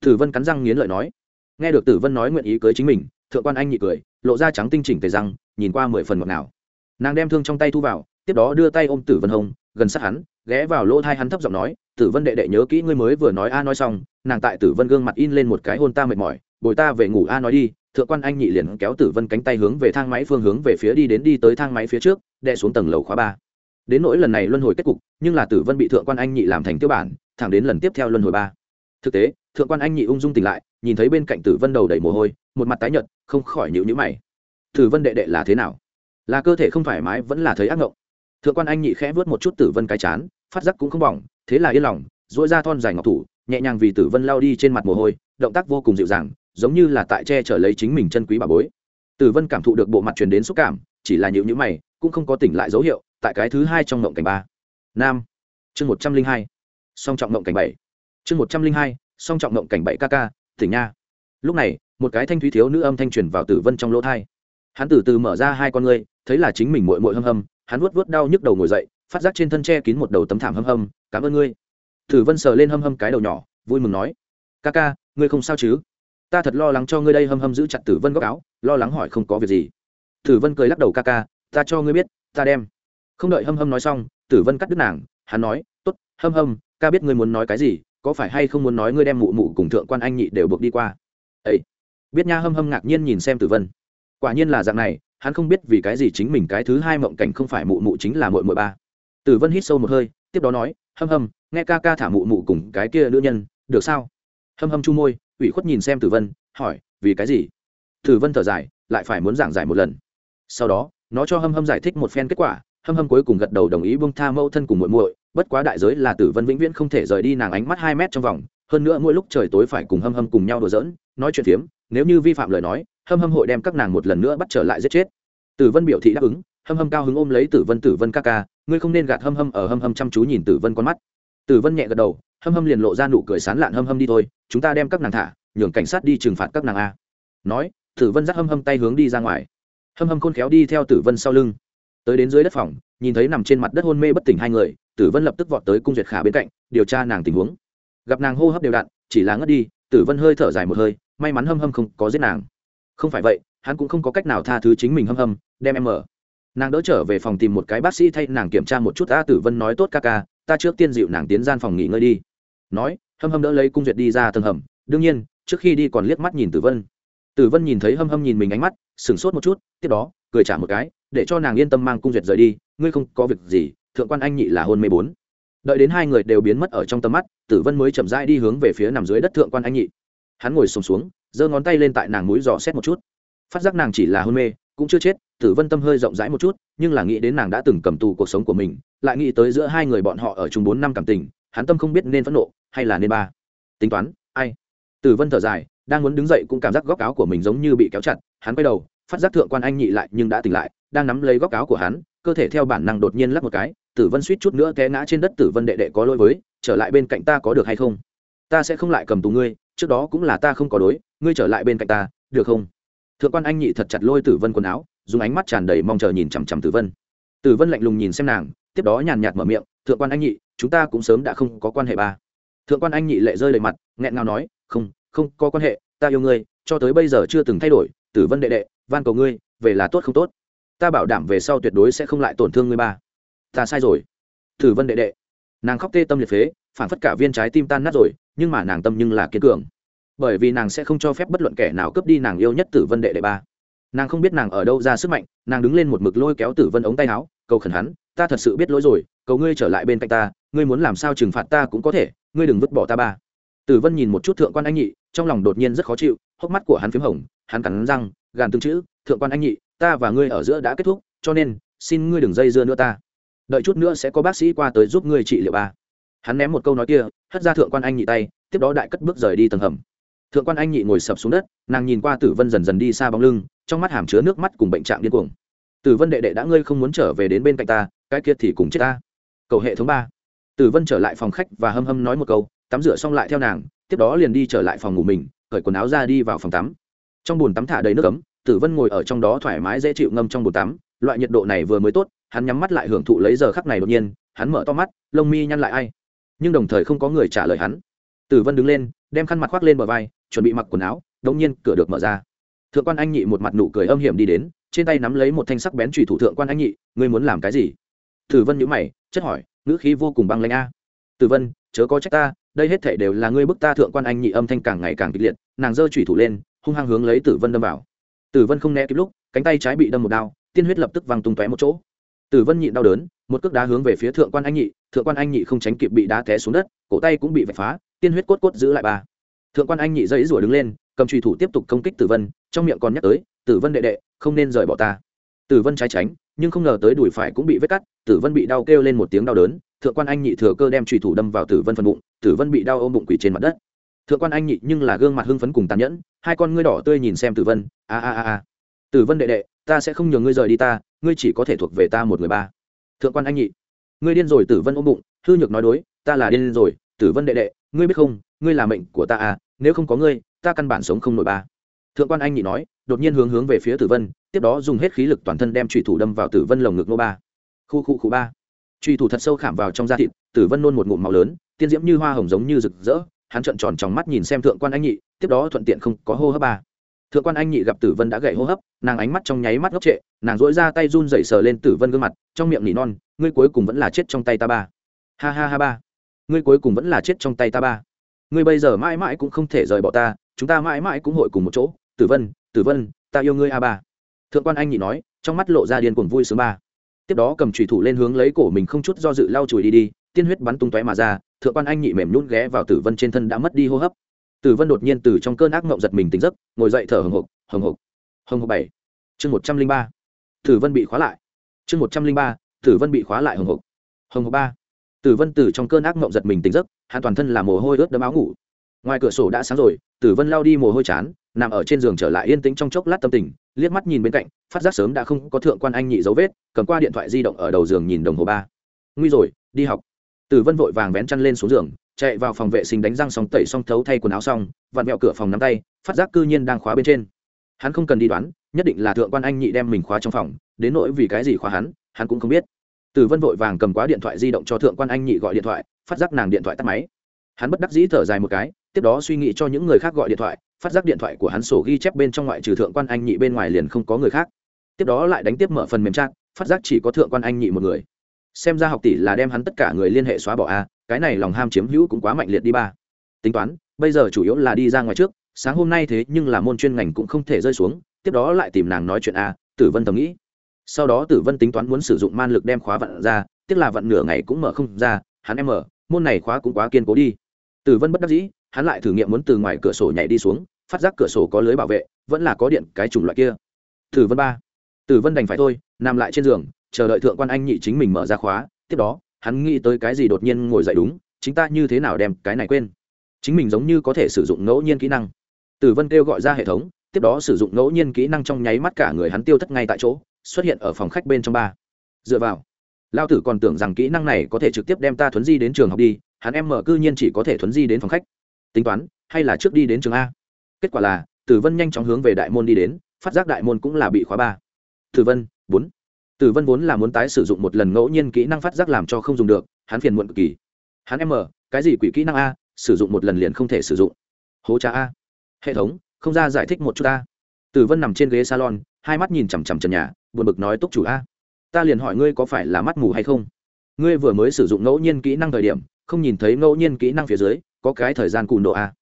Tử vân cắn răng nghiến lợi nói. Nghe được tử vân nói nguyện ý cưới chính mình, thượng quan anh nhị cười, lộ ra trắng tinh chỉnh tề răng, nhìn qua mười phần ngọt nào nàng đem thương trong tay thu vào, tiếp đó đưa tay ôm tử vân hông, gần sát hắn, ghé vào lỗ thai hắn thấp giọng nói, tử vân đệ đệ nhớ kỹ ngươi mới vừa nói a nói xong, nàng tại tử vân gương mặt in lên một cái hôn ta mệt mỏi, bồi ta về ngủ a nói đi thượng quan anh nhị liền kéo tử vân cánh tay hướng về thang máy phương hướng về phía đi đến đi tới thang máy phía trước đe xuống tầng lầu khóa ba. Đến nỗi lần này luân hồi kết cục, nhưng là tử vân bị thượng quan anh nhị làm thành tiêu bản, thẳng đến lần tiếp theo luân hồi ba. Thực tế, thượng quan anh nhị ung dung tỉnh lại, nhìn thấy bên cạnh tử vân đầu đầy mồ hôi, một mặt tái nhợt, không khỏi nhịu nhữ mày. Tử vân đệ đệ là thế nào? Là cơ thể không thoải mái vẫn là thấy ác ngộng? Thượng quan anh nhị khẽ vớt một chút tử vân cái chán, phát giác cũng không bỏng, thế là yên lòng dỗi ra thon dài ngọc thủ, nhẹ nhàng vì tử vân lao đi trên mặt mồ hôi, động tác vô cùng dịu dàng giống như là tại che chở lấy chính mình chân quý bà bối. Tử vân cảm thụ được bộ mặt truyền đến xúc cảm, chỉ là nhịu nhữ mày, cũng không có tỉnh lại dấu hiệu, tại cái thứ hai trong ngộng cảnh ba. Nam. Chương một trăm linh hai. Song trọng ngộng cảnh bảy. Chương một trăm linh hai, song trọng ngộng cảnh bảy kk tỉnh nha. Lúc này, một cái thanh thúy thiếu nữ âm thanh truyền vào tử vân trong lỗ thai. Hắn từ từ mở ra hai con ngươi, thấy là chính mình mội mội hâm hâm, hắn vuốt vuốt đau nhức đầu ngồi dậy, phát giác trên thân che kín một đầu tấm thảm hâm hâm, cảm ơn ngươi. Tử vân sờ lên hâm hâm cái đầu nhỏ, vui mừng nói, ca ca, ngươi không sao chứ? Ta thật lo lắng cho ngươi đây, hâm hâm giữ chặt tử vân góc áo, lo lắng hỏi không có việc gì. Tử vân cười lắc đầu, ca ca, ta cho ngươi biết, ta đem. Không đợi hâm hâm nói xong, tử vân cắt đứt nàng, hắn nói t ố t hâm hâm, ca biết ngươi muốn nói cái gì, có phải hay không muốn nói ngươi đem mụ mụ cùng thượng quan anh nhị đều buộc đi qua? Ấy biết nha. Hâm hâm ngạc nhiên nhìn xem tử vân. Quả nhiên là dạng này, hắn không biết vì cái gì chính mình cái thứ hai mộng cảnh không phải mụ mụ chính là mội mội ba. Tử vân hít sâu một hơi, tiếp đó nói, hâm hâm, nghe ca ca thả mụ mụ cùng cái kia nữ nhân, được sao? Hâm hâm chu môi ủy khuất nhìn xem tử vân, hỏi, vì cái gì? Tử vân thở dài, lại phải muốn giảng giải một lần. Sau đó, nó cho hâm hâm giải thích một phen kết quả, hâm hâm cuối cùng gật đầu đồng ý bông tha mẫu thân cùng muội muội, bất quá đại giới là tử vân vĩnh viễn không thể rời đi nàng ánh mắt hai mét trong vòng, hơn nữa mỗi lúc trời tối phải cùng hâm hâm cùng nhau đùa giỡn, nói chuyện phiếm, nếu như vi phạm lời nói, hâm hâm hội đem các nàng một lần nữa bắt trở lại giết chết. Tử vân biểu thị đáp ứng, hâm hâm cao hứng ôm lấy tử vân tử vân ca ca, ngươi không nên gạt hâm hâm ở hâm hâm chăm chú nhìn tử vân con mắt tử vân nhẹ gật đầu, hâm hâm liền lộ ra nụ cười sán lạn hâm hâm đi thôi, chúng ta đem các nàng thả, nhường cảnh sát đi trừng phạt các nàng a. Nói tử vân dắt hâm hâm tay hướng đi ra ngoài. Hâm hâm khôn khéo đi theo tử vân sau lưng. Tới đến dưới đất phòng, nhìn thấy nằm trên mặt đất hôn mê bất tỉnh hai người tử vân lập tức vọt tới cung duyệt khả bên cạnh, điều tra nàng tình huống. Gặp nàng hô hấp đều đặn, chỉ là ngất đi tử vân hơi thở dài một hơi, may mắn hâm hâm không có giết nàng. Không phải vậy, hắn cũng không có cách nào tha thứ chính mình hâm hâm, đem em mở. Nàng đỡ trở về phòng tìm một cái bác sĩ thay nàng kiểm tra một chút, a tử vân nói tốt ca ca ta trước tiên dịu nàng tiến gian phòng nghỉ ngơi đi. Nói hâm hâm đỡ lấy cung duyệt đi ra tầng hầm. Đương nhiên trước khi đi còn liếc mắt nhìn tử vân. Tử vân nhìn thấy hâm hâm nhìn mình ánh mắt sửng sốt một chút tiếp đó cười trả một cái để cho nàng yên tâm mang cung duyệt rời đi ngươi không có việc gì thượng quan anh nhị là hôn mê bốn. Đợi đến hai người đều biến mất ở trong tầm mắt tử vân mới chậm rãi đi hướng về phía nằm dưới đất thượng quan anh nhị. Hắn ngồi sùng xuống, xuống giơ ngón tay lên tại nàng mũi dò xét một chút. Phát giác nàng chỉ là hôn mê cũng chưa chết tử vân tâm hơi rộng rãi một chút, nhưng là nghĩ đến nàng đã từng cầm tù cuộc sống của mình, lại nghĩ tới giữa hai người bọn họ ở chung bốn năm cảm tình, hắn tâm không biết nên phẫn nộ hay là nên ba. Tính toán, ai? Tử vân thở dài, đang muốn đứng dậy cũng cảm giác góc áo của mình giống như bị kéo chặt, hắn quay đầu, phát giác thượng quan anh nhị lại nhưng đã tỉnh lại, đang nắm lấy góc áo của hắn, cơ thể theo bản năng đột nhiên lắc một cái, tử vân suýt chút nữa té ngã trên đất, tử vân đệ đệ có lỗi với, trở lại bên cạnh ta có được hay không? Ta sẽ không lại cầm tù ngươi, trước đó cũng là ta không có đối, ngươi trở lại bên cạnh ta, được không? Thượng quan anh nhị thật chặt lôi tử vân quần áo dùng ánh mắt tràn đầy mong chờ nhìn chằm chằm tử vân. Tử vân lạnh lùng nhìn xem nàng, tiếp đó nhàn nhạt mở miệng, thượng quan anh nhị, chúng ta cũng sớm đã không có quan hệ ba. Thượng quan anh nhị lệ rơi lệ mặt, nghẹn ngào nói, không không có quan hệ, ta yêu ngươi, cho tới bây giờ chưa từng thay đổi, tử vân đệ đệ, van cầu ngươi, về là tốt không tốt. Ta bảo đảm về sau tuyệt đối sẽ không lại tổn thương ngươi ba. Ta sai rồi. Tử vân đệ đệ, nàng khóc tê tâm liệt phế phản phất cả viên trái tim tan nát rồi, nhưng mà nàng tâm nhưng là kiên cường. Bởi vì nàng sẽ không cho phép bất luận kẻ nào cướp đi nàng yêu nhất tử vân đệ đệ ba nàng không biết nàng ở đâu ra sức mạnh, nàng đứng lên một mực lôi kéo tử vân ống tay áo, cầu khẩn hắn, ta thật sự biết lỗi rồi, cầu ngươi trở lại bên cạnh ta, ngươi muốn làm sao trừng phạt ta cũng có thể, ngươi đừng vứt bỏ ta ba. Tử vân nhìn một chút thượng quan anh nhị, trong lòng đột nhiên rất khó chịu, hốc mắt của hắn p h í m hồng, hắn cắn răng, gàn tương chữ, thượng quan anh nhị, ta và ngươi ở giữa đã kết thúc, cho nên, xin ngươi đừng dây dưa nữa ta. Đợi chút nữa sẽ có bác sĩ qua tới giúp ngươi trị liệu ba. Hắn ném một câu nói kia, hất ra thượng quan anh nhị tay, tiếp đó đại cất bước rời đi tầng hầm. Thượng quan anh nhị ngồi sập xuống đất, nàng nhìn qua tử vân dần dần đi xa bóng lưng trong mắt hàm chứa nước mắt cùng bệnh trạng điên cuồng. Tử vân đệ đệ đã ngươi không muốn trở về đến bên cạnh ta, cái kia thì cùng chết ta. Cầu hệ thống ba. Tử vân trở lại phòng khách và hâm hâm nói một câu, tắm rửa xong lại theo nàng, tiếp đó liền đi trở lại phòng ngủ mình, cởi quần áo ra đi vào phòng tắm. Trong bồn tắm thả đầy nước ấm, tử vân ngồi ở trong đó thoải mái dễ chịu ngâm trong bồn tắm, loại nhiệt độ này vừa mới tốt, hắn nhắm mắt lại hưởng thụ lấy giờ khắc này đột nhiên, hắn mở to mắt, lông mi nhăn lại ai. Nhưng đồng thời không có người trả lời hắn. Tử vân đứng lên, đem khăn mặt khoác lên bờ vai, chuẩn bị mặc quần áo, đống nhiên cửa được mở ra thượng quan anh nhị một mặt nụ cười âm hiểm đi đến, trên tay nắm lấy một thanh sắc bén trùy thủ thượng quan anh nhị, ngươi muốn làm cái gì? Tử vân nhữ mày, chất hỏi, ngữ khí vô cùng băng lãnh a. Tử vân, chớ có trách ta, đây hết thể đều là ngươi bức ta. Thượng quan anh nhị âm thanh càng ngày càng kịch liệt, nàng giơ trùy thủ lên, hung hăng hướng lấy tử vân đâm vào. Tử vân không né kịp lúc, cánh tay trái bị đâm một đao, tiên huyết lập tức văng tung tóe một chỗ. Tử vân nhịn đau đớn, một cước đá hướng về phía thượng quan anh nhị, thượng quan anh nhị không tránh kịp bị đá té xuống đất, cổ tay cũng bị vạch phá, tiên huyết cốt cốt giữ lại ba. Thượng quan anh nhị dãy rủa đứng lên, cầm trùy thủ tiếp tục công kích tử vân trong miệng còn nhắc tới, tử vân đệ đệ, không nên rời bỏ ta. Tử vân trái tránh, nhưng không ngờ tới đùi phải cũng bị vết cắt, tử vân bị đau kêu lên một tiếng đau đớn, thượng quan anh nhị thừa cơ đem trùy thủ đâm vào tử vân phần bụng, tử vân bị đau ôm bụng quỳ trên mặt đất. Thượng quan anh nhị nhưng là gương mặt hưng phấn cùng tàn nhẫn, hai con ngươi đỏ tươi nhìn xem tử vân, a a a a. Tử vân đệ đệ, ta sẽ không nhường ngươi rời đi ta, ngươi chỉ có thể thuộc về ta một người ba. Thượng quan anh nhị, ngươi điên rồi tử vân ôm bụng, hư nhược nói đối, ta là điên rồi, tử vân đệ đệ, ngươi biết không, ngươi là mệnh của ta à nếu không có ngươi, ta căn bản sống không nổi ba thượng quan anh nhị nói, đột nhiên hướng hướng về phía tử vân, tiếp đó dùng hết khí lực toàn thân đem trùy thủ đâm vào tử vân lồng ngực nô ba. Khu khu khu ba. Trùy thủ thật sâu khảm vào trong da thịt, tử vân nôn một ngụm màu lớn, tiên diễm như hoa hồng giống như rực rỡ, hắn trợn tròn trong mắt nhìn xem thượng quan anh nhị, tiếp đó thuận tiện không có hô hấp ba. Thượng quan anh nhị gặp tử vân đã gậy hô hấp, nàng ánh mắt trong nháy mắt ngốc trệ, nàng dỗi ra tay run dậy sờ lên tử vân gương mặt, trong miệng nỉ non, ngươi cuối cùng vẫn là chết trong tay ta ba. Ha ha ha ba. Ngươi cuối cùng vẫn là chết trong tay ta ba. Ngươi bây giờ mãi mãi cũng không thể rời bỏ ta chúng ta mãi mãi cũng hội cùng một chỗ, tử vân tử vân, ta yêu ngươi a ba. Thượng quan anh nhị nói, trong mắt lộ ra điên cuồng vui sướng ba. Tiếp đó cầm trùy thủ lên hướng lấy cổ mình không chút do dự lau chùi đi đi, tiên huyết bắn tung tóe mà ra, thượng quan anh nhị mềm nhún ghé vào tử vân trên thân đã mất đi hô hấp. Tử vân đột nhiên từ trong cơn ác mộng giật mình tỉnh giấc, ngồi dậy thở hồng hộc hồng hộc hồng hộc bảy. Chương một trăm linh ba. Tử vân bị khóa lại. Chương một trăm linh ba, tử vân bị khóa lại hồng hộc hồng hộc ba. Tử vân từ trong cơn ác mộng giật mình tỉnh giấc hạ toàn thân là mồ hôi ướt đẫm áo ngủ ngoài cửa sổ đã sáng rồi, tử vân lao đi mồ hôi chán, nằm ở trên giường trở lại yên tĩnh trong chốc lát tâm tình, liếc mắt nhìn bên cạnh, phát giác sớm đã không có thượng quan anh nhị dấu vết, cầm qua điện thoại di động ở đầu giường nhìn đồng hồ ba. Nguy rồi, đi học. Tử vân vội vàng vén chăn lên xuống giường, chạy vào phòng vệ sinh đánh răng xong tẩy xong thấu thay quần áo xong, vặn vẹo cửa phòng nắm tay, phát giác cư nhiên đang khóa bên trên. Hắn không cần đi đoán, nhất định là thượng quan anh nhị đem mình khóa trong phòng, đến nỗi vì cái gì khóa hắn hắn cũng không biết. Tử vân vội vàng cầm quá điện thoại di động cho thượng quan anh nhị gọi điện thoại, phát giác nàng điện thoại tắt máy hắn bất đắc dĩ thở dài một cái, tiếp đó suy nghĩ cho những người khác gọi điện thoại, phát giác điện thoại của hắn sổ ghi chép bên trong ngoại trừ thượng quan anh nhị bên ngoài liền không có người khác. Tiếp đó lại đánh tiếp mở phần mềm trang phát giác chỉ có thượng quan anh nhị một người. Xem ra học tỷ là đem hắn tất cả người liên hệ xóa bỏ a, cái này lòng ham chiếm hữu cũng quá mạnh liệt đi ba. Tính toán, bây giờ chủ yếu là đi ra ngoài trước, sáng hôm nay thế nhưng là môn chuyên ngành cũng không thể rơi xuống, tiếp đó lại tìm nàng nói chuyện a, tử vân thầm nghĩ. Sau đó tử vân tính toán muốn sử dụng man lực đem khóa vận ra tức là vận nửa ngày cũng mở không ra, hắn em mở, môn này khóa cũng quá kiên cố đi tử vân bất đắc dĩ, hắn lại thử nghiệm muốn từ ngoài cửa sổ nhảy đi xuống, phát giác cửa sổ có lưới bảo vệ, vẫn là có điện, cái chủng loại kia. Tử vân ba. Tử vân đành phải thôi, nằm lại trên giường, chờ đợi thượng quan anh nhị chính mình mở ra khóa, tiếp đó, hắn nghĩ tới cái gì đột nhiên ngồi dậy đúng, chính ta như thế nào đem cái này quên? Chính mình giống như có thể sử dụng ngẫu nhiên kỹ năng. Tử vân kêu gọi ra hệ thống, tiếp đó sử dụng ngẫu nhiên kỹ năng trong nháy mắt cả người hắn tiêu thất ngay tại chỗ, xuất hiện ở phòng khách bên trong ba. Dựa vào. Lao tử còn tưởng rằng kỹ năng này có thể trực tiếp đem ta thuấn di đến trường học đi hắn em mở cư nhiên chỉ có thể thuấn di đến phòng khách. Tính toán, hay là trước đi đến trường a? Kết quả là, tử vân nhanh chóng hướng về đại môn đi đến, phát giác đại môn cũng là bị khóa ba. Tử vân, bốn. Tử vân vốn là muốn tái sử dụng một lần ngẫu nhiên kỹ năng phát giác làm cho không dùng được, hắn phiền muộn cực kỳ. Hắn em mở cái gì quỷ kỹ năng a? Sử dụng một lần liền không thể sử dụng. Hố trá a. Hệ thống, không ra giải thích một chút a. Tử vân nằm trên ghế salon, hai mắt nhìn chằm chằm trần nhà, buồn bực nói túc chủ a. Ta liền hỏi ngươi có phải là mắt mù hay không? Ngươi vừa mới sử dụng ngẫu nhiên kỹ năng thời điểm không nhìn thấy ngẫu nhiên kỹ năng phía dưới, có cái thời gian cùn độ a.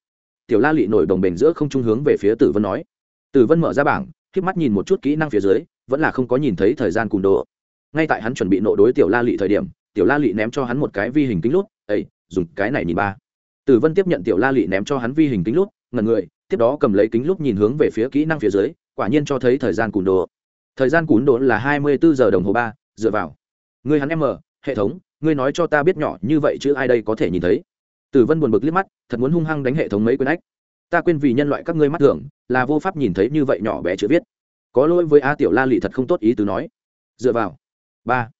Tiểu la lị nổi đồng bền giữa không trung hướng về phía tử vân nói. Tử vân mở ra bảng k mắt nhìn một chút kỹ năng phía dưới, vẫn là không có nhìn thấy thời gian cùn độ. Ngay tại hắn chuẩn bị nộ đối tiểu la lị thời điểm, tiểu la lị ném cho hắn một cái vi hình kính lút ây dùng cái này nhìn ba. Tử vân tiếp nhận tiểu la lị ném cho hắn vi hình kính lút ngần người, tiếp đó cầm lấy kính lút nhìn hướng về phía kỹ năng phía dưới, quả nhiên cho thấy thời gian cùn độ. Thời gian cùn độ là hai mươi bốn giờ đồng hồ ba, dựa vào. Ngươi hắn em mở, hệ thống ngươi nói cho ta biết nhỏ như vậy chứ ai đây có thể nhìn thấy? Tử vân buồn bực liếc mắt, thật muốn hung hăng đánh hệ thống mấy quyển ách. Ta quên vì nhân loại các ngươi mắt thường, là vô pháp nhìn thấy như vậy nhỏ bé chữ viết. Có lỗi với a tiểu la lị thật không tốt ý tứ nói. Dựa vào. Ba.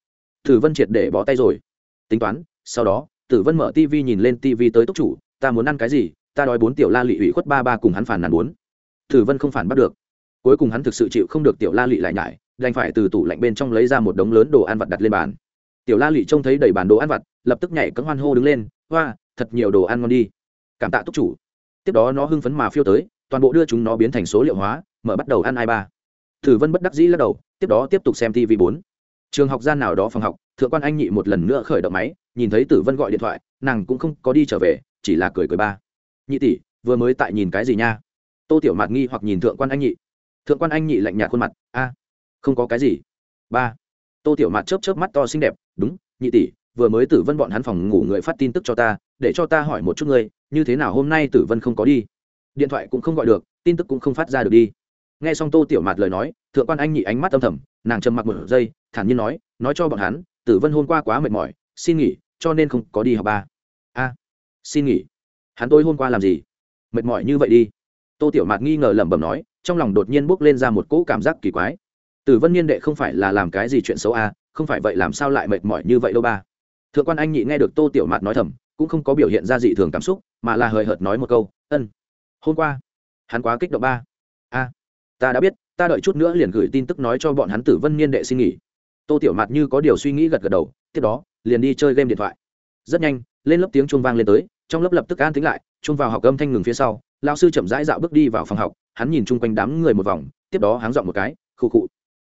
Tử vân triệt để bó tay rồi. Tính toán, sau đó, tử vân mở tv nhìn lên tv tới túc chủ, ta muốn ăn cái gì, ta đói bốn tiểu la lị ủy khuất ba ba cùng hắn phản nàn bốn. Tử vân không phản bắt được. Cuối cùng hắn thực sự chịu không được tiểu la lị lại nhải, đành phải từ tủ lạnh bên trong lấy ra một đống lớn đồ ăn vặt đặt lên bàn tiểu la lị trông thấy đầy bàn đồ ăn vặt, lập tức nhảy cấm hoan hô đứng lên, hoa, thật nhiều đồ ăn ngon đi. Cảm tạ túc chủ. Tiếp đó nó hưng phấn mà phiêu tới, toàn bộ đưa chúng nó biến thành số liệu hóa, mở bắt đầu ăn ai ba. Thử vân bất đắc dĩ lắc đầu, tiếp đó tiếp tục xem tv bốn. Trường học gian nào đó phòng học, thượng quan anh nhị một lần nữa khởi động máy, nhìn thấy tử vân gọi điện thoại, nàng cũng không có đi trở về, chỉ là cười cười ba. Nhị tỷ, vừa mới tại nhìn cái gì nha? Tô tiểu mạt nghi hoặc nhìn thượng quan anh nhị. Thượng quan anh nhị lạnh nhạt khuôn mặt, a, không có cái gì. Ba. Tô tiểu mạt chớp chớp mắt to xinh đẹp đúng, nhị tỷ, vừa mới tử vân bọn hắn phòng ngủ người phát tin tức cho ta, để cho ta hỏi một chút ngươi, như thế nào hôm nay tử vân không có đi? Điện thoại cũng không gọi được, tin tức cũng không phát ra được đi. Nghe xong tô tiểu mạt lời nói, thượng quan anh nhị ánh mắt âm thầm, nàng trầm mặc một giây, thản nhiên nói nói cho bọn hắn, tử vân hôm qua quá mệt mỏi, xin nghỉ, cho nên không có đi học ba. A, xin nghỉ. Hắn tôi hôm qua làm gì? Mệt mỏi như vậy đi. Tô tiểu mạt nghi ngờ lẩm bẩm nói, trong lòng đột nhiên bốc lên ra một cỗ cảm giác kỳ quái. Tử vân niên đệ không phải là làm cái gì chuyện xấu a không phải vậy làm sao lại mệt mỏi như vậy đâu ba? Thượng quan anh nhị nghe được tô tiểu mạt nói thầm, cũng không có biểu hiện ra dị thường cảm xúc, mà là hời hợt nói một câu, ân, hôm qua, hắn quá kích động ba. A, ta đã biết, ta đợi chút nữa liền gửi tin tức nói cho bọn hắn tử vân niên đệ xin nghỉ. Tô tiểu mạt như có điều suy nghĩ gật gật đầu, tiếp đó, liền đi chơi game điện thoại. Rất nhanh, lên lớp tiếng chuông vang lên tới, trong lớp lập tức an tính lại, chuông vào học âm thanh ngừng phía sau lao sư chậm rãi dạo bước đi vào phòng học, hắn nhìn chung quanh đám người một vòng, tiếp đó háng dọn một cái, khụ khụ.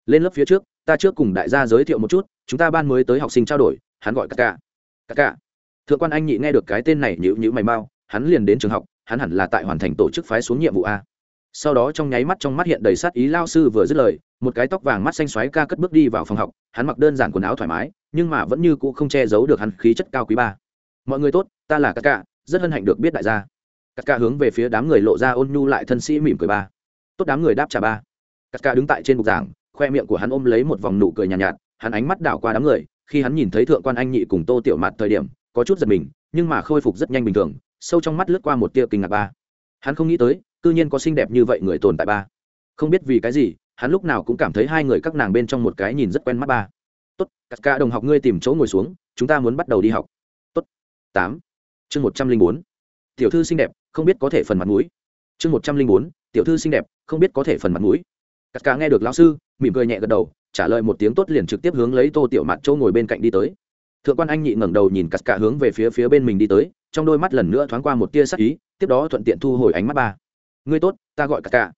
Lên lớp phía trước ta trước cùng đại gia giới thiệu một chút, chúng ta ban mới tới học sinh trao đổi, hắn gọi các cả các cả thượng quan anh nhị nghe được cái tên này nhữ nhữ mày mau, hắn liền đến trường học, hắn hẳn là tại hoàn thành tổ chức phái xuống nhiệm vụ a. Sau đó trong nháy mắt trong mắt hiện đầy sát ý lao sư vừa dứt lời, một cái tóc vàng mắt xanh xoáy ca cất bước đi vào phòng học, hắn mặc đơn giản quần áo thoải mái, nhưng mà vẫn như cũ không che giấu được hắn khí chất cao quý ba. Mọi người tốt, ta là các cả rất hân hạnh được biết đại gia. Các cả hướng về phía đám người lộ ra ôn nhu lại thân sĩ mỉm cười ba. Tốt đám người đáp trả ba. Các cả đứng tại trên bục giảng khoe miệng của hắn ôm lấy một vòng nụ cười nhàn nhạt, nhạt hắn ánh mắt đảo qua đám người khi hắn nhìn thấy thượng quan anh nhị cùng tô tiểu mặt thời điểm có chút giật mình nhưng mà khôi phục rất nhanh bình thường sâu trong mắt lướt qua một tia kinh ngạc ba. Hắn không nghĩ tới cư nhiên có xinh đẹp như vậy người tồn tại ba. Không biết vì cái gì hắn lúc nào cũng cảm thấy hai người các nàng bên trong một cái nhìn rất quen mắt ba. Tốt các ca đồng học ngươi tìm chỗ ngồi xuống chúng ta muốn bắt đầu đi học. Tốt. Tám. Chương một trăm linh bốn. Tiểu thư xinh đẹp không biết có thể phần mặt mũi. Chương một trăm linh bốn. Tiểu thư xinh đẹp không biết có thể phần mặt mũi. Các ca nghe được lão sư mỉm cười nhẹ gật đầu, trả lời một tiếng tốt liền trực tiếp hướng lấy tô tiểu mặt chỗ ngồi bên cạnh đi tới. Thượng quan anh nhị ngẩng đầu nhìn cắt cả hướng về phía phía bên mình đi tới, trong đôi mắt lần nữa thoáng qua một tia sắc ý, tiếp đó thuận tiện thu hồi ánh mắt ba. Ngươi tốt, ta gọi cắt cả.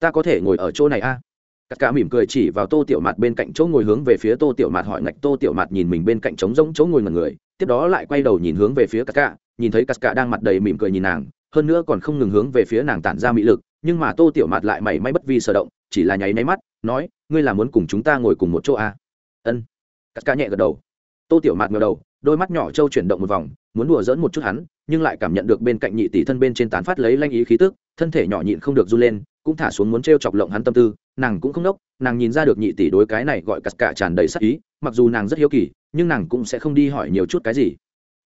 Ta có thể ngồi ở chỗ này a. À? cắt cả mỉm cười chỉ vào tô tiểu mặt bên cạnh chỗ ngồi hướng về phía tô tiểu mặt hỏi ngạch, tô tiểu mặt nhìn mình bên cạnh trống rỗng chỗ ngồi ngần người, tiếp đó lại quay đầu nhìn hướng về phía cắt cả, nhìn thấy cắt cả đang mặt đầy mỉm cười nhìn nàng, hơn nữa còn không ngừng hướng về phía nàng tản ra mỹ lực, nhưng mà tô tiểu mặt lại mảy may bất vi sở động, chỉ là nháy nháy mắt, nói ngươi là muốn cùng chúng ta ngồi cùng một chỗ à? ân. Cắt ca nhẹ gật đầu. Tô tiểu mạt ngờ đầu, đôi mắt nhỏ trâu chuyển động một vòng, muốn đùa dỡn một chút hắn, nhưng lại cảm nhận được bên cạnh nhị tỷ thân bên trên tán phát lấy lanh ý khí tức, thân thể nhỏ nhịn không được run lên, cũng thả xuống muốn t r e o chọc lộng hắn tâm tư, nàng cũng không đốc, nàng nhìn ra được nhị tỷ đối cái này gọi cắt cả tràn đầy sắc ý, mặc dù nàng rất hiếu kỳ, nhưng nàng cũng sẽ không đi hỏi nhiều chút cái gì.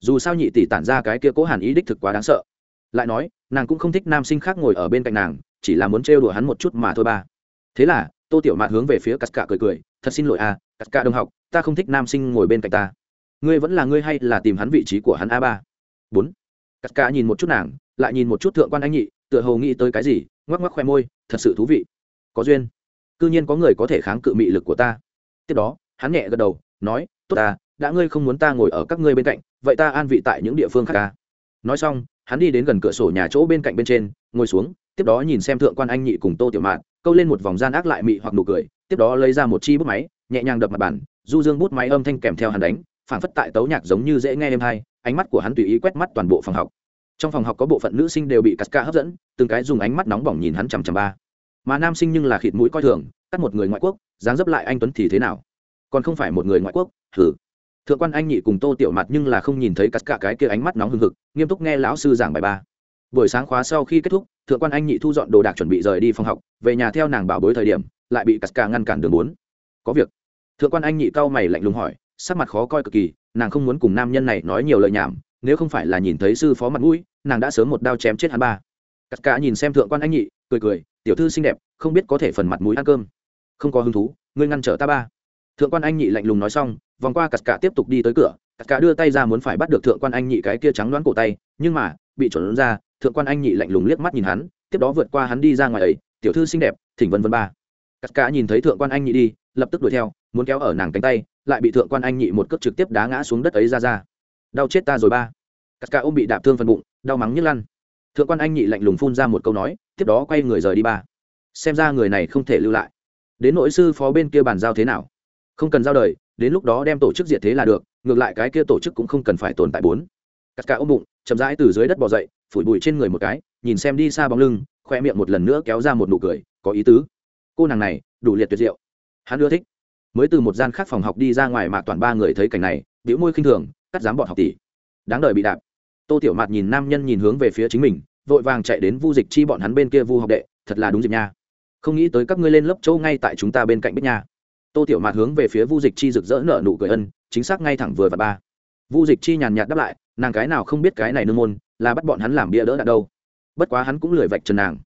Dù sao nhị tỷ tản ra cái kia cố hàn ý đích thực quá đáng sợ. Lại nói, nàng cũng không thích nam sinh khác ngồi ở bên cạnh nàng, chỉ là muốn trêu đùa hắn một chút mà thôi ba. Thế là tô tiểu mạt hướng về phía cắt cả cười cười, thật xin lỗi à cắt cả đồng học, ta không thích nam sinh ngồi bên cạnh ta. Ngươi vẫn là ngươi hay là tìm hắn vị trí của hắn a ba? Bốn. Cắt cả nhìn một chút nàng, lại nhìn một chút thượng quan anh nhị, tựa hồ nghĩ tới cái gì, ngoắc ngoắc khoe môi, thật sự thú vị. Có duyên. C ư nhiên có người có thể kháng cự mị lực của ta. Tiếp đó, hắn nhẹ gật đầu, nói, tốt ta, đã ngươi không muốn ta ngồi ở các ngươi bên cạnh, vậy ta an vị tại những địa phương khác ca nói xong, hắn đi đến gần cửa sổ nhà chỗ bên cạnh bên trên, ngồi xuống, tiếp đó nhìn xem thượng quan anh nhị cùng tô tiểu mạn câu lên một vòng gian ác lại mị hoặc nụ cười, tiếp đó lấy ra một chi bút máy, nhẹ nhàng đập mặt bàn, du dương bút máy âm thanh kèm theo hắn đánh phản phất tại tấu nhạc giống như dễ nghe êm hay, ánh mắt của hắn tùy ý quét mắt toàn bộ phòng học. Trong phòng học có bộ phận nữ sinh đều bị cắt ca hấp dẫn, từng cái dùng ánh mắt nóng bỏng nhìn hắn chằm chằm ba. Mà nam sinh nhưng là khịt mũi coi thường, cắt một người ngoại quốc, dáng dấp lại anh tuấn thì thế nào? Còn không phải một người ngoại quốc thử thượng quan anh nhị cùng tô tiểu mặt nhưng là không nhìn thấy cắt cả cái kia ánh mắt nóng hừng hực, nghiêm túc nghe lão sư giảng bài ba buổi sáng khóa sau khi kết thúc, thượng quan anh nhị thu dọn đồ đạc chuẩn bị rời đi phòng học, về nhà theo nàng bảo bối thời điểm, lại bị cắt cả ngăn cản đường bốn. Có việc. Thượng quan anh nhị cau mày lạnh lùng hỏi, sắc mặt khó coi cực kỳ, nàng không muốn cùng nam nhân này nói nhiều lời nhảm, nếu không phải là nhìn thấy sư phó mặt mũi, nàng đã sớm một đao chém chết hắn ba. Cắt cả nhìn xem thượng quan anh nhị, cười cười, tiểu thư xinh đẹp, không biết có thể phần mặt mũi ăn cơm. Không có hứng thú, ngươi ngăn trở ta ba. Thượng quan anh nhị lạnh lùng nói xong, vòng qua cắt cả tiếp tục đi tới cửa cắt cả đưa tay ra muốn phải bắt được thượng quan anh nhị cái kia trắng đoán cổ tay, nhưng mà bị chuẩn ra, thượng quan anh nhị lạnh lùng liếc mắt nhìn hắn, tiếp đó vượt qua hắn đi ra ngoài ấy, tiểu thư xinh đẹp, thỉnh vân vân ba. Cắt cả nhìn thấy thượng quan anh nhị đi, lập tức đuổi theo, muốn kéo ở nàng cánh tay, lại bị thượng quan anh nhị một cước trực tiếp đá ngã xuống đất ấy ra ra. Đau chết ta rồi ba. Cắt cả ôm bị đạp thương phần bụng, đau mắng nhức lăn. Thượng quan anh nhị lạnh lùng phun ra một câu nói, tiếp đó quay người rời đi ba. Xem ra người này không thể lưu lại. Đến nội sư phó bên kia bàn giao thế nào? Không cần giao đời, đến lúc đó đem tổ chức diệt thế là được, ngược lại cái kia tổ chức cũng không cần phải tồn tại bốn. Cắt cả ôm bụng chậm rãi từ dưới đất bò dậy, phủi bụi trên người một cái, nhìn xem đi xa bóng lưng, khoe miệng một lần nữa kéo ra một nụ cười, có ý tứ. Cô nàng này, đủ liệt tuyệt diệu. Hắn ưa thích. Mới từ một gian khác phòng học đi ra ngoài mạc toàn ba người thấy cảnh này biểu môi khinh thường, cắt dám bọn học tỷ. Đáng đời bị đạp. Tô tiểu mạt nhìn nam nhân nhìn hướng về phía chính mình, vội vàng chạy đến vu dịch chi bọn hắn bên kia vu học đệ, thật là đúng dịp nha. Không nghĩ tới các ngươi lên lớp châu ngay tại chúng ta bên cạnh bích nha. Tô tiểu mạt hướng về phía vu dịch chi rực rỡ nở nụ cười ân, chính xác ngay thẳng vừa và ba. Vu dịch chi nhàn nhạt đáp lại nàng cái nào không biết cái này nương môn, là bắt bọn hắn làm bia đỡ đạn đâu. Bất quá hắn cũng lười vạch trần nàng.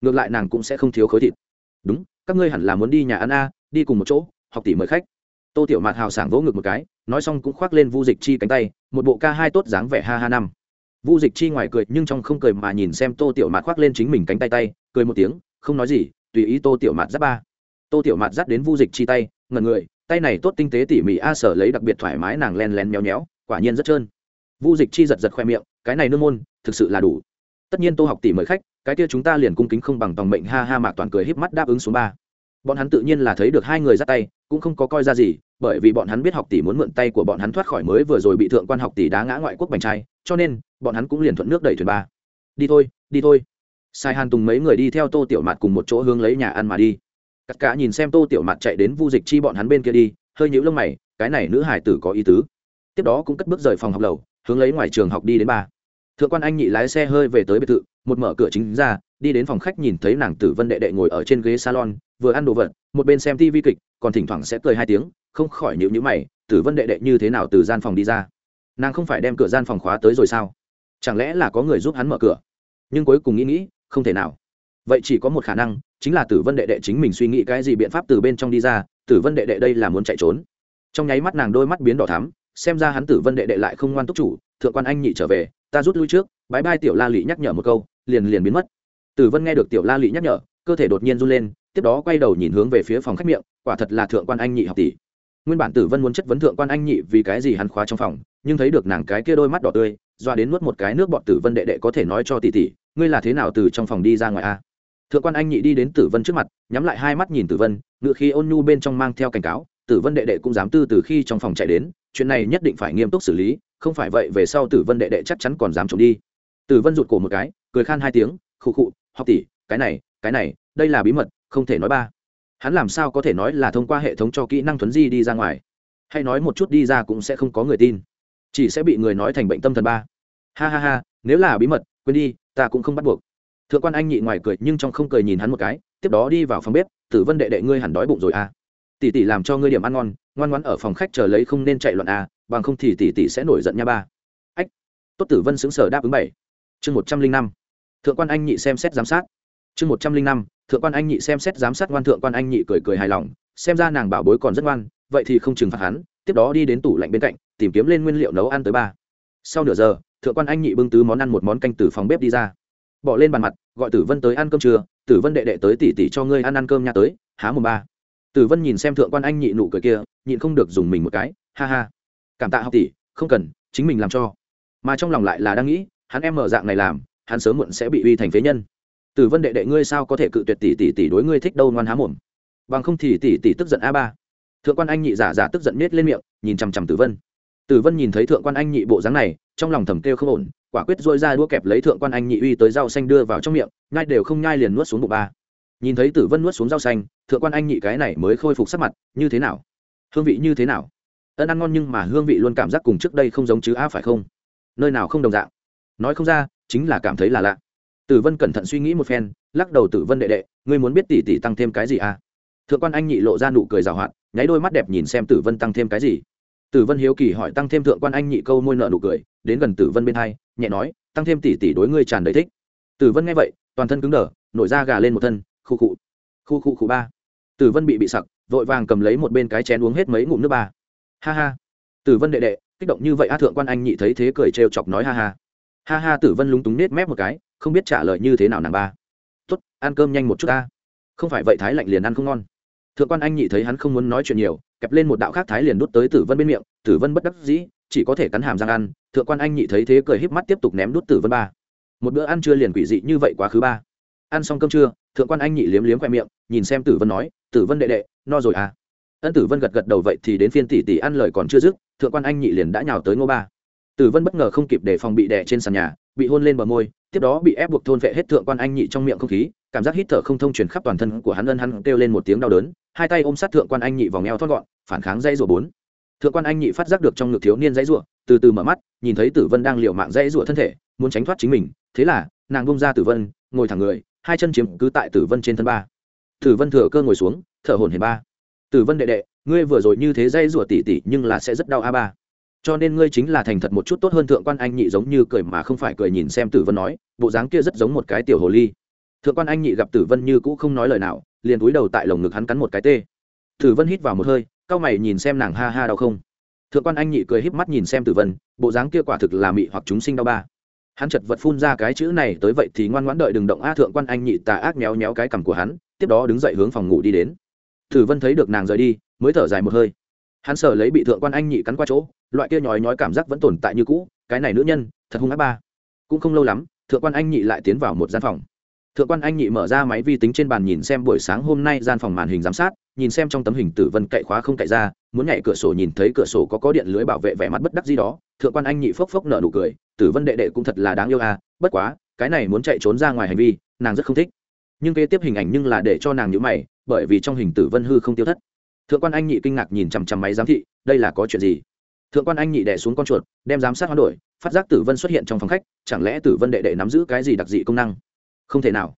Ngược lại nàng cũng sẽ không thiếu khối thịt. Đúng, các ngươi hẳn là muốn đi nhà ăn a, đi cùng một chỗ, học tỷ mời khách. Tô tiểu mạt hào sảng vỗ ngực một cái, nói xong cũng khoác lên vu dịch chi cánh tay, một bộ ca hai tốt dáng vẻ ha ha năm. Vu dịch chi ngoài cười nhưng trong không cười mà nhìn xem tô tiểu mạt khoác lên chính mình cánh tay tay, cười một tiếng, không nói gì, tùy ý tô tiểu mạt giáp ba. Tô tiểu mạt dắt đến vu dịch chi tay ngần người, tay này tốt tinh tế tỉ mỉ a sở lấy đặc biệt thoải mái nàng len len méo nhéo quả nhiên rất trơn vu dịch chi giật giật khoe miệng, cái này nương môn, thực sự là đủ. Tất nhiên tô học tỷ mời khách, cái kia chúng ta liền cung kính không bằng tòng mệnh, ha ha, mạc toàn cười híp mắt đáp ứng số ba. Bọn hắn tự nhiên là thấy được hai người ra tay, cũng không có coi ra gì, bởi vì bọn hắn biết học tỷ muốn mượn tay của bọn hắn thoát khỏi mới vừa rồi bị thượng quan học tỷ đá ngã ngoại quốc bành trai, cho nên, bọn hắn cũng liền thuận nước đẩy thuyền ba. Đi thôi đi thôi. Sai hàn tùng mấy người đi theo tô tiểu mạt cùng một chỗ hướng lấy nhà ăn mà đi. Tất cả nhìn xem tô tiểu mạt chạy đến vu dịch chi bọn hắn bên kia đi, hơi nhíu lông mày, cái này nữ hải tử có ý tứ. Tiếp đó cũng cất bước rời phòng học lầu hướng lấy ngoài trường học đi đến ba. Thượng quan anh nhị lái xe hơi về tới biệt thự, một mở cửa chính ra, đi đến phòng khách nhìn thấy nàng tử vân đệ đệ ngồi ở trên ghế salon, vừa ăn đồ vật, một bên xem tv kịch, còn thỉnh thoảng sẽ cười hai tiếng, không khỏi nhịu nhữ mày, tử vân đệ đệ như thế nào từ gian phòng đi ra? Nàng không phải đem cửa gian phòng khóa tới rồi sao? Chẳng lẽ là có người giúp hắn mở cửa? Nhưng cuối cùng nghĩ nghĩ, không thể nào. Vậy chỉ có một khả năng, chính là tử vân đệ đệ chính mình suy nghĩ cái gì biện pháp từ bên trong đi ra, tử vân đệ đệ đây là muốn chạy trốn. Trong nháy mắt nàng đôi mắt biến đỏ thắm xem ra hắn tử vân đệ đệ lại không ngoan túc chủ, thượng quan anh nhị trở về, ta rút lui trước bãi bai tiểu la lị nhắc nhở một câu, liền liền biến mất. Tử vân nghe được tiểu la lị nhắc nhở, cơ thể đột nhiên run lên, tiếp đó quay đầu nhìn hướng về phía phòng khách miệng, quả thật là thượng quan anh nhị học tỷ. Nguyên bản tử vân muốn chất vấn thượng quan anh nhị vì cái gì hắn khóa trong phòng, nhưng thấy được nàng cái kia đôi mắt đỏ tươi, doa đến nuốt một cái nước bọn tử vân đệ đệ có thể nói cho tỷ tỷ, ngươi là thế nào từ trong phòng đi ra ngoài a? Thượng quan anh nhị đi đến tử vân trước mặt, nhắm lại hai mắt nhìn tử vân, ngựa khi ôn nhu bên trong mang theo cảnh cáo tử vân đệ đệ cũng dám tư từ khi trong phòng chạy đến, chuyện này nhất định phải nghiêm túc xử lý, không phải vậy về sau tử vân đệ đệ chắc chắn còn dám trộm đi. Tử vân rụt cổ một cái, cười khan hai tiếng, khụ khụ, học tỷ, cái này cái này, đây là bí mật, không thể nói ba. Hắn làm sao có thể nói là thông qua hệ thống cho kỹ năng thuấn di đi ra ngoài? Hay nói một chút đi ra cũng sẽ không có người tin. Chỉ sẽ bị người nói thành bệnh tâm thần ba. Ha ha ha, nếu là bí mật, quên đi, ta cũng không bắt buộc. Thượng quan anh nhị ngoài cười nhưng trong không cười nhìn hắn một cái, tiếp đó đi vào phòng bếp, tử vân đệ đệ ngươi hẳn đói bụng rồi à? Tỷ tỷ làm cho ngươi điểm ăn ngon, ngoan ngoãn ở phòng khách chờ lấy không nên chạy loạn à bằng không thì tỷ tỷ sẽ nổi giận nha ba. Ách, tốt tử vân xứng sở đáp ứng bảy. Chương một trăm linh năm, thượng quan anh nhị xem xét giám sát. Chương một trăm linh năm, thượng quan anh nhị xem xét giám sát ngoan thượng quan anh nhị cười cười hài lòng, xem ra nàng bảo bối còn rất ngoan, vậy thì không trừng phạt hắn, tiếp đó đi đến tủ lạnh bên cạnh, tìm kiếm lên nguyên liệu nấu ăn tới ba. Sau nửa giờ, thượng quan anh nhị bưng tứ món ăn một món canh từ phòng bếp đi ra. Bỏ lên bàn mặt, gọi tử vân tới ăn cơm trưa, tử vân đệ đệ tới tỉ tỉ cho ngươi ăn ăn cơm nha tới, há mồm ba tử vân nhìn xem thượng quan anh nhị nụ cười kia, nhịn không được dùng mình một cái, ha ha. Cảm tạ học tỷ, không cần, chính mình làm cho. Mà trong lòng lại là đang nghĩ, hắn em mở dạng này làm, hắn sớm muộn sẽ bị uy thành phế nhân. Tử vân đệ đệ ngươi sao có thể cự tuyệt tỷ tỷ tỷ đối ngươi thích đâu ngoan há mồm. Bằng không thì tỷ tỷ tức giận a ba. Thượng quan anh nhị giả giả tức giận nết lên miệng, nhìn chằm chằm tử vân. Tử vân nhìn thấy thượng quan anh nhị bộ dáng này, trong lòng thầm kêu không ổn, quả quyết dôi ra đua kẹp lấy thượng quan anh nhị uy tới rau xanh đưa vào trong miệng, nhai đều không nhai liền nuốt xuống bụng ba nhìn thấy tử vân nuốt xuống rau xanh, thượng quan anh nhị cái này mới khôi phục sắc mặt, như thế nào? Hương vị như thế nào? Ân ăn ngon nhưng mà hương vị luôn cảm giác cùng trước đây không giống chứ a phải không? Nơi nào không đồng dạng? Nói không ra, chính là cảm thấy là lạ. Tử vân cẩn thận suy nghĩ một phen, lắc đầu tử vân đệ đệ, ngươi muốn biết tỷ tỷ tăng thêm cái gì à? Thượng quan anh nhị lộ ra nụ cười rào hoạt, nháy đôi mắt đẹp nhìn xem tử vân tăng thêm cái gì. Tử vân hiếu kỳ hỏi tăng thêm thượng quan anh nhị câu môi nợ nụ cười, đến gần tử vân bên hai, nhẹ nói, tăng thêm tỷ tỷ đối ngươi tràn đầy thích. Tử vân nghe vậy, toàn thân cứng đờ, nổi da gà lên một thân khu cụ khu khu khu ba. Tử vân bị bị sặc, vội vàng cầm lấy một bên cái chén uống hết mấy ngụm nước ba. Ha ha. Tử vân đệ đệ, kích động như vậy a thượng quan anh nhị thấy thế cười trêu chọc nói ha ha. Ha ha, tử vân lúng túng nết mép một cái, không biết trả lời như thế nào nàng ba. Tốt, ăn cơm nhanh một chút ta. Không phải vậy thái lạnh liền ăn không ngon. Thượng quan anh nhị thấy hắn không muốn nói chuyện nhiều, kẹp lên một đạo khác thái liền đút tới tử vân bên miệng, tử vân bất đắc dĩ, chỉ có thể cắn hàm răng ăn. Thượng quan anh nhị thấy thế cười híp mắt tiếp tục ném đút tử vân ba. Một bữa ăn chưa liền quỷ dị như vậy quá khứ ba ăn xong cơm trưa, thượng quan anh nhị liếm liếm khoe miệng, nhìn xem tử vân nói, tử vân đệ đệ, no rồi à? Ân tử vân gật gật đầu vậy thì đến phiên tỷ tỷ ăn lời còn chưa dứt, thượng quan anh nhị liền đã nhào tới ngô ba. Tử vân bất ngờ không kịp để phòng bị đè trên sàn nhà, bị hôn lên bờ môi, tiếp đó bị ép buộc thôn vệ hết thượng quan anh nhị trong miệng không khí, cảm giác hít thở không thông truyền khắp toàn thân của hắn ân hắn kêu lên một tiếng đau đớn, hai tay ôm sát thượng quan anh nhị vòng eo thoát gọn, phản kháng dây rùa bốn. Thượng quan anh nhị phát giác được trong ngực thiếu niên dãy rùa từ từ mở mắt, nhìn thấy tử vân đang liều mạng dãy rùa thân thể, muốn tránh thoát chính mình, thế là nàng bông ra tử vân, ngồi thẳng người hai chân chiếm cứ tại tử vân trên thân ba. Tử vân thừa cơ ngồi xuống, thở hổn hển ba. Tử vân đệ đệ, ngươi vừa rồi như thế dây rủa tỉ tỉ nhưng là sẽ rất đau a ba. Cho nên ngươi chính là thành thật một chút tốt hơn thượng quan anh nhị giống như cười mà không phải cười nhìn xem tử vân nói, bộ dáng kia rất giống một cái tiểu hồ ly. Thượng quan anh nhị gặp tử vân như cũ không nói lời nào, liền cúi đầu tại lồng ngực hắn cắn một cái tê. Tử vân hít vào một hơi, cau mày nhìn xem nàng ha ha đau không. Thượng quan anh nhị cười híp mắt nhìn xem tử vân, bộ dáng kia quả thực là mị hoặc chúng sinh đau ba hắn chật vật phun ra cái chữ này tới vậy thì ngoan ngoãn đợi đừng động a thượng quan anh nhị tà ác méo méo cái cằm của hắn, tiếp đó đứng dậy hướng phòng ngủ đi đến. Tử vân thấy được nàng rời đi, mới thở dài một hơi. Hắn sờ lấy bị thượng quan anh nhị cắn qua chỗ, loại kia nhói nhói cảm giác vẫn tồn tại như cũ, cái này nữ nhân, thật hung ác ba. Cũng không lâu lắm, thượng quan anh nhị lại tiến vào một gian phòng. Thượng quan anh nhị mở ra máy vi tính trên bàn nhìn xem buổi sáng hôm nay gian phòng màn hình giám sát, nhìn xem trong tấm hình tử vân cậy khóa không cậy ra, muốn nhảy cửa sổ nhìn thấy cửa sổ có có điện lưới bảo vệ vẻ mặt bất đắc gì đó thượng quan anh nhị phốc phốc nở nụ cười, tử vân đệ đệ cũng thật là đáng yêu à bất quá, cái này muốn chạy trốn ra ngoài hành vi, nàng rất không thích. Nhưng kế tiếp hình ảnh nhưng là để cho nàng nhữ mày, bởi vì trong hình tử vân hư không tiêu thất. Thượng quan anh nhị kinh ngạc nhìn chằm chằm máy giám thị, đây là có chuyện gì? Thượng quan anh nhị đẻ xuống con chuột, đem giám sát hoán đổi, phát giác tử vân xuất hiện trong phòng khách, chẳng lẽ tử vân đệ đệ nắm giữ cái gì đặc dị công năng? Không thể nào.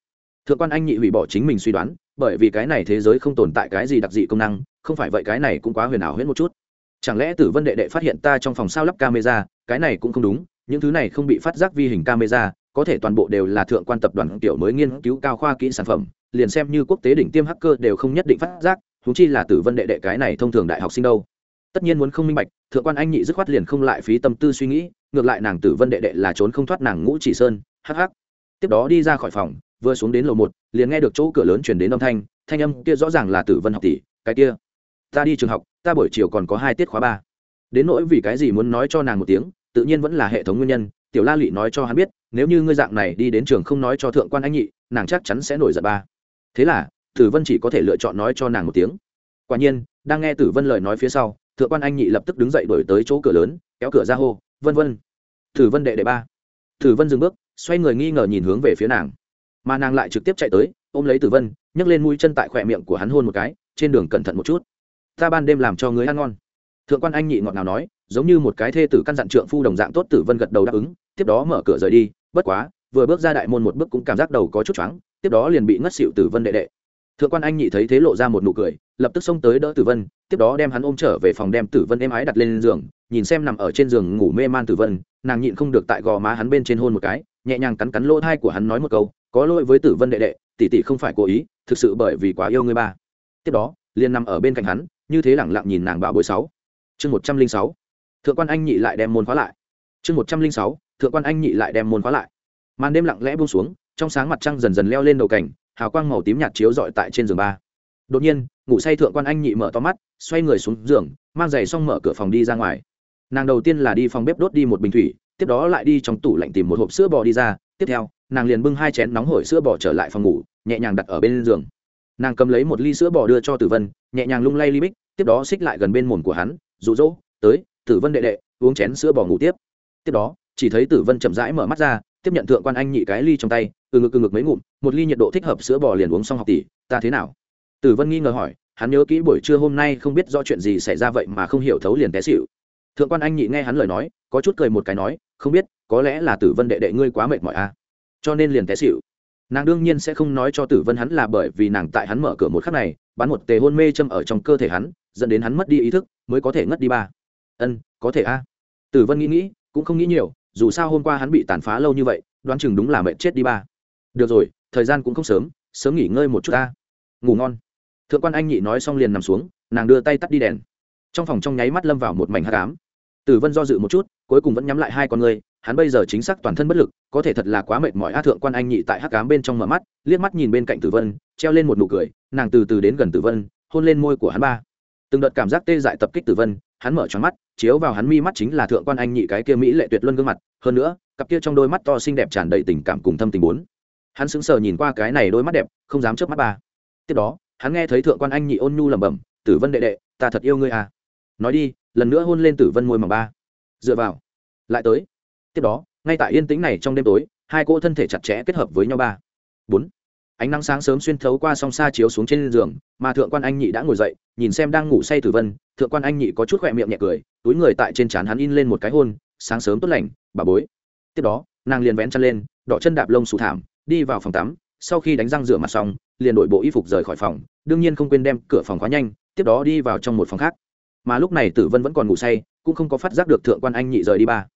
Thượng quan anh nhị hủy bỏ chính mình suy đoán, bởi vì cái này thế giới không tồn tại cái gì đặc dị công năng, không phải vậy cái này cũng quá huyền ảo huyễn một chút chẳng lẽ tử vân đệ đệ phát hiện ta trong phòng sao lắp camera? Cái này cũng không đúng, những thứ này không bị phát giác vi hình camera, có thể toàn bộ đều là thượng quan tập đoàn kiểu mới nghiên cứu cao khoa kỹ sản phẩm, liền xem như quốc tế đỉnh tiêm hacker đều không nhất định phát giác thú chi là tử vân đệ đệ cái này thông thường đại học sinh đâu. Tất nhiên muốn không minh bạch, thượng quan anh nhị dứt khoát liền không lại phí tâm tư suy nghĩ, ngược lại nàng tử vân đệ đệ là trốn không thoát nàng ngũ chỉ sơn, hắc hắc. Tiếp đó đi ra khỏi phòng, vừa xuống đến lầu một, liền nghe được chỗ cửa lớn chuyển đến âm thanh thanh âm kia rõ ràng là tử vân học tỷ, cái kia ta đi trường học, ta buổi chiều còn có hai tiết khóa ba. Đến nỗi vì cái gì muốn nói cho nàng một tiếng, tự nhiên vẫn là hệ thống nguyên nhân, tiểu la lụy nói cho hắn biết, nếu như ngươi dạng này đi đến trường không nói cho thượng quan anh nhị, nàng chắc chắn sẽ nổi giận ba. Thế là, tử vân chỉ có thể lựa chọn nói cho nàng một tiếng. Quả nhiên, đang nghe tử vân lời nói phía sau, thượng quan anh nhị lập tức đứng dậy đổi tới chỗ cửa lớn, kéo cửa ra hô, vân vân. Tử vân đệ đệ ba. Tử vân dừng bước, xoay người nghi ngờ nhìn hướng về phía nàng. Mà nàng lại trực tiếp chạy tới, ôm lấy tử vân, nhấc lên mũi chân tại khỏe miệng của hắn hôn một cái, trên đường cẩn thận một chút ta ban đêm làm cho người ăn ngon. Thượng quan anh nhị ngọt nào nói, giống như một cái thê tử căn dặn trượng phu đồng dạng tốt tử vân gật đầu đáp ứng, tiếp đó mở cửa rời đi, bất quá, vừa bước ra đại môn một bước cũng cảm giác đầu có chút choáng, tiếp đó liền bị ngất xịu tử vân đệ đệ. Thượng quan anh nhị thấy thế lộ ra một nụ cười, lập tức xông tới đỡ tử vân, tiếp đó đem hắn ôm trở về phòng đem tử vân êm ái đặt lên giường, nhìn xem nằm ở trên giường ngủ mê man tử vân, nàng nhịn không được tại gò má hắn bên trên hôn một cái, nhẹ nhàng cắn cắn lỗ thai của hắn nói một câu, có lỗi với tử vân đệ đệ, tỷ tỷ không phải cố ý, thực sự bởi vì quá yêu người ba. Tiếp đó, liền nằm ở bên cạnh hắn như thế lẳng lặng nhìn nàng bảo bối sáu. Chương một trăm linh sáu. Thượng quan anh nhị lại đem môn khóa lại. Chương một trăm linh sáu. Thượng quan anh nhị lại đem môn khóa lại. Màn đêm lặng lẽ buông xuống, trong sáng mặt trăng dần dần leo lên đầu cảnh, hào quang màu tím nhạt chiếu rọi tại trên giường ba. Đột nhiên, ngủ say thượng quan anh nhị mở to mắt, xoay người xuống giường, mang giày xong mở cửa phòng đi ra ngoài. Nàng đầu tiên là đi phòng bếp đốt đi một bình thủy, tiếp đó lại đi trong tủ lạnh tìm một hộp sữa bò đi ra. Tiếp theo, nàng liền bưng hai chén nóng hổi sữa bò trở lại phòng ngủ, nhẹ nhàng đặt ở bên giường. Nàng cầm lấy một ly sữa bò đưa cho tử vân nhẹ nhàng lung lay ly bích, tiếp đó xích lại gần bên mồm của hắn rụ rỗ tới, tử vân đệ đệ, uống chén sữa bò ngủ tiếp. Tiếp đó, chỉ thấy tử vân chậm rãi mở mắt ra, tiếp nhận thượng quan anh nhị cái ly trong tay, từ ngực từ ngực mấy ngụm, một ly nhiệt độ thích hợp sữa bò liền uống xong học tỷ, ta thế nào? Tử vân nghi ngờ hỏi, hắn nhớ kỹ buổi trưa hôm nay không biết do chuyện gì xảy ra vậy mà không hiểu thấu liền té xịu thượng quan anh nhị nghe hắn lời nói, có chút cười một cái nói, không biết, có lẽ là tử vân đệ đệ ngươi quá mệt mỏi à. Cho nên liền té xịu nàng đương nhiên sẽ không nói cho tử vân hắn là bởi vì nàng tại hắn mở cửa một khắc này bắn một tề hôn mê châm ở trong cơ thể hắn, dẫn đến hắn mất đi ý thức, mới có thể ngất đi ba. Ân, có thể a. Tử vân nghĩ nghĩ, cũng không nghĩ nhiều, dù sao hôm qua hắn bị tàn phá lâu như vậy, đoán chừng đúng là mệt chết đi ba. Được rồi, thời gian cũng không sớm sớm nghỉ ngơi một chút ta. Ngủ ngon. Thượng quan anh nhị nói xong liền nằm xuống, nàng đưa tay tắt đi đèn. Trong phòng trong nháy mắt lâm vào một mảnh hát cám tử vân do dự một chút, cuối cùng vẫn nhắm lại hai con người hắn bây giờ chính xác toàn thân bất lực, có thể thật là quá mệt mỏi. A thượng quan anh nhị tại hắc cám bên trong mở mắt, liếc mắt nhìn bên cạnh tử vân, treo lên một nụ cười, nàng từ từ đến gần tử vân, hôn lên môi của hắn ba. Từng đợt cảm giác tê dại tập kích tử vân, hắn mở tròn mắt, chiếu vào hắn mi mắt chính là thượng quan anh nhị cái kia mỹ lệ tuyệt luân gương mặt, hơn nữa, cặp kia trong đôi mắt to xinh đẹp tràn đầy tình cảm cùng thâm tình bốn. Hắn sững sờ nhìn qua cái này đôi mắt đẹp, không dám chớp mắt ba. Tiếp đó, hắn nghe thấy thượng quan anh nhị ôn nhu lẩm bẩm, tử vân đệ đệ, ta thật yêu ngươi à. Nói đi, lần nữa hôn lên tử vân môi mỏng ba. Dựa vào. Lại tới tiếp đó, ngay tại yên tĩnh này trong đêm tối, hai cỗ thân thể chặt chẽ kết hợp với nhau ba. Bốn. Ánh nắng sáng sớm xuyên thấu qua song xa chiếu xuống trên giường, mà thượng quan anh nhị đã ngồi dậy, nhìn xem đang ngủ say tử vân, thượng quan anh nhị có chút khỏe miệng nhẹ cười, túi người tại trên trán hắn in lên một cái hôn, sáng sớm tốt lành, bà bối. Tiếp đó, nàng liền vén chân lên, đỏ chân đạp lông sụ thảm, đi vào phòng tắm, sau khi đánh răng rửa mặt xong, liền đổi bộ y phục rời khỏi phòng, đương nhiên không quên đem cửa phòng khóa nhanh, tiếp đó đi vào trong một phòng khác. Mà lúc này tử vân vẫn còn ngủ say, cũng không có phát giác được thượng quan anh nhị rời đi ba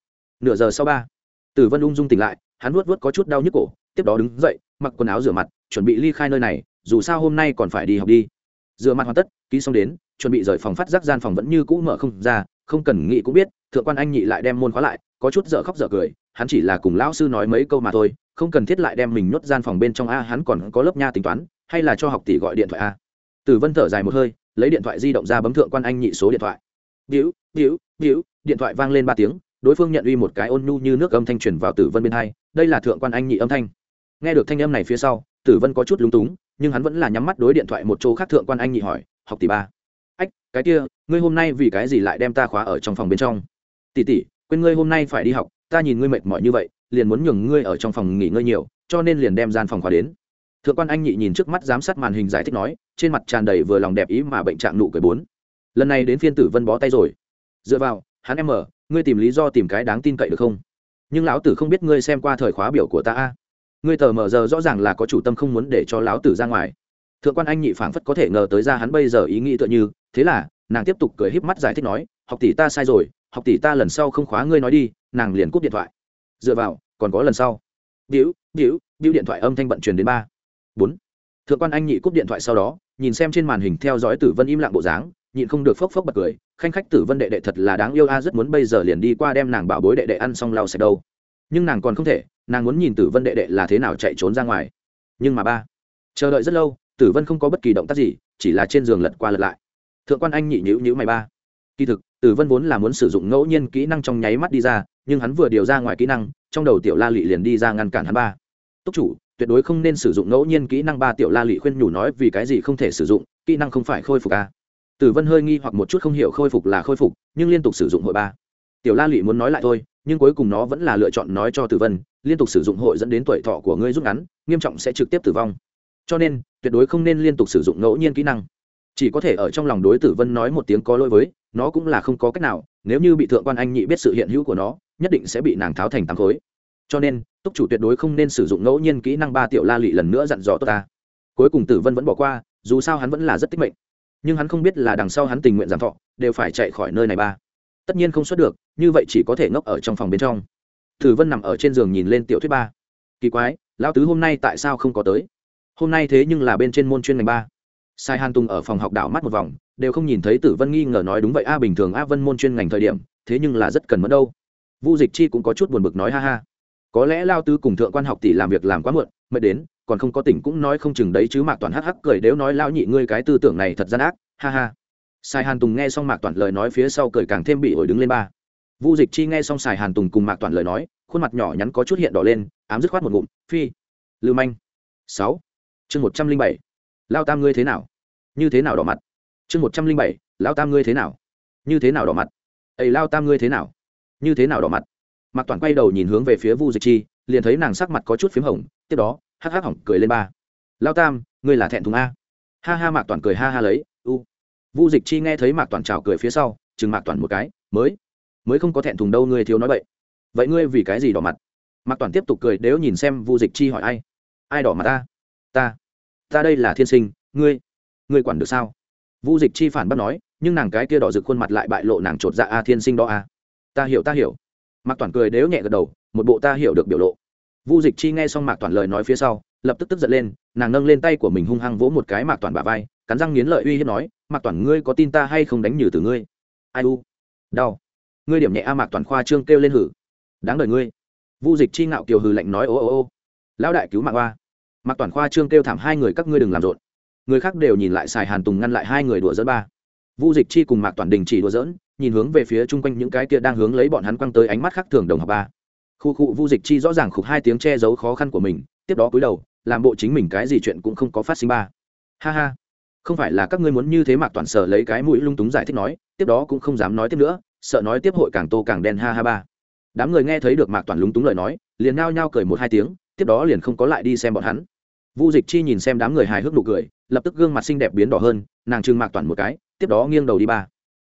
nửa giờ sau ba. Tử vân ung dung tỉnh lại, hắn vuốt vuốt có chút đau nhức cổ, tiếp đó đứng dậy, mặc quần áo rửa mặt, chuẩn bị ly khai nơi này, dù sao hôm nay còn phải đi học đi. Rửa mặt hoàn tất, ký xong đến, chuẩn bị rời phòng phát giác gian phòng vẫn như cũ mở không ra, không cần nghĩ cũng biết, thượng quan anh nhị lại đem môn khóa lại, có chút dở khóc dở cười, hắn chỉ là cùng lão sư nói mấy câu mà thôi, không cần thiết lại đem mình nhốt gian phòng bên trong a, hắn còn có lớp nha tính toán, hay là cho học tỷ gọi điện thoại a. Tử vân thở dài một hơi, lấy điện thoại di động ra bấm thượng quan anh nhị số điện thoại. Biểu biểu biểu điện thoại vang lên ba tiếng đối phương nhận uy một cái ôn nhu như nước âm thanh truyền vào tử vân bên hai, đây là thượng quan anh nhị âm thanh. Nghe được thanh âm này phía sau, tử vân có chút lúng túng, nhưng hắn vẫn là nhắm mắt đối điện thoại một chỗ khác thượng quan anh nhị hỏi, học tỷ ba. Ách, cái kia, ngươi hôm nay vì cái gì lại đem ta khóa ở trong phòng bên trong? Tỷ tỷ, quên ngươi hôm nay phải đi học, ta nhìn ngươi mệt mỏi như vậy, liền muốn nhường ngươi ở trong phòng nghỉ ngơi nhiều, cho nên liền đem gian phòng khóa đến. Thượng quan anh nhị nhìn trước mắt giám sát màn hình giải thích nói, trên mặt tràn đầy vừa lòng đẹp ý mà bệnh trạng nụ cười bốn. Lần này đến phiên tử vân bó tay rồi. Dựa vào, hắn em mở ngươi tìm lý do tìm cái đáng tin cậy được không? Nhưng lão tử không biết ngươi xem qua thời khóa biểu của ta a. Ngươi tờ mở giờ rõ ràng là có chủ tâm không muốn để cho lão tử ra ngoài. Thượng quan anh nhị phảng phất có thể ngờ tới ra hắn bây giờ ý nghĩ tựa như, thế là, nàng tiếp tục cười híp mắt giải thích nói, học tỷ ta sai rồi, học tỷ ta lần sau không khóa ngươi nói đi, nàng liền cúp điện thoại. Dựa vào, còn có lần sau. Biểu biểu biểu điện thoại âm thanh bận truyền đến ba. Bốn. Thượng quan anh nhị cúp điện thoại sau đó, nhìn xem trên màn hình theo dõi tử vân im lặng bộ dáng nhịn không được phốc phốc bật cười, khanh khách tử vân đệ đệ thật là đáng yêu a, rất muốn bây giờ liền đi qua đem nàng bảo bối đệ đệ ăn xong lau sạch đâu. Nhưng nàng còn không thể, nàng muốn nhìn tử vân đệ đệ là thế nào chạy trốn ra ngoài. Nhưng mà ba, chờ đợi rất lâu, tử vân không có bất kỳ động tác gì, chỉ là trên giường lật qua lật lại. Thượng quan anh nhị nhữ nhữ mày ba. Kỳ thực, tử vân vốn là muốn sử dụng ngẫu nhiên kỹ năng trong nháy mắt đi ra, nhưng hắn vừa điều ra ngoài kỹ năng, trong đầu tiểu la lị liền đi ra ngăn cản hắn ba. Túc chủ, tuyệt đối không nên sử dụng ngẫu nhiên kỹ năng ba, tiểu la lị khuyên nhủ nói vì cái gì không thể sử dụng, kỹ năng không phải khôi phục a tử vân hơi nghi hoặc một chút không hiểu khôi phục là khôi phục, nhưng liên tục sử dụng hội ba. Tiểu la Lụy muốn nói lại thôi, nhưng cuối cùng nó vẫn là lựa chọn nói cho tử vân, liên tục sử dụng hội dẫn đến tuổi thọ của ngươi rút ngắn, nghiêm trọng sẽ trực tiếp tử vong. Cho nên, tuyệt đối không nên liên tục sử dụng ngẫu nhiên kỹ năng. Chỉ có thể ở trong lòng đối tử vân nói một tiếng có lỗi với, nó cũng là không có cách nào, nếu như bị thượng quan anh nhị biết sự hiện hữu của nó, nhất định sẽ bị nàng tháo thành tám khối. Cho nên, túc chủ tuyệt đối không nên sử dụng ngẫu nhiên kỹ năng ba tiểu la lị lần nữa dặn dò tốt ta. Cuối cùng tử vân vẫn bỏ qua, dù sao hắn vẫn là rất tích mệnh nhưng hắn không biết là đằng sau hắn tình nguyện giảm thọ, đều phải chạy khỏi nơi này ba. Tất nhiên không xuất được, như vậy chỉ có thể ngốc ở trong phòng bên trong. Tử vân nằm ở trên giường nhìn lên tiểu thuyết ba. Kỳ quái, lão tứ hôm nay tại sao không có tới? Hôm nay thế nhưng là bên trên môn chuyên ngành ba. Sai hàn tùng ở phòng học đảo mắt một vòng, đều không nhìn thấy tử vân nghi ngờ nói đúng vậy a à, bình thường a à, vân môn chuyên ngành thời điểm, thế nhưng là rất cần mất đâu. Vu dịch chi cũng có chút buồn bực nói ha ha. Có lẽ lao tứ cùng thượng quan học tỷ làm việc làm quá muộn mới đến còn không có tỉnh cũng nói không chừng đấy chứ mạc toàn hắc hắc cười nếu nói lao nhị ngươi cái tư tưởng này thật gian ác, ha ha. Sai hàn tùng nghe xong mạc toàn lời nói phía sau cười càng thêm bị ổi đứng lên ba. Vu dịch chi nghe xong sài hàn tùng cùng mạc toàn lời nói, khuôn mặt nhỏ nhắn có chút hiện đỏ lên, ám dứt khoát một ngụm, phi, lưu manh. Sáu. Chương một trăm linh bảy. Lao tam ngươi thế nào? Như thế nào đỏ mặt? Chương một trăm linh bảy. Lao tam ngươi thế nào? Như thế nào đỏ mặt? Ấy lao tam ngươi thế nào? Như thế nào đỏ mặt? Mạc toàn quay đầu nhìn hướng về phía vu dịch chi, liền thấy nàng sắc mặt có chút p h í m hồng, tiếp đó hắc hắc hỏng cười lên ba. Lao tam, ngươi là thẹn thùng a. Ha ha, mạc toàn cười ha ha lấy, u. Vu dịch chi nghe thấy mạc toàn trào cười phía sau, chừng mạc toàn một cái, mới mới không có thẹn thùng đâu, ngươi thiếu nói vậy vậy ngươi vì cái gì đỏ mặt? Mạc toàn tiếp tục cười, nếu nhìn xem vu dịch chi hỏi ai ai đỏ mặt ta? Ta ta đây là thiên sinh, ngươi ngươi quản được sao? Vu dịch chi phản bác nói, nhưng nàng cái kia đỏ rực khuôn mặt lại bại lộ nàng chột dạ a thiên sinh đó a. Ta hiểu ta hiểu. Mạc toàn cười, nếu nhẹ gật đầu, một bộ ta hiểu được biểu lộ vu dịch chi nghe xong mạc toàn lời nói phía sau, lập tức tức giận lên, nàng nâng lên tay của mình hung hăng vỗ một cái mạc toàn bả vai, cắn răng nghiến lợi uy hiếp nói, mạc toàn, ngươi có tin ta hay không đánh nhử từ ngươi? Ai u, đau. Ngươi điểm nhẹ a, mạc toàn khoa trương kêu lên hử. Đáng đời ngươi. Vu dịch chi ngạo kiều hừ lạnh nói, ô ô ô, lão đại cứu mạng oa. Mạc toàn khoa trương kêu thảm, hai người các ngươi đừng làm rộn. Người khác đều nhìn lại xài hàn tùng ngăn lại hai người đùa dẫn ba. Vu dịch chi cùng mạc toàn đình chỉ đùa dỡn nhìn hướng về phía chung quanh những cái kia đang hướng lấy bọn hắn quăng tới ánh mắt khác thường đồng học ba khu cụ vu dịch chi rõ ràng khục hai tiếng che giấu khó khăn của mình, tiếp đó cúi đầu, làm bộ chính mình cái gì chuyện cũng không có phát sinh ba. Ha ha. Không phải là các ngươi muốn như thế mạc toàn sở lấy cái mũi lung túng giải thích nói, tiếp đó cũng không dám nói tiếp nữa, sợ nói tiếp hội càng tô càng đen, ha ha ba. Đám người nghe thấy được mạc toàn lúng túng lời nói, liền nao nhao cười một hai tiếng, tiếp đó liền không có lại đi xem bọn hắn. Vu dịch chi nhìn xem đám người hài hước nụ cười, lập tức gương mặt xinh đẹp biến đỏ hơn, nàng trưng mạc toàn một cái, tiếp đó nghiêng đầu đi ba.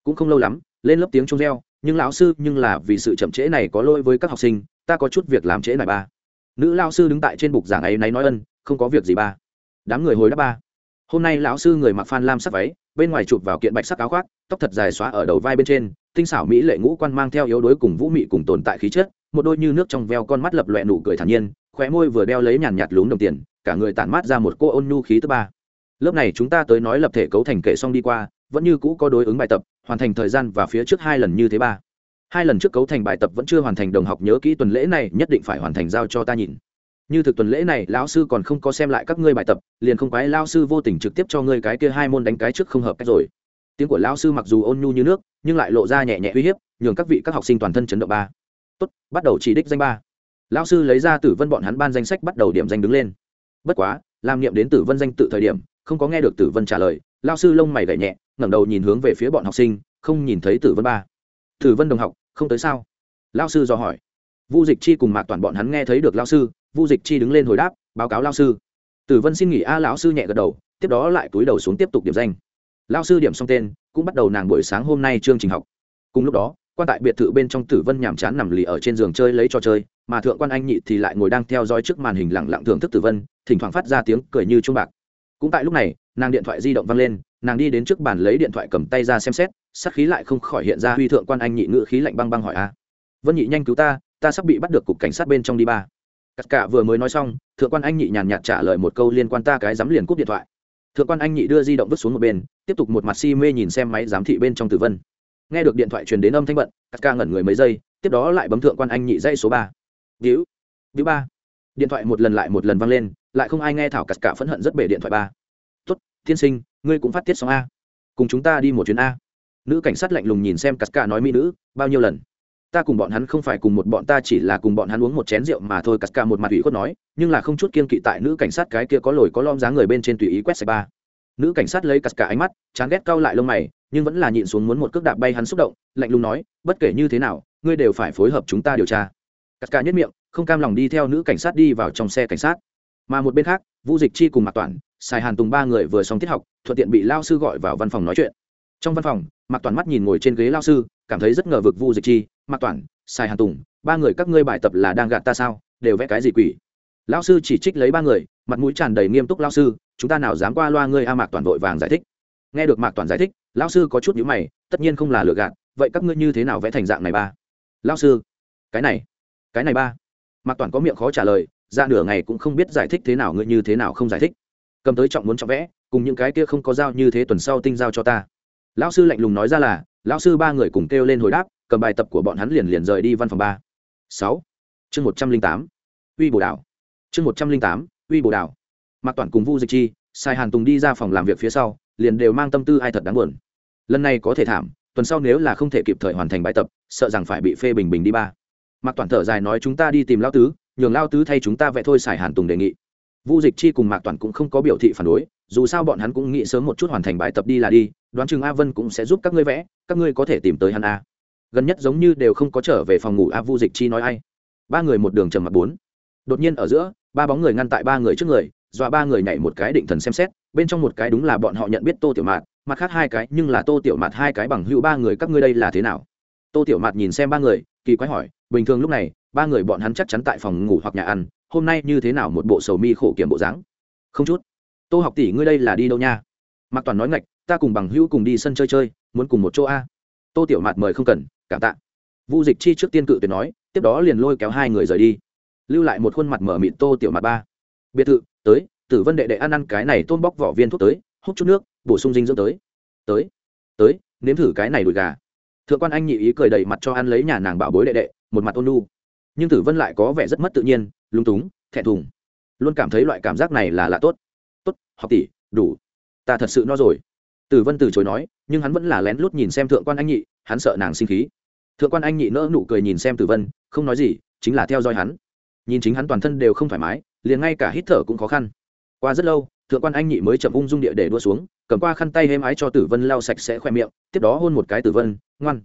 Cũng không lâu lắm, lên lớp tiếng trung reo nhưng lão sư nhưng là vì sự chậm trễ này có lỗi với các học sinh, ta có chút việc làm trễ này ba. Nữ lao sư đứng tại trên bục giảng ấy náy nói ân, không có việc gì ba. Đám người hồi đáp ba. Hôm nay lão sư người mặc phan lam sắc váy, bên ngoài chụp vào kiện bạch sắc áo khoác, tóc thật dài xóa ở đầu vai bên trên, tinh xảo mỹ lệ ngũ quan mang theo yếu đuối cùng vũ mị cùng tồn tại khí chất, một đôi như nước trong veo con mắt lập loẹ nụ cười thản nhiên, khóe môi vừa đeo lấy nhàn nhạt lún đồng tiền, cả người tản mát ra một cô ôn nhu khí thứ ba. Lớp này chúng ta tới nói lập thể cấu thành kệ xong đi qua, vẫn như cũ có đối ứng bài tập hoàn thành thời gian và phía trước hai lần như thế ba. Hai lần trước cấu thành bài tập vẫn chưa hoàn thành đồng học nhớ kỹ tuần lễ này, nhất định phải hoàn thành giao cho ta nhìn. Như thực tuần lễ này, lão sư còn không có xem lại các ngươi bài tập, liền không quái lao sư vô tình trực tiếp cho ngươi cái kia hai môn đánh cái trước không hợp cách rồi. Tiếng của lão sư mặc dù ôn nhu như nước, nhưng lại lộ ra nhẹ nhẹ uy hiếp, nhường các vị các học sinh toàn thân chấn động ba. Tốt, bắt đầu chỉ đích danh ba. Lão sư lấy ra tử vân bọn hắn ban danh sách bắt đầu điểm danh đứng lên. Bất quá, làm nghiệm đến tử vân danh tự thời điểm, không có nghe được tử vân trả lời lao sư lông mày gảy nhẹ ngẩng đầu nhìn hướng về phía bọn học sinh, không nhìn thấy tử vân ba. Tử vân đồng học, không tới sao? Lao sư dò hỏi. Vu dịch chi cùng mạc toàn bọn hắn nghe thấy được lao sư, vu dịch chi đứng lên hồi đáp, báo cáo lao sư. Tử vân xin nghỉ, a, lão sư nhẹ gật đầu, tiếp đó lại túi đầu xuống tiếp tục điểm danh. Lao sư điểm xong tên, cũng bắt đầu nàng buổi sáng hôm nay chương trình học. Cùng lúc đó, quan tại biệt thự bên trong tử vân nhàm chán nằm lì ở trên giường chơi lấy trò chơi, mà thượng quan anh nhị thì lại ngồi đang theo dõi trước màn hình lẳng lặng thưởng thức tử vân, thỉnh thoảng phát ra tiếng cười như chuông bạc cũng tại lúc này, nàng điện thoại di động văng lên, nàng đi đến trước bàn lấy điện thoại cầm tay ra xem xét, sắc khí lại không khỏi hiện ra huy thượng quan anh nhị ngự khí lạnh băng băng hỏi a. Vân nhị nhanh cứu ta ta sắp bị bắt được cục cảnh sát bên trong đi ba. Tất cả vừa mới nói xong, thượng quan anh nhị nhàn nhạt trả lời một câu liên quan ta cái dám liền cúp điện thoại. Thượng quan anh nhị đưa di động vứt xuống một bên, tiếp tục một mặt si mê nhìn xem máy giám thị bên trong tử vân. Nghe được điện thoại truyền đến âm thanh bận tất cả ngẩn người mấy giây, tiếp đó lại bấm thượng quan anh nhị dây số ba. Víu víu ba. Điện thoại một lần lại một lần văng lên lại không ai nghe thảo cắt cả phẫn hận rất bể điện thoại ba. Tốt, tiên sinh, ngươi cũng phát tiết xong a. Cùng chúng ta đi một chuyến a. Nữ cảnh sát lạnh lùng nhìn xem cắt cả nói mỹ nữ, bao nhiêu lần? Ta cùng bọn hắn không phải cùng một bọn, ta chỉ là cùng bọn hắn uống một chén rượu mà thôi. Cắt cả một mặt ủy khuất nói, nhưng là không chút kiên kỵ tại nữ cảnh sát cái kia có lồi có lom dáng người bên trên tùy ý quét sạch ba. Nữ cảnh sát lấy cắt cả ánh mắt, chán ghét cau lại lông mày, nhưng vẫn là nhịn xuống muốn một cước đạp bay hắn xúc động, lạnh lùng nói, bất kể như thế nào, ngươi đều phải phối hợp chúng ta điều tra. Cắt cả nhất miệng, không cam lòng đi theo nữ cảnh sát đi vào trong xe cảnh sát mà một bên khác vũ dịch chi cùng mạc Toản, xài hàn tùng ba người vừa xong tiết học thuận tiện bị lao sư gọi vào văn phòng nói chuyện. Trong văn phòng mạc Toản mắt nhìn ngồi trên ghế lao sư cảm thấy rất ngờ vực vu dịch chi mạc Toản, xài hàn tùng ba người các ngươi bài tập là đang gạt ta sao? Đều vẽ cái gì quỷ? Lao sư chỉ trích lấy ba người mặt mũi tràn đầy nghiêm túc lao sư chúng ta nào dám qua loa ngươi a mạc toàn vội vàng giải thích. Nghe được mạc toàn giải thích lao sư có chút nhữ mày tất nhiên không là lừa gạt vậy các ngươi như thế nào vẽ thành dạng này ba? Lao sư cái này cái này ba. Mạc toàn có miệng khó trả lời ra nửa ngày cũng không biết giải thích thế nào, ngươi như thế nào không giải thích? Cầm tới trọng muốn trọng vẽ, cùng những cái kia không có dao như thế tuần sau tinh giao cho ta. Lão sư lạnh lùng nói ra là, lão sư ba người cùng kêu lên hồi đáp, cầm bài tập của bọn hắn liền liền rời đi văn phòng ba. Sáu. Chương một trăm linh tám. Uy bồ đảo chương một trăm linh tám, uy bồ đảo mạc toàn cùng vu dịch chi, sai hàn tùng đi ra phòng làm việc phía sau, liền đều mang tâm tư ai thật đáng buồn. Lần này có thể thảm, tuần sau nếu là không thể kịp thời hoàn thành bài tập, sợ rằng phải bị phê bình bình đi ba. Mạc toàn thở dài nói, chúng ta đi tìm lão tứ nhường lao tứ thay chúng ta vẽ thôi xài hàn tùng đề nghị. Vu dịch chi cùng mạc toàn cũng không có biểu thị phản đối, dù sao bọn hắn cũng nghĩ sớm một chút hoàn thành bài tập đi là đi, đoán chừng a vân cũng sẽ giúp các ngươi vẽ, các ngươi có thể tìm tới hắn a. Gần nhất giống như đều không có trở về phòng ngủ a vu dịch chi nói ai. Ba người một đường trầm mặt bốn. Đột nhiên ở giữa, ba bóng người ngăn tại ba người trước người, dọa ba người nhảy một cái định thần xem xét, bên trong một cái đúng là bọn họ nhận biết tô tiểu mạt, mặt khác hai cái, nhưng là tô tiểu mạt hai cái bằng hữu ba người, các ngươi đây là thế nào? Tô tiểu mạt nhìn xem ba người, kỳ quái hỏi, bình thường lúc này ba người bọn hắn chắc chắn tại phòng ngủ hoặc nhà ăn, hôm nay như thế nào một bộ sầu mi khổ kiểm bộ dáng? Không chút. Tô học tỷ, ngươi đây là đi đâu nha? Mạc toàn nói ngạch, ta cùng bằng hữu cùng đi sân chơi chơi, muốn cùng một chỗ a. Tô tiểu mạt mời không cần, cảm tạ. Vu dịch chi trước tiên cự tuyệt nói, tiếp đó liền lôi kéo hai người rời đi. Lưu lại một khuôn mặt mở mịn tô tiểu mạt ba. Biệt thự, tới, tử vân đệ đệ ăn ăn cái này tôn bóc vỏ viên thuốc tới, hút chút nước, bổ sung dinh dưỡng tới. Tới tới, nếm thử cái này đùi gà. Thượng quan anh nhị ý cười đầy mặt cho ăn lấy nhà nàng bảo bối đệ đệ, một mặt ôn nu nhưng tử vân lại có vẻ rất mất tự nhiên lung túng, thẹn thùng. Luôn cảm thấy loại cảm giác này là lạ tốt. Tốt, học tỷ, đủ. Ta thật sự no rồi. Tử vân từ chối nói, nhưng hắn vẫn là lén lút nhìn xem thượng quan anh nhị, hắn sợ nàng sinh khí. Thượng quan anh nhị nỡ nụ cười nhìn xem tử vân, không nói gì, chính là theo dõi hắn. Nhìn chính hắn toàn thân đều không thoải mái, liền ngay cả hít thở cũng khó khăn. Qua rất lâu, thượng quan anh nhị mới chậm ung dung địa để đua xuống, cầm qua khăn tay hêm ái cho tử vân lau sạch sẽ khoe miệng, tiếp đó hôn một cái tử vân, ngoan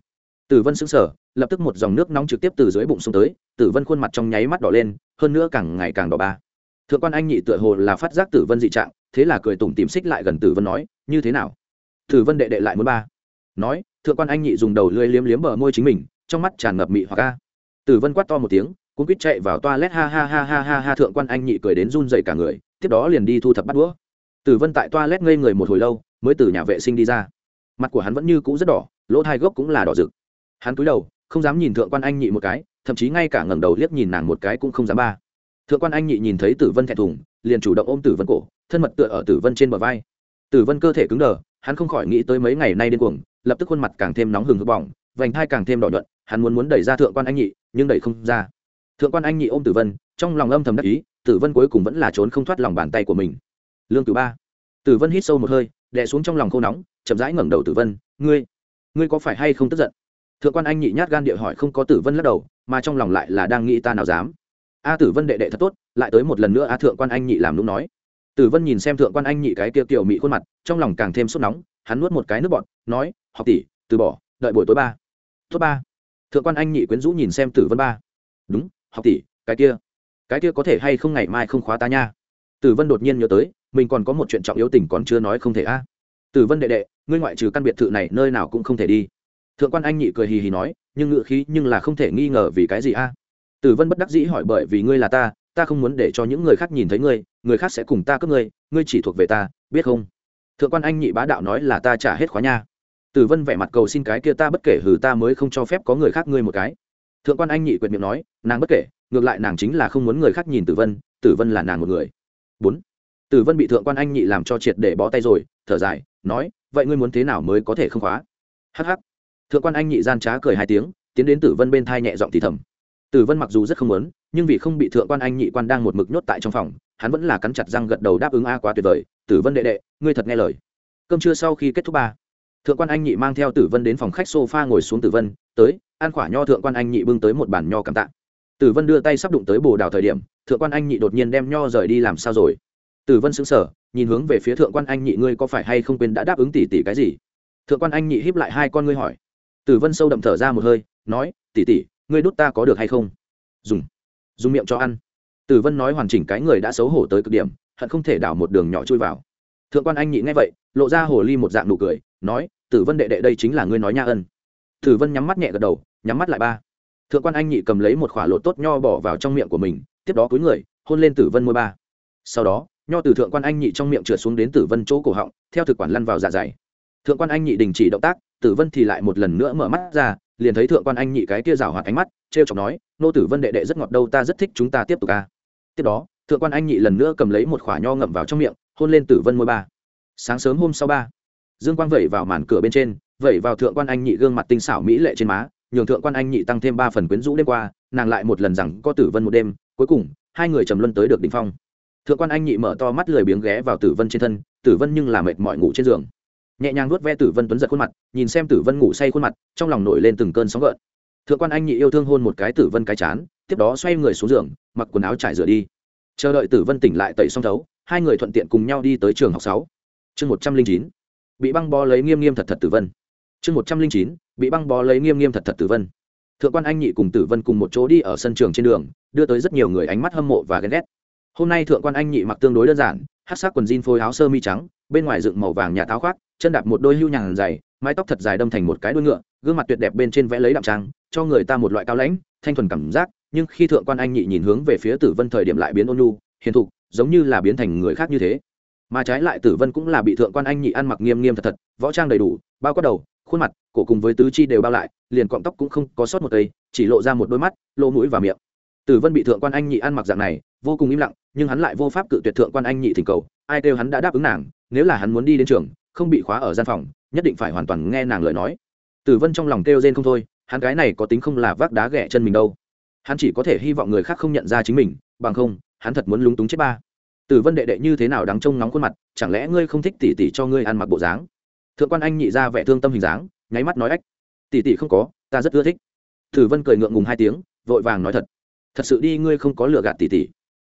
tử vân sững sờ, lập tức một dòng nước nóng trực tiếp từ dưới bụng xuống tới, tử vân khuôn mặt trong nháy mắt đỏ lên, hơn nữa càng ngày càng đỏ ba. Thượng quan anh nhị tựa hồ là phát giác tử vân dị trạng, thế là cười tủm tìm xích lại gần tử vân nói, như thế nào? Tử vân đệ đệ lại muốn ba. Nói, thượng quan anh nhị dùng đầu lưỡi liếm liếm bờ môi chính mình, trong mắt tràn ngập mị hoặc ca tử vân quát to một tiếng cũng quýt chạy vào toilet, ha ha ha ha ha ha, thượng quan anh nhị cười đến run dậy cả người, tiếp đó liền đi thu thập bắt đũa. Tử vân tại toilet ngây người một hồi lâu, mới từ nhà vệ sinh đi ra. Mặt của hắn vẫn như cũ rất đỏ, lỗ hai gốc cũng là đỏ rực hắn cúi đầu, không dám nhìn thượng quan anh nhị một cái, thậm chí ngay cả ngẩng đầu liếc nhìn nàng một cái cũng không dám ba. Thượng quan anh nhị nhìn thấy tử vân thẹn thùng, liền chủ động ôm tử vân cổ, thân mật tựa ở tử vân trên bờ vai. Tử vân cơ thể cứng đờ, hắn không khỏi nghĩ tới mấy ngày nay điên cuồng, lập tức khuôn mặt càng thêm nóng hừng hực bỏng, vành thai càng thêm đỏ nhuận, hắn muốn muốn đẩy ra thượng quan anh nhị, nhưng đẩy không ra. Thượng quan anh nhị ôm tử vân, trong lòng âm thầm đắc ý, tử vân cuối cùng vẫn là trốn không thoát lòng bàn tay của mình. Lương cử ba. Tử vân hít sâu một hơi, đè xuống trong lòng khô nóng, chậm rãi ngẩng đầu tử vân, ngươi ngươi có phải hay không tức giận? Thượng quan anh nhị nhát gan địa hỏi không có tử vân lắc đầu, mà trong lòng lại là đang nghĩ ta nào dám. A tử vân đệ đệ thật tốt, lại tới một lần nữa a thượng quan anh nhị làm lúc nói. Tử vân nhìn xem thượng quan anh nhị cái kia kiểu mị khuôn mặt, trong lòng càng thêm sốt nóng, hắn nuốt một cái nước bọt, nói, học tỷ, từ bỏ, đợi buổi tối ba. Tốt ba. Thượng quan anh nhị quyến rũ nhìn xem tử vân ba. Đúng, học tỷ, cái kia cái kia có thể hay không ngày mai không khóa ta nha? Tử vân đột nhiên nhớ tới, mình còn có một chuyện trọng yếu tình còn chưa nói không thể a. Tử vân đệ đệ, ngươi ngoại trừ căn biệt thự này nơi nào cũng không thể đi thượng quan anh nhị cười hì hì nói, nhưng ngựa khí nhưng là không thể nghi ngờ vì cái gì a? Tử vân bất đắc dĩ hỏi bởi vì ngươi là ta ta không muốn để cho những người khác nhìn thấy ngươi, người khác sẽ cùng ta cướp ngươi ngươi chỉ thuộc về ta, biết không? Thượng quan anh nhị bá đạo nói là ta trả hết khóa nha. Tử vân vẻ mặt cầu xin cái kia ta bất kể hừ ta mới không cho phép có người khác ngươi một cái. Thượng quan anh nhị quyệt miệng nói, nàng bất kể, ngược lại nàng chính là không muốn người khác nhìn tử vân tử vân là nàng một người. Bốn. Tử vân bị thượng quan anh nhị làm cho triệt để bó tay rồi, thở dài, nói, vậy ngươi muốn thế nào mới có thể không khóa? Hh thượng quan anh nhị gian trá cười hai tiếng, tiến đến tử vân bên thai nhẹ giọng thì thầm. Tử vân mặc dù rất không muốn, nhưng vì không bị thượng quan anh nhị quan đang một mực nhốt tại trong phòng, hắn vẫn là cắn chặt răng gật đầu đáp ứng a quá tuyệt vời. Tử vân đệ đệ, ngươi thật nghe lời. Cơm trưa sau khi kết thúc ba, thượng quan anh nhị mang theo tử vân đến phòng khách sofa ngồi xuống tử vân, tới, ăn khỏa nho thượng quan anh nhị bưng tới một bàn nho cảm tạ. Tử vân đưa tay sắp đụng tới bồ đào thời điểm, thượng quan anh nhị đột nhiên đem nho rời đi làm sao rồi? Tử vân xứng sở nhìn hướng về phía thượng quan anh nhị, ngươi có phải hay không quên đã đáp ứng tỷ tỷ cái gì? Thượng quan anh nhị híp lại hai con ngươi hỏi tử vân sâu đậm thở ra một hơi, nói, tỷ tỷ, ngươi đút ta có được hay không? Dùng dùng miệng cho ăn. Tử vân nói hoàn chỉnh cái người đã xấu hổ tới cực điểm, hận không thể đảo một đường nhỏ chui vào. Thượng quan anh nhị nghe vậy, lộ ra hồ ly một dạng nụ cười, nói, tử vân đệ đệ đây chính là ngươi nói nha ân. Tử vân nhắm mắt nhẹ gật đầu, nhắm mắt lại ba. Thượng quan anh nhị cầm lấy một khỏa lột tốt nho bỏ vào trong miệng của mình, tiếp đó cúi người, hôn lên tử vân môi ba. Sau đó, nho từ thượng quan anh nhị trong miệng trượt xuống đến tử vân chỗ cổ họng, theo thực quản lăn vào dạ dày. Thượng quan anh nhị đình chỉ động tác tử vân thì lại một lần nữa mở mắt ra, liền thấy thượng quan anh nhị cái kia rào hoạt ánh mắt t r e o chọc nói, nô tử vân đệ đệ rất ngọt đâu, ta rất thích chúng ta tiếp tục ca tiếp đó, thượng quan anh nhị lần nữa cầm lấy một khoả nho ngậm vào trong miệng, hôn lên tử vân môi ba. Sáng sớm hôm sau ba. Dương quang vẩy vào màn cửa bên trên, vẩy vào thượng quan anh nhị gương mặt tinh xảo mỹ lệ trên má, nhường thượng quan anh nhị tăng thêm ba phần quyến rũ đêm qua, nàng lại một lần rằng có tử vân một đêm, cuối cùng, hai người trầm luân tới được đ ỉ n h phong. Thượng quan anh nhị mở to mắt lười biếng ghé vào tử vân trên thân, tử vân nhưng là mệt mỏi ngủ trên giường nhẹ nhàng nuốt ve tử vân tuấn giật khuôn mặt, nhìn xem tử vân ngủ say khuôn mặt, trong lòng nổi lên từng cơn sóng gợn. Thượng quan anh nhị yêu thương hôn một cái tử vân cái chán, tiếp đó xoay người xuống giường, mặc quần áo trải rửa đi. Chờ đợi tử vân tỉnh lại tẩy xong thấu, hai người thuận tiện cùng nhau đi tới trường học sáu. Chương một trăm linh chín, bị băng bó lấy nghiêm nghiêm thật thật tử vân. Chương một trăm linh chín, bị băng bó lấy nghiêm nghiêm thật thật tử vân. Thượng quan anh nhị cùng tử vân cùng một chỗ đi ở sân trường trên đường, đưa tới rất nhiều người ánh mắt hâm mộ và ghen ghét. Hôm nay thượng quan anh nhị mặc tương đối đơn giản hát sắc quần jean phối áo sơ mi trắng, bên ngoài dựng màu vàng nhà táo khoác, chân đạp một đôi hưu nhàn dày, mái tóc thật dài đâm thành một cái đuôi ngựa, gương mặt tuyệt đẹp bên trên vẽ lấy đạm trang, cho người ta một loại cao lãnh, thanh thuần cảm giác, nhưng khi thượng quan anh nhị nhìn hướng về phía tử vân thời điểm lại biến ôn nhu, hiền thục, giống như là biến thành người khác như thế. Mà trái lại tử vân cũng là bị thượng quan anh nhị ăn mặc nghiêm nghiêm thật thật, võ trang đầy đủ, bao quát đầu, khuôn mặt, cổ cùng với tứ chi đều bao lại, liền cọng tóc cũng không có sót một cây, chỉ lộ ra một đôi mắt, lỗ mũi và miệng tử vân bị thượng quan anh nhị ăn mặc dạng này, vô cùng im lặng, nhưng hắn lại vô pháp cự tuyệt thượng quan anh nhị thỉnh cầu, ai kêu hắn đã đáp ứng nàng, nếu là hắn muốn đi đến trường, không bị khóa ở gian phòng, nhất định phải hoàn toàn nghe nàng lời nói. Tử vân trong lòng kêu rên không thôi, hắn cái này có tính không là vác đá ghẻ chân mình đâu. Hắn chỉ có thể hy vọng người khác không nhận ra chính mình, bằng không, hắn thật muốn lúng túng chết ba. Tử vân đệ đệ như thế nào đáng trông nóng khuôn mặt, chẳng lẽ ngươi không thích tỉ tỉ cho ngươi ăn mặc bộ dáng? Thượng quan anh nhị ra vẻ thương tâm hình dáng, nháy mắt nói ách. Tỉ tỉ không có, ta rất ưa thích. Tử vân cười ngượng ngùng hai tiếng, vội vàng nói thật thật sự đi ngươi không có lựa gạt tỉ tỉ.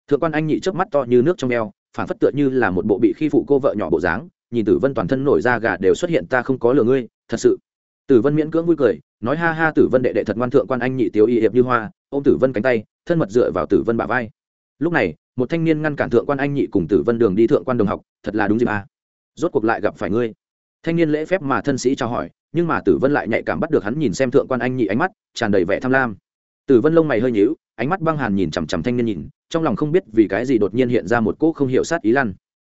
Thượng quan anh nhị chớp mắt to như nước trong eo, phản phất tựa như là một bộ bị khi phụ cô vợ nhỏ bộ dáng, nhìn tử vân toàn thân nổi da gà đều xuất hiện ta không có lừa ngươi, thật sự. Tử vân miễn cưỡng vui cười, nói ha ha tử vân đệ đệ thật ngoan thượng quan anh nhị tiếu y hiệp như hoa ô m tử vân cánh tay, thân mật dựa vào tử vân bả vai. Lúc này, một thanh niên ngăn cản thượng quan anh nhị cùng tử vân đường đi thượng quan đồng học, thật là đúng dịp à. rốt cuộc lại gặp phải ngươi. Thanh niên lễ phép mà thân sĩ chào hỏi, nhưng mà tử vân lại nhạy cảm bắt được hắn nhìn xem thượng quan anh nhị ánh mắt, tràn đầy vẻ tham lam tử vân lông mày hơi nhíu, ánh mắt băng hàn nhìn chằm chằm thanh niên nhìn, trong lòng không biết vì cái gì đột nhiên hiện ra một cỗ không hiểu sát ý lăn.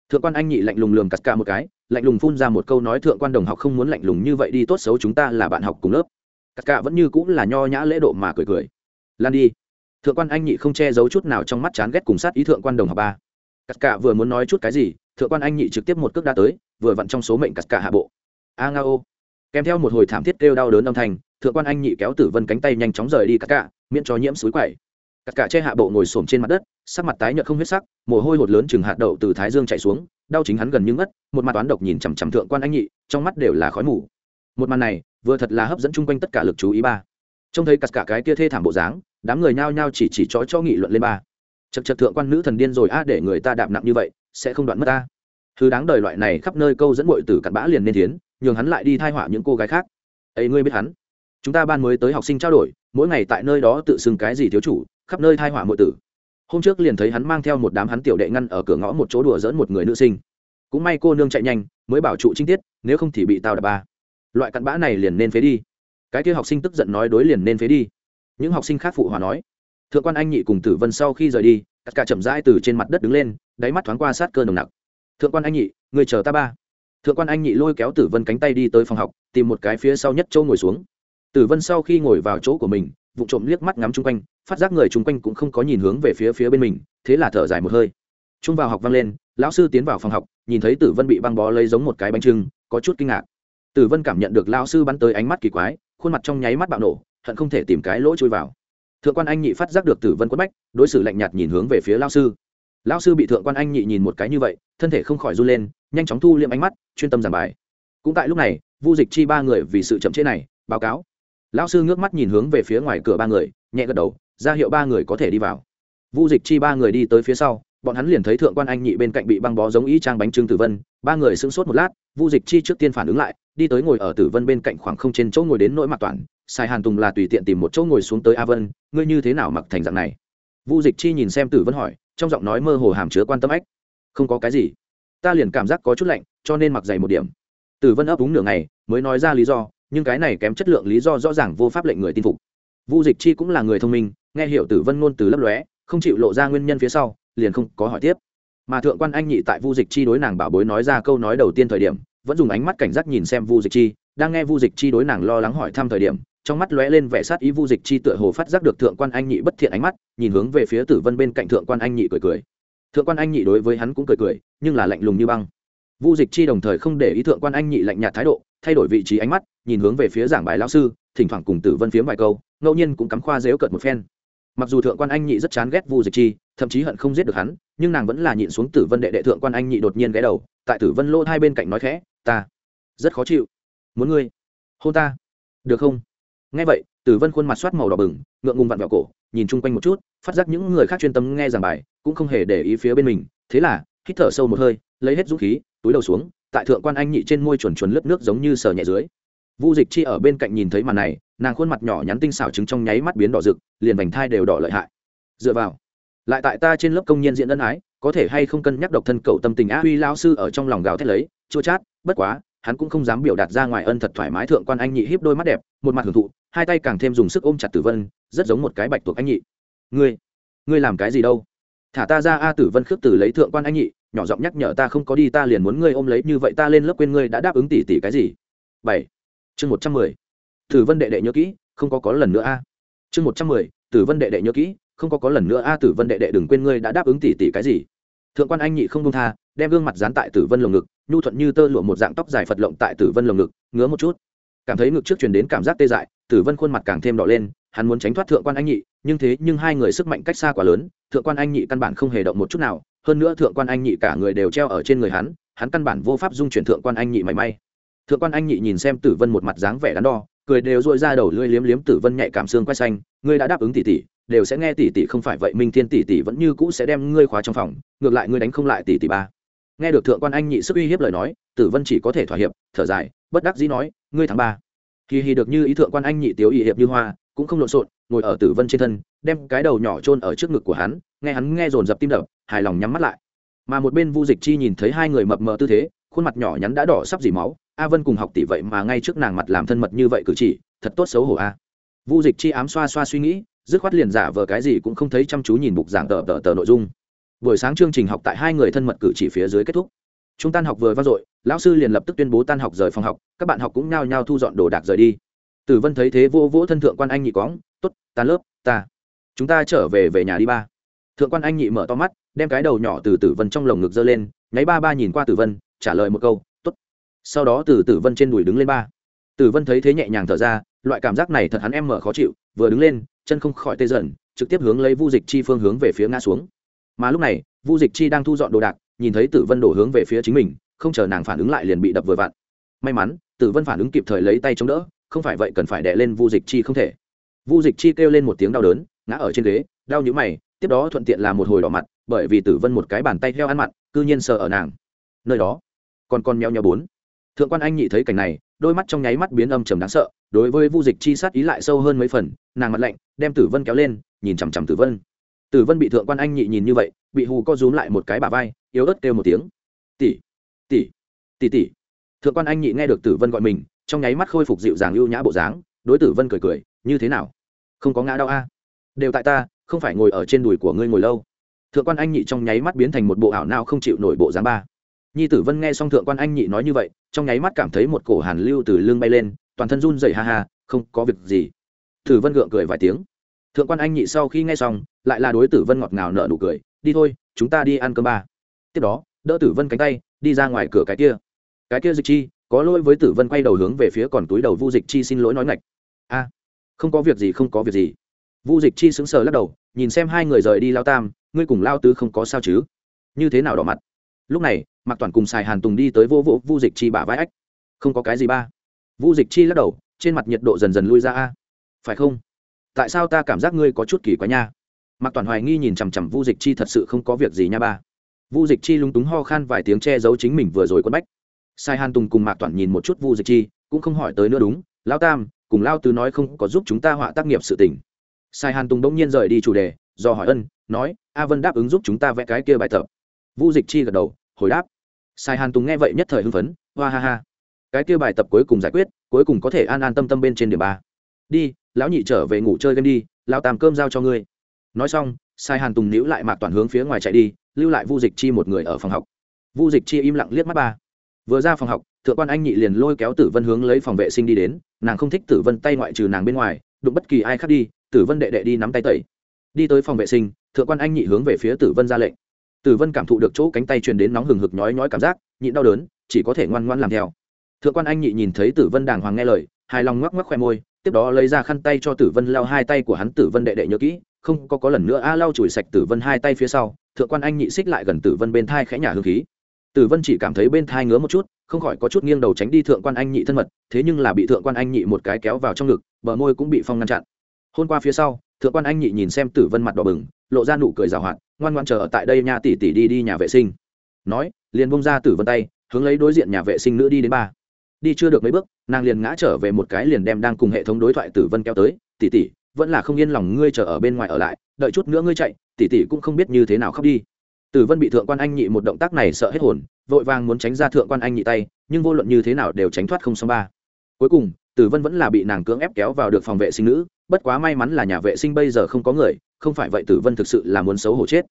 Thượng quan anh nhị lạnh lùng lường cắt Cả một cái, lạnh lùng phun ra một câu nói thượng quan đồng học không muốn lạnh lùng như vậy đi, tốt xấu chúng ta là bạn học cùng lớp. Cắt Cả vẫn như cũng là nho nhã lễ độ mà cười cười. Lan đi. Thượng quan anh nhị không che giấu chút nào trong mắt chán ghét cùng sát ý thượng quan đồng học ba. Cắt Cả vừa muốn nói chút cái gì, thượng quan anh nhị trực tiếp một cước đá tới, vừa vặn trong số mệnh cắt Cả hạ bộ. A nga ô kèm theo một hồi thảm thiết kêu đau đớn âm thanh, thượng quan anh nhị kéo tử vân cánh tay nhanh chóng rời đi cắt cả miễn cho nhiễm suối quậy. Cắt cả che hạ bộ ngồi xổm trên mặt đất, sắc mặt tái nhợt không huyết sắc, mồ hôi hột lớn chừng hạt đậu từ thái dương chạy xuống, đau chính hắn gần như ngất, một mặt toán độc nhìn chằm chằm thượng quan anh nhị, trong mắt đều là khói mù. Một màn này, vừa thật là hấp dẫn chung quanh tất cả lực chú ý ba. Trông thấy cắt cả cái kia thê thảm bộ dáng, đám người nhao nhao chỉ chỉ chó cho nghị luận lên ba. Chật chật thượng quan nữ thần điên rồi a, để người ta đạp nặng như vậy, sẽ không đoạn mất ta. Thứ đáng đời loại này khắp nơi câu dẫn bội tử cặn bã liền nên thiến nhường hắn lại đi thai họa những cô gái khác. Ấy, ngươi biết hắn? Chúng ta ban mới tới học sinh trao đổi, mỗi ngày tại nơi đó tự xưng cái gì thiếu chủ, khắp nơi thai họa mọi tử. Hôm trước liền thấy hắn mang theo một đám hắn tiểu đệ ngăn ở cửa ngõ một chỗ đùa dỡn một người nữ sinh. Cũng may cô nương chạy nhanh, mới bảo trụ trinh tiết, nếu không thì bị tao đập ba. Loại cặn bã này liền nên phế đi. Cái kia học sinh tức giận nói đối liền nên phế đi. Những học sinh khác phụ hòa nói. Thượng quan anh nhị cùng tử vân sau khi rời đi, tất cả chậm rãi từ trên mặt đất đứng lên, đáy mắt thoáng qua sát cơ nồng nặc. Thượng quan anh nhị người chờ ta ba thượng quan anh nhị lôi kéo tử vân cánh tay đi tới phòng học, tìm một cái phía sau nhất châu ngồi xuống. Tử vân sau khi ngồi vào chỗ của mình vụ trộm liếc mắt ngắm chung quanh, phát giác người chung quanh cũng không có nhìn hướng về phía phía bên mình, thế là thở dài một hơi. Trung vào học vang lên, lão sư tiến vào phòng học, nhìn thấy tử vân bị băng bó lấy giống một cái bánh trưng, có chút kinh ngạc. Tử vân cảm nhận được lão sư bắn tới ánh mắt kỳ quái, khuôn mặt trong nháy mắt bạo nổ, hận không thể tìm cái lỗ chui vào. Thượng quan anh nhị phát giác được tử vân quất bách, đối xử lạnh nhạt nhìn hướng về phía lão sư lão sư bị thượng quan anh nhị nhìn một cái như vậy, thân thể không khỏi run lên, nhanh chóng thu liệm ánh mắt, chuyên tâm giảng bài. Cũng tại lúc này, vu dịch chi ba người vì sự chậm chế này, báo cáo. Lão sư ngước mắt nhìn hướng về phía ngoài cửa ba người, nhẹ gật đầu, ra hiệu ba người có thể đi vào. Vu dịch chi ba người đi tới phía sau, bọn hắn liền thấy thượng quan anh nhị bên cạnh bị băng bó giống y trang bánh trưng tử vân, ba người sững sốt một lát, vu dịch chi trước tiên phản ứng lại, đi tới ngồi ở tử vân bên cạnh khoảng không trên chỗ ngồi đến nỗi mặc toàn, sai hàn tùng là tùy tiện tìm một chỗ ngồi xuống tới a vân, ngươi như thế nào mặc thành dạng này? Vu dịch chi nhìn xem tử vân hỏi trong giọng nói mơ hồ hàm chứa quan tâm ách. Không có cái gì. Ta liền cảm giác có chút lạnh, cho nên mặc dày một điểm. Tử vân ấp úng nửa ngày, mới nói ra lý do, nhưng cái này kém chất lượng lý do rõ ràng vô pháp lệnh người tin phục. Vu dịch chi cũng là người thông minh, nghe hiểu tử vân ngôn từ lấp lóe, không chịu lộ ra nguyên nhân phía sau, liền không có hỏi tiếp. Mà thượng quan anh nhị tại vu dịch chi đối nàng bảo bối nói ra câu nói đầu tiên thời điểm, vẫn dùng ánh mắt cảnh giác nhìn xem vu dịch chi, đang nghe vu dịch chi đối nàng lo lắng hỏi thăm thời điểm trong mắt lóe lên vẻ sát ý vu dịch chi tựa hồ phát giác được thượng quan anh nhị bất thiện ánh mắt, nhìn hướng về phía tử vân bên cạnh thượng quan anh nhị cười cười. Thượng quan anh nhị đối với hắn cũng cười cười, nhưng là lạnh lùng như băng. Vu dịch chi đồng thời không để ý thượng quan anh nhị lạnh nhạt thái độ, thay đổi vị trí ánh mắt, nhìn hướng về phía giảng bài lao sư, thỉnh thoảng cùng tử vân phiếm vài câu, ngẫu nhiên cũng cắm khoa dếu cợt một phen. Mặc dù thượng quan anh nhị rất chán ghét vu dịch chi, thậm chí hận không giết được hắn, nhưng nàng vẫn là nhịn xuống tử vân đệ đệ thượng quan anh nhị đột nhiên ghé đầu, tại tử vân lỗ hai bên cạnh nói khẽ, ta rất khó chịu. Muốn ngươi hôn ta, được không? Nghe vậy tử vân khuôn mặt soát màu đỏ bừng, ngượng ngùng vặn vẹo cổ, nhìn chung quanh một chút, phát giác những người khác chuyên tâm nghe giảng bài, cũng không hề để ý phía bên mình. Thế là, hít thở sâu một hơi, lấy hết dũng khí, túi đầu xuống, tại thượng quan anh nhị trên môi chuẩn chuẩn lướt nước giống như sờ nhẹ dưới. Vu dịch chi ở bên cạnh nhìn thấy màn này, nàng khuôn mặt nhỏ nhắn tinh xảo trứng trong nháy mắt biến đỏ rực, liền vành thai đều đỏ lợi hại. Dựa vào, lại tại ta trên lớp công nhân diện ân ái, có thể hay không cân nhắc độc thân cậu tâm tình á huy lao sư ở trong lòng gào thét lấy, chua chát, bất quá hắn cũng không dám biểu đạt ra ngoài ân thật thoải mái thượng quan anh nhị hiếp đôi mắt đẹp, một mặt hưởng thụ, hai tay càng thêm dùng sức ôm chặt tử vân, rất giống một cái bạch tuộc anh nhị. Ngươi ngươi làm cái gì đâu? Thả ta ra a, tử vân khước từ lấy thượng quan anh nhị, nhỏ giọng nhắc nhở ta không có đi, ta liền muốn ngươi ôm lấy, như vậy ta lên lớp quên ngươi đã đáp ứng tỷ tỷ cái gì? Bảy, chương một trăm mười, tử vân đệ đệ nhớ kỹ, không có có lần nữa a. Chương một trăm mười, tử vân đệ đệ nhớ kỹ, không có có lần nữa a, tử vân đệ đệ đừng quên ngươi đã đáp ứng tỷ tỷ cái gì. Thượng quan anh nhị không đông tha, đem gương mặt dán tại tử vân lồng ngực nhu thuận như tơ lụa một dạng tóc dài phật lộng tại tử vân lồng ngực, ngứa một chút. Cảm thấy ngực trước truyền đến cảm giác tê dại, tử vân khuôn mặt càng thêm đỏ lên, hắn muốn tránh thoát thượng quan anh nhị, nhưng thế nhưng hai người sức mạnh cách xa quá lớn, thượng quan anh nhị căn bản không hề động một chút nào, hơn nữa thượng quan anh nhị cả người đều treo ở trên người hắn hắn căn bản vô pháp dung chuyển thượng quan anh nhị mảy may. Thượng quan anh nhị nhìn xem tử vân một mặt dáng vẻ đắn đo, cười đều dội ra đầu lưỡi liếm liếm tử vân nhạy cảm xương quay xanh, ngươi đã đáp ứng tỷ tỷ, đều sẽ nghe tỷ tỷ không phải vậy, minh thiên tỷ tỷ vẫn như cũ sẽ đem ngươi khóa trong phòng, ngược lại ngươi đánh không lại tỷ tỷ ba nghe được thượng quan anh nhị sức uy hiếp lời nói, tử vân chỉ có thể thỏa hiệp, thở dài, bất đắc dĩ nói, ngươi tháng ba. Kỳ hì được như ý thượng quan anh nhị tiếu ý hiệp như hoa, cũng không lộn xộn, ngồi ở tử vân trên thân, đem cái đầu nhỏ chôn ở trước ngực của hắn, nghe hắn nghe dồn dập tim đập, hài lòng nhắm mắt lại. Mà một bên vu dịch chi nhìn thấy hai người mập mờ tư thế, khuôn mặt nhỏ nhắn đã đỏ sắp dỉ máu, a vân cùng học tỷ vậy mà ngay trước nàng mặt làm thân mật như vậy cử chỉ, thật tốt xấu hổ a. Vu dịch chi ám xoa xoa suy nghĩ, dứt khoát liền giả vờ cái gì cũng không thấy chăm chú nhìn bục giảng tờ tờ tờ nội dung buổi sáng chương trình học tại hai người thân mật cử chỉ phía dưới kết thúc. Chúng tan học vừa vang dội, lão sư liền lập tức tuyên bố tan học rời phòng học, các bạn học cũng nhao nhao thu dọn đồ đạc rời đi. Tử vân thấy thế vô vỗ thân thượng quan anh nhị cóng t ố t tan lớp, ta, chúng ta trở về về nhà đi ba. Thượng quan anh nhị mở to mắt, đem cái đầu nhỏ từ tử vân trong lồng ngực giơ lên, nháy ba ba nhìn qua tử vân, trả lời một câu t ố t sau đó từ tử vân trên đùi đứng lên ba. Tử vân thấy thế nhẹ nhàng thở ra, loại cảm giác này thật hắn em mở khó chịu, vừa đứng lên, chân không khỏi tê dần, trực tiếp hướng lấy vu dịch chi phương hướng về phía ngã xuống mà lúc này, vu dịch chi đang thu dọn đồ đạc, nhìn thấy tử vân đổ hướng về phía chính mình, không chờ nàng phản ứng lại liền bị đập vừa vặn. May mắn, tử vân phản ứng kịp thời lấy tay chống đỡ, không phải vậy cần phải đè lên vu dịch chi không thể. Vu dịch chi kêu lên một tiếng đau đớn, ngã ở trên ghế, đau nhũ mày, tiếp đó thuận tiện là một hồi đỏ mặt, bởi vì tử vân một cái bàn tay heo ăn mặn, cư nhiên sợ ở nàng. Nơi đó, còn con mèo nheo bốn. Thượng quan anh nhị thấy cảnh này, đôi mắt trong nháy mắt biến âm trầm đáng sợ, đối với vu dịch chi sát ý lại sâu hơn mấy phần, nàng mặt lạnh, đem tử vân kéo lên, nhìn chằm chằm tử vân tử vân bị thượng quan anh nhị nhìn như vậy, bị hù co rúm lại một cái bà vai, yếu ớt kêu một tiếng. Tỷ tỷ tỷ tỷ. Thượng quan anh nhị nghe được tử vân gọi mình, trong nháy mắt khôi phục dịu dàng lưu nhã bộ dáng, đối tử vân cười cười, như thế nào? Không có ngã đau a? Đều tại ta, không phải ngồi ở trên đùi của ngươi ngồi lâu. Thượng quan anh nhị trong nháy mắt biến thành một bộ ảo nào không chịu nổi bộ dáng ba. Nhi tử vân nghe xong thượng quan anh nhị nói như vậy, trong nháy mắt cảm thấy một cổ hàn lưu từ lưng bay lên, toàn thân run rẩy ha ha, không có việc gì. Tử vân gượng cười vài tiếng thượng quan anh nhị sau khi nghe xong, lại là đối tử vân ngọt ngào nở nụ cười, đi thôi, chúng ta đi ăn cơm ba. Tiếp đó, đỡ tử vân cánh tay, đi ra ngoài cửa cái kia. Cái kia dịch chi, có lỗi với tử vân quay đầu hướng về phía còn túi đầu vu dịch chi xin lỗi nói ngạch. A, không có việc gì, không có việc gì. Vu dịch chi sững sờ lắc đầu, nhìn xem hai người rời đi lao tam, ngươi cùng lao tứ không có sao chứ? Như thế nào đỏ mặt? Lúc này, mạc toàn cùng xài hàn tùng đi tới vô vô vu dịch chi bả vai ách. Không có cái gì ba. Vu dịch chi lắc đầu, trên mặt nhiệt độ dần dần lui ra a. Phải không? Tại sao ta cảm giác ngươi có chút kỳ quá nha? Mạc toàn hoài nghi nhìn chằm chằm vu dịch chi, thật sự không có việc gì nha ba. Vu dịch chi lúng túng ho khan vài tiếng che giấu chính mình vừa rồi quất bách. Sai hàn tùng cùng mạc toàn nhìn một chút vu dịch chi, cũng không hỏi tới nữa đúng. Lao tam, cùng lao tứ nói không có giúp chúng ta họa tác nghiệp sự tình. Sai hàn tùng bỗng nhiên rời đi chủ đề, do hỏi ân, nói, a vân đáp ứng giúp chúng ta vẽ cái kia bài tập. Vu dịch chi gật đầu, hồi đáp. Sai hàn tùng nghe vậy nhất thời hưng phấn, hoa ha ha. Cái kia bài tập cuối cùng giải quyết, cuối cùng có thể an an tâm tâm bên trên điểm ba. Đi lão nhị trở về ngủ chơi game đi lao tam cơm giao cho ngươi. Nói xong, sai hàn tùng níu lại mạc toàn hướng phía ngoài chạy đi, lưu lại vu dịch chi một người ở phòng học. Vu dịch chi im lặng liếc mắt ba. Vừa ra phòng học, thượng quan anh nhị liền lôi kéo tử vân hướng lấy phòng vệ sinh đi đến, nàng không thích tử vân tay ngoại trừ nàng bên ngoài, đụng bất kỳ ai khác đi, tử vân đệ đệ đi nắm tay tẩy. Đi tới phòng vệ sinh, thượng quan anh nhị hướng về phía tử vân ra lệnh. Tử vân cảm thụ được chỗ cánh tay truyền đến nóng hừng hực nhói nhói cảm giác, nhịn đau đớn, chỉ có thể ngoan ngoan làm theo. Thượng quan anh nhị nhìn thấy tử vân đàng hoàng nghe lời, hài lòng ngoắc ngoắc khoe môi tiếp đó lấy ra khăn tay cho tử vân lau hai tay của hắn. Tử vân đệ đệ nhớ kỹ, không có có lần nữa a à, lau chùi sạch tử vân hai tay phía sau, thượng quan anh nhị xích lại gần tử vân bên thai khẽ nhả hương khí. Tử vân chỉ cảm thấy bên thai ngứa một chút, không khỏi có chút nghiêng đầu tránh đi thượng quan anh nhị thân mật, thế nhưng là bị thượng quan anh nhị một cái kéo vào trong ngực, bờ môi cũng bị phong ngăn chặn. Hôn qua phía sau, thượng quan anh nhị nhìn xem tử vân mặt đỏ bừng, lộ ra nụ cười rào hoạt, ngoan ngoan chờ ở tại đây nha, tỷ tỷ đi đi nhà vệ sinh. Nói, liền bông ra tử vân tay, hướng lấy đối diện nhà vệ sinh nữ đi đến ba đi chưa được mấy bước, nàng liền ngã trở về một cái liền đem đang cùng hệ thống đối thoại tử vân kéo tới, tỷ tỷ, vẫn là không yên lòng ngươi chờ ở bên ngoài ở lại, đợi chút nữa ngươi chạy, tỷ tỷ cũng không biết như thế nào khóc đi. Tử vân bị thượng quan anh nhị một động tác này sợ hết hồn, vội vàng muốn tránh ra thượng quan anh nhị tay, nhưng vô luận như thế nào đều tránh thoát không xong ba. Cuối cùng, tử vân vẫn là bị nàng cưỡng ép kéo vào được phòng vệ sinh nữ, bất quá may mắn là nhà vệ sinh bây giờ không có người, không phải vậy tử vân thực sự là muốn xấu hổ chết.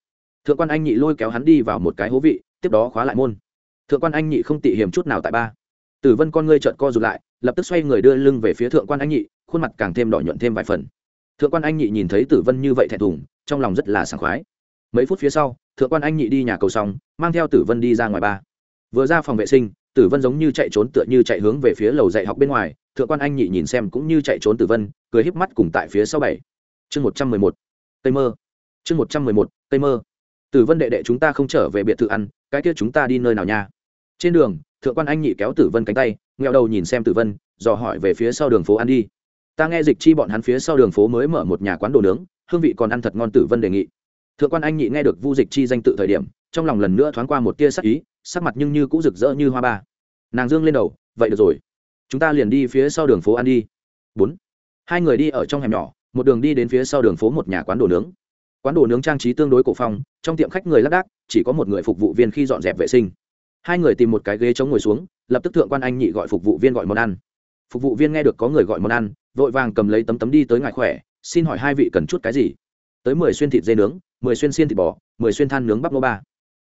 Thượng quan anh nhị lôi kéo hắn đi vào một cái hố vị, tiếp đó khóa lại môn. Thượng quan anh nhị không tị hiểm chút nào tại ba tử vân con ngươi trợn co rụt lại, lập tức xoay người đưa lưng về phía thượng quan anh nhị, khuôn mặt càng thêm đỏ nhuận thêm vài phần. Thượng quan anh nhị nhìn thấy tử vân như vậy thẹn thùng, trong lòng rất là sảng khoái. Mấy phút phía sau, thượng quan anh nhị đi nhà cầu xong, mang theo tử vân đi ra ngoài ba. Vừa ra phòng vệ sinh, tử vân giống như chạy trốn tựa như chạy hướng về phía lầu dạy học bên ngoài, thượng quan anh nhị nhìn xem cũng như chạy trốn tử vân, cười híp mắt cùng tại phía sau bảy. Chương một trăm mười một, Tây mơ. Chương một trăm mười một, Tây mơ. Tử vân đệ đệ chúng ta không trở về biệt thự ăn, cái kia chúng ta đi nơi nào nha? Trên đường thượng quan anh nhị kéo tử vân cánh tay nghèo đầu nhìn xem tử vân, dò hỏi về phía sau đường phố ăn đi. Ta nghe dịch chi bọn hắn phía sau đường phố mới mở một nhà quán đồ nướng, hương vị còn ăn thật ngon, tử vân đề nghị. Thượng quan anh nhị nghe được vu dịch chi danh tự thời điểm, trong lòng lần nữa thoáng qua một tia sắc ý, sắc mặt nhưng như cũng rực rỡ như hoa ba. Nàng dương lên đầu, vậy được rồi, chúng ta liền đi phía sau đường phố ăn đi. Bốn. Hai người đi ở trong hẻm nhỏ, một đường đi đến phía sau đường phố một nhà quán đồ nướng. Quán đồ nướng trang trí tương đối cổ phong, trong tiệm khách người lác đác, chỉ có một người phục vụ viên khi dọn dẹp vệ sinh hai người tìm một cái ghế chống ngồi xuống, lập tức thượng quan anh nhị gọi phục vụ viên gọi món ăn. Phục vụ viên nghe được có người gọi món ăn, vội vàng cầm lấy tấm tấm đi tới ngài khỏe, xin hỏi hai vị cần chút cái gì? Tới mười xuyên thịt dê nướng, mười xuyên xiên thịt bò, mười xuyên than nướng bắp nô ba.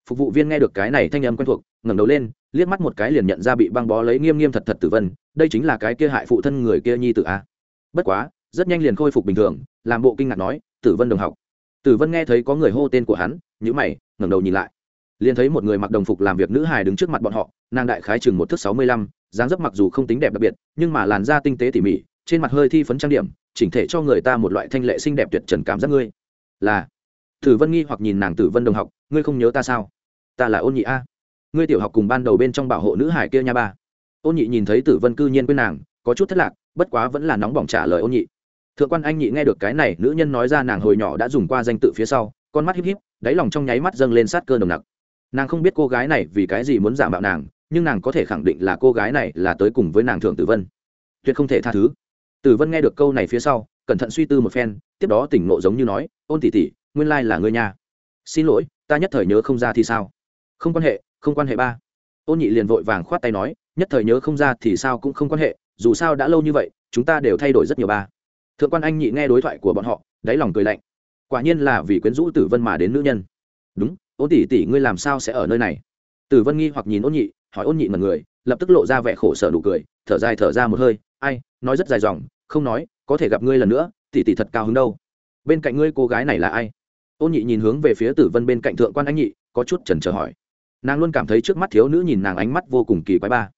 Phục vụ viên nghe được cái này thanh âm quen thuộc, ngẩng đầu lên, liếc mắt một cái liền nhận ra bị băng bó lấy nghiêm nghiêm thật thật tử vân, đây chính là cái kia hại phụ thân người kia nhi tử a. Bất quá, rất nhanh liền khôi phục bình thường, làm bộ kinh ngạc nói, tử vân đồng học. Tử vân nghe thấy có người hô tên của hắn nhữ mày, ngẩng đầu nhìn lại liền thấy một người mặc đồng phục làm việc nữ hài đứng trước mặt bọn họ, nàng đại khái chừng một thước sáu mươi lăm, dáng dấp mặc dù không tính đẹp đặc biệt, nhưng mà làn da tinh tế tỉ mỉ, trên mặt hơi thi phấn trang điểm, chỉnh thể cho người ta một loại thanh lệ xinh đẹp tuyệt trần cảm giác ngươi. Là tử vân nghi hoặc nhìn nàng tử vân đồng học, ngươi không nhớ ta sao? Ta là ôn nhị a. Ngươi tiểu học cùng ban đầu bên trong bảo hộ nữ hải kia nha ba. Ôn nhị nhìn thấy tử vân cư nhiên quên nàng, có chút thất lạc, bất quá vẫn là nóng bỏng trả lời ôn nhị. Thượng quan anh nhị nghe được cái này, nữ nhân nói ra nàng hồi nhỏ đã dùng qua danh tự phía sau, con mắt híp híp, đáy lòng trong nháy mắt dâng lên sát cơ nồng nặc nàng không biết cô gái này vì cái gì muốn giả mạo nàng, nhưng nàng có thể khẳng định là cô gái này là tới cùng với nàng thượng tử vân. Tuyệt không thể tha thứ. Tử vân nghe được câu này phía sau, cẩn thận suy tư một phen, tiếp đó tỉnh ngộ giống như nói, ôn tỉ tỉ nguyên lai là ngươi nha. Xin lỗi, ta nhất thời nhớ không ra thì sao? Không quan hệ, không quan hệ ba. Ôn nhị liền vội vàng khoát tay nói, nhất thời nhớ không ra thì sao cũng không quan hệ, dù sao đã lâu như vậy, chúng ta đều thay đổi rất nhiều ba. Thượng quan anh nhị nghe đối thoại của bọn họ, đáy lòng cười lạnh. Quả nhiên là vì quyến rũ tử vân mà đến nữ nhân. Đúng ôn tỷ tỷ, ngươi làm sao sẽ ở nơi này? Tử vân nghi hoặc nhìn ôn nhị, hỏi ôn nhị mật người, lập tức lộ ra vẻ khổ sở nụ cười, thở dài thở ra một hơi, ai, nói rất dài dòng, không nói, có thể gặp ngươi lần nữa, tỷ tỷ thật cao hứng đâu. Bên cạnh ngươi cô gái này là ai? Ôn nhị nhìn hướng về phía tử vân bên cạnh thượng quan anh nhị, có chút chần chờ hỏi. Nàng luôn cảm thấy trước mắt thiếu nữ nhìn nàng ánh mắt vô cùng kỳ quái ba.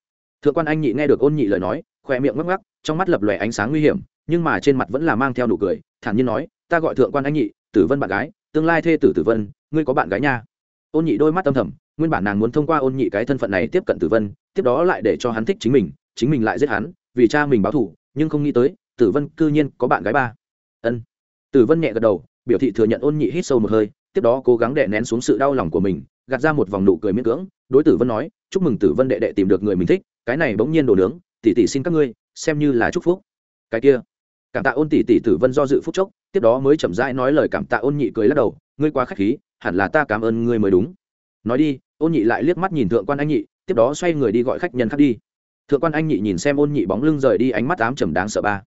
Thượng quan anh nhị nghe được ôn nhị lời nói khoe miệng ngắc ngắc, trong mắt lập lòe ánh sáng nguy hiểm, nhưng mà trên mặt vẫn là mang theo nụ cười, thản nhiên nói, ta gọi thượng quan anh nhị, tử vân bạn gái, tương lai thê tử tử vân, ngươi có bạn gái nha ôn nhị đôi mắt âm thầm, nguyên bản nàng muốn thông qua ôn nhị cái thân phận này tiếp cận tử vân, tiếp đó lại để cho hắn thích chính mình chính mình lại giết hắn, vì cha mình báo thù, nhưng không nghĩ tới, tử vân cư nhiên có bạn gái ba. Ân. Tử vân nhẹ gật đầu, biểu thị thừa nhận ôn nhị hít sâu một hơi, tiếp đó cố gắng đè nén xuống sự đau lòng của mình, gạt ra một vòng nụ cười miễn cưỡng, đối tử vân nói, chúc mừng tử vân đệ đệ tìm được người mình thích, cái này bỗng nhiên đồ nướng, tỷ tỷ xin các ngươi, xem như là chúc phúc. Cái kia, cảm tạ ôn tỷ tỷ tử vân do dự phúc chốc, tiếp đó mới chậm rãi nói lời cảm tạ ôn nhị cười lắc đầu, ngươi quá khách khí hẳn là ta cảm ơn ngươi mới đúng. Nói đi, ôn nhị lại liếc mắt nhìn thượng quan anh nhị, tiếp đó xoay người đi gọi khách nhân khác đi. Thượng quan anh nhị nhìn xem ôn nhị bóng lưng rời đi ánh mắt ám trầm đáng sợ ba.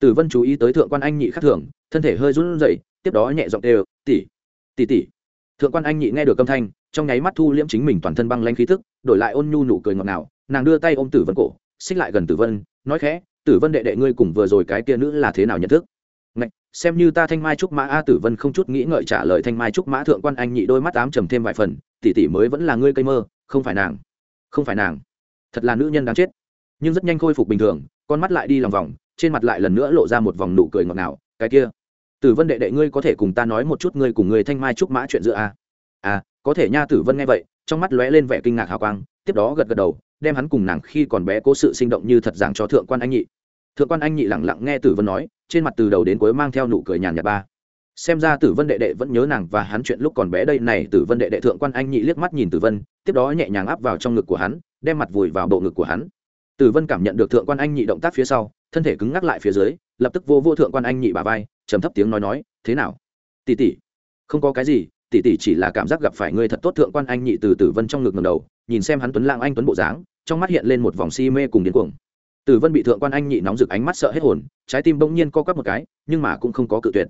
Tử vân chú ý tới thượng quan anh nhị khác thường, thân thể hơi run rẩy, tiếp đó nhẹ giọng đều tỷ tỷ tỷ. Thượng quan anh nhị nghe được âm thanh, trong nháy mắt thu liễm chính mình toàn thân băng lanh khí thức đổi lại ôn nhu nụ cười ngọt ngào, nàng đưa tay ôm tử vân cổ, xích lại gần tử vân, nói khẽ, tử vân đệ đệ ngươi cùng vừa rồi cái kia nữ là thế nào nhận thức? Xem như ta thanh mai trúc mã, a tử vân không chút nghĩ ngợi trả lời thanh mai trúc mã thượng quan anh nhị đôi mắt ám trầm thêm vài phần, tỷ tỷ mới vẫn là ngươi cây mơ, không phải nàng, không phải nàng. Thật là nữ nhân đáng chết. Nhưng rất nhanh khôi phục bình thường, con mắt lại đi lòng vòng, trên mặt lại lần nữa lộ ra một vòng nụ cười ngọt ngào, cái kia, tử vân đệ đệ ngươi có thể cùng ta nói một chút ngươi cùng người thanh mai trúc mã chuyện giữa a? À có thể nha, tử vân nghe vậy, trong mắt lóe lên vẻ kinh ngạc hào quang, tiếp đó gật gật đầu, đem hắn cùng nàng khi còn bé cố sự sinh động như thật giảng cho thượng quan anh nhị thượng quan anh nhị lẳng lặng nghe tử vân nói, trên mặt từ đầu đến cuối mang theo nụ cười nhàn nhạt ba. Xem ra tử vân đệ đệ vẫn nhớ nàng và hắn chuyện lúc còn bé đây này, tử vân đệ đệ thượng quan anh nhị liếc mắt nhìn tử vân, tiếp đó nhẹ nhàng áp vào trong ngực của hắn, đem mặt vùi vào bộ ngực của hắn. Tử vân cảm nhận được thượng quan anh nhị động tác phía sau, thân thể cứng ngắc lại phía dưới, lập tức vô vô thượng quan anh nhị bà vai, trầm thấp tiếng nói nói, thế nào? Tỉ tỉ không có cái gì tỉ tỉ chỉ là cảm giác gặp phải người thật tốt. Thượng quan anh nhị từ tử vân trong ngực ngầm đầu, nhìn xem hắn tuấn lang anh tuấn bộ dáng, trong mắt hiện lên một vòng si mê cùng điên cuồng tử vân bị thượng quan anh nhị nóng rực ánh mắt sợ hết hồn, trái tim bỗng nhiên co quắp một cái, nhưng mà cũng không có cự tuyệt.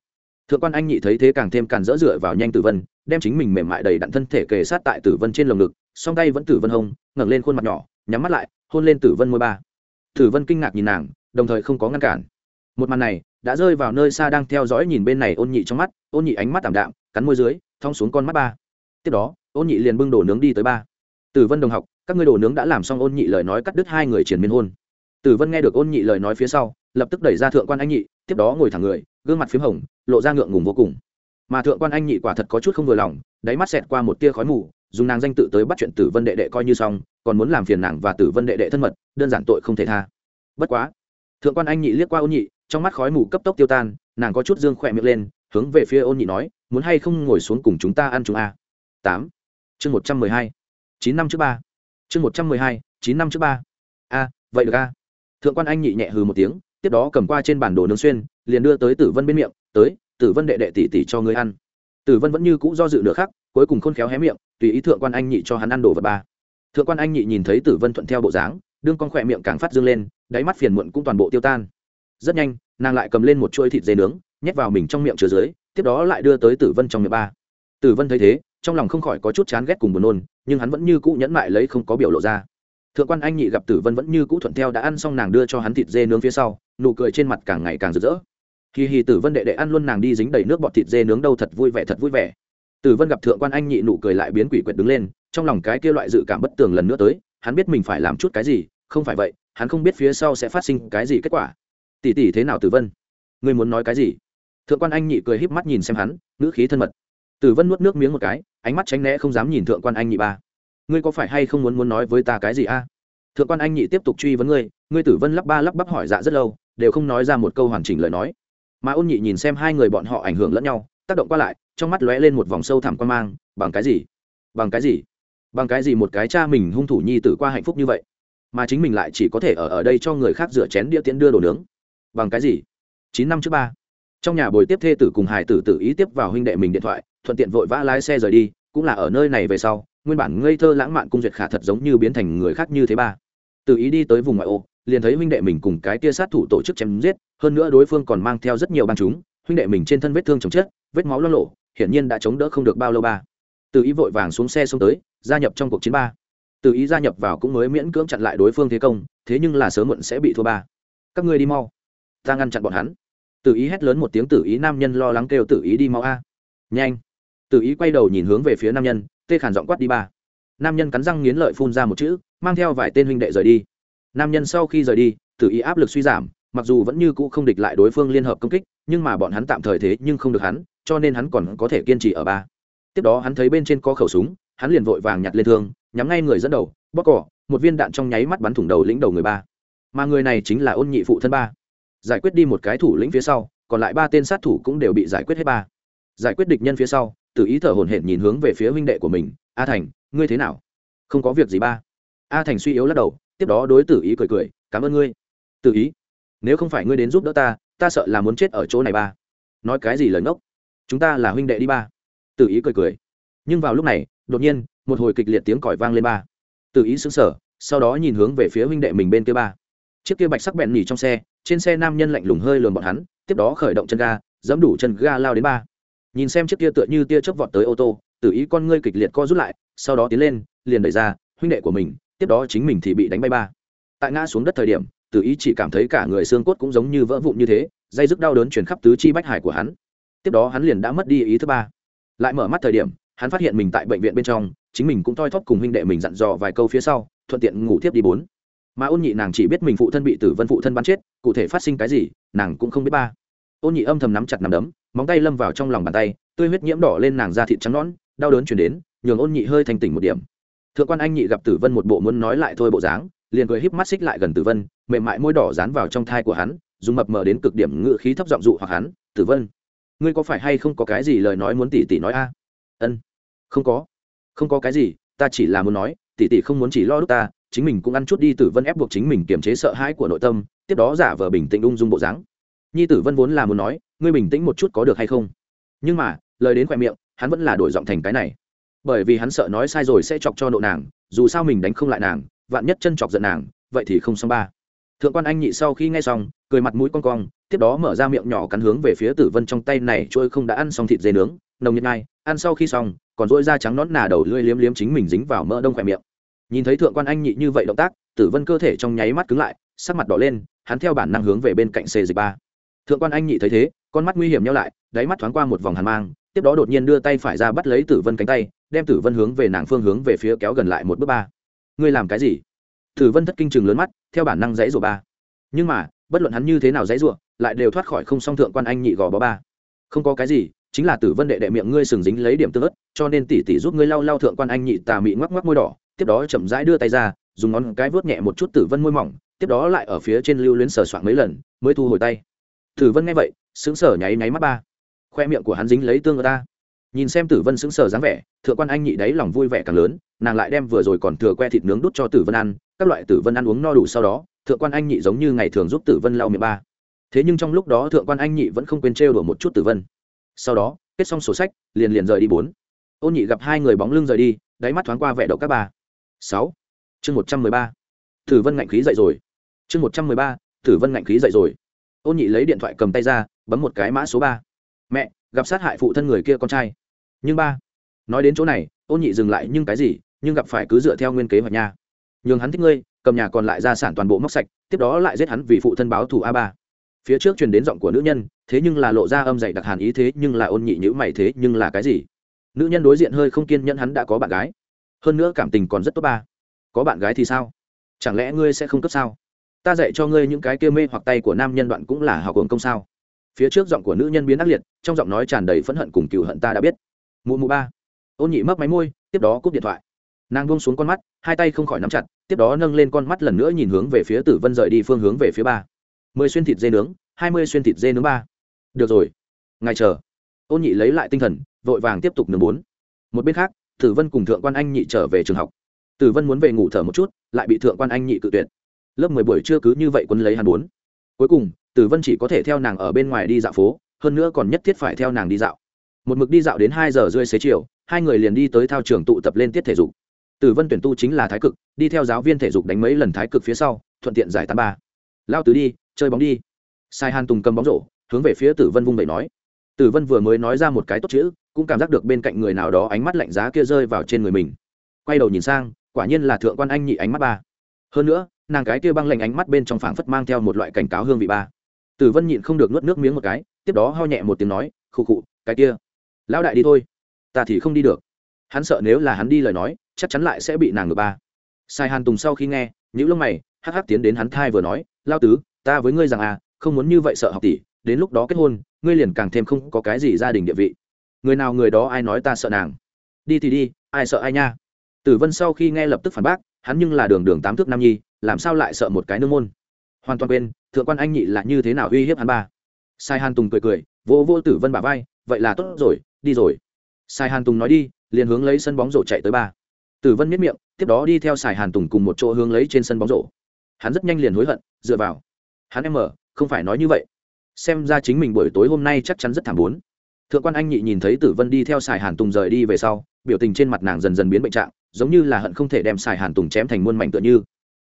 Thượng quan anh nhị thấy thế càng thêm càn dỡ dựa vào nhanh tử vân, đem chính mình mềm mại đầy đặn thân thể kề sát tại tử vân trên lồng ngực, song tay vẫn tử vân hông, ngẩng lên khuôn mặt nhỏ, nhắm mắt lại, hôn lên tử vân môi ba. Tử vân kinh ngạc nhìn nàng, đồng thời không có ngăn cản. Một màn này đã rơi vào nơi xa đang theo dõi nhìn bên này ôn nhị trong mắt, ôn nhị ánh mắt tảm đạm, cắn môi dưới, thong xuống con mắt ba. Tiếp đó, ôn nhị liền bưng đổ nướng đi tới ba. Tử vân đồng học, các ngươi đồ nướng đã làm xong. Ôn nhị lời nói cắt đứt hai người triển miên hôn tử vân nghe được ôn nhị lời nói phía sau, lập tức đẩy ra thượng quan anh nhị, tiếp đó ngồi thẳng người, gương mặt p h í m hồng, lộ ra ngượng ngùng vô cùng. Mà thượng quan anh nhị quả thật có chút không vừa lòng, đáy mắt xẹt qua một tia khói mù, dùng nàng danh tự tới bắt chuyện tử vân đệ đệ coi như xong, còn muốn làm phiền nàng và tử vân đệ đệ thân mật, đơn giản tội không thể tha. Bất quá, thượng quan anh nhị liếc qua ôn nhị, trong mắt khói mù cấp tốc tiêu tan, nàng có chút dương khỏe miệng lên, hướng về phía ôn nhị nói, muốn hay không ngồi xuống cùng chúng ta ăn chúng a? Tám. Chương một trăm mười hai. Chín năm trước ba. Chương một trăm mười hai. Chín năm trước ba. A, vậy được a? Thượng quan anh nhị nhẹ hừ một tiếng, tiếp đó cầm qua trên bản đồ nướng xuyên, liền đưa tới tử vân bên miệng, tới, tử vân đệ đệ tỷ tỷ cho người ăn. Tử vân vẫn như cũ do dự nửa khắc, cuối cùng khôn khéo hé miệng, tùy ý thượng quan anh nhị cho hắn ăn đồ vật ba. Thượng quan anh nhị nhìn thấy tử vân thuận theo bộ dáng, đương con khỏe miệng càng phát dương lên, đáy mắt phiền muộn cũng toàn bộ tiêu tan. Rất nhanh, nàng lại cầm lên một chuỗi thịt dê nướng, nhét vào mình trong miệng chứa dưới, tiếp đó lại đưa tới tử vân trong miệng ba. Tử vân thấy thế, trong lòng không khỏi có chút chán ghét cùng buồn nôn, nhưng hắn vẫn như cũ nhẫn mại lấy không có biểu lộ ra thượng quan anh nhị gặp tử vân vẫn như cũ thuận theo đã ăn xong nàng đưa cho hắn thịt dê nướng phía sau, nụ cười trên mặt càng ngày càng rực rỡ. Kỳ hì tử vân đệ đệ ăn luôn nàng đi dính đầy nước bọt thịt dê nướng đâu thật vui vẻ, thật vui vẻ. Tử vân gặp thượng quan anh nhị nụ cười lại biến quỷ quyệt đứng lên, trong lòng cái kia loại dự cảm bất tường lần nữa tới, hắn biết mình phải làm chút cái gì, không phải vậy, hắn không biết phía sau sẽ phát sinh cái gì kết quả. Tỷ tỷ thế nào tử vân? Ngươi muốn nói cái gì? Thượng quan anh nhị cười híp mắt nhìn xem hắn, ngữ khí thân mật. Tử vân nuốt nước miếng một cái, ánh mắt tránh né không dám nhìn thượng quan anh nhị ba ngươi có phải hay không muốn muốn nói với ta cái gì a? Thượng quan anh nhị tiếp tục truy vấn ngươi ngươi tử vân lắp ba lắp bắp hỏi dạ rất lâu, đều không nói ra một câu hoàn chỉnh lời nói. Mà ôn nhị nhìn xem hai người bọn họ ảnh hưởng lẫn nhau, tác động qua lại, trong mắt lóe lên một vòng sâu thẳm quan mang, bằng cái gì? Bằng cái gì? Bằng cái gì một cái cha mình hung thủ nhi tử qua hạnh phúc như vậy? Mà chính mình lại chỉ có thể ở ở đây cho người khác rửa chén đĩa tiễn đưa đồ nướng. Bằng cái gì? Chín năm trước ba. Trong nhà bồi tiếp thê tử cùng hải tử tự ý tiếp vào huynh đệ mình điện thoại, thuận tiện vội vã lái xe rời đi, cũng là ở nơi này về sau nguyên bản ngây thơ lãng mạn cung duyệt khả thật giống như biến thành người khác như thế ba. Từ ý đi tới vùng ngoại ô, liền thấy huynh đệ mình cùng cái tia sát thủ tổ chức chém giết, hơn nữa đối phương còn mang theo rất nhiều băng chúng, huynh đệ mình trên thân vết thương chồng chết vết máu lo lộ, hiển nhiên đã chống đỡ không được bao lâu ba. Từ ý vội vàng xuống xe xông tới, gia nhập trong cuộc chiến ba. Từ ý gia nhập vào cũng mới miễn cưỡng chặn lại đối phương thế công, thế nhưng là sớm muộn sẽ bị thua ba. Các ngươi đi mau. Ta ngăn chặn bọn hắn. Tự ý hét lớn một tiếng tự ý nam nhân lo lắng kêu tự ý đi mau a. Nhanh. Tự ý quay đầu nhìn hướng về phía nam nhân tê khản giọng quát đi ba. Nam nhân cắn răng nghiến lợi phun ra một chữ, mang theo vài tên huynh đệ rời đi. Nam nhân sau khi rời đi tự ý áp lực suy giảm, mặc dù vẫn như cũ không địch lại đối phương liên hợp công kích, nhưng mà bọn hắn tạm thời thế nhưng không được hắn, cho nên hắn còn có thể kiên trì ở ba. Tiếp đó hắn thấy bên trên có khẩu súng, hắn liền vội vàng nhặt lên thương, nhắm ngay người dẫn đầu bóc cỏ, một viên đạn trong nháy mắt bắn thủng đầu lĩnh đầu người ba. Mà người này chính là ôn nhị phụ thân ba. Giải quyết đi một cái thủ lĩnh phía sau, còn lại ba tên sát thủ cũng đều bị giải quyết hết ba. Giải quyết địch nhân phía sau tự ý thở hổn hển nhìn hướng về phía huynh đệ của mình, a thành, ngươi thế nào? Không có việc gì ba. A thành suy yếu lắc đầu, tiếp đó đối tử ý cười cười, cảm ơn ngươi. Tự ý, nếu không phải ngươi đến giúp đỡ ta ta sợ là muốn chết ở chỗ này ba. Nói cái gì lời ngốc? Chúng ta là huynh đệ đi ba. Tự ý cười cười. Nhưng vào lúc này, đột nhiên, một hồi kịch liệt tiếng còi vang lên ba. Tự ý xứng sở sau đó nhìn hướng về phía huynh đệ mình bên kia ba. Chiếc kia bạch sắc bẹn nhỉ trong xe, trên xe nam nhân lạnh lùng hơi lườm bọn hắn, tiếp đó khởi động chân ga, dẫm đủ chân ga lao đến ba nhìn xem chiếc kia tựa như tia chớp vọt tới ô tô, tự ý con ngươi kịch liệt co rút lại, sau đó tiến lên, liền đẩy ra, huynh đệ của mình, tiếp đó chính mình thì bị đánh bay ba. Tại ngã xuống đất thời điểm, tự ý chỉ cảm thấy cả người xương cốt cũng giống như vỡ vụn như thế, dây dứt đau đớn chuyển khắp tứ chi bách hải của hắn. Tiếp đó hắn liền đã mất đi ý thứ ba. Lại mở mắt thời điểm, hắn phát hiện mình tại bệnh viện bên trong, chính mình cũng thoi thóp cùng huynh đệ mình dặn dò vài câu phía sau, thuận tiện ngủ tiếp đi bốn. Mà ôn nhị nàng chỉ biết mình phụ thân bị tử vân phụ thân bắn chết, cụ thể phát sinh cái gì, nàng cũng không biết ba. Ôn nhị âm thầm nắm chặt nắm đấm móng tay lâm vào trong lòng bàn tay, tươi huyết nhiễm đỏ lên nàng da thịt trắng nõn, đau đớn chuyển đến, nhường ôn nhị hơi thành tỉnh một điểm. Thượng quan anh nhị gặp tử vân một bộ muốn nói lại thôi bộ dáng, liền cười híp mắt xích lại gần tử vân, mềm mại môi đỏ dán vào trong thai của hắn, dùng mập mờ đến cực điểm ngự khí thấp giọng dụ hoặc hắn, tử vân, ngươi có phải hay không có cái gì lời nói muốn tỉ tỉ nói a? Ân, không có không có cái gì, ta chỉ là muốn nói, tỉ tỉ không muốn chỉ lo lúc ta, chính mình cũng ăn chút đi. Tử vân ép buộc chính mình kiềm chế sợ hãi của nội tâm, tiếp đó giả vờ bình tĩnh ung dung bộ dáng nhi tử vân vốn là muốn nói, ngươi bình tĩnh một chút có được hay không? Nhưng mà, lời đến khoe miệng, hắn vẫn là đổi giọng thành cái này. Bởi vì hắn sợ nói sai rồi sẽ chọc cho nộ nàng, dù sao mình đánh không lại nàng, vạn nhất chân chọc giận nàng, vậy thì không xong ba. Thượng quan anh nhị sau khi nghe xong, cười mặt mũi con cong, tiếp đó mở ra miệng nhỏ cắn hướng về phía tử vân trong tay này, trôi không đã ăn xong thịt dê nướng, nồng nhiệt ngay, ăn sau khi xong, còn dỗi da trắng nón nà đầu lưỡi liếm liếm chính mình dính vào mỡ đông khỏe miệng. Nhìn thấy thượng quan anh nhị như vậy động tác, tử vân cơ thể trong nháy mắt cứng lại, sắc mặt đỏ lên, hắn theo bản năng hướng về bên cạnh xê dịch ba thượng quan anh nhị thấy thế, con mắt nguy hiểm nhau lại, đáy mắt thoáng qua một vòng hàn mang, tiếp đó đột nhiên đưa tay phải ra bắt lấy tử vân cánh tay, đem tử vân hướng về nàng phương hướng về phía kéo gần lại một bước ba. Ngươi làm cái gì? Tử vân thất kinh chừng lớn mắt, theo bản năng dãy rủa ba. Nhưng mà, bất luận hắn như thế nào dãy rủa, lại đều thoát khỏi không song thượng quan anh nhị gò bó ba. Không có cái gì, chính là tử vân đệ đệ miệng ngươi sừng dính lấy điểm tương ớt, cho nên tỷ tỷ giúp ngươi lau lau thượng quan anh nhị tà mị ngoắc ngoắc môi đỏ, tiếp đó chậm rãi đưa tay ra, dùng ngón cái vớt nhẹ một chút tử vân môi mỏng, tiếp đó lại ở phía trên lưu luyến sờ soạn mấy lần, mới thu hồi tay tử vân nghe vậy, sững sờ nháy nháy mắt ba. Khoe miệng của hắn dính lấy tương ở ta. Nhìn xem tử vân sững sờ dáng vẻ, thượng quan anh nhị đấy lòng vui vẻ càng lớn, nàng lại đem vừa rồi còn thừa que thịt nướng đút cho tử vân ăn, các loại tử vân ăn uống no đủ sau đó, thượng quan anh nhị giống như ngày thường giúp tử vân lau miệng ba. Thế nhưng trong lúc đó thượng quan anh nhị vẫn không quên trêu đùa một chút tử vân. Sau đó, kết xong sổ sách, liền liền rời đi bốn. Ôn nhị gặp hai người bóng lưng rời đi, đáy mắt thoáng qua vẻ đậu các bà. sáu. Chương một trăm mười ba. Tử vân ngạnh khí dậy rồi. Chương một trăm mười ba, tử vân ngạnh khí dậy rồi ôn nhị lấy điện thoại cầm tay ra, bấm một cái mã số ba. Mẹ, gặp sát hại phụ thân người kia con trai. Nhưng ba, nói đến chỗ này, ôn nhị dừng lại nhưng cái gì, nhưng gặp phải cứ dựa theo nguyên kế hoạch nha. Nhường hắn thích ngươi, cầm nhà còn lại gia sản toàn bộ móc sạch, tiếp đó lại giết hắn vì phụ thân báo thù a ba. Phía trước truyền đến giọng của nữ nhân, thế nhưng là lộ ra âm dày đặc hàn ý thế, nhưng là ôn nhị nhữ mày thế, nhưng là cái gì? Nữ nhân đối diện hơi không kiên nhẫn hắn đã có bạn gái. Hơn nữa cảm tình còn rất tốt ba. Có bạn gái thì sao? Chẳng lẽ ngươi sẽ không cấp sao? Ta dạy cho ngươi những cái kia mê hoặc tay của nam nhân đoạn cũng là hào cường công sao. Phía trước giọng của nữ nhân biến ác liệt, trong giọng nói tràn đầy phẫn hận cùng cựu hận ta đã biết. Mụ mụ ba. Ôn nhị mấp máy môi, tiếp đó cúp điện thoại. Nàng buông xuống con mắt, hai tay không khỏi nắm chặt, tiếp đó nâng lên con mắt lần nữa nhìn hướng về phía tử vân rời đi phương hướng về phía ba. Mười xuyên thịt dê nướng, hai mươi xuyên thịt dê nướng ba. Được rồi. Ngài chờ. Ôn nhị lấy lại tinh thần, vội vàng tiếp tục nướng bốn. Một bên khác, tử vân cùng thượng quan anh nhị trở về trường học. Tử vân muốn về ngủ thở một chút, lại bị thượng quan anh nhị cự tuyệt lớp mười buổi trưa cứ như vậy quấn lấy hắn bốn. Cuối cùng, tử vân chỉ có thể theo nàng ở bên ngoài đi dạo phố, hơn nữa còn nhất thiết phải theo nàng đi dạo. Một mực đi dạo đến hai giờ rơi xế chiều, hai người liền đi tới thao trường tụ tập lên tiết thể dục. Tử vân tuyển tu chính là thái cực, đi theo giáo viên thể dục đánh mấy lần thái cực phía sau, thuận tiện giải tán ba. Lao tứ đi, chơi bóng đi. Sai hàn tùng cầm bóng rổ, hướng về phía tử vân vung vẩy nói. Tử vân vừa mới nói ra một cái tốt chữ, cũng cảm giác được bên cạnh người nào đó ánh mắt lạnh giá kia rơi vào trên người mình. Quay đầu nhìn sang, quả nhiên là thượng quan anh nhị ánh mắt ba. Hơn nữa nàng cái kia băng lạnh ánh mắt bên trong phảng phất mang theo một loại cảnh cáo hương vị ba. Tử vân nhịn không được nuốt nước miếng một cái, tiếp đó ho nhẹ một tiếng nói, khụ khụ, cái kia, lão đại đi thôi, ta thì không đi được. Hắn sợ nếu là hắn đi lời nói, chắc chắn lại sẽ bị nàng ngược ba. Sai hàn tùng sau khi nghe những lông mày, hắc hắc tiến đến hắn thai vừa nói lao tứ, ta với ngươi rằng à không muốn như vậy sợ học tỷ, đến lúc đó kết hôn, ngươi liền càng thêm không có cái gì gia đình địa vị. Người nào người đó ai nói ta sợ nàng? Đi thì đi, ai sợ ai nha? Tử vân sau khi nghe lập tức phản bác, hắn nhưng là đường đường tám thước nam nhi làm sao lại sợ một cái nương môn? Hoàn toàn quên, thượng quan anh nhị là như thế nào uy hiếp hắn ba? Sai hàn tùng cười cười vô vô tử vân bà vai, vậy là tốt rồi, đi rồi. Sai hàn tùng nói đi, liền hướng lấy sân bóng rổ chạy tới ba. Tử vân miết miệng, tiếp đó đi theo sài hàn tùng cùng một chỗ hướng lấy trên sân bóng rổ. Hắn rất nhanh liền hối hận, dựa vào. Hắn em mở, không phải nói như vậy. Xem ra chính mình buổi tối hôm nay chắc chắn rất thảm bốn. Thượng quan anh nhị nhìn thấy tử vân đi theo sài hàn tùng rời đi về sau, biểu tình trên mặt nàng dần dần biến bệnh trạng, giống như là hận không thể đem sài hàn tùng chém thành muôn mảnh tựa như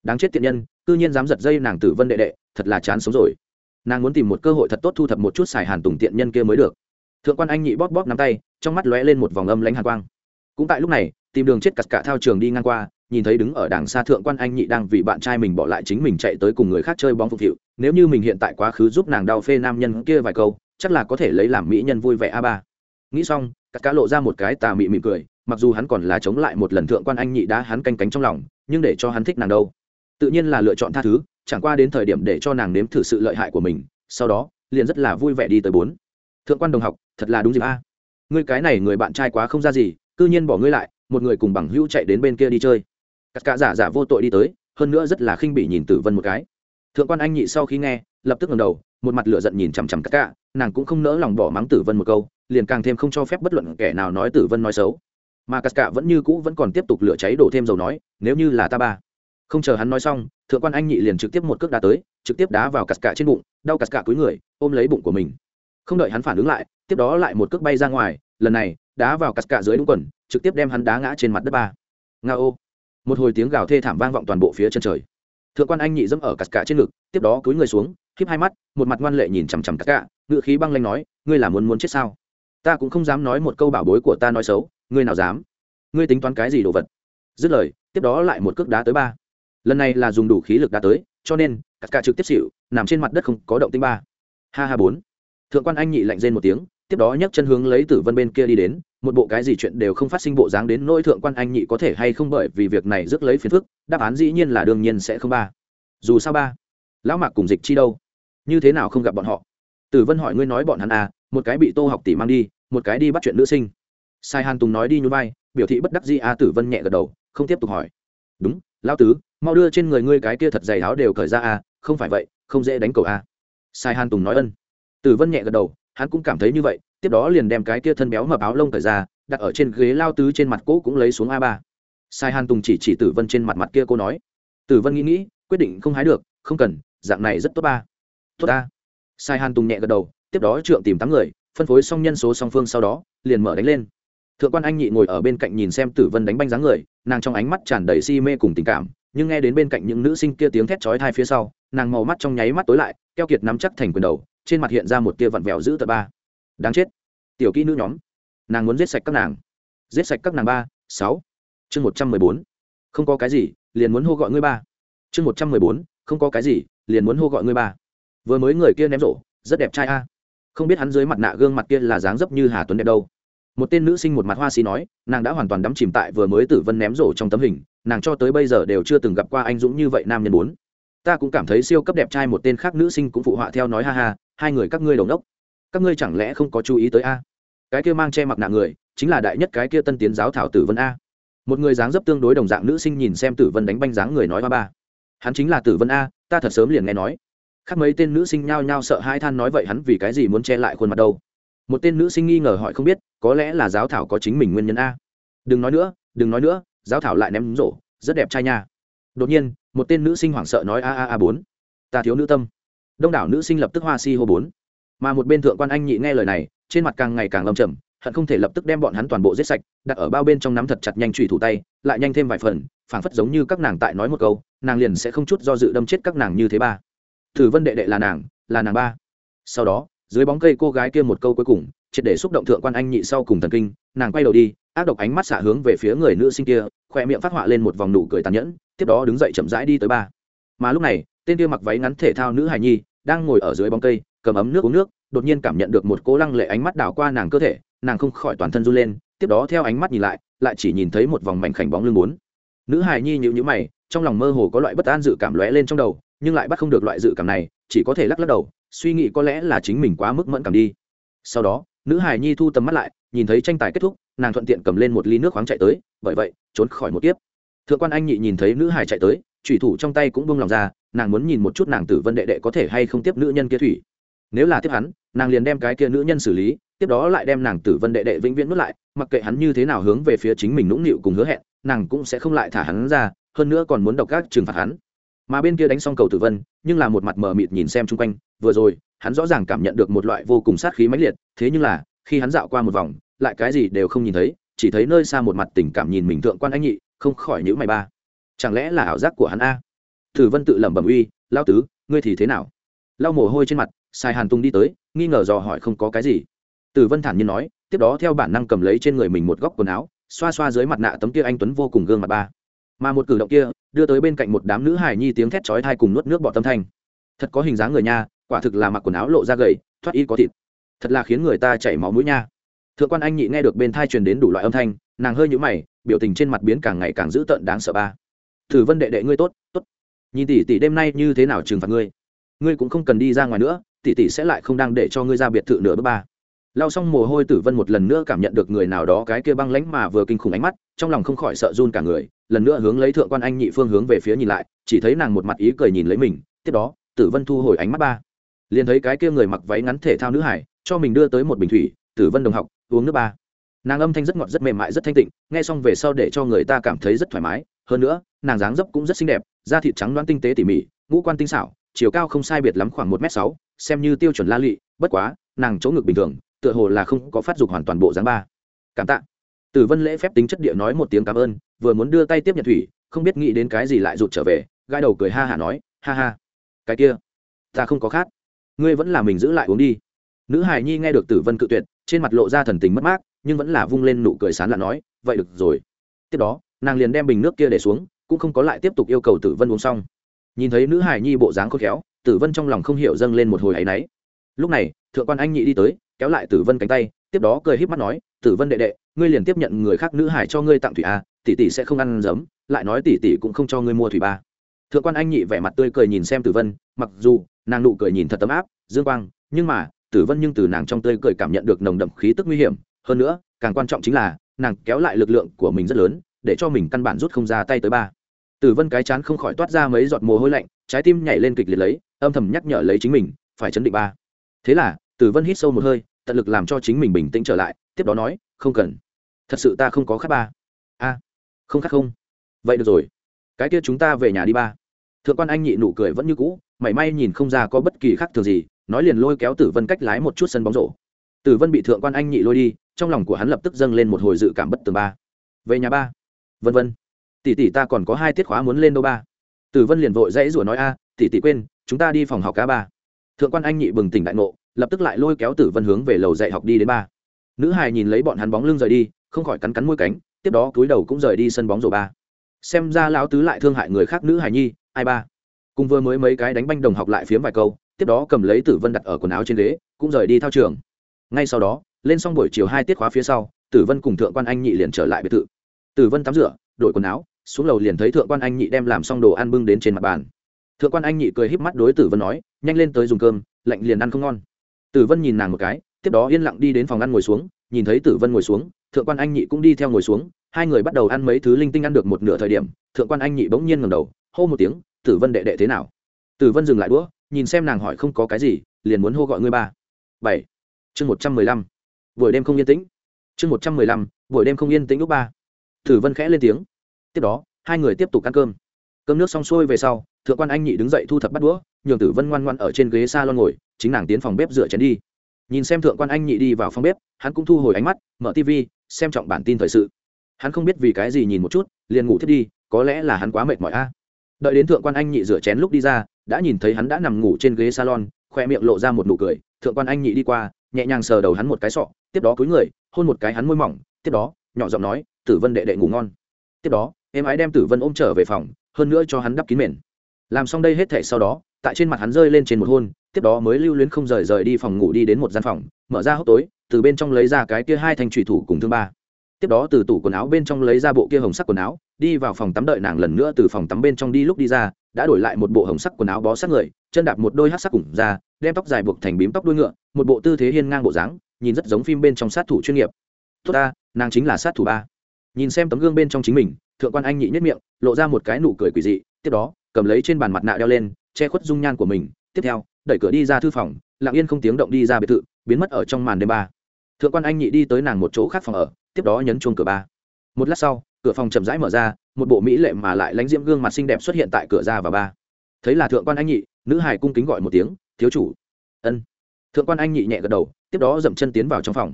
đáng chết tiện nhân, cư nhiên dám giật dây nàng tử vân đệ đệ, thật là chán sống rồi. Nàng muốn tìm một cơ hội thật tốt thu thập một chút xài hàn tùng tiện nhân kia mới được. Thượng quan anh nhị bóp bóp nắm tay, trong mắt lóe lên một vòng âm lãnh hàn quang. Cũng tại lúc này, tìm đường chết cặt cả thao trường đi ngang qua, nhìn thấy đứng ở đằng xa thượng quan anh nhị đang vì bạn trai mình bỏ lại chính mình chạy tới cùng người khác chơi bóng phục hiệu, nếu như mình hiện tại quá khứ giúp nàng đau phê nam nhân kia vài câu, chắc là có thể lấy làm mỹ nhân vui vẻ a ba. Nghĩ xong cắt cá lộ ra một cái tà mị mị cười, mặc dù hắn còn là chống lại một lần thượng quan anh nhị đã hắn canh cánh trong lòng, nhưng để cho hắn thích nàng đâu tự nhiên là lựa chọn tha thứ, chẳng qua đến thời điểm để cho nàng nếm thử sự lợi hại của mình, sau đó, liền rất là vui vẻ đi tới bốn. Thượng quan đồng học, thật là đúng dịp a. Ngươi cái này người bạn trai quá không ra gì, cư nhiên bỏ ngươi lại, một người cùng bằng hữu chạy đến bên kia đi chơi. Cắt cả giả giả vô tội đi tới, hơn nữa rất là khinh bỉ nhìn tử vân một cái. Thượng quan anh nhị sau khi nghe, lập tức ngẩng đầu, một mặt lửa giận nhìn chằm chằm cắt cả, nàng cũng không nỡ lòng bỏ mắng tử vân một câu, liền càng thêm không cho phép bất luận kẻ nào nói tử vân nói xấu. Mà cắt cả vẫn như cũ vẫn còn tiếp tục lửa cháy đổ thêm dầu nói, nếu như là ta ba không chờ hắn nói xong, thượng quan anh nhị liền trực tiếp một cước đá tới, trực tiếp đá vào cắt cả trên bụng, đau cắt cả cuối người, ôm lấy bụng của mình. Không đợi hắn phản ứng lại, tiếp đó lại một cước bay ra ngoài, lần này, đá vào cắt cả dưới đúng quần, trực tiếp đem hắn đá ngã trên mặt đất ba. Nga ô. Một hồi tiếng gào thê thảm vang vọng toàn bộ phía chân trời. Thượng quan anh nhị dẫm ở cắt cả trên ngực, tiếp đó cúi người xuống khiếp hai mắt, một mặt ngoan lệ nhìn chằm chằm cắt cả, ngựa khí băng lanh nói, ngươi là muốn muốn chết sao? Ta cũng không dám nói một câu bảo bối của ta nói xấu, ngươi nào dám? Ngươi tính toán cái gì đồ vật? Dứt lời, tiếp đó lại một cước đá tới ba lần này là dùng đủ khí lực đã tới, cho nên cắt cả trực tiếp xịu nằm trên mặt đất không có động tinh ba. Ha ha bốn. Thượng quan anh nhị lạnh rên một tiếng, tiếp đó nhấc chân hướng lấy tử vân bên kia đi đến, một bộ cái gì chuyện đều không phát sinh bộ dáng đến nỗi thượng quan anh nhị có thể hay không bởi vì việc này rước lấy phiền phức, đáp án dĩ nhiên là đương nhiên sẽ không ba. Dù sao ba, lão mạc cùng dịch chi đâu? Như thế nào không gặp bọn họ? Tử vân hỏi ngươi nói bọn hắn à một cái bị tô học tỷ mang đi, một cái đi bắt chuyện nữ sinh. Sai hàn tùng nói đi nhún vai, biểu thị bất đắc dĩ a, tử vân nhẹ gật đầu, không tiếp tục hỏi. Đúng lao tứ, mau đưa trên người ngươi cái kia thật dày áo đều cởi ra à? không phải vậy, không dễ đánh cầu à? sai hàn tùng nói ân tử vân nhẹ gật đầu, hắn cũng cảm thấy như vậy, tiếp đó liền đem cái kia thân béo mập áo lông cởi ra, đặt ở trên ghế lao tứ trên mặt cỗ cũng lấy xuống a ba sai hàn tùng chỉ chỉ tử vân trên mặt mặt kia, cô nói, tử vân nghĩ nghĩ, quyết định không hái được, không cần, dạng này rất tốt ba tốt ta sai hàn tùng nhẹ gật đầu, tiếp đó trượng tìm tám người, phân phối xong nhân số song phương sau đó, liền mở đánh lên thượng quan anh nhị ngồi ở bên cạnh nhìn xem tử vân đánh banh dáng người, nàng trong ánh mắt tràn đầy si mê cùng tình cảm, nhưng nghe đến bên cạnh những nữ sinh kia tiếng thét chói thai phía sau, nàng màu mắt trong nháy mắt tối lại, keo kiệt nắm chắc thành quyền đầu, trên mặt hiện ra một tia vặn vẹo giữ tờ ba. Đáng chết. Tiểu kỹ nữ nhóm. Nàng muốn giết sạch các nàng. Giết sạch các nàng ba, sáu. Chương một trăm mười bốn. Không có cái gì, liền muốn hô gọi ngươi ba. Chương một trăm mười bốn, không có cái gì, liền muốn hô gọi ngươi ba. Vừa mới người kia ném rổ, rất đẹp trai a. Không biết hắn dưới mặt nạ gương mặt kia là dáng dấp như hà tuấn đẹp đâu một tên nữ sinh một mặt hoa xí nói, nàng đã hoàn toàn đắm chìm tại vừa mới tử vân ném rổ trong tấm hình, nàng cho tới bây giờ đều chưa từng gặp qua anh dũng như vậy nam nhân bốn. Ta cũng cảm thấy siêu cấp đẹp trai một tên khác nữ sinh cũng phụ họa theo nói ha ha, hai người các ngươi đầu đốc. Các ngươi chẳng lẽ không có chú ý tới a? Cái kia mang che mặt nạ người, chính là đại nhất cái kia tân tiến giáo thảo tử vân a. Một người dáng dấp tương đối đồng dạng nữ sinh nhìn xem tử vân đánh banh dáng người nói ba ba. Hắn chính là tử vân a, ta thật sớm liền nghe nói. Khác mấy tên nữ sinh nhao nhao sợ hai than nói vậy hắn vì cái gì muốn che lại khuôn mặt đâu? Một tên nữ sinh nghi ngờ hỏi không biết, có lẽ là giáo thảo có chính mình nguyên nhân a. Đừng nói nữa, đừng nói nữa, giáo thảo lại ném rổ, rất đẹp trai nha. Đột nhiên, một tên nữ sinh hoảng sợ nói a a a bốn. Ta thiếu nữ tâm. Đông đảo nữ sinh lập tức hoa si hô bốn. Mà một bên thượng quan anh nhị nghe lời này, trên mặt càng ngày càng lâm trầm, hận không thể lập tức đem bọn hắn toàn bộ giết sạch, đặt ở bao bên trong nắm thật chặt nhanh trùy thủ tay, lại nhanh thêm vài phần, phảng phất giống như các nàng tại nói một câu, nàng liền sẽ không chút do dự đâm chết các nàng như thế ba. Thử vân đệ đệ là nàng là nàng ba. Sau đó dưới bóng cây cô gái kia một câu cuối cùng, triệt để xúc động thượng quan anh nhị sau cùng thần kinh, nàng quay đầu đi, ác độc ánh mắt xả hướng về phía người nữ sinh kia khoe miệng phát họa lên một vòng nụ cười tàn nhẫn, tiếp đó đứng dậy chậm rãi đi tới ba. Mà lúc này, tên kia mặc váy ngắn thể thao nữ hài nhi, đang ngồi ở dưới bóng cây, cầm ấm nước uống nước, đột nhiên cảm nhận được một cố lăng lệ ánh mắt đảo qua nàng cơ thể, nàng không khỏi toàn thân run lên, tiếp đó theo ánh mắt nhìn lại lại chỉ nhìn thấy một vòng mảnh khảnh bóng lưng bốn. Nữ hài nhi nhịu nhữ mày, trong lòng mơ hồ có loại bất an dự cảm lóe lên trong đầu, nhưng lại bắt không được loại dự cảm này, chỉ có thể lắc lắc đầu suy nghĩ có lẽ là chính mình quá mức mẫn cảm đi. Sau đó, nữ hài nhi thu tầm mắt lại, nhìn thấy tranh tài kết thúc, nàng thuận tiện cầm lên một ly nước khoáng chạy tới, bởi vậy, trốn khỏi một tiếp thượng quan anh nhị nhìn thấy nữ hài chạy tới thủy thủ trong tay cũng buông lòng ra, nàng muốn nhìn một chút nàng tử vân đệ đệ có thể hay không tiếp nữ nhân kia thủy. Nếu là tiếp hắn, nàng liền đem cái kia nữ nhân xử lý, tiếp đó lại đem nàng tử vân đệ đệ vĩnh viễn nuốt lại, mặc kệ hắn như thế nào hướng về phía chính mình nũng nịu cùng hứa hẹn, nàng cũng sẽ không lại thả hắn ra, hơn nữa còn muốn độc các trừng phạt hắn mà bên kia đánh xong cầu tử vân, nhưng là một mặt mờ mịt nhìn xem chung quanh, vừa rồi, hắn rõ ràng cảm nhận được một loại vô cùng sát khí mãnh liệt, thế nhưng là, khi hắn dạo qua một vòng, lại cái gì đều không nhìn thấy, chỉ thấy nơi xa một mặt tình cảm nhìn mình thượng quan anh nhị, không khỏi nhữ mày ba. Chẳng lẽ là ảo giác của hắn a? Tử vân tự lẩm bẩm uy lao tứ, ngươi thì thế nào? Lau mồ hôi trên mặt, sai hàn tung đi tới, nghi ngờ dò hỏi không có cái gì. Tử vân thản nhiên nói, tiếp đó theo bản năng cầm lấy trên người mình một góc quần áo, xoa xoa dưới mặt nạ tấm kia anh tuấn vô cùng gương mặt ba mà một cử động kia đưa tới bên cạnh một đám nữ hài nhi tiếng thét chói thai cùng nuốt nước bọt tâm thanh. Thật có hình dáng người nha, quả thực là mặc quần áo lộ ra gầy, thoát y có thịt. Thật là khiến người ta chảy máu mũi nha. Thượng quan anh nhị nghe được bên thai truyền đến đủ loại âm thanh, nàng hơi nhũ mày, biểu tình trên mặt biến càng ngày càng dữ tợn đáng sợ ba. Thử vân đệ đệ ngươi tốt tốt. Nhìn tỷ tỷ đêm nay như thế nào trừng phạt ngươi? Ngươi cũng không cần đi ra ngoài nữa, tỷ tỷ sẽ lại không đang để cho ngươi ra biệt thự nữa bước ba lao xong mồ hôi tử vân một lần nữa cảm nhận được người nào đó cái kia băng lánh mà vừa kinh khủng ánh mắt, trong lòng không khỏi sợ run cả người, lần nữa hướng lấy thượng quan anh nhị phương hướng về phía nhìn lại, chỉ thấy nàng một mặt ý cười nhìn lấy mình, tiếp đó, tử vân thu hồi ánh mắt ba. Liền thấy cái kia người mặc váy ngắn thể thao nữ hải, cho mình đưa tới một bình thủy, tử vân đồng học, uống nước ba. Nàng âm thanh rất ngọt, rất mềm mại, rất thanh tịnh, nghe xong về sau để cho người ta cảm thấy rất thoải mái. Hơn nữa, nàng dáng dấp cũng rất xinh đẹp, da thịt trắng đoán tinh tế tỉ mỉ, ngũ quan tinh xảo, chiều cao không sai biệt lắm khoảng một m sáu, xem như tiêu chuẩn la lị, bất quá, nàng chỗ ngực bình thường tựa hồ là không có phát dục hoàn toàn bộ dáng ba. Cảm tạ. Tử vân lễ phép tính chất địa nói một tiếng cảm ơn, vừa muốn đưa tay tiếp nhận thủy, không biết nghĩ đến cái gì lại rụt trở về gai đầu cười ha hả nói, ha ha, cái kia, ta không có khát ngươi vẫn là mình giữ lại uống đi. Nữ hài nhi nghe được tử vân cự tuyệt, trên mặt lộ ra thần tình mất mát, nhưng vẫn là vung lên nụ cười sán lạn nói, vậy được rồi. Tiếp đó, nàng liền đem bình nước kia để xuống, cũng không có lại tiếp tục yêu cầu tử vân uống xong. Nhìn thấy nữ hài nhi bộ dáng khôn khéo, tử vân trong lòng không hiểu dâng lên một hồi áy náy. Lúc này, thượng quan anh nhị đi tới kéo lại tử vân cánh tay, tiếp đó cười híp mắt nói, tử vân đệ đệ, ngươi liền tiếp nhận người khác nữ hải cho ngươi tặng thủy a tỷ tỷ sẽ không ăn giấm, lại nói tỷ tỷ cũng không cho ngươi mua thủy ba. Thượng quan anh nhị vẻ mặt tươi cười nhìn xem tử vân, mặc dù nàng nụ cười nhìn thật tấm áp, dương quang, nhưng mà, tử vân nhưng từ nàng trong tươi cười cảm nhận được nồng đậm khí tức nguy hiểm, hơn nữa, càng quan trọng chính là, nàng kéo lại lực lượng của mình rất lớn, để cho mình căn bản rút không ra tay tới ba. Tử vân cái chán không khỏi toát ra mấy giọt mồ hôi lạnh, trái tim nhảy lên kịch liệt lấy, âm thầm nhắc nhở lấy chính mình, phải chấn định ba. Thế là tử vân hít sâu một hơi, tận lực làm cho chính mình bình tĩnh trở lại, tiếp đó nói, không cần. Thật sự ta không có khát ba. A, không khát không. Vậy được rồi. Cái kia chúng ta về nhà đi ba. Thượng quan anh nhị nụ cười vẫn như cũ, mảy may nhìn không ra có bất kỳ khác thường gì, nói liền lôi kéo tử vân cách lái một chút sân bóng rổ. Tử vân bị thượng quan anh nhị lôi đi, trong lòng của hắn lập tức dâng lên một hồi dự cảm bất tường ba. Về nhà ba. Vân vân. Tỷ tỷ ta còn có hai tiết khóa muốn lên đâu ba? Tử vân liền vội dãy rủa nói, a, tỷ tỷ quên, chúng ta đi phòng học cá ba. Thượng quan anh nhị bừng tỉnh đại ngộ lập tức lại lôi kéo tử vân hướng về lầu dạy học đi đến ba. Nữ hài nhìn lấy bọn hắn bóng lưng rời đi, không khỏi cắn cắn môi cánh, tiếp đó cúi đầu cũng rời đi sân bóng rổ ba. Xem ra lão tứ lại thương hại người khác nữ hài nhi, ai ba? Cùng vừa mới mấy cái đánh banh đồng học lại phiếm vài câu, tiếp đó cầm lấy tử vân đặt ở quần áo trên ghế, cũng rời đi thao trường. Ngay sau đó, lên xong buổi chiều hai tiết khóa phía sau, tử vân cùng thượng quan anh nhị liền trở lại biệt thự. Tử vân tắm rửa, đổi quần áo, xuống lầu liền thấy thượng quan anh nhị đem làm xong đồ ăn bưng đến trên mặt bàn. Thượng quan anh nhị cười híp mắt đối tử vân nói, nhanh lên tới dùng cơm, lạnh liền ăn không ngon tử vân nhìn nàng một cái, tiếp đó yên lặng đi đến phòng ăn ngồi xuống, nhìn thấy tử vân ngồi xuống, thượng quan anh nhị cũng đi theo ngồi xuống, hai người bắt đầu ăn mấy thứ linh tinh ăn được một nửa thời điểm, thượng quan anh nhị bỗng nhiên ngầm đầu, hô một tiếng, tử vân đệ đệ thế nào? Tử vân dừng lại đũa, nhìn xem nàng hỏi không có cái gì, liền muốn hô gọi ngươi ba. Bảy. Chương một trăm mười lăm. Buổi đêm không yên tĩnh. Chương một trăm mười lăm, buổi đêm không yên tĩnh lúc ba. Tử vân khẽ lên tiếng. Tiếp đó, hai người tiếp tục ăn cơm. Cơm nước xong xuôi về sau thượng quan anh nhị đứng dậy thu thập bắt đũa, nhường tử vân ngoan ngoan ở trên ghế s a lon ngồi, chính nàng tiến phòng bếp rửa chén đi. Nhìn xem thượng quan anh nhị đi vào phòng bếp, hắn cũng thu hồi ánh mắt, mở tv xem trọng bản tin thời sự. Hắn không biết vì cái gì nhìn một chút, liền ngủ thiết đi, có lẽ là hắn quá mệt mỏi a. Đợi đến thượng quan anh nhị rửa chén lúc đi ra, đã nhìn thấy hắn đã nằm ngủ trên ghế salon, khoe miệng lộ ra một nụ cười, thượng quan anh nhị đi qua, nhẹ nhàng sờ đầu hắn một cái sọ, tiếp đó cúi người, hôn một cái hắn môi mỏng, tiếp đó, nhỏ giọng nói, tử vân đệ đệ ngủ ngon. Tiếp đó, em ái đem tử vân ôm trở về phòng, hơn nữa cho hắn đắp kín mền làm xong đây hết thể sau đó, tại trên mặt hắn rơi lên trên một hôn, tiếp đó mới lưu luyến không rời rời đi phòng ngủ đi đến một gian phòng, mở ra hốc tối, từ bên trong lấy ra cái kia hai thanh trùy thủ cùng thương ba. Tiếp đó từ tủ quần áo bên trong lấy ra bộ kia hồng sắc quần áo, đi vào phòng tắm đợi nàng lần nữa từ phòng tắm bên trong đi lúc đi ra, đã đổi lại một bộ hồng sắc quần áo bó sát người, chân đạp một đôi hát sắc cùng ra, đem tóc dài buộc thành bím tóc đuôi ngựa, một bộ tư thế hiên ngang bộ dáng, nhìn rất giống phim bên trong sát thủ chuyên nghiệp. Tốt ta, nàng chính là sát thủ ba. Nhìn xem tấm gương bên trong chính mình, thượng quan anh nhị nhất miệng, lộ ra một cái nụ cười quỷ dị, tiếp đó cầm lấy trên bàn mặt nạ đeo lên, che khuất dung nhan của mình. Tiếp theo, đẩy cửa đi ra thư phòng, lặng yên không tiếng động đi ra biệt thự, biến mất ở trong màn đêm ba. Thượng quan anh nhị đi tới nàng một chỗ khác phòng ở, tiếp đó nhấn chuông cửa ba. Một lát sau, cửa phòng chậm rãi mở ra, một bộ mỹ lệ mà lại lánh diễm gương mặt xinh đẹp xuất hiện tại cửa ra và ba. Thấy là thượng quan anh nhị, nữ hải cung kính gọi một tiếng, thiếu chủ. Ân. Thượng quan anh nhị nhẹ gật đầu, tiếp đó dậm chân tiến vào trong phòng.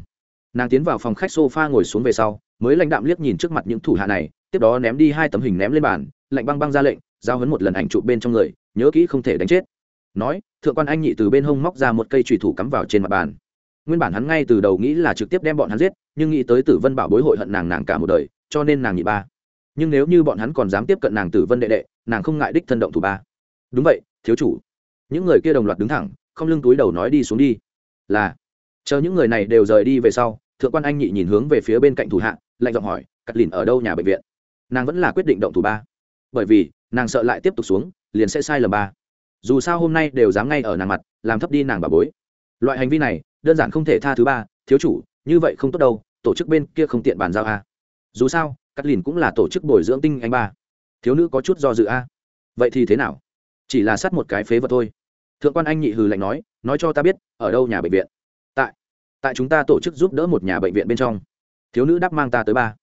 Nàng tiến vào phòng khách sofa ngồi xuống về sau, mới lãnh đạm liếc nhìn trước mặt những thủ hạ này, tiếp đó ném đi hai tấm hình ném lên bàn, lạnh băng băng ra lệnh giao hấn một lần ảnh trụ bên trong người, nhớ kỹ không thể đánh chết. Nói, thượng quan anh nhị từ bên hông móc ra một cây trùy thủ cắm vào trên mặt bàn. Nguyên bản hắn ngay từ đầu nghĩ là trực tiếp đem bọn hắn giết, nhưng nghĩ tới tử vân bảo bối hội hận nàng nàng cả một đời, cho nên nàng nhị ba. Nhưng nếu như bọn hắn còn dám tiếp cận nàng tử vân đệ đệ, nàng không ngại đích thân động thủ ba. Đúng vậy, thiếu chủ. Những người kia đồng loạt đứng thẳng, không lưng túi đầu nói đi xuống đi. Là, chờ những người này đều rời đi về sau, thượng quan anh nhị nhìn hướng về phía bên cạnh thủ hạ, lạnh giọng hỏi cắt lìn ở đâu nhà bệnh viện? Nàng vẫn là quyết định động thủ ba. Bởi vì nàng sợ lại tiếp tục xuống, liền sẽ sai lầm ba. Dù sao hôm nay đều dám ngay ở nàng mặt, làm thấp đi nàng bà bối. Loại hành vi này, đơn giản không thể tha thứ ba, thiếu chủ, như vậy không tốt đâu, tổ chức bên kia không tiện bàn giao a. Dù sao, cắt lìn cũng là tổ chức bồi dưỡng tinh anh ba. Thiếu nữ có chút do dự a. Vậy thì thế nào? Chỉ là sát một cái phế vật thôi. Thượng quan anh nhị hừ lạnh nói nói cho ta biết, ở đâu nhà bệnh viện? Tại tại chúng ta tổ chức giúp đỡ một nhà bệnh viện bên trong. Thiếu nữ đáp mang ta tới ba.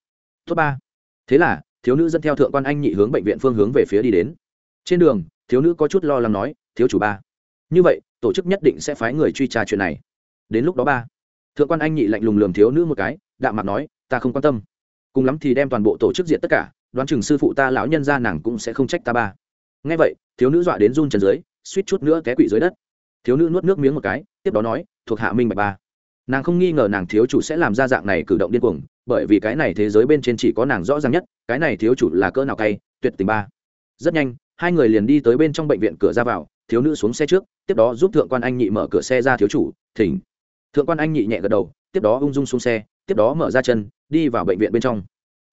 Tốt ba. Thế là thiếu nữ dẫn theo thượng quan anh nhị hướng bệnh viện phương hướng về phía đi đến. Trên đường, thiếu nữ có chút lo lắng nói, thiếu chủ ba, như vậy, tổ chức nhất định sẽ phái người truy tra chuyện này. Đến lúc đó ba, thượng quan anh nhị lạnh lùng lường thiếu nữ một cái, đạm mặt nói, ta không quan tâm. Cùng lắm thì đem toàn bộ tổ chức diện tất cả, đoán chừng sư phụ ta lão nhân ra nàng cũng sẽ không trách ta ba. Ngay vậy, thiếu nữ dọa đến run trần dưới, suýt chút nữa té quỵ dưới đất. Thiếu nữ nuốt nước miếng một cái, tiếp đó nói, thuộc hạ minh bạch ba nàng không nghi ngờ nàng thiếu chủ sẽ làm ra dạng này cử động điên cuồng, bởi vì cái này thế giới bên trên chỉ có nàng rõ ràng nhất, cái này thiếu chủ là cỡ nào cay, tuyệt tình ba. Rất nhanh, hai người liền đi tới bên trong bệnh viện cửa ra vào, thiếu nữ xuống xe trước, tiếp đó giúp thượng quan anh nhị mở cửa xe ra thiếu chủ, thỉnh. Thượng quan anh nhị nhẹ gật đầu, tiếp đó ung dung xuống xe, tiếp đó mở ra chân, đi vào bệnh viện bên trong.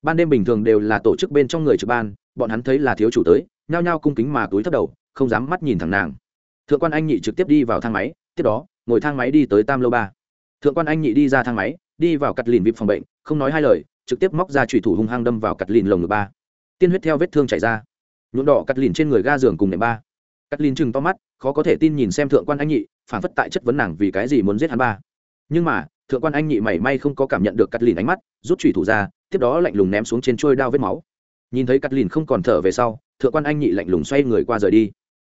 Ban đêm bình thường đều là tổ chức bên trong người trực ban, bọn hắn thấy là thiếu chủ tới, nhao nhao cung kính mà túi thấp đầu, không dám mắt nhìn thẳng nàng. Thượng quan anh nhị trực tiếp đi vào thang máy, tiếp đó, ngồi thang máy đi tới tam lô ba thượng quan anh nhị đi ra thang máy, đi vào cắt lìn vịp phòng bệnh, không nói hai lời, trực tiếp móc ra trùy thủ hung hăng đâm vào cắt lìn lồng ngực ba. Tiên huyết theo vết thương chảy ra. Nhuộm đỏ cắt lìn trên người ga giường cùng nệm ba. Cắt lìn chừng to mắt, khó có thể tin nhìn xem thượng quan anh nhị, phản phất tại chất vấn nàng vì cái gì muốn giết hắn ba. Nhưng mà, thượng quan anh nhị mảy may không có cảm nhận được cắt lìn ánh mắt, rút trùy thủ ra, tiếp đó lạnh lùng ném xuống trên trôi đao vết máu. Nhìn thấy cắt lìn không còn thở về sau, thượng quan anh nhị lạnh lùng xoay người qua rời đi.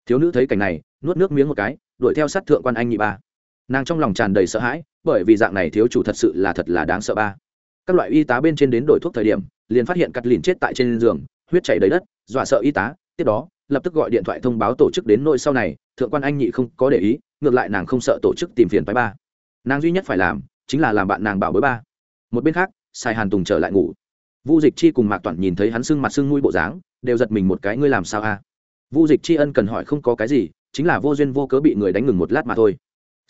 Thiếu nữ thấy cảnh này, nuốt nước miếng một cái, đuổi theo sát thượng quan anh nhị ba nàng trong lòng tràn đầy sợ hãi, bởi vì dạng này thiếu chủ thật sự là thật là đáng sợ ba. Các loại y tá bên trên đến đổi thuốc thời điểm, liền phát hiện cắt lìn chết tại trên giường, huyết chảy đầy đất, dọa sợ y tá, tiếp đó, lập tức gọi điện thoại thông báo tổ chức đến nội sau này, thượng quan anh nhị không có để ý, ngược lại nàng không sợ tổ chức tìm phiền phái ba. Nàng duy nhất phải làm, chính là làm bạn nàng bảo bối ba. Một bên khác, sai hàn tùng trở lại ngủ. Vu dịch chi cùng mạc toàn nhìn thấy hắn sưng mặt sưng mũi bộ dáng, đều giật mình một cái, ngươi làm sao a? Vu dịch chi ân cần hỏi không có cái gì, chính là vô duyên vô cớ bị người đánh ngừng một lát mà thôi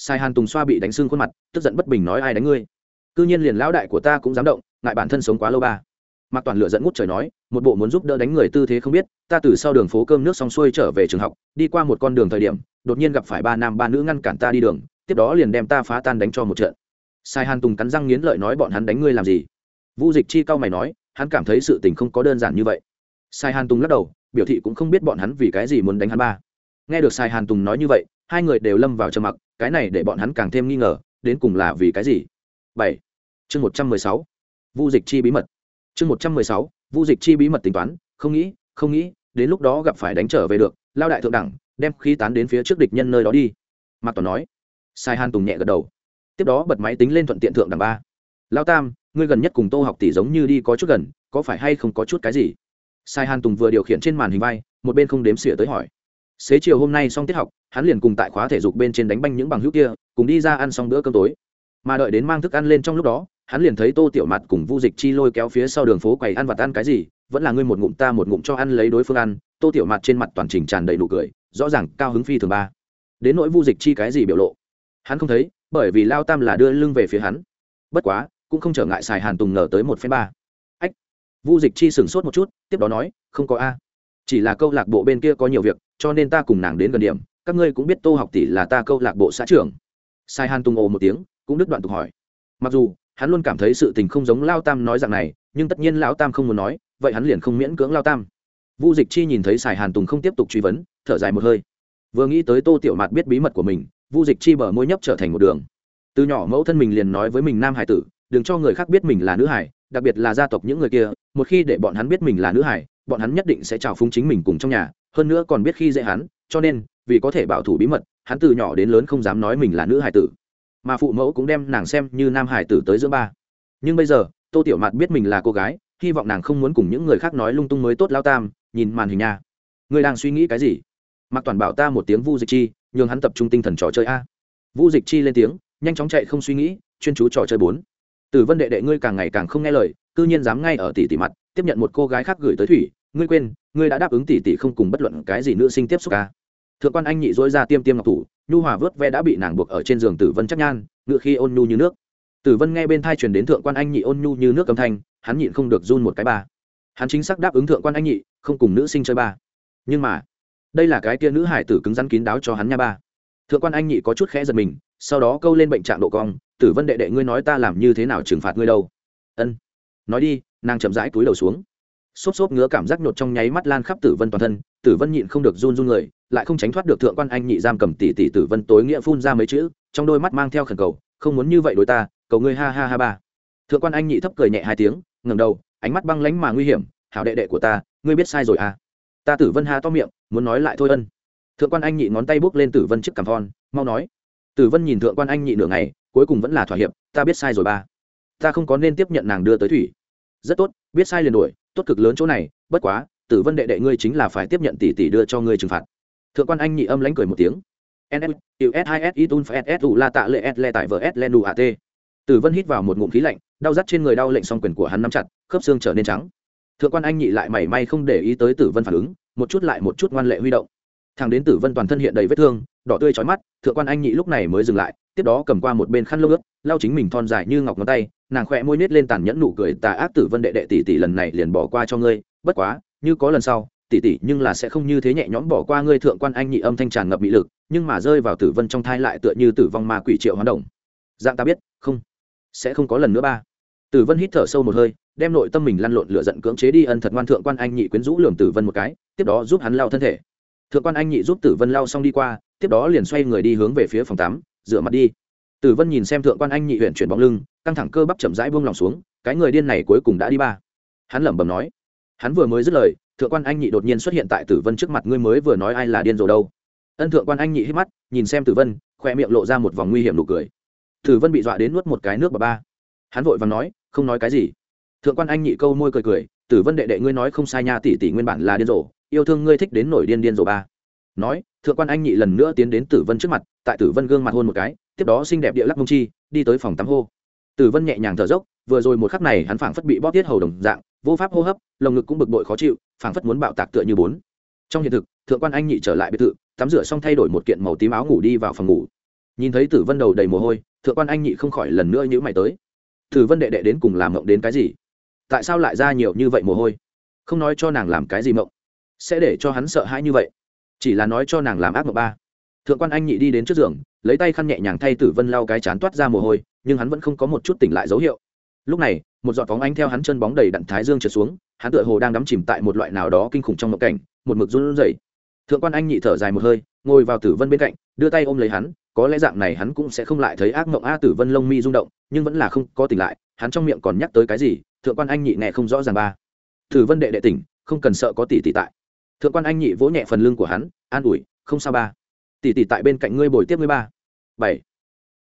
sai hàn tùng xoa bị đánh sưng khuôn mặt, tức giận bất bình nói, ai đánh ngươi? Cư nhiên liền lão đại của ta cũng dám động, ngại bản thân sống quá lâu ba. Mạc toàn lựa dẫn ngút trời nói, một bộ muốn giúp đỡ đánh người tư thế không biết, ta từ sau đường phố cơm nước xong xuôi trở về trường học, đi qua một con đường thời điểm, đột nhiên gặp phải ba nam ba nữ ngăn cản ta đi đường, tiếp đó liền đem ta phá tan đánh cho một trận. Sai hàn tùng cắn răng nghiến lợi nói, bọn hắn đánh ngươi làm gì? Vu dịch chi cao mày nói, hắn cảm thấy sự tình không có đơn giản như vậy. Sai hàn tùng lắc đầu, biểu thị cũng không biết bọn hắn vì cái gì muốn đánh hắn ba. Nghe được sai hàn tùng nói như vậy, hai người đều lâm vào trầm mặc cái này để bọn hắn càng thêm nghi ngờ, đến cùng là vì cái gì? Bảy. Chương một trăm mười sáu. Vu dịch chi bí mật. Chương một trăm mười sáu. Vu dịch chi bí mật tính toán, không nghĩ không nghĩ, đến lúc đó gặp phải đánh trở về được, lao đại thượng đẳng, đem khí tán đến phía trước địch nhân nơi đó đi. Mạc toàn nói. Sai han tùng nhẹ gật đầu. Tiếp đó bật máy tính lên thuận tiện thượng đẳng ba. Lao tam, ngươi gần nhất cùng tô học tỷ giống như đi có chút gần, có phải hay không có chút cái gì? Sai hàn tùng vừa điều khiển trên màn hình vai, một bên không đếm xỉa tới hỏi xế chiều hôm nay xong tiết học, hắn liền cùng tại khóa thể dục bên trên đánh banh những bằng hữu kia, cùng đi ra ăn xong bữa cơm tối. Mà đợi đến mang thức ăn lên trong lúc đó, hắn liền thấy tô tiểu mặt cùng vu dịch chi lôi kéo phía sau đường phố quầy ăn vặt ăn cái gì, vẫn là ngươi một ngụm ta một ngụm cho ăn lấy đối phương ăn. Tô tiểu mặt trên mặt toàn trình tràn đầy nụ cười, rõ ràng cao hứng phi thường ba. Đến nỗi vu dịch chi cái gì biểu lộ? Hắn không thấy, bởi vì lao tam là đưa lưng về phía hắn. Bất quá, cũng không trở ngại xài hàn tùng nở tới một phen ba. Ách, vu dịch chi sửng sốt một chút, tiếp đó nói, không có a chỉ là câu lạc bộ bên kia có nhiều việc, cho nên ta cùng nàng đến gần điểm. Các ngươi cũng biết tô học tỷ là ta câu lạc bộ xã trưởng. Sai hàn tung ồ một tiếng, cũng đứt đoạn tục hỏi. Mặc dù, hắn luôn cảm thấy sự tình không giống lao tam nói rằng này, nhưng tất nhiên lão tam không muốn nói, vậy hắn liền không miễn cưỡng lao tam. Vu dịch chi nhìn thấy sài hàn tùng không tiếp tục truy vấn, thở dài một hơi. Vừa nghĩ tới tô tiểu mạt biết bí mật của mình, vu dịch chi bờ môi nhấp trở thành một đường. Từ nhỏ mẫu thân mình liền nói với mình nam hải tử, đừng cho người khác biết mình là nữ hải, đặc biệt là gia tộc những người kia, một khi để bọn hắn biết mình là nữ hải bọn hắn nhất định sẽ trào phúng chính mình cùng trong nhà, hơn nữa còn biết khi dễ hắn, cho nên, vì có thể bảo thủ bí mật, hắn từ nhỏ đến lớn không dám nói mình là nữ hải tử. Mà phụ mẫu cũng đem nàng xem như nam hải tử tới giữa ba. Nhưng bây giờ, tô tiểu mạt biết mình là cô gái, hy vọng nàng không muốn cùng những người khác nói lung tung mới tốt lao tam, nhìn màn hình nha. Người đang suy nghĩ cái gì? Mặc toàn bảo ta một tiếng vu dịch chi, nhường hắn tập trung tinh thần trò chơi a. Vu dịch chi lên tiếng, nhanh chóng chạy không suy nghĩ, chuyên chú trò chơi bốn. Từ vân đệ đệ ngươi càng ngày càng không nghe lời, cư nhiên dám ngay ở tỷ tỷ mặt tiếp nhận một cô gái khác gửi tới thủy, ngươi quên, ngươi đã đáp ứng tỷ tỷ không cùng bất luận cái gì nữ sinh tiếp xúc ca thượng quan anh nhị dối ra tiêm tiêm ngọc thủ, nhu hòa vớt ve đã bị nàng buộc ở trên giường tử vân chắc nhan, ngựa khi ôn nhu như nước. Tử vân nghe bên thai truyền đến thượng quan anh nhị ôn nhu như nước âm thanh, hắn nhịn không được run một cái ba. Hắn chính xác đáp ứng thượng quan anh nhị, không cùng nữ sinh chơi ba. Nhưng mà, đây là cái tia nữ hải tử cứng rắn kín đáo cho hắn nha ba. Thượng quan anh nhị có chút khẽ giật mình, sau đó câu lên bệnh trạng độ cong, tử vân đệ đệ ngươi nói ta làm như thế nào trừng phạt ngươi đâu? Ân, nói đi nàng chậm rãi túi đầu xuống. Xốp xốp ngứa cảm giác nhột trong nháy mắt lan khắp tử vân toàn thân, tử vân nhịn không được run run người, lại không tránh thoát được thượng quan anh nhị giam cầm tỷ tỷ tử vân tối nghĩa phun ra mấy chữ, trong đôi mắt mang theo khẩn cầu, không muốn như vậy đối ta, cầu ngươi ha ha ha ba. Thượng quan anh nhị thấp cười nhẹ hai tiếng, ngẩng đầu, ánh mắt băng lánh mà nguy hiểm, hảo đệ đệ của ta, ngươi biết sai rồi à? Ta tử vân ha to miệng, muốn nói lại thôi ân. Thượng quan anh nhị ngón tay bước lên tử vân trước cằm thon, mau nói. Tử vân nhìn thượng quan anh nhị nửa ngày, cuối cùng vẫn là thỏa hiệp, ta biết sai rồi ba. Ta không có nên tiếp nhận nàng đưa tới thủy rất tốt, biết sai liền đổi tốt cực lớn chỗ này, bất quá, tử vân đệ đệ ngươi chính là phải tiếp nhận tỷ tỷ đưa cho ngươi trừng phạt. Thượng quan anh nhị âm lãnh cười một tiếng. Ns u s hai s itun f s u la tạ lệ s le tại vợ s le đủ at tử vân hít vào một ngụm khí lạnh, đau rắt trên người đau lệnh song quyền của hắn nắm chặt, khớp xương trở nên trắng. Thượng quan anh nhị lại mảy may không để ý tới tử vân phản ứng, một chút lại một chút ngoan lệ huy động thằng đến tử vân toàn thân hiện đầy vết thương, đỏ tươi chói mắt, thượng quan anh nhị lúc này mới dừng lại, tiếp đó cầm qua một bên khăn lông ướt, lau chính mình thon dài như ngọc ngón tay, nàng khỏe môi nết lên tàn nhẫn nụ cười, tà ác tử vân đệ đệ tỷ tỷ lần này liền bỏ qua cho ngươi, bất quá, như có lần sau, tỷ tỷ nhưng là sẽ không như thế nhẹ nhõm bỏ qua ngươi. Thượng quan anh nhị âm thanh tràn ngập mỹ lực, nhưng mà rơi vào tử vân trong thai lại tựa như tử vong ma quỷ triệu hoán động. Dạng ta biết, không, sẽ không có lần nữa ba. Tử vân hít thở sâu một hơi, đem nội tâm mình lăn lộn lửa giận cưỡng chế đi ân thật ngoan thượng quan anh nhị quyến rũ lường tử vân một cái, tiếp đó giúp hắn lao thân thể thượng quan anh nhị giúp tử vân lau xong đi qua, tiếp đó liền xoay người đi hướng về phía phòng tắm, rửa mặt đi. Tử vân nhìn xem thượng quan anh nhị huyện chuyển bóng lưng, căng thẳng cơ bắp chậm rãi buông lòng xuống, cái người điên này cuối cùng đã đi ba. Hắn lẩm bẩm nói, hắn vừa mới dứt lời, thượng quan anh nhị đột nhiên xuất hiện tại tử vân trước mặt, ngươi mới vừa nói ai là điên rồi đâu? Ân thượng quan anh nhị hít mắt, nhìn xem tử vân khoe miệng lộ ra một vòng nguy hiểm nụ cười. Tử vân bị dọa đến nuốt một cái nước bà ba. Hắn vội và nói, không nói cái gì. Thượng quan anh nhị câu môi cười cười, tử vân đệ đệ ngươi nói không sai nha, tỷ tỷ nguyên bản là điên rồ yêu thương ngươi thích đến nổi điên điên rồ ba. Nói, thượng quan anh nhị lần nữa tiến đến tử vân trước mặt, tại tử vân gương mặt hôn một cái, tiếp đó xinh đẹp địa lắc mông chi, đi tới phòng tắm hô. Tử vân nhẹ nhàng thở dốc, vừa rồi một khắc này hắn phảng phất bị bóp tiết hầu đồng dạng, vô pháp hô hấp, lồng ngực cũng bực bội khó chịu, phảng phất muốn bạo tạc tựa như bốn. Trong hiện thực, thượng quan anh nhị trở lại biệt thự, tắm rửa xong thay đổi một kiện màu tím áo ngủ đi vào phòng ngủ. Nhìn thấy tử vân đầu đầy mồ hôi, thượng quan anh nhị không khỏi lần nữa nhữ mày tới. Tử vân đệ đệ đến cùng làm mộng đến cái gì? Tại sao lại ra nhiều như vậy mồ hôi? Không nói cho nàng làm cái gì mộng sẽ để cho hắn sợ hãi như vậy. Chỉ là nói cho nàng làm ác mộng ba. Thượng quan anh nhị đi đến trước giường, lấy tay khăn nhẹ nhàng thay tử vân lau cái chán toát ra mồ hôi, nhưng hắn vẫn không có một chút tỉnh lại dấu hiệu. Lúc này, một giọt phóng ánh theo hắn chân bóng đầy đặn thái dương trượt xuống, hắn tựa hồ đang đắm chìm tại một loại nào đó kinh khủng trong mộng cảnh, một mực run rẩy. Thượng quan anh nhị thở dài một hơi, ngồi vào tử vân bên cạnh, đưa tay ôm lấy hắn, có lẽ dạng này hắn cũng sẽ không lại thấy ác mộng a tử vân lông mi rung động, nhưng vẫn là không có tỉnh lại, hắn trong miệng còn nhắc tới cái gì, thượng quan anh nhị nghe không rõ ràng ba. Tử vân đệ đệ tỉnh, không cần sợ có tỷ tỷ tại thượng quan anh nhị vỗ nhẹ phần lưng của hắn, an ủi, không sao ba. Tỷ tỷ tại bên cạnh ngươi bồi tiếp ngươi ba. Bảy.